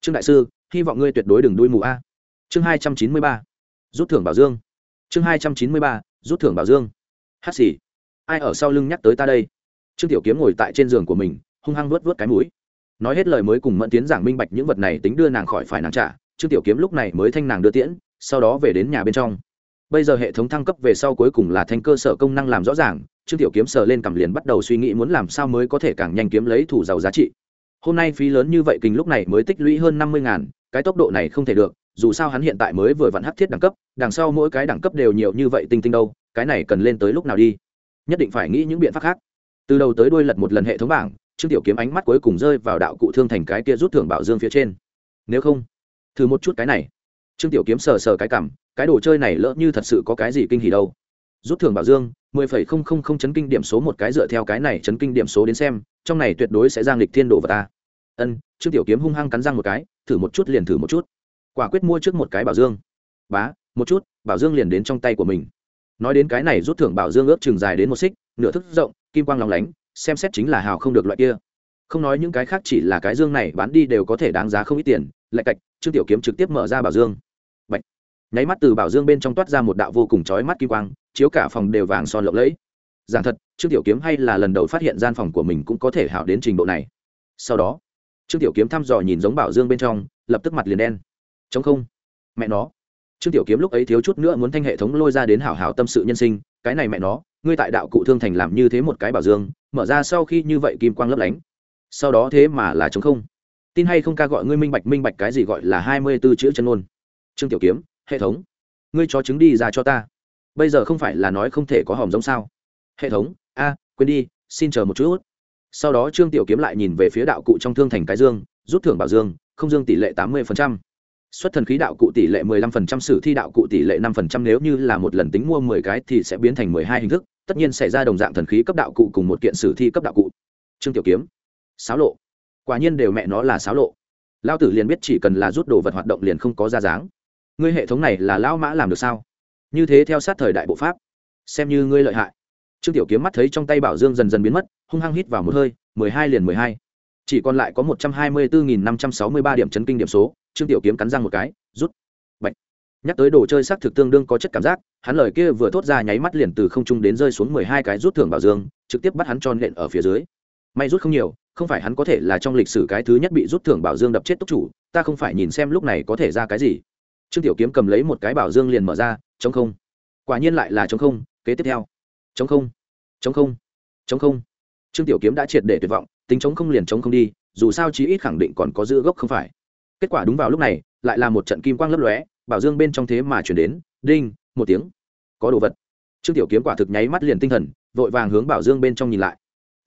Trương đại sư, hy vọng ngươi tuyệt đối đừng đuôi mù a. Chương hai trăm chín mươi ba. Rút thưởng bảo dương. Chương hai trăm chín mươi ba. Rút thưởng bảo dương. Hát xì. Ai ở sau lưng nhắc tới ta đây? Trương tiểu kiếm ngồi tại trên giường của mình, hung hăng vớt vớt cái mũi. Nói hết lời mới cùng mẫn tiến giảng minh bạch những vật này tính đưa nàng khỏi phải nàng trả, trương tiểu kiếm lúc này mới thanh nàng đưa tiễn, sau đó về đến nhà bên trong. Bây giờ hệ thống thăng cấp về sau cuối cùng là thanh cơ sở công năng làm rõ ràng, trương tiểu kiếm sờ lên cầm liền bắt đầu suy nghĩ muốn làm sao mới có thể càng nhanh kiếm lấy thủ giàu giá trị. Hôm nay phí lớn như vậy kinh lúc này mới tích lũy hơn năm mươi ngàn, cái tốc độ này không thể được, dù sao hắn hiện tại mới vừa vặn hắc thiết đẳng cấp, đằng sau mỗi cái đẳng cấp đều nhiều như vậy tinh tinh đâu, cái này cần lên tới lúc nào đi? Nhất định phải nghĩ những biện pháp khác từ đầu tới đuôi lật một lần hệ thống bảng, trương tiểu kiếm ánh mắt cuối cùng rơi vào đạo cụ thương thành cái kia rút thưởng bảo dương phía trên. Nếu không, thử một chút cái này. Trương tiểu kiếm sờ sờ cái cảm, cái đồ chơi này lỡ như thật sự có cái gì kinh hỉ đâu. Rút thưởng bảo dương, mười phẩy không không không chấn kinh điểm số một cái dựa theo cái này chấn kinh điểm số đến xem, trong này tuyệt đối sẽ giang lịch thiên đồ vào ta. Ân, trương tiểu kiếm hung hăng cắn răng một cái, thử một chút liền thử một chút. Quả quyết mua trước một cái bảo dương. Bá, một chút, bảo dương liền đến trong tay của mình. Nói đến cái này rút thưởng bảo dương ước chừng dài đến một xích nửa thức rộng, kim quang lóng lánh, xem xét chính là hào không được loại kia. Không nói những cái khác chỉ là cái dương này, bán đi đều có thể đáng giá không ít tiền lạch cạch, trương tiểu kiếm trực tiếp mở ra bảo dương. Bạch. nháy mắt từ bảo dương bên trong toát ra một đạo vô cùng chói mắt kim quang, chiếu cả phòng đều vàng son lộng lẫy. Giảng thật, trương tiểu kiếm hay là lần đầu phát hiện gian phòng của mình cũng có thể hảo đến trình độ này. Sau đó, trương tiểu kiếm thăm dò nhìn giống bảo dương bên trong, lập tức mặt liền đen. Chống không. Mẹ nó. Trương tiểu kiếm lúc ấy thiếu chút nữa muốn thanh hệ thống lôi ra đến hảo hảo tâm sự nhân sinh, cái này mẹ nó ngươi tại đạo cụ thương thành làm như thế một cái bảo dương, mở ra sau khi như vậy kim quang lấp lánh. Sau đó thế mà là chống không. Tin hay không ca gọi ngươi minh bạch minh bạch cái gì gọi là hai mươi b ố chữ chân ôn trương tiểu kiếm, hệ thống. Ngươi cho chứng đi ra cho ta. Bây giờ không phải là nói không thể có hòm giống sao? Hệ thống, a, quên đi, xin chờ một chút. Sau đó trương tiểu kiếm lại nhìn về phía đạo cụ trong thương thành cái dương, rút thưởng bảo dương, không dương tỷ lệ tám mươi phần trăm xuất thần khí đạo cụ tỷ lệ 15%, sử thi đạo cụ tỷ lệ 5% nếu như là một lần tính mua 10 cái thì sẽ biến thành 12 hình thức, tất nhiên xảy ra đồng dạng thần khí cấp đạo cụ cùng một kiện sử thi cấp đạo cụ. Trương Tiểu Kiếm, sáo lộ. Quả nhiên đều mẹ nó là sáo lộ. Lão tử liền biết chỉ cần là rút đồ vật hoạt động liền không có ra dáng. Ngươi hệ thống này là lão mã làm được sao? Như thế theo sát thời đại bộ pháp, xem như ngươi lợi hại. Trương Tiểu Kiếm mắt thấy trong tay Bảo Dương dần dần biến mất, hung hăng hít vào một hơi, 12 liền 12. Chỉ còn lại có 124.563 điểm chấn kinh điểm số, trương tiểu kiếm cắn răng một cái, rút. Bạch. nhắc tới đồ chơi sắc thực tương đương có chất cảm giác, hắn lời kia vừa thốt ra nháy mắt liền từ không trung đến rơi xuống mười hai cái rút thưởng bảo dương, trực tiếp bắt hắn tròn nện ở phía dưới. May rút không nhiều, không phải hắn có thể là trong lịch sử cái thứ nhất bị rút thưởng bảo dương đập chết túc chủ, ta không phải nhìn xem lúc này có thể ra cái gì. Trương tiểu kiếm cầm lấy một cái bảo dương liền mở ra, chống không. Quả nhiên lại là chống không, kế tiếp theo. Chống không. Chống không. Chống không. Trương tiểu kiếm đã triệt để tuyệt vọng, tính chống không liền chống không đi, dù sao chí ít khẳng định còn có giữ gốc không phải kết quả đúng vào lúc này, lại là một trận kim quang lấp lóe, bảo dương bên trong thế mà chuyển đến, đinh, một tiếng. Có đồ vật. Trương tiểu kiếm quả thực nháy mắt liền tinh thần, vội vàng hướng bảo dương bên trong nhìn lại.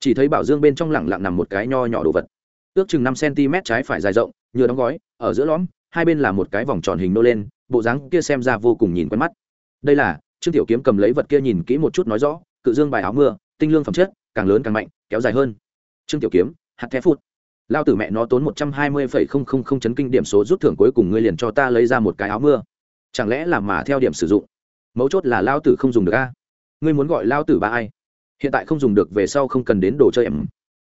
Chỉ thấy bảo dương bên trong lẳng lặng nằm một cái nho nhỏ đồ vật. Ước chừng năm cm trái phải dài rộng, nhựa đóng gói, ở giữa lõm, hai bên là một cái vòng tròn hình nô lên, bộ dáng kia xem ra vô cùng nhìn quen mắt. Đây là, trương tiểu kiếm cầm lấy vật kia nhìn kỹ một chút nói rõ, cự dương bài áo mưa, tinh lương phẩm chất, càng lớn càng mạnh, kéo dài hơn. Trương tiểu kiếm, hạt thép phút lao tử mẹ nó tốn một trăm hai mươi phẩy không không không chấn kinh điểm số rút thưởng cuối cùng ngươi liền cho ta lấy ra một cái áo mưa. Chẳng lẽ là mà theo điểm sử dụng? Mấu chốt là lao tử không dùng được a. Ngươi muốn gọi lao tử ba ai? Hiện tại không dùng được, về sau không cần đến đồ chơi em.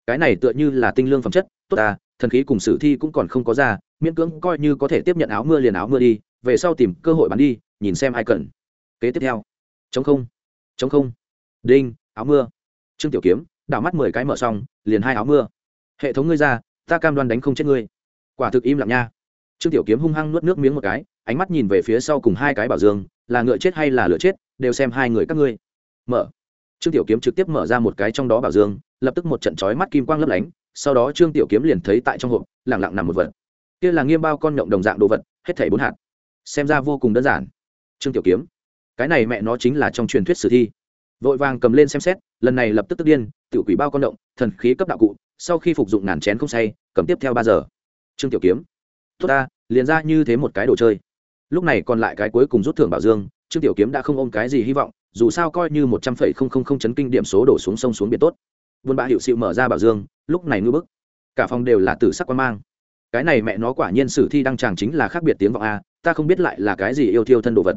Cái này tựa như là tinh lương phẩm chất, tốt ta, thần khí cùng sử thi cũng còn không có ra, miễn cưỡng coi như có thể tiếp nhận áo mưa liền áo mưa đi, về sau tìm cơ hội bán đi, nhìn xem ai cần. Kế tiếp theo. Chống không. Chống không. Đinh, áo mưa. Trương tiểu kiếm, đảo mắt mười cái mở xong, liền hai áo mưa hệ thống ngươi ra, ta cam đoan đánh không chết ngươi. Quả thực im lặng nha. Trương tiểu kiếm hung hăng nuốt nước miếng một cái, ánh mắt nhìn về phía sau cùng hai cái bảo dương, là ngựa chết hay là lửa chết, đều xem hai người các ngươi. Mở. Trương tiểu kiếm trực tiếp mở ra một cái trong đó bảo dương, lập tức một trận chói mắt kim quang lấp lánh, sau đó trương tiểu kiếm liền thấy tại trong hộp, lẳng lặng nằm một vật. Kia là nghiêm bao con nhộng đồng dạng đồ vật, hết thảy bốn hạt. Xem ra vô cùng đơn giản. Trương tiểu kiếm. Cái này mẹ nó chính là trong truyền thuyết sử thi vội vàng cầm lên xem xét, lần này lập tức tức điên tự quỷ bao con động, thần khí cấp đạo cụ, sau khi phục dụng nàn chén không say, cầm tiếp theo ba giờ. Trương tiểu kiếm, tốt ta, liền ra như thế một cái đồ chơi. Lúc này còn lại cái cuối cùng rút thưởng bảo dương, trương tiểu kiếm đã không ôm cái gì hy vọng, dù sao coi như một trăm phẩy không không không chấn kinh điểm số đổ xuống sông xuống biển tốt. Buôn bã hiệu sự mở ra bảo dương, lúc này ngư bức. Cả phòng đều là tử sắc quan mang. Cái này mẹ nó quả nhiên sử thi đăng tràng chính là khác biệt tiếng vọng a, ta không biết lại là cái gì yêu thiêu thân đồ vật.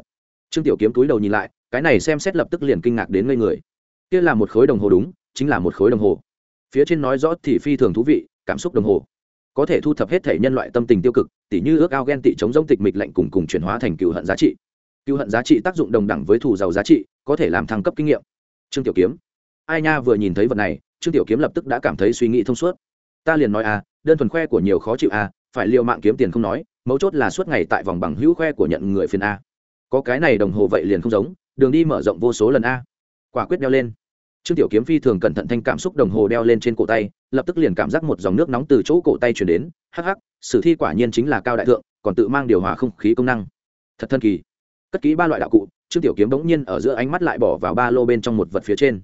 Trương tiểu kiếm túi đầu nhìn lại cái này xem xét lập tức liền kinh ngạc đến ngây người. Kia là một khối đồng hồ đúng, chính là một khối đồng hồ. Phía trên nói rõ thì phi thường thú vị, cảm xúc đồng hồ. Có thể thu thập hết thể nhân loại tâm tình tiêu cực, tỉ như ước ao ghen tị chống giống tịch mịch lạnh cùng cùng chuyển hóa thành cựu hận giá trị. Cựu hận giá trị tác dụng đồng đẳng với thù giàu giá trị, có thể làm thăng cấp kinh nghiệm. Trương tiểu kiếm. Ai nha vừa nhìn thấy vật này, trương tiểu kiếm lập tức đã cảm thấy suy nghĩ thông suốt. Ta liền nói à đơn thuần khoe của nhiều khó chịu à phải liệu mạng kiếm tiền không nói, mấu chốt là suốt ngày tại vòng bằng hữu khoe của nhận người phiền a có cái này đồng hồ vậy liền không giống đường đi mở rộng vô số lần a. Quả quyết đeo lên. Trương tiểu kiếm phi thường cẩn thận thanh cảm xúc đồng hồ đeo lên trên cổ tay, lập tức liền cảm giác một dòng nước nóng từ chỗ cổ tay chuyển đến. Hắc hắc, sử thi quả nhiên chính là cao đại thượng, còn tự mang điều hòa không khí công năng. Thật thân kỳ. Cất kỹ ba loại đạo cụ, trương tiểu kiếm bỗng nhiên ở giữa ánh mắt lại bỏ vào ba lô bên trong một vật phía trên.